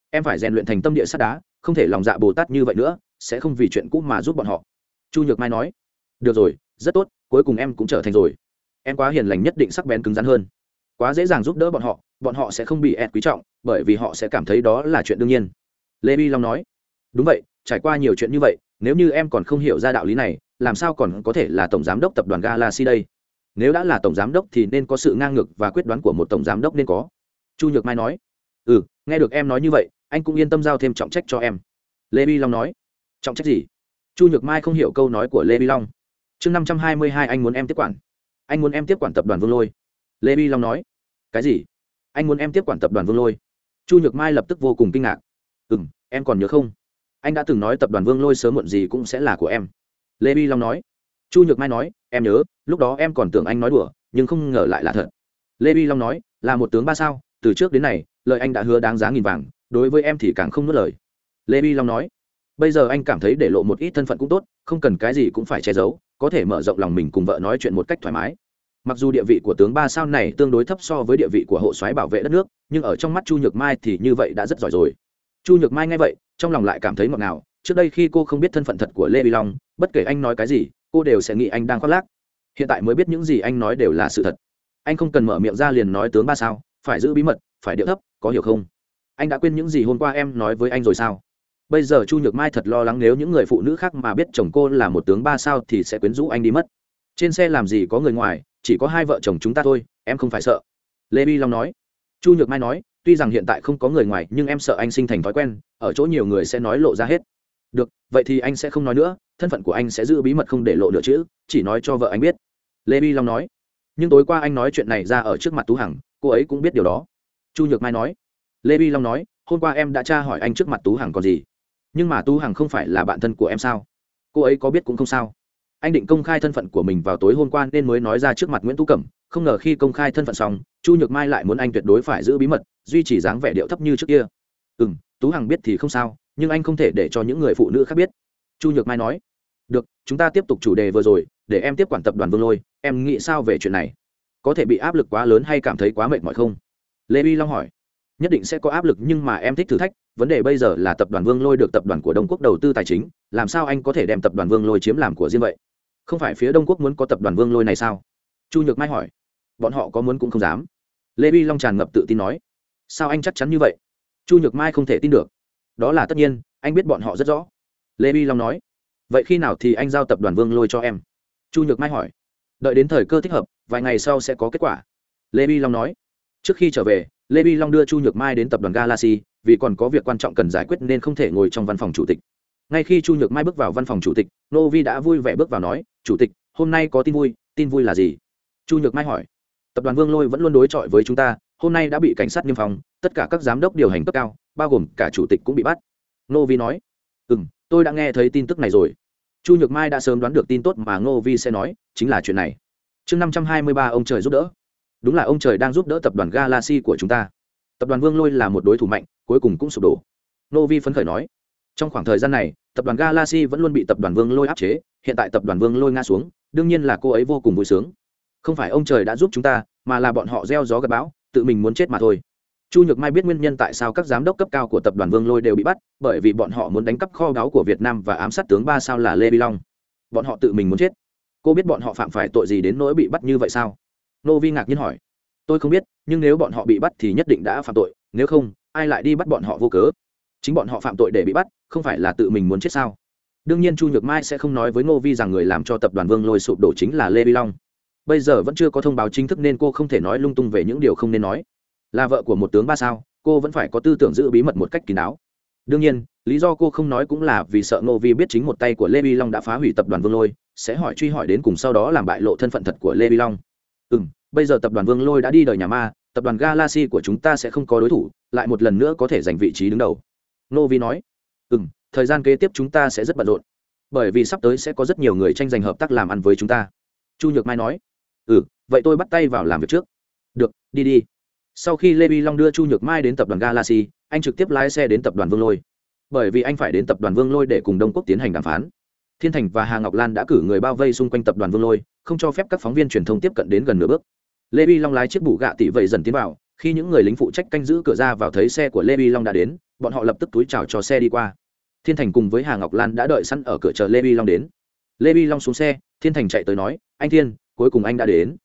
Em phải rèn luyện thành tâm địa sắt đá không thể lòng dạ bồ tát như vậy nữa, sẽ không vì chuyện cũ mà giúp bọn họ. Chu nhược mai nói, được rồi, rất tốt, cuối cùng em cũng trở thành rồi. Em quá hiền lành nhất định sắc bén cứng rắn hơn. Quá dễ dàng giúp đỡ bọn họ bọn họ sẽ không bị ẹt quý trọng, bởi vì họ sẽ cảm thấy đó là chuyện đương nhiên. Lê vi long nói, đúng vậy, trải qua nhiều chuyện như vậy, nếu như em còn không hiểu ra đạo lý này, làm sao còn có thể là tổng giám đốc tập đoàn galaxy đây? Nếu đã là tổng giám đốc thì nên có sự ngang ngược và quyết đoán của một tổng giám đốc nên có. Chu nhược mai nói ừ nghe được em nói như vậy anh cũng yên tâm giao thêm trọng trách cho em. Lê vi long nói. Trọng trách gì? Chu nhược mai không hiểu câu nói của lê vi long. Chương năm trăm hai mươi hai, anh muốn em tiếp quản. Anh muốn em tiếp quản tập đoàn vương lôi. Lê vi long nói. Cái gì? Anh muốn em tiếp quản tập đoàn vương lôi? Chu nhược mai lập tức vô cùng kinh ngạc. Ừ m em còn nhớ không? Anh đã từng nói tập đoàn vương lôi sớm muộn gì cũng sẽ là của em. Lê vi long nói. Chu nhược mai nói. Em nhớ, lúc đó em còn tưởng anh nói đùa, nhưng không ngờ lại là thật. Lê vi long nói. Là một tướng ba sao. Từ trước đến nay, lời anh đã hứa đáng giá nghìn vàng đối với em thì càng không nuốt lời. Lê bi long nói, bây giờ anh cảm thấy để lộ một ít thân phận cũng tốt, không cần cái gì cũng phải che giấu, có thể mở rộng lòng mình cùng vợ nói chuyện một cách thoải mái. Mặc dù địa vị của tướng ba sao này tương đối thấp so với địa vị của hộ soái bảo vệ đất nước, nhưng ở trong mắt chu nhược mai thì như vậy đã rất giỏi rồi. Chu nhược mai nghe vậy, trong lòng lại cảm thấy ngọt ngào. Trước đây khi cô không biết thân phận thật của lê bi long, bất kể anh nói cái gì, cô đều sẽ nghĩ anh đang khoác lác. Hiện tại mới biết những gì anh nói đều là sự thật. Anh không cần mở miệng ra liền nói tướng ba sao, phải giữ bí mật, phải điệu thấp, có hiểu không? Anh đã quên những gì hôm qua em nói với anh rồi sao? Bây giờ chu nhược mai thật lo lắng nếu những người phụ nữ khác mà biết chồng cô là một tướng ba sao thì sẽ quyến rũ anh đi mất. Trên xe làm gì có người ngoài, chỉ có hai vợ chồng chúng ta thôi, em không phải sợ. Lê vi long nói. Chu nhược mai nói, tuy rằng hiện tại không có người ngoài, nhưng em sợ anh sinh thành thói quen, ở chỗ nhiều người sẽ nói lộ ra hết. Được, vậy thì anh sẽ không nói nữa, thân phận của anh sẽ giữ bí mật không để lộ được chữ chỉ nói cho vợ anh biết. Lê bi long nói. Nhưng tối qua anh nói chuyện này ra ở trước mặt tú hằng, cô ấy cũng biết điều đó. Chu nhược mai nói lê Vi long nói, hôm qua em đã tra hỏi anh trước mặt tú hằng còn gì? Nhưng mà tú hằng không phải là bạn thân của em sao? Cô ấy có biết cũng không sao. Anh định công khai thân phận của mình vào tối hôm qua nên mới nói ra trước mặt nguyễn tú cẩm, không ngờ khi công khai thân phận xong, chu nhược mai lại muốn anh tuyệt đối phải giữ bí mật, duy trì dáng vẻ điệu thấp như trước kia. Ừ m tú hằng biết thì không sao, nhưng anh không thể để cho những người phụ nữ khác biết. Chu nhược mai nói. Được, chúng ta tiếp tục chủ đề vừa rồi, để em tiếp quản tập đoàn vương lôi, em nghĩ sao về chuyện này? Có thể bị áp lực quá lớn hay cảm thấy quá mệt mỏi không? Lê vi long hỏi nhất định sẽ có áp lực nhưng mà em thích thử thách, vấn đề bây giờ là tập đoàn vương lôi được tập đoàn của đông quốc đầu tư tài chính, làm sao anh có thể đem tập đoàn vương lôi chiếm làm của riêng vậy? Không phải phía đông quốc muốn có tập đoàn vương lôi này sao? Chu nhược mai hỏi. Bọn họ có muốn cũng không dám. Lê vi long tràn ngập tự tin nói. Sao anh chắc chắn như vậy? Chu nhược mai không thể tin được. Đó là tất nhiên, anh biết bọn họ rất rõ. Lê vi long nói. Vậy khi nào thì anh giao tập đoàn vương lôi cho em? Chu nhược mai hỏi. Đợi đến thời cơ thích hợp, vài ngày sau sẽ có kết quả. Lê vi long nói. Trước khi trở về lê vi long đưa chu nhược mai đến tập đoàn galaxy, vì còn có việc quan trọng cần giải quyết nên không thể ngồi trong văn phòng chủ tịch. Ngay khi chu nhược mai bước vào văn phòng chủ tịch, nô vi đã vui vẻ bước vào nói, chủ tịch, hôm nay có tin vui tin vui là gì? Chu nhược mai hỏi. Tập đoàn vương lôi vẫn luôn đối chọi với chúng ta, hôm nay đã bị cảnh sát niêm phòng tất cả các giám đốc điều hành cấp cao, bao gồm cả chủ tịch cũng bị bắt. Nô vi nói. Ừ m tôi đã nghe thấy tin tức này rồi. Chu nhược mai đã sớm đoán được tin tốt mà ngô vi sẽ nói, chính là chuyện này. Chương năm trăm hai mươi ba, ông trời giúp đỡ đúng là ông trời đang giúp đỡ tập đoàn galaxy của chúng ta. Tập đoàn vương lôi là một đối thủ mạnh, cuối cùng cũng sụp đổ. Nô vi phấn khởi nói, trong khoảng thời gian này, tập đoàn galaxy vẫn luôn bị tập đoàn vương lôi áp chế, hiện tại tập đoàn vương lôi ngã xuống, đương nhiên là cô ấy vô cùng vui sướng. Không phải ông trời đã giúp chúng ta, mà là bọn họ gieo gió gặp bão, tự mình muốn chết mà thôi. Chu nhược mai biết nguyên nhân tại sao các giám đốc cấp cao của tập đoàn vương lôi đều bị bắt, bởi vì bọn họ muốn đánh cắp kho báu của việt nam và ám sát tướng ba sao là lê bi long. Bọn họ tự mình muốn chết. Cô biết bọn họ phạm phải tội gì đến nỗi bị bắt như vậy sao? Nô vi ngạc nhiên hỏi. Tôi không biết, nhưng nếu bọn họ bị bắt thì nhất định đã phạm tội, nếu không, ai lại đi bắt bọn họ vô cớ? Chính bọn họ phạm tội để bị bắt, không phải là tự mình muốn chết sao? Đương nhiên chu nhược mai sẽ không nói với ngô vi rằng người làm cho tập đoàn vương lôi sụp đổ chính là lê vi long. Bây giờ vẫn chưa có thông báo chính thức nên cô không thể nói lung tung về những điều không nên nói. Là vợ của một tướng ba sao, cô vẫn phải có tư tưởng giữ bí mật một cách kín đáo. Đương nhiên, lý do cô không nói cũng là vì sợ ngô vi biết chính một tay của lê vi long đã phá hủy tập đoàn vương lôi, sẽ hỏi truy hỏi đến cùng sau đó làm bại lộ thân phận thật của lê vi long ừ m bây giờ tập đoàn vương lôi đã đi đời nhà ma, tập đoàn galaxy của chúng ta sẽ không có đối thủ, lại một lần nữa có thể giành vị trí đứng đầu. Nô vi nói. Ừ m thời gian kế tiếp chúng ta sẽ rất bận rộn, bởi vì sắp tới sẽ có rất nhiều người tranh giành hợp tác làm ăn với chúng ta. Chu nhược mai nói. Ừ vậy tôi bắt tay vào làm việc trước. Được, đi đi. Sau khi lê vi long đưa chu nhược mai đến tập đoàn galaxy, anh trực tiếp lái xe đến tập đoàn vương lôi. Bởi vì anh phải đến tập đoàn vương lôi để cùng đông quốc tiến hành đàm phán thiên thành và hà ngọc lan đã cử người bao vây xung quanh tập đoàn vương lôi, không cho phép các phóng viên truyền thông tiếp cận đến gần nửa bước. Lê vi long lái chiếc bù gạ tỷ vậy dần tiến vào, khi những người lính phụ trách canh giữ cửa ra vào thấy xe của lê vi long đã đến, bọn họ lập tức túi chào cho xe đi qua. Thiên thành cùng với hà ngọc lan đã đợi sẵn ở cửa chờ lê vi long đến. Lê vi long xuống xe, thiên thành chạy tới nói, anh thiên, cuối cùng anh đã đến.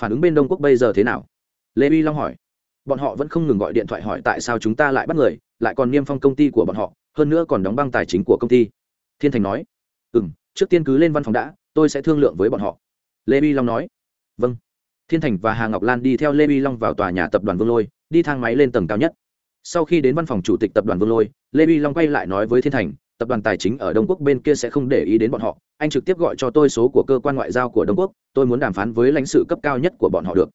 Phản ứng bên đông quốc bây giờ thế nào? Lê vi long hỏi. Bọn họ vẫn không ngừng gọi điện thoại hỏi tại sao chúng ta lại bắt người, lại còn niêm phong công ty của bọn họ, hơn nữa còn đóng băng tài chính của công ty. Thiên thành nói ừ m trước tiên cứ lên văn phòng đã, tôi sẽ thương lượng với bọn họ. Lê bi long nói. Vâng. Thiên thành và hà ngọc lan đi theo lê bi long vào tòa nhà tập đoàn vương lôi, đi thang máy lên tầng cao nhất. Sau khi đến văn phòng chủ tịch tập đoàn vương lôi, lê bi long quay lại nói với thiên thành, tập đoàn tài chính ở đông quốc bên kia sẽ không để ý đến bọn họ. Anh trực tiếp gọi cho tôi số của cơ quan ngoại giao của đông quốc, tôi muốn đàm phán với lãnh sự cấp cao nhất của bọn họ được.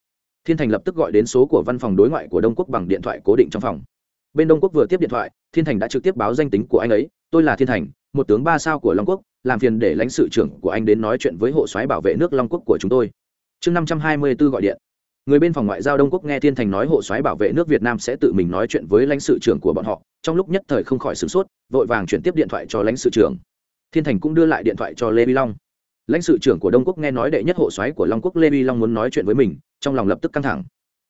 Thiên thành lập tức gọi đến số của văn phòng đối ngoại của đông quốc bằng điện thoại cố định trong phòng. Bên đông quốc vừa tiếp điện thoại, thiên thành đã trực tiếp báo danh tính của anh ấy. Tôi là thiên thành, một tướng ba sao của long quốc làm phiền để lãnh sự trưởng của anh đến nói chuyện với hộ soái bảo vệ nước long quốc của chúng tôi. Chương năm trăm hai mươi b ố gọi điện. Người bên phòng ngoại giao đông quốc nghe thiên thành nói hộ soái bảo vệ nước việt nam sẽ tự mình nói chuyện với lãnh sự trưởng của bọn họ, trong lúc nhất thời không khỏi sửng sốt, vội vàng chuyển tiếp điện thoại cho lãnh sự trưởng. Thiên thành cũng đưa lại điện thoại cho lê vi long. Lãnh sự trưởng của đông quốc nghe nói đệ nhất hộ soái của long quốc lê vi long muốn nói chuyện với mình, trong lòng lập tức căng thẳng.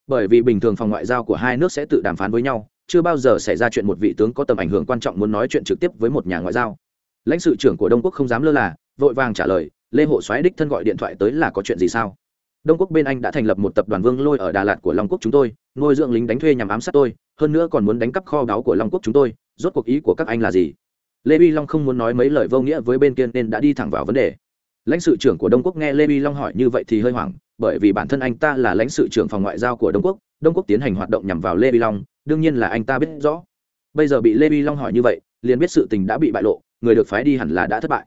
Bởi vì bình thường phòng ngoại giao của hai nước sẽ tự đàm phán với nhau, chưa bao giờ xảy ra chuyện một vị tướng có tầm ảnh hưởng quan trọng muốn nói chuyện trực tiếp với một nhà ngoại giao lãnh sự trưởng của đông quốc không dám lơ là, vội vàng trả lời, lê hộ soái đích thân gọi điện thoại tới là có chuyện gì sao? Đông quốc bên anh đã thành lập một tập đoàn vương lôi ở đà lạt của long quốc chúng tôi, nuôi dưỡng lính đánh thuê nhằm ám sát tôi, hơn nữa còn muốn đánh cắp kho báu của long quốc chúng tôi, rốt cuộc ý của các anh là gì? Lê vi long không muốn nói mấy lời vô nghĩa với bên kia nên đã đi thẳng vào vấn đề. Lãnh sự trưởng của đông quốc nghe lê vi long hỏi như vậy thì hơi hoảng, bởi vì bản thân anh ta là lãnh sự trưởng phòng ngoại giao của đông quốc đông quốc tiến hành hoạt động nhằm vào lê vi long, đương nhiên là anh ta biết rõ. Bây giờ bị lê vi long hỏi như vậy, liền biết sự tình đã bị bại lộ người được phái đi hẳn là đã thất bại.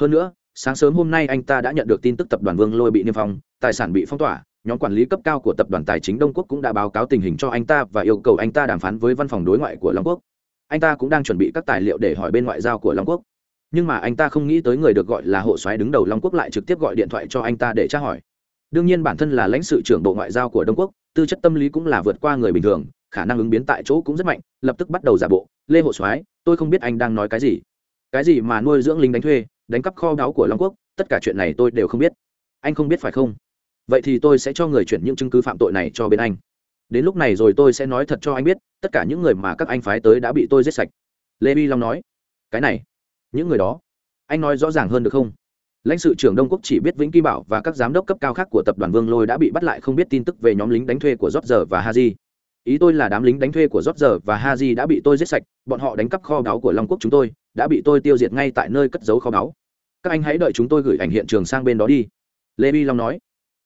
Hơn nữa, sáng sớm hôm nay anh ta đã nhận được tin tức tập đoàn vương lôi bị niêm phong, tài sản bị phong tỏa, nhóm quản lý cấp cao của tập đoàn tài chính đông quốc cũng đã báo cáo tình hình cho anh ta và yêu cầu anh ta đàm phán với văn phòng đối ngoại của long quốc. Anh ta cũng đang chuẩn bị các tài liệu để hỏi bên ngoại giao của long quốc. Nhưng mà anh ta không nghĩ tới người được gọi là hộ soái đứng đầu long quốc lại trực tiếp gọi điện thoại cho anh ta để tra hỏi. Đương nhiên bản thân là lãnh sự trưởng bộ ngoại giao của đông quốc, tư chất tâm lý cũng là vượt qua người bình thường, khả năng ứng biến tại chỗ cũng rất mạnh, lập tức bắt đầu giả bộ. Lê hộ soái, tôi không biết anh đang nói cái gì cái gì mà nuôi dưỡng lính đánh thuê, đánh cắp kho báu của long quốc, tất cả chuyện này tôi đều không biết. Anh không biết phải không? Vậy thì tôi sẽ cho người chuyển những chứng cứ phạm tội này cho bên anh. Đến lúc này rồi tôi sẽ nói thật cho anh biết, tất cả những người mà các anh phái tới đã bị tôi giết sạch. Lê bi long nói. Cái này, những người đó, anh nói rõ ràng hơn được không? Lãnh sự trưởng đông quốc chỉ biết vĩnh kim bảo và các giám đốc cấp cao khác của tập đoàn vương lôi đã bị bắt lại không biết tin tức về nhóm lính đánh thuê của rót giờ và haji. Ý tôi là đám lính đánh thuê của rót giờ và haji đã bị tôi giết sạch, bọn họ đánh cắp kho báu của long quốc chúng tôi đã bị tôi tiêu diệt ngay tại nơi cất giấu kho báu. Các anh hãy đợi chúng tôi gửi ảnh hiện trường sang bên đó đi. Lê vi long nói.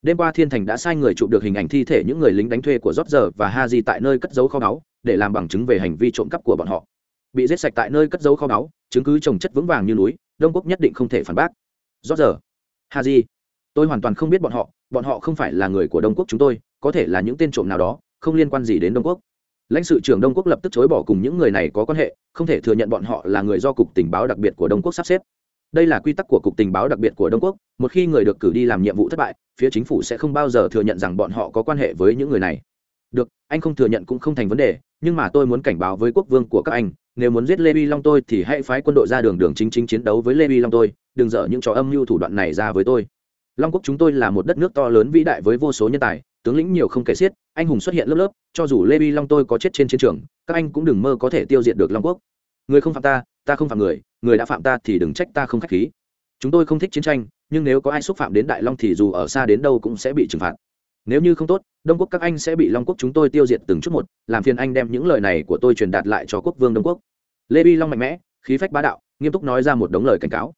Đêm qua thiên thành đã sai người chụp được hình ảnh thi thể những người lính đánh thuê của rót giờ và haji tại nơi cất giấu kho báu để làm bằng chứng về hành vi trộm cắp của bọn họ. Bị giết sạch tại nơi cất giấu kho báu, chứng cứ trồng chất vững vàng như núi, đông quốc nhất định không thể phản bác. Rót giờ, haji, tôi hoàn toàn không biết bọn họ bọn họ không phải là người của đông quốc chúng tôi, có thể là những tên trộm nào đó, không liên quan gì đến đông quốc lãnh sự trưởng đông quốc lập tức chối bỏ cùng những người này có quan hệ, không thể thừa nhận bọn họ là người do cục tình báo đặc biệt của đông quốc sắp xếp. Đây là quy tắc của cục tình báo đặc biệt của đông quốc, một khi người được cử đi làm nhiệm vụ thất bại, phía chính phủ sẽ không bao giờ thừa nhận rằng bọn họ có quan hệ với những người này. Được, anh không thừa nhận cũng không thành vấn đề, nhưng mà tôi muốn cảnh báo với quốc vương của các anh, nếu muốn giết lê vi long tôi thì hãy phái quân đội ra đường đường chính chính chiến đấu với lê vi long tôi, đừng dở những trò âm mưu thủ đoạn này ra với tôi. Long quốc chúng tôi là một đất nước to lớn vĩ đại với vô số nhân tài tướng lĩnh nhiều không kể xiết, anh hùng xuất hiện lớp lớp, cho dù lê vi long tôi có chết trên chiến trường, các anh cũng đừng mơ có thể tiêu diệt được long quốc. Người không phạm ta ta không phạm người người đã phạm ta thì đừng trách ta không k h á c h khí. Chúng tôi không thích chiến tranh, nhưng nếu có ai xúc phạm đến đại long thì dù ở xa đến đâu cũng sẽ bị trừng phạt. Nếu như không tốt, đông quốc các anh sẽ bị long quốc chúng tôi tiêu diệt từng chút một, làm phiền anh đem những lời này của tôi truyền đạt lại cho quốc vương đông quốc. Lê vi long mạnh mẽ, khí phách bá đạo, nghiêm túc nói ra một đống lời cảnh cáo.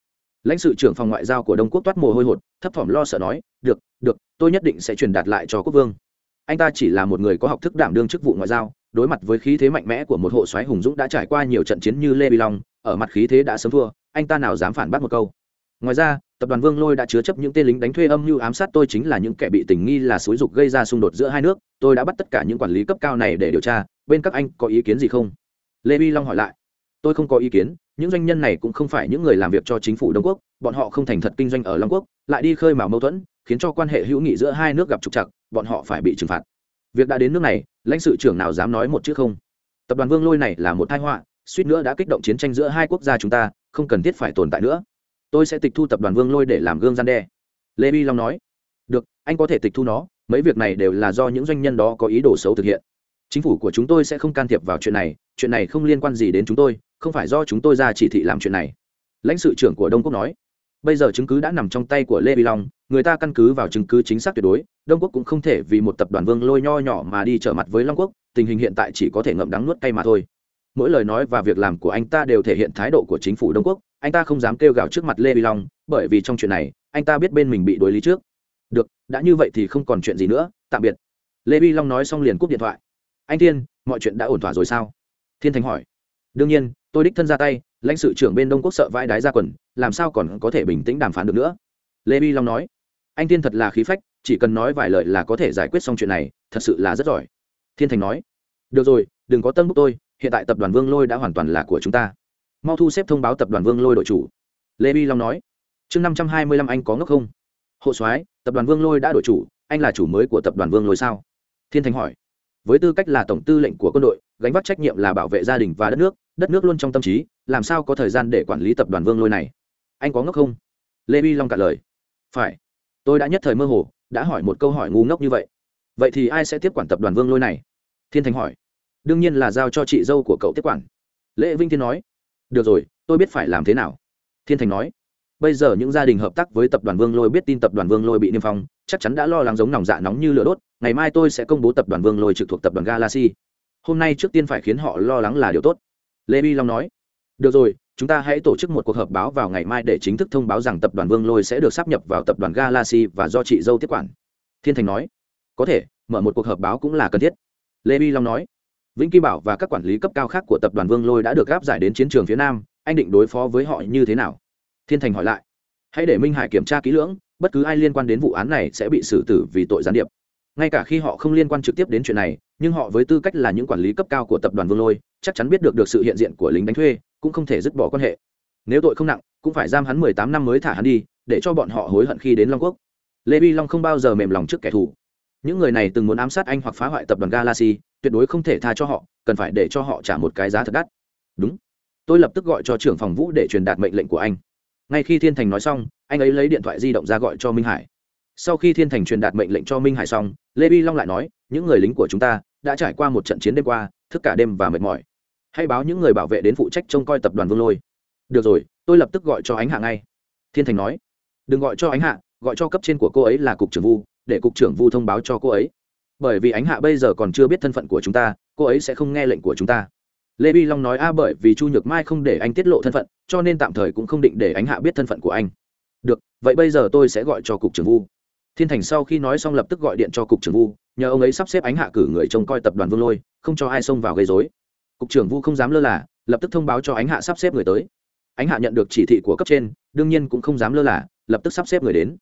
Lãnh sự trưởng phòng ngoại giao của đông quốc toát mồ hôi hột, thấp thỏm lo sợ nói, được được tôi nhất định sẽ truyền đạt lại cho quốc vương. Anh ta chỉ là một người có học thức đảm đương chức vụ ngoại giao, đối mặt với khí thế mạnh mẽ của một hộ soái hùng dũng đã trải qua nhiều trận chiến như lê bi long, ở mặt khí thế đã sớm thua, anh ta nào dám phản bác một câu. Ngoài ra, tập đoàn vương lôi đã chứa chấp những tên lính đánh thuê âm mưu ám sát tôi chính là những kẻ bị tình nghi là xúi dục gây ra xung đột giữa hai nước, tôi đã bắt tất cả những quản lý cấp cao này để điều tra, bên các anh có ý kiến gì không? Lê bi long hỏi lại. Tôi không có ý kiến, những doanh nhân này cũng không phải những người làm việc cho chính phủ đông quốc, bọn họ không thành thật kinh doanh ở long quốc, lại đi khơi mào mâu thuẫn khiến cho quan hệ hữu nghị giữa hai nước gặp trục trặc, bọn họ phải bị trừng phạt. Việc đã đến nước này, lãnh sự trưởng nào dám nói một chữ không? Tập đoàn vương lôi này là một tai họa, suýt nữa đã kích động chiến tranh giữa hai quốc gia chúng ta, không cần thiết phải tồn tại nữa. Tôi sẽ tịch thu tập đoàn vương lôi để làm gương gian đe. Lê bi long nói. Được, anh có thể tịch thu nó, mấy việc này đều là do những doanh nhân đó có ý đồ xấu thực hiện. Chính phủ của chúng tôi sẽ không can thiệp vào chuyện này chuyện này không liên quan gì đến chúng tôi, không phải do chúng tôi ra chỉ thị làm chuyện này. Lãnh sự trưởng của đông quốc nói bây giờ chứng cứ đã nằm trong tay của lê vi long, người ta căn cứ vào chứng cứ chính xác tuyệt đối, đông quốc cũng không thể vì một tập đoàn vương lôi nho nhỏ mà đi trở mặt với long quốc, tình hình hiện tại chỉ có thể ngậm đắng nuốt cay mà thôi. Mỗi lời nói và việc làm của anh ta đều thể hiện thái độ của chính phủ đông quốc, anh ta không dám kêu gào trước mặt lê vi long, bởi vì trong chuyện này, anh ta biết bên mình bị đối lý trước. Được, đã như vậy thì không còn chuyện gì nữa, tạm biệt. Lê vi long nói xong liền cúp điện thoại. Anh thiên, mọi chuyện đã ổn thỏa rồi sao? Thiên thành hỏi. Đương nhiên, tôi đích thân ra tay lãnh sự trưởng bên đông quốc sợ vãi đái ra quần, làm sao còn có thể bình tĩnh đàm phán được nữa? Lê vi long nói, anh thiên thật là khí phách, chỉ cần nói vài lời là có thể giải quyết xong chuyện này, thật sự là rất giỏi. Thiên thành nói, được rồi, đừng có tân bút tôi, hiện tại tập đoàn vương lôi đã hoàn toàn là của chúng ta. Mau thu xếp thông báo tập đoàn vương lôi đội chủ. Lê vi long nói, chương năm trăm hai mươi lăm anh có ngốc không? Hộ soái, tập đoàn vương lôi đã đổi chủ, anh là chủ mới của tập đoàn vương lôi sao? Thiên thành hỏi, với tư cách là tổng tư lệnh của quân đội, gánh vác trách nhiệm là bảo vệ gia đình và đất nước đất nước luôn trong tâm trí, làm sao có thời gian để quản lý tập đoàn vương lôi này? Anh có ngốc không? Lê vi long cả lời. Phải. Tôi đã nhất thời mơ hồ, đã hỏi một câu hỏi ngu ngốc như vậy. Vậy thì ai sẽ tiếp quản tập đoàn vương lôi này? Thiên thành hỏi. Đương nhiên là giao cho chị dâu của cậu tiếp quản. Lễ vinh thiên nói. Được rồi, tôi biết phải làm thế nào. Thiên thành nói. Bây giờ những gia đình hợp tác với tập đoàn vương lôi biết tin tập đoàn vương lôi bị niêm phong, chắc chắn đã lo lắng giống nòng dạ nóng như lửa đốt. Ngày mai tôi sẽ công bố tập đoàn vương lôi trực thuộc tập đoàn galaxy. Hôm nay trước tiên phải khiến họ lo lắng là điều tốt lê bi long nói, được rồi, chúng ta hãy tổ chức một cuộc họp báo vào ngày mai để chính thức thông báo rằng tập đoàn vương lôi sẽ được sắp nhập vào tập đoàn galaxy và do chị dâu tiếp quản. Thiên thành nói, có thể, mở một cuộc họp báo cũng là cần thiết. Lê bi long nói, vĩnh kim bảo và các quản lý cấp cao khác của tập đoàn vương lôi đã được gáp giải đến chiến trường phía nam, anh định đối phó với họ như thế nào? Thiên thành hỏi lại, hãy để minh hải kiểm tra kỹ lưỡng, bất cứ ai liên quan đến vụ án này sẽ bị xử tử vì tội gián điệp ngay cả khi họ không liên quan trực tiếp đến chuyện này, nhưng họ với tư cách là những quản lý cấp cao của tập đoàn vương lôi, chắc chắn biết được được sự hiện diện của lính đánh thuê, cũng không thể dứt bỏ quan hệ. Nếu tội không nặng, cũng phải giam hắn mười tám năm mới thả hắn đi, để cho bọn họ hối hận khi đến long quốc. Lê vi long không bao giờ mềm lòng trước kẻ thù. Những người này từng muốn ám sát anh hoặc phá hoại tập đoàn galaxy, tuyệt đối không thể tha cho họ, cần phải để cho họ trả một cái giá thật đắt. Đúng. Tôi lập tức gọi cho trưởng phòng vũ để truyền đạt mệnh lệnh của anh. Ngay khi thiên thành nói xong, anh ấy lấy điện thoại di động ra gọi cho minh hải sau khi thiên thành truyền đạt mệnh lệnh cho minh hải xong, lê vi long lại nói, những người lính của chúng ta đã trải qua một trận chiến đêm qua, thức cả đêm và mệt mỏi. Hãy báo những người bảo vệ đến phụ trách trông coi tập đoàn vương lôi. Được rồi, tôi lập tức gọi cho ánh hạ ngay. Thiên thành nói. Đừng gọi cho ánh hạ, gọi cho cấp trên của cô ấy là cục trưởng vu, để cục trưởng vu thông báo cho cô ấy. Bởi vì ánh hạ bây giờ còn chưa biết thân phận của chúng ta, cô ấy sẽ không nghe lệnh của chúng ta. Lê bi long nói, a, bởi vì chu nhược mai không để anh tiết lộ thân phận, cho nên tạm thời cũng không định để ánh hạ biết thân phận của anh. Được, vậy bây giờ tôi sẽ gọi cho cục trưởng vu thiên thành sau khi nói xong lập tức gọi điện cho cục trưởng vu, nhờ ông ấy sắp xếp ánh hạ cử người trông coi tập đoàn vương lôi, không cho ai xông vào gây dối cục trưởng vu không dám lơ là, lập tức thông báo cho ánh hạ sắp xếp người tới. Ánh hạ nhận được chỉ thị của cấp trên, đương nhiên cũng không dám lơ là, lập tức sắp xếp người đến.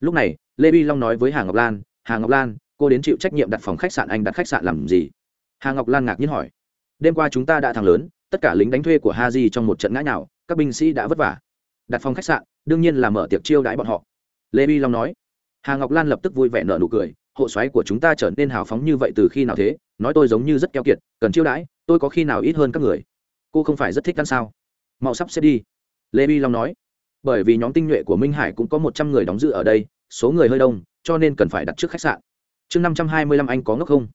Lúc này, lê vi long nói với hà ngọc lan, hà ngọc lan, cô đến chịu trách nhiệm đặt phòng khách sạn anh đặt khách sạn làm gì? Hà ngọc lan ngạc nhiên hỏi, đêm qua chúng ta đã thắng lớn, tất cả lính đánh thuê của ha di trong một trận ngã nào các binh sĩ đã vất vả. Đặt phòng khách sạn, đương nhiên là mở tiệc chiêu đãi bọn họ. Lê vi long nói hà ngọc lan lập tức vui vẻ nở nụ cười, hộ xoáy của chúng ta trở nên hào phóng như vậy từ khi nào thế? Nói tôi giống như rất keo kiệt, cần chiêu đãi, tôi có khi nào ít hơn các người? Cô không phải rất thích ăn sao? Mau sắp xếp đi. Lê bi long nói, bởi vì nhóm tinh nhuệ của minh hải cũng có một trăm người đóng giữ ở đây, số người hơi đông, cho nên cần phải đặt trước khách sạn. Chương năm trăm hai mươi lăm anh có ngốc không?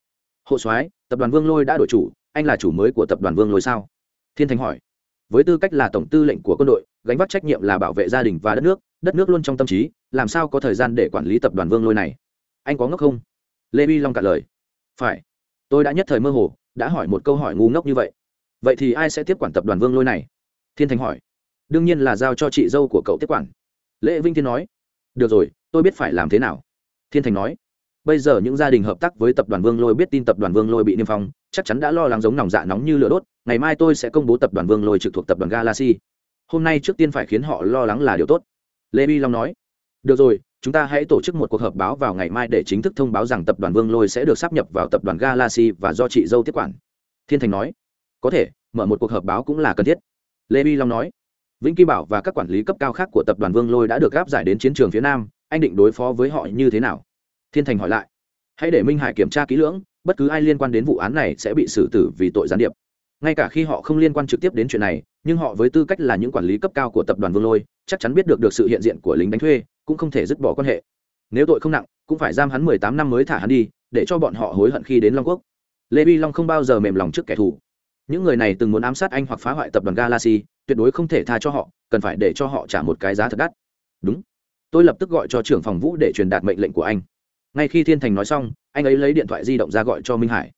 Hộ soái tập đoàn vương lôi đã đổi chủ, anh là chủ mới của tập đoàn vương lôi sao? Thiên thành hỏi với tư cách là tổng tư lệnh của quân đội, gánh vác trách nhiệm là bảo vệ gia đình và đất nước đất nước luôn trong tâm trí, làm sao có thời gian để quản lý tập đoàn vương lôi này? Anh có ngốc không? Lê vi long cả lời. Phải. Tôi đã nhất thời mơ hồ, đã hỏi một câu hỏi ngu ngốc như vậy. Vậy thì ai sẽ tiếp quản tập đoàn vương lôi này? Thiên thành hỏi. Đương nhiên là giao cho chị dâu của cậu tiếp quản. Lễ vinh thiên nói. Được rồi, tôi biết phải làm thế nào. Thiên thành nói bây giờ những gia đình hợp tác với tập đoàn vương lôi biết tin tập đoàn vương lôi bị niêm phong, chắc chắn đã lo lắng giống nòng dạ nóng như lửa đốt, ngày mai tôi sẽ công bố tập đoàn vương lôi trực thuộc tập đoàn galaxy. Hôm nay trước tiên phải khiến họ lo lắng là điều tốt. Lê vi long nói, được rồi, chúng ta hãy tổ chức một cuộc họp báo vào ngày mai để chính thức thông báo rằng tập đoàn vương lôi sẽ được sắp nhập vào tập đoàn galaxy và do chị dâu tiếp quản. Thiên thành nói, có thể, mở một cuộc họp báo cũng là cần thiết. Lê vi long nói, vĩnh kim bảo và các quản lý cấp cao khác của tập đoàn vương lôi đã được gáp giải đến chiến trường phía nam, anh định đối phó với họ như thế nào? Thiên thành hỏi lại. Hãy để minh hải kiểm tra kỹ lưỡng, bất cứ ai liên quan đến vụ án này sẽ bị xử tử vì tội gián điệp. Ngay cả khi họ không liên quan trực tiếp đến chuyện này, nhưng họ với tư cách là những quản lý cấp cao của tập đoàn vương lôi, chắc chắn biết được được sự hiện diện của lính đánh thuê, cũng không thể dứt bỏ quan hệ. Nếu tội không nặng, cũng phải giam hắn mười tám năm mới thả hắn đi, để cho bọn họ hối hận khi đến long quốc. Lê vi long không bao giờ mềm lòng trước kẻ thù. Những người này từng muốn ám sát anh hoặc phá hoại tập đoàn galaxy, tuyệt đối không thể tha cho họ, cần phải để cho họ trả một cái giá thật đắt. Đúng. Tôi lập tức gọi cho trưởng phòng vũ để truyền đạt mệnh lệnh của anh ngay khi thiên thành nói xong, anh ấy lấy điện thoại di động ra gọi cho minh hải.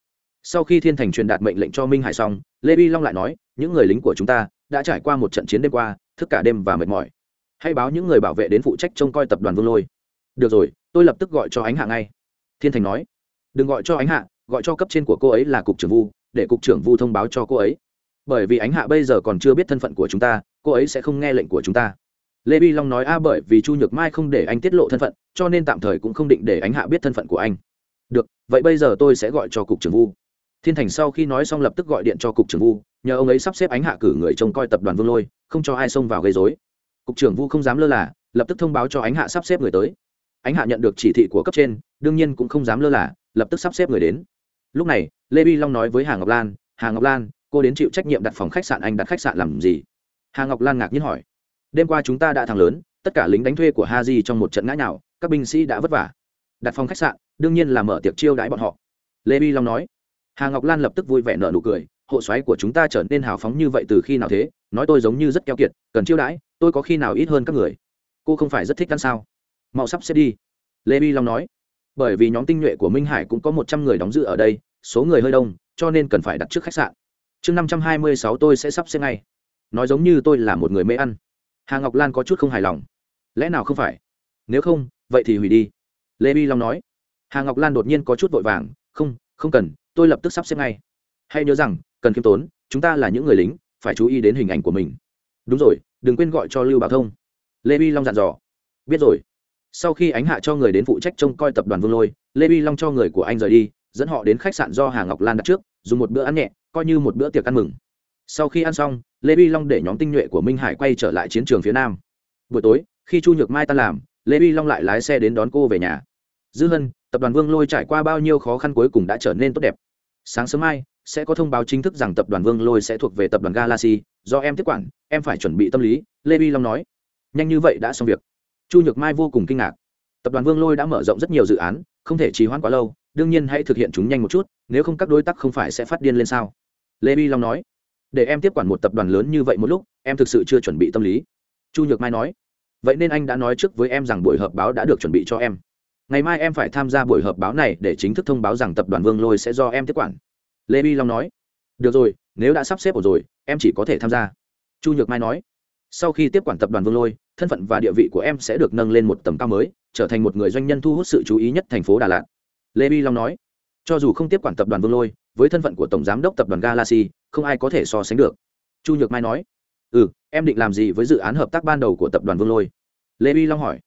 Sau khi thiên thành truyền đạt mệnh lệnh cho minh hải xong, lê vi long lại nói, những người lính của chúng ta đã trải qua một trận chiến đêm qua, thức cả đêm và mệt mỏi. Hãy báo những người bảo vệ đến phụ trách trông coi tập đoàn vương lôi. Được rồi, tôi lập tức gọi cho ánh hạ ngay. Thiên thành nói. Đừng gọi cho ánh hạ, gọi cho cấp trên của cô ấy là cục trưởng vu, để cục trưởng vu thông báo cho cô ấy. Bởi vì ánh hạ bây giờ còn chưa biết thân phận của chúng ta, cô ấy sẽ không nghe lệnh của chúng ta lê vi long nói, a, bởi vì chu nhược mai không để anh tiết lộ thân phận, cho nên tạm thời cũng không định để ánh hạ biết thân phận của anh. Được, vậy bây giờ tôi sẽ gọi cho cục trưởng vu. Thiên thành sau khi nói xong lập tức gọi điện cho cục trưởng vu, nhờ ông ấy sắp xếp ánh hạ cử người trông coi tập đoàn vương lôi, không cho ai xông vào gây dối cục trưởng vu không dám lơ là, lập tức thông báo cho ánh hạ sắp xếp người tới. Ánh hạ nhận được chỉ thị của cấp trên, đương nhiên cũng không dám lơ là, lập tức sắp xếp người đến. Lúc này, lê vi long nói với hà ngọc lan, hà ngọc lan, cô đến chịu trách nhiệm đặt phòng khách sạn anh đặt khách sạn làm gì? Hà ngọc lan ngạc nhiên hỏi đêm qua chúng ta đã thắng lớn, tất cả lính đánh thuê của ha di trong một trận ngã nào các binh sĩ đã vất vả. Đặt phòng khách sạn, đương nhiên là mở tiệc chiêu đãi bọn họ. Lê vi long nói. Hà ngọc lan lập tức vui vẻ nở nụ cười, hộ xoáy của chúng ta trở nên hào phóng như vậy từ khi nào thế? Nói tôi giống như rất keo kiệt, cần chiêu đãi, tôi có khi nào ít hơn các người? Cô không phải rất thích ăn sao? Mau sắp xếp đi. Lê vi long nói. Bởi vì nhóm tinh nhuệ của minh hải cũng có một trăm người đóng giữ ở đây, số người hơi đông, cho nên cần phải đặt trước khách sạn. Chương năm trăm hai mươi sáu tôi sẽ sắp xếp ngay. Nói giống như tôi là một người mê ăn hà ngọc lan có chút không hài lòng lẽ nào không phải nếu không vậy thì hủy đi lê bi long nói hà ngọc lan đột nhiên có chút vội vàng không không cần tôi lập tức sắp xếp ngay hãy nhớ rằng cần khiêm tốn chúng ta là những người lính phải chú ý đến hình ảnh của mình đúng rồi đừng quên gọi cho lưu bảo thông lê bi long dặn dò biết rồi sau khi ánh hạ cho người đến phụ trách trông coi tập đoàn vương lôi lê bi long cho người của anh rời đi dẫn họ đến khách sạn do hà ngọc lan đặt trước dùng một bữa ăn nhẹ coi như một bữa tiệc ăn mừng sau khi ăn xong lê vi long để nhóm tinh nhuệ của minh hải quay trở lại chiến trường phía nam. Buổi tối, khi chu nhược mai tan làm, lê vi long lại lái xe đến đón cô về nhà. Dư hân, tập đoàn vương lôi trải qua bao nhiêu khó khăn cuối cùng đã trở nên tốt đẹp. Sáng sớm mai, sẽ có thông báo chính thức rằng tập đoàn vương lôi sẽ thuộc về tập đoàn galaxy. Do em tiếp quản, em phải chuẩn bị tâm lý, lê vi long nói. Nhanh như vậy đã xong việc. Chu nhược mai vô cùng kinh ngạc. Tập đoàn vương lôi đã mở rộng rất nhiều dự án, không thể trì hoãn quá lâu, đương nhiên hãy thực hiện chúng nhanh một chút, nếu không các đối tác không phải sẽ phát điên lên sao? Lê vi long nói để em tiếp quản một tập đoàn lớn như vậy một lúc, em thực sự chưa chuẩn bị tâm lý. Chu nhược mai nói, vậy nên anh đã nói trước với em rằng buổi họp báo đã được chuẩn bị cho em. Ngày mai em phải tham gia buổi họp báo này để chính thức thông báo rằng tập đoàn vương lôi sẽ do em tiếp quản. Lê bi long nói, được rồi, nếu đã sắp xếp ổn rồi, em chỉ có thể tham gia. Chu nhược mai nói, sau khi tiếp quản tập đoàn vương lôi, thân phận và địa vị của em sẽ được nâng lên một tầm cao mới, trở thành một người doanh nhân thu hút sự chú ý nhất thành phố đà lạt. Lê bi long nói, cho dù không tiếp quản tập đoàn vương lôi với thân phận của tổng giám đốc tập đoàn galaxy, không ai có thể so sánh được. Chu nhược mai nói ừ em định làm gì với dự án hợp tác ban đầu của tập đoàn vương lôi? Lê vi long hỏi,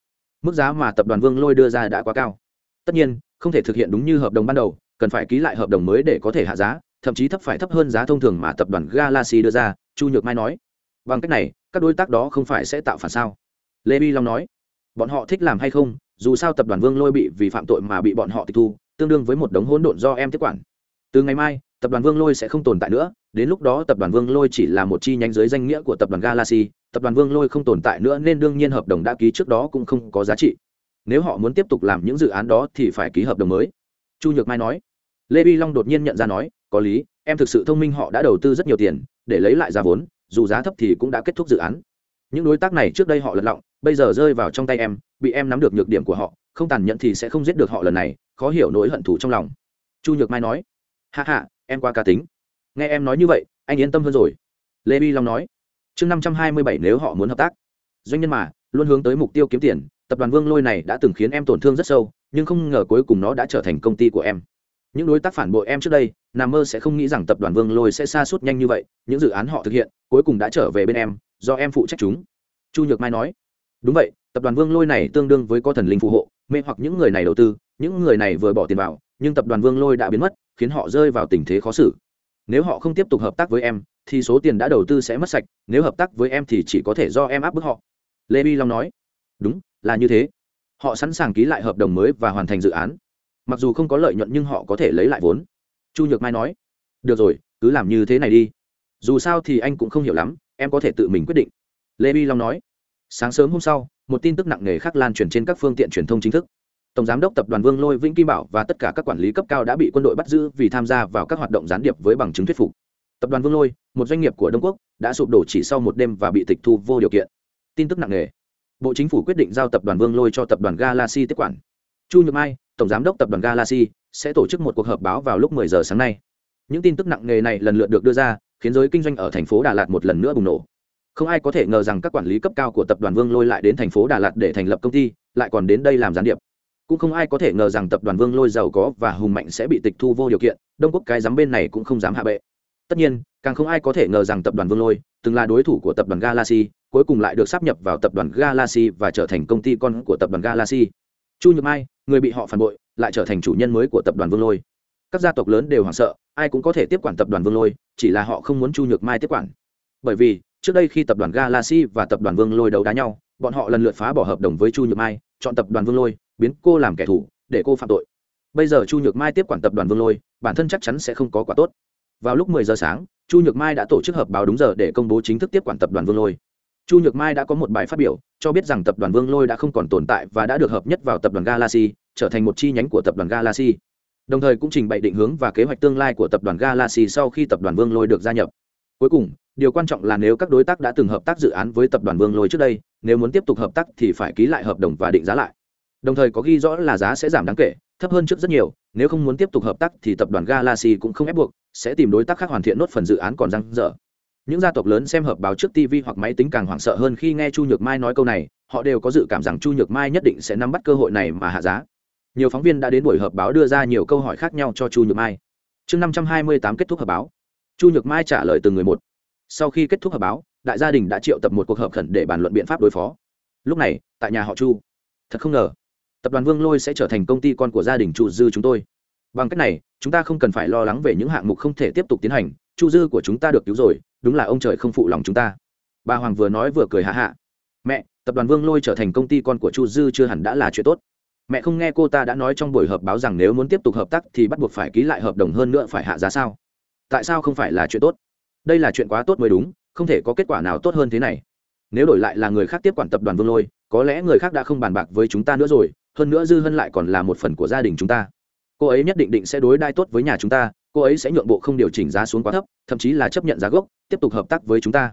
mức giá mà tập đoàn vương lôi đưa ra đã quá cao. Tất nhiên, không thể thực hiện đúng như hợp đồng ban đầu, cần phải ký lại hợp đồng mới để có thể hạ giá, thậm chí thấp phải thấp hơn giá thông thường mà tập đoàn galaxy đưa ra. Chu nhược mai nói, bằng cách này, các đối tác đó không phải sẽ tạo phản sao? Lê vi long nói, bọn họ thích làm hay không, dù sao tập đoàn vương lôi bị vì phạm tội mà bị bọn họ tịch thu, tương đương với một đống hỗn độn do em tiếp quản từ ngày mai, tập đoàn vương lôi sẽ không tồn tại nữa, đến lúc đó tập đoàn vương lôi chỉ là một chi nhánh dưới danh nghĩa của tập đoàn galaxy, tập đoàn vương lôi không tồn tại nữa nên đương nhiên hợp đồng đã ký trước đó cũng không có giá trị. Nếu họ muốn tiếp tục làm những dự án đó thì phải ký hợp đồng mới. Chu nhược mai nói. Lê vi long đột nhiên nhận ra nói, có lý, em thực sự thông minh, họ đã đầu tư rất nhiều tiền, để lấy lại giá vốn, dù giá thấp thì cũng đã kết thúc dự án. Những đối tác này trước đây họ lật lọng, bây giờ rơi vào trong tay em, bị em nắm được nhược điểm của họ, không tàn nhẫn thì sẽ không giết được họ lần này, khó hiểu nỗi hận thù trong lòng. Chu nhược mai nói hạ hạ em qua cá tính. Nghe em nói như vậy, anh yên tâm hơn rồi. Lê vi long nói, chương năm trăm hai mươi bảy nếu họ muốn hợp tác. Doanh nhân mà, luôn hướng tới mục tiêu kiếm tiền, tập đoàn vương lôi này đã từng khiến em tổn thương rất sâu, nhưng không ngờ cuối cùng nó đã trở thành công ty của em. Những đối tác phản bội em trước đây, nà mơ sẽ không nghĩ rằng tập đoàn vương lôi sẽ xa suốt nhanh như vậy, những dự án họ thực hiện, cuối cùng đã trở về bên em, do em phụ trách chúng. Chu nhược mai nói, đúng vậy, tập đoàn vương lôi này tương đương với có thần linh phù hộ, mê hoặc những người này đầu tư, những người này vừa bỏ tiền vào, nhưng tập đoàn vương lôi đã biến mất khiến họ rơi vào tình thế khó xử. Nếu họ không tiếp tục hợp tác với em, thì số tiền đã đầu tư sẽ mất sạch, nếu hợp tác với em thì chỉ có thể do em áp bức họ. Lê bi long nói. Đúng, là như thế. Họ sẵn sàng ký lại hợp đồng mới và hoàn thành dự án. Mặc dù không có lợi nhuận nhưng họ có thể lấy lại vốn. Chu nhược mai nói. Được rồi, cứ làm như thế này đi. Dù sao thì anh cũng không hiểu lắm, em có thể tự mình quyết định. Lê bi long nói. Sáng sớm hôm sau, một tin tức nặng nề khác lan truyền trên các phương tiện truyền thông chính thức tổng giám đốc tập đoàn vương lôi vĩnh kim bảo và tất cả các quản lý cấp cao đã bị quân đội bắt giữ vì tham gia vào các hoạt động gián điệp với bằng chứng thuyết phục. Tập đoàn vương lôi, một doanh nghiệp của đông quốc, đã sụp đổ chỉ sau một đêm và bị tịch thu vô điều kiện. Tin tức nặng nề. Bộ chính phủ quyết định giao tập đoàn vương lôi cho tập đoàn galaxy tiếp quản. Chu nhược mai, tổng giám đốc tập đoàn galaxy, sẽ tổ chức một cuộc họp báo vào lúc 10 giờ sáng nay. Những tin tức nặng nề này lần lượt được đưa ra, khiến giới kinh doanh ở thành phố đà lạt một lần nữa bùng nổ. Không ai có thể ngờ rằng các quản lý cấp cao của tập đoàn vương lôi lại đến thành phố đà lạt để thành lập công ty, lại còn đến đây làm gián điệp cũng không ai có thể ngờ rằng tập đoàn vương lôi giàu có và hùng mạnh sẽ bị tịch thu vô điều kiện, đông quốc cái dám bên này cũng không dám hạ bệ. Tất nhiên, càng không ai có thể ngờ rằng tập đoàn vương lôi, từng là đối thủ của tập đoàn galaxy, cuối cùng lại được sắp nhập vào tập đoàn galaxy và trở thành công ty con của tập đoàn galaxy. Chu nhược mai, người bị họ phản bội, lại trở thành chủ nhân mới của tập đoàn vương lôi. Các gia tộc lớn đều hoảng sợ, ai cũng có thể tiếp quản tập đoàn vương lôi, chỉ là họ không muốn chu nhược mai tiếp quản. Bởi vì, trước đây khi tập đoàn galaxy và tập đoàn vương lôi đấu đá nhau, bọn họ lần lượt phá bỏ hợp đồng với chu nhược mai chọn tập đoàn vương lôi, biến cô làm kẻ thù, để cô phạm tội. Bây giờ chu nhược mai tiếp quản tập đoàn vương lôi, bản thân chắc chắn sẽ không có quả tốt. Vào lúc 10 giờ sáng, chu nhược mai đã tổ chức họp báo đúng giờ để công bố chính thức tiếp quản tập đoàn vương lôi. Chu nhược mai đã có một bài phát biểu, cho biết rằng tập đoàn vương lôi đã không còn tồn tại và đã được hợp nhất vào tập đoàn galaxy, trở thành một chi nhánh của tập đoàn galaxy. Đồng thời cũng trình bày định hướng và kế hoạch tương lai của tập đoàn galaxy sau khi tập đoàn vương lôi được gia nhập. Cuối cùng, điều quan trọng là nếu các đối tác đã từng hợp tác dự án với tập đoàn vương lôi trước đây nếu muốn tiếp tục hợp tác thì phải ký lại hợp đồng và định giá lại. Đồng thời có ghi rõ là giá sẽ giảm đáng kể, thấp hơn trước rất nhiều, nếu không muốn tiếp tục hợp tác thì tập đoàn galaxy cũng không ép buộc, sẽ tìm đối tác khác hoàn thiện nốt phần dự án còn răng dở những gia tộc lớn xem hợp báo trước tv hoặc máy tính càng hoảng sợ hơn khi nghe chu nhược mai nói câu này, họ đều có dự cảm rằng chu nhược mai nhất định sẽ nắm bắt cơ hội này mà hạ giá. Nhiều phóng viên đã đến buổi họp báo đưa ra nhiều câu hỏi khác nhau cho chu nhược mai. Chương năm trăm hai mươi tám kết thúc họp báo. Chu nhược mai trả lời từng người một. Sau khi kết thúc họp báo đại gia đình đã triệu tập một cuộc họp khẩn để bàn luận biện pháp đối phó. Lúc này, tại nhà họ chu. Thật không ngờ, tập đoàn vương lôi sẽ trở thành công ty con của gia đình chu dư chúng tôi. Bằng cách này, chúng ta không cần phải lo lắng về những hạng mục không thể tiếp tục tiến hành. Chu dư của chúng ta được cứu rồi, đúng là ông trời không phụ lòng chúng ta. Bà hoàng vừa nói vừa cười hạ hạ mẹ, tập đoàn vương lôi trở thành công ty con của chu dư chưa hẳn đã là chuyện tốt. Mẹ không nghe cô ta đã nói trong buổi họp báo rằng nếu muốn tiếp tục hợp tác thì bắt buộc phải ký lại hợp đồng hơn nữa phải hạ giá sao? Tại sao không phải là chuyện tốt? Đây là chuyện quá tốt mới đúng không thể có kết quả nào tốt hơn thế này. Nếu đổi lại là người khác tiếp quản tập đoàn vương lôi, có lẽ người khác đã không bàn bạc với chúng ta nữa rồi, hơn nữa dư hân lại còn là một phần của gia đình chúng ta. Cô ấy nhất định định sẽ đối đai tốt với nhà chúng ta, cô ấy sẽ nhượng bộ không điều chỉnh giá xuống quá thấp, thậm chí là chấp nhận giá gốc, tiếp tục hợp tác với chúng ta.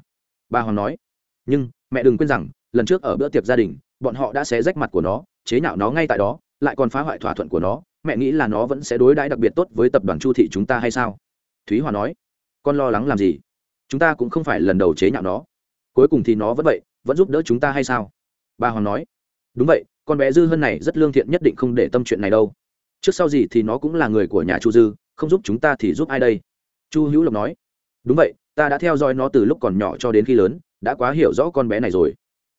Bà hoàng nói. Nhưng, mẹ đừng quên rằng, lần trước ở bữa tiệc gia đình, bọn họ đã xé rách mặt của nó, chế nhạo nó ngay tại đó, lại còn phá hoại thỏa thuận của nó. Mẹ nghĩ là nó vẫn sẽ đối đãi đặc biệt tốt với tập đoàn chu thị chúng ta hay sao? Thúy hòa nói. Con lo lắng làm gì? Chúng ta cũng không phải lần đầu chế nhạo nó. Cuối cùng thì nó vẫn vậy, vẫn giúp đỡ chúng ta hay sao? Bà hoàng nói. Đúng vậy, con bé dư hơn này rất lương thiện nhất định không để tâm chuyện này đâu. Trước sau gì thì nó cũng là người của nhà chu dư, không giúp chúng ta thì giúp ai đây? Chu hữu lộc nói. Đúng vậy, ta đã theo dõi nó từ lúc còn nhỏ cho đến khi lớn, đã quá hiểu rõ con bé này rồi.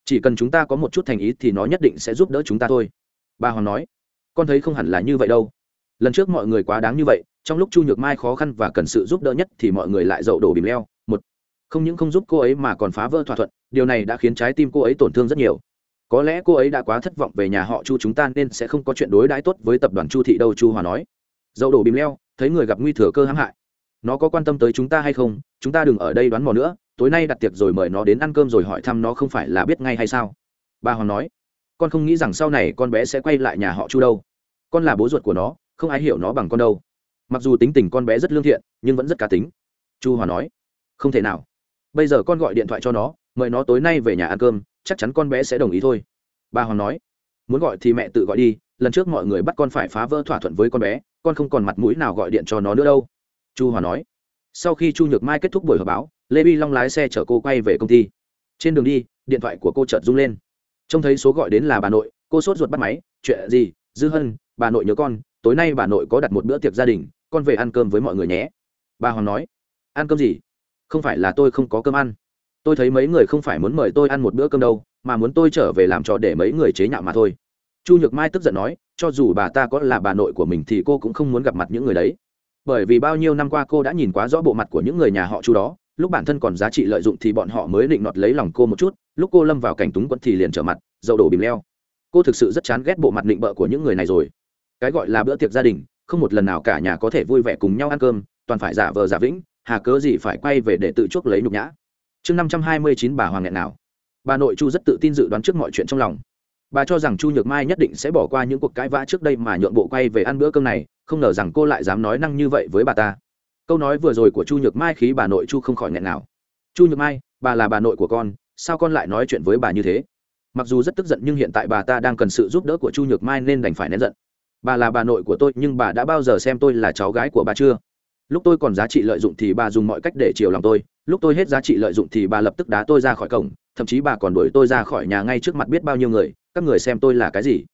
Chỉ cần chúng ta có một chút thành ý thì nó nhất định sẽ giúp đỡ chúng ta thôi. Bà hoàng nói. Con thấy không hẳn là như vậy đâu. Lần trước mọi người quá đáng như vậy, trong lúc chu nhược mai khó khăn và cần sự giúp đỡ nhất thì mọi người lại dậu đổ bìm leo không những không giúp cô ấy mà còn phá vỡ thỏa thuận, điều này đã khiến trái tim cô ấy tổn thương rất nhiều. Có lẽ cô ấy đã quá thất vọng về nhà họ chu chúng ta nên sẽ không có chuyện đối đãi tốt với tập đoàn chu thị đâu, chu hòa nói. Dậu đổ bìm leo, thấy người gặp nguy thừa cơ hãm hại. Nó có quan tâm tới chúng ta hay không? Chúng ta đừng ở đây đoán mò nữa, tối nay đặt tiệc rồi mời nó đến ăn cơm rồi hỏi thăm nó không phải là biết ngay hay sao? Bà hoàng nói. Con không nghĩ rằng sau này con bé sẽ quay lại nhà họ chu đâu. Con là bố ruột của nó, không ai hiểu nó bằng con đâu. Mặc dù tính tình con bé rất lương thiện, nhưng vẫn rất cá tính. Chu hòa nói. Không thể nào bây giờ con gọi điện thoại cho nó, mời nó tối nay về nhà ăn cơm, chắc chắn con bé sẽ đồng ý thôi. Bà hoàng nói. Muốn gọi thì mẹ tự gọi đi, lần trước mọi người bắt con phải phá vỡ thỏa thuận với con bé, con không còn mặt mũi nào gọi điện cho nó nữa đâu. Chu hòa nói. Sau khi chu nhược mai kết thúc buổi họp báo, lê bi long lái xe chở cô quay về công ty. Trên đường đi, điện thoại của cô chợt rung lên. Trông thấy số gọi đến là bà nội, cô sốt ruột bắt máy. Chuyện gì? Dư hân, bà nội nhớ con, tối nay bà nội có đặt một bữa tiệc gia đình, con về ăn cơm với mọi người nhé. Bà hoàng nói. Ăn cơm gì? Không phải là tôi không có cơm ăn. Tôi thấy mấy người không phải muốn mời tôi ăn một bữa cơm đâu, mà muốn tôi trở về làm trò để mấy người chế nhạo mà thôi. Chu nhược mai tức giận nói, cho dù bà ta có là bà nội của mình thì cô cũng không muốn gặp mặt những người đấy. Bởi vì bao nhiêu năm qua cô đã nhìn quá rõ bộ mặt của những người nhà họ chu đó, lúc bản thân còn giá trị lợi dụng thì bọn họ mới định nọt lấy lòng cô một chút, lúc cô lâm vào cảnh túng quẫn thì liền trở mặt, dậu đổ bìm leo. Cô thực sự rất chán ghét bộ mặt định bợ của những người này rồi. Cái gọi là bữa tiệc gia đình, không một lần nào cả nhà có thể vui vẻ cùng nhau ăn cơm, toàn phải giả vờ giả vĩnh hà cớ gì phải quay về để tự chuốc lấy nhục nhã? Chương năm trăm hai mươi chín bà hoàng nghẹn nào? Bà nội chu rất tự tin dự đoán trước mọi chuyện trong lòng. Bà cho rằng chu nhược mai nhất định sẽ bỏ qua những cuộc cãi vã trước đây mà nhượng bộ quay về ăn bữa cơm này, không ngờ rằng cô lại dám nói năng như vậy với bà ta. Câu nói vừa rồi của chu nhược mai khí bà nội chu không khỏi nghẹn nào. Chu nhược mai, bà là bà nội của con, sao con lại nói chuyện với bà như thế? Mặc dù rất tức giận nhưng hiện tại bà ta đang cần sự giúp đỡ của chu nhược mai nên đành phải nén giận. Bà là bà nội của tôi, nhưng bà đã bao giờ xem tôi là cháu gái của bà chưa? Lúc tôi còn giá trị lợi dụng thì bà dùng mọi cách để chiều lòng tôi. Lúc tôi hết giá trị lợi dụng thì bà lập tức đá tôi ra khỏi cổng. Thậm chí bà còn đuổi tôi ra khỏi nhà ngay trước mặt biết bao nhiêu người. Các người xem tôi là cái gì?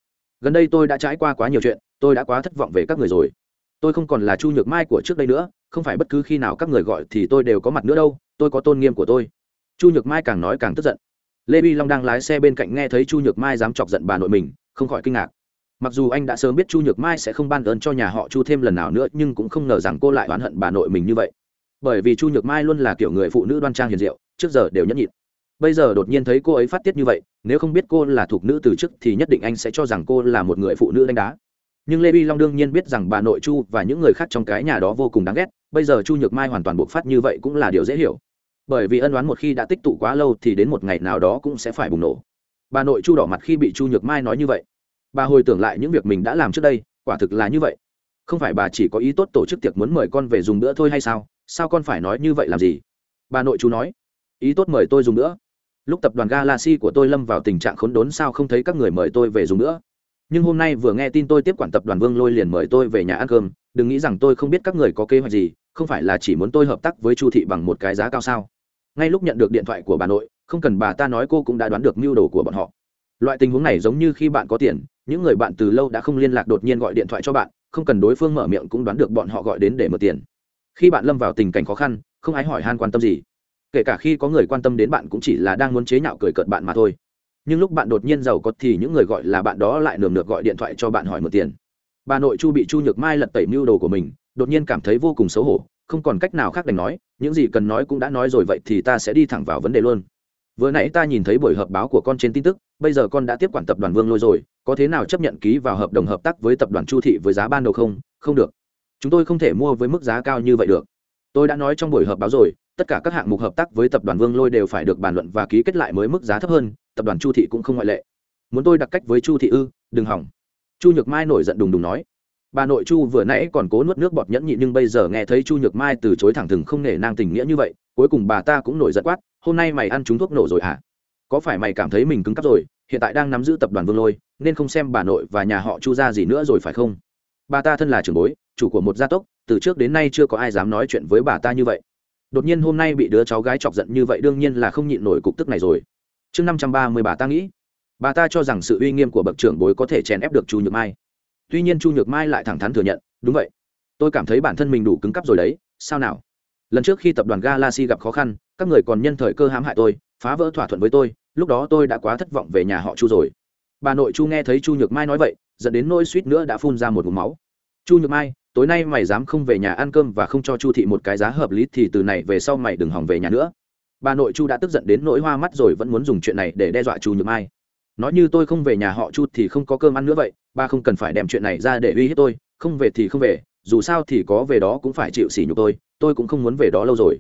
Gần đây tôi đã trải qua quá nhiều chuyện. Tôi đã quá thất vọng về các người rồi. Tôi không còn là chu nhược mai của trước đây nữa. Không phải bất cứ khi nào các người gọi thì tôi đều có mặt nữa đâu. Tôi có tôn nghiêm của tôi. Chu nhược mai càng nói càng tức giận. Lê bi long đang lái xe bên cạnh nghe thấy chu nhược mai dám chọc giận bà nội mình, không khỏi kinh ngạc mặc dù anh đã sớm biết chu nhược mai sẽ không ban ơn cho nhà họ chu thêm lần nào nữa, nhưng cũng không ngờ rằng cô lại oán hận bà nội mình như vậy. Bởi vì chu nhược mai luôn là kiểu người phụ nữ đoan trang hiền diệu, trước giờ đều nhẫn nhịn. Bây giờ đột nhiên thấy cô ấy phát tiết như vậy, nếu không biết cô là thuộc nữ từ chức thì nhất định anh sẽ cho rằng cô là một người phụ nữ đánh đá. Nhưng lê bi long đương nhiên biết rằng bà nội chu và những người khác trong cái nhà đó vô cùng đáng ghét, bây giờ chu nhược mai hoàn toàn bộc phát như vậy cũng là điều dễ hiểu. Bởi vì ân oán một khi đã tích tụ quá lâu thì đến một ngày nào đó cũng sẽ phải bùng nổ. Bà nội chu đỏ mặt khi bị chu nhược mai nói như vậy bà hồi tưởng lại những việc mình đã làm trước đây, quả thực là như vậy. Không phải bà chỉ có ý tốt tổ chức tiệc muốn mời con về dùng bữa thôi hay sao? Sao con phải nói như vậy làm gì? Bà nội chú nói. Ý tốt mời tôi dùng bữa. Lúc tập đoàn galaxy của tôi lâm vào tình trạng khốn đốn sao không thấy các người mời tôi về dùng bữa. Nhưng hôm nay vừa nghe tin tôi tiếp quản tập đoàn vương lôi liền mời tôi về nhà ăn cơm. Đừng nghĩ rằng tôi không biết các người có kế hoạch gì, không phải là chỉ muốn tôi hợp tác với chu thị bằng một cái giá cao sao? Ngay lúc nhận được điện thoại của bà nội, không cần bà ta nói cô cũng đã đoán được mưu đồ của bọn họ. Loại tình huống này giống như khi bạn có tiền những người bạn từ lâu đã không liên lạc đột nhiên gọi điện thoại cho bạn, không cần đối phương mở miệng cũng đoán được bọn họ gọi đến để mượn tiền. Khi bạn lâm vào tình cảnh khó khăn, không ai hỏi han quan tâm gì. Kể cả khi có người quan tâm đến bạn cũng chỉ là đang muốn chế nhạo cười cợt bạn mà thôi. Nhưng lúc bạn đột nhiên giàu có thì những người gọi là bạn đó lại nườm nượp gọi điện thoại cho bạn hỏi mượn tiền. Bà nội chu bị chu nhược mai lật tẩy mưu đồ của mình, đột nhiên cảm thấy vô cùng xấu hổ, không còn cách nào khác đành nói, những gì cần nói cũng đã nói rồi vậy thì ta sẽ đi thẳng vào vấn đề luôn. Vừa nãy ta nhìn thấy buổi họp báo của con trên tin tức bây giờ con đã tiếp quản tập đoàn vương lôi rồi, có thế nào chấp nhận ký vào hợp đồng hợp tác với tập đoàn chu thị với giá ban đầu không? Không được. Chúng tôi không thể mua với mức giá cao như vậy được. Tôi đã nói trong buổi họp báo rồi, tất cả các hạng mục hợp tác với tập đoàn vương lôi đều phải được bàn luận và ký kết lại mới mức giá thấp hơn, tập đoàn chu thị cũng không ngoại lệ. Muốn tôi đặt cách với chu thị ư? Đừng hỏng. Chu nhược mai nổi giận đùng đùng nói. Bà nội chu vừa nãy còn cố nuốt nước bọt nhẫn nhịn nhưng bây giờ nghe thấy chu nhược mai từ chối thẳng thừng không nể nang tình nghĩa như vậy, cuối cùng bà ta cũng nổi giận quát, hôm nay mày ăn trúng thuốc nổ rồi hả? Có phải mày cảm thấy mình cứng cắp rồi, hiện tại đang nắm giữ tập đoàn vương lôi, nên không xem bà nội và nhà họ chu ra gì nữa rồi phải không? Bà ta thân là trưởng bối, chủ của một gia tốc, từ trước đến nay chưa có ai dám nói chuyện với bà ta như vậy. Đột nhiên hôm nay bị đứa cháu gái chọc giận như vậy đương nhiên là không nhịn nổi cục tức này rồi. Chương năm trăm ba mươi bà ta nghĩ, bà ta cho rằng sự uy nghiêm của bậc trưởng bối có thể chèn ép được chu nhược mai. Tuy nhiên chu nhược mai lại thẳng thắn thừa nhận, đúng vậy, tôi cảm thấy bản thân mình đủ cứng cắp rồi đấy, sao nào? Lần trước khi tập đoàn galaxy gặp khó khăn các người còn nhân thời cơ hãm hại tôi, phá vỡ thỏa thuận với tôi, lúc đó tôi đã quá thất vọng về nhà họ chu rồi. Bà nội chu nghe thấy chu nhược mai nói vậy, dẫn đến nỗi suýt nữa đã phun ra một vùng máu. Chu nhược mai, tối nay mày dám không về nhà ăn cơm và không cho chu thị một cái giá hợp lý thì từ này về sau mày đừng hỏng về nhà nữa. Bà nội chu đã tức giận đến nỗi hoa mắt rồi vẫn muốn dùng chuyện này để đe dọa chu nhược mai. Nói như tôi không về nhà họ chu thì không có cơm ăn nữa vậy ba không cần phải đem chuyện này ra để uy hiếp tôi, không về thì không về, dù sao thì có về đó cũng phải chịu sỉ nhục tôi tôi cũng không muốn về đó lâu rồi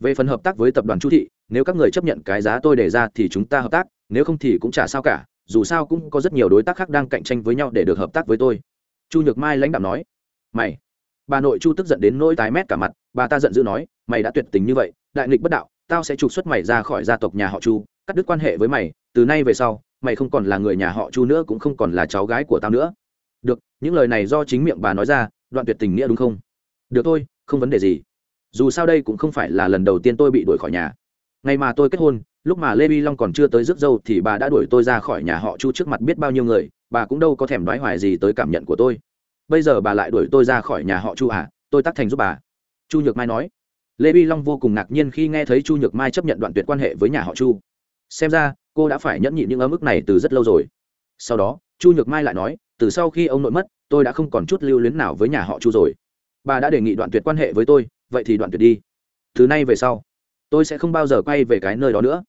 về phần hợp tác với tập đoàn chu thị, nếu các người chấp nhận cái giá tôi đề ra thì chúng ta hợp tác, nếu không thì cũng chả sao cả, dù sao cũng có rất nhiều đối tác khác đang cạnh tranh với nhau để được hợp tác với tôi. Chu nhược mai lãnh đạo nói. Mày. Bà nội chu tức giận đến nỗi tái mét cả mặt, bà ta giận dữ nói, mày đã tuyệt tình như vậy, đại nghịch bất đạo, tao sẽ trục xuất mày ra khỏi gia tộc nhà họ chu, cắt đứt quan hệ với mày, từ nay về sau, mày không còn là người nhà họ chu nữa, cũng không còn là cháu gái của tao nữa. Được, những lời này do chính miệng bà nói ra, đoạn tuyệt tình nghĩa đúng không? Được thôi, không vấn đề gì dù sao đây cũng không phải là lần đầu tiên tôi bị đuổi khỏi nhà. Ngày mà tôi kết hôn, lúc mà lê vi long còn chưa tới rước dâu thì bà đã đuổi tôi ra khỏi nhà họ chu trước mặt biết bao nhiêu người, bà cũng đâu có thèm đoái hoài gì tới cảm nhận của tôi. Bây giờ bà lại đuổi tôi ra khỏi nhà họ chu à? Tôi tắt thành giúp bà. Chu nhược mai nói. Lê vi long vô cùng ngạc nhiên khi nghe thấy chu nhược mai chấp nhận đoạn tuyệt quan hệ với nhà họ chu. Xem ra, cô đã phải nhẫn nhịn những ấm ức này từ rất lâu rồi. Sau đó, chu nhược mai lại nói, từ sau khi ông nội mất, tôi đã không còn chút lưu luyến nào với nhà họ chu rồi. Bà đã đề nghị đoạn tuyệt quan hệ với tôi vậy thì đoạn tuyệt đi. Từ nay về sau, tôi sẽ không bao giờ quay về cái nơi đó nữa.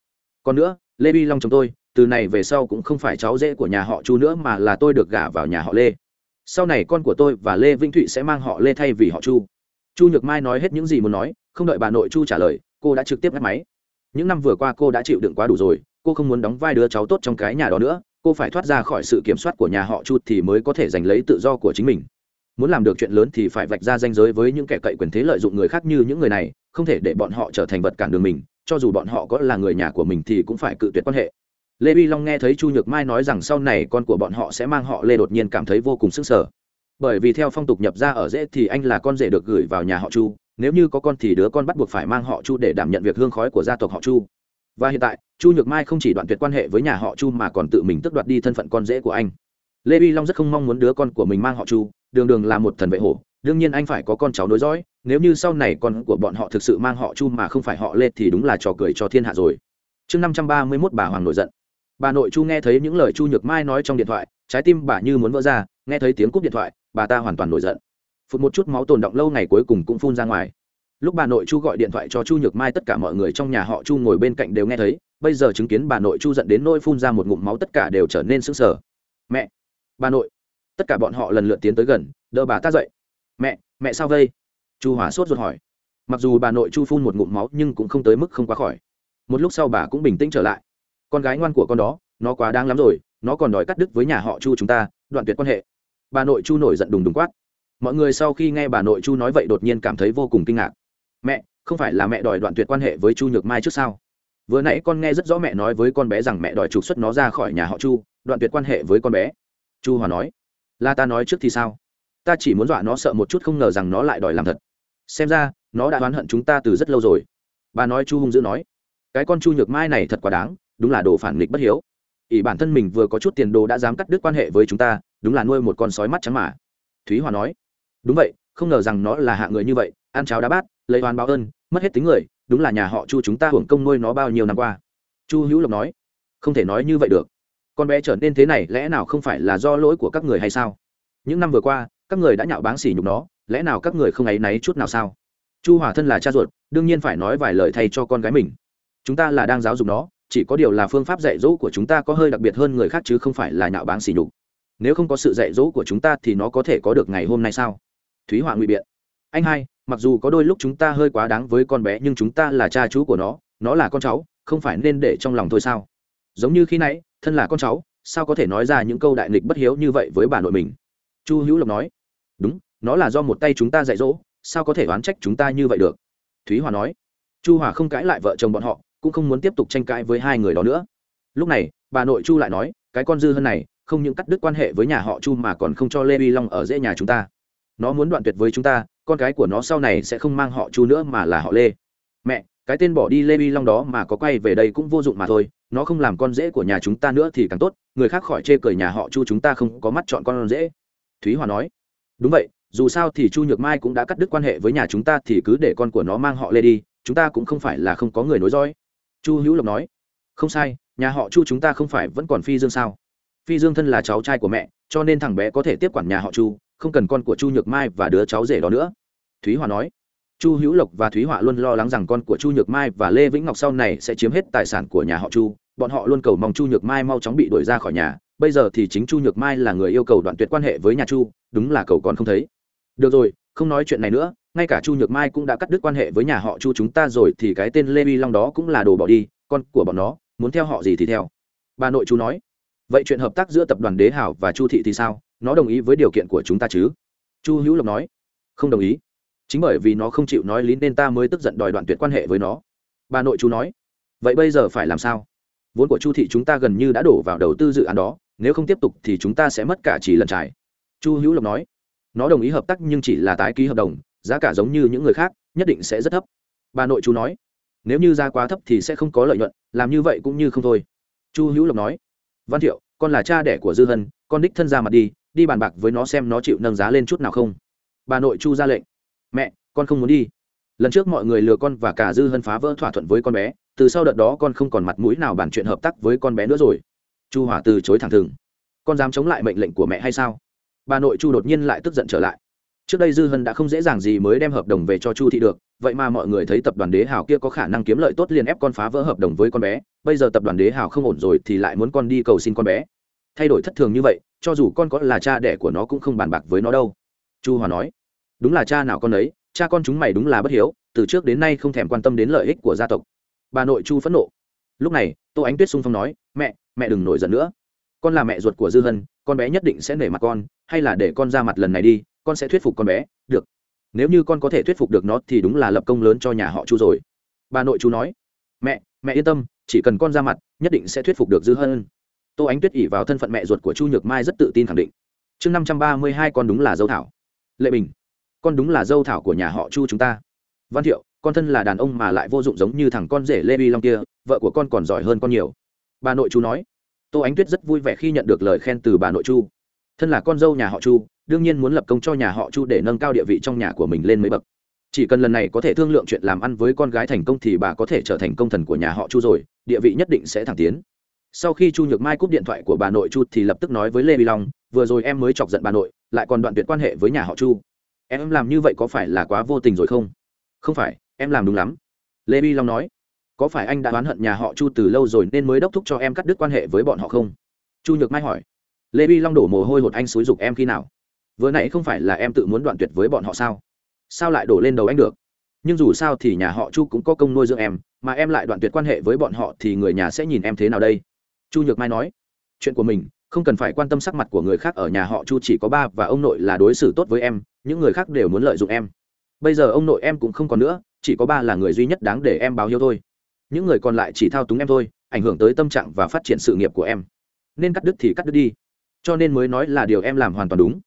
Còn nữa, lê bi long chồng tôi, từ này về sau cũng không phải cháu rể của nhà họ chu nữa mà là tôi được gả vào nhà họ lê. Sau này con của tôi và lê vĩnh thụy sẽ mang họ lê thay vì họ chu. Chu nhược mai nói hết những gì muốn nói, không đợi bà nội chu trả lời, cô đã trực tiếp ngắt máy. Những năm vừa qua cô đã chịu đựng quá đủ rồi, cô không muốn đóng vai đứa cháu tốt trong cái nhà đó nữa, cô phải thoát ra khỏi sự kiểm soát của nhà họ chu thì mới có thể giành lấy tự do của chính mình muốn làm được chuyện lớn thì phải vạch ra danh giới với những kẻ cậy quyền thế lợi dụng người khác như những người này, không thể để bọn họ trở thành vật cản đường mình, cho dù bọn họ có là người nhà của mình thì cũng phải cự tuyệt quan hệ. Lê vi long nghe thấy chu nhược mai nói rằng sau này con của bọn họ sẽ mang họ lê đột nhiên cảm thấy vô cùng sức sở bởi vì theo phong tục nhập ra ở dễ thì anh là con rể được gửi vào nhà họ chu, nếu như có con thì đứa con bắt buộc phải mang họ chu để đảm nhận việc hương khói của gia tộc họ chu. Và hiện tại, chu nhược mai không chỉ đoạn tuyệt quan hệ với nhà họ chu mà còn tự mình tước đoạt đi thân phận con rể của anh. Lê vi long rất không mong muốn đứa con của mình mang họ chu đường đường là một thần vệ hổ, đương nhiên anh phải có con cháu nối dõi, nếu như sau này con của bọn họ thực sự mang họ chu mà không phải họ lê thì đúng là trò cười cho thiên hạ rồi. Chương năm trăm ba mươi mốt bà hoàng nổi giận. Bà nội chu nghe thấy những lời chu nhược mai nói trong điện thoại, trái tim bà như muốn vỡ ra, nghe thấy tiếng cúp điện thoại, bà ta hoàn toàn nổi giận. Phụt một chút máu tồn động lâu ngày cuối cùng cũng phun ra ngoài. Lúc bà nội chu gọi điện thoại cho chu nhược mai, tất cả mọi người trong nhà họ chu ngồi bên cạnh đều nghe thấy, bây giờ chứng kiến bà nội chu giận đến nỗi phun ra một ngụm máu tất cả đều trở nên sững sờ. Mẹ, bà nội tất cả bọn họ lần lượt tiến tới gần, đỡ bà ta dậy. Mẹ mẹ sao vây? Chu hỏa sốt ruột hỏi. Mặc dù bà nội chu phun một ngụm máu nhưng cũng không tới mức không quá khỏi. Một lúc sau bà cũng bình tĩnh trở lại. Con gái ngoan của con đó, nó quá đáng lắm rồi, nó còn đòi cắt đứt với nhà họ chu chúng ta, đoạn tuyệt quan hệ. Bà nội chu nổi giận đùng đùng quát. Mọi người sau khi nghe bà nội chu nói vậy đột nhiên cảm thấy vô cùng kinh ngạc. Mẹ, không phải là mẹ đòi đoạn tuyệt quan hệ với chu nhược mai trước sao? Vừa nãy con nghe rất rõ mẹ nói với con bé rằng mẹ đòi trục xuất nó ra khỏi nhà họ chu, đoạn tuyệt quan hệ với con bé. Chu hòa nói là ta nói trước thì sao? Ta chỉ muốn dọa nó sợ một chút không ngờ rằng nó lại đòi làm thật. Xem ra, nó đã oán hận chúng ta từ rất lâu rồi. Bà nói chu hung dữ nói, cái con chu nhược mai này thật quá đáng, đúng là đồ phản nghịch bất hiếu. Ỷ bản thân mình vừa có chút tiền đồ đã dám cắt đứt quan hệ với chúng ta, đúng là nuôi một con sói mắt trắng mà. Thúy hòa nói, đúng vậy, không ngờ rằng nó là hạ người như vậy, ăn cháo đá bát, lấy oan báo ơn, mất hết tính người, đúng là nhà họ chu chúng ta hưởng công nuôi nó bao nhiêu năm qua. Chu hữu lộc nói, không thể nói như vậy được con bé trở nên thế này lẽ nào không phải là do lỗi của các người hay sao? Những năm vừa qua, các người đã nhạo báng xỉ nhục nó, lẽ nào các người không áy náy chút nào sao? Chu hòa thân là cha ruột, đương nhiên phải nói vài lời thay cho con gái mình. Chúng ta là đang giáo dục nó, chỉ có điều là phương pháp dạy dỗ của chúng ta có hơi đặc biệt hơn người khác chứ không phải là nhạo báng xỉ nhục. Nếu không có sự dạy dỗ của chúng ta thì nó có thể có được ngày hôm nay sao? Thúy họa ngụy biện. Anh hai, mặc dù có đôi lúc chúng ta hơi quá đáng với con bé, nhưng chúng ta là cha chú của nó nó là con cháu, không phải nên để trong lòng thôi sao? Giống như khi nãy thân là con cháu, sao có thể nói ra những câu đại nghịch bất hiếu như vậy với bà nội mình? Chu hữu lộc nói, đúng, nó là do một tay chúng ta dạy dỗ, sao có thể oán trách chúng ta như vậy được? Thúy hòa nói, chu hòa không cãi lại vợ chồng bọn họ, cũng không muốn tiếp tục tranh cãi với hai người đó nữa. Lúc này, bà nội chu lại nói, cái con dư hơn này, không những cắt đứt quan hệ với nhà họ chu mà còn không cho lê vi long ở dễ nhà chúng ta. Nó muốn đoạn tuyệt với chúng ta, con cái của nó sau này sẽ không mang họ chu nữa mà là họ lê. Mẹ cái tên bỏ đi lê vi long đó mà có quay về đây cũng vô dụng mà thôi, nó không làm con rể của nhà chúng ta nữa thì càng tốt, người khác khỏi chê cười nhà họ chu chúng ta không có mắt chọn con rể thúy hòa nói. Đúng vậy, dù sao thì chu nhược mai cũng đã cắt đứt quan hệ với nhà chúng ta thì cứ để con của nó mang họ lê đi, chúng ta cũng không phải là không có người nối dõi. Chu hữu lộc nói. Không sai, nhà họ chu chúng ta không phải vẫn còn phi dương sao? Phi dương thân là cháu trai của mẹ, cho nên thằng bé có thể tiếp quản nhà họ chu, không cần con của chu nhược mai và đứa cháu rể đó nữa. Thúy hòa nói chu hữu lộc và thúy họa luôn lo lắng rằng con của chu nhược mai và lê vĩnh ngọc sau này sẽ chiếm hết tài sản của nhà họ chu. Bọn họ luôn cầu mong chu nhược mai mau chóng bị đuổi ra khỏi nhà. Bây giờ thì chính chu nhược mai là người yêu cầu đoạn tuyệt quan hệ với nhà chu, đúng là cầu còn không thấy. Được rồi, không nói chuyện này nữa, ngay cả chu nhược mai cũng đã cắt đứt quan hệ với nhà họ chu chúng ta rồi thì cái tên lê vi long đó cũng là đồ bỏ đi, con của bọn nó, muốn theo họ gì thì theo. Bà nội chú nói, vậy chuyện hợp tác giữa tập đoàn đế hảo và chu thị thì sao? Nó đồng ý với điều kiện của chúng ta chứ? Chu hữu lộc nói, không đồng ý chính bởi vì nó không chịu nói lý nên ta mới tức giận đòi đoạn tuyệt quan hệ với nó. Bà nội chú nói, vậy bây giờ phải làm sao? Vốn của chu thị chúng ta gần như đã đổ vào đầu tư dự án đó, nếu không tiếp tục thì chúng ta sẽ mất cả chỉ lần trải. Chu hữu lộc nói, nó đồng ý hợp tác nhưng chỉ là tái ký hợp đồng, giá cả giống như những người khác, nhất định sẽ rất thấp. Bà nội chú nói, nếu như giá quá thấp thì sẽ không có lợi nhuận, làm như vậy cũng như không thôi. Chu hữu lộc nói, văn thiệu, con là cha đẻ của dư hân, con đích thân ra mặt đi đi bàn bạc với nó xem nó chịu nâng giá lên chút nào không. Bà nội chu ra lệnh mẹ, con không muốn đi. Lần trước mọi người lừa con và cả dư hân phá vỡ thỏa thuận với con bé, từ sau đợt đó con không còn mặt mũi nào bàn chuyện hợp tác với con bé nữa rồi. Chu hỏa từ chối thẳng thừng. Con dám chống lại mệnh lệnh của mẹ hay sao? Bà nội chu đột nhiên lại tức giận trở lại. Trước đây dư hân đã không dễ dàng gì mới đem hợp đồng về cho chu thị được, vậy mà mọi người thấy tập đoàn đế hào kia có khả năng kiếm lợi tốt liền ép con phá vỡ hợp đồng với con bé, bây giờ tập đoàn đế hào không ổn rồi thì lại muốn con đi cầu xin con bé. Thay đổi thất thường như vậy, cho dù con có là cha đẻ của nó cũng không bàn bạc với nó đâu. Chu hòa nói đúng là cha nào con ấy, cha con chúng mày đúng là bất hiếu, từ trước đến nay không thèm quan tâm đến lợi ích của gia tộc. Bà nội chu phẫn nộ. Lúc này, tô ánh tuyết sung phong nói, mẹ mẹ đừng nổi giận nữa. Con là mẹ ruột của dư hân, con bé nhất định sẽ nể mặt con, hay là để con ra mặt lần này đi, con sẽ thuyết phục con bé, được. Nếu như con có thể thuyết phục được nó thì đúng là lập công lớn cho nhà họ chu rồi. Bà nội chú nói, mẹ mẹ yên tâm, chỉ cần con ra mặt, nhất định sẽ thuyết phục được dư hân. Tô ánh tuyết ỉ vào thân phận mẹ ruột của chu nhược mai rất tự tin khẳng định. Chương năm trăm ba mươi hai con đúng là dâu thảo. Lệ bình con đúng là dâu thảo của nhà họ chu chúng ta. Văn thiệu, con thân là đàn ông mà lại vô dụng giống như thằng con rể lê vi long kia, vợ của con còn giỏi hơn con nhiều. Bà nội chu nói. Tô ánh tuyết rất vui vẻ khi nhận được lời khen từ bà nội chu. Thân là con dâu nhà họ chu, đương nhiên muốn lập công cho nhà họ chu để nâng cao địa vị trong nhà của mình lên mấy bậc. Chỉ cần lần này có thể thương lượng chuyện làm ăn với con gái thành công thì bà có thể trở thành công thần của nhà họ chu rồi, địa vị nhất định sẽ thẳng tiến. Sau khi chu nhược mai cúp điện thoại của bà nội chu thì lập tức nói với lê vi long, vừa rồi em mới chọc giận bà nội, lại còn đoạn tuyệt quan hệ với nhà họ chu em làm như vậy có phải là quá vô tình rồi không? Không phải, em làm đúng lắm. Lê bi long nói, có phải anh đã oán hận nhà họ chu từ lâu rồi nên mới đốc thúc cho em cắt đứt quan hệ với bọn họ không? Chu nhược mai hỏi. Lê bi long đổ mồ hôi hột anh xúi giục em khi nào? Vừa nãy không phải là em tự muốn đoạn tuyệt với bọn họ sao? Sao lại đổ lên đầu anh được? Nhưng dù sao thì nhà họ chu cũng có công nuôi dưỡng em, mà em lại đoạn tuyệt quan hệ với bọn họ thì người nhà sẽ nhìn em thế nào đây? Chu nhược mai nói, chuyện của mình, không cần phải quan tâm sắc mặt của người khác ở nhà họ chu chỉ có ba và ông nội là đối xử tốt với em những người khác đều muốn lợi dụng em. Bây giờ ông nội em cũng không còn nữa, chỉ có ba là người duy nhất đáng để em báo hiếu thôi. Những người còn lại chỉ thao túng em thôi, ảnh hưởng tới tâm trạng và phát triển sự nghiệp của em. Nên cắt đứt thì cắt đứt đi. Cho nên mới nói là điều em làm hoàn toàn đúng.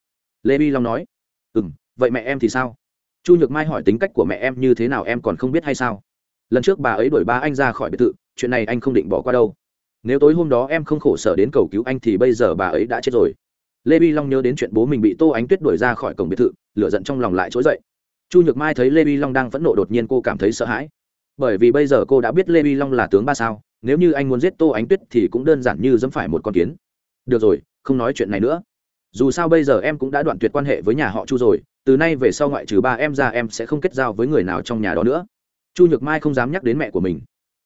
Lê bi long nói ừ m vậy mẹ em thì sao? Chu nhược mai hỏi tính cách của mẹ em như thế nào em còn không biết hay sao. Lần trước bà ấy đuổi ba anh ra khỏi biệt thự, chuyện này anh không định bỏ qua đâu. Nếu tối hôm đó em không khổ sở đến cầu cứu anh thì bây giờ bà ấy đã chết rồi lê vi long nhớ đến chuyện bố mình bị tô ánh tuyết đuổi ra khỏi cổng biệt thự, lửa giận trong lòng lại trỗi dậy. Chu nhược mai thấy lê vi long đang phẫn nộ đột nhiên cô cảm thấy sợ hãi. Bởi vì bây giờ cô đã biết lê vi long là tướng ba sao, nếu như anh muốn giết tô ánh tuyết thì cũng đơn giản như dẫm phải một con kiến. Được rồi, không nói chuyện này nữa. Dù sao bây giờ em cũng đã đoạn tuyệt quan hệ với nhà họ chu rồi, từ nay về sau ngoại trừ ba em ra em sẽ không kết giao với người nào trong nhà đó nữa. Chu nhược mai không dám nhắc đến mẹ của mình.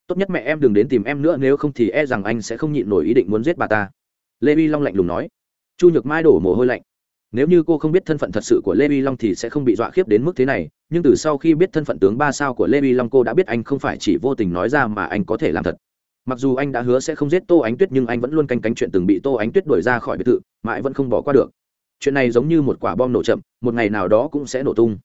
Tốt nhất mẹ em đừng đến tìm em nữa, nếu không thì e rằng anh sẽ không nhịn nổi ý định muốn giết bà ta. Lê vi long lạnh lùng nói chu nhược mai đổ mồ hôi lạnh. Nếu như cô không biết thân phận thật sự của lê vi long thì sẽ không bị dọa khiếp đến mức thế này, nhưng từ sau khi biết thân phận tướng ba sao của lê vi long cô đã biết anh không phải chỉ vô tình nói ra mà anh có thể làm thật. Mặc dù anh đã hứa sẽ không giết tô ánh tuyết nhưng anh vẫn luôn canh cánh chuyện từng bị tô ánh tuyết đuổi ra khỏi biệt thự mãi vẫn không bỏ qua được. Chuyện này giống như một quả bom nổ chậm, một ngày nào đó cũng sẽ nổ tung.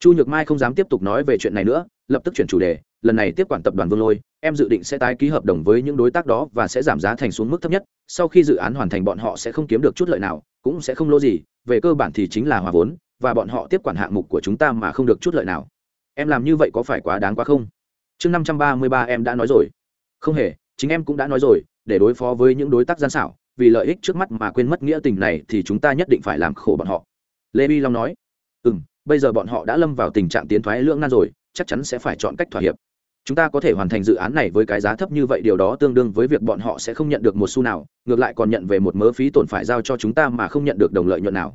Chu nhược mai không dám tiếp tục nói về chuyện này nữa lập tức chuyển chủ đề, lần này tiếp quản tập đoàn vương lôi, em dự định sẽ tái ký hợp đồng với những đối tác đó và sẽ giảm giá thành xuống mức thấp nhất, sau khi dự án hoàn thành bọn họ sẽ không kiếm được chút lợi nào, cũng sẽ không lỗ gì, về cơ bản thì chính là hòa vốn, và bọn họ tiếp quản hạng mục của chúng ta mà không được chút lợi nào. Em làm như vậy có phải quá đáng quá không? Chương năm trăm ba mươi ba em đã nói rồi. Không hề, chính em cũng đã nói rồi, để đối phó với những đối tác gian xảo, vì lợi ích trước mắt mà quên mất nghĩa tình này thì chúng ta nhất định phải làm khổ bọn họ. Lê bi long nói. Ừ m bây giờ bọn họ đã lâm vào tình trạng tiến thoái lưỡng nan rồi chắc chắn sẽ phải chọn cách thỏa hiệp. Chúng ta có thể hoàn thành dự án này với cái giá thấp như vậy, điều đó tương đương với việc bọn họ sẽ không nhận được một xu nào, ngược lại còn nhận về một mớ phí tổn phải giao cho chúng ta mà không nhận được đồng lợi nhuận nào.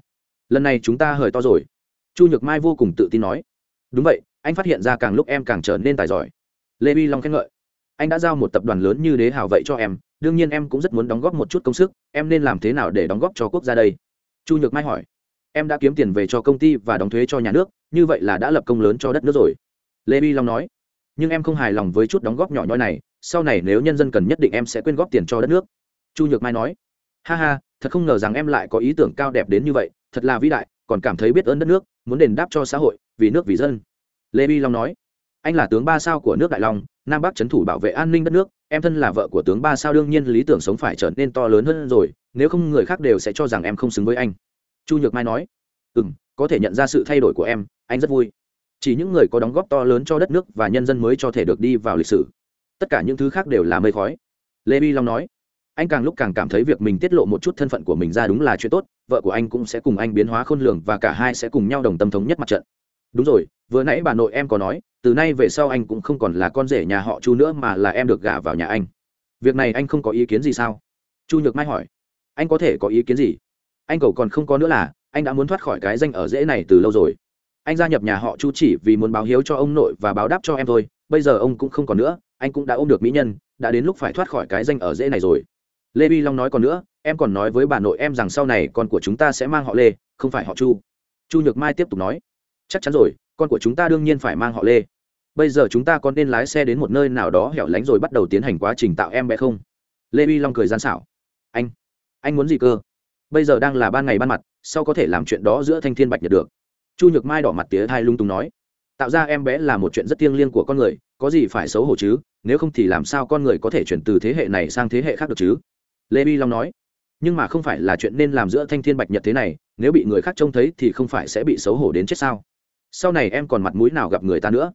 Lần này chúng ta hời to rồi. Chu nhược mai vô cùng tự tin nói. Đúng vậy, anh phát hiện ra càng lúc em càng trở nên tài giỏi. Lê bi long khen ngợi. Anh đã giao một tập đoàn lớn như đế hào vậy cho em, đương nhiên em cũng rất muốn đóng góp một chút công sức, em nên làm thế nào để đóng góp cho quốc gia đây? Chu nhược mai hỏi. Em đã kiếm tiền về cho công ty và đóng thuế cho nhà nước, như vậy là đã lập công lớn cho đất nước rồi lê bi long nói, nhưng em không hài lòng với chút đóng góp nhỏ nhoi này, sau này nếu nhân dân cần nhất định em sẽ quyên góp tiền cho đất nước. Chu nhược mai nói, ha ha, thật không ngờ rằng em lại có ý tưởng cao đẹp đến như vậy, thật là vĩ đại, còn cảm thấy biết ơn đất nước, muốn đền đáp cho xã hội, vì nước vì dân. Lê bi long nói, anh là tướng ba sao của nước đại long, nam bắc trấn thủ bảo vệ an ninh đất nước, em thân là vợ của tướng ba sao đương nhiên lý tưởng sống phải trở nên to lớn hơn rồi, nếu không người khác đều sẽ cho rằng em không xứng với anh. Chu nhược mai nói ừ m có thể nhận ra sự thay đổi của em, anh rất vui chỉ những người có đóng góp to lớn cho đất nước và nhân dân mới cho thể được đi vào lịch sử. Tất cả những thứ khác đều là mây khói. Lê bi long nói, anh càng lúc càng cảm thấy việc mình tiết lộ một chút thân phận của mình ra đúng là chuyện tốt, vợ của anh cũng sẽ cùng anh biến hóa khôn lường và cả hai sẽ cùng nhau đồng tâm thống nhất mặt trận. Đúng rồi, vừa nãy bà nội em có nói, từ nay về sau anh cũng không còn là con rể nhà họ chu nữa mà là em được gả vào nhà anh. Việc này anh không có ý kiến gì sao? Chu nhược mai hỏi, anh có thể có ý kiến gì? Anh cầu còn không có nữa là, anh đã muốn thoát khỏi cái danh ở dễ này từ lâu rồi anh gia nhập nhà họ chu chỉ vì muốn báo hiếu cho ông nội và báo đáp cho em thôi, bây giờ ông cũng không còn nữa, anh cũng đã ôm được mỹ nhân, đã đến lúc phải thoát khỏi cái danh ở dễ này rồi. Lê vi long nói còn nữa, em còn nói với bà nội em rằng sau này con của chúng ta sẽ mang họ lê, không phải họ chu. Chu nhược mai tiếp tục nói, chắc chắn rồi, con của chúng ta đương nhiên phải mang họ lê. Bây giờ chúng ta còn nên lái xe đến một nơi nào đó hẻo lánh rồi bắt đầu tiến hành quá trình tạo em bé không? Lê vi long cười gian xảo, anh anh muốn gì cơ? Bây giờ đang là ban ngày ban mặt sau có thể làm chuyện đó giữa thanh thiên bạch nhật được? Chu nhược mai đỏ mặt tía thai lung tung nói, tạo ra em bé là một chuyện rất thiêng liêng của con người, có gì phải xấu hổ chứ? Nếu không thì làm sao con người có thể chuyển từ thế hệ này sang thế hệ khác được chứ? Lê bi long nói, nhưng mà không phải là chuyện nên làm giữa thanh thiên bạch nhật thế này, nếu bị người khác trông thấy thì không phải sẽ bị xấu hổ đến chết sao? Sau này em còn mặt mũi nào gặp người ta nữa?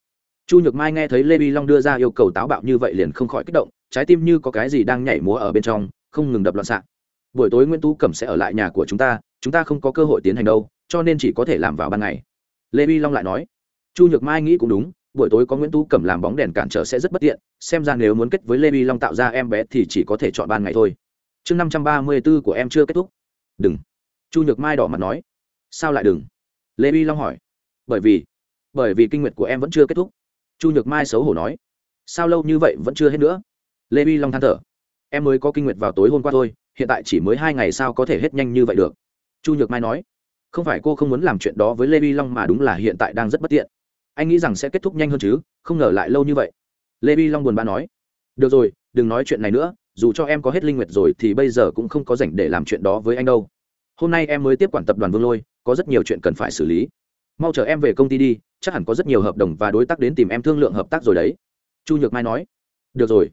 Chu nhược mai nghe thấy lê bi long đưa ra yêu cầu táo bạo như vậy liền không khỏi kích động, trái tim như có cái gì đang nhảy múa ở bên trong, không ngừng đập loạn xạ. Buổi tối nguyễn tú cẩm sẽ ở lại nhà của chúng ta chúng ta không có cơ hội tiến hành đâu cho nên chỉ có thể làm vào ban ngày. Lê vi long lại nói, chu nhược mai nghĩ cũng đúng, buổi tối có nguyễn tú cẩm làm bóng đèn cản trở sẽ rất bất tiện, xem ra nếu muốn kết với lê vi long tạo ra em bé thì chỉ có thể chọn ban ngày thôi. Chương năm trăm ba mươi b ố của em chưa kết thúc. Đừng. Chu nhược mai đỏ mặt nói, sao lại đừng? Lê vi long hỏi, bởi vì bởi vì kinh nguyệt của em vẫn chưa kết thúc. Chu nhược mai xấu hổ nói, sao lâu như vậy vẫn chưa hết nữa? Lê vi long than thở, em mới có kinh nguyệt vào tối hôm qua thôi, hiện tại chỉ mới hai ngày sao có thể hết nhanh như vậy được? Chu nhược mai nói không phải cô không muốn làm chuyện đó với lê vi long mà đúng là hiện tại đang rất bất tiện. Anh nghĩ rằng sẽ kết thúc nhanh hơn chứ, không ngờ lại lâu như vậy. Lê vi long buồn bã nói, được rồi, đừng nói chuyện này nữa, dù cho em có hết linh nguyệt rồi thì bây giờ cũng không có rảnh để làm chuyện đó với anh đâu. Hôm nay em mới tiếp quản tập đoàn vương lôi, có rất nhiều chuyện cần phải xử lý. Mau chờ em về công ty đi, chắc hẳn có rất nhiều hợp đồng và đối tác đến tìm em thương lượng hợp tác rồi đấy. Chu nhược mai nói, được rồi.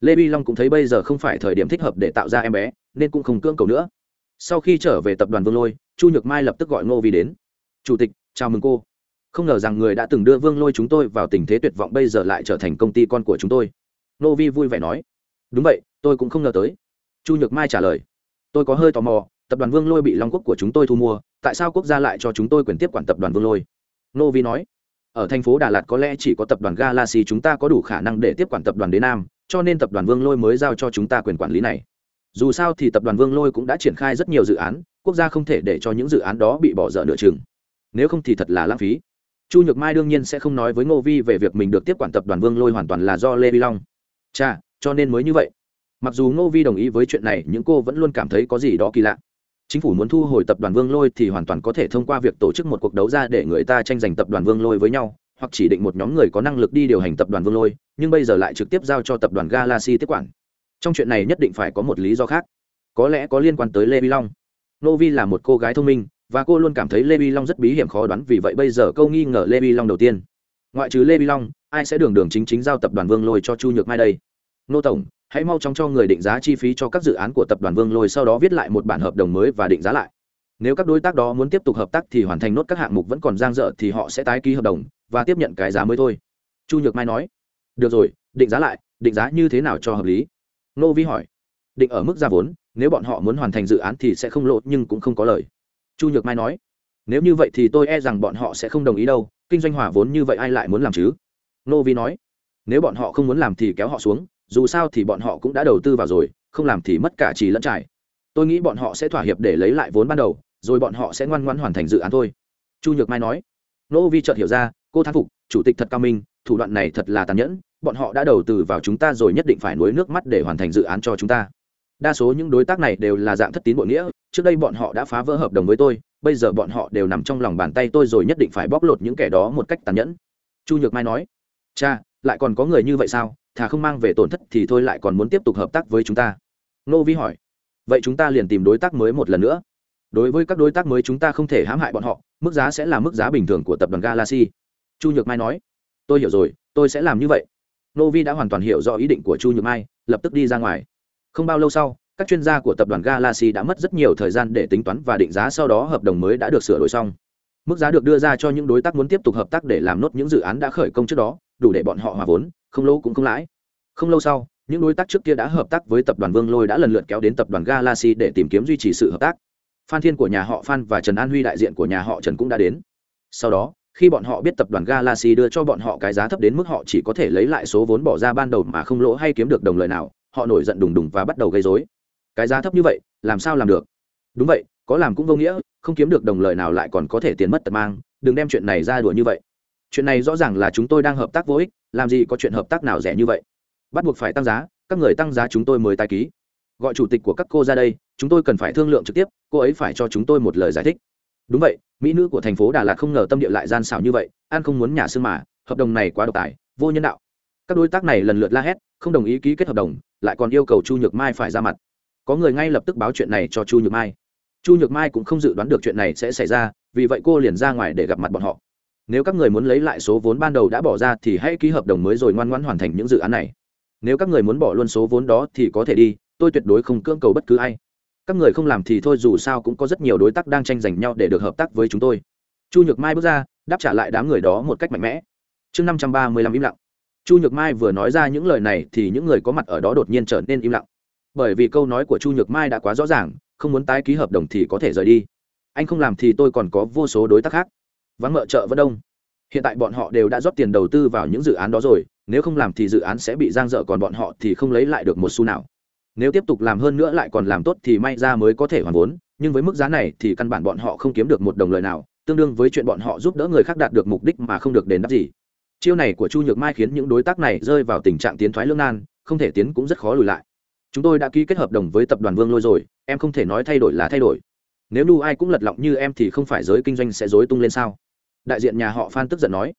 Lê vi long cũng thấy bây giờ không phải thời điểm thích hợp để tạo ra em bé, nên cũng không cưỡng cầu nữa sau khi trở về tập đoàn vương lôi, chu nhược mai lập tức gọi ngô vi đến. Chủ tịch, chào mừng cô. Không ngờ rằng người đã từng đưa vương lôi chúng tôi vào tình thế tuyệt vọng bây giờ lại trở thành công ty con của chúng tôi. Ngô vi vui vẻ nói. Đúng vậy, tôi cũng không ngờ tới. Chu nhược mai trả lời. Tôi có hơi tò mò, tập đoàn vương lôi bị long quốc của chúng tôi thu mua, tại sao quốc gia lại cho chúng tôi quyền tiếp quản tập đoàn vương lôi? Ngô vi nói. Ở thành phố đà lạt có lẽ chỉ có tập đoàn galaxy chúng ta có đủ khả năng để tiếp quản tập đoàn đế nam, cho nên tập đoàn vương lôi mới giao cho chúng ta quyền quản lý này dù sao thì tập đoàn vương lôi cũng đã triển khai rất nhiều dự án, quốc gia không thể để cho những dự án đó bị bỏ dở nửa chừng. Nếu không thì thật là lãng phí. Chu nhược mai đương nhiên sẽ không nói với ngô vi về việc mình được tiếp quản tập đoàn vương lôi hoàn toàn là do lê vi long. Cha cho nên mới như vậy. Mặc dù ngô vi đồng ý với chuyện này, nhưng cô vẫn luôn cảm thấy có gì đó kỳ lạ. Chính phủ muốn thu hồi tập đoàn vương lôi thì hoàn toàn có thể thông qua việc tổ chức một cuộc đấu ra để người ta tranh giành tập đoàn vương lôi với nhau, hoặc chỉ định một nhóm người có năng lực đi điều hành tập đoàn vương lôi, nhưng bây giờ lại trực tiếp giao cho tập đoàn galaxy tiếp quản trong chuyện này nhất định phải có một lý do khác. Có lẽ có liên quan tới lê vi long. Nô vi là một cô gái thông minh, và cô luôn cảm thấy lê vi long rất bí hiểm khó đoán, vì vậy bây giờ câu nghi ngờ lê vi long đầu tiên. Ngoại trừ lê vi long, ai sẽ đường đường chính chính giao tập đoàn vương lôi cho chu nhược mai đây? Nô tổng, hãy mau chóng cho người định giá chi phí cho các dự án của tập đoàn vương lôi, sau đó viết lại một bản hợp đồng mới và định giá lại. Nếu các đối tác đó muốn tiếp tục hợp tác thì hoàn thành nốt các hạng mục vẫn còn giang dở thì họ sẽ tái ký hợp đồng và tiếp nhận cái giá mới thôi. Chu nhược mai nói, được rồi, định giá lại, định giá như thế nào cho hợp lý? Nô vi hỏi. Định ở mức ra vốn, nếu bọn họ muốn hoàn thành dự án thì sẽ không lộ, nhưng cũng không có lời. Chu nhược mai nói. Nếu như vậy thì tôi e rằng bọn họ sẽ không đồng ý đâu, kinh doanh hòa vốn như vậy ai lại muốn làm chứ? Nô vi nói. Nếu bọn họ không muốn làm thì kéo họ xuống, dù sao thì bọn họ cũng đã đầu tư vào rồi, không làm thì mất cả trì lẫn trải. Tôi nghĩ bọn họ sẽ thỏa hiệp để lấy lại vốn ban đầu, rồi bọn họ sẽ ngoan ngoãn hoàn thành dự án thôi. Chu nhược mai nói. Nô vi chợt hiểu ra, cô thán phục, chủ tịch thật cao minh, thủ đoạn này thật là tàn nhẫn bọn họ đã đầu tư vào chúng ta rồi nhất định phải nuối nước mắt để hoàn thành dự án cho chúng ta. Đa số những đối tác này đều là dạng thất tín bội nghĩa, trước đây bọn họ đã phá vỡ hợp đồng với tôi, bây giờ bọn họ đều nằm trong lòng bàn tay tôi rồi nhất định phải bóc lột những kẻ đó một cách tàn nhẫn. Chu nhược mai nói, cha, lại còn có người như vậy sao? Thà không mang về tổn thất thì thôi lại còn muốn tiếp tục hợp tác với chúng ta. Nô vi hỏi, vậy chúng ta liền tìm đối tác mới một lần nữa. Đối với các đối tác mới chúng ta không thể hãm hại bọn họ, mức giá sẽ là mức giá bình thường của tập đoàn galaxy. Chu nhược mai nói, tôi hiểu rồi, tôi sẽ làm như vậy nô vi đã hoàn toàn hiểu rõ ý định của chu nhược mai, lập tức đi ra ngoài. Không bao lâu sau, các chuyên gia của tập đoàn galaxy đã mất rất nhiều thời gian để tính toán và định giá sau đó hợp đồng mới đã được sửa đổi xong. Mức giá được đưa ra cho những đối tác muốn tiếp tục hợp tác để làm nốt những dự án đã khởi công trước đó, đủ để bọn họ hòa vốn, không lỗ cũng không lãi. Không lâu sau, những đối tác trước kia đã hợp tác với tập đoàn vương lôi đã lần lượt kéo đến tập đoàn galaxy để tìm kiếm duy trì sự hợp tác. Phan thiên của nhà họ phan và trần an huy đại diện của nhà họ trần cũng đã đến. Sau đó khi bọn họ biết tập đoàn galaxy đưa cho bọn họ cái giá thấp đến mức họ chỉ có thể lấy lại số vốn bỏ ra ban đầu mà không lỗ hay kiếm được đồng lợi nào, họ nổi giận đùng đùng và bắt đầu gây rối. cái giá thấp như vậy, làm sao làm được? Đúng vậy, có làm cũng vô nghĩa, không kiếm được đồng lợi nào lại còn có thể tiền mất tật mang, đừng đem chuyện này ra đùa như vậy. Chuyện này rõ ràng là chúng tôi đang hợp tác vô ích, làm gì có chuyện hợp tác nào rẻ như vậy. Bắt buộc phải tăng giá, các người tăng giá chúng tôi mới tài ký. Gọi chủ tịch của các cô ra đây, chúng tôi cần phải thương lượng trực tiếp, cô ấy phải cho chúng tôi một lời giải thích đúng vậy, mỹ nữ của thành phố đà lạt không ngờ tâm địa lại gian xảo như vậy an không muốn nhà xương mà, hợp đồng này quá độc tài, vô nhân đạo. Các đối tác này lần lượt la hét, không đồng ý ký kết hợp đồng, lại còn yêu cầu chu nhược mai phải ra mặt. Có người ngay lập tức báo chuyện này cho chu nhược mai. Chu nhược mai cũng không dự đoán được chuyện này sẽ xảy ra, vì vậy cô liền ra ngoài để gặp mặt bọn họ. Nếu các người muốn lấy lại số vốn ban đầu đã bỏ ra thì hãy ký hợp đồng mới rồi ngoan ngoãn hoàn thành những dự án này. Nếu các người muốn bỏ luôn số vốn đó thì có thể đi, tôi tuyệt đối không cưỡng cầu bất cứ ai các người không làm thì thôi, dù sao cũng có rất nhiều đối tác đang tranh giành nhau để được hợp tác với chúng tôi. Chu nhược mai bước ra, đáp trả lại đám người đó một cách mạnh mẽ. Chương năm trăm ba mươi lăm im lặng. Chu nhược mai vừa nói ra những lời này thì những người có mặt ở đó đột nhiên trở nên im lặng. Bởi vì câu nói của chu nhược mai đã quá rõ ràng, không muốn tái ký hợp đồng thì có thể rời đi. Anh không làm thì tôi còn có vô số đối tác khác. Vắng mợ chợ vẫn đông. Hiện tại bọn họ đều đã rót tiền đầu tư vào những dự án đó rồi, nếu không làm thì dự án sẽ bị giang dở còn bọn họ thì không lấy lại được một xu nào nếu tiếp tục làm hơn nữa lại còn làm tốt thì may ra mới có thể hoàn vốn, nhưng với mức giá này thì căn bản bọn họ không kiếm được một đồng lời nào, tương đương với chuyện bọn họ giúp đỡ người khác đạt được mục đích mà không được đền đáp gì. Chiêu này của chu nhược mai khiến những đối tác này rơi vào tình trạng tiến thoái lương nan, không thể tiến cũng rất khó lùi lại. Chúng tôi đã ký kết hợp đồng với tập đoàn vương lôi rồi, em không thể nói thay đổi là thay đổi. Nếu nu ai cũng lật lọng như em thì không phải giới kinh doanh sẽ dối tung lên sao? Đại diện nhà họ phan tức giận nói.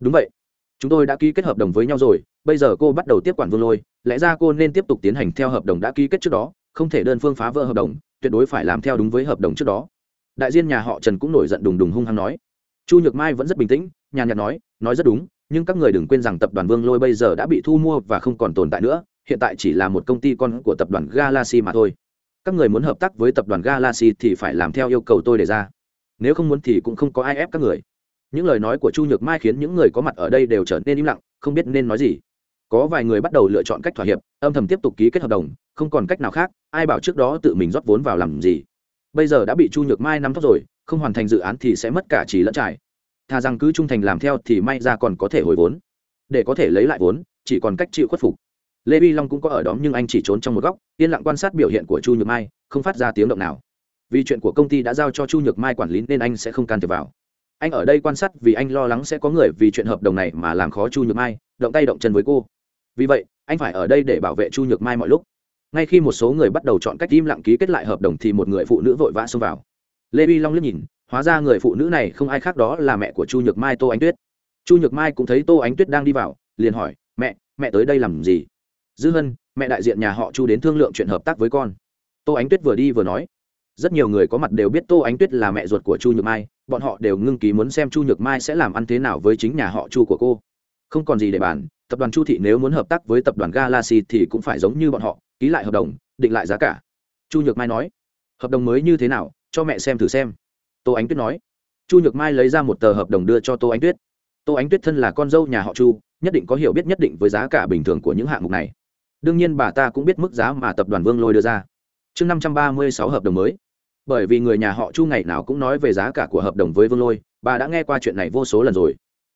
Đúng vậy. Chúng tôi đã ký kết hợp đồng với nhau rồi bây giờ cô bắt đầu tiếp quản vương lôi, lẽ ra cô nên tiếp tục tiến hành theo hợp đồng đã ký kết trước đó, không thể đơn phương phá vỡ hợp đồng, tuyệt đối phải làm theo đúng với hợp đồng trước đó. Đại diện nhà họ trần cũng nổi giận đùng đùng hung hăng nói. Chu nhược mai vẫn rất bình tĩnh, nhàn nhạt nói nói rất đúng, nhưng các người đừng quên rằng tập đoàn vương lôi bây giờ đã bị thu mua và không còn tồn tại nữa, hiện tại chỉ là một công ty con của tập đoàn galaxy mà thôi. Các người muốn hợp tác với tập đoàn galaxy thì phải làm theo yêu cầu tôi đề ra. Nếu không muốn thì cũng không có ai ép các người. Những lời nói của chu nhược mai khiến những người có mặt ở đây đều trở nên im lặng, không biết nên nói gì có vài người bắt đầu lựa chọn cách thỏa hiệp, âm thầm tiếp tục ký kết hợp đồng, không còn cách nào khác, ai bảo trước đó tự mình rót vốn vào làm gì. Bây giờ đã bị chu nhược mai nắm tóc rồi, không hoàn thành dự án thì sẽ mất cả chỉ lẫn trải. Thà rằng cứ trung thành làm theo thì may ra còn có thể hồi vốn. Để có thể lấy lại vốn, chỉ còn cách chịu khuất phục. Lê vi long cũng có ở đó nhưng anh chỉ trốn trong một góc, yên lặng quan sát biểu hiện của chu nhược mai, không phát ra tiếng động nào. Vì chuyện của công ty đã giao cho chu nhược mai quản lý nên anh sẽ không can thiệp vào. Anh ở đây quan sát vì anh lo lắng sẽ có người vì chuyện hợp đồng này mà làm khó chu nhược mai, động tay động chân với cô vì vậy, anh phải ở đây để bảo vệ chu nhược mai mọi lúc. Ngay khi một số người bắt đầu chọn cách im lặng ký kết lại hợp đồng thì một người phụ nữ vội vã xông vào. Lê vi long liếc nhìn, hóa ra người phụ nữ này không ai khác đó là mẹ của chu nhược mai tô ánh tuyết. Chu nhược mai cũng thấy tô ánh tuyết đang đi vào, liền hỏi, mẹ mẹ tới đây làm gì? Dư hân, mẹ đại diện nhà họ chu đến thương lượng chuyện hợp tác với con. Tô ánh tuyết vừa đi vừa nói. Rất nhiều người có mặt đều biết tô ánh tuyết là mẹ ruột của chu nhược mai, bọn họ đều ngưng ký muốn xem chu nhược mai sẽ làm ăn thế nào với chính nhà họ chu của cô. Không còn gì để bàn tập đoàn chu thị nếu muốn hợp tác với tập đoàn galaxy thì cũng phải giống như bọn họ, ký lại hợp đồng, định lại giá cả. Chu nhược mai nói, hợp đồng mới như thế nào? Cho mẹ xem thử xem. Tô ánh tuyết nói, chu nhược mai lấy ra một tờ hợp đồng đưa cho tô ánh tuyết. Tô ánh tuyết thân là con dâu nhà họ chu, nhất định có hiểu biết nhất định với giá cả bình thường của những hạng mục này. Đương nhiên bà ta cũng biết mức giá mà tập đoàn vương lôi đưa ra. Chương năm trăm ba mươi sáu hợp đồng mới. Bởi vì người nhà họ chu ngày nào cũng nói về giá cả của hợp đồng với vương lôi, bà đã nghe qua chuyện này vô số lần rồi.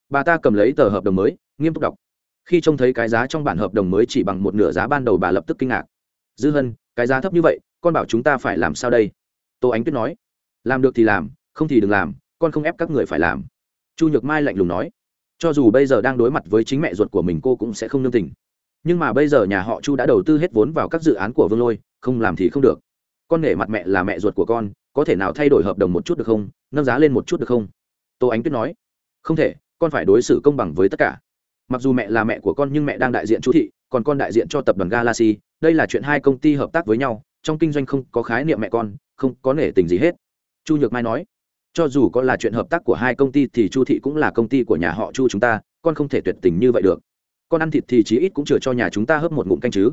Bà ta cầm lấy tờ hợp đồng mới, nghiêm túc đọc khi trông thấy cái giá trong bản hợp đồng mới chỉ bằng một nửa giá ban đầu bà lập tức kinh ngạc. Dư hân, cái giá thấp như vậy, con bảo chúng ta phải làm sao đây? Tô ánh tuyết nói. Làm được thì làm, không thì đừng làm, con không ép các người phải làm. Chu nhược mai lạnh lùng nói. Cho dù bây giờ đang đối mặt với chính mẹ ruột của mình cô cũng sẽ không nương tình. Nhưng mà bây giờ nhà họ chu đã đầu tư hết vốn vào các dự án của vương lôi, không làm thì không được. Con nể mặt mẹ là mẹ ruột của con, có thể nào thay đổi hợp đồng một chút được không? Nâng giá lên một chút được không? Tô ánh tuyết nói. Không thể, con phải đối xử công bằng với tất cả mặc dù mẹ là mẹ của con nhưng mẹ đang đại diện chú thị, còn con đại diện cho tập đoàn galaxy. Đây là chuyện hai công ty hợp tác với nhau, trong kinh doanh không có khái niệm mẹ con, không có nể tình gì hết. Chu nhược mai nói, cho dù có là chuyện hợp tác của hai công ty thì chu thị cũng là công ty của nhà họ chu chúng ta, con không thể tuyệt tình như vậy được. Con ăn thịt thì chí ít cũng chừa cho nhà chúng ta hớp một ngụm canh chứ.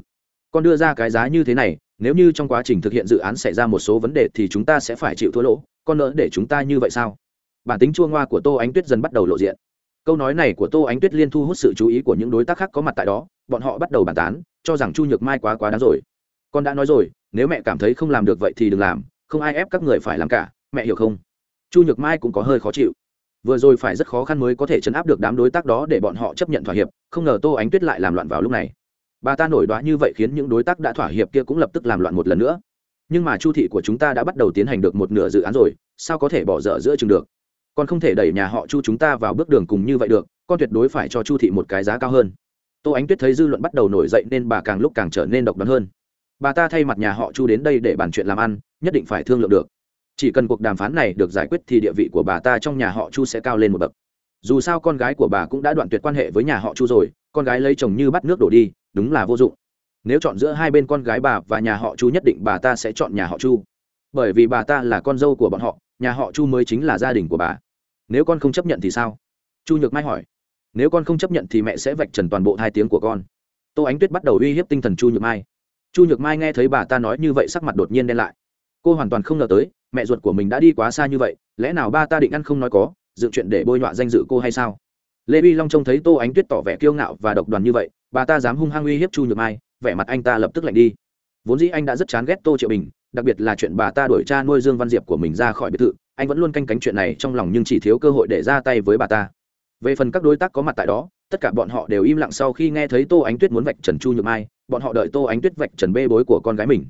Con đưa ra cái giá như thế này, nếu như trong quá trình thực hiện dự án xảy ra một số vấn đề thì chúng ta sẽ phải chịu thua lỗ, con nỡ để chúng ta như vậy sao? Bản tính chua ngoa của tô ánh tuyết dần bắt đầu lộ diện câu nói này của tô ánh tuyết liên thu hút sự chú ý của những đối tác khác có mặt tại đó, bọn họ bắt đầu bàn tán, cho rằng chu nhược mai quá quá đáng rồi. Con đã nói rồi, nếu mẹ cảm thấy không làm được vậy thì đừng làm, không ai ép các người phải làm cả, mẹ hiểu không? Chu nhược mai cũng có hơi khó chịu. Vừa rồi phải rất khó khăn mới có thể chấn áp được đám đối tác đó để bọn họ chấp nhận thỏa hiệp, không ngờ tô ánh tuyết lại làm loạn vào lúc này. Bà ta nổi đoá như vậy khiến những đối tác đã thỏa hiệp kia cũng lập tức làm loạn một lần nữa. Nhưng mà chu thị của chúng ta đã bắt đầu tiến hành được một nửa dự án rồi, sao có thể bỏ dở giữa chừng được? Còn không thể đẩy nhà họ chu chúng ta vào bước đường cùng như vậy được, con tuyệt đối phải cho chu thị một cái giá cao hơn. Tô ánh tuyết thấy dư luận bắt đầu nổi dậy nên bà càng lúc càng trở nên độc đoán hơn. Bà ta thay mặt nhà họ chu đến đây để bàn chuyện làm ăn, nhất định phải thương lượng được. Chỉ cần cuộc đàm phán này được giải quyết thì địa vị của bà ta trong nhà họ chu sẽ cao lên một bậc. Dù sao con gái của bà cũng đã đoạn tuyệt quan hệ với nhà họ chu rồi, con gái lấy chồng như bắt nước đổ đi, đúng là vô dụng. Nếu chọn giữa hai bên con gái bà và nhà họ chu nhất định bà ta sẽ chọn nhà họ chu. Bởi vì bà ta là con dâu của bọn họ, nhà họ chu mới chính là gia đình của bà nếu con không chấp nhận thì sao? Chu nhược mai hỏi. Nếu con không chấp nhận thì mẹ sẽ vạch trần toàn bộ hai tiếng của con. Tô ánh tuyết bắt đầu uy hiếp tinh thần chu nhược mai. Chu nhược mai nghe thấy bà ta nói như vậy sắc mặt đột nhiên đen lại. Cô hoàn toàn không ngờ tới, mẹ ruột của mình đã đi quá xa như vậy, lẽ nào ba ta định ăn không nói có, dựng chuyện để bôi nhọa danh dự cô hay sao? Lê vi long trông thấy tô ánh tuyết tỏ vẻ kiêu ngạo và độc đoàn như vậy, bà ta dám hung hăng uy hiếp chu nhược mai, vẻ mặt anh ta lập tức lạnh đi. Vốn dĩ anh đã rất chán ghét tô triệu bình, đặc biệt là chuyện bà ta đuổi cha nuôi dương văn diệp của mình ra khỏi biệt thự anh vẫn luôn canh cánh chuyện này trong lòng nhưng chỉ thiếu cơ hội để ra tay với bà ta. Về phần các đối tác có mặt tại đó, tất cả bọn họ đều im lặng sau khi nghe thấy tô ánh tuyết muốn vạch trần chu nhược mai, bọn họ đợi tô ánh tuyết vạch trần bê bối của con gái mình.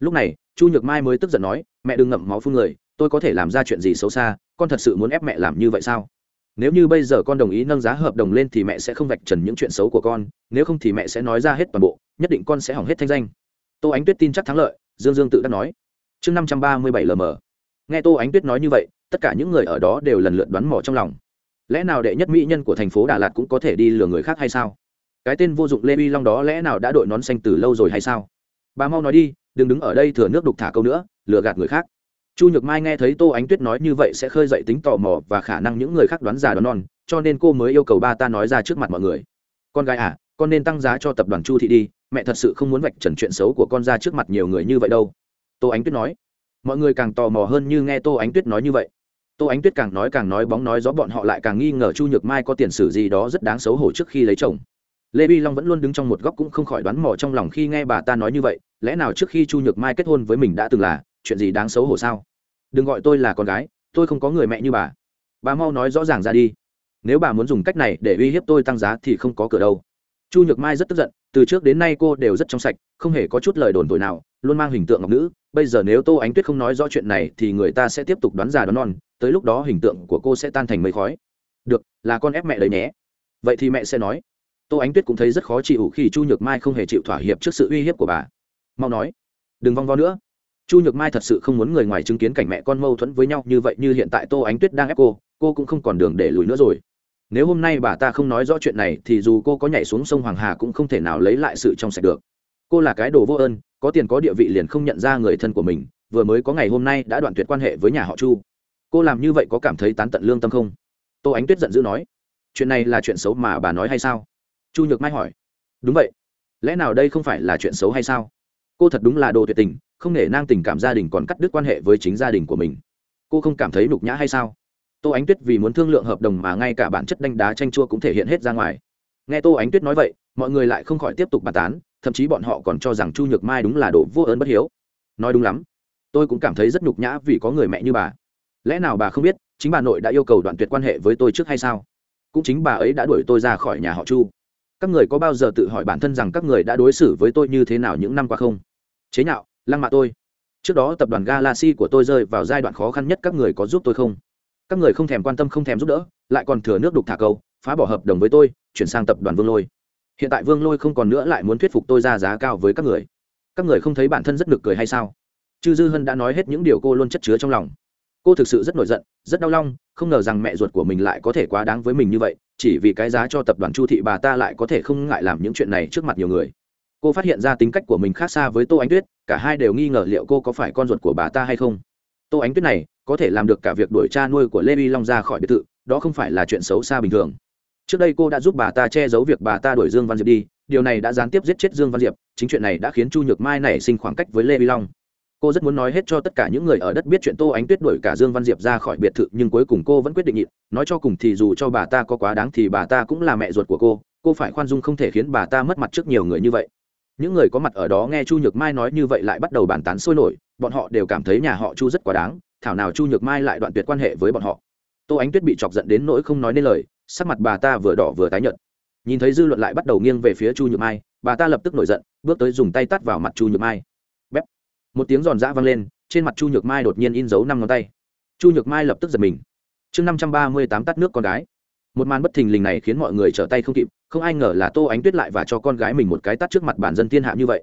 Lúc này, chu nhược mai mới tức giận nói, mẹ đừng ngậm máu phương người, tôi có thể làm ra chuyện gì xấu xa, con thật sự muốn ép mẹ làm như vậy sao? Nếu như bây giờ con đồng ý nâng giá hợp đồng lên thì mẹ sẽ không vạch trần những chuyện xấu của con, nếu không thì mẹ sẽ nói ra hết toàn bộ, nhất định con sẽ hỏng hết thanh danh. Tô ánh tuyết tin chắc thắng lợi, dương dương tự đã nói. Chương năm trăm ba mươi bảy lm nghe tô ánh tuyết nói như vậy, tất cả những người ở đó đều lần lượt đoán mò trong lòng. Lẽ nào đệ nhất mỹ nhân của thành phố đà lạt cũng có thể đi lừa người khác hay sao? Cái tên vô dụng lê vi long đó lẽ nào đã đội nón xanh từ lâu rồi hay sao? Bà mau nói đi, đừng đứng ở đây thừa nước đục thả câu nữa, lừa gạt người khác. Chu nhược mai nghe thấy tô ánh tuyết nói như vậy sẽ khơi dậy tính tò mò và khả năng những người khác đoán già đoán non, cho nên cô mới yêu cầu ba ta nói ra trước mặt mọi người. Con gái à con nên tăng giá cho tập đoàn chu thị đi, mẹ thật sự không muốn vạch trần chuyện xấu của con ra trước mặt nhiều người như vậy đâu. Tô ánh tuyết nói mọi người càng tò mò hơn như nghe tô ánh tuyết nói như vậy. Tô ánh tuyết càng nói càng nói bóng nói gió bọn họ lại càng nghi ngờ chu nhược mai có tiền sử gì đó rất đáng xấu hổ trước khi lấy chồng. Lê bi long vẫn luôn đứng trong một góc cũng không khỏi đoán mò trong lòng khi nghe bà ta nói như vậy, lẽ nào trước khi chu nhược mai kết hôn với mình đã từng là chuyện gì đáng xấu hổ sao? Đừng gọi tôi là con gái, tôi không có người mẹ như bà. Bà mau nói rõ ràng ra đi. Nếu bà muốn dùng cách này để uy hiếp tôi tăng giá thì không có cửa đâu. Chu nhược mai rất tức giận, từ trước đến nay cô đều rất trong sạch, không hề có chút lời đồn tội nào, luôn mang hình tượng ngọc nữ bây giờ nếu tô ánh tuyết không nói rõ chuyện này thì người ta sẽ tiếp tục đoán già đoán non, tới lúc đó hình tượng của cô sẽ tan thành mây khói. Được, là con ép mẹ đấy nhé. Vậy thì mẹ sẽ nói. Tô ánh tuyết cũng thấy rất khó chịu khi chu nhược mai không hề chịu thỏa hiệp trước sự uy hiếp của bà. Mau nói. Đừng vong vo nữa. Chu nhược mai thật sự không muốn người ngoài chứng kiến cảnh mẹ con mâu thuẫn với nhau như vậy như hiện tại tô ánh tuyết đang ép cô cô cũng không còn đường để lùi nữa rồi. Nếu hôm nay bà ta không nói rõ chuyện này thì dù cô có nhảy xuống sông hoàng hà cũng không thể nào lấy lại sự trong sạch được. Cô là cái đồ vô ơn có tiền có địa vị liền không nhận ra người thân của mình, vừa mới có ngày hôm nay đã đoạn tuyệt quan hệ với nhà họ chu. Cô làm như vậy có cảm thấy tán tận lương tâm không? Tô ánh tuyết giận dữ nói. Chuyện này là chuyện xấu mà bà nói hay sao? Chu nhược mai hỏi. Đúng vậy. Lẽ nào đây không phải là chuyện xấu hay sao? Cô thật đúng là đồ tuyệt tình, không nể nang tình cảm gia đình còn cắt đứt quan hệ với chính gia đình của mình. Cô không cảm thấy nhục nhã hay sao? Tô ánh tuyết vì muốn thương lượng hợp đồng mà ngay cả bản chất đanh đá tranh chua cũng thể hiện hết ra ngoài. Nghe tô ánh tuyết nói vậy, mọi người lại không khỏi tiếp tục bàn tán thậm chí bọn họ còn cho rằng chu nhược mai đúng là đồ vô ơn bất hiếu. Nói đúng lắm, tôi cũng cảm thấy rất nhục nhã vì có người mẹ như bà. Lẽ nào bà không biết, chính bà nội đã yêu cầu đoạn tuyệt quan hệ với tôi trước hay sao? Cũng chính bà ấy đã đuổi tôi ra khỏi nhà họ chu. Các người có bao giờ tự hỏi bản thân rằng các người đã đối xử với tôi như thế nào những năm qua không? Chế nhạo, lăng mạ tôi. Trước đó tập đoàn galaxy của tôi rơi vào giai đoạn khó khăn nhất các người có giúp tôi không? Các người không thèm quan tâm không thèm giúp đỡ, lại còn thừa nước đục thả câu, phá bỏ hợp đồng với tôi, chuyển sang tập đoàn vương lôi hiện tại vương lôi không còn nữa lại muốn thuyết phục tôi ra giá cao với các người. Các người không thấy bản thân rất nực cười hay sao? Chư dư hân đã nói hết những điều cô luôn chất chứa trong lòng. Cô thực sự rất nổi giận, rất đau lòng, không ngờ rằng mẹ ruột của mình lại có thể quá đáng với mình như vậy, chỉ vì cái giá cho tập đoàn chu thị bà ta lại có thể không ngại làm những chuyện này trước mặt nhiều người. Cô phát hiện ra tính cách của mình khác xa với tô ánh tuyết, cả hai đều nghi ngờ liệu cô có phải con ruột của bà ta hay không. Tô ánh tuyết này, có thể làm được cả việc đuổi cha nuôi của lê vi long ra khỏi biệt thự, đó không phải là chuyện xấu xa bình thường trước đây cô đã giúp bà ta che giấu việc bà ta đuổi dương văn diệp đi, điều này đã gián tiếp giết chết dương văn diệp, chính chuyện này đã khiến chu nhược mai nảy sinh khoảng cách với lê vi long. Cô rất muốn nói hết cho tất cả những người ở đất biết chuyện tô ánh tuyết đuổi cả dương văn diệp ra khỏi biệt thự, nhưng cuối cùng cô vẫn quyết định nhịn. Nói cho cùng thì dù cho bà ta có quá đáng thì bà ta cũng là mẹ ruột của cô cô phải khoan dung không thể khiến bà ta mất mặt trước nhiều người như vậy. Những người có mặt ở đó nghe chu nhược mai nói như vậy lại bắt đầu bàn tán sôi nổi, bọn họ đều cảm thấy nhà họ chu rất quá đáng, thảo nào chu nhược mai lại đoạn tuyệt quan hệ với bọn họ. Tô ánh tuyết bị chọc giận đến nỗi không nói nên lời sắc mặt bà ta vừa đỏ vừa tái nhợt. Nhìn thấy dư luận lại bắt đầu nghiêng về phía chu nhược mai, bà ta lập tức nổi giận, bước tới dùng tay tắt vào mặt chu nhược mai. Bép một tiếng giòn giã vang lên, trên mặt chu nhược mai đột nhiên in dấu năm ngón tay. Chu nhược mai lập tức giật mình. Chương năm trăm ba mươi tám tắt nước con gái. Một màn bất thình lình này khiến mọi người trở tay không kịp, không ai ngờ là tô ánh tuyết lại và cho con gái mình một cái tắt trước mặt bản dân thiên hạ như vậy.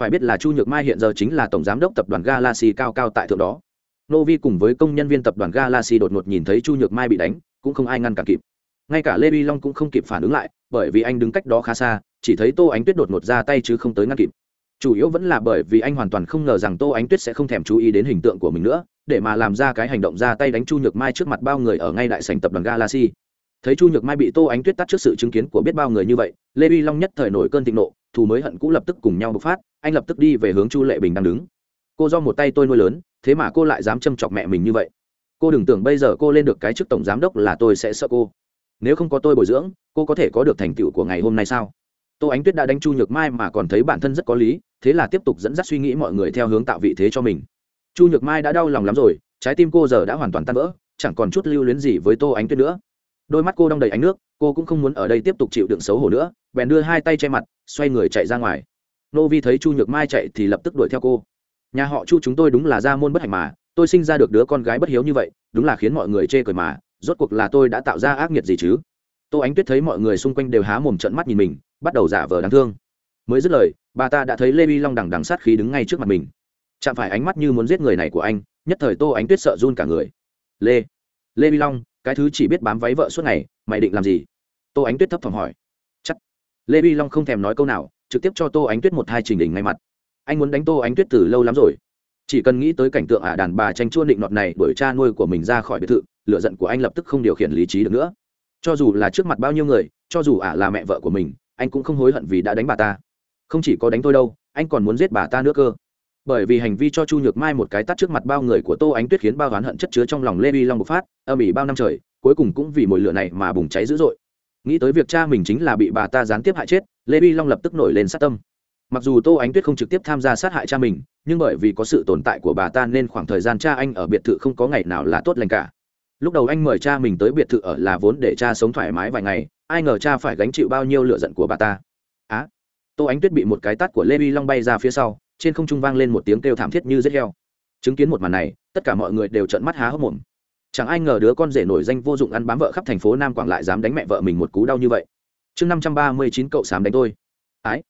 Phải biết là chu nhược mai hiện giờ chính là tổng giám đốc tập đoàn galaxy cao cao tại thượng đó. Novi cùng với công nhân viên tập đoàn galaxy đột ngột nhìn thấy chu nhược mai bị đánh, cũng không ai ngăn cản kịp ngay cả lê vi long cũng không kịp phản ứng lại, bởi vì anh đứng cách đó khá xa, chỉ thấy tô ánh tuyết đột ngột ra tay chứ không tới ngăn kịp. Chủ yếu vẫn là bởi vì anh hoàn toàn không ngờ rằng tô ánh tuyết sẽ không thèm chú ý đến hình tượng của mình nữa, để mà làm ra cái hành động ra tay đánh chu nhược mai trước mặt bao người ở ngay đại sành tập đoàn galaxy. Thấy chu nhược mai bị tô ánh tuyết tắt trước sự chứng kiến của biết bao người như vậy, lê vi long nhất thời nổi cơn thịnh nộ, thù mới hận cũ lập tức cùng nhau bộc phát, anh lập tức đi về hướng chu lệ bình đang đứng. Cô do một tay tôi nuôi lớn, thế mà cô lại dám châm chọc mẹ mình như vậy. Cô đừng tưởng bây giờ cô lên được cái chức tổng giám đốc là tôi sẽ sợ cô nếu không có tôi bồi dưỡng, cô có thể có được thành tựu của ngày hôm nay sao? Tô ánh tuyết đã đánh chu nhược mai mà còn thấy bản thân rất có lý, thế là tiếp tục dẫn dắt suy nghĩ mọi người theo hướng tạo vị thế cho mình. Chu nhược mai đã đau lòng lắm rồi, trái tim cô giờ đã hoàn toàn tan vỡ, chẳng còn chút lưu luyến gì với tô ánh tuyết nữa. Đôi mắt cô đong đầy ánh nước, cô cũng không muốn ở đây tiếp tục chịu đựng xấu hổ nữa, bèn đưa hai tay che mặt, xoay người chạy ra ngoài. Nô vi thấy chu nhược mai chạy thì lập tức đuổi theo cô. Nhà họ chu chúng tôi đúng là gia môn bất hạnh mà, tôi sinh ra được đứa con gái bất hiếu như vậy, đúng là khiến mọi người chê cười mà rốt cuộc là tôi đã tạo ra ác nghiệt gì chứ? Tô ánh tuyết thấy mọi người xung quanh đều há mồm trận mắt nhìn mình, bắt đầu giả vờ đáng thương. Mới dứt lời, bà ta đã thấy lê vi long đằng đằng sát khí đứng ngay trước mặt mình. Chạm phải ánh mắt như muốn giết người này của anh, nhất thời tô ánh tuyết sợ run cả người. Lê lê vi long, cái thứ chỉ biết bám váy vợ suốt ngày, mày định làm gì? Tô ánh tuyết thấp thỏm hỏi. Chắc. Lê vi long không thèm nói câu nào, trực tiếp cho tô ánh tuyết một hai trình đỉnh ngay mặt. Anh muốn đánh tô ánh tuyết từ lâu lắm rồi. Chỉ cần nghĩ tới cảnh tượng ả đàn bà tranh chua định nọt này đuổi cha nuôi của mình ra khỏi biệt thự lựa giận của anh lập tức không điều khiển lý trí được nữa. Cho dù là trước mặt bao nhiêu người, cho dù ả là mẹ vợ của mình, anh cũng không hối hận vì đã đánh bà ta. Không chỉ có đánh tôi đâu, anh còn muốn giết bà ta nữa cơ. Bởi vì hành vi cho chu nhược mai một cái tắt trước mặt bao người của tô ánh tuyết khiến bao oán hận chất chứa trong lòng lê vi long bộc phát, âm ỉ bao năm trời, cuối cùng cũng vì mồi lửa này mà bùng cháy dữ dội. Nghĩ tới việc cha mình chính là bị bà ta gián tiếp hại chết, lê vi long lập tức nổi lên sát tâm. Mặc dù tô ánh tuyết không trực tiếp tham gia sát hại cha mình, nhưng bởi vì có sự tồn tại của bà ta nên khoảng thời gian cha anh ở biệt thự không có ngày nào là tốt lành cả lúc đầu anh mời cha mình tới biệt thự ở là vốn để cha sống thoải mái vài ngày, ai ngờ cha phải gánh chịu bao nhiêu lựa giận của bà ta. Á, tô ánh tuyết bị một cái tát của lê vi long bay ra phía sau, trên không trung vang lên một tiếng kêu thảm thiết như rết heo. Chứng kiến một màn này, tất cả mọi người đều trợn mắt há hốc mồm. Chẳng ai ngờ đứa con rể nổi danh vô dụng ăn bám vợ khắp thành phố nam quảng lại dám đánh mẹ vợ mình một cú đau như vậy. Chương năm trăm ba mươi chín cậu sám đánh tôi. Ái,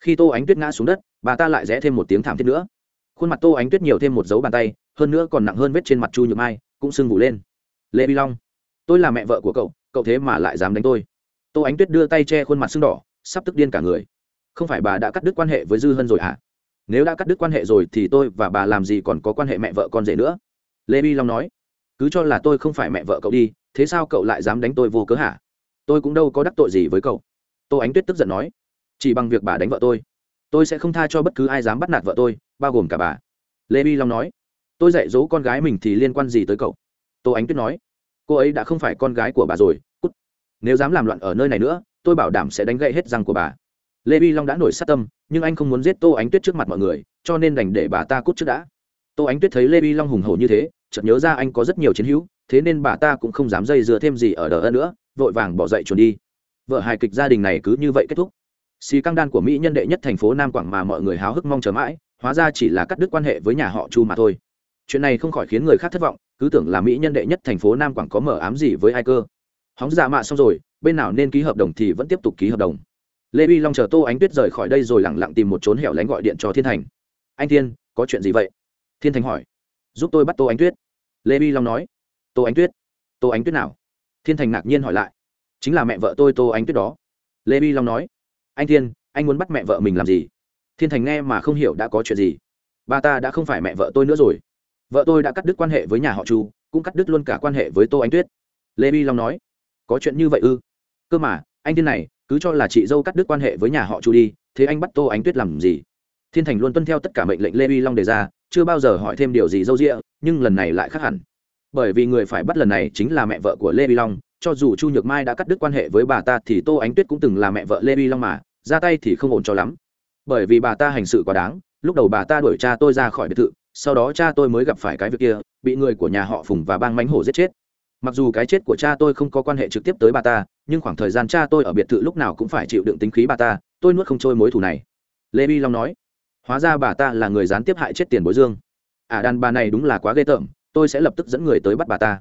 khi tô ánh tuyết ngã xuống đất, bà ta lại rẽ thêm một tiếng thảm thiết nữa. Khuôn mặt tô ánh tuyết nhiều thêm một dấu bàn tay, hơn nữa còn nặng hơn vết trên mặt chu nhược mai, cũng sưng vụ lên lê vi long, tôi là mẹ vợ của cậu cậu thế mà lại dám đánh tôi. Tô ánh tuyết đưa tay che khuôn mặt sưng đỏ, sắp tức điên cả người. Không phải bà đã cắt đứt quan hệ với dư hân rồi hả? Nếu đã cắt đứt quan hệ rồi thì tôi và bà làm gì còn có quan hệ mẹ vợ con rể nữa? Lê vi long nói. Cứ cho là tôi không phải mẹ vợ cậu đi, thế sao cậu lại dám đánh tôi vô cớ hả? Tôi cũng đâu có đắc tội gì với cậu. Tô ánh tuyết tức giận nói. Chỉ bằng việc bà đánh vợ tôi tôi sẽ không tha cho bất cứ ai dám bắt nạt vợ tôi, bao gồm cả bà. Lê vi long nói. Tôi dạy dỗ con gái mình thì liên quan gì tới cậu? Tô ánh tuyết nói, cô ấy đã không phải con gái của bà rồi, cút. Nếu dám làm loạn ở nơi này nữa, tôi bảo đảm sẽ đánh gậy hết răng của bà. Lê vi long đã nổi sát tâm, nhưng anh không muốn giết tô ánh tuyết trước mặt mọi người, cho nên đành để bà ta cút trước đã. Tô ánh tuyết thấy lê vi long hùng hổ như thế, chợt nhớ ra anh có rất nhiều chiến hữu, thế nên bà ta cũng không dám dây dưa thêm gì ở đờ ân nữa, vội vàng bỏ dậy chuồn đi. Vợ hài kịch gia đình này cứ như vậy kết thúc. Xì căng đan của mỹ nhân đệ nhất thành phố nam quảng mà mọi người háo hức mong chờ mãi, hóa ra chỉ là cắt đứt quan hệ với nhà họ chu mà thôi chuyện này không khỏi khiến người khác thất vọng, cứ tưởng là mỹ nhân đệ nhất thành phố nam quảng có mở ám gì với ai cơ. Hóng giả mạ xong rồi, bên nào nên ký hợp đồng thì vẫn tiếp tục ký hợp đồng. Lê vi long chờ tô ánh tuyết rời khỏi đây rồi lẳng lặng tìm một trốn hẻo lánh gọi điện cho thiên thành. Anh thiên, có chuyện gì vậy? Thiên thành hỏi. Giúp tôi bắt tô ánh tuyết. Lê vi long nói. Tô ánh tuyết? Tô ánh tuyết nào? Thiên thành ngạc nhiên hỏi lại. Chính là mẹ vợ tôi tô ánh tuyết đó. Lê vi long nói. Anh thiên, anh muốn bắt mẹ vợ mình làm gì? Thiên thành nghe mà không hiểu đã có chuyện gì. Bà ta đã không phải mẹ vợ tôi nữa rồi vợ tôi đã cắt đứt quan hệ với nhà họ chu, cũng cắt đứt luôn cả quan hệ với tô ánh tuyết. Lê bi long nói, có chuyện như vậy ư? Cơ mà, anh thiên này, cứ cho là chị dâu cắt đứt quan hệ với nhà họ chu đi, thế anh bắt tô ánh tuyết làm gì? Thiên thành luôn tuân theo tất cả mệnh lệnh lê bi long đề ra, chưa bao giờ hỏi thêm điều gì dâu rịa nhưng lần này lại khác hẳn. Bởi vì người phải bắt lần này chính là mẹ vợ của lê bi long, cho dù chu nhược mai đã cắt đứt quan hệ với bà ta thì tô ánh tuyết cũng từng là mẹ vợ lê bi long mà, ra tay thì không ổn cho lắm. Bởi vì bà ta hành sự quá đáng, lúc đầu bà ta đuổi cha tôi ra khỏi biệt thự sau đó cha tôi mới gặp phải cái việc kia, bị người của nhà họ phùng và bang mánh hổ giết chết. Mặc dù cái chết của cha tôi không có quan hệ trực tiếp tới bà ta, nhưng khoảng thời gian cha tôi ở biệt thự lúc nào cũng phải chịu đựng tính khí bà ta, tôi nuốt không trôi mối thù này. Lê bi long nói. Hóa ra bà ta là người gián tiếp hại chết tiền bối dương. À đàn bà này đúng là quá ghê tởm, tôi sẽ lập tức dẫn người tới bắt bà ta.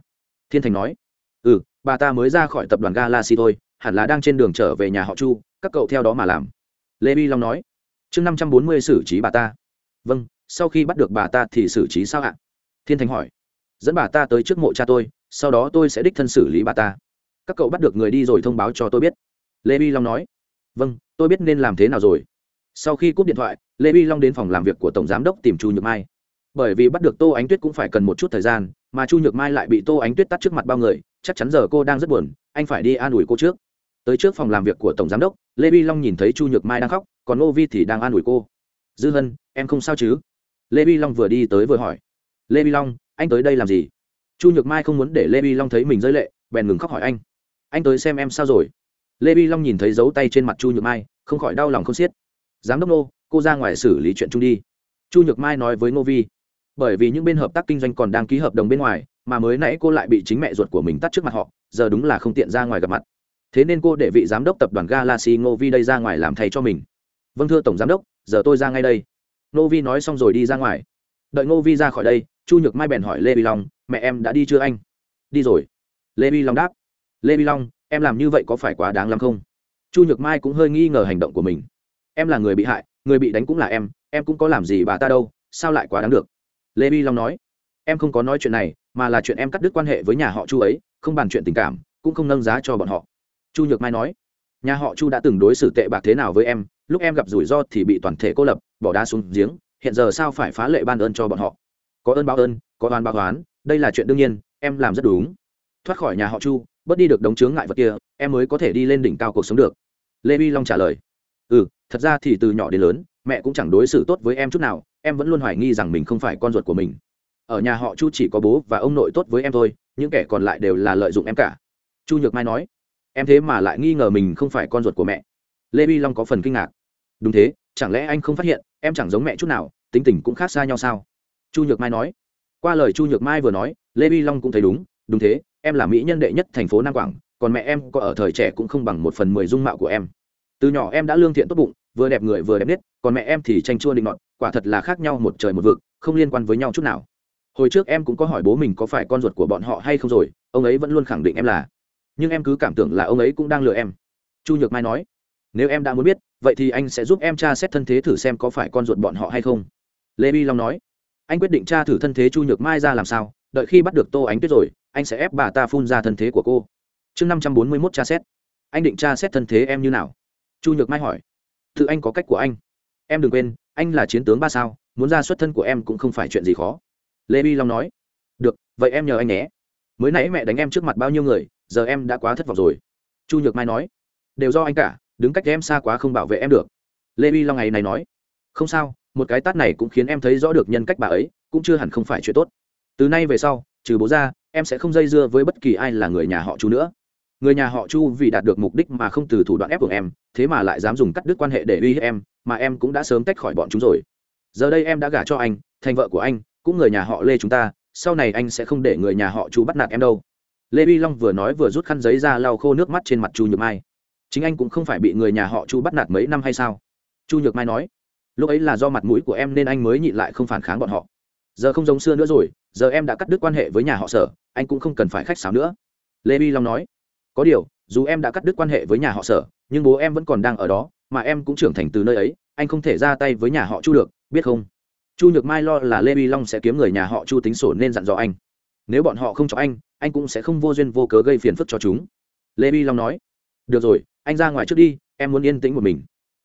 Thiên thành nói. Ừ bà ta mới ra khỏi tập đoàn galaxy thôi, hẳn là đang trên đường trở về nhà họ chu, các cậu theo đó mà làm. Lê bi long nói. Chương năm trăm bốn mươi xử trí bà ta. Vâng sau khi bắt được bà ta thì xử trí sao ạ? Thiên thành hỏi. Dẫn bà ta tới trước mộ cha tôi, sau đó tôi sẽ đích thân xử lý bà ta. Các cậu bắt được người đi rồi thông báo cho tôi biết. Lê bi long nói. Vâng tôi biết nên làm thế nào rồi. Sau khi cúp điện thoại, lê bi long đến phòng làm việc của tổng giám đốc tìm chu nhược mai. Bởi vì bắt được tô ánh tuyết cũng phải cần một chút thời gian, mà chu nhược mai lại bị tô ánh tuyết tắt trước mặt bao người, chắc chắn giờ cô đang rất buồn, anh phải đi an ủi cô trước. Tới trước phòng làm việc của tổng giám đốc, lê bi long nhìn thấy chu nhược mai đang khóc, còn ngô vi thì đang an ủi cô. Dư hân, em không sao chứ? Lê vi long vừa đi tới vừa hỏi. Lê vi long, anh tới đây làm gì? Chu nhược mai không muốn để lê vi long thấy mình rơi lệ, bèn ngừng khóc hỏi anh. Anh tới xem em sao rồi? Lê vi long nhìn thấy dấu tay trên mặt chu nhược mai, không khỏi đau lòng không xiết. Giám đốc nô, cô ra ngoài xử lý chuyện chung đi. Chu nhược mai nói với ngô vi. Bởi vì những bên hợp tác kinh doanh còn đang ký hợp đồng bên ngoài, mà mới nãy cô lại bị chính mẹ ruột của mình tắt trước mặt họ, giờ đúng là không tiện ra ngoài gặp mặt. Thế nên cô để vị giám đốc tập đoàn galaxy ngô vi đây ra ngoài làm thầy cho mình. Vâng thưa tổng giám đốc, giờ tôi ra ngay đây. Nô vi nói xong rồi đi ra ngoài. Đợi ngô vi ra khỏi đây, chu nhược mai bèn hỏi lê vi long, mẹ em đã đi chưa anh? Đi rồi. Lê vi long đáp, lê vi long, em làm như vậy có phải quá đáng lắm không? Chu nhược mai cũng hơi nghi ngờ hành động của mình. Em là người bị hại, người bị đánh cũng là em em cũng có làm gì bà ta đâu, sao lại quá đáng được? Lê vi long nói, em không có nói chuyện này, mà là chuyện em cắt đứt quan hệ với nhà họ chu ấy, không bàn chuyện tình cảm, cũng không nâng giá cho bọn họ. Chu nhược mai nói nhà họ chu đã từng đối xử tệ bạc thế nào với em, lúc em gặp rủi ro thì bị toàn thể cô lập, bỏ đá xuống giếng, hiện giờ sao phải phá lệ ban ơn cho bọn họ? Có ơn báo ơn, có oan báo oán, đây là chuyện đương nhiên, em làm rất đúng. Thoát khỏi nhà họ chu, bớt đi được đống chướng ngại vật kia, em mới có thể đi lên đỉnh cao cuộc sống được. Lê vi long trả lời. Ừ thật ra thì từ nhỏ đến lớn, mẹ cũng chẳng đối xử tốt với em chút nào, em vẫn luôn hoài nghi rằng mình không phải con ruột của mình. Ở nhà họ chu chỉ có bố và ông nội tốt với em thôi, những kẻ còn lại đều là lợi dụng em cả. Chu nhược mai nói em thế mà lại nghi ngờ mình không phải con ruột của mẹ. Lê vi long có phần kinh ngạc. Đúng thế, chẳng lẽ anh không phát hiện, em chẳng giống mẹ chút nào, tính tình cũng khác xa nhau sao? Chu nhược mai nói. Qua lời chu nhược mai vừa nói, lê vi long cũng thấy đúng đúng thế, em là mỹ nhân đệ nhất thành phố nam quảng, còn mẹ em có ở thời trẻ cũng không bằng một phần mười dung mạo của em. Từ nhỏ em đã lương thiện tốt bụng, vừa đẹp người vừa đẹp nết, còn mẹ em thì tranh chua định nọt, quả thật là khác nhau một trời một vực, không liên quan với nhau chút nào. Hồi trước em cũng có hỏi bố mình có phải con ruột của bọn họ hay không rồi, ông ấy vẫn luôn khẳng định em là nhưng em cứ cảm tưởng là ông ấy cũng đang lừa em. Chu nhược mai nói, nếu em đã muốn biết, vậy thì anh sẽ giúp em tra xét thân thế thử xem có phải con ruột bọn họ hay không. Lê bi long nói, anh quyết định tra thử thân thế chu nhược mai ra làm sao, đợi khi bắt được tô ánh tuyết rồi, anh sẽ ép bà ta phun ra thân thế của cô. Chương năm trăm bốn mươi mốt tra xét, anh định tra xét thân thế em như nào? Chu nhược mai hỏi, tự anh có cách của anh. Em đừng quên, anh là chiến tướng ba sao, muốn ra xuất thân của em cũng không phải chuyện gì khó. Lê bi long nói, được, vậy em nhờ anh nhé. Mới nãy mẹ đánh em trước mặt bao nhiêu người giờ em đã quá thất vọng rồi. Chu nhược mai nói, đều do anh cả, đứng cách em xa quá không bảo vệ em được. Lê vi long ngày này nói, không sao, một cái tát này cũng khiến em thấy rõ được nhân cách bà ấy, cũng chưa hẳn không phải chuyện tốt. Từ nay về sau, trừ bố ra, em sẽ không dây dưa với bất kỳ ai là người nhà họ chu nữa. Người nhà họ chu vì đạt được mục đích mà không từ thủ đoạn ép của em, thế mà lại dám dùng cắt đứt quan hệ để uy hiếp em, mà em cũng đã sớm tách khỏi bọn chúng rồi. Giờ đây em đã gả cho anh, thành vợ của anh, cũng người nhà họ lê chúng ta, sau này anh sẽ không để người nhà họ chu bắt nạt em đâu lê vi long vừa nói vừa rút khăn giấy ra lau khô nước mắt trên mặt chu nhược mai. Chính anh cũng không phải bị người nhà họ chu bắt nạt mấy năm hay sao? Chu nhược mai nói, lúc ấy là do mặt mũi của em nên anh mới nhịn lại không phản kháng bọn họ. Giờ không giống xưa nữa rồi, giờ em đã cắt đứt quan hệ với nhà họ sở, anh cũng không cần phải khách sáo nữa. Lê vi long nói, có điều, dù em đã cắt đứt quan hệ với nhà họ sở, nhưng bố em vẫn còn đang ở đó, mà em cũng trưởng thành từ nơi ấy, anh không thể ra tay với nhà họ chu được, biết không? Chu nhược mai lo là lê vi long sẽ kiếm người nhà họ chu tính sổ nên dặn dò anh, nếu bọn họ không cho anh anh cũng sẽ không vô duyên vô cớ gây phiền phức cho chúng. Lê vi long nói, được rồi, anh ra ngoài trước đi, em muốn yên tĩnh một mình.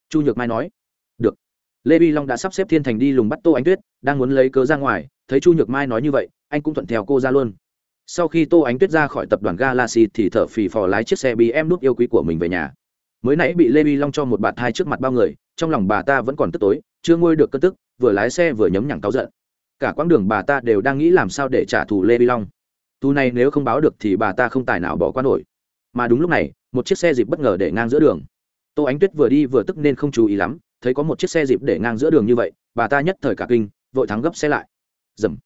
Chu nhược mai nói, được. Lê vi long đã sắp xếp thiên thành đi lùng bắt tô ánh tuyết, đang muốn lấy cớ ra ngoài, thấy chu nhược mai nói như vậy, anh cũng thuận theo cô ra luôn. Sau khi tô ánh tuyết ra khỏi tập đoàn galaxy thì thở phì phò lái chiếc xe bị em nút yêu quý của mình về nhà. Mới nãy bị lê vi long cho một bạt thai trước mặt bao người, trong lòng bà ta vẫn còn tức tối, chưa ngôi được cơn tức, vừa lái xe vừa nhấm nhẳng cáu giận. Cả quãng đường bà ta đều đang nghĩ làm sao để trả thù lê vi long. Tu này nếu không báo được thì bà ta không tài nào bỏ qua nổi. Mà đúng lúc này, một chiếc xe dịp bất ngờ để ngang giữa đường. Tô ánh tuyết vừa đi vừa tức nên không chú ý lắm, thấy có một chiếc xe dịp để ngang giữa đường như vậy, bà ta nhất thời cả kinh, vội thắng gấp xe lại. Dầm.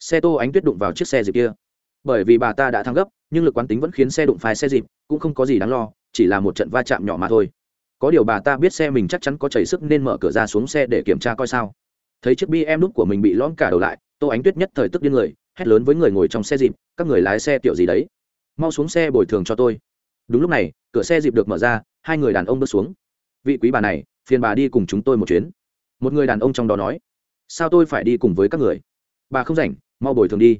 Xe tô ánh tuyết đụng vào chiếc xe dịp kia. Bởi vì bà ta đã thắng gấp, nhưng lực quán tính vẫn khiến xe đụng phải xe dịp, cũng không có gì đáng lo, chỉ là một trận va chạm nhỏ mà thôi. Có điều bà ta biết xe mình chắc chắn có chảy sức nên mở cửa ra xuống xe để kiểm tra coi sao. Thấy chiếc bi em đúc của mình bị lõm cả đầu lại, tô ánh tuyết nhất thời tức điên người hét lớn với người ngồi trong xe dịp, các người lái xe kiểu gì đấy? Mau xuống xe bồi thường cho tôi. Đúng lúc này, cửa xe dịp được mở ra, hai người đàn ông bước xuống. Vị quý bà này, phiền bà đi cùng chúng tôi một chuyến. Một người đàn ông trong đó nói. Sao tôi phải đi cùng với các người? Bà không rảnh, mau bồi thường đi.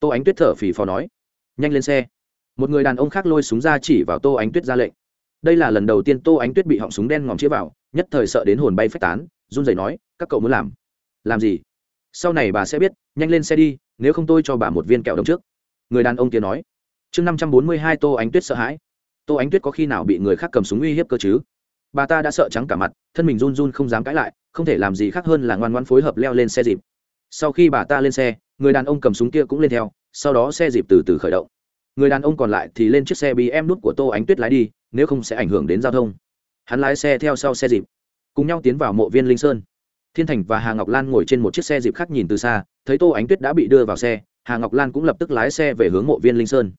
Tô ánh tuyết thở phì phò nói. Nhanh lên xe. Một người đàn ông khác lôi súng ra chỉ vào tô ánh tuyết ra lệnh. Đây là lần đầu tiên tô ánh tuyết bị họng súng đen ngòm chĩa vào, nhất thời sợ đến hồn bay phách tán, run rẩy nói, các cậu muốn làm? Làm gì? Sau này bà sẽ biết, nhanh lên xe đi, nếu không tôi cho bà một viên kẹo đồng trước. Người đàn ông kia nói. Chương năm trăm bốn mươi hai tô ánh tuyết sợ hãi. Tô ánh tuyết có khi nào bị người khác cầm súng uy hiếp cơ chứ? Bà ta đã sợ trắng cả mặt, thân mình run run không dám cãi lại, không thể làm gì khác hơn là ngoan ngoan phối hợp leo lên xe dịp. Sau khi bà ta lên xe, người đàn ông cầm súng kia cũng lên theo, sau đó xe dịp từ từ khởi động. Người đàn ông còn lại thì lên chiếc xe bm nút của tô ánh tuyết lái đi, nếu không sẽ ảnh hưởng đến giao thông. Hắn lái xe theo sau xe dịp, cùng nhau tiến vào mộ viên linh sơn thiên thành và hà ngọc lan ngồi trên một chiếc xe dịp khác nhìn từ xa, thấy tô ánh tuyết đã bị đưa vào xe, hà ngọc lan cũng lập tức lái xe về hướng mộ viên linh sơn.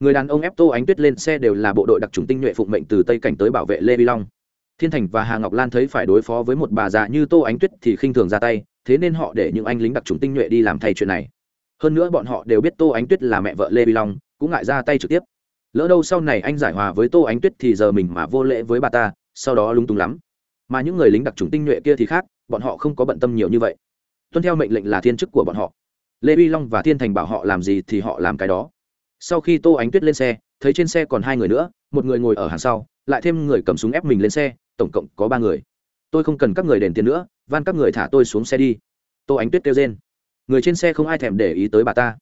Người đàn ông ép tô ánh tuyết lên xe đều là bộ đội đặc trùng tinh nhuệ phụng mệnh từ tây cảnh tới bảo vệ lê vi long. Thiên thành và hà ngọc lan thấy phải đối phó với một bà già như tô ánh tuyết thì khinh thường ra tay, thế nên họ để những anh lính đặc trùng tinh nhuệ đi làm thay chuyện này. Hơn nữa bọn họ đều biết tô ánh tuyết là mẹ vợ lê vi long, cũng ngại ra tay trực tiếp. Lỡ đâu sau này anh giải hòa với tô ánh tuyết thì giờ mình mà vô lễ với bà ta, sau đó lung tung lắm. Mà những người lính đặc trùng tinh nhuệ kia thì khác bọn họ không có bận tâm nhiều như vậy. Tuân theo mệnh lệnh là thiên chức của bọn họ. Lê vi long và thiên thành bảo họ làm gì thì họ làm cái đó. Sau khi tô ánh tuyết lên xe, thấy trên xe còn hai người nữa, một người ngồi ở hàng sau, lại thêm người cầm súng ép mình lên xe, tổng cộng có ba người. Tôi không cần các người đền tiền nữa, van các người thả tôi xuống xe đi. Tô ánh tuyết kêu rên. Người trên xe không ai thèm để ý tới bà ta.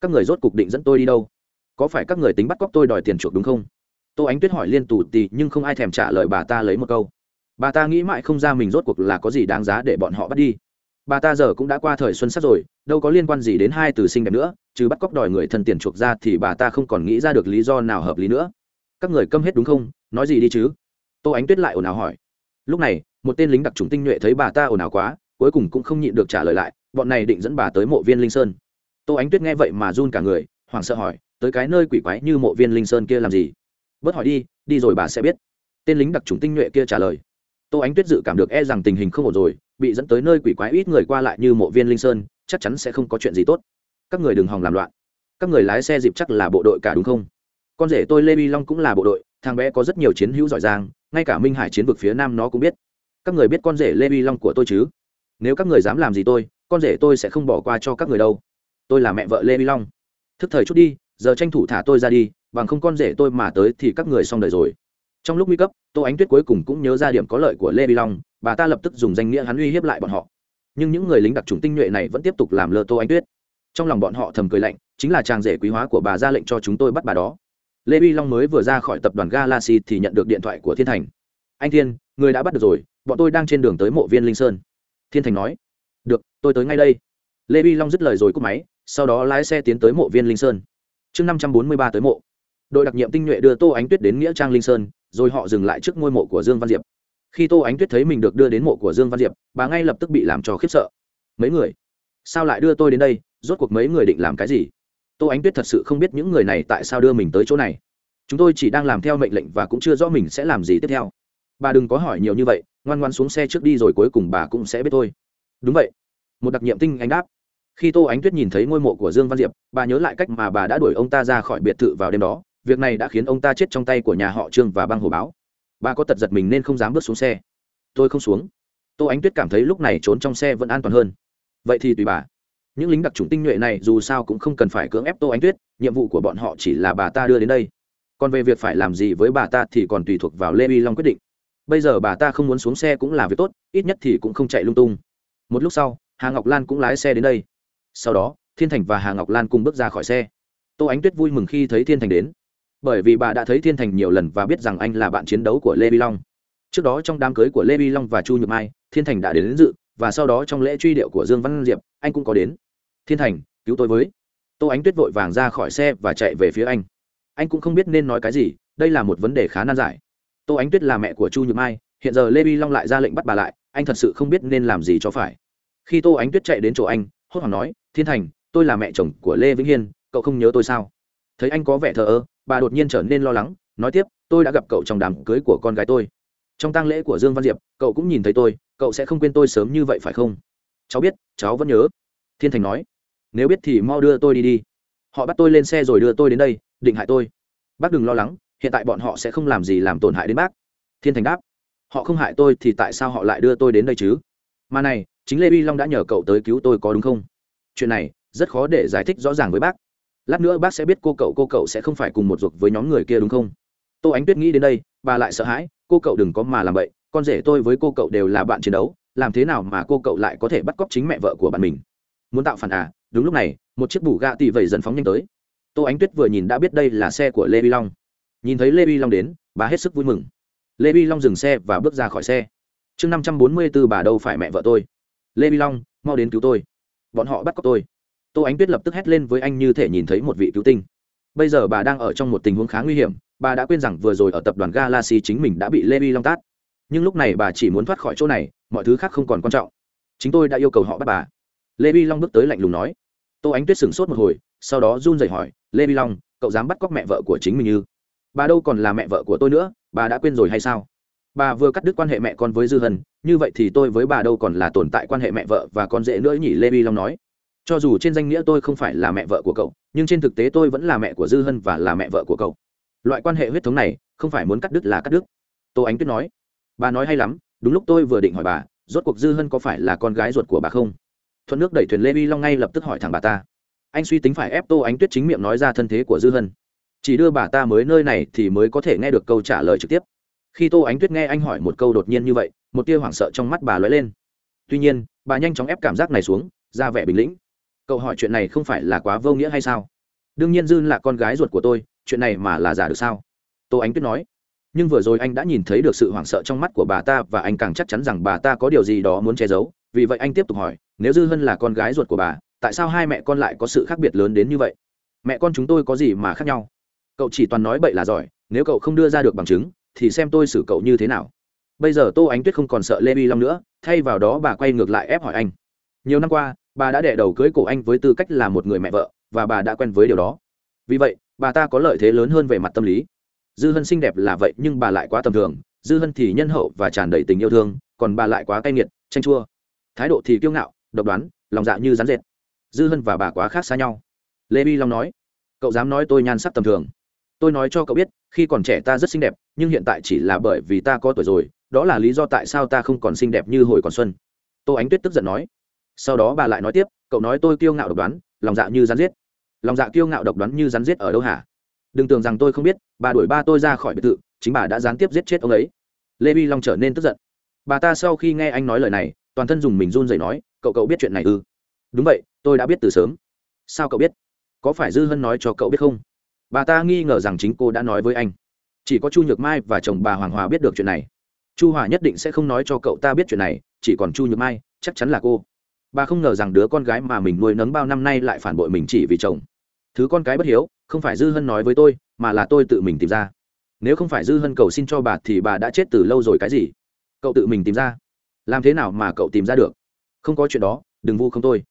Các người rốt cục định dẫn tôi đi đâu? Có phải các người tính bắt cóc tôi đòi tiền chuộc đúng không? Tô ánh tuyết hỏi liên tù tì, nhưng không ai thèm trả lời bà ta lấy một câu bà ta nghĩ mãi không ra mình rốt cuộc là có gì đáng giá để bọn họ bắt đi. Bà ta giờ cũng đã qua thời xuân sắc rồi, đâu có liên quan gì đến hai từ sinh đẹp nữa chứ bắt cóc đòi người thân tiền chuộc ra thì bà ta không còn nghĩ ra được lý do nào hợp lý nữa. Các người câm hết đúng không? Nói gì đi chứ? Tô ánh tuyết lại ồn ào hỏi. Lúc này, một tên lính đặc trùng tinh nhuệ thấy bà ta ồn ào quá, cuối cùng cũng không nhịn được trả lời lại, bọn này định dẫn bà tới mộ viên linh sơn. Tô ánh tuyết nghe vậy mà run cả người, hoảng sợ hỏi, tới cái nơi quỷ quái như mộ viên linh sơn kia làm gì? Bớt hỏi đi đi rồi bà sẽ biết. Tên lính đặc trùng tinh nhuệ kia trả lời tô ánh tuyết dự cảm được e rằng tình hình không ổn rồi, bị dẫn tới nơi quỷ quái ít người qua lại như mộ viên linh sơn, chắc chắn sẽ không có chuyện gì tốt. Các người đừng hòng làm loạn. Các người lái xe dịp chắc là bộ đội cả đúng không? Con rể tôi lê bi long cũng là bộ đội, thằng bé có rất nhiều chiến hữu giỏi giang, ngay cả minh hải chiến vực phía nam nó cũng biết. Các người biết con rể lê bi long của tôi chứ? Nếu các người dám làm gì tôi, con rể tôi sẽ không bỏ qua cho các người đâu. Tôi là mẹ vợ lê bi long. Thức thời chút đi, giờ tranh thủ thả tôi ra đi, bằng không con rể tôi mà tới thì các người xong đời rồi trong lúc nguy cấp, tô ánh tuyết cuối cùng cũng nhớ ra điểm có lợi của lê vi long, bà ta lập tức dùng danh nghĩa hắn uy hiếp lại bọn họ. Nhưng những người lính đặc trùng tinh nhuệ này vẫn tiếp tục làm lơ tô ánh tuyết. Trong lòng bọn họ thầm cười lạnh, chính là chàng rể quý hóa của bà ra lệnh cho chúng tôi bắt bà đó. Lê vi long mới vừa ra khỏi tập đoàn galaxy thì nhận được điện thoại của thiên thành. Anh thiên, người đã bắt được rồi, bọn tôi đang trên đường tới mộ viên linh sơn. Thiên thành nói. Được, tôi tới ngay đây. Lê vi long dứt lời rồi cúp máy, sau đó lái xe tiến tới mộ viên linh sơn. Chương năm trăm bốn mươi ba tới mộ. Đội đặc nhiệm tinh nhuệ đưa tô ánh tuyết đến nghĩa trang linh sơn rồi họ dừng lại trước ngôi mộ của dương văn diệp. Khi tô ánh tuyết thấy mình được đưa đến mộ của dương văn diệp, bà ngay lập tức bị làm cho khiếp sợ. Mấy người? Sao lại đưa tôi đến đây? Rốt cuộc mấy người định làm cái gì? Tô ánh tuyết thật sự không biết những người này tại sao đưa mình tới chỗ này. Chúng tôi chỉ đang làm theo mệnh lệnh và cũng chưa rõ mình sẽ làm gì tiếp theo. Bà đừng có hỏi nhiều như vậy, ngoan ngoan xuống xe trước đi rồi cuối cùng bà cũng sẽ biết thôi. Đúng vậy. Một đặc nhiệm tinh anh đáp. Khi tô ánh tuyết nhìn thấy ngôi mộ của dương văn diệp, bà nhớ lại cách mà bà đã đuổi ông ta ra khỏi biệt thự vào đêm đó việc này đã khiến ông ta chết trong tay của nhà họ trương và băng hồ báo. Bà có tật giật mình nên không dám bước xuống xe. Tôi không xuống. Tô ánh tuyết cảm thấy lúc này trốn trong xe vẫn an toàn hơn. Vậy thì tùy bà. Những lính đặc trùng tinh nhuệ này dù sao cũng không cần phải cưỡng ép tô ánh tuyết, nhiệm vụ của bọn họ chỉ là bà ta đưa đến đây. Còn về việc phải làm gì với bà ta thì còn tùy thuộc vào lê vi long quyết định. Bây giờ bà ta không muốn xuống xe cũng là việc tốt, ít nhất thì cũng không chạy lung tung. Một lúc sau, hà ngọc lan cũng lái xe đến đây. Sau đó, thiên thành và hà ngọc lan cùng bước ra khỏi xe. Tô ánh tuyết vui mừng khi thấy thiên thành đến bởi vì bà đã thấy thiên thành nhiều lần và biết rằng anh là bạn chiến đấu của lê vi long. Trước đó trong đám cưới của lê vi long và chu nhược mai thiên thành đã đến, đến dự và sau đó trong lễ truy điệu của dương văn diệp anh cũng có đến. Thiên thành cứu tôi với. Tô ánh tuyết vội vàng ra khỏi xe và chạy về phía anh. Anh cũng không biết nên nói cái gì đây là một vấn đề khá nan giải. Tô ánh tuyết là mẹ của chu nhược mai hiện giờ lê vi long lại ra lệnh bắt bà lại anh thật sự không biết nên làm gì cho phải. Khi tô ánh tuyết chạy đến chỗ anh hốt hoảng nói thiên thành tôi là mẹ chồng của lê vĩnh hiên cậu không nhớ tôi sao? Thấy anh có vẻ thờ ơ bà đột nhiên trở nên lo lắng, nói tiếp, tôi đã gặp cậu trong đám cưới của con gái tôi. Trong tang lễ của dương văn diệp, cậu cũng nhìn thấy tôi, cậu sẽ không quên tôi sớm như vậy phải không? Cháu biết, cháu vẫn nhớ. Thiên thành nói. Nếu biết thì mau đưa tôi đi đi. Họ bắt tôi lên xe rồi đưa tôi đến đây, định hại tôi. Bác đừng lo lắng, hiện tại bọn họ sẽ không làm gì làm tổn hại đến bác. Thiên thành đáp. Họ không hại tôi thì tại sao họ lại đưa tôi đến đây chứ? Mà này, chính lê vi long đã nhờ cậu tới cứu tôi có đúng không? Chuyện này rất khó để giải thích rõ ràng với bác lát nữa bác sẽ biết cô cậu cô cậu sẽ không phải cùng một ruột với nhóm người kia đúng không? Tô ánh tuyết nghĩ đến đây, bà lại sợ hãi, cô cậu đừng có mà làm vậy, con rể tôi với cô cậu đều là bạn chiến đấu, làm thế nào mà cô cậu lại có thể bắt cóc chính mẹ vợ của bạn mình? Muốn tạo phản à? Đúng lúc này, một chiếc bù gạ tì vẩy dần phóng nhanh tới. Tô ánh tuyết vừa nhìn đã biết đây là xe của lê vi long. Nhìn thấy lê vi long đến, bà hết sức vui mừng. Lê vi long dừng xe và bước ra khỏi xe. Chương năm trăm bốn mươi b ố bà đâu phải mẹ vợ tôi? Lê vi long, mau đến cứu tôi. Bọn họ bắt cóc tôi tô ánh tuyết lập tức hét lên với anh như thể nhìn thấy một vị cứu tinh. Bây giờ bà đang ở trong một tình huống khá nguy hiểm, bà đã quên rằng vừa rồi ở tập đoàn galaxy chính mình đã bị lê vi long tát. Nhưng lúc này bà chỉ muốn thoát khỏi chỗ này, mọi thứ khác không còn quan trọng. Chính tôi đã yêu cầu họ bắt bà. Lê vi long bước tới lạnh lùng nói. Tô ánh tuyết sửng sốt một hồi, sau đó run rẩy hỏi lê vi long, cậu dám bắt cóc mẹ vợ của chính mình như? Bà đâu còn là mẹ vợ của tôi nữa, bà đã quên rồi hay sao? Bà vừa cắt đứt quan hệ mẹ con với dư hân, như vậy thì tôi với bà đâu còn là tồn tại quan hệ mẹ vợ và con dễ nữa nhỉ? Lê vi long nói cho dù trên danh nghĩa tôi không phải là mẹ vợ của cậu, nhưng trên thực tế tôi vẫn là mẹ của dư hân và là mẹ vợ của cậu. Loại quan hệ huyết thống này, không phải muốn cắt đứt là cắt đứt. Tô ánh tuyết nói. Bà nói hay lắm, đúng lúc tôi vừa định hỏi bà, rốt cuộc dư hân có phải là con gái ruột của bà không? Thuận nước đẩy thuyền lê vi long ngay lập tức hỏi thẳng bà ta. Anh suy tính phải ép tô ánh tuyết chính miệng nói ra thân thế của dư hân. Chỉ đưa bà ta mới nơi này thì mới có thể nghe được câu trả lời trực tiếp. Khi tô ánh tuyết nghe anh hỏi một câu đột nhiên như vậy, một tia hoảng sợ trong mắt bà lóe lên. Tuy nhiên, bà nhanh chóng ép cảm giác này xuống, ra vẻ bình tĩnh cậu hỏi chuyện này không phải là quá vô nghĩa hay sao? Đương nhiên dư là con gái ruột của tôi, chuyện này mà là giả được sao? Tô ánh tuyết nói. Nhưng vừa rồi anh đã nhìn thấy được sự hoảng sợ trong mắt của bà ta và anh càng chắc chắn rằng bà ta có điều gì đó muốn che giấu. Vì vậy anh tiếp tục hỏi, nếu dư hân là con gái ruột của bà, tại sao hai mẹ con lại có sự khác biệt lớn đến như vậy? Mẹ con chúng tôi có gì mà khác nhau? Cậu chỉ toàn nói bậy là giỏi, nếu cậu không đưa ra được bằng chứng, thì xem tôi xử cậu như thế nào. Bây giờ tô ánh tuyết không còn sợ lê vi long nữa, thay vào đó bà quay ngược lại ép hỏi anh. Nhiều năm qua bà đã đẻ đầu cưới cổ anh với tư cách là một người mẹ vợ, và bà đã quen với điều đó. Vì vậy, bà ta có lợi thế lớn hơn về mặt tâm lý. Dư hân xinh đẹp là vậy nhưng bà lại quá tầm thường. Dư hân thì nhân hậu và tràn đầy tình yêu thương, còn bà lại quá cay nghiệt tranh chua. Thái độ thì kiêu ngạo, độc đoán, lòng dạ như rắn rệt dư hân và bà quá khác xa nhau. Lê bi long nói, cậu dám nói tôi nhan sắc tầm thường. Tôi nói cho cậu biết, khi còn trẻ ta rất xinh đẹp, nhưng hiện tại chỉ là bởi vì ta có tuổi rồi, đó là lý do tại sao ta không còn xinh đẹp như hồi còn xuân. Tô ánh tuyết tức giận nói sau đó bà lại nói tiếp, cậu nói tôi kiêu ngạo độc đoán, lòng dạ như rắn giết. Lòng dạ kiêu ngạo độc đoán như rắn giết ở đâu hả? Đừng tưởng rằng tôi không biết, bà đuổi ba tôi ra khỏi biệt thự, chính bà đã gián tiếp giết chết ông ấy. Lê vi long trở nên tức giận. Bà ta sau khi nghe anh nói lời này, toàn thân dùng mình run rẩy nói, cậu cậu biết chuyện này ư đúng vậy, tôi đã biết từ sớm. Sao cậu biết? Có phải dư hân nói cho cậu biết không? Bà ta nghi ngờ rằng chính cô đã nói với anh. Chỉ có chu nhược mai và chồng bà hoàng hòa biết được chuyện này. Chu hòa nhất định sẽ không nói cho cậu ta biết chuyện này, chỉ còn chu nhược mai, chắc chắn là cô bà không ngờ rằng đứa con gái mà mình nuôi nấng bao năm nay lại phản bội mình chỉ vì chồng. Thứ con cái bất hiếu, không phải dư hân nói với tôi, mà là tôi tự mình tìm ra. Nếu không phải dư hân cầu xin cho bà thì bà đã chết từ lâu rồi cái gì? Cậu tự mình tìm ra. Làm thế nào mà cậu tìm ra được? Không có chuyện đó, đừng vu không tôi.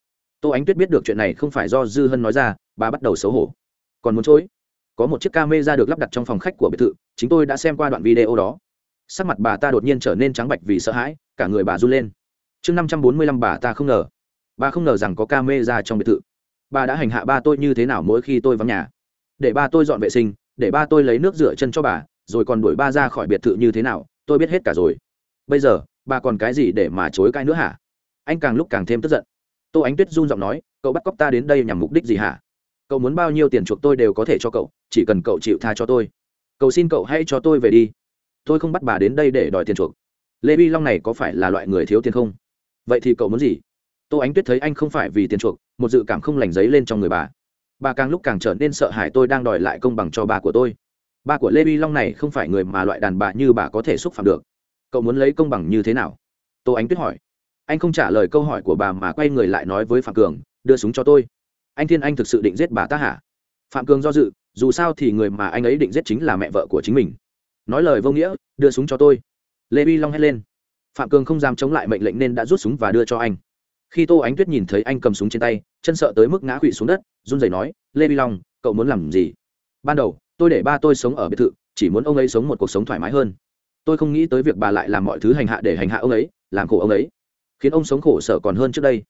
Tô ánh tuyết biết được chuyện này không phải do dư hân nói ra, bà bắt đầu xấu hổ. Còn muốn chối? Có một chiếc ca mê ra được lắp đặt trong phòng khách của biệt thự, chính tôi đã xem qua đoạn video đó. Sắc mặt bà ta đột nhiên trở nên trắng bạch vì sợ hãi, cả người bà run lên chương năm trăm bốn mươi lăm bà ta không ngờ. Bà không ngờ rằng có ca mê ra trong biệt thự. Bà đã hành hạ ba tôi như thế nào mỗi khi tôi vắng nhà. Để ba tôi dọn vệ sinh, để ba tôi lấy nước rửa chân cho bà, rồi còn đuổi ba ra khỏi biệt thự như thế nào, tôi biết hết cả rồi. Bây giờ, bà còn cái gì để mà chối cãi nữa hả? Anh càng lúc càng thêm tức giận. Tô ánh tuyết run giọng nói, cậu bắt cóc ta đến đây nhằm mục đích gì hả? Cậu muốn bao nhiêu tiền chuộc tôi đều có thể cho cậu, chỉ cần cậu chịu tha cho tôi. Cậu xin cậu hãy cho tôi về đi. Tôi không bắt bà đến đây để đòi tiền chuộc. Lê vi long này có phải là loại người thiếu tiền không? Vậy thì cậu muốn gì? Tô ánh tuyết thấy anh không phải vì tiền chuộc, một dự cảm không lành giấy lên trong người bà. Bà càng lúc càng trở nên sợ hãi tôi đang đòi lại công bằng cho bà của tôi. Ba của lê vi long này không phải người mà loại đàn bà như bà có thể xúc phạm được. Cậu muốn lấy công bằng như thế nào? Tô ánh tuyết hỏi. Anh không trả lời câu hỏi của bà mà quay người lại nói với phạm cường, đưa súng cho tôi. Anh thiên, anh thực sự định giết bà ta hả? Phạm cường do dự, dù sao thì người mà anh ấy định giết chính là mẹ vợ của chính mình. Nói lời vô nghĩa, đưa súng cho tôi. Lê vi long hét lên phạm cường không dám chống lại mệnh lệnh nên đã rút súng và đưa cho anh. Khi tô ánh tuyết nhìn thấy anh cầm súng trên tay, chân sợ tới mức ngã quỵ xuống đất, run rẩy nói, lê vi long, cậu muốn làm gì? Ban đầu, tôi để ba tôi sống ở biệt thự, chỉ muốn ông ấy sống một cuộc sống thoải mái hơn. Tôi không nghĩ tới việc bà lại làm mọi thứ hành hạ để hành hạ ông ấy, làm khổ ông ấy, khiến ông sống khổ sở còn hơn trước đây.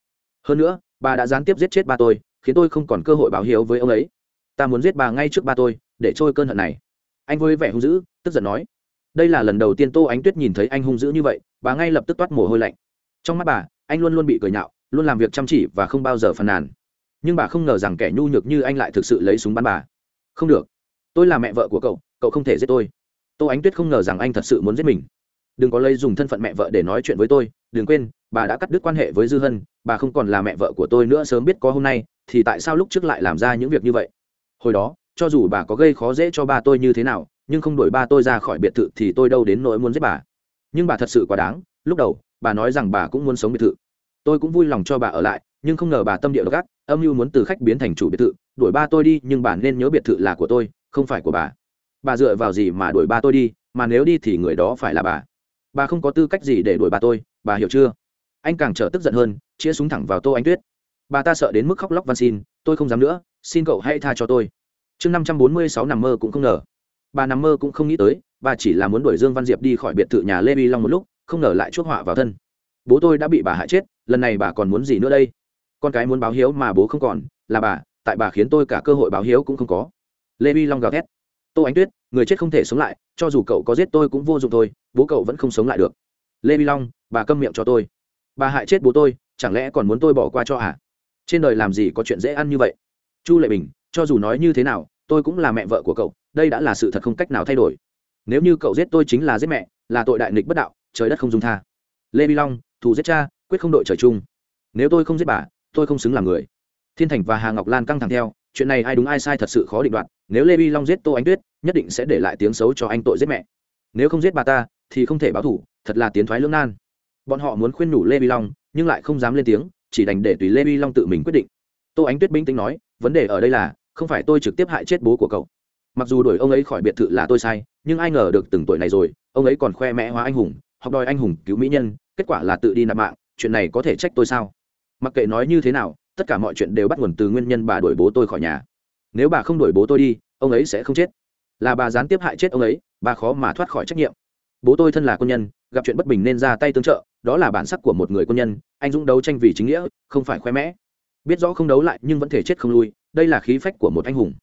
Hơn nữa, bà đã gián tiếp giết chết ba tôi, khiến tôi không còn cơ hội báo hiếu với ông ấy. Ta muốn giết bà ngay trước ba tôi, để trôi cơn hận này. Anh vui vẻ hung dữ, tức giận nói. Đây là lần đầu tiên tô ánh tuyết nhìn thấy anh hung dữ như vậy bà ngay lập tức toát mồ hôi lạnh. Trong mắt bà, anh luôn luôn bị cười nhạo, luôn làm việc chăm chỉ và không bao giờ phàn nàn. Nhưng bà không ngờ rằng kẻ nhu nhược như anh lại thực sự lấy súng bắn bà. Không được. Tôi là mẹ vợ của cậu cậu không thể giết tôi. Tô ánh tuyết không ngờ rằng anh thật sự muốn giết mình. Đừng có lấy dùng thân phận mẹ vợ để nói chuyện với tôi, đừng quên, bà đã cắt đứt quan hệ với dư hân, bà không còn là mẹ vợ của tôi nữa, sớm biết có hôm nay, thì tại sao lúc trước lại làm ra những việc như vậy? Hồi đó, cho dù bà có gây khó dễ cho ba tôi như thế nào, nhưng không đuổi ba tôi ra khỏi biệt thự thì tôi đâu đến nỗi muốn giết bà nhưng bà thật sự quá đáng, lúc đầu, bà nói rằng bà cũng muốn sống biệt thự. Tôi cũng vui lòng cho bà ở lại, nhưng không ngờ bà tâm địa gác âm mưu muốn từ khách biến thành chủ biệt thự, đuổi ba tôi đi, nhưng bà nên nhớ biệt thự là của tôi, không phải của bà. Bà dựa vào gì mà đuổi ba tôi đi, mà nếu đi thì người đó phải là bà. Bà không có tư cách gì để đuổi bà tôi, bà hiểu chưa? Anh càng trở tức giận hơn, chĩa súng thẳng vào tô ánh tuyết. Bà ta sợ đến mức khóc lóc van xin, tôi không dám nữa, xin cậu hãy tha cho tôi. Chương năm trăm bốn mươi sáu nằm mơ cũng không ngờ. Bà nằm mơ cũng không nghĩ tới bà chỉ là muốn đuổi dương văn diệp đi khỏi biệt thự nhà lê vi long một lúc, không ngờ lại chuốc họa vào thân. Bố tôi đã bị bà hại chết, lần này bà còn muốn gì nữa đây? Con cái muốn báo hiếu mà bố không còn, là bà, tại bà khiến tôi cả cơ hội báo hiếu cũng không có. Lê vi long gào thét. Tô ánh tuyết, người chết không thể sống lại, cho dù cậu có giết tôi cũng vô dụng thôi, bố cậu vẫn không sống lại được. Lê vi long, bà câm miệng cho tôi. Bà hại chết bố tôi, chẳng lẽ còn muốn tôi bỏ qua cho à trên đời làm gì có chuyện dễ ăn như vậy? Chu lệ bình, cho dù nói như thế nào, tôi cũng là mẹ vợ của cậu, đây đã là sự thật không cách nào thay đổi nếu như cậu giết tôi chính là giết mẹ, là tội đại nghịch bất đạo, trời đất không dung tha. Lê vi long, thù giết cha, quyết không đội trời chung. Nếu tôi không giết bà, tôi không xứng làm người. Thiên thành và hà ngọc lan căng thẳng theo, chuyện này ai đúng ai sai thật sự khó định đoạt. Nếu lê vi long giết tô ánh tuyết, nhất định sẽ để lại tiếng xấu cho anh tội giết mẹ. Nếu không giết bà ta, thì không thể báo thủ, thật là tiến thoái lưỡng nan. Bọn họ muốn khuyên nhủ lê vi long, nhưng lại không dám lên tiếng, chỉ đành để tùy lê vi long tự mình quyết định. Tô ánh tuyết bình tĩnh nói, vấn đề ở đây là, không phải tôi trực tiếp hại chết bố của cậu. Mặc dù đuổi ông ấy khỏi biệt thự là tôi sai nhưng ai ngờ được từng tuổi này rồi, ông ấy còn khoe mẽ hóa anh hùng, học đòi anh hùng cứu mỹ nhân, kết quả là tự đi nạp mạng, chuyện này có thể trách tôi sao? Mặc kệ nói như thế nào, tất cả mọi chuyện đều bắt nguồn từ nguyên nhân bà đuổi bố tôi khỏi nhà. Nếu bà không đuổi bố tôi đi, ông ấy sẽ không chết. Là bà gián tiếp hại chết ông ấy, bà khó mà thoát khỏi trách nhiệm. Bố tôi thân là quân nhân, gặp chuyện bất bình nên ra tay tương trợ, đó là bản sắc của một người quân nhân, anh dũng đấu tranh vì chính nghĩa, không phải khoe mẽ. Biết rõ không đấu lại nhưng vẫn thể chết không lui, đây là khí phách của một anh hùng.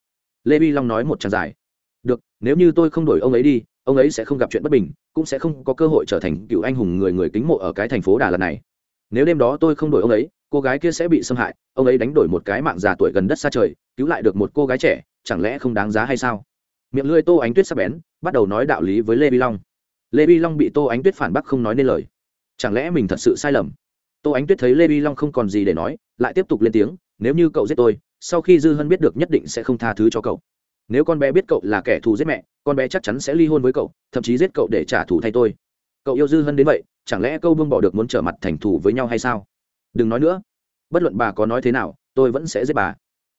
Lê vi long nói một tràng dài được, nếu như tôi không đổi ông ấy đi, ông ấy sẽ không gặp chuyện bất bình, cũng sẽ không có cơ hội trở thành cựu anh hùng người người kính mộ ở cái thành phố đà lạt này. Nếu đêm đó tôi không đổi ông ấy, cô gái kia sẽ bị xâm hại, ông ấy đánh đổi một cái mạng già tuổi gần đất xa trời, cứu lại được một cô gái trẻ, chẳng lẽ không đáng giá hay sao? Miệng lưỡi tô ánh tuyết sắp bén, bắt đầu nói đạo lý với lê vi long. Lê vi long bị tô ánh tuyết phản bác không nói nên lời. Chẳng lẽ mình thật sự sai lầm? Tô ánh tuyết thấy lê vi long không còn gì để nói, lại tiếp tục lên tiếng, nếu như cậu giết tôi, sau khi dư hân biết được nhất định sẽ không tha thứ cho cậu nếu con bé biết cậu là kẻ thù giết mẹ, con bé chắc chắn sẽ ly hôn với cậu, thậm chí giết cậu để trả thù thay tôi. Cậu yêu dư hân đến vậy, chẳng lẽ câu buông bỏ được muốn trở mặt thành thù với nhau hay sao? Đừng nói nữa. Bất luận bà có nói thế nào, tôi vẫn sẽ giết bà.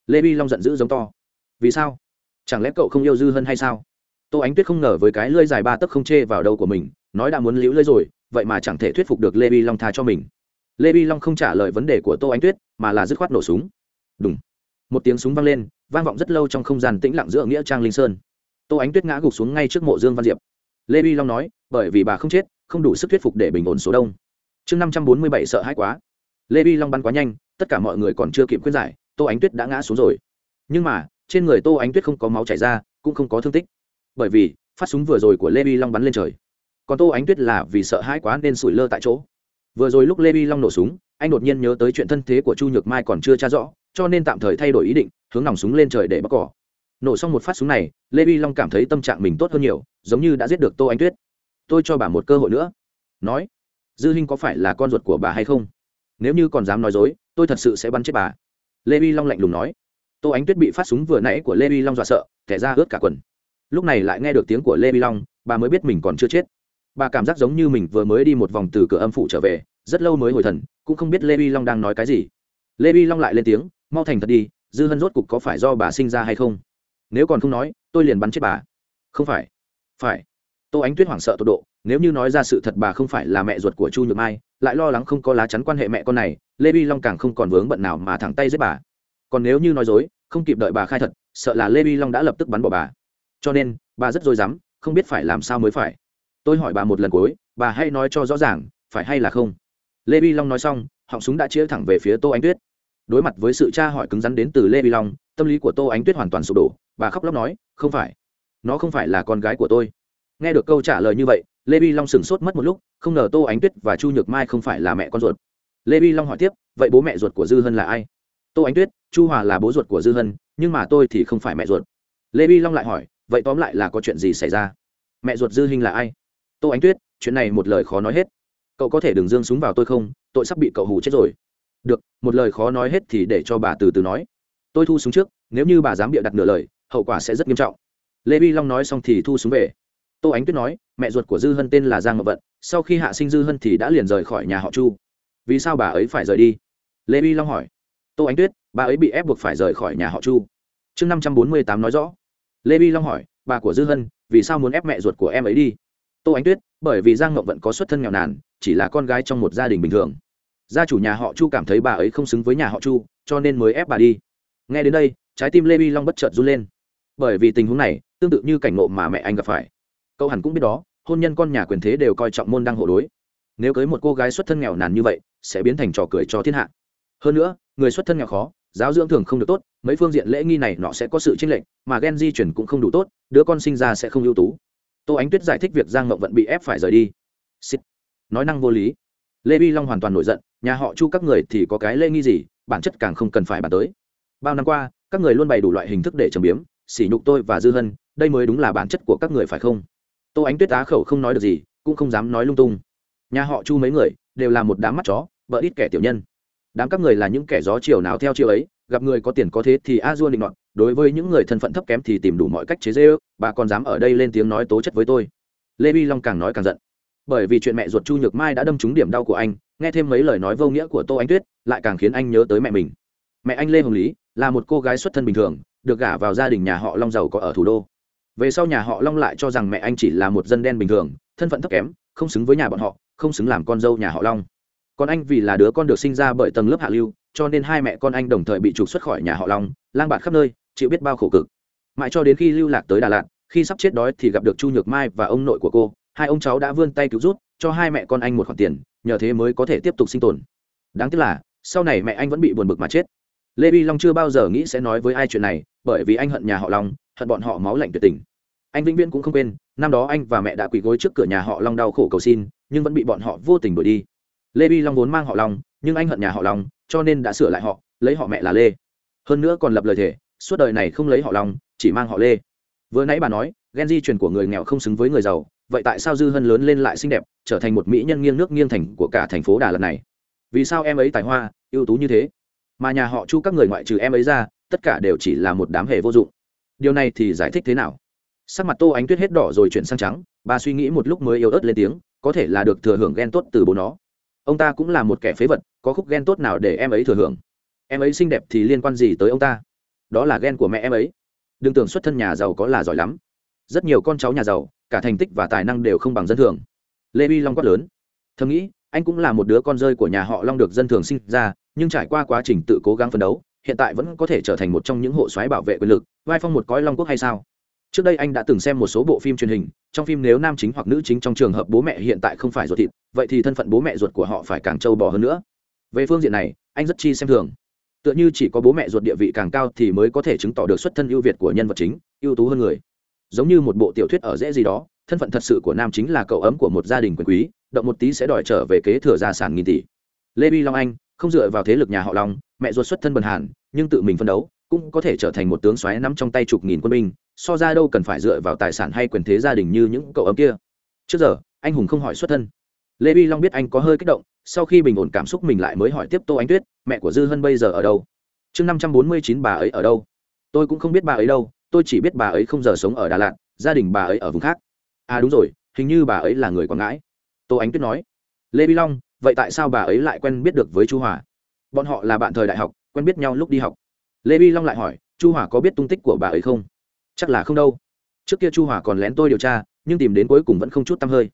Lê vi long giận dữ giống to. Vì sao? Chẳng lẽ cậu không yêu dư hân hay sao? Tô ánh tuyết không ngờ với cái lơi dài ba tấc không chê vào đầu của mình, nói đã muốn liễu lơi rồi, vậy mà chẳng thể thuyết phục được lê vi long tha cho mình. Lê vi long không trả lời vấn đề của tô ánh tuyết, mà là dứt khoát nổ súng. Đúng một tiếng súng vang lên, vang vọng rất lâu trong không gian tĩnh lặng giữa nghĩa trang linh sơn. Tô ánh tuyết ngã gục xuống ngay trước mộ dương văn diệp. Lê vi long nói, bởi vì bà không chết, không đủ sức thuyết phục để bình ổn số đông. Chương năm trăm bốn mươi bảy sợ hãi quá. Lê vi long bắn quá nhanh, tất cả mọi người còn chưa kịp khuyên giải, tô ánh tuyết đã ngã xuống rồi. Nhưng mà, trên người tô ánh tuyết không có máu chảy ra, cũng không có thương tích. Bởi vì, phát súng vừa rồi của lê vi long bắn lên trời. Còn tô ánh tuyết là vì sợ hãi quá nên sủi lơ tại chỗ. Vừa rồi lúc lê vi long nổ súng, anh đột nhiên nhớ tới chuyện thân thế của chu nhược mai còn chưa tra rõ cho nên tạm thời thay đổi ý định, hướng nòng súng lên trời để bóc cỏ. Nổ xong một phát súng này, lê vi long cảm thấy tâm trạng mình tốt hơn nhiều, giống như đã giết được tô Anh tuyết. Tôi cho bà một cơ hội nữa. Nói, dư hinh có phải là con ruột của bà hay không? Nếu như còn dám nói dối, tôi thật sự sẽ bắn chết bà. Lê vi long lạnh lùng nói. Tô ánh tuyết bị phát súng vừa nãy của lê vi long dọa sợ, thẻ ra ướt cả quần. Lúc này lại nghe được tiếng của lê vi long, bà mới biết mình còn chưa chết. Bà cảm giác giống như mình vừa mới đi một vòng từ cửa âm phủ trở về, rất lâu mới hồi thần, cũng không biết lê vi long đang nói cái gì. Lê vi long lại lên tiếng mau thành thật đi, dư hân rốt cục có phải do bà sinh ra hay không? Nếu còn không nói, tôi liền bắn chết bà. Không phải. Phải. Tô ánh tuyết hoảng sợ tột độ, nếu như nói ra sự thật bà không phải là mẹ ruột của chu nhược mai, lại lo lắng không có lá chắn quan hệ mẹ con này, lê vi long càng không còn vướng bận nào mà thẳng tay giết bà. Còn nếu như nói dối, không kịp đợi bà khai thật, sợ là lê vi long đã lập tức bắn bỏ bà. Cho nên, bà rất dối dám không biết phải làm sao mới phải. Tôi hỏi bà một lần cuối, bà hay nói cho rõ ràng, phải hay là không? Lê vi long nói xong, họng súng đã chĩa thẳng về phía tô ánh tuyết đối mặt với sự tra hỏi cứng rắn đến từ lê vi long, tâm lý của tô ánh tuyết hoàn toàn sụp đổ, bà khóc lóc nói, không phải, nó không phải là con gái của tôi. Nghe được câu trả lời như vậy, lê vi long sửng sốt mất một lúc, không ngờ tô ánh tuyết và chu nhược mai không phải là mẹ con ruột. Lê vi long hỏi tiếp, vậy bố mẹ ruột của dư hân là ai? Tô ánh tuyết, chu hòa là bố ruột của dư hân, nhưng mà tôi thì không phải mẹ ruột. Lê vi long lại hỏi, vậy tóm lại là có chuyện gì xảy ra? Mẹ ruột dư hinh là ai? Tô ánh tuyết, chuyện này một lời khó nói hết. Cậu có thể đừng dương súng vào tôi không? Tôi sắp bị cậu hù chết rồi được, một lời khó nói hết thì để cho bà từ từ nói. Tôi thu súng trước, nếu như bà dám bịa đặt nửa lời, hậu quả sẽ rất nghiêm trọng. Lê vi long nói xong thì thu súng về. Tô ánh tuyết nói, mẹ ruột của dư hân tên là giang ngọc vận, sau khi hạ sinh dư hân thì đã liền rời khỏi nhà họ chu. Vì sao bà ấy phải rời đi? Lê vi long hỏi. Tô ánh tuyết, bà ấy bị ép buộc phải rời khỏi nhà họ chu. Chương năm trăm bốn mươi tám nói rõ. Lê vi long hỏi, bà của dư hân, vì sao muốn ép mẹ ruột của em ấy đi? Tô ánh tuyết, bởi vì giang ngọc vận có xuất thân nghèo nàn, chỉ là con gái trong một gia đình bình thường gia chủ nhà họ chu cảm thấy bà ấy không xứng với nhà họ chu, cho nên mới ép bà đi. Nghe đến đây, trái tim lê vi long bất chợt run lên. Bởi vì tình huống này, tương tự như cảnh ngộ mà mẹ anh gặp phải. Cậu hẳn cũng biết đó, hôn nhân con nhà quyền thế đều coi trọng môn đăng hộ đối. Nếu cưới một cô gái xuất thân nghèo nàn như vậy, sẽ biến thành trò cười cho thiên hạ. Hơn nữa, người xuất thân nghèo khó, giáo dưỡng thường không được tốt, mấy phương diện lễ nghi này nọ sẽ có sự chênh lệch, mà ghen di chuyển cũng không đủ tốt, đứa con sinh ra sẽ không ưu tú. Tô ánh tuyết giải thích việc giang mộng vận bị ép phải rời đi. Xịt. nói năng vô lý lê vi long hoàn toàn nổi giận, nhà họ chu các người thì có cái lê nghi gì, bản chất càng không cần phải bàn tới. Bao năm qua, các người luôn bày đủ loại hình thức để trầm biếm, sỉ nhục tôi và dư hân, đây mới đúng là bản chất của các người phải không? Tô ánh tuyết á khẩu không nói được gì, cũng không dám nói lung tung. Nhà họ chu mấy người đều là một đám mắt chó, vợ ít kẻ tiểu nhân. Đám các người là những kẻ gió chiều nào theo chiều ấy, gặp người có tiền có thế thì a dua định nọt, đối với những người thân phận thấp kém thì tìm đủ mọi cách chế dễ ước bà còn dám ở đây lên tiếng nói tố chất với tôi. Lê vi long càng nói càng giận bởi vì chuyện mẹ ruột chu nhược mai đã đâm trúng điểm đau của anh, nghe thêm mấy lời nói vô nghĩa của tô ánh tuyết, lại càng khiến anh nhớ tới mẹ mình. Mẹ anh lê hồng lý, là một cô gái xuất thân bình thường, được gả vào gia đình nhà họ long giàu có ở thủ đô. Về sau nhà họ long lại cho rằng mẹ anh chỉ là một dân đen bình thường, thân phận thấp kém, không xứng với nhà bọn họ, không xứng làm con dâu nhà họ long. Còn anh vì là đứa con được sinh ra bởi tầng lớp hạ lưu, cho nên hai mẹ con anh đồng thời bị trục xuất khỏi nhà họ long, lang bạt khắp nơi, chịu biết bao khổ cực. Mãi cho đến khi lưu lạc tới đà lạt, khi sắp chết đói thì gặp được chu nhược mai và ông nội của cô hai ông cháu đã vươn tay cứu rút, cho hai mẹ con anh một khoản tiền, nhờ thế mới có thể tiếp tục sinh tồn. Đáng tiếc là, sau này mẹ anh vẫn bị buồn bực mà chết. Lê vi long chưa bao giờ nghĩ sẽ nói với ai chuyện này, bởi vì anh hận nhà họ long, hận bọn họ máu lạnh tuyệt tình. Anh vĩnh viễn cũng không quên, năm đó anh và mẹ đã quỳ gối trước cửa nhà họ long đau khổ cầu xin, nhưng vẫn bị bọn họ vô tình đuổi đi. Lê vi long vốn mang họ long, nhưng anh hận nhà họ long, cho nên đã sửa lại họ, lấy họ mẹ là lê. Hơn nữa còn lập lời thề, suốt đời này không lấy họ long, chỉ mang họ lê. Vừa nãy bà nói ghen di truyền của người nghèo không xứng với người giàu vậy tại sao dư hân lớn lên lại xinh đẹp, trở thành một mỹ nhân nghiêng nước nghiêng thành của cả thành phố đà lạt này? Vì sao em ấy tài hoa, ưu tú như thế? Mà nhà họ chu các người ngoại trừ em ấy ra, tất cả đều chỉ là một đám hề vô dụng. Điều này thì giải thích thế nào? Sắc mặt tô ánh tuyết hết đỏ rồi chuyển sang trắng, bà suy nghĩ một lúc mới yếu ớt lên tiếng, có thể là được thừa hưởng ghen tốt từ bố nó. Ông ta cũng là một kẻ phế vật, có khúc ghen tốt nào để em ấy thừa hưởng? Em ấy xinh đẹp thì liên quan gì tới ông ta? Đó là ghen của mẹ em ấy. Đừng tưởng xuất thân nhà giàu có là giỏi lắm. Rất nhiều con cháu nhà giàu cả thành tích và tài năng đều không bằng dân thường. Lê vi long quát lớn. Thầm nghĩ, anh cũng là một đứa con rơi của nhà họ long được dân thường sinh ra, nhưng trải qua quá trình tự cố gắng phấn đấu, hiện tại vẫn có thể trở thành một trong những hộ xoáy bảo vệ quyền lực, vai phong một cõi long quốc hay sao? Trước đây anh đã từng xem một số bộ phim truyền hình, trong phim nếu nam chính hoặc nữ chính trong trường hợp bố mẹ hiện tại không phải ruột thịt, vậy thì thân phận bố mẹ ruột của họ phải càng trâu bò hơn nữa. Về phương diện này, anh rất chi xem thường. Tựa như chỉ có bố mẹ ruột địa vị càng cao thì mới có thể chứng tỏ được xuất thân ưu việt của nhân vật chính, ưu tú hơn người giống như một bộ tiểu thuyết ở dễ gì đó, thân phận thật sự của nam chính là cậu ấm của một gia đình quyền quý, động một tí sẽ đòi trở về kế thừa gia sản nghìn tỷ. Lê bi long anh, không dựa vào thế lực nhà họ long, mẹ ruột xuất thân bần hàn, nhưng tự mình phân đấu, cũng có thể trở thành một tướng xoáy nắm trong tay chục nghìn quân binh, so ra đâu cần phải dựa vào tài sản hay quyền thế gia đình như những cậu ấm kia. Trước giờ, anh hùng không hỏi xuất thân. Lê vi long biết anh có hơi kích động, sau khi bình ổn cảm xúc mình lại mới hỏi tiếp tô ánh tuyết, mẹ của dư hân bây giờ ở đâu? Chương năm trăm bốn mươi chín bà ấy ở đâu? Tôi cũng không biết bà ấy đâu tôi chỉ biết bà ấy không giờ sống ở đà lạt, gia đình bà ấy ở vùng khác. À đúng rồi, hình như bà ấy là người quảng ngãi. Tô ánh tuyết nói. Lê vi long, vậy tại sao bà ấy lại quen biết được với chu hòa? Bọn họ là bạn thời đại học, quen biết nhau lúc đi học. Lê vi long lại hỏi, chu hòa có biết tung tích của bà ấy không? Chắc là không đâu. Trước kia chu hòa còn lén tôi điều tra, nhưng tìm đến cuối cùng vẫn không chút tăm hơi.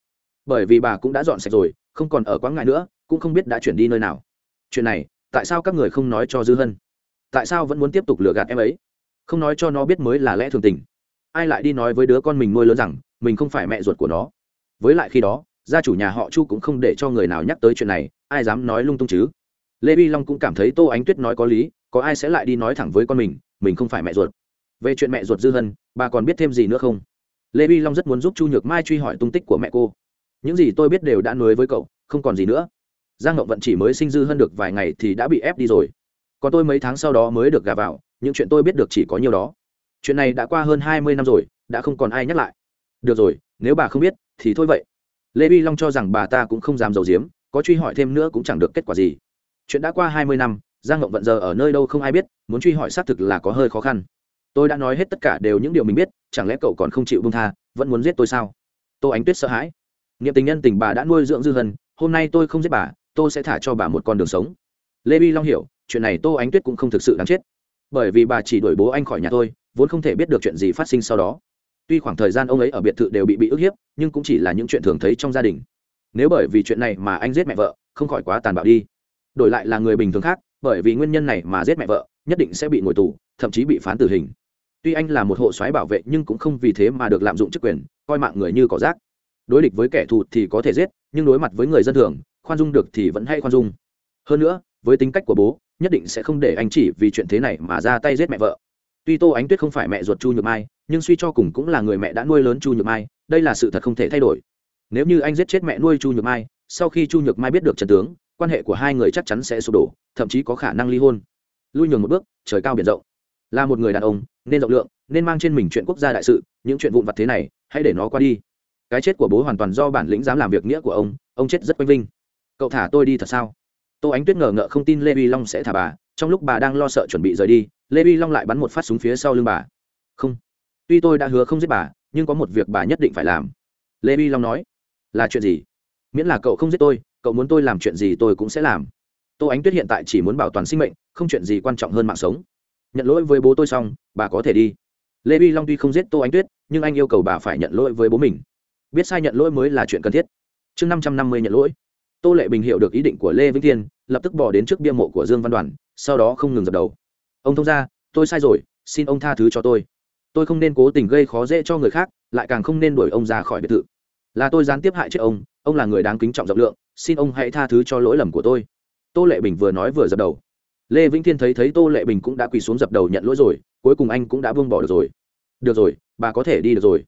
Bởi vì bà cũng đã dọn sạch rồi, không còn ở quãng ngại nữa, cũng không biết đã chuyển đi nơi nào. Chuyện này, tại sao các người không nói cho dư hân? Tại sao vẫn muốn tiếp tục lừa gạt em ấy? Không nói cho nó biết mới là lẽ thường tình. Ai lại đi nói với đứa con mình nuôi lớn rằng, mình không phải mẹ ruột của nó? Với lại khi đó, gia chủ nhà họ chu cũng không để cho người nào nhắc tới chuyện này, ai dám nói lung tung chứ? Lê vi long cũng cảm thấy tô ánh tuyết nói có lý, có ai sẽ lại đi nói thẳng với con mình mình không phải mẹ ruột. Về chuyện mẹ ruột dư hân, bà còn biết thêm gì nữa không? Lê vi long rất muốn giúp chu nhược mai truy hỏi tung tích của mẹ cô. Những gì tôi biết đều đã nuối với cậu, không còn gì nữa. Giang ngậu vận chỉ mới sinh dư hơn được vài ngày thì đã bị ép đi rồi. Còn tôi mấy tháng sau đó mới được gà vào những chuyện tôi biết được chỉ có nhiều đó. Chuyện này đã qua hơn hai mươi năm rồi, đã không còn ai nhắc lại. Được rồi, nếu bà không biết, thì thôi vậy. Lê vi long cho rằng bà ta cũng không dám giấu giếm, có truy hỏi thêm nữa cũng chẳng được kết quả gì. Chuyện đã qua hai mươi năm, giang ngộng vận giờ ở nơi đâu không ai biết, muốn truy hỏi xác thực là có hơi khó khăn. Tôi đã nói hết tất cả đều những điều mình biết, chẳng lẽ cậu còn không chịu bông tha, vẫn muốn giết tôi sao? Tô ánh tuyết sợ hãi. Niệm tình nhân tình bà đã nuôi dưỡng dư hân, hôm nay tôi không giết bà, tôi sẽ thả cho bà một con đường sống. Lê vi long hiểu, chuyện này tô ánh tuyết cũng không thực sự đáng chết bởi vì bà chỉ đuổi bố anh khỏi nhà tôi, vốn không thể biết được chuyện gì phát sinh sau đó. Tuy khoảng thời gian ông ấy ở biệt thự đều bị bị ức hiếp, nhưng cũng chỉ là những chuyện thường thấy trong gia đình. Nếu bởi vì chuyện này mà anh giết mẹ vợ, không khỏi quá tàn bạo đi. Đổi lại là người bình thường khác, bởi vì nguyên nhân này mà giết mẹ vợ, nhất định sẽ bị ngồi tù, thậm chí bị phán tử hình. Tuy anh là một hộ soái bảo vệ nhưng cũng không vì thế mà được lạm dụng chức quyền, coi mạng người như cỏ rác. Đối địch với kẻ thù thì có thể giết, nhưng đối mặt với người dân thường, khoan dung được thì vẫn hay khoan dung. Hơn nữa, với tính cách của bố nhất định sẽ không để anh chỉ vì chuyện thế này mà ra tay giết mẹ vợ. Tuy tô ánh tuyết không phải mẹ ruột chu nhược mai, nhưng suy cho cùng cũng là người mẹ đã nuôi lớn chu nhược mai, đây là sự thật không thể thay đổi. Nếu như anh giết chết mẹ nuôi chu nhược mai, sau khi chu nhược mai biết được trần tướng, quan hệ của hai người chắc chắn sẽ sụp đổ, thậm chí có khả năng ly hôn. Lui nhường một bước, trời cao biển rộng. Là một người đàn ông, nên rộng lượng, nên mang trên mình chuyện quốc gia đại sự, những chuyện vụn vặt thế này, hãy để nó qua đi. Cái chết của bố hoàn toàn do bản lĩnh dám làm việc nghĩa của ông ông chết rất quanh vinh. Cậu thả tôi đi thật sao? Tô ánh tuyết ngờ ngợ không tin lê vi long sẽ thả bà, trong lúc bà đang lo sợ chuẩn bị rời đi, lê vi long lại bắn một phát súng phía sau lưng bà. Không. Tuy tôi đã hứa không giết bà, nhưng có một việc bà nhất định phải làm. Lê vi long nói. Là chuyện gì? Miễn là cậu không giết tôi, cậu muốn tôi làm chuyện gì tôi cũng sẽ làm. Tô ánh tuyết hiện tại chỉ muốn bảo toàn sinh mệnh, không chuyện gì quan trọng hơn mạng sống. Nhận lỗi với bố tôi xong, bà có thể đi. Lê vi long tuy không giết tô ánh tuyết, nhưng anh yêu cầu bà phải nhận lỗi với bố mình. Biết sai nhận lỗi mới là chuyện cần thiết. Chương năm trăm năm mươi nhận lỗi tô lệ bình hiểu được ý định của lê vĩnh thiên lập tức bỏ đến trước bia mộ của dương văn đoàn sau đó không ngừng dập đầu. Ông thông gia, tôi sai rồi xin ông tha thứ cho tôi. Tôi không nên cố tình gây khó dễ cho người khác lại càng không nên đuổi ông ra khỏi biệt thự. Là tôi gián tiếp hại chết ông ông là người đáng kính trọng rộng lượng xin ông hãy tha thứ cho lỗi lầm của tôi. Tô lệ bình vừa nói vừa dập đầu. Lê vĩnh thiên thấy thấy tô lệ bình cũng đã quỳ xuống dập đầu nhận lỗi rồi cuối cùng anh cũng đã buông bỏ được rồi. Được rồi bà có thể đi được rồi.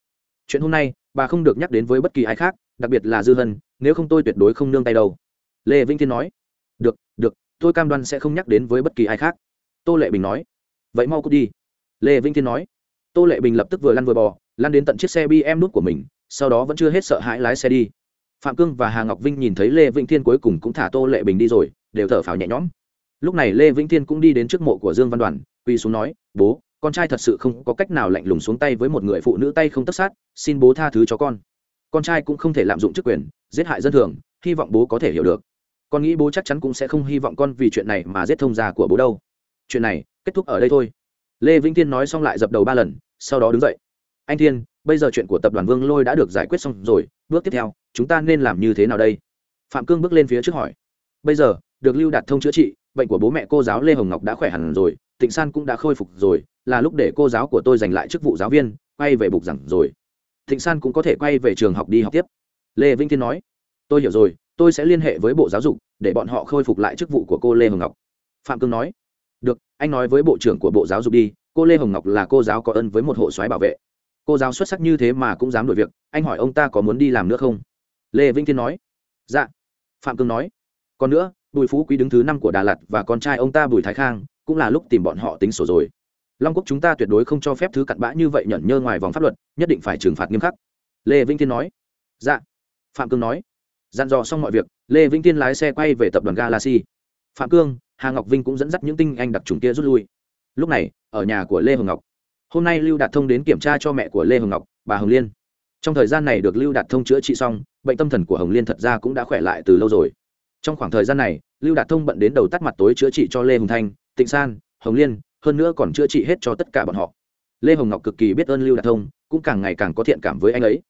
Chuyện hôm nay bà không được nhắc đến với bất kỳ ai khác đặc biệt là dư hân, nếu không tôi tuyệt đối không nương tay đâu. Lê vĩnh thiên nói, được được, tôi cam đoan sẽ không nhắc đến với bất kỳ ai khác. Tô lệ bình nói, vậy mau cút đi. Lê vĩnh thiên nói, tô lệ bình lập tức vừa lăn vừa bò, lăn đến tận chiếc xe bm nút của mình, sau đó vẫn chưa hết sợ hãi lái xe đi. Phạm cương và hà ngọc vinh nhìn thấy lê vĩnh thiên cuối cùng cũng thả tô lệ bình đi rồi, đều thở phào nhẹ nhõm. Lúc này lê vĩnh thiên cũng đi đến trước mộ của dương văn đoàn, quỳ xuống nói, bố, con trai thật sự không có cách nào lạnh lùng xuống tay với một người phụ nữ tay không tất sát, xin bố tha thứ cho con con trai cũng không thể lạm dụng chức quyền, giết hại dân thường, hy vọng bố có thể hiểu được. Con nghĩ bố chắc chắn cũng sẽ không hy vọng con vì chuyện này mà giết thông gia của bố đâu. Chuyện này kết thúc ở đây thôi. Lê vĩnh thiên nói xong lại dập đầu ba lần, sau đó đứng dậy. Anh thiên, bây giờ chuyện của tập đoàn vương lôi đã được giải quyết xong rồi, bước tiếp theo, chúng ta nên làm như thế nào đây? Phạm cương bước lên phía trước hỏi. Bây giờ, được lưu đạt thông chữa trị, bệnh của bố mẹ cô giáo lê hồng ngọc đã khỏe hẳn rồi, tịnh san cũng đã khôi phục rồi, là lúc để cô giáo của tôi giành lại chức vụ giáo viên, quay về bục giảng rồi tịnh san cũng có thể quay về trường học đi học tiếp. Lê vĩnh thiên nói, tôi hiểu rồi, tôi sẽ liên hệ với bộ giáo dục để bọn họ khôi phục lại chức vụ của cô lê hồng ngọc. Phạm cương nói, được, anh nói với bộ trưởng của bộ giáo dục đi, cô lê hồng ngọc là cô giáo có ơn với một hộ soái bảo vệ. Cô giáo xuất sắc như thế mà cũng dám đổi việc, anh hỏi ông ta có muốn đi làm nữa không? Lê vĩnh thiên nói dạ. Phạm cương nói, còn nữa, bùi phú quý đứng thứ năm của đà lạt và con trai ông ta bùi thái khang cũng là lúc tìm bọn họ tính sổ rồi long quốc chúng ta tuyệt đối không cho phép thứ cặn bã như vậy nhận nhơ ngoài vòng pháp luật, nhất định phải trừng phạt nghiêm khắc. Lê vĩnh thiên nói. Dạ. Phạm cương nói. Dặn dò xong mọi việc, lê vĩnh thiên lái xe quay về tập đoàn galaxy. Phạm cương, hà ngọc vinh cũng dẫn dắt những tinh anh đặc trùng kia rút lui. Lúc này, ở nhà của lê hồng ngọc. Hôm nay lưu đạt thông đến kiểm tra cho mẹ của lê hồng ngọc, bà hồng liên. Trong thời gian này được lưu đạt thông chữa trị xong, bệnh tâm thần của hồng liên thật ra cũng đã khỏe lại từ lâu rồi. Trong khoảng thời gian này, lưu đạt thông bận đến đầu tắt mặt tối chữa trị cho lê hồng thanh, tịnh san, hồng liên hơn nữa còn chữa trị hết cho tất cả bọn họ. Lê hồng ngọc cực kỳ biết ơn lưu đạt thông, cũng càng ngày càng có thiện cảm với anh ấy.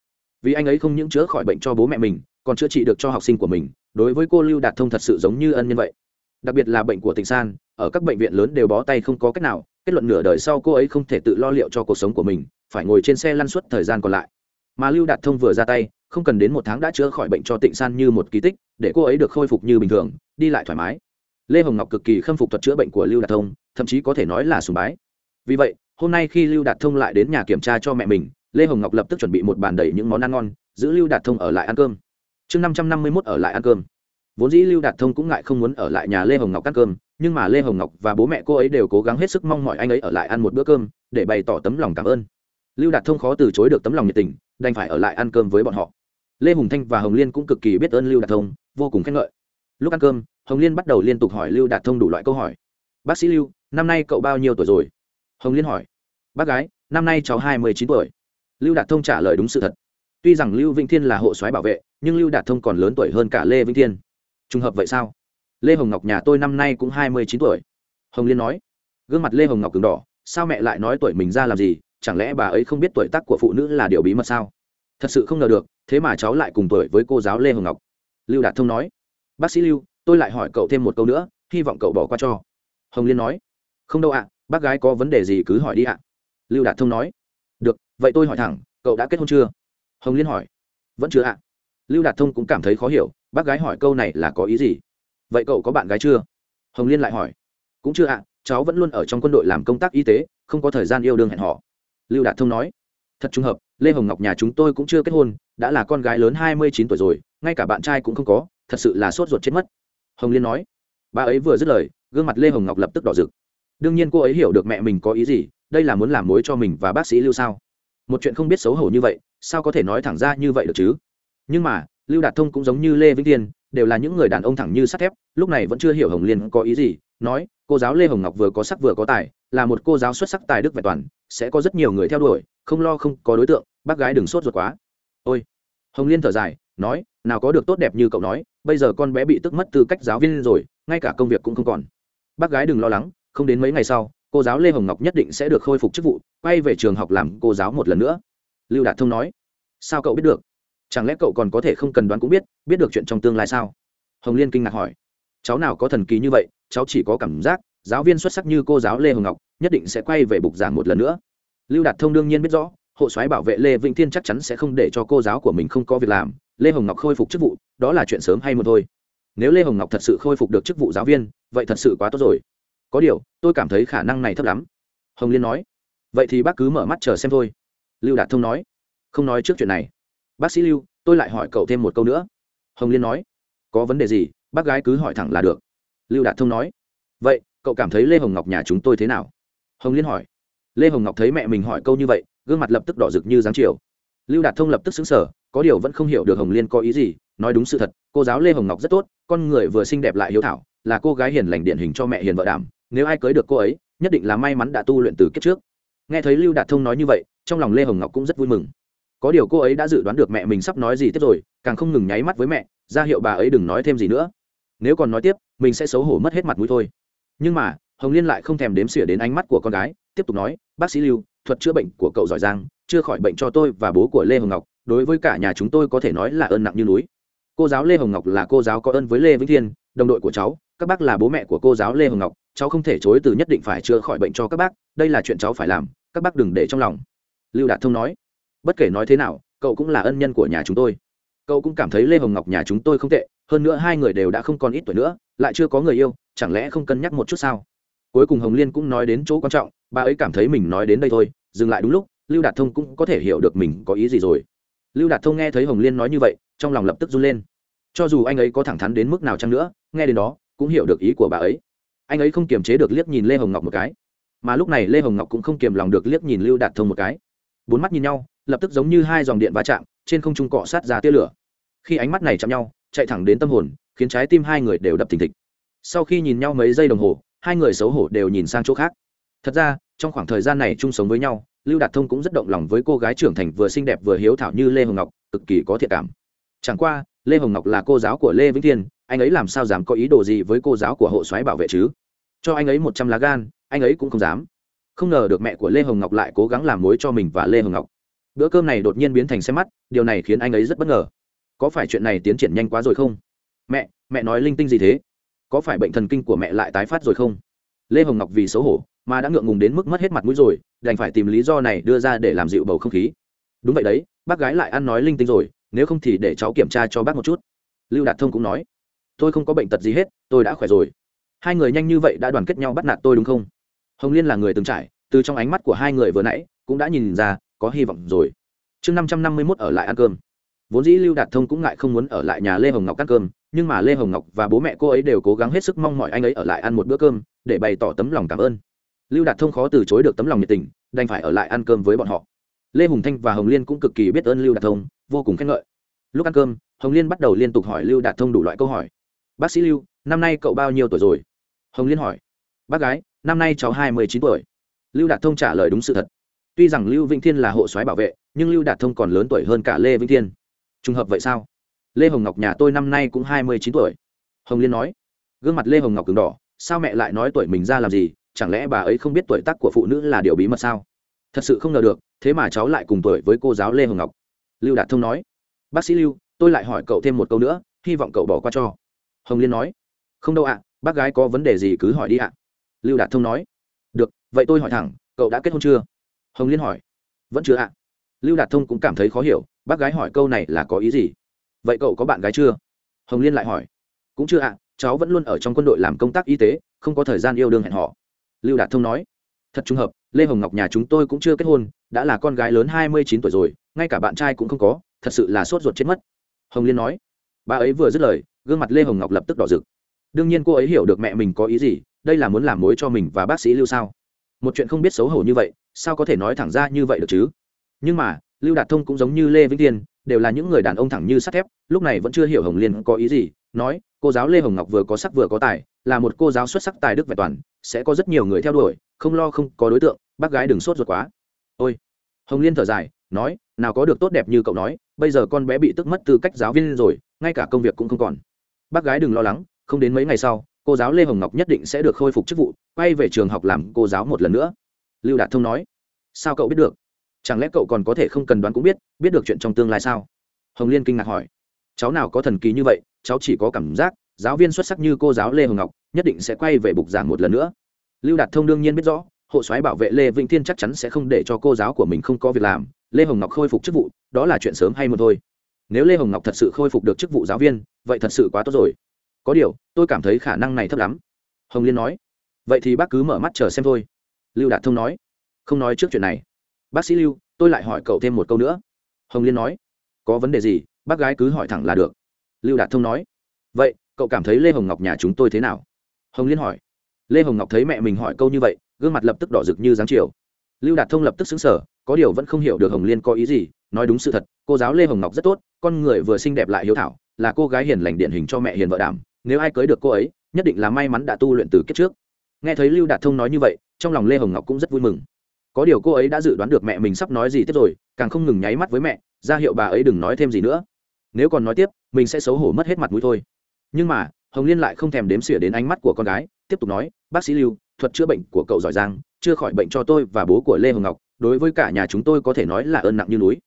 Vì anh ấy không những chữa khỏi bệnh cho bố mẹ mình, còn chữa trị được cho học sinh của mình, đối với cô lưu đạt thông thật sự giống như ân nhân vậy. Đặc biệt là bệnh của tịnh san, ở các bệnh viện lớn đều bó tay không có cách nào, kết luận nửa đời sau cô ấy không thể tự lo liệu cho cuộc sống của mình, phải ngồi trên xe lăn suốt thời gian còn lại. Mà lưu đạt thông vừa ra tay, không cần đến một tháng đã chữa khỏi bệnh cho tịnh san như một kỳ tích, để cô ấy được khôi phục như bình thường, đi lại thoải mái lê hồng ngọc cực kỳ khâm phục thuật chữa bệnh của lưu đạt thông, thậm chí có thể nói là sùng bái. Vì vậy, hôm nay khi lưu đạt thông lại đến nhà kiểm tra cho mẹ mình, lê hồng ngọc lập tức chuẩn bị một bàn đầy những món ăn ngon, giữ lưu đạt thông ở lại ăn cơm. Chương năm trăm năm mươi mốt ở lại ăn cơm. Vốn dĩ lưu đạt thông cũng ngại không muốn ở lại nhà lê hồng ngọc ăn cơm, nhưng mà lê hồng ngọc và bố mẹ cô ấy đều cố gắng hết sức mong mọi anh ấy ở lại ăn một bữa cơm, để bày tỏ tấm lòng cảm ơn. Lưu đạt thông khó từ chối được tấm lòng nhiệt tình, đành phải ở lại ăn cơm với bọn họ. Lê hùng thanh và hồng liên cũng cực kỳ biết ơn lưu đạt thông, vô cùng khen ngợi. Lúc ăn cơm hồng liên bắt đầu liên tục hỏi lưu đạt thông đủ loại câu hỏi. Bác sĩ lưu, năm nay cậu bao nhiêu tuổi rồi? Hồng liên hỏi. Bác gái, năm nay cháu hai mươi chín tuổi. Lưu đạt thông trả lời đúng sự thật. Tuy rằng lưu vĩnh thiên là hộ soái bảo vệ, nhưng lưu đạt thông còn lớn tuổi hơn cả lê vĩnh thiên. Trùng hợp vậy sao? Lê hồng ngọc nhà tôi năm nay cũng hai mươi chín tuổi. Hồng liên nói. Gương mặt lê hồng ngọc cứng đỏ. Sao mẹ lại nói tuổi mình ra làm gì? Chẳng lẽ bà ấy không biết tuổi tác của phụ nữ là điều bí mật sao? Thật sự không ngờ được, thế mà cháu lại cùng tuổi với cô giáo lê hồng ngọc. Lưu đạt thông nói. Bác sĩ lưu tôi lại hỏi cậu thêm một câu nữa, hy vọng cậu bỏ qua cho. Hồng liên nói. Không đâu ạ, bác gái có vấn đề gì cứ hỏi đi ạ. Lưu đạt thông nói. Được, vậy tôi hỏi thẳng, cậu đã kết hôn chưa? Hồng liên hỏi. Vẫn chưa ạ. Lưu đạt thông cũng cảm thấy khó hiểu, bác gái hỏi câu này là có ý gì? Vậy cậu có bạn gái chưa? Hồng liên lại hỏi. Cũng chưa ạ, cháu vẫn luôn ở trong quân đội làm công tác y tế, không có thời gian yêu đương hẹn họ lưu đạt thông nói. Thật trùng hợp, lê hồng ngọc nhà chúng tôi cũng chưa kết hôn, đã là con gái lớn hai mươi chín tuổi rồi, ngay cả bạn trai cũng không có, thật sự là sốt ruột chết mất hồng liên nói. Bà ấy vừa dứt lời, gương mặt lê hồng ngọc lập tức đỏ rực. Đương nhiên cô ấy hiểu được mẹ mình có ý gì, đây là muốn làm mối cho mình và bác sĩ lưu sao? Một chuyện không biết xấu hổ như vậy, sao có thể nói thẳng ra như vậy được chứ? Nhưng mà, lưu đạt thông cũng giống như lê vĩnh tiên, đều là những người đàn ông thẳng như sắt thép, lúc này vẫn chưa hiểu hồng liên có ý gì, nói, cô giáo lê hồng ngọc vừa có sắc vừa có tài, là một cô giáo xuất sắc tài đức vẹn toàn, sẽ có rất nhiều người theo đuổi, không lo không có đối tượng, bác gái đừng sốt ruột quá. Ôi. Hồng liên thở dài, nói nào có được tốt đẹp như cậu nói, bây giờ con bé bị tức mất tư cách giáo viên rồi, ngay cả công việc cũng không còn. Bác gái đừng lo lắng, không đến mấy ngày sau, cô giáo lê hồng ngọc nhất định sẽ được khôi phục chức vụ, quay về trường học làm cô giáo một lần nữa. Lưu đạt thông nói, sao cậu biết được? Chẳng lẽ cậu còn có thể không cần đoán cũng biết biết được chuyện trong tương lai sao? Hồng liên kinh ngạc hỏi, cháu nào có thần kỳ như vậy, cháu chỉ có cảm giác, giáo viên xuất sắc như cô giáo lê hồng ngọc, nhất định sẽ quay về bục giảng một lần nữa. Lưu đạt thông đương nhiên biết rõ hộ soái bảo vệ lê vĩnh thiên chắc chắn sẽ không để cho cô giáo của mình không có việc làm. Lê hồng ngọc khôi phục chức vụ, đó là chuyện sớm hay muộn thôi. Nếu lê hồng ngọc thật sự khôi phục được chức vụ giáo viên, vậy thật sự quá tốt rồi. Có điều, tôi cảm thấy khả năng này thấp lắm. Hồng liên nói. Vậy thì bác cứ mở mắt chờ xem thôi. Lưu đạt thông nói. Không nói trước chuyện này. Bác sĩ lưu, tôi lại hỏi cậu thêm một câu nữa. Hồng liên nói. Có vấn đề gì, bác gái cứ hỏi thẳng là được. Lưu đạt thông nói. Vậy, cậu cảm thấy lê hồng ngọc nhà chúng tôi thế nào? Hồng liên hỏi. Lê hồng ngọc thấy mẹ mình hỏi câu như vậy gương mặt lập tức đỏ rực như dáng chiều. Lưu đạt thông lập tức xứng sở có điều vẫn không hiểu được hồng liên có ý gì, nói đúng sự thật, cô giáo lê hồng ngọc rất tốt, con người vừa xinh đẹp lại hiếu thảo, là cô gái hiền lành điển hình cho mẹ hiền vợ đảm, nếu ai cưới được cô ấy, nhất định là may mắn đã tu luyện từ kiếp trước. Nghe thấy lưu đạt thông nói như vậy, trong lòng lê hồng ngọc cũng rất vui mừng. Có điều cô ấy đã dự đoán được mẹ mình sắp nói gì tiếp rồi, càng không ngừng nháy mắt với mẹ ra hiệu bà ấy đừng nói thêm gì nữa. Nếu còn nói tiếp, mình sẽ xấu hổ mất hết mặt mũi thôi. Nhưng mà, hồng liên lại không thèm đếm xỉa đến ánh mắt của con gái, tiếp tục nói, bác sĩ lưu thuật chữa bệnh của cậu giỏi giang, chưa khỏi bệnh cho tôi và bố của lê hồng ngọc, đối với cả nhà chúng tôi có thể nói là ơn nặng như núi. Cô giáo lê hồng ngọc là cô giáo có ơn với lê vĩnh thiên, đồng đội của cháu, các bác là bố mẹ của cô giáo lê hồng ngọc, cháu không thể chối từ nhất định phải chữa khỏi bệnh cho các bác, đây là chuyện cháu phải làm, các bác đừng để trong lòng. Lưu đạt thông nói. Bất kể nói thế nào, cậu cũng là ân nhân của nhà chúng tôi. Cậu cũng cảm thấy lê hồng ngọc nhà chúng tôi không tệ, hơn nữa hai người đều đã không còn ít tuổi nữa, lại chưa có người yêu, chẳng lẽ không cân nhắc một chút sao? Cuối cùng hồng liên cũng nói đến chỗ quan trọng, bà ấy cảm thấy mình nói đến đây thôi, dừng lại đúng lúc, lưu đạt thông cũng có thể hiểu được mình có ý gì rồi. Lưu đạt thông nghe thấy hồng liên nói như vậy, trong lòng lập tức run lên. Cho dù anh ấy có thẳng thắn đến mức nào chăng nữa, nghe đến đó, cũng hiểu được ý của bà ấy. Anh ấy không kiềm chế được liếc nhìn lê hồng ngọc một cái. Mà lúc này lê hồng ngọc cũng không kiềm lòng được liếc nhìn lưu đạt thông một cái. Bốn mắt nhìn nhau, lập tức giống như hai dòng điện va chạm, trên không trung cọ sát ra tia lửa. Khi ánh mắt này chạm nhau, chạy thẳng đến tâm hồn, khiến trái tim hai người đều đập thình thịch. Sau khi nhìn nhau mấy giây đồng hồ hai người xấu hổ đều nhìn sang chỗ khác. Thật ra, trong khoảng thời gian này chung sống với nhau, lưu đạt thông cũng rất động lòng với cô gái trưởng thành vừa xinh đẹp vừa hiếu thảo như lê hồng ngọc, cực kỳ có thiện cảm. Chẳng qua, lê hồng ngọc là cô giáo của lê vĩnh thiên, anh ấy làm sao dám có ý đồ gì với cô giáo của hộ soái bảo vệ chứ? Cho anh ấy một trăm lá gan, anh ấy cũng không dám. Không ngờ được mẹ của lê hồng ngọc lại cố gắng làm mối cho mình và lê hồng ngọc. Bữa cơm này đột nhiên biến thành xe mắt, điều này khiến anh ấy rất bất ngờ. Có phải chuyện này tiến triển nhanh quá rồi không? Mẹ mẹ nói linh tinh gì thế? Có phải bệnh thần kinh của mẹ lại tái phát rồi không? Lê hồng ngọc vì xấu hổ mà đã ngượng ngùng đến mức mất hết mặt mũi rồi, đành phải tìm lý do này đưa ra để làm dịu bầu không khí. Đúng vậy đấy, bác gái lại ăn nói linh tinh rồi, nếu không thì để cháu kiểm tra cho bác một chút. Lưu đạt thông cũng nói, tôi không có bệnh tật gì hết, tôi đã khỏe rồi. Hai người nhanh như vậy đã đoàn kết nhau bắt nạt tôi đúng không? Hồng liên là người từng trải, từ trong ánh mắt của hai người vừa nãy cũng đã nhìn ra có hy vọng rồi. Chương năm trăm năm mươi mốt ở lại ăn cơm vốn dĩ lưu đạt thông cũng ngại không muốn ở lại nhà lê hồng ngọc ăn cơm, nhưng mà lê hồng ngọc và bố mẹ cô ấy đều cố gắng hết sức mong mọi anh ấy ở lại ăn một bữa cơm, để bày tỏ tấm lòng cảm ơn. Lưu đạt thông khó từ chối được tấm lòng nhiệt tình, đành phải ở lại ăn cơm với bọn họ. Lê hùng thanh và hồng liên cũng cực kỳ biết ơn lưu đạt thông, vô cùng khen ngợi. Lúc ăn cơm, hồng liên bắt đầu liên tục hỏi lưu đạt thông đủ loại câu hỏi. Bác sĩ lưu, năm nay cậu bao nhiêu tuổi rồi? Hồng liên hỏi. Bác gái, năm nay cháu hai mươi chín tuổi. Lưu đạt thông trả lời đúng sự thật. Tuy rằng lưu vĩnh thiên là hộ soái bảo vệ, nhưng lưu đạt thông còn lớn tuổi hơn cả lê vĩnh thiên trùng hợp vậy sao? Lê hồng ngọc nhà tôi năm nay cũng hai mươi chín tuổi. Hồng liên nói, gương mặt lê hồng ngọc cứng đỏ, sao mẹ lại nói tuổi mình ra làm gì? Chẳng lẽ bà ấy không biết tuổi tác của phụ nữ là điều bí mật sao? Thật sự không ngờ được, thế mà cháu lại cùng tuổi với cô giáo lê hồng ngọc. Lưu đạt thông nói, bác sĩ lưu, tôi lại hỏi cậu thêm một câu nữa, hy vọng cậu bỏ qua cho. Hồng liên nói, không đâu ạ, bác gái có vấn đề gì cứ hỏi đi ạ. Lưu đạt thông nói, được, vậy tôi hỏi thẳng, cậu đã kết hôn chưa? Hồng liên hỏi, vẫn chưa ạ lưu đạt thông cũng cảm thấy khó hiểu, bác gái hỏi câu này là có ý gì? Vậy cậu có bạn gái chưa? Hồng liên lại hỏi. Cũng chưa ạ, cháu vẫn luôn ở trong quân đội làm công tác y tế, không có thời gian yêu đương hẹn họ lưu đạt thông nói. Thật trùng hợp, lê hồng ngọc nhà chúng tôi cũng chưa kết hôn, đã là con gái lớn hai mươi chín tuổi rồi, ngay cả bạn trai cũng không có, thật sự là sốt ruột chết mất. Hồng liên nói. Bà ấy vừa dứt lời, gương mặt lê hồng ngọc lập tức đỏ rực. Đương nhiên cô ấy hiểu được mẹ mình có ý gì, đây là muốn làm mối cho mình và bác sĩ lưu sao? Một chuyện không biết xấu hổ như vậy, sao có thể nói thẳng ra như vậy được chứ? Nhưng mà, lưu đạt thông cũng giống như lê vĩnh tiên đều là những người đàn ông thẳng như sắt thép, lúc này vẫn chưa hiểu hồng liên có ý gì, nói, cô giáo lê hồng ngọc vừa có sắc vừa có tài, là một cô giáo xuất sắc tài đức vẹn toàn, sẽ có rất nhiều người theo đuổi, không lo không có đối tượng, bác gái đừng sốt ruột quá. Ôi. Hồng liên thở dài, nói, nào có được tốt đẹp như cậu nói, bây giờ con bé bị tức mất tư cách giáo viên rồi, ngay cả công việc cũng không còn. Bác gái đừng lo lắng, không đến mấy ngày sau, cô giáo lê hồng ngọc nhất định sẽ được khôi phục chức vụ, quay về trường học làm cô giáo một lần nữa. Lưu đạt thông nói, sao cậu biết được? Chẳng lẽ cậu còn có thể không cần đoán cũng biết biết được chuyện trong tương lai sao? Hồng liên kinh ngạc hỏi. Cháu nào có thần kỳ như vậy, cháu chỉ có cảm giác, giáo viên xuất sắc như cô giáo lê hồng ngọc, nhất định sẽ quay về bục giảng một lần nữa. Lưu đạt thông đương nhiên biết rõ, hộ soái bảo vệ lê vĩnh thiên chắc chắn sẽ không để cho cô giáo của mình không có việc làm. Lê hồng ngọc khôi phục chức vụ, đó là chuyện sớm hay muộn thôi. Nếu lê hồng ngọc thật sự khôi phục được chức vụ giáo viên, vậy thật sự quá tốt rồi. Có điều, tôi cảm thấy khả năng này thấp lắm. Hồng liên nói. Vậy thì bác cứ mở mắt chờ xem thôi. Lưu đạt thông nói. Không nói trước chuyện này bác sĩ lưu, tôi lại hỏi cậu thêm một câu nữa. Hồng liên nói, có vấn đề gì, bác gái cứ hỏi thẳng là được. Lưu đạt thông nói, vậy, cậu cảm thấy lê hồng ngọc nhà chúng tôi thế nào? Hồng liên hỏi, lê hồng ngọc thấy mẹ mình hỏi câu như vậy, gương mặt lập tức đỏ rực như dáng chiều. Lưu đạt thông lập tức xứng sở có điều vẫn không hiểu được hồng liên có ý gì, nói đúng sự thật, cô giáo lê hồng ngọc rất tốt, con người vừa xinh đẹp lại hiếu thảo, là cô gái hiền lành điển hình cho mẹ hiền vợ đảm, nếu ai cưới được cô ấy, nhất định là may mắn đã tu luyện từ kiếp trước. Nghe thấy lưu đạt thông nói như vậy, trong lòng lê hồng ngọc cũng rất vui mừng có điều cô ấy đã dự đoán được mẹ mình sắp nói gì tiếp rồi, càng không ngừng nháy mắt với mẹ, ra hiệu bà ấy đừng nói thêm gì nữa. Nếu còn nói tiếp, mình sẽ xấu hổ mất hết mặt mũi thôi. Nhưng mà, hồng liên lại không thèm đếm xỉa đến ánh mắt của con gái, tiếp tục nói, bác sĩ lưu, thuật chữa bệnh của cậu giỏi giang, chưa khỏi bệnh cho tôi và bố của lê hồng ngọc, đối với cả nhà chúng tôi có thể nói là ơn nặng như núi.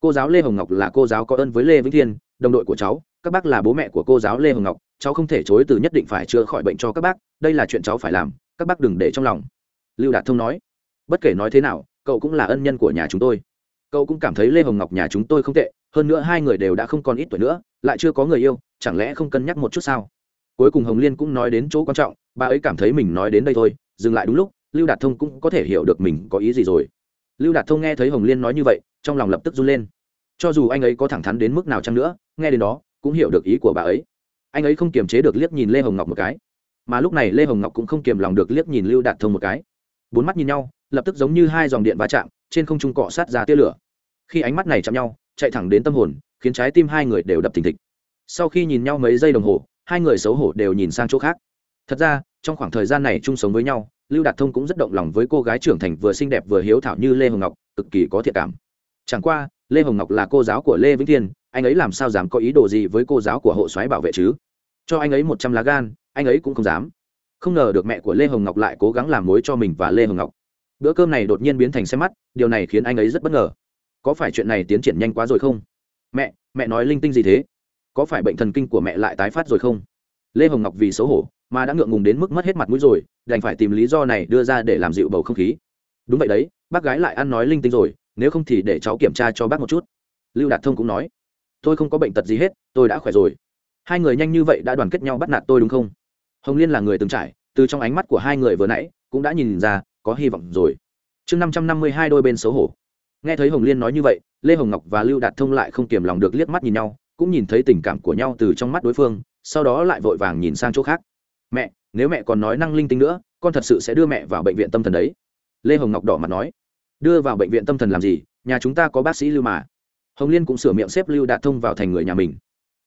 Cô giáo lê hồng ngọc là cô giáo có ơn với lê vĩnh thiên, đồng đội của cháu, các bác là bố mẹ của cô giáo lê hồng ngọc, cháu không thể chối từ nhất định phải chữa khỏi bệnh cho các bác, đây là chuyện cháu phải làm, các bác đừng để trong lòng. Lưu đạt thông nói bất kể nói thế nào, cậu cũng là ân nhân của nhà chúng tôi. Cậu cũng cảm thấy lê hồng ngọc nhà chúng tôi không tệ, hơn nữa hai người đều đã không còn ít tuổi nữa, lại chưa có người yêu, chẳng lẽ không cân nhắc một chút sao? Cuối cùng hồng liên cũng nói đến chỗ quan trọng, bà ấy cảm thấy mình nói đến đây thôi, dừng lại đúng lúc, lưu đạt thông cũng có thể hiểu được mình có ý gì rồi. Lưu đạt thông nghe thấy hồng liên nói như vậy, trong lòng lập tức run lên. Cho dù anh ấy có thẳng thắn đến mức nào chăng nữa, nghe đến đó, cũng hiểu được ý của bà ấy. Anh ấy không kiềm chế được liếc nhìn lê hồng ngọc một cái. Mà lúc này lê hồng ngọc cũng không kiềm lòng được liếc nhìn lưu đạt thông một cái. Bốn mắt nhìn nhau lập tức giống như hai dòng điện va chạm, trên không trung cọ sát ra tia lửa. Khi ánh mắt này chạm nhau, chạy thẳng đến tâm hồn, khiến trái tim hai người đều đập thình thịch. Sau khi nhìn nhau mấy giây đồng hồ, hai người xấu hổ đều nhìn sang chỗ khác. Thật ra, trong khoảng thời gian này chung sống với nhau, lưu đạt thông cũng rất động lòng với cô gái trưởng thành vừa xinh đẹp vừa hiếu thảo như lê hồng ngọc, cực kỳ có thiện cảm. Chẳng qua, lê hồng ngọc là cô giáo của lê vĩnh thiên, anh ấy làm sao dám có ý đồ gì với cô giáo của hộ soái bảo vệ chứ? Cho anh ấy một trăm lá gan, anh ấy cũng không dám. Không ngờ được mẹ của lê hồng ngọc lại cố gắng làm mối cho mình và lê hồng ngọc bữa cơm này đột nhiên biến thành xe mắt, điều này khiến anh ấy rất bất ngờ. Có phải chuyện này tiến triển nhanh quá rồi không? Mẹ mẹ nói linh tinh gì thế? Có phải bệnh thần kinh của mẹ lại tái phát rồi không? Lê hồng ngọc vì xấu hổ, mà đã ngượng ngùng đến mức mất hết mặt mũi rồi, đành phải tìm lý do này đưa ra để làm dịu bầu không khí. Đúng vậy đấy, bác gái lại ăn nói linh tinh rồi, nếu không thì để cháu kiểm tra cho bác một chút. Lưu đạt thông cũng nói, tôi không có bệnh tật gì hết, tôi đã khỏe rồi. Hai người nhanh như vậy đã đoàn kết nhau bắt nạt tôi đúng không? Hồng liên là người từng trải, từ trong ánh mắt của hai người vừa nãy, cũng đã nhìn ra có hy vọng rồi. Chương năm trăm năm mươi hai đôi bên xấu hổ. Nghe thấy hồng liên nói như vậy, lê hồng ngọc và lưu đạt thông lại không kiềm lòng được liếc mắt nhìn nhau, cũng nhìn thấy tình cảm của nhau từ trong mắt đối phương, sau đó lại vội vàng nhìn sang chỗ khác. Mẹ, nếu mẹ còn nói năng linh tinh nữa, con thật sự sẽ đưa mẹ vào bệnh viện tâm thần đấy. Lê hồng ngọc đỏ mặt nói. Đưa vào bệnh viện tâm thần làm gì? Nhà chúng ta có bác sĩ lưu mà. Hồng liên cũng sửa miệng xếp lưu đạt thông vào thành người nhà mình.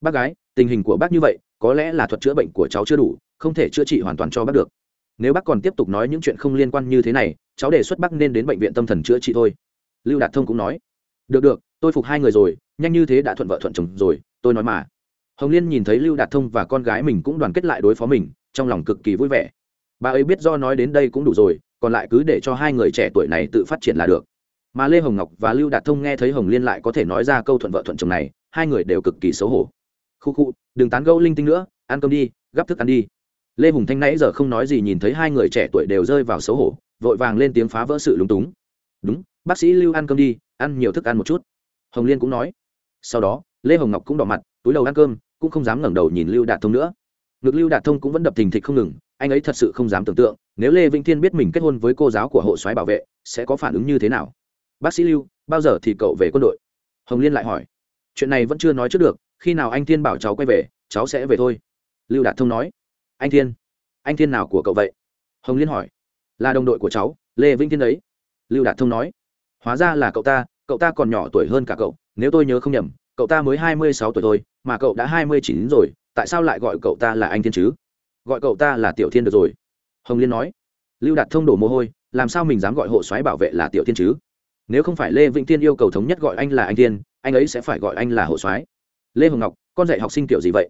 Bác gái, tình hình của bác như vậy, có lẽ là thuật chữa bệnh của cháu chưa đủ, không thể chữa trị hoàn toàn cho bác được nếu bác còn tiếp tục nói những chuyện không liên quan như thế này, cháu đề xuất bác nên đến bệnh viện tâm thần chữa trị thôi. Lưu đạt thông cũng nói. Được được, tôi phục hai người rồi, nhanh như thế đã thuận vợ thuận chồng rồi, tôi nói mà. Hồng liên nhìn thấy lưu đạt thông và con gái mình cũng đoàn kết lại đối phó mình, trong lòng cực kỳ vui vẻ. Bà ấy biết do nói đến đây cũng đủ rồi, còn lại cứ để cho hai người trẻ tuổi này tự phát triển là được. Mà lê hồng ngọc và lưu đạt thông nghe thấy hồng liên lại có thể nói ra câu thuận vợ thuận chồng này, hai người đều cực kỳ xấu hổ. Khu khu, đừng tán gẫu linh tinh nữa, ăn cơm đi gắp thức ăn đi lê hùng thanh nãy giờ không nói gì nhìn thấy hai người trẻ tuổi đều rơi vào xấu hổ, vội vàng lên tiếng phá vỡ sự lúng túng. Đúng, bác sĩ lưu ăn cơm đi, ăn nhiều thức ăn một chút. Hồng liên cũng nói. Sau đó, lê hồng ngọc cũng đỏ mặt, túi đầu ăn cơm, cũng không dám ngẩng đầu nhìn lưu đạt thông nữa. Ngực lưu đạt thông cũng vẫn đập thình thịch không ngừng, anh ấy thật sự không dám tưởng tượng, nếu lê vĩnh thiên biết mình kết hôn với cô giáo của hộ soái bảo vệ, sẽ có phản ứng như thế nào? Bác sĩ lưu, bao giờ thì cậu về quân đội? Hồng liên lại hỏi. Chuyện này vẫn chưa nói trước được, khi nào anh thiên bảo cháu quay về, cháu sẽ về thôi. Lưu đạt thông nói anh thiên. Anh thiên nào của cậu vậy? Hồng liên hỏi. Là đồng đội của cháu, lê vĩnh thiên đấy. Lưu đạt thông nói. Hóa ra là cậu ta cậu ta còn nhỏ tuổi hơn cả cậu. Nếu tôi nhớ không nhầm, cậu ta mới hai mươi sáu tuổi thôi, mà cậu đã hai mươi chín rồi, tại sao lại gọi cậu ta là anh thiên chứ? Gọi cậu ta là tiểu thiên được rồi. Hồng liên nói. Lưu đạt thông đổ mồ hôi, làm sao mình dám gọi hộ soái bảo vệ là tiểu thiên chứ? Nếu không phải lê vĩnh thiên yêu cầu thống nhất gọi anh là anh thiên, anh ấy sẽ phải gọi anh là hộ soái. Lê hồng ngọc, con dạy học sinh kiểu gì vậy?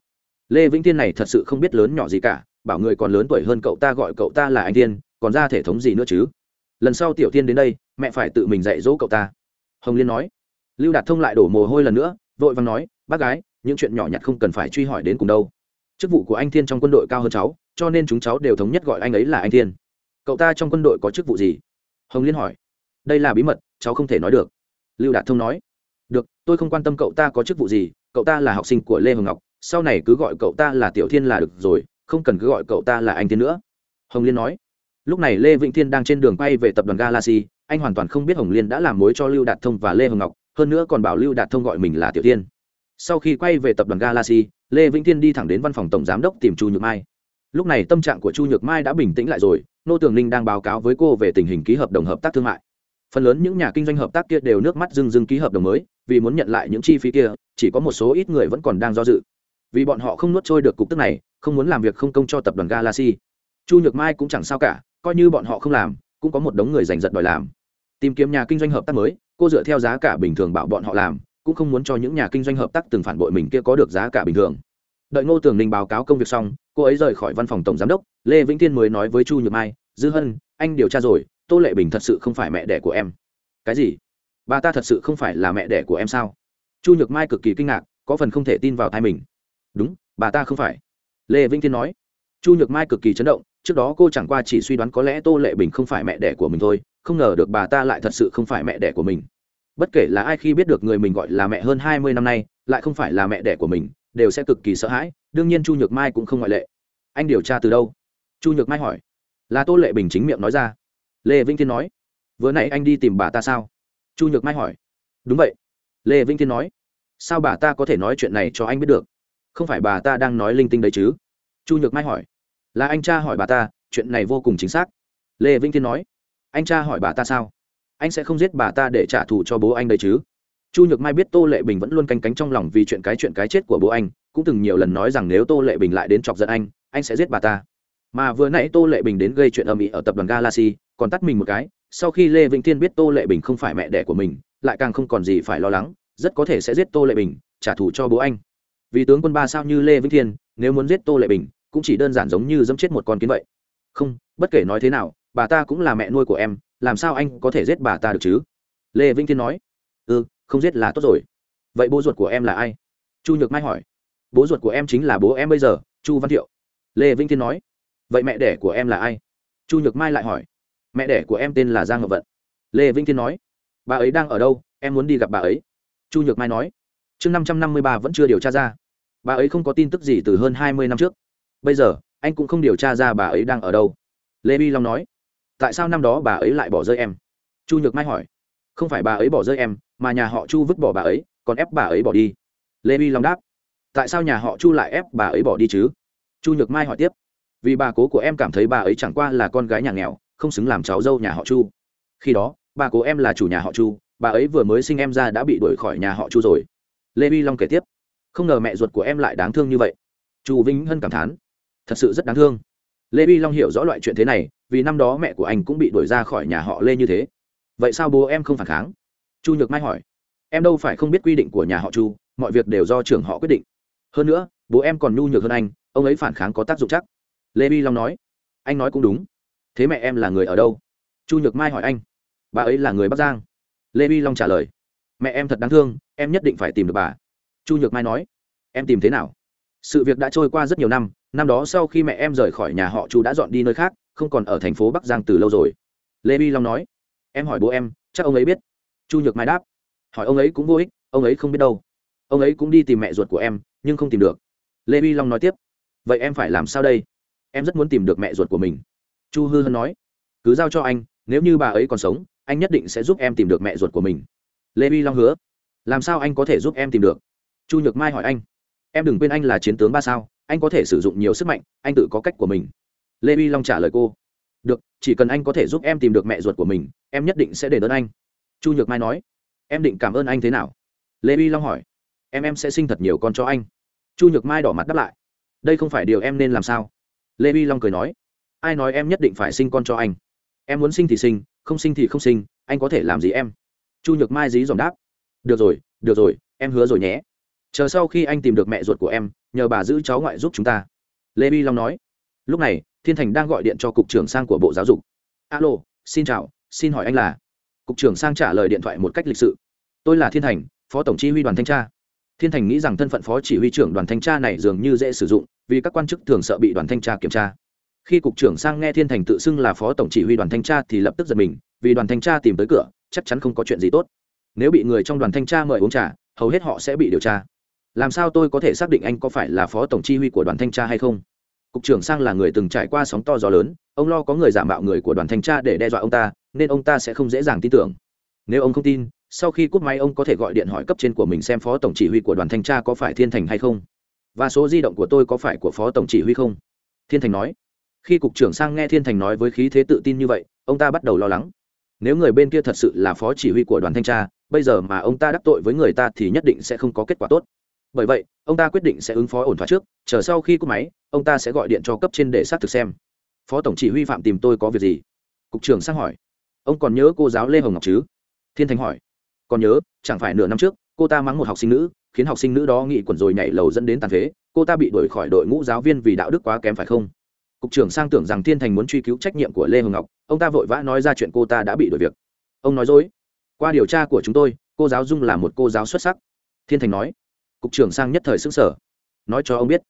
Lê vĩnh thiên này thật sự không biết lớn nhỏ gì cả, bảo người còn lớn tuổi hơn cậu ta gọi cậu ta là anh thiên, còn ra thể thống gì nữa chứ? Lần sau tiểu tiên đến đây, mẹ phải tự mình dạy dỗ cậu ta. Hồng liên nói. Lưu đạt thông lại đổ mồ hôi lần nữa, vội vàng nói, bác gái, những chuyện nhỏ nhặt không cần phải truy hỏi đến cùng đâu. Chức vụ của anh thiên trong quân đội cao hơn cháu, cho nên chúng cháu đều thống nhất gọi anh ấy là anh thiên. Cậu ta trong quân đội có chức vụ gì? Hồng liên hỏi. Đây là bí mật, cháu không thể nói được. Lưu đạt thông nói. Được, tôi không quan tâm cậu ta có chức vụ gì, cậu ta là học sinh của lê hồng ngọc sau này cứ gọi cậu ta là tiểu thiên là được rồi, không cần cứ gọi cậu ta là anh thiên nữa. Hồng liên nói. Lúc này lê vĩnh thiên đang trên đường quay về tập đoàn galaxy, anh hoàn toàn không biết hồng liên đã làm mối cho lưu đạt thông và lê hồng ngọc, hơn nữa còn bảo lưu đạt thông gọi mình là tiểu thiên. Sau khi quay về tập đoàn galaxy, lê vĩnh thiên đi thẳng đến văn phòng tổng giám đốc tìm chu nhược mai. Lúc này tâm trạng của chu nhược mai đã bình tĩnh lại rồi, nô tường ninh đang báo cáo với cô về tình hình ký hợp đồng hợp tác thương mại. Phần lớn những nhà kinh doanh hợp tác kia đều nước mắt dưng dưng ký hợp đồng mới, vì muốn nhận lại những chi phí kia, chỉ có một số ít người vẫn còn đang do dự vì bọn họ không nuốt trôi được cục tức này, không muốn làm việc không công cho tập đoàn galaxy. Chu nhược mai cũng chẳng sao cả, coi như bọn họ không làm, cũng có một đống người giành giật đòi làm. Tìm kiếm nhà kinh doanh hợp tác mới, cô dựa theo giá cả bình thường bảo bọn họ làm, cũng không muốn cho những nhà kinh doanh hợp tác từng phản bội mình kia có được giá cả bình thường. Đợi ngô tường ninh báo cáo công việc xong, cô ấy rời khỏi văn phòng tổng giám đốc, lê vĩnh Thiên mới nói với chu nhược mai, dư hân, anh điều tra rồi, tô lệ bình thật sự không phải mẹ đẻ của em. Cái gì? Bà ta thật sự không phải là mẹ đẻ của em sao? Chu nhược mai cực kỳ kinh ngạc, có phần không thể tin vào thai mình đúng, bà ta không phải. Lê vĩnh thiên nói. Chu nhược mai cực kỳ chấn động, trước đó cô chẳng qua chỉ suy đoán có lẽ tô lệ bình không phải mẹ đẻ của mình thôi, không ngờ được bà ta lại thật sự không phải mẹ đẻ của mình. Bất kể là ai khi biết được người mình gọi là mẹ hơn hai mươi năm nay, lại không phải là mẹ đẻ của mình, đều sẽ cực kỳ sợ hãi, đương nhiên chu nhược mai cũng không ngoại lệ. Anh điều tra từ đâu? Chu nhược mai hỏi. Là tô lệ bình chính miệng nói ra. Lê vĩnh thiên nói. Vừa nãy anh đi tìm bà ta sao? Chu nhược mai hỏi. Đúng vậy. Lê vĩnh thiên nói. Sao bà ta có thể nói chuyện này cho anh biết được? Không phải bà ta đang nói linh tinh đấy chứ? Chu nhược mai hỏi. Là anh cha hỏi bà ta, chuyện này vô cùng chính xác. Lê vĩnh thiên nói. Anh cha hỏi bà ta sao? Anh sẽ không giết bà ta để trả thù cho bố anh đấy chứ? Chu nhược mai biết tô lệ bình vẫn luôn canh cánh trong lòng vì chuyện cái chuyện cái chết của bố anh, cũng từng nhiều lần nói rằng nếu tô lệ bình lại đến chọc giận anh anh sẽ giết bà ta. Mà vừa nãy tô lệ bình đến gây chuyện âm ỉ ở tập đoàn galaxy, còn tắt mình một cái, sau khi lê vĩnh thiên biết tô lệ bình không phải mẹ đẻ của mình, lại càng không còn gì phải lo lắng, rất có thể sẽ giết tô lệ bình, trả thù cho bố anh vì tướng quân ba sao như lê vĩnh thiên, nếu muốn giết tô lệ bình, cũng chỉ đơn giản giống như dẫm chết một con kiến vậy. Không, bất kể nói thế nào, bà ta cũng là mẹ nuôi của em, làm sao anh có thể giết bà ta được chứ? Lê vĩnh thiên nói. Ừ không giết là tốt rồi. Vậy bố ruột của em là ai? Chu nhược mai hỏi. Bố ruột của em chính là bố em bây giờ, chu văn thiệu. Lê vĩnh thiên nói. Vậy mẹ đẻ của em là ai? Chu nhược mai lại hỏi. Mẹ đẻ của em tên là giang ngọc vận. Lê vĩnh thiên nói. Bà ấy đang ở đâu? Em muốn đi gặp bà ấy. Chu nhược mai nói. Chương năm trăm năm mươi ba vẫn chưa điều tra ra bà ấy không có tin tức gì từ hơn hai mươi năm trước. Bây giờ, anh cũng không điều tra ra bà ấy đang ở đâu. Lê bi long nói, tại sao năm đó bà ấy lại bỏ rơi em? Chu nhược mai hỏi, không phải bà ấy bỏ rơi em, mà nhà họ chu vứt bỏ bà ấy, còn ép bà ấy bỏ đi. Lê bi long đáp, tại sao nhà họ chu lại ép bà ấy bỏ đi chứ? Chu nhược mai hỏi tiếp, vì bà cố của em cảm thấy bà ấy chẳng qua là con gái nhà nghèo, không xứng làm cháu dâu nhà họ chu. Khi đó, bà cố em là chủ nhà họ chu, bà ấy vừa mới sinh em ra đã bị đuổi khỏi nhà họ chu rồi. Lê vi long kể tiếp không ngờ mẹ ruột của em lại đáng thương như vậy. Chu vĩnh hân cảm thán. Thật sự rất đáng thương. Lê vi long hiểu rõ loại chuyện thế này, vì năm đó mẹ của anh cũng bị đuổi ra khỏi nhà họ lê như thế. Vậy sao bố em không phản kháng? Chu nhược mai hỏi. Em đâu phải không biết quy định của nhà họ chu, mọi việc đều do trưởng họ quyết định. Hơn nữa, bố em còn nhu nhược hơn anh, ông ấy phản kháng có tác dụng chắc. Lê vi long nói. Anh nói cũng đúng. Thế mẹ em là người ở đâu? Chu nhược mai hỏi anh. Bà ấy là người bắc giang. Lê vi long trả lời. Mẹ em thật đáng thương, em nhất định phải tìm được bà chu nhược mai nói, em tìm thế nào? Sự việc đã trôi qua rất nhiều năm năm đó sau khi mẹ em rời khỏi nhà họ chu đã dọn đi nơi khác, không còn ở thành phố bắc giang từ lâu rồi. Lê vi long nói, em hỏi bố em, chắc ông ấy biết. Chu nhược mai đáp, hỏi ông ấy cũng vô ích, ông ấy không biết đâu. Ông ấy cũng đi tìm mẹ ruột của em, nhưng không tìm được. Lê vi long nói tiếp, vậy em phải làm sao đây? Em rất muốn tìm được mẹ ruột của mình. Chu hư hân nói, cứ giao cho anh, nếu như bà ấy còn sống, anh nhất định sẽ giúp em tìm được mẹ ruột của mình. Lê vi long hứa, làm sao anh có thể giúp em tìm được? Chu nhược mai hỏi anh, em đừng quên anh là chiến tướng ba sao, anh có thể sử dụng nhiều sức mạnh, anh tự có cách của mình. Lê vi long trả lời cô, được, chỉ cần anh có thể giúp em tìm được mẹ ruột của mình, em nhất định sẽ để ơn anh. Chu nhược mai nói, em định cảm ơn anh thế nào? Lê vi long hỏi, em em sẽ sinh thật nhiều con cho anh. Chu nhược mai đỏ mặt đáp lại, đây không phải điều em nên làm sao. Lê vi long cười nói, ai nói em nhất định phải sinh con cho anh? Em muốn sinh thì sinh, không sinh thì không sinh, anh có thể làm gì em? Chu nhược mai dí dòm đáp, được rồi được rồi, em hứa rồi nhé chờ sau khi anh tìm được mẹ ruột của em, nhờ bà giữ cháu ngoại giúp chúng ta. Lê vi long nói. Lúc này, thiên thành đang gọi điện cho cục trưởng sang của bộ giáo dục. Alo, xin chào, xin hỏi anh là cục trưởng sang trả lời điện thoại một cách lịch sự. Tôi là thiên thành, phó tổng chỉ huy đoàn thanh tra. Thiên thành nghĩ rằng thân phận phó chỉ huy trưởng đoàn thanh tra này dường như dễ sử dụng, vì các quan chức thường sợ bị đoàn thanh tra kiểm tra. Khi cục trưởng sang nghe thiên thành tự xưng là phó tổng chỉ huy đoàn thanh tra thì lập tức giật mình, vì đoàn thanh tra tìm tới cửa, chắc chắn không có chuyện gì tốt. Nếu bị người trong đoàn thanh tra mời uống trà, hầu hết họ sẽ bị điều tra làm sao tôi có thể xác định anh có phải là phó tổng chi huy của đoàn thanh tra hay không? Cục trưởng sang là người từng trải qua sóng to gió lớn, ông lo có người giả mạo người của đoàn thanh tra để đe dọa ông ta, nên ông ta sẽ không dễ dàng tin tưởng. Nếu ông không tin, sau khi cúp máy ông có thể gọi điện hỏi cấp trên của mình xem phó tổng chỉ huy của đoàn thanh tra có phải thiên thành hay không. Và số di động của tôi có phải của phó tổng chỉ huy không? Thiên thành nói. Khi cục trưởng sang nghe thiên thành nói với khí thế tự tin như vậy, ông ta bắt đầu lo lắng. Nếu người bên kia thật sự là phó chỉ huy của đoàn thanh tra, bây giờ mà ông ta đắc tội với người ta thì nhất định sẽ không có kết quả tốt bởi vậy, ông ta quyết định sẽ ứng phó ổn thỏa trước, chờ sau khi cúp máy, ông ta sẽ gọi điện cho cấp trên để xác thực xem. Phó tổng chỉ huy phạm tìm tôi có việc gì? Cục trưởng sang hỏi. Ông còn nhớ cô giáo lê hồng ngọc chứ? Thiên thành hỏi. Còn nhớ, chẳng phải nửa năm trước, cô ta mắng một học sinh nữ, khiến học sinh nữ đó nghị quẩn rồi nhảy lầu dẫn đến tàn phế, cô ta bị đuổi khỏi đội ngũ giáo viên vì đạo đức quá kém phải không? Cục trưởng sang tưởng rằng thiên thành muốn truy cứu trách nhiệm của lê hồng ngọc, ông ta vội vã nói ra chuyện cô ta đã bị đuổi việc. Ông nói dối. Qua điều tra của chúng tôi, cô giáo dung là một cô giáo xuất sắc. Thiên thành nói cục trưởng sang nhất thời xứng sở. Nói cho ông biết,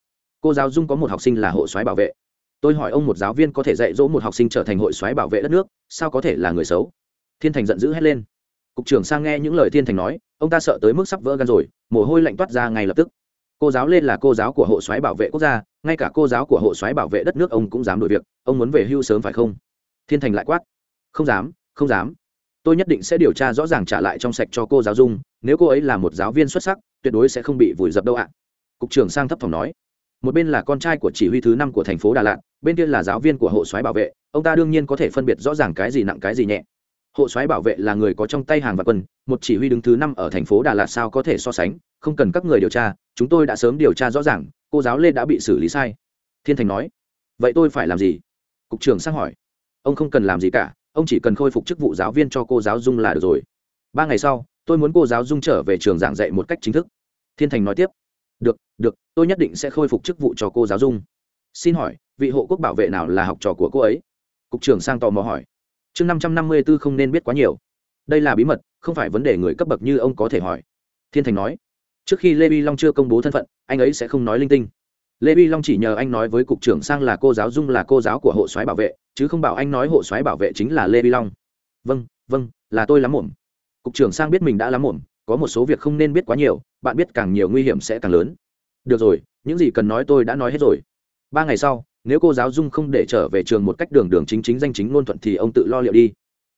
cô giáo dung có một học sinh là hộ soái bảo vệ. Tôi hỏi ông một giáo viên có thể dạy dỗ một học sinh trở thành hội soái bảo vệ đất nước, sao có thể là người xấu? Thiên thành giận dữ hét lên. Cục trưởng sang nghe những lời thiên thành nói, ông ta sợ tới mức sắp vỡ gan rồi, mồ hôi lạnh toát ra ngay lập tức. Cô giáo lên là cô giáo của hộ soái bảo vệ quốc gia, ngay cả cô giáo của hộ soái bảo vệ đất nước ông cũng dám đổi việc, ông muốn về hưu sớm phải không? Thiên thành lại quát. Không dám không dám tôi nhất định sẽ điều tra rõ ràng trả lại trong sạch cho cô giáo dung, nếu cô ấy là một giáo viên xuất sắc, tuyệt đối sẽ không bị vùi dập đâu ạ. Cục trưởng sang thấp phòng nói. Một bên là con trai của chỉ huy thứ năm của thành phố đà lạt, bên kia là giáo viên của hộ soái bảo vệ, ông ta đương nhiên có thể phân biệt rõ ràng cái gì nặng cái gì nhẹ. Hộ soái bảo vệ là người có trong tay hàng và quân, một chỉ huy đứng thứ năm ở thành phố đà lạt sao có thể so sánh, không cần các người điều tra, chúng tôi đã sớm điều tra rõ ràng, cô giáo lê đã bị xử lý sai. Thiên thành nói. Vậy tôi phải làm gì? Cục trưởng sang hỏi. Ông không cần làm gì cả ông chỉ cần khôi phục chức vụ giáo viên cho cô giáo dung là được rồi. Ba ngày sau, tôi muốn cô giáo dung trở về trường giảng dạy một cách chính thức. Thiên thành nói tiếp. Được được, tôi nhất định sẽ khôi phục chức vụ cho cô giáo dung. Xin hỏi, vị hộ quốc bảo vệ nào là học trò của cô ấy? Cục trưởng sang tò mò hỏi. Chương năm trăm năm mươi b ố không nên biết quá nhiều. Đây là bí mật, không phải vấn đề người cấp bậc như ông có thể hỏi. Thiên thành nói. Trước khi lê vi long chưa công bố thân phận, anh ấy sẽ không nói linh tinh lê vi long chỉ nhờ anh nói với cục trưởng sang là cô giáo dung là cô giáo của hộ soái bảo vệ, chứ không bảo anh nói hộ soái bảo vệ chính là lê vi long. Vâng vâng là tôi lắm ổn cục trưởng sang biết mình đã lắm ổn có một số việc không nên biết quá nhiều, bạn biết càng nhiều nguy hiểm sẽ càng lớn. Được rồi, những gì cần nói tôi đã nói hết rồi. Ba ngày sau, nếu cô giáo dung không để trở về trường một cách đường đường chính chính danh chính ngôn thuận thì ông tự lo liệu đi.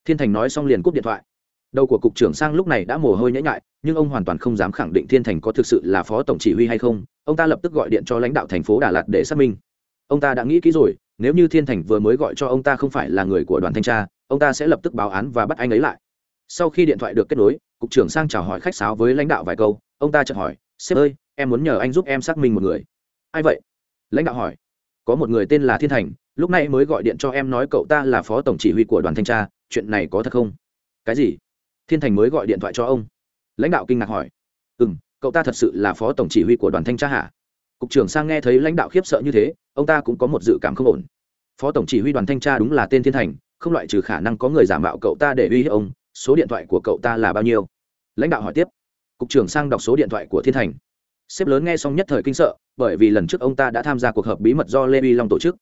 Thiên thành nói xong liền cúp điện thoại. Đầu của cục trưởng sang lúc này đã mồ hôi nhễ nhại, nhưng ông hoàn toàn không dám khẳng định thiên thành có thực sự là phó tổng chỉ huy hay không ông ta lập tức gọi điện cho lãnh đạo thành phố đà lạt để xác minh. Ông ta đã nghĩ kỹ rồi, nếu như thiên thành vừa mới gọi cho ông ta không phải là người của đoàn thanh tra, ông ta sẽ lập tức báo án và bắt anh ấy lại. Sau khi điện thoại được kết nối, cục trưởng sang chào hỏi khách sáo với lãnh đạo vài câu, ông ta chợt hỏi, sếp ơi, em muốn nhờ anh giúp em xác minh một người. Ai vậy? Lãnh đạo hỏi. Có một người tên là thiên thành, lúc này mới gọi điện cho em nói cậu ta là phó tổng chỉ huy của đoàn thanh tra, chuyện này có thật không? Cái gì? Thiên thành mới gọi điện thoại cho ông. Lãnh đạo kinh ngạc hỏi. Ừ m cậu ta thật sự là phó tổng chỉ huy của đoàn thanh tra hả? Cục trưởng sang nghe thấy lãnh đạo khiếp sợ như thế, ông ta cũng có một dự cảm không ổn. Phó tổng chỉ huy đoàn thanh tra đúng là tên thiên thành, không loại trừ khả năng có người giả mạo cậu ta để uy hiếp ông, số điện thoại của cậu ta là bao nhiêu? Lãnh đạo hỏi tiếp. Cục trưởng sang đọc số điện thoại của thiên thành. Sếp lớn nghe xong nhất thời kinh sợ, bởi vì lần trước ông ta đã tham gia cuộc họp bí mật do lê vi long tổ chức.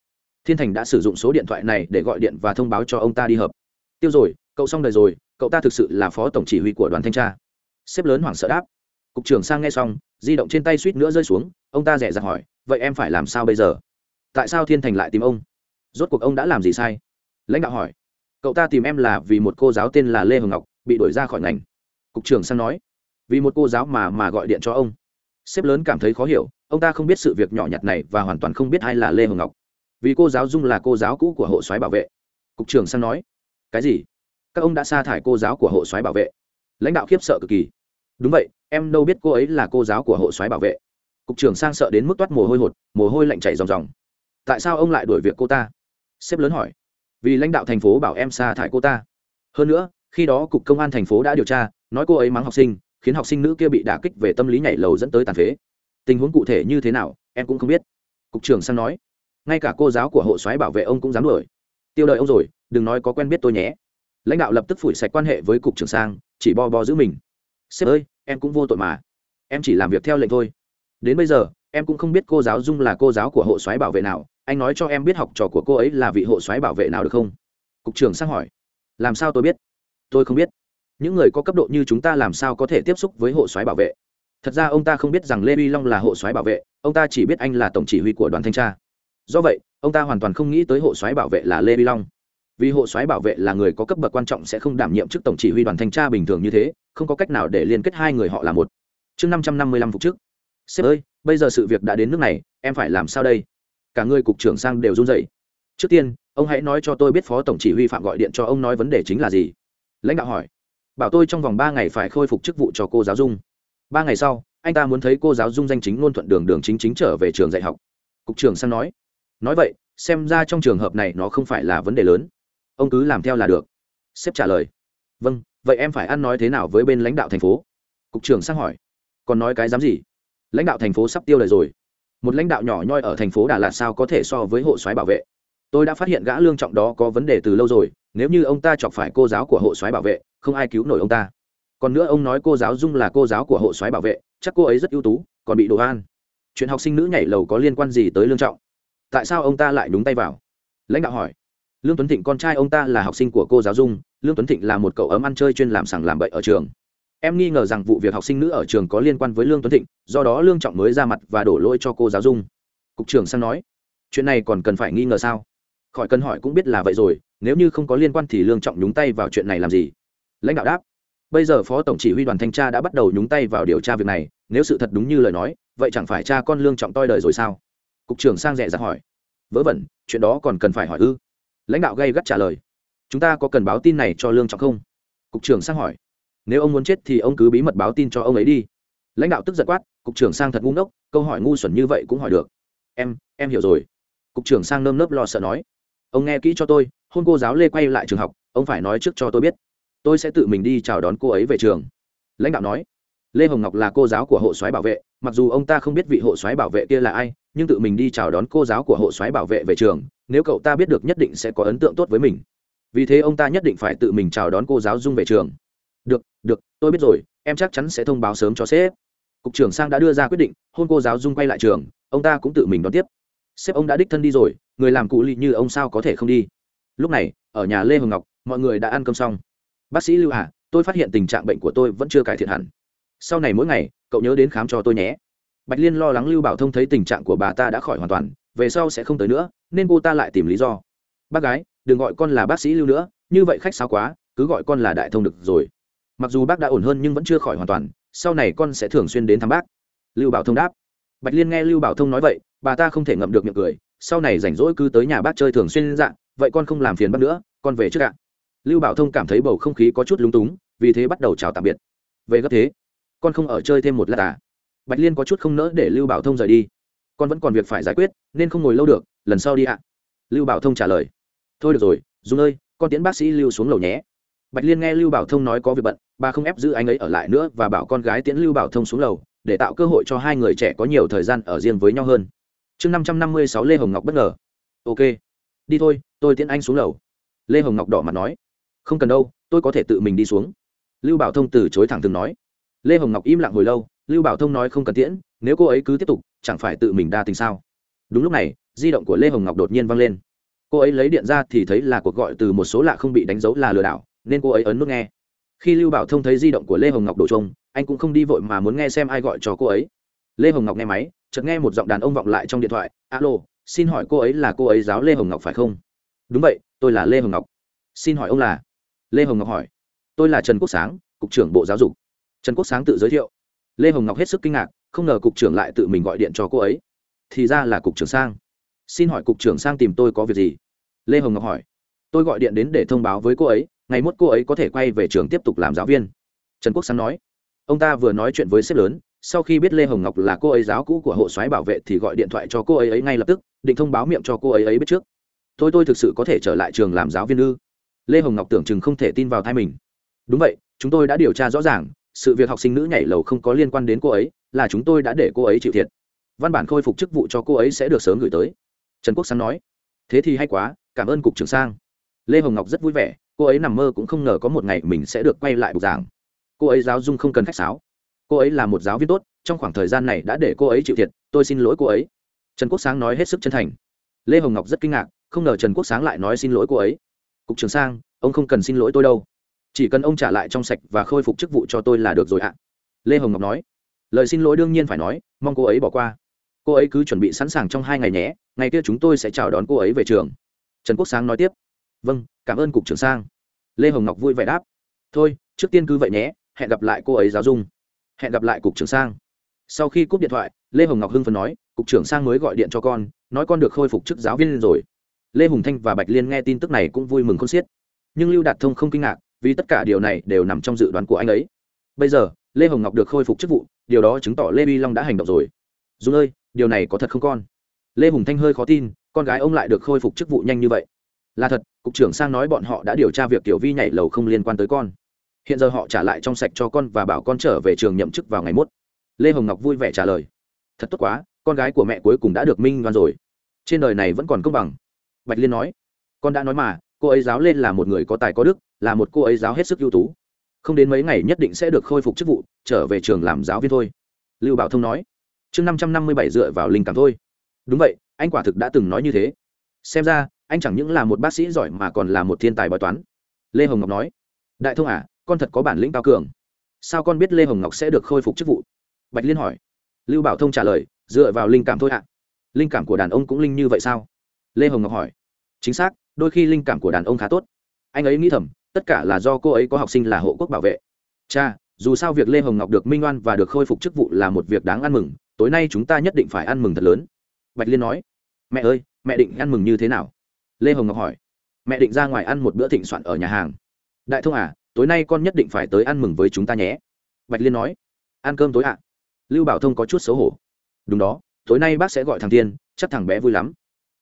Thiên thành đã sử dụng số điện thoại này để gọi điện và thông báo cho ông ta đi họp. Tiêu rồi, cậu xong đời rồi, cậu ta thực sự là phó tổng chỉ huy của đoàn thanh tra. Sếp lớn hoảng sợ đáp cục trưởng sang nghe xong, di động trên tay suýt nữa rơi xuống, ông ta rẻ rặt hỏi, vậy em phải làm sao bây giờ? Tại sao thiên thành lại tìm ông? Rốt cuộc ông đã làm gì sai? Lãnh đạo hỏi, cậu ta tìm em là vì một cô giáo tên là lê hồng ngọc, bị đuổi ra khỏi ngành. Cục trưởng sang nói, vì một cô giáo mà mà gọi điện cho ông. Sếp lớn cảm thấy khó hiểu, ông ta không biết sự việc nhỏ nhặt này và hoàn toàn không biết ai là lê hồng ngọc. Vì cô giáo dung là cô giáo cũ của hộ soái bảo vệ. Cục trưởng sang nói, cái gì? Các ông đã sa thải cô giáo của hộ soái bảo vệ. Lãnh đạo khiếp sợ cực kỳ đúng vậy, em đâu biết cô ấy là cô giáo của hộ soái bảo vệ. Cục trưởng sang sợ đến mức toát mồ hôi hột, mồ hôi lạnh chảy ròng ròng. Tại sao ông lại đuổi việc cô ta? Sếp lớn hỏi. Vì lãnh đạo thành phố bảo em sa thải cô ta. Hơn nữa, khi đó cục công an thành phố đã điều tra, nói cô ấy mắng học sinh, khiến học sinh nữ kia bị đả kích về tâm lý nhảy lầu dẫn tới tàn phế. Tình huống cụ thể như thế nào, em cũng không biết. Cục trưởng sang nói. Ngay cả cô giáo của hộ soái bảo vệ ông cũng dám đuổi. Tiêu đời ông rồi, đừng nói có quen biết tôi nhé. Lãnh đạo lập tức phủi sạch quan hệ với cục trưởng sang, chỉ bo bo giữ mình sếp ơi, em cũng vô tội mà. Em chỉ làm việc theo lệnh thôi. Đến bây giờ, em cũng không biết cô giáo dung là cô giáo của hộ soái bảo vệ nào. Anh nói cho em biết học trò của cô ấy là vị hộ soái bảo vệ nào được không? Cục trưởng sang hỏi. Làm sao tôi biết? Tôi không biết. Những người có cấp độ như chúng ta làm sao có thể tiếp xúc với hộ soái bảo vệ? Thật ra ông ta không biết rằng lê vi long là hộ soái bảo vệ. Ông ta chỉ biết anh là tổng chỉ huy của đoàn thanh tra. Do vậy, ông ta hoàn toàn không nghĩ tới hộ soái bảo vệ là lê vi long vì hộ soái bảo vệ là người có cấp bậc quan trọng sẽ không đảm nhiệm chức tổng chỉ huy đoàn thanh tra bình thường như thế, không có cách nào để liên kết hai người họ là một. Chương năm trăm năm mươi lăm phục chức. Sếp ơi, bây giờ sự việc đã đến nước này, em phải làm sao đây? Cả người cục trưởng sang đều run rẩy. Trước tiên, ông hãy nói cho tôi biết phó tổng chỉ huy phạm gọi điện cho ông nói vấn đề chính là gì. Lãnh đạo hỏi. Bảo tôi trong vòng ba ngày phải khôi phục chức vụ cho cô giáo dung. Ba ngày sau, anh ta muốn thấy cô giáo dung danh chính ngôn thuận đường đường chính chính trở về trường dạy học. Cục trưởng sang nói. Nói vậy, xem ra trong trường hợp này nó không phải là vấn đề lớn ông cứ làm theo là được. Sếp trả lời. Vâng vậy em phải ăn nói thế nào với bên lãnh đạo thành phố? Cục trưởng sang hỏi. Còn nói cái dám gì? Lãnh đạo thành phố sắp tiêu lời rồi. Một lãnh đạo nhỏ nhoi ở thành phố đà lạt sao có thể so với hộ soái bảo vệ? Tôi đã phát hiện gã lương trọng đó có vấn đề từ lâu rồi, nếu như ông ta chọc phải cô giáo của hộ soái bảo vệ, không ai cứu nổi ông ta. Còn nữa ông nói cô giáo dung là cô giáo của hộ soái bảo vệ, chắc cô ấy rất ưu tú, còn bị đồ an. Chuyện học sinh nữ nhảy lầu có liên quan gì tới lương trọng? Tại sao ông ta lại đúng tay vào? Lãnh đạo hỏi lương tuấn thịnh con trai ông ta là học sinh của cô giáo dung, lương tuấn thịnh là một cậu ấm ăn chơi chuyên làm sàng làm bậy ở trường. Em nghi ngờ rằng vụ việc học sinh nữ ở trường có liên quan với lương tuấn thịnh, do đó lương trọng mới ra mặt và đổ lỗi cho cô giáo dung. Cục trưởng sang nói, chuyện này còn cần phải nghi ngờ sao? Khỏi cần hỏi cũng biết là vậy rồi, nếu như không có liên quan thì lương trọng nhúng tay vào chuyện này làm gì? Lãnh đạo đáp, bây giờ phó tổng chỉ huy đoàn thanh tra đã bắt đầu nhúng tay vào điều tra việc này, nếu sự thật đúng như lời nói, vậy chẳng phải cha con lương trọng toi đời rồi sao? Cục trưởng sang rẻ ra hỏi, vớ vẩn, chuyện đó còn cần phải hỏi ư? Lãnh đạo gây gắt trả lời, chúng ta có cần báo tin này cho lương trọng không? Cục trưởng sang hỏi, nếu ông muốn chết thì ông cứ bí mật báo tin cho ông ấy đi. Lãnh đạo tức giận quát, cục trưởng sang thật ngu ngốc, câu hỏi ngu xuẩn như vậy cũng hỏi được. Em em hiểu rồi. Cục trưởng sang nơm nớp lo sợ nói, ông nghe kỹ cho tôi, hôn cô giáo lê quay lại trường học, ông phải nói trước cho tôi biết. Tôi sẽ tự mình đi chào đón cô ấy về trường. Lãnh đạo nói, lê hồng ngọc là cô giáo của hộ soái bảo vệ, mặc dù ông ta không biết vị hộ soái bảo vệ kia là ai nhưng tự mình đi chào đón cô giáo của hộ soái bảo vệ về trường, nếu cậu ta biết được nhất định sẽ có ấn tượng tốt với mình. Vì thế ông ta nhất định phải tự mình chào đón cô giáo dung về trường. Được được, tôi biết rồi, em chắc chắn sẽ thông báo sớm cho sếp. Cục trưởng sang đã đưa ra quyết định, hôn cô giáo dung quay lại trường, ông ta cũng tự mình đón tiếp. Sếp ông đã đích thân đi rồi, người làm cụ lị như ông sao có thể không đi? Lúc này, ở nhà lê hồng ngọc, mọi người đã ăn cơm xong. Bác sĩ lưu hà, tôi phát hiện tình trạng bệnh của tôi vẫn chưa cải thiện hẳn. Sau này mỗi ngày, cậu nhớ đến khám cho tôi nhé bạch liên lo lắng lưu bảo thông thấy tình trạng của bà ta đã khỏi hoàn toàn, về sau sẽ không tới nữa, nên cô ta lại tìm lý do. Bác gái, đừng gọi con là bác sĩ lưu nữa, như vậy khách sáo quá, cứ gọi con là đại thông được rồi. Mặc dù bác đã ổn hơn nhưng vẫn chưa khỏi hoàn toàn, sau này con sẽ thường xuyên đến thăm bác. Lưu bảo thông đáp. Bạch liên nghe lưu bảo thông nói vậy, bà ta không thể ngậm được miệng cười, sau này rảnh rỗi cứ tới nhà bác chơi thường xuyên dạng vậy con không làm phiền bác nữa, con về trước ạ. Lưu bảo thông cảm thấy bầu không khí có chút lúng túng, vì thế bắt đầu chào tạm biệt. Về gấp thế, con không ở chơi thêm một lát à? Bạch liên có chút không nỡ để lưu bảo thông rời đi. Con vẫn còn việc phải giải quyết, nên không ngồi lâu được, lần sau đi ạ. Lưu bảo thông trả lời. Thôi được rồi, dung ơi, con tiễn bác sĩ lưu xuống lầu nhé. Bạch liên nghe lưu bảo thông nói có việc bận, bà không ép giữ anh ấy ở lại nữa và bảo con gái tiễn lưu bảo thông xuống lầu, để tạo cơ hội cho hai người trẻ có nhiều thời gian ở riêng với nhau hơn. Chương năm trăm năm mươi sáu lê hồng ngọc bất ngờ. Ok. Đi thôi, tôi tiễn anh xuống lầu. Lê hồng ngọc đỏ mặt nói. Không cần đâu, tôi có thể tự mình đi xuống. Lưu bảo thông từ chối thẳng thừng nói. Lê hồng ngọc im lặng hồi lâu lưu bảo thông nói không cần tiễn, nếu cô ấy cứ tiếp tục, chẳng phải tự mình đa tình sao? Đúng lúc này, di động của lê hồng ngọc đột nhiên văng lên. Cô ấy lấy điện ra thì thấy là cuộc gọi từ một số lạ không bị đánh dấu là lừa đảo, nên cô ấy ấn nút nghe. Khi lưu bảo thông thấy di động của lê hồng ngọc đổ trông anh cũng không đi vội mà muốn nghe xem ai gọi cho cô ấy. Lê hồng ngọc nghe máy, chợt nghe một giọng đàn ông vọng lại trong điện thoại, alo, xin hỏi cô ấy là cô ấy giáo lê hồng ngọc phải không? Đúng vậy, tôi là lê hồng ngọc. Xin hỏi ông là? Lê hồng ngọc hỏi. Tôi là trần quốc sáng, cục trưởng bộ giáo dục. Trần quốc sáng tự giới thiệu lê hồng ngọc hết sức kinh ngạc, không ngờ cục trưởng lại tự mình gọi điện cho cô ấy. Thì ra là cục trưởng sang. Xin hỏi cục trưởng sang tìm tôi có việc gì? Lê hồng ngọc hỏi. Tôi gọi điện đến để thông báo với cô ấy, ngày mốt cô ấy có thể quay về trường tiếp tục làm giáo viên. Trần quốc sáng nói. Ông ta vừa nói chuyện với sếp lớn, sau khi biết lê hồng ngọc là cô ấy giáo cũ của hộ soái bảo vệ thì gọi điện thoại cho cô ấy ấy ngay lập tức, định thông báo miệng cho cô ấy ấy biết trước. Tôi tôi thực sự có thể trở lại trường làm giáo viên ư? Lê hồng ngọc tưởng chừng không thể tin vào thai mình. Đúng vậy, chúng tôi đã điều tra rõ ràng sự việc học sinh nữ nhảy lầu không có liên quan đến cô ấy, là chúng tôi đã để cô ấy chịu thiệt. Văn bản khôi phục chức vụ cho cô ấy sẽ được sớm gửi tới. Trần quốc sáng nói. Thế thì hay quá, cảm ơn cục trưởng sang. Lê hồng ngọc rất vui vẻ, cô ấy nằm mơ cũng không ngờ có một ngày mình sẽ được quay lại bục giảng. Cô ấy giáo dung không cần khách sáo. Cô ấy là một giáo viên tốt, trong khoảng thời gian này đã để cô ấy chịu thiệt, tôi xin lỗi cô ấy. Trần quốc sáng nói hết sức chân thành. Lê hồng ngọc rất kinh ngạc, không ngờ trần quốc sáng lại nói xin lỗi cô ấy. Cục trưởng sang, ông không cần xin lỗi tôi đâu chỉ cần ông trả lại trong sạch và khôi phục chức vụ cho tôi là được rồi ạ. Lê hồng ngọc nói. Lời xin lỗi đương nhiên phải nói, mong cô ấy bỏ qua. Cô ấy cứ chuẩn bị sẵn sàng trong hai ngày nhé, ngày kia chúng tôi sẽ chào đón cô ấy về trường. Trần quốc sáng nói tiếp. Vâng cảm ơn cục trưởng sang. Lê hồng ngọc vui vẻ đáp. Thôi, trước tiên cứ vậy nhé, hẹn gặp lại cô ấy giáo dung. Hẹn gặp lại cục trưởng sang. Sau khi cúp điện thoại, lê hồng ngọc hưng phấn nói, cục trưởng sang mới gọi điện cho con, nói con được khôi phục chức giáo viên rồi. Lê hùng thanh và bạch liên nghe tin tức này cũng vui mừng con xiết. Nhưng lưu đạt thông không kinh ngạc vì tất cả điều này đều nằm trong dự đoán của anh ấy. Bây giờ, lê hồng ngọc được khôi phục chức vụ, điều đó chứng tỏ lê vi long đã hành động rồi. Dù ơi, điều này có thật không con? Lê hùng thanh hơi khó tin, con gái ông lại được khôi phục chức vụ nhanh như vậy. Là thật, cục trưởng sang nói bọn họ đã điều tra việc tiểu vi nhảy lầu không liên quan tới con. Hiện giờ họ trả lại trong sạch cho con và bảo con trở về trường nhậm chức vào ngày mốt. Lê hồng ngọc vui vẻ trả lời. Thật tốt quá, con gái của mẹ cuối cùng đã được minh đoan rồi. Trên đời này vẫn còn công bằng. Bạch liên nói. Con đã nói mà cô ấy giáo lên là một người có tài có đức, là một cô ấy giáo hết sức ưu tú. Không đến mấy ngày nhất định sẽ được khôi phục chức vụ, trở về trường làm giáo viên thôi. Lưu bảo thông nói. Chương năm trăm năm mươi bảy dựa vào linh cảm thôi. Đúng vậy, anh quả thực đã từng nói như thế. Xem ra, anh chẳng những là một bác sĩ giỏi mà còn là một thiên tài bói toán. Lê hồng ngọc nói. Đại thông à con thật có bản lĩnh cao cường. Sao con biết lê hồng ngọc sẽ được khôi phục chức vụ? Bạch liên hỏi. Lưu bảo thông trả lời. Dựa vào linh cảm thôi ạ. Linh cảm của đàn ông cũng linh như vậy sao? Lê hồng ngọc hỏi. Chính xác đôi khi linh cảm của đàn ông khá tốt. Anh ấy nghĩ thầm, tất cả là do cô ấy có học sinh là hộ quốc bảo vệ. Cha, dù sao việc lê hồng ngọc được minh oan và được khôi phục chức vụ là một việc đáng ăn mừng, tối nay chúng ta nhất định phải ăn mừng thật lớn. Bạch liên nói, mẹ ơi, mẹ định ăn mừng như thế nào? Lê hồng ngọc hỏi, mẹ định ra ngoài ăn một bữa thịnh soạn ở nhà hàng. Đại thông à tối nay con nhất định phải tới ăn mừng với chúng ta nhé. Bạch liên nói, ăn cơm tối ạ. À? lưu bảo thông có chút xấu hổ, đúng đó, tối nay bác sẽ gọi thằng tiên chắc thằng bé vui lắm.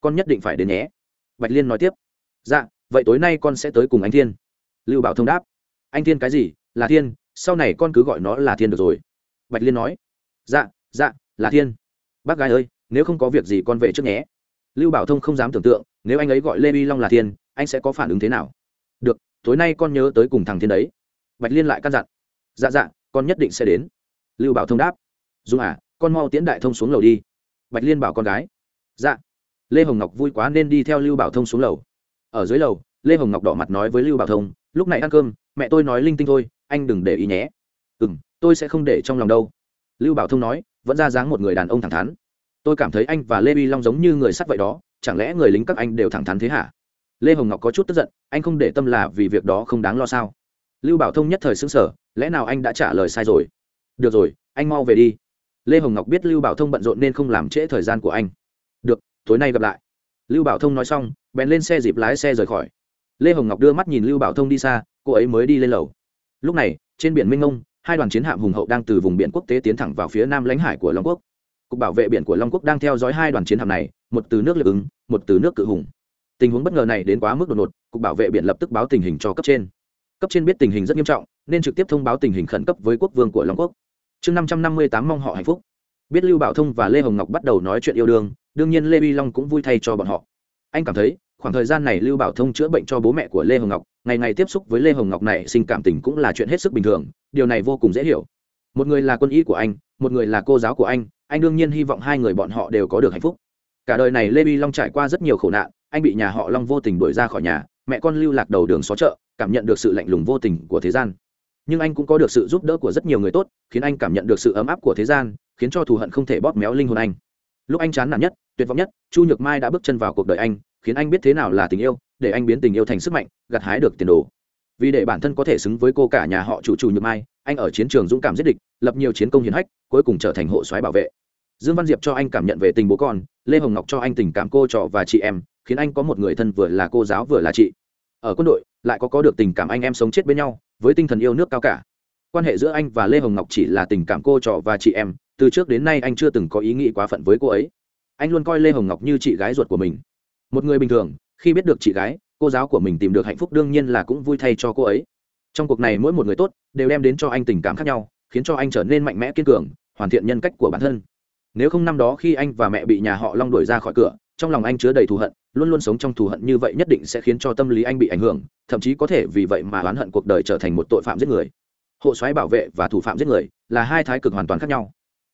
Con nhất định phải đến nhé bạch liên nói tiếp. Dạ vậy tối nay con sẽ tới cùng anh thiên. Lưu bảo thông đáp. Anh thiên cái gì? Là thiên, sau này con cứ gọi nó là thiên được rồi. Bạch liên nói. Dạ dạ là thiên. Bác gái ơi, nếu không có việc gì con về trước nhé. Lưu bảo thông không dám tưởng tượng, nếu anh ấy gọi lê vi long là thiên, anh sẽ có phản ứng thế nào? Được, tối nay con nhớ tới cùng thằng thiên đấy. Bạch liên lại căn dặn. Dạ dạ con nhất định sẽ đến. Lưu bảo thông đáp. Dung à con mau tiễn đại thông xuống lầu đi. Bạch liên bảo con gái. Dạ lê hồng ngọc vui quá nên đi theo lưu bảo thông xuống lầu. Ở dưới lầu, lê hồng ngọc đỏ mặt nói với lưu bảo thông, lúc này ăn cơm, mẹ tôi nói linh tinh thôi, anh đừng để ý nhé. Ừ m tôi sẽ không để trong lòng đâu. Lưu bảo thông nói, vẫn ra dáng một người đàn ông thẳng thắn. Tôi cảm thấy anh và lê vi long giống như người sắt vậy đó, chẳng lẽ người lính các anh đều thẳng thắn thế hả? Lê hồng ngọc có chút tức giận, anh không để tâm là vì việc đó không đáng lo sao? Lưu bảo thông nhất thời xứng sở lẽ nào anh đã trả lời sai rồi? Được rồi, anh mau về đi. Lê hồng ngọc biết lưu bảo thông bận rộn nên không làm trễ thời gian của anh tối nay gặp lại. Lưu bảo thông nói xong, bèn lên xe dịp lái xe rời khỏi. Lê hồng ngọc đưa mắt nhìn lưu bảo thông đi xa, cô ấy mới đi lên lầu. Lúc này, trên biển minh ngông, hai đoàn chiến hạm hùng hậu đang từ vùng biển quốc tế tiến thẳng vào phía nam lãnh hải của long quốc. Cục bảo vệ biển của long quốc đang theo dõi hai đoàn chiến hạm này, một từ nước lực ứng, một từ nước cự hùng. Tình huống bất ngờ này đến quá mức đột ngột, cục bảo vệ biển lập tức báo tình hình cho cấp trên. Cấp trên biết tình hình rất nghiêm trọng, nên trực tiếp thông báo tình hình khẩn cấp với quốc vương của long quốc. Chương năm trăm năm mươi tám mong họ hạnh phúc biết lưu bảo thông và lê hồng ngọc bắt đầu nói chuyện yêu đương đương nhiên lê vi long cũng vui thay cho bọn họ. Anh cảm thấy, khoảng thời gian này lưu bảo thông chữa bệnh cho bố mẹ của lê hồng ngọc, ngày ngày tiếp xúc với lê hồng ngọc này sinh cảm tình cũng là chuyện hết sức bình thường, điều này vô cùng dễ hiểu. Một người là quân y của anh, một người là cô giáo của anh anh đương nhiên hy vọng hai người bọn họ đều có được hạnh phúc. Cả đời này lê vi long trải qua rất nhiều khổ nạn, anh bị nhà họ long vô tình đuổi ra khỏi nhà, mẹ con lưu lạc đầu đường xó chợ, cảm nhận được sự lạnh lùng vô tình của thế gian. Nhưng anh cũng có được sự giúp đỡ của rất nhiều người tốt, khiến anh cảm nhận được sự ấm áp của thế gian khiến cho thù hận không thể bóp méo linh hồn anh. Lúc anh chán nản nhất, tuyệt vọng nhất, chu nhược mai đã bước chân vào cuộc đời anh, khiến anh biết thế nào là tình yêu, để anh biến tình yêu thành sức mạnh, gặt hái được tiền đồ. Vì để bản thân có thể xứng với cô cả nhà họ chủ chủ nhược mai, anh ở chiến trường dũng cảm giết địch, lập nhiều chiến công hiến hách, cuối cùng trở thành hộ soái bảo vệ. Dương văn diệp cho anh cảm nhận về tình bố con, lê hồng ngọc cho anh tình cảm cô trò và chị em, khiến anh có một người thân vừa là cô giáo vừa là chị. Ở quân đội, lại có có được tình cảm anh em sống chết bên nhau, với tinh thần yêu nước cao cả. Quan hệ giữa anh và lê hồng ngọc chỉ là tình cảm cô trò và chị em từ trước đến nay anh chưa từng có ý nghĩ quá phận với cô ấy. Anh luôn coi lê hồng ngọc như chị gái ruột của mình. Một người bình thường, khi biết được chị gái, cô giáo của mình tìm được hạnh phúc đương nhiên là cũng vui thay cho cô ấy. Trong cuộc này mỗi một người tốt đều đem đến cho anh tình cảm khác nhau, khiến cho anh trở nên mạnh mẽ, kiên cường, hoàn thiện nhân cách của bản thân. Nếu không năm đó khi anh và mẹ bị nhà họ long đuổi ra khỏi cửa, trong lòng anh chứa đầy thù hận, luôn luôn sống trong thù hận như vậy nhất định sẽ khiến cho tâm lý anh bị ảnh hưởng, thậm chí có thể vì vậy mà oán hận cuộc đời trở thành một tội phạm giết người. Hộ soái bảo vệ và thủ phạm giết người là hai thái cực hoàn toàn khác nhau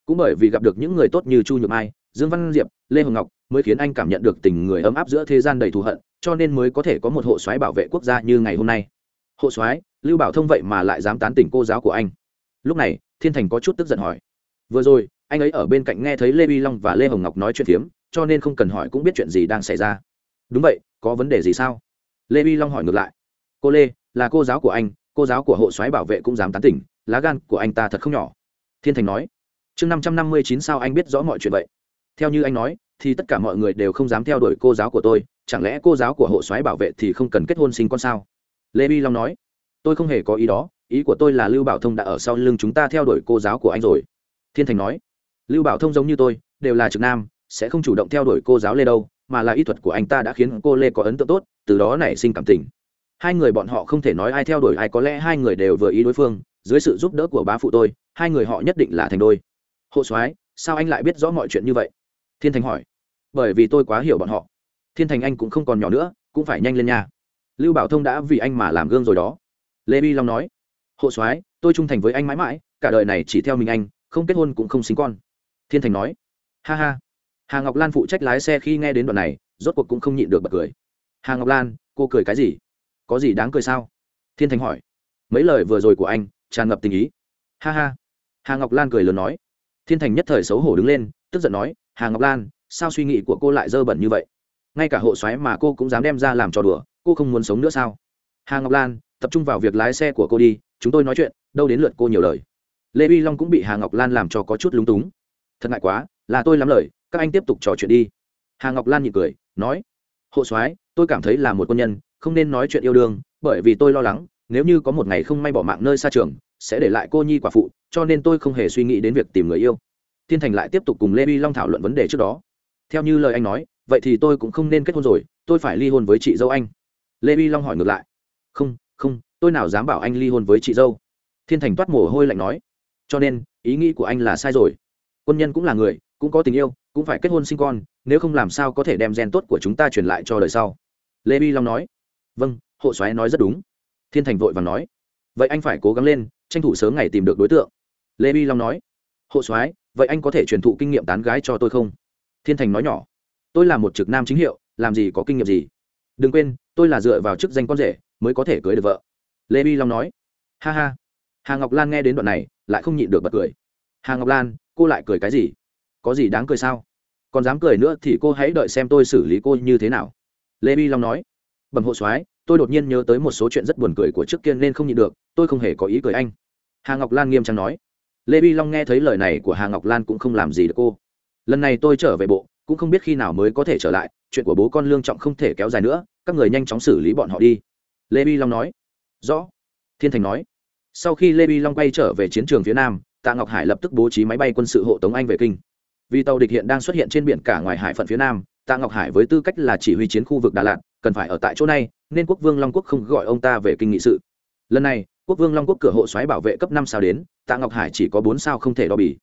cũng bởi vì gặp được những người tốt như chu nhược mai, dương văn diệp, lê hồng ngọc mới khiến anh cảm nhận được tình người ấm áp giữa thế gian đầy thù hận, cho nên mới có thể có một hộ soái bảo vệ quốc gia như ngày hôm nay. Hộ soái, lưu bảo thông vậy mà lại dám tán tỉnh cô giáo của anh. Lúc này, thiên thành có chút tức giận hỏi. Vừa rồi, anh ấy ở bên cạnh nghe thấy lê vi long và lê hồng ngọc nói chuyện phiếm, cho nên không cần hỏi cũng biết chuyện gì đang xảy ra. Đúng vậy, có vấn đề gì sao? Lê vi long hỏi ngược lại. Cô lê, là cô giáo của anh, cô giáo của hộ soái bảo vệ cũng dám tán tỉnh, lá gan của anh ta thật không nhỏ. Thiên thành nói chương năm trăm năm mươi chín sao anh biết rõ mọi chuyện vậy? Theo như anh nói, thì tất cả mọi người đều không dám theo đuổi cô giáo của tôi, chẳng lẽ cô giáo của hộ soái bảo vệ thì không cần kết hôn sinh con sao? Lê bi long nói, tôi không hề có ý đó, ý của tôi là lưu bảo thông đã ở sau lưng chúng ta theo đuổi cô giáo của anh rồi. Thiên thành nói, lưu bảo thông giống như tôi, đều là trực nam, sẽ không chủ động theo đuổi cô giáo lê đâu, mà là ý thuật của anh ta đã khiến cô lê có ấn tượng tốt, từ đó nảy sinh cảm tình. Hai người bọn họ không thể nói ai theo đuổi ai, có lẽ hai người đều vừa ý đối phương, dưới sự giúp đỡ của bá phụ tôi, hai người họ nhất định là thành đôi hộ soái, sao anh lại biết rõ mọi chuyện như vậy? Thiên thành hỏi. Bởi vì tôi quá hiểu bọn họ. Thiên thành anh cũng không còn nhỏ nữa, cũng phải nhanh lên nhà. lưu bảo thông đã vì anh mà làm gương rồi đó. Lê bi long nói. Hộ soái, tôi trung thành với anh mãi mãi, cả đời này chỉ theo mình anh, không kết hôn cũng không sinh con. Thiên thành nói. Ha ha. Hà ngọc lan phụ trách lái xe khi nghe đến đoạn này, rốt cuộc cũng không nhịn được bật cười. Hà ngọc lan, cô cười cái gì? Có gì đáng cười sao? Thiên thành hỏi. Mấy lời vừa rồi của anh, tràn ngập tình ý. Ha ha. Hà ngọc lan cười lớn nói thiên thành nhất thời xấu hổ đứng lên, tức giận nói, hà ngọc lan, sao suy nghĩ của cô lại dơ bẩn như vậy? Ngay cả hộ xoáy mà cô cũng dám đem ra làm trò đùa, cô không muốn sống nữa sao? Hà ngọc lan, tập trung vào việc lái xe của cô đi, chúng tôi nói chuyện, đâu đến lượt cô nhiều lời. Lê vi long cũng bị hà ngọc lan làm cho có chút lúng túng. Thật ngại quá, là tôi lắm lời, các anh tiếp tục trò chuyện đi. Hà ngọc lan nhịn cười, nói, hộ soái, tôi cảm thấy là một quân nhân, không nên nói chuyện yêu đương, bởi vì tôi lo lắng, nếu như có một ngày không may bỏ mạng nơi xa trường sẽ để lại cô nhi quả phụ, cho nên tôi không hề suy nghĩ đến việc tìm người yêu. Thiên thành lại tiếp tục cùng lê vi long thảo luận vấn đề trước đó. Theo như lời anh nói, vậy thì tôi cũng không nên kết hôn rồi, tôi phải ly hôn với chị dâu anh. Lê vi long hỏi ngược lại. Không không, tôi nào dám bảo anh ly hôn với chị dâu? Thiên thành toát mồ hôi lạnh nói. Cho nên, ý nghĩ của anh là sai rồi. Quân nhân cũng là người, cũng có tình yêu, cũng phải kết hôn sinh con, nếu không làm sao có thể đem gen tốt của chúng ta truyền lại cho đời sau. Lê vi long nói. Vâng hộ xoáy nói rất đúng. Thiên thành vội và nói. Vậy anh phải cố gắng lên tranh thủ sớm ngày tìm được đối tượng. Lê vi long nói, hộ soái, vậy anh có thể truyền thụ kinh nghiệm tán gái cho tôi không? Thiên thành nói nhỏ, tôi là một trực nam chính hiệu, làm gì có kinh nghiệm gì. Đừng quên, tôi là dựa vào chức danh con rể mới có thể cưới được vợ. Lê vi long nói, ha ha. Hà ngọc lan nghe đến đoạn này, lại không nhịn được bật cười. Hà ngọc lan, cô lại cười cái gì? Có gì đáng cười sao? Còn dám cười nữa thì cô hãy đợi xem tôi xử lý cô như thế nào. Lê vi long nói, bẩm hộ soái tôi đột nhiên nhớ tới một số chuyện rất buồn cười của trước kia nên không nhịn được, tôi không hề có ý cười anh. Hà ngọc lan nghiêm trang nói. Lê bi long nghe thấy lời này của hà ngọc lan cũng không làm gì được cô. Lần này tôi trở về bộ, cũng không biết khi nào mới có thể trở lại, chuyện của bố con lương trọng không thể kéo dài nữa, các người nhanh chóng xử lý bọn họ đi. Lê bi long nói. Rõ. Thiên thành nói. Sau khi lê bi long quay trở về chiến trường phía nam, tạ ngọc hải lập tức bố trí máy bay quân sự hộ tống anh về kinh. Vì tàu địch hiện đang xuất hiện trên biển cả ngoài hải phận phía nam tạ ngọc hải với tư cách là chỉ huy chiến khu vực đà lạt, cần phải ở tại chỗ này, nên quốc vương long quốc không gọi ông ta về kinh nghị sự. Lần này, quốc vương long quốc cửa hộ xoáy bảo vệ cấp năm sao đến, tạ ngọc hải chỉ có bốn sao không thể đo bì.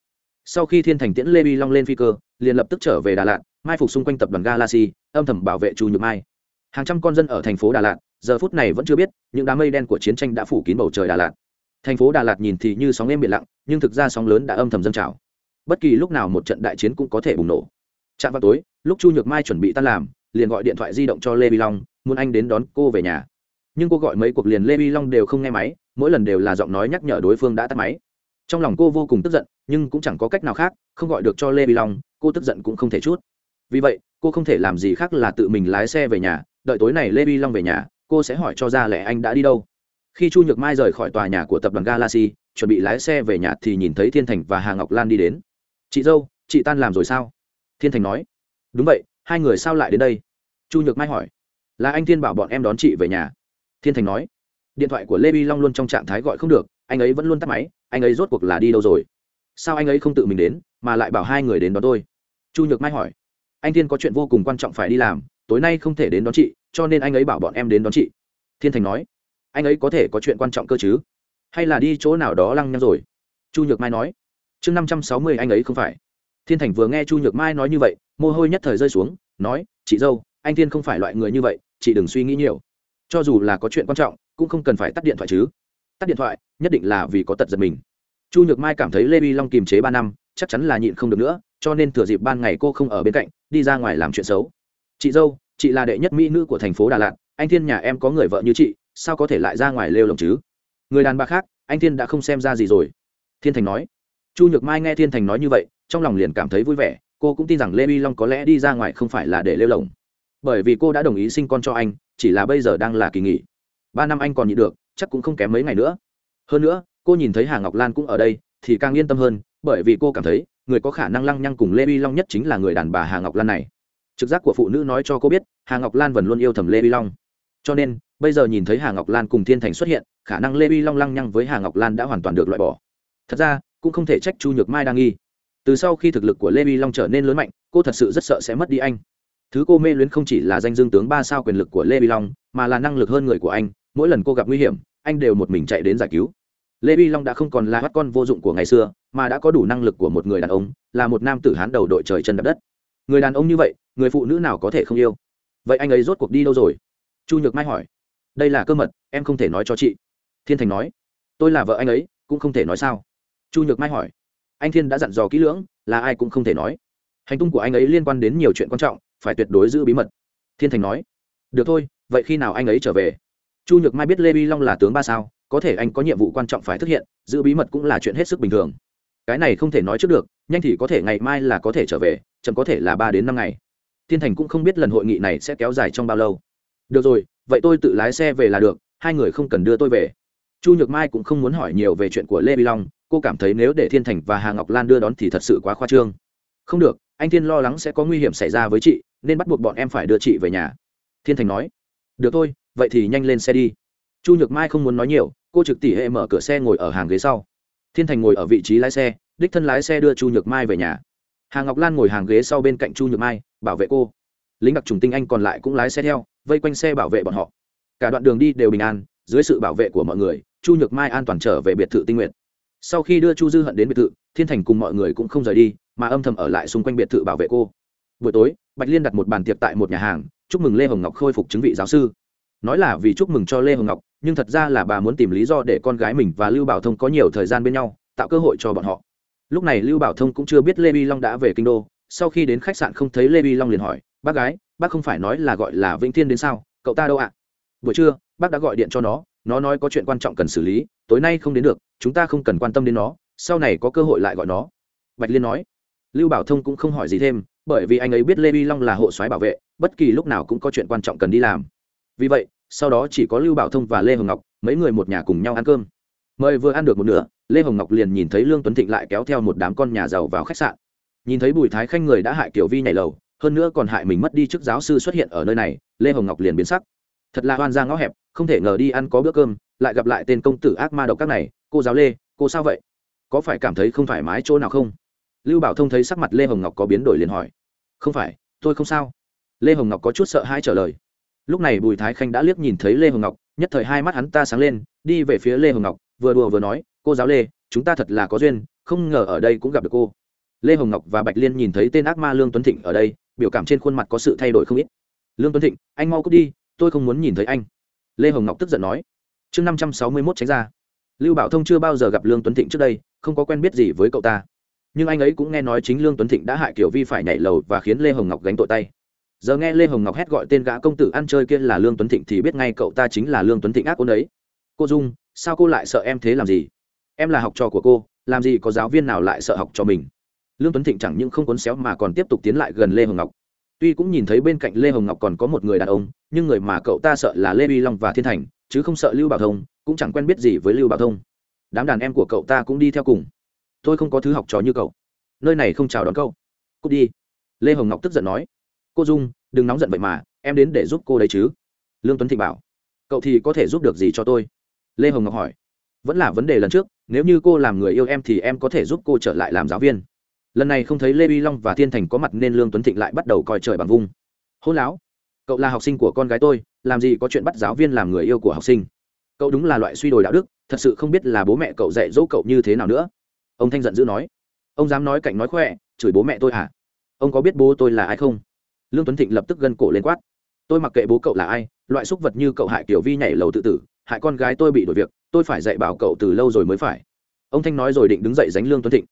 Sau khi thiên thành tiễn lê bi long lên phi cơ, liền lập tức trở về đà lạt, mai phục xung quanh tập đoàn galaxy, âm thầm bảo vệ chu nhược mai. Hàng trăm con dân ở thành phố đà lạt, giờ phút này vẫn chưa biết, những đám mây đen của chiến tranh đã phủ kín bầu trời đà lạt. Thành phố đà lạt nhìn thì như sóng êm biển lặng, nhưng thực ra sóng lớn đã âm thầm dâng trào. Bất kỳ lúc nào một trận đại chiến cũng có thể bùng nổ chạm vào tối, lúc chu nhược mai chuẩn bị tan làm, liền gọi điện thoại di động cho lê vi long, muốn anh đến đón cô về nhà. Nhưng cô gọi mấy cuộc liền lê vi long đều không nghe máy, mỗi lần đều là giọng nói nhắc nhở đối phương đã tắt máy. Trong lòng cô vô cùng tức giận, nhưng cũng chẳng có cách nào khác, không gọi được cho lê vi long, cô tức giận cũng không thể chút. Vì vậy, cô không thể làm gì khác là tự mình lái xe về nhà, đợi tối này lê vi long về nhà, cô sẽ hỏi cho ra lẽ anh đã đi đâu. Khi chu nhược mai rời khỏi tòa nhà của tập đoàn galaxy, chuẩn bị lái xe về nhà thì nhìn thấy thiên thành và hà ngọc lan đi đến. Chị dâu, chị tan làm rồi sao? Thiên thành nói, đúng vậy, hai người sao lại đến đây? Chu nhược mai hỏi, là anh thiên bảo bọn em đón chị về nhà. Thiên thành nói, điện thoại của lê vi long luôn trong trạng thái gọi không được, anh ấy vẫn luôn tắt máy, anh ấy rốt cuộc là đi đâu rồi? Sao anh ấy không tự mình đến, mà lại bảo hai người đến đón tôi? Chu nhược mai hỏi, anh thiên có chuyện vô cùng quan trọng phải đi làm, tối nay không thể đến đón chị, cho nên anh ấy bảo bọn em đến đón chị. Thiên thành nói, anh ấy có thể có chuyện quan trọng cơ chứ? Hay là đi chỗ nào đó lăng nhăng rồi? Chu nhược mai nói, chương năm trăm sáu mươi anh ấy không phải thiên thành vừa nghe chu nhược mai nói như vậy, mồ hôi nhất thời rơi xuống, nói, chị dâu, anh thiên không phải loại người như vậy, chị đừng suy nghĩ nhiều. Cho dù là có chuyện quan trọng, cũng không cần phải tắt điện thoại chứ. Tắt điện thoại, nhất định là vì có tật giật mình. Chu nhược mai cảm thấy lê vi long kìm chế ba năm, chắc chắn là nhịn không được nữa, cho nên thừa dịp ban ngày cô không ở bên cạnh, đi ra ngoài làm chuyện xấu. Chị dâu, chị là đệ nhất mỹ nữ của thành phố đà lạt, anh thiên nhà em có người vợ như chị, sao có thể lại ra ngoài lêu lồng chứ? Người đàn bà khác, anh thiên đã không xem ra gì rồi. Thiên thành nói. Chu nhược mai nghe thiên thành nói như vậy trong lòng liền cảm thấy vui vẻ, cô cũng tin rằng lê vi long có lẽ đi ra ngoài không phải là để lêu lồng. Bởi vì cô đã đồng ý sinh con cho anh, chỉ là bây giờ đang là kỳ nghỉ. Ba năm anh còn nhịn được, chắc cũng không kém mấy ngày nữa. Hơn nữa, cô nhìn thấy hà ngọc lan cũng ở đây, thì càng yên tâm hơn, bởi vì cô cảm thấy, người có khả năng lăng nhăng cùng lê vi long nhất chính là người đàn bà hà ngọc lan này. Trực giác của phụ nữ nói cho cô biết, hà ngọc lan vẫn luôn yêu thầm lê vi long. Cho nên, bây giờ nhìn thấy hà ngọc lan cùng thiên thành xuất hiện, khả năng lê vi long lăng nhăng với hà ngọc lan đã hoàn toàn được loại bỏ. Thật ra, cũng không thể trách chu nhược mai đang nghi từ sau khi thực lực của lê vi long trở nên lớn mạnh, cô thật sự rất sợ sẽ mất đi anh. Thứ cô mê luyến không chỉ là danh dương tướng ba sao quyền lực của lê vi long, mà là năng lực hơn người của anh. Mỗi lần cô gặp nguy hiểm, anh đều một mình chạy đến giải cứu. Lê vi long đã không còn là bắt con vô dụng của ngày xưa, mà đã có đủ năng lực của một người đàn ông, là một nam tử hán đầu đội trời chân đập đất. Người đàn ông như vậy, người phụ nữ nào có thể không yêu? Vậy anh ấy rốt cuộc đi đâu rồi? Chu nhược mai hỏi. Đây là cơ mật, em không thể nói cho chị. Thiên thành nói. Tôi là vợ anh ấy, cũng không thể nói sao. Chu nhược mai hỏi anh thiên đã dặn dò kỹ lưỡng, là ai cũng không thể nói. Hành tung của anh ấy liên quan đến nhiều chuyện quan trọng, phải tuyệt đối giữ bí mật. Thiên thành nói, được thôi, vậy khi nào anh ấy trở về? Chu nhược mai biết lê vi long là tướng ba sao, có thể anh có nhiệm vụ quan trọng phải thực hiện, giữ bí mật cũng là chuyện hết sức bình thường. Cái này không thể nói trước được, nhanh thì có thể ngày mai là có thể trở về, chậm có thể là ba đến năm ngày. Thiên thành cũng không biết lần hội nghị này sẽ kéo dài trong bao lâu. Được rồi, vậy tôi tự lái xe về là được, hai người không cần đưa tôi về chu nhược mai cũng không muốn hỏi nhiều về chuyện của lê vi long, cô cảm thấy nếu để thiên thành và hà ngọc lan đưa đón thì thật sự quá khoa trương. Không được, anh thiên lo lắng sẽ có nguy hiểm xảy ra với chị, nên bắt buộc bọn em phải đưa chị về nhà. Thiên thành nói. Được thôi, vậy thì nhanh lên xe đi. Chu nhược mai không muốn nói nhiều, cô trực tỉ hệ mở cửa xe ngồi ở hàng ghế sau. Thiên thành ngồi ở vị trí lái xe, đích thân lái xe đưa chu nhược mai về nhà. Hà ngọc lan ngồi hàng ghế sau bên cạnh chu nhược mai, bảo vệ cô. Lính đặc trùng tinh anh còn lại cũng lái xe theo, vây quanh xe bảo vệ bọn họ. Cả đoạn đường đi đều bình an dưới sự bảo vệ của mọi người, chu nhược mai an toàn trở về biệt thự tinh nguyện sau khi đưa chu dư hận đến biệt thự, thiên thành cùng mọi người cũng không rời đi, mà âm thầm ở lại xung quanh biệt thự bảo vệ cô. Buổi tối, bạch liên đặt một bàn tiệc tại một nhà hàng, chúc mừng lê hồng ngọc khôi phục chứng vị giáo sư. Nói là vì chúc mừng cho lê hồng ngọc, nhưng thật ra là bà muốn tìm lý do để con gái mình và lưu bảo thông có nhiều thời gian bên nhau, tạo cơ hội cho bọn họ. Lúc này lưu bảo thông cũng chưa biết lê vi long đã về kinh đô, sau khi đến khách sạn không thấy lê vi long liền hỏi, bác gái, bác không phải nói là gọi là vĩnh thiên đến sao? Cậu ta đâu ạ? Buổi trưa bác đã gọi điện cho nó nó nói có chuyện quan trọng cần xử lý, tối nay không đến được, chúng ta không cần quan tâm đến nó, sau này có cơ hội lại gọi nó. Bạch liên nói. Lưu bảo thông cũng không hỏi gì thêm, bởi vì anh ấy biết lê vi long là hộ soái bảo vệ, bất kỳ lúc nào cũng có chuyện quan trọng cần đi làm. Vì vậy, sau đó chỉ có lưu bảo thông và lê hồng ngọc, mấy người một nhà cùng nhau ăn cơm. Mời vừa ăn được một nửa, lê hồng ngọc liền nhìn thấy lương tuấn thịnh lại kéo theo một đám con nhà giàu vào khách sạn. Nhìn thấy bùi thái khanh người đã hại kiểu vi nhảy lầu, hơn nữa còn hại mình mất đi chức giáo sư xuất hiện ở nơi này, lê hồng ngọc liền biến sắc thật là hoan ra ngõ hẹp, không thể ngờ đi ăn có bữa cơm, lại gặp lại tên công tử ác ma độc các này, cô giáo lê, cô sao vậy? Có phải cảm thấy không thoải mái chỗ nào không? Lưu bảo thông thấy sắc mặt lê hồng ngọc có biến đổi liền hỏi. Không phải, tôi không sao. Lê hồng ngọc có chút sợ hãi trả lời. Lúc này bùi thái khanh đã liếc nhìn thấy lê hồng ngọc, nhất thời hai mắt hắn ta sáng lên, đi về phía lê hồng ngọc, vừa đùa vừa nói, cô giáo lê, chúng ta thật là có duyên, không ngờ ở đây cũng gặp được cô. Lê hồng ngọc và bạch liên nhìn thấy tên ác ma lương tuấn thịnh ở đây, biểu cảm trên khuôn mặt có sự thay đổi không ít. Lương tuấn thịnh, anh mau cút đi tôi không muốn nhìn thấy anh. Lê hồng ngọc tức giận nói. Chương năm trăm sáu mươi mốt tránh ra. Lưu bảo thông chưa bao giờ gặp lương tuấn thịnh trước đây, không có quen biết gì với cậu ta. Nhưng anh ấy cũng nghe nói chính lương tuấn thịnh đã hại kiểu vi phải nhảy lầu và khiến lê hồng ngọc gánh tội tay. Giờ nghe lê hồng ngọc hét gọi tên gã công tử ăn chơi kia là lương tuấn thịnh thì biết ngay cậu ta chính là lương tuấn thịnh ác ôn ấy. Cô dung, sao cô lại sợ em thế làm gì? Em là học trò của cô, làm gì có giáo viên nào lại sợ học cho mình? Lương tuấn thịnh chẳng những không cuốn xéo mà còn tiếp tục tiến lại gần lê hồng ngọc tuy cũng nhìn thấy bên cạnh lê hồng ngọc còn có một người đàn ông, nhưng người mà cậu ta sợ là lê vi long và thiên thành, chứ không sợ lưu bảo thông, cũng chẳng quen biết gì với lưu bảo thông. Đám đàn em của cậu ta cũng đi theo cùng. Tôi không có thứ học trò như cậu. Nơi này không chào đón cậu. Cút đi. Lê hồng ngọc tức giận nói. Cô dung, đừng nóng giận vậy mà, em đến để giúp cô đấy chứ. Lương tuấn thịnh bảo. Cậu thì có thể giúp được gì cho tôi? Lê hồng ngọc hỏi. Vẫn là vấn đề lần trước, nếu như cô làm người yêu em thì em có thể giúp cô trở lại làm giáo viên lần này không thấy lê vi long và thiên thành có mặt nên lương tuấn thịnh lại bắt đầu coi trời bằng vung. Hôn láo, cậu là học sinh của con gái tôi, làm gì có chuyện bắt giáo viên làm người yêu của học sinh? Cậu đúng là loại suy đồi đạo đức, thật sự không biết là bố mẹ cậu dạy dỗ cậu như thế nào nữa. Ông thanh giận dữ nói. Ông dám nói cạnh nói khỏe, chửi bố mẹ tôi hả? Ông có biết bố tôi là ai không? Lương tuấn thịnh lập tức gân cổ lên quát. Tôi mặc kệ bố cậu là ai, loại xúc vật như cậu hại kiểu vi nhảy lầu tự tử, hại con gái tôi bị đổi việc, tôi phải dạy bảo cậu từ lâu rồi mới phải. Ông thanh nói rồi định đứng dậy dánh lương tuấn thịnh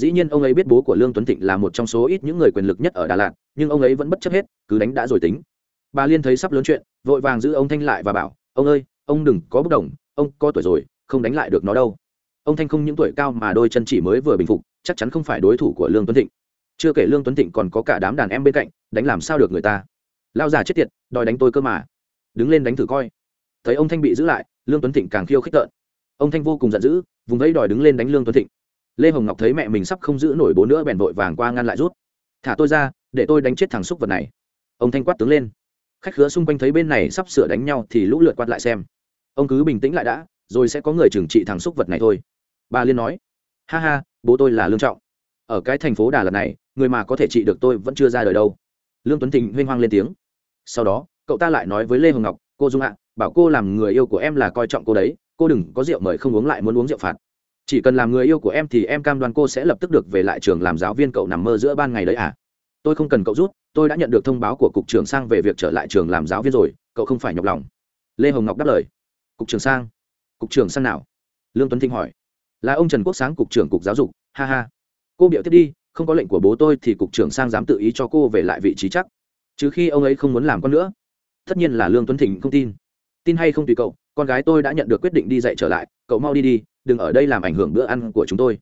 dĩ nhiên ông ấy biết bố của lương tuấn thịnh là một trong số ít những người quyền lực nhất ở đà lạt, nhưng ông ấy vẫn bất chấp hết, cứ đánh đã rồi tính. Bà liên thấy sắp lớn chuyện, vội vàng giữ ông thanh lại và bảo, ông ơi, ông đừng có bốc đồng, ông có tuổi rồi, không đánh lại được nó đâu. Ông thanh không những tuổi cao mà đôi chân chỉ mới vừa bình phục, chắc chắn không phải đối thủ của lương tuấn thịnh. Chưa kể lương tuấn thịnh còn có cả đám đàn em bên cạnh, đánh làm sao được người ta. Lao già chết tiệt, đòi đánh tôi cơ mà. Đứng lên đánh thử coi. Thấy ông thanh bị giữ lại, lương tuấn thịnh càng khiêu khích tợn. Ông thanh vô cùng giận dữ, vùng vẫy đòi đứng lên đánh lương tuấn thịnh lê hồng ngọc thấy mẹ mình sắp không giữ nổi bố nữa bèn vội vàng qua ngăn lại rút. Thả tôi ra, để tôi đánh chết thằng xúc vật này. Ông thanh quát tướng lên. Khách khứa xung quanh thấy bên này sắp sửa đánh nhau thì lũ lượt quát lại xem. Ông cứ bình tĩnh lại đã, rồi sẽ có người trừng trị thằng xúc vật này thôi. Bà liên nói. Ha ha, bố tôi là lương trọng. Ở cái thành phố đà lạt này, người mà có thể trị được tôi vẫn chưa ra đời đâu. Lương tuấn thịnh huyên hoang lên tiếng. Sau đó, cậu ta lại nói với lê hồng ngọc, cô dung ạ, bảo cô làm người yêu của em là coi trọng cô đấy, cô đừng có rượu mời không uống lại muốn uống rượu phạt chỉ cần làm người yêu của em thì em cam đoan cô sẽ lập tức được về lại trường làm giáo viên cậu nằm mơ giữa ban ngày đấy à? Tôi không cần cậu rút tôi đã nhận được thông báo của cục trưởng sang về việc trở lại trường làm giáo viên rồi, cậu không phải nhọc lòng. Lê hồng ngọc đáp lời. Cục trưởng sang? Cục trưởng sang nào? Lương tuấn thinh hỏi. Là ông trần quốc sáng, cục trưởng cục giáo dục. Ha ha. Cô biểu tiếp đi, không có lệnh của bố tôi thì cục trưởng sang dám tự ý cho cô về lại vị trí chắc. Chứ khi ông ấy không muốn làm con nữa. Tất nhiên là lương tuấn thịnh không tin. Tin hay không tùy cậu, con gái tôi đã nhận được quyết định đi dạy trở lại, cậu mau đi đi đừng ở đây làm ảnh hưởng bữa ăn của chúng tôi.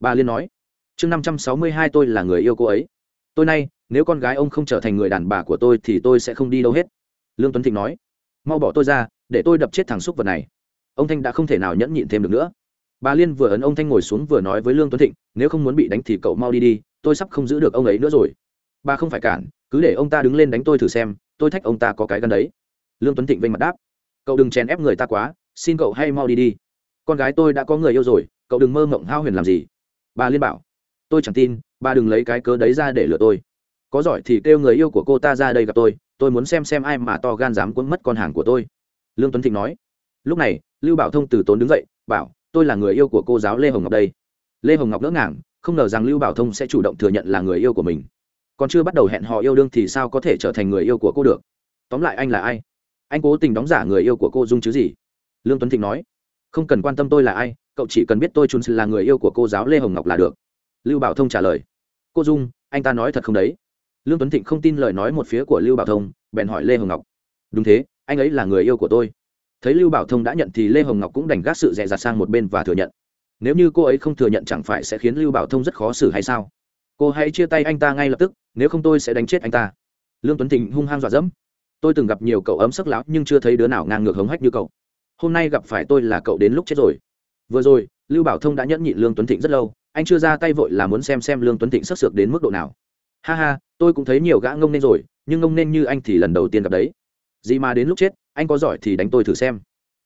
Bà liên nói, chương năm trăm sáu mươi hai tôi là người yêu cô ấy. Tôi nay, nếu con gái ông không trở thành người đàn bà của tôi thì tôi sẽ không đi đâu hết. Lương tuấn thịnh nói, mau bỏ tôi ra, để tôi đập chết thằng xúc vật này. Ông thanh đã không thể nào nhẫn nhịn thêm được nữa. Bà liên vừa ấn ông thanh ngồi xuống vừa nói với lương tuấn thịnh, nếu không muốn bị đánh thì cậu mau đi đi, tôi sắp không giữ được ông ấy nữa rồi. Bà không phải cản, cứ để ông ta đứng lên đánh tôi thử xem, tôi thách ông ta có cái gần đấy. Lương tuấn thịnh vênh mặt đáp, cậu đừng chèn ép người ta quá, xin cậu hay mau đi đi con gái tôi đã có người yêu rồi, cậu đừng mơ mộng hao huyền làm gì. Bà liên bảo, tôi chẳng tin, bà đừng lấy cái cớ đấy ra để lừa tôi. Có giỏi thì kêu người yêu của cô ta ra đây gặp tôi tôi muốn xem xem ai mà to gan dám quấn mất con hàng của tôi. Lương tuấn thịnh nói, lúc này, lưu bảo thông từ tốn đứng dậy, bảo, tôi là người yêu của cô giáo lê hồng ngọc đây. Lê hồng ngọc ngỡ ngàng, không ngờ rằng lưu bảo thông sẽ chủ động thừa nhận là người yêu của mình. Còn chưa bắt đầu hẹn hò yêu đương thì sao có thể trở thành người yêu của cô được? Tóm lại anh là ai? Anh cố tình đóng giả người yêu của cô dung chứ gì? Lương tuấn thịnh nói không cần quan tâm tôi là ai, cậu chỉ cần biết tôi chun là người yêu của cô giáo lê hồng ngọc là được. Lưu bảo thông trả lời. Cô dung, anh ta nói thật không đấy? Lương tuấn thịnh không tin lời nói một phía của lưu bảo thông, bèn hỏi lê hồng ngọc. Đúng thế, anh ấy là người yêu của tôi. Thấy lưu bảo thông đã nhận thì lê hồng ngọc cũng đành gác sự dè dặt sang một bên và thừa nhận. Nếu như cô ấy không thừa nhận chẳng phải sẽ khiến lưu bảo thông rất khó xử hay sao? Cô hãy chia tay anh ta ngay lập tức, nếu không tôi sẽ đánh chết anh ta. Lương tuấn thịnh hung hăng dọa dẫm. Tôi từng gặp nhiều cậu ấm sắc láo nhưng chưa thấy đứa nào ngang ngược hống hách như cậu hôm nay gặp phải tôi là cậu đến lúc chết rồi. Vừa rồi, lưu bảo thông đã nhẫn nhịn lương tuấn thịnh rất lâu, anh chưa ra tay vội là muốn xem xem lương tuấn thịnh sức sược đến mức độ nào. Ha ha, tôi cũng thấy nhiều gã ngông nên rồi, nhưng ngông nên như anh thì lần đầu tiên gặp đấy. Gì mà đến lúc chết, anh có giỏi thì đánh tôi thử xem.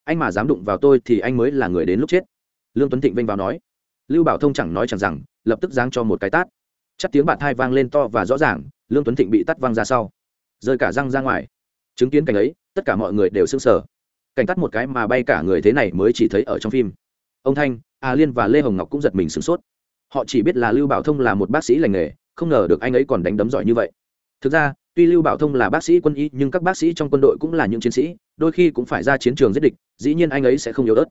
Anh mà dám đụng vào tôi thì anh mới là người đến lúc chết. Lương tuấn thịnh vênh vào nói. Lưu bảo thông chẳng nói chẳng rằng, lập tức giáng cho một cái tát. Chắc tiếng bạt thai vang lên to và rõ ràng, lương tuấn thịnh bị tắt văng ra sau. Rơi cả răng ra ngoài. Chứng kiến cảnh ấy, tất cả mọi người đều s ư n g cảnh tắt một cái mà bay cả người thế này mới chỉ thấy ở trong phim. Ông thanh, a liên và lê hồng ngọc cũng giật mình sửng sốt. Họ chỉ biết là lưu bảo thông là một bác sĩ lành nghề, không ngờ được anh ấy còn đánh đấm giỏi như vậy. Thực ra, tuy lưu bảo thông là bác sĩ quân y, nhưng các bác sĩ trong quân đội cũng là những chiến sĩ, đôi khi cũng phải ra chiến trường giết địch, dĩ nhiên anh ấy sẽ không yếu ớt.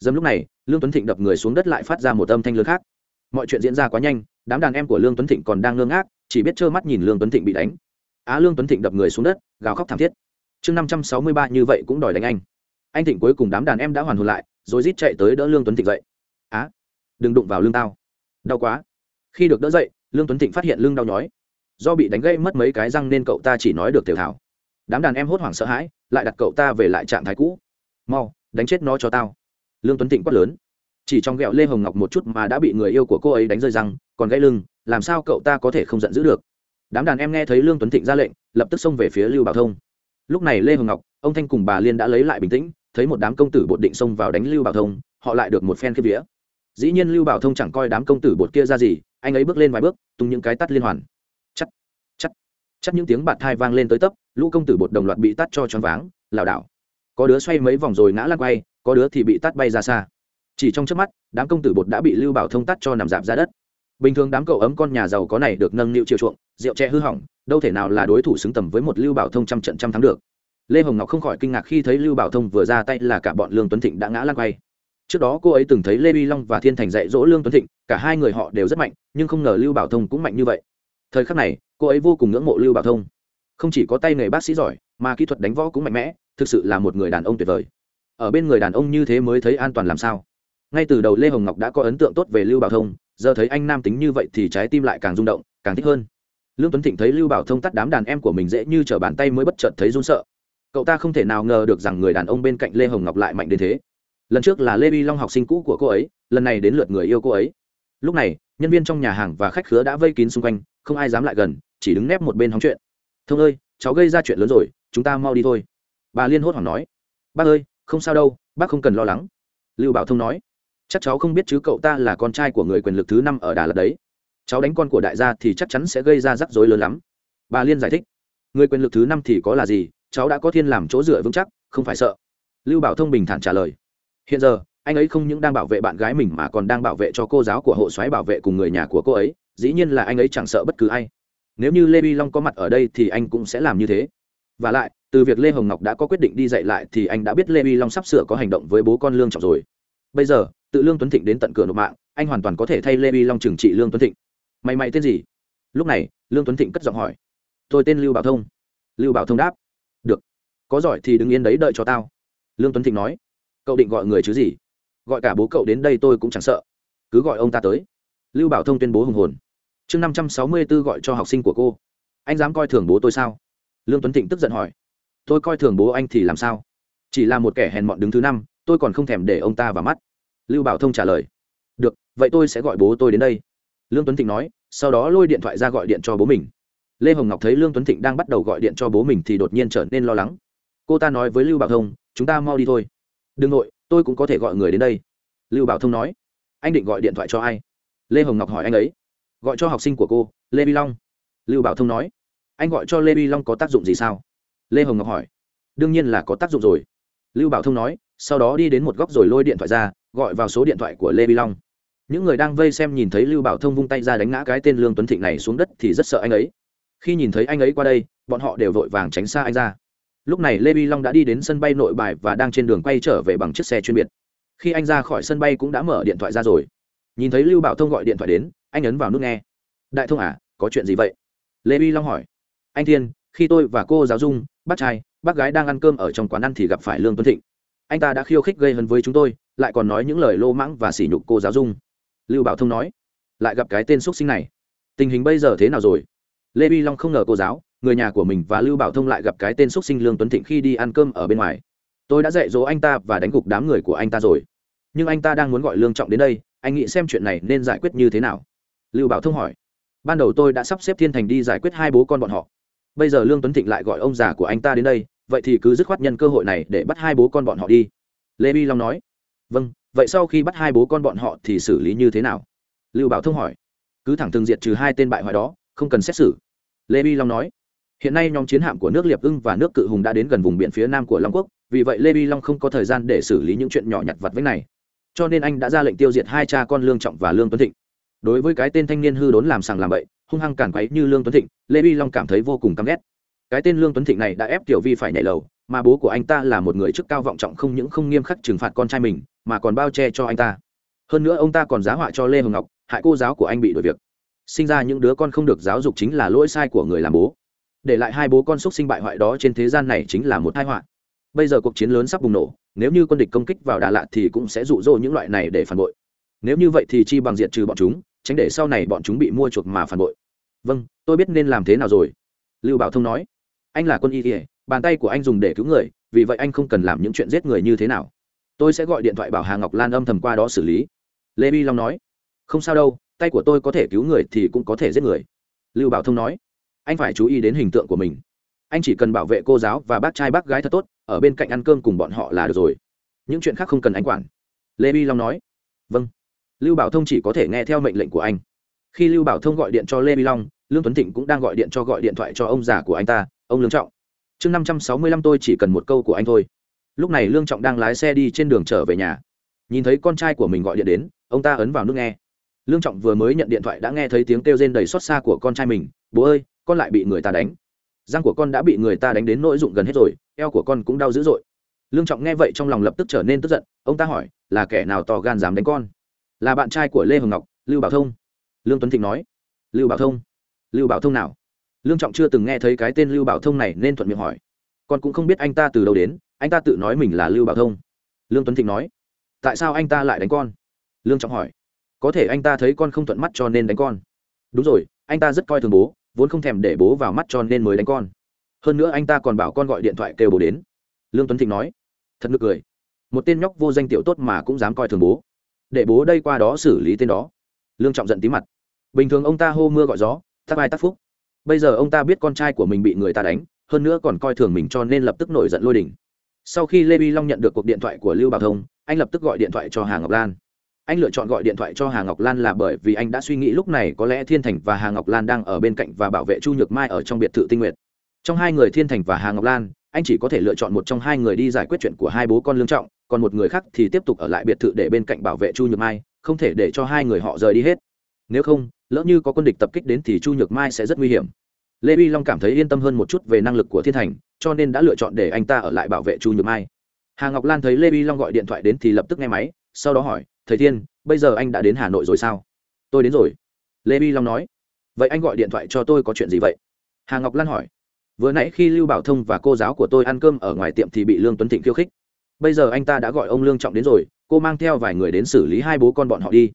Dầm lúc này, lương tuấn thịnh đập người xuống đất lại phát ra một âm thanh lớn khác. Mọi chuyện diễn ra quá nhanh, đám đàn em của lương tuấn thịnh còn đang ngơ ngác, chỉ biết trơ mắt nhìn lương tuấn thịnh bị đánh. Á lương tuấn thịnh đập người xuống đất, gào khóc thảm thiết. Chương năm trăm sáu mươi ba như vậy cũng đòi đánh anh anh thịnh cuối cùng đám đàn em đã hoàn hồn lại, rồi rít chạy tới đỡ lương tuấn thịnh dậy. Á, đừng đụng vào lưng tao. Đau quá. Khi được đỡ dậy, lương tuấn thịnh phát hiện lưng đau nhói. Do bị đánh gây mất mấy cái răng nên cậu ta chỉ nói được tiểu thảo. Đám đàn em hốt hoảng sợ hãi, lại đặt cậu ta về lại trạng thái cũ. Mau, đánh chết nó cho tao. Lương tuấn thịnh quát lớn. Chỉ trong ghẹo lê hồng ngọc một chút mà đã bị người yêu của cô ấy đánh rơi răng, còn gãy lưng, làm sao cậu ta có thể không giận dữ được? Đám đàn em nghe thấy lương tuấn thịnh ra lệnh, lập tức xông về phía lưu bảo thông. Lúc này lê hồng ngọc, ông thanh cùng bà liên đã lấy lại bình tĩnh thấy một đám công tử bột định xông vào đánh lưu bảo thông, họ lại được một phen khiếp vía. Dĩ nhiên lưu bảo thông chẳng coi đám công tử bột kia ra gì, anh ấy bước lên vài bước, tung những cái tắt liên hoàn. Chắc chắc chắc những tiếng bạt thai vang lên tới tấp, lũ công tử bột đồng loạt bị tắt cho choáng váng, lảo đảo. Có đứa xoay mấy vòng rồi ngã lăn quay, có đứa thì bị tắt bay ra xa. Chỉ trong trước mắt, đám công tử bột đã bị lưu bảo thông tắt cho nằm dạp ra đất. Bình thường đám cậu ấm con nhà giàu có này được nâng niu chiều chuộng, rượu tre hư hỏng, đâu thể nào là đối thủ xứng tầm với một lưu bảo thông trăm trận trăm thắng được lê hồng ngọc không khỏi kinh ngạc khi thấy lưu bảo thông vừa ra tay là cả bọn lương tuấn thịnh đã ngã lăn quay. Trước đó cô ấy từng thấy lê vi long và thiên thành dạy dỗ lương tuấn thịnh, cả hai người họ đều rất mạnh, nhưng không ngờ lưu bảo thông cũng mạnh như vậy. Thời khắc này, cô ấy vô cùng ngưỡng mộ lưu bảo thông. Không chỉ có tay nghề bác sĩ giỏi, mà kỹ thuật đánh võ cũng mạnh mẽ, thực sự là một người đàn ông tuyệt vời. Ở bên người đàn ông như thế mới thấy an toàn làm sao? Ngay từ đầu lê hồng ngọc đã có ấn tượng tốt về lưu bảo thông, giờ thấy anh nam tính như vậy thì trái tim lại càng rung động, càng thích hơn. Lương tuấn thịnh thấy lưu bảo thông tắt đám đàn em của mình dễ như t r ở bàn tay mới bất chợt thấy run sợ cậu ta không thể nào ngờ được rằng người đàn ông bên cạnh lê hồng ngọc lại mạnh đến thế. Lần trước là lê vi long học sinh cũ của cô ấy, lần này đến lượt người yêu cô ấy. Lúc này, nhân viên trong nhà hàng và khách khứa đã vây kín xung quanh, không ai dám lại gần, chỉ đứng nép một bên hóng chuyện. Thông ơi, cháu gây ra chuyện lớn rồi, chúng ta mau đi thôi. Bà liên hốt hoảng nói. Bác ơi, không sao đâu, bác không cần lo lắng. Lưu bảo thông nói. Chắc cháu không biết chứ cậu ta là con trai của người quyền lực thứ năm ở đà lạt đấy. Cháu đánh con của đại gia thì chắc chắn sẽ gây ra rắc rối lớn lắm. Bà liên giải thích. Người quyền lực thứ năm thì có là gì? Cháu đã có thiên làm chỗ dựa vững chắc, không phải sợ. Lưu bảo thông bình thản trả lời. Hiện giờ, anh ấy không những đang bảo vệ bạn gái mình mà còn đang bảo vệ cho cô giáo của hộ xoáy bảo vệ cùng người nhà của cô ấy, dĩ nhiên là anh ấy chẳng sợ bất cứ ai. Nếu như lê vi long có mặt ở đây thì anh cũng sẽ làm như thế. Và lại, từ việc lê hồng ngọc đã có quyết định đi dạy lại thì anh đã biết lê vi long sắp sửa có hành động với bố con lương trọng rồi. Bây giờ, tự lương tuấn thịnh đến tận cửa nộp mạng, anh hoàn toàn có thể thay lê vi long trừng trị lương tuấn thịnh. Mày mày tên gì? Lúc này, lương tuấn thịnh cất giọng hỏi. Tôi tên lưu bảo thông. Lưu bảo thông đáp được. Có giỏi thì đứng yên đấy đợi cho tao. Lương tuấn thịnh nói. Cậu định gọi người chứ gì? Gọi cả bố cậu đến đây tôi cũng chẳng sợ. Cứ gọi ông ta tới. Lưu bảo thông tuyên bố hùng hồn. Chương năm trăm sáu mươi b ố gọi cho học sinh của cô. Anh dám coi thường bố tôi sao? Lương tuấn thịnh tức giận hỏi. Tôi coi thường bố anh thì làm sao? Chỉ là một kẻ hèn mọn đứng thứ năm, tôi còn không thèm để ông ta vào mắt. Lưu bảo thông trả lời. Được, vậy tôi sẽ gọi bố tôi đến đây. Lương tuấn thịnh nói, sau đó lôi điện thoại ra gọi điện cho bố mình lê hồng ngọc thấy lương tuấn thịnh đang bắt đầu gọi điện cho bố mình thì đột nhiên trở nên lo lắng. Cô ta nói với lưu bảo thông, chúng ta mau đi thôi. Đừng nội, tôi cũng có thể gọi người đến đây. Lưu bảo thông nói. Anh định gọi điện thoại cho ai? Lê hồng ngọc hỏi anh ấy. Gọi cho học sinh của cô, lê vi long. Lưu bảo thông nói. Anh gọi cho lê vi long có tác dụng gì sao? Lê hồng ngọc hỏi. Đương nhiên là có tác dụng rồi. Lưu bảo thông nói. Sau đó đi đến một góc rồi lôi điện thoại ra, gọi vào số điện thoại của lê vi long. Những người đang vây xem nhìn thấy lưu bảo thông vung tay ra đánh ngã cái tên lương tuấn thịnh này xuống đất thì rất sợ anh ấy khi nhìn thấy anh ấy qua đây, bọn họ đều vội vàng tránh xa anh ra. Lúc này lê vi long đã đi đến sân bay nội bài và đang trên đường quay trở về bằng chiếc xe chuyên biệt. Khi anh ra khỏi sân bay cũng đã mở điện thoại ra rồi. Nhìn thấy lưu bảo thông gọi điện thoại đến, anh ấn vào nút nghe. Đại thông à có chuyện gì vậy? Lê vi long hỏi. Anh thiên, khi tôi và cô giáo dung, bác trai, bác gái đang ăn cơm ở trong quán ăn thì gặp phải lương tuấn thịnh. Anh ta đã khiêu khích gây hấn với chúng tôi, lại còn nói những lời lô mãng và sỉ nhục cô giáo dung. Lưu bảo thông nói. Lại gặp cái tên x sinh này. Tình hình bây giờ thế nào rồi? Lê vi long không ngờ cô giáo, người nhà của mình và lưu bảo thông lại gặp cái tên x sinh lương tuấn thịnh khi đi ăn cơm ở bên ngoài. Tôi đã dạy dỗ anh ta và đánh gục đám người của anh ta rồi. Nhưng anh ta đang muốn gọi lương trọng đến đây, anh nghĩ xem chuyện này nên giải quyết như thế nào? Lưu bảo thông hỏi. Ban đầu tôi đã sắp xếp thiên thành đi giải quyết hai bố con bọn họ. Bây giờ lương tuấn thịnh lại gọi ông già của anh ta đến đây, vậy thì cứ dứt khoát nhân cơ hội này để bắt hai bố con bọn họ đi. Lê bi long nói. Vâng vậy sau khi bắt hai bố con bọn họ thì xử lý như thế nào? Lưu bảo thông hỏi. Cứ thẳng thừng diệt trừ hai tên bại hoại đó không cần xét xử. Lê bi long nói, hiện nay nhóm chiến hạm của nước liệp ưng và nước cự hùng đã đến gần vùng biển phía nam của long quốc, vì vậy lê bi long không có thời gian để xử lý những chuyện nhỏ nhặt vặt vách này. Cho nên anh đã ra lệnh tiêu diệt hai cha con lương trọng và lương tuấn thịnh. Đối với cái tên thanh niên hư đốn làm sàng làm bậy, hung hăng càn quấy như lương tuấn thịnh, lê bi long cảm thấy vô cùng căm ghét. Cái tên lương tuấn thịnh này đã ép tiểu vi phải nhảy lầu, mà bố của anh ta là một người chức cao vọng trọng không những không nghiêm khắc trừng phạt con trai mình, mà còn bao che cho anh ta. Hơn nữa ông ta còn giá họa cho lê hồng ngọc, hại cô giáo của anh bị đuổi việc sinh ra những đứa con không được giáo dục chính là lỗi sai của người làm bố. Để lại hai bố con xúc sinh bại hoại đó trên thế gian này chính là một tai họa. Bây giờ cuộc chiến lớn sắp bùng nổ, nếu như quân địch công kích vào đà lạt thì cũng sẽ rụ rỗ những loại này để phản bội. Nếu như vậy thì chi bằng diện trừ bọn chúng, tránh để sau này bọn chúng bị mua chuộc mà phản bội. Vâng tôi biết nên làm thế nào rồi. Lưu bảo thông nói. Anh là quân y kỉa bàn tay của anh dùng để cứu người, vì vậy anh không cần làm những chuyện giết người như thế nào. Tôi sẽ gọi điện thoại bảo hà ngọc lan âm thầm qua đó xử lý. Lê bi long nói. Không sao đâu tay của tôi có thể cứu người thì cũng có thể giết người. Lưu bảo thông nói. Anh phải chú ý đến hình tượng của mình. Anh chỉ cần bảo vệ cô giáo và bác trai bác gái thật tốt, ở bên cạnh ăn cơm cùng bọn họ là được rồi. Những chuyện khác không cần anh quản. Lê bi long nói. Vâng. Lưu bảo thông chỉ có thể nghe theo mệnh lệnh của anh. Khi lưu bảo thông gọi điện cho lê bi long, lương tuấn thịnh cũng đang gọi điện cho gọi điện thoại cho ông già của anh ta, ông lương trọng. Chương năm trăm sáu mươi lăm tôi chỉ cần một câu của anh thôi. Lúc này lương trọng đang lái xe đi trên đường trở về nhà. Nhìn thấy con trai của mình gọi điện đến, ông ta ấn vào nước nghe lương trọng vừa mới nhận điện thoại đã nghe thấy tiếng kêu rên đầy xót xa của con trai mình, bố ơi, con lại bị người ta đánh. Răng của con đã bị người ta đánh đến nỗi rụng gần hết rồi, eo của con cũng đau dữ dội. Lương trọng nghe vậy trong lòng lập tức trở nên tức giận, ông ta hỏi, là kẻ nào to gan dám đánh con? Là bạn trai của lê hồng ngọc, lưu bảo thông. Lương tuấn thịnh nói, lưu bảo thông? Lưu bảo thông nào? Lương trọng chưa từng nghe thấy cái tên lưu bảo thông này nên thuận miệng hỏi, con cũng không biết anh ta từ đâu đến, anh ta tự nói mình là lưu bảo thông. Lương tuấn thịnh nói, tại sao anh ta lại đánh con? Lương trọng hỏi có thể anh ta thấy con không thuận mắt cho nên đánh con. Đúng rồi, anh ta rất coi thường bố, vốn không thèm để bố vào mắt cho nên mới đánh con. Hơn nữa anh ta còn bảo con gọi điện thoại kêu bố đến. Lương tuấn thịnh nói, thật nực cười. Một tên nhóc vô danh tiểu tốt mà cũng dám coi thường bố. Để bố đây qua đó xử lý tên đó. Lương trọng giận tí mặt. Bình thường ông ta hô mưa gọi gió tắc ai tắc phúc. Bây giờ ông ta biết con trai của mình bị người ta đánh, hơn nữa còn coi thường mình cho nên lập tức nổi giận lôi đình. Sau khi lê vi long nhận được cuộc điện thoại của lưu bảo thông, anh lập tức gọi điện thoại cho hà ngọc lan anh lựa chọn gọi điện thoại cho hà ngọc lan là bởi vì anh đã suy nghĩ lúc này có lẽ thiên thành và hà ngọc lan đang ở bên cạnh và bảo vệ chu nhược mai ở trong biệt thự tinh nguyệt. Trong hai người thiên thành và hà ngọc lan, anh chỉ có thể lựa chọn một trong hai người đi giải quyết chuyện của hai bố con lương trọng, còn một người khác thì tiếp tục ở lại biệt thự để bên cạnh bảo vệ chu nhược mai, không thể để cho hai người họ rời đi hết. Nếu không, lỡ như có quân địch tập kích đến thì chu nhược mai sẽ rất nguy hiểm. Lê uy long cảm thấy yên tâm hơn một chút về năng lực của thiên thành, cho nên đã lựa chọn để anh ta ở lại bảo vệ chu nhược mai. Hà ngọc lan thấy lê uy long gọi điện thoại đến thì lập tức nghe máy, sau đó hỏi thầy thiên, bây giờ anh đã đến hà nội rồi sao? Tôi đến rồi. Lê Vi long nói. Vậy anh gọi điện thoại cho tôi có chuyện gì vậy? Hà ngọc lan hỏi. Vừa nãy khi lưu bảo thông và cô giáo của tôi ăn cơm ở ngoài tiệm thì bị lương tuấn thịnh khiêu khích. Bây giờ anh ta đã gọi ông lương trọng đến rồi, cô mang theo vài người đến xử lý hai bố con bọn họ đi.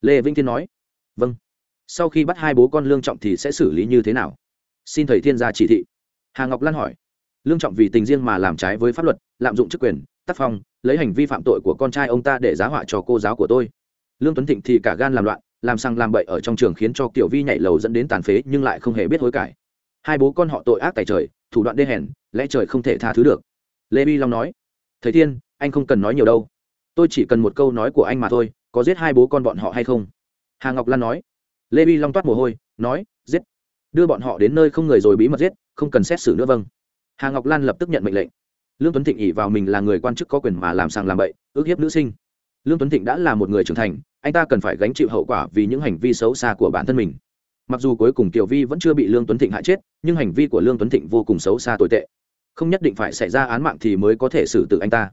Lê vĩnh thiên nói. Vâng. Sau khi bắt hai bố con lương trọng thì sẽ xử lý như thế nào? Xin thầy thiên gia chỉ thị. Hà ngọc lan hỏi. Lương trọng vì tình riêng mà làm trái với pháp luật, lạm dụng chức quyền tác phong, lấy hành vi phạm tội của con trai ông ta để giá họa cho cô giáo của tôi. Lương tuấn thịnh thì cả gan làm loạn, làm sang làm bậy ở trong trường khiến cho kiểu vi nhảy lầu dẫn đến tàn phế nhưng lại không hề biết hối cải. Hai bố con họ tội ác tài trời, thủ đoạn đê hèn, lẽ trời không thể tha thứ được. Lê bi long nói, thầy thiên, anh không cần nói nhiều đâu. Tôi chỉ cần một câu nói của anh mà thôi, có giết hai bố con bọn họ hay không? Hà ngọc lan nói. Lê bi long toát mồ hôi, nói, giết. Đưa bọn họ đến nơi không người rồi bí mật giết, không cần xét xử nữa vâng. Hà ngọc lan lập tức nhận mệnh lệnh lương tuấn thịnh ỉ vào mình là người quan chức có quyền mà làm sàng làm bậy, ước hiếp nữ sinh. Lương tuấn thịnh đã là một người trưởng thành, anh ta cần phải gánh chịu hậu quả vì những hành vi xấu xa của bản thân mình. Mặc dù cuối cùng kiều vi vẫn chưa bị lương tuấn thịnh hại chết, nhưng hành vi của lương tuấn thịnh vô cùng xấu xa tồi tệ. Không nhất định phải xảy ra án mạng thì mới có thể xử tử anh ta.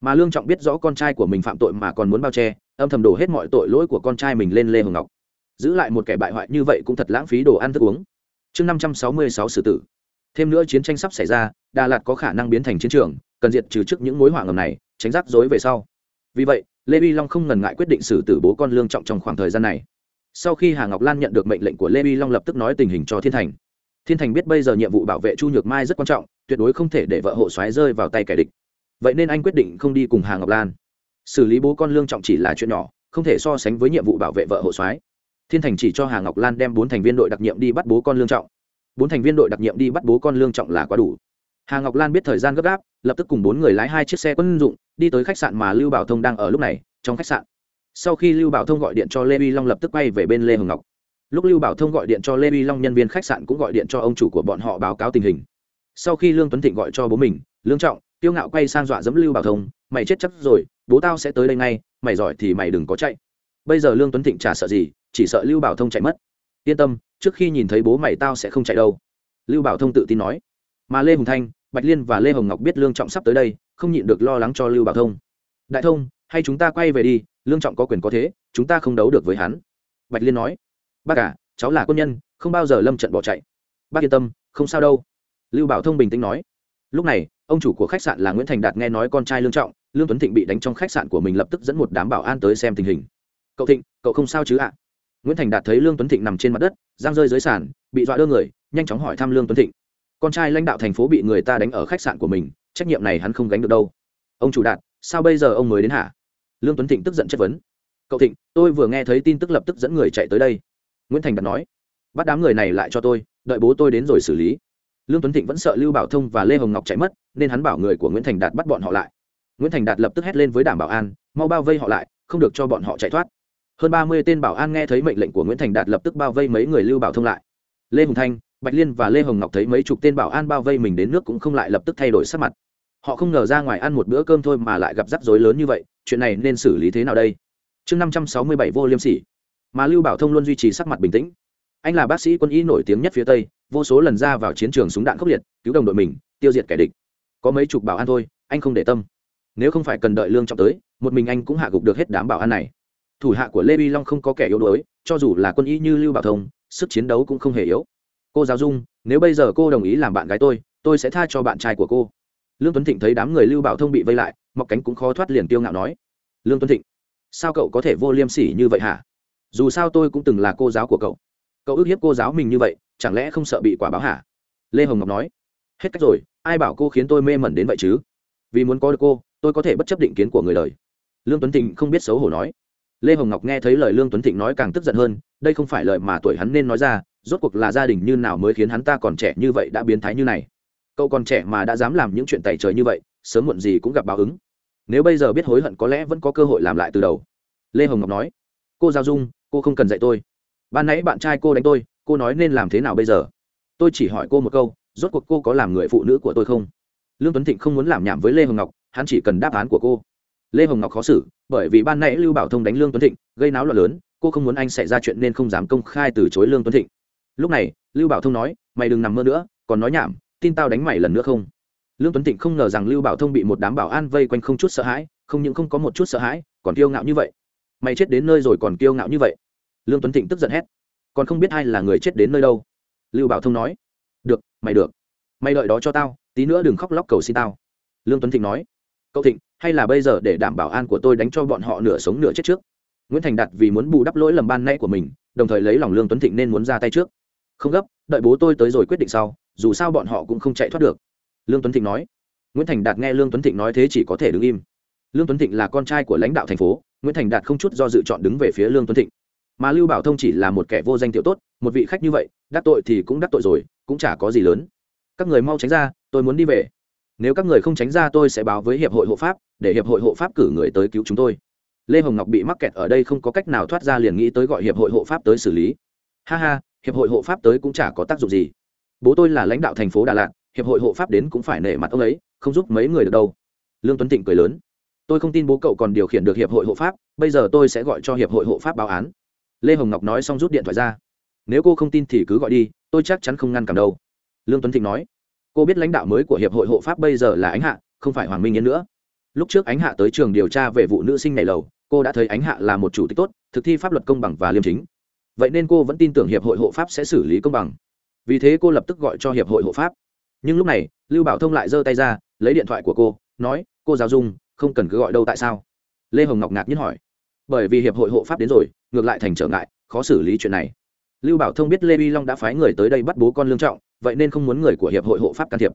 Mà lương trọng biết rõ con trai của mình phạm tội mà còn muốn bao che, âm thầm đổ hết mọi tội lỗi của con trai mình lên lê hồng ngọc. Giữ lại một kẻ bại hoại như vậy cũng thật lãng phí đồ ăn thức uống. Chương năm trăm sáu mươi sáu xử tử. Thêm nữa chiến tranh sắp xảy ra đà lạt có khả năng biến thành chiến trường, cần diệt trừ trước những mối hỏa ngầm này, tránh rắc rối về sau. Vì vậy, lê vi long không ngần ngại quyết định xử tử bố con lương trọng trong khoảng thời gian này. Sau khi hà ngọc lan nhận được mệnh lệnh của lê vi long lập tức nói tình hình cho thiên thành. Thiên thành biết bây giờ nhiệm vụ bảo vệ chu nhược mai rất quan trọng, tuyệt đối không thể để vợ hộ xoáy rơi vào tay kẻ địch. Vậy nên anh quyết định không đi cùng hà ngọc lan. Xử lý bố con lương trọng chỉ là chuyện nhỏ, không thể so sánh với nhiệm vụ bảo vệ vợ hộ soái. Thiên thành chỉ cho hà ngọc lan đem bốn thành viên đội đặc nhiệm đi bắt bố con lương trọng. Bốn thành viên đội đặc nhiệm đi bắt bố con lương trọng là quá đủ hà ngọc lan biết thời gian gấp gáp, lập tức cùng bốn người lái hai chiếc xe quân dụng, đi tới khách sạn mà lưu bảo thông đang ở lúc này, trong khách sạn. Sau khi lưu bảo thông gọi điện cho lê uy long lập tức quay về bên lê hồng ngọc. Lúc lưu bảo thông gọi điện cho lê uy long, nhân viên khách sạn cũng gọi điện cho ông chủ của bọn họ báo cáo tình hình. Sau khi lương tuấn thịnh gọi cho bố mình, lương trọng, tiêu ngạo quay sang dọa dẫm lưu bảo thông, mày chết chắc rồi, bố tao sẽ tới đây ngay, mày giỏi thì mày đừng có chạy. Bây giờ lương tuấn thịnh chả sợ gì, chỉ sợ lưu bảo thông chạy mất. Yên tâm, trước khi nhìn thấy bố mày tao sẽ không chạy đâu. Lưu bảo thông tự tin nói. Mà lê hùng thanh bạch liên và lê hồng ngọc biết lương trọng sắp tới đây, không nhịn được lo lắng cho lưu bảo thông. Đại thông, hay chúng ta quay về đi, lương trọng có quyền có thế, chúng ta không đấu được với hắn. Bạch liên nói. Bác cả cháu là quân nhân, không bao giờ lâm trận bỏ chạy. Bác yên tâm, không sao đâu. Lưu bảo thông bình tĩnh nói. Lúc này, ông chủ của khách sạn là nguyễn thành đạt nghe nói con trai lương trọng, lương tuấn thịnh bị đánh trong khách sạn của mình lập tức dẫn một đám bảo an tới xem tình hình. Cậu thịnh, cậu không sao chứ ạ? Nguyễn thành đạt thấy lương tuấn thịnh nằm trên mặt đất, giang rơi dưới sàn, bị dọa đưa người, nhanh chóng hỏi thăm lương tuấn thịnh con trai lãnh đạo thành phố bị người ta đánh ở khách sạn của mình, trách nhiệm này hắn không gánh được đâu. Ông chủ đạt, sao bây giờ ông mới đến hả? Lương tuấn thịnh tức giận chất vấn. Cậu thịnh, tôi vừa nghe thấy tin tức lập tức dẫn người chạy tới đây. Nguyễn thành đạt nói, bắt đám người này lại cho tôi, đợi bố tôi đến rồi xử lý. Lương tuấn thịnh vẫn sợ lưu bảo thông và lê hồng ngọc chạy mất, nên hắn bảo người của nguyễn thành đạt bắt bọn họ lại. Nguyễn thành đạt lập tức hét lên với đảm bảo an, mau bao vây họ lại, không được cho bọn họ chạy thoát. Hơn ba mươi tên bảo an nghe thấy mệnh lệnh của nguyễn thành đạt lập tức bao vây mấy người lưu bảo thông lại. Lê hùng thanh bạch liên và lê hồng ngọc thấy mấy chục tên bảo an bao vây mình đến nước cũng không lại lập tức thay đổi sắc mặt. Họ không ngờ ra ngoài ăn một bữa cơm thôi mà lại gặp rắc rối lớn như vậy, chuyện này nên xử lý thế nào đây? Chương năm trăm sáu mươi bảy vô liêm sỉ. Mà lưu bảo thông luôn duy trì sắc mặt bình tĩnh. Anh là bác sĩ quân y nổi tiếng nhất phía tây, vô số lần ra vào chiến trường súng đạn khốc liệt, cứu đồng đội mình, tiêu diệt kẻ địch. Có mấy chục bảo an thôi, anh không để tâm. Nếu không phải cần đợi lương trọng tới, một mình anh cũng hạ gục được hết đám bảo an này. Thủ hạ của lê bi long không có kẻ yếu đuối, cho dù là quân y như lưu bảo thông, sức chiến đấu cũng không hề yếu cô giáo dung, nếu bây giờ cô đồng ý làm bạn gái tôi tôi sẽ tha cho bạn trai của cô. Lương tuấn thịnh thấy đám người lưu bảo thông bị vây lại, mọc cánh cũng khó thoát liền tiêu ngạo nói. Lương tuấn thịnh, sao cậu có thể vô liêm sỉ như vậy hả? Dù sao tôi cũng từng là cô giáo của cậu. Cậu ức hiếp cô giáo mình như vậy, chẳng lẽ không sợ bị quả báo hả? Lê hồng ngọc nói. Hết cách rồi, ai bảo cô khiến tôi mê mẩn đến vậy chứ? Vì muốn có được cô, tôi có thể bất chấp định kiến của người đời. Lương tuấn thịnh không biết xấu hổ nói lê hồng ngọc nghe thấy lời lương tuấn thịnh nói càng tức giận hơn, đây không phải lời mà tuổi hắn nên nói ra, rốt cuộc là gia đình như nào mới khiến hắn ta còn trẻ như vậy đã biến thái như này? Cậu còn trẻ mà đã dám làm những chuyện tày trời như vậy, sớm muộn gì cũng gặp báo ứng. Nếu bây giờ biết hối hận có lẽ vẫn có cơ hội làm lại từ đầu. Lê hồng ngọc nói. Cô giao dung, cô không cần dạy tôi. Ban nãy bạn trai cô đánh tôi, cô nói nên làm thế nào bây giờ? Tôi chỉ hỏi cô một câu, rốt cuộc cô có làm người phụ nữ của tôi không? Lương tuấn thịnh không muốn làm nhảm với lê hồng ngọc, hắn chỉ cần đáp án của cô lê hồng ngọc khó xử, bởi vì ban nãy lưu bảo thông đánh lương tuấn thịnh, gây náo loạn lớn, cô không muốn anh xảy ra chuyện nên không dám công khai từ chối lương tuấn thịnh. Lúc này, lưu bảo thông nói, mày đừng nằm mơ nữa, còn nói nhảm, tin tao đánh mày lần nữa không? Lương tuấn thịnh không ngờ rằng lưu bảo thông bị một đám bảo an vây quanh không chút sợ hãi, không những không có một chút sợ hãi, còn kiêu ngạo như vậy. Mày chết đến nơi rồi còn kiêu ngạo như vậy? Lương tuấn thịnh tức giận hét. Còn không biết ai là người chết đến nơi đâu. Lưu bảo thông nói. Được, mày được. Mày đợi đó cho tao, tí nữa đừng khóc lóc cầu xin tao. Lương tuấn thịnh nói. Cậu thịnh hay là bây giờ để đảm bảo an của tôi đánh cho bọn họ nửa sống nửa chết trước? Nguyễn thành đạt vì muốn bù đắp lỗi lầm ban nay của mình, đồng thời lấy lòng lương tuấn thịnh nên muốn ra tay trước. Không gấp, đợi bố tôi tới rồi quyết định sau, dù sao bọn họ cũng không chạy thoát được. Lương tuấn thịnh nói. Nguyễn thành đạt nghe lương tuấn thịnh nói thế chỉ có thể đứng im. Lương tuấn thịnh là con trai của lãnh đạo thành phố, nguyễn thành đạt không chút do dự chọn đứng về phía lương tuấn thịnh. Mà lưu bảo thông chỉ là một kẻ vô danh tiểu tốt, một vị khách như vậy, đắc tội thì cũng đắc tội rồi, cũng chả có gì lớn. Các người mau tránh ra, tôi muốn đi về nếu các người không tránh ra tôi sẽ báo với hiệp hội hộ pháp, để hiệp hội hộ pháp cử người tới cứu chúng tôi. Lê hồng ngọc bị mắc kẹt ở đây không có cách nào thoát ra liền nghĩ tới gọi hiệp hội hộ pháp tới xử lý. Ha ha, hiệp hội hộ pháp tới cũng chả có tác dụng gì. Bố tôi là lãnh đạo thành phố đà lạt, hiệp hội hộ pháp đến cũng phải nể mặt ông ấy, không giúp mấy người được đâu. Lương tuấn Thịnh cười lớn. Tôi không tin bố cậu còn điều khiển được hiệp hội hộ pháp, bây giờ tôi sẽ gọi cho hiệp hội hộ pháp báo án. Lê hồng ngọc nói xong rút điện thoại ra. Nếu cô không tin thì cứ gọi đi, tôi chắc chắn không ngăn cản đâu. Lương tuấn thịnh nói cô biết lãnh đạo mới của hiệp hội hộ pháp bây giờ là ánh hạ, không phải hoàng minh yến nữa. Lúc trước ánh hạ tới trường điều tra về vụ nữ sinh này lầu, cô đã thấy ánh hạ là một chủ tịch tốt, thực thi pháp luật công bằng và liêm chính. Vậy nên cô vẫn tin tưởng hiệp hội hộ pháp sẽ xử lý công bằng. Vì thế cô lập tức gọi cho hiệp hội hộ pháp. Nhưng lúc này, lưu bảo thông lại giơ tay ra, lấy điện thoại của cô, nói, cô giáo dung, không cần cứ gọi đâu tại sao? Lê hồng ngọc ngạc nhiên hỏi. Bởi vì hiệp hội hộ pháp đến rồi, ngược lại thành trở ngại, khó xử lý chuyện này. Lưu bảo thông biết lê vi long đã phái người tới đây bắt bố con lương trọng vậy nên không muốn người của hiệp hội hộ pháp can thiệp.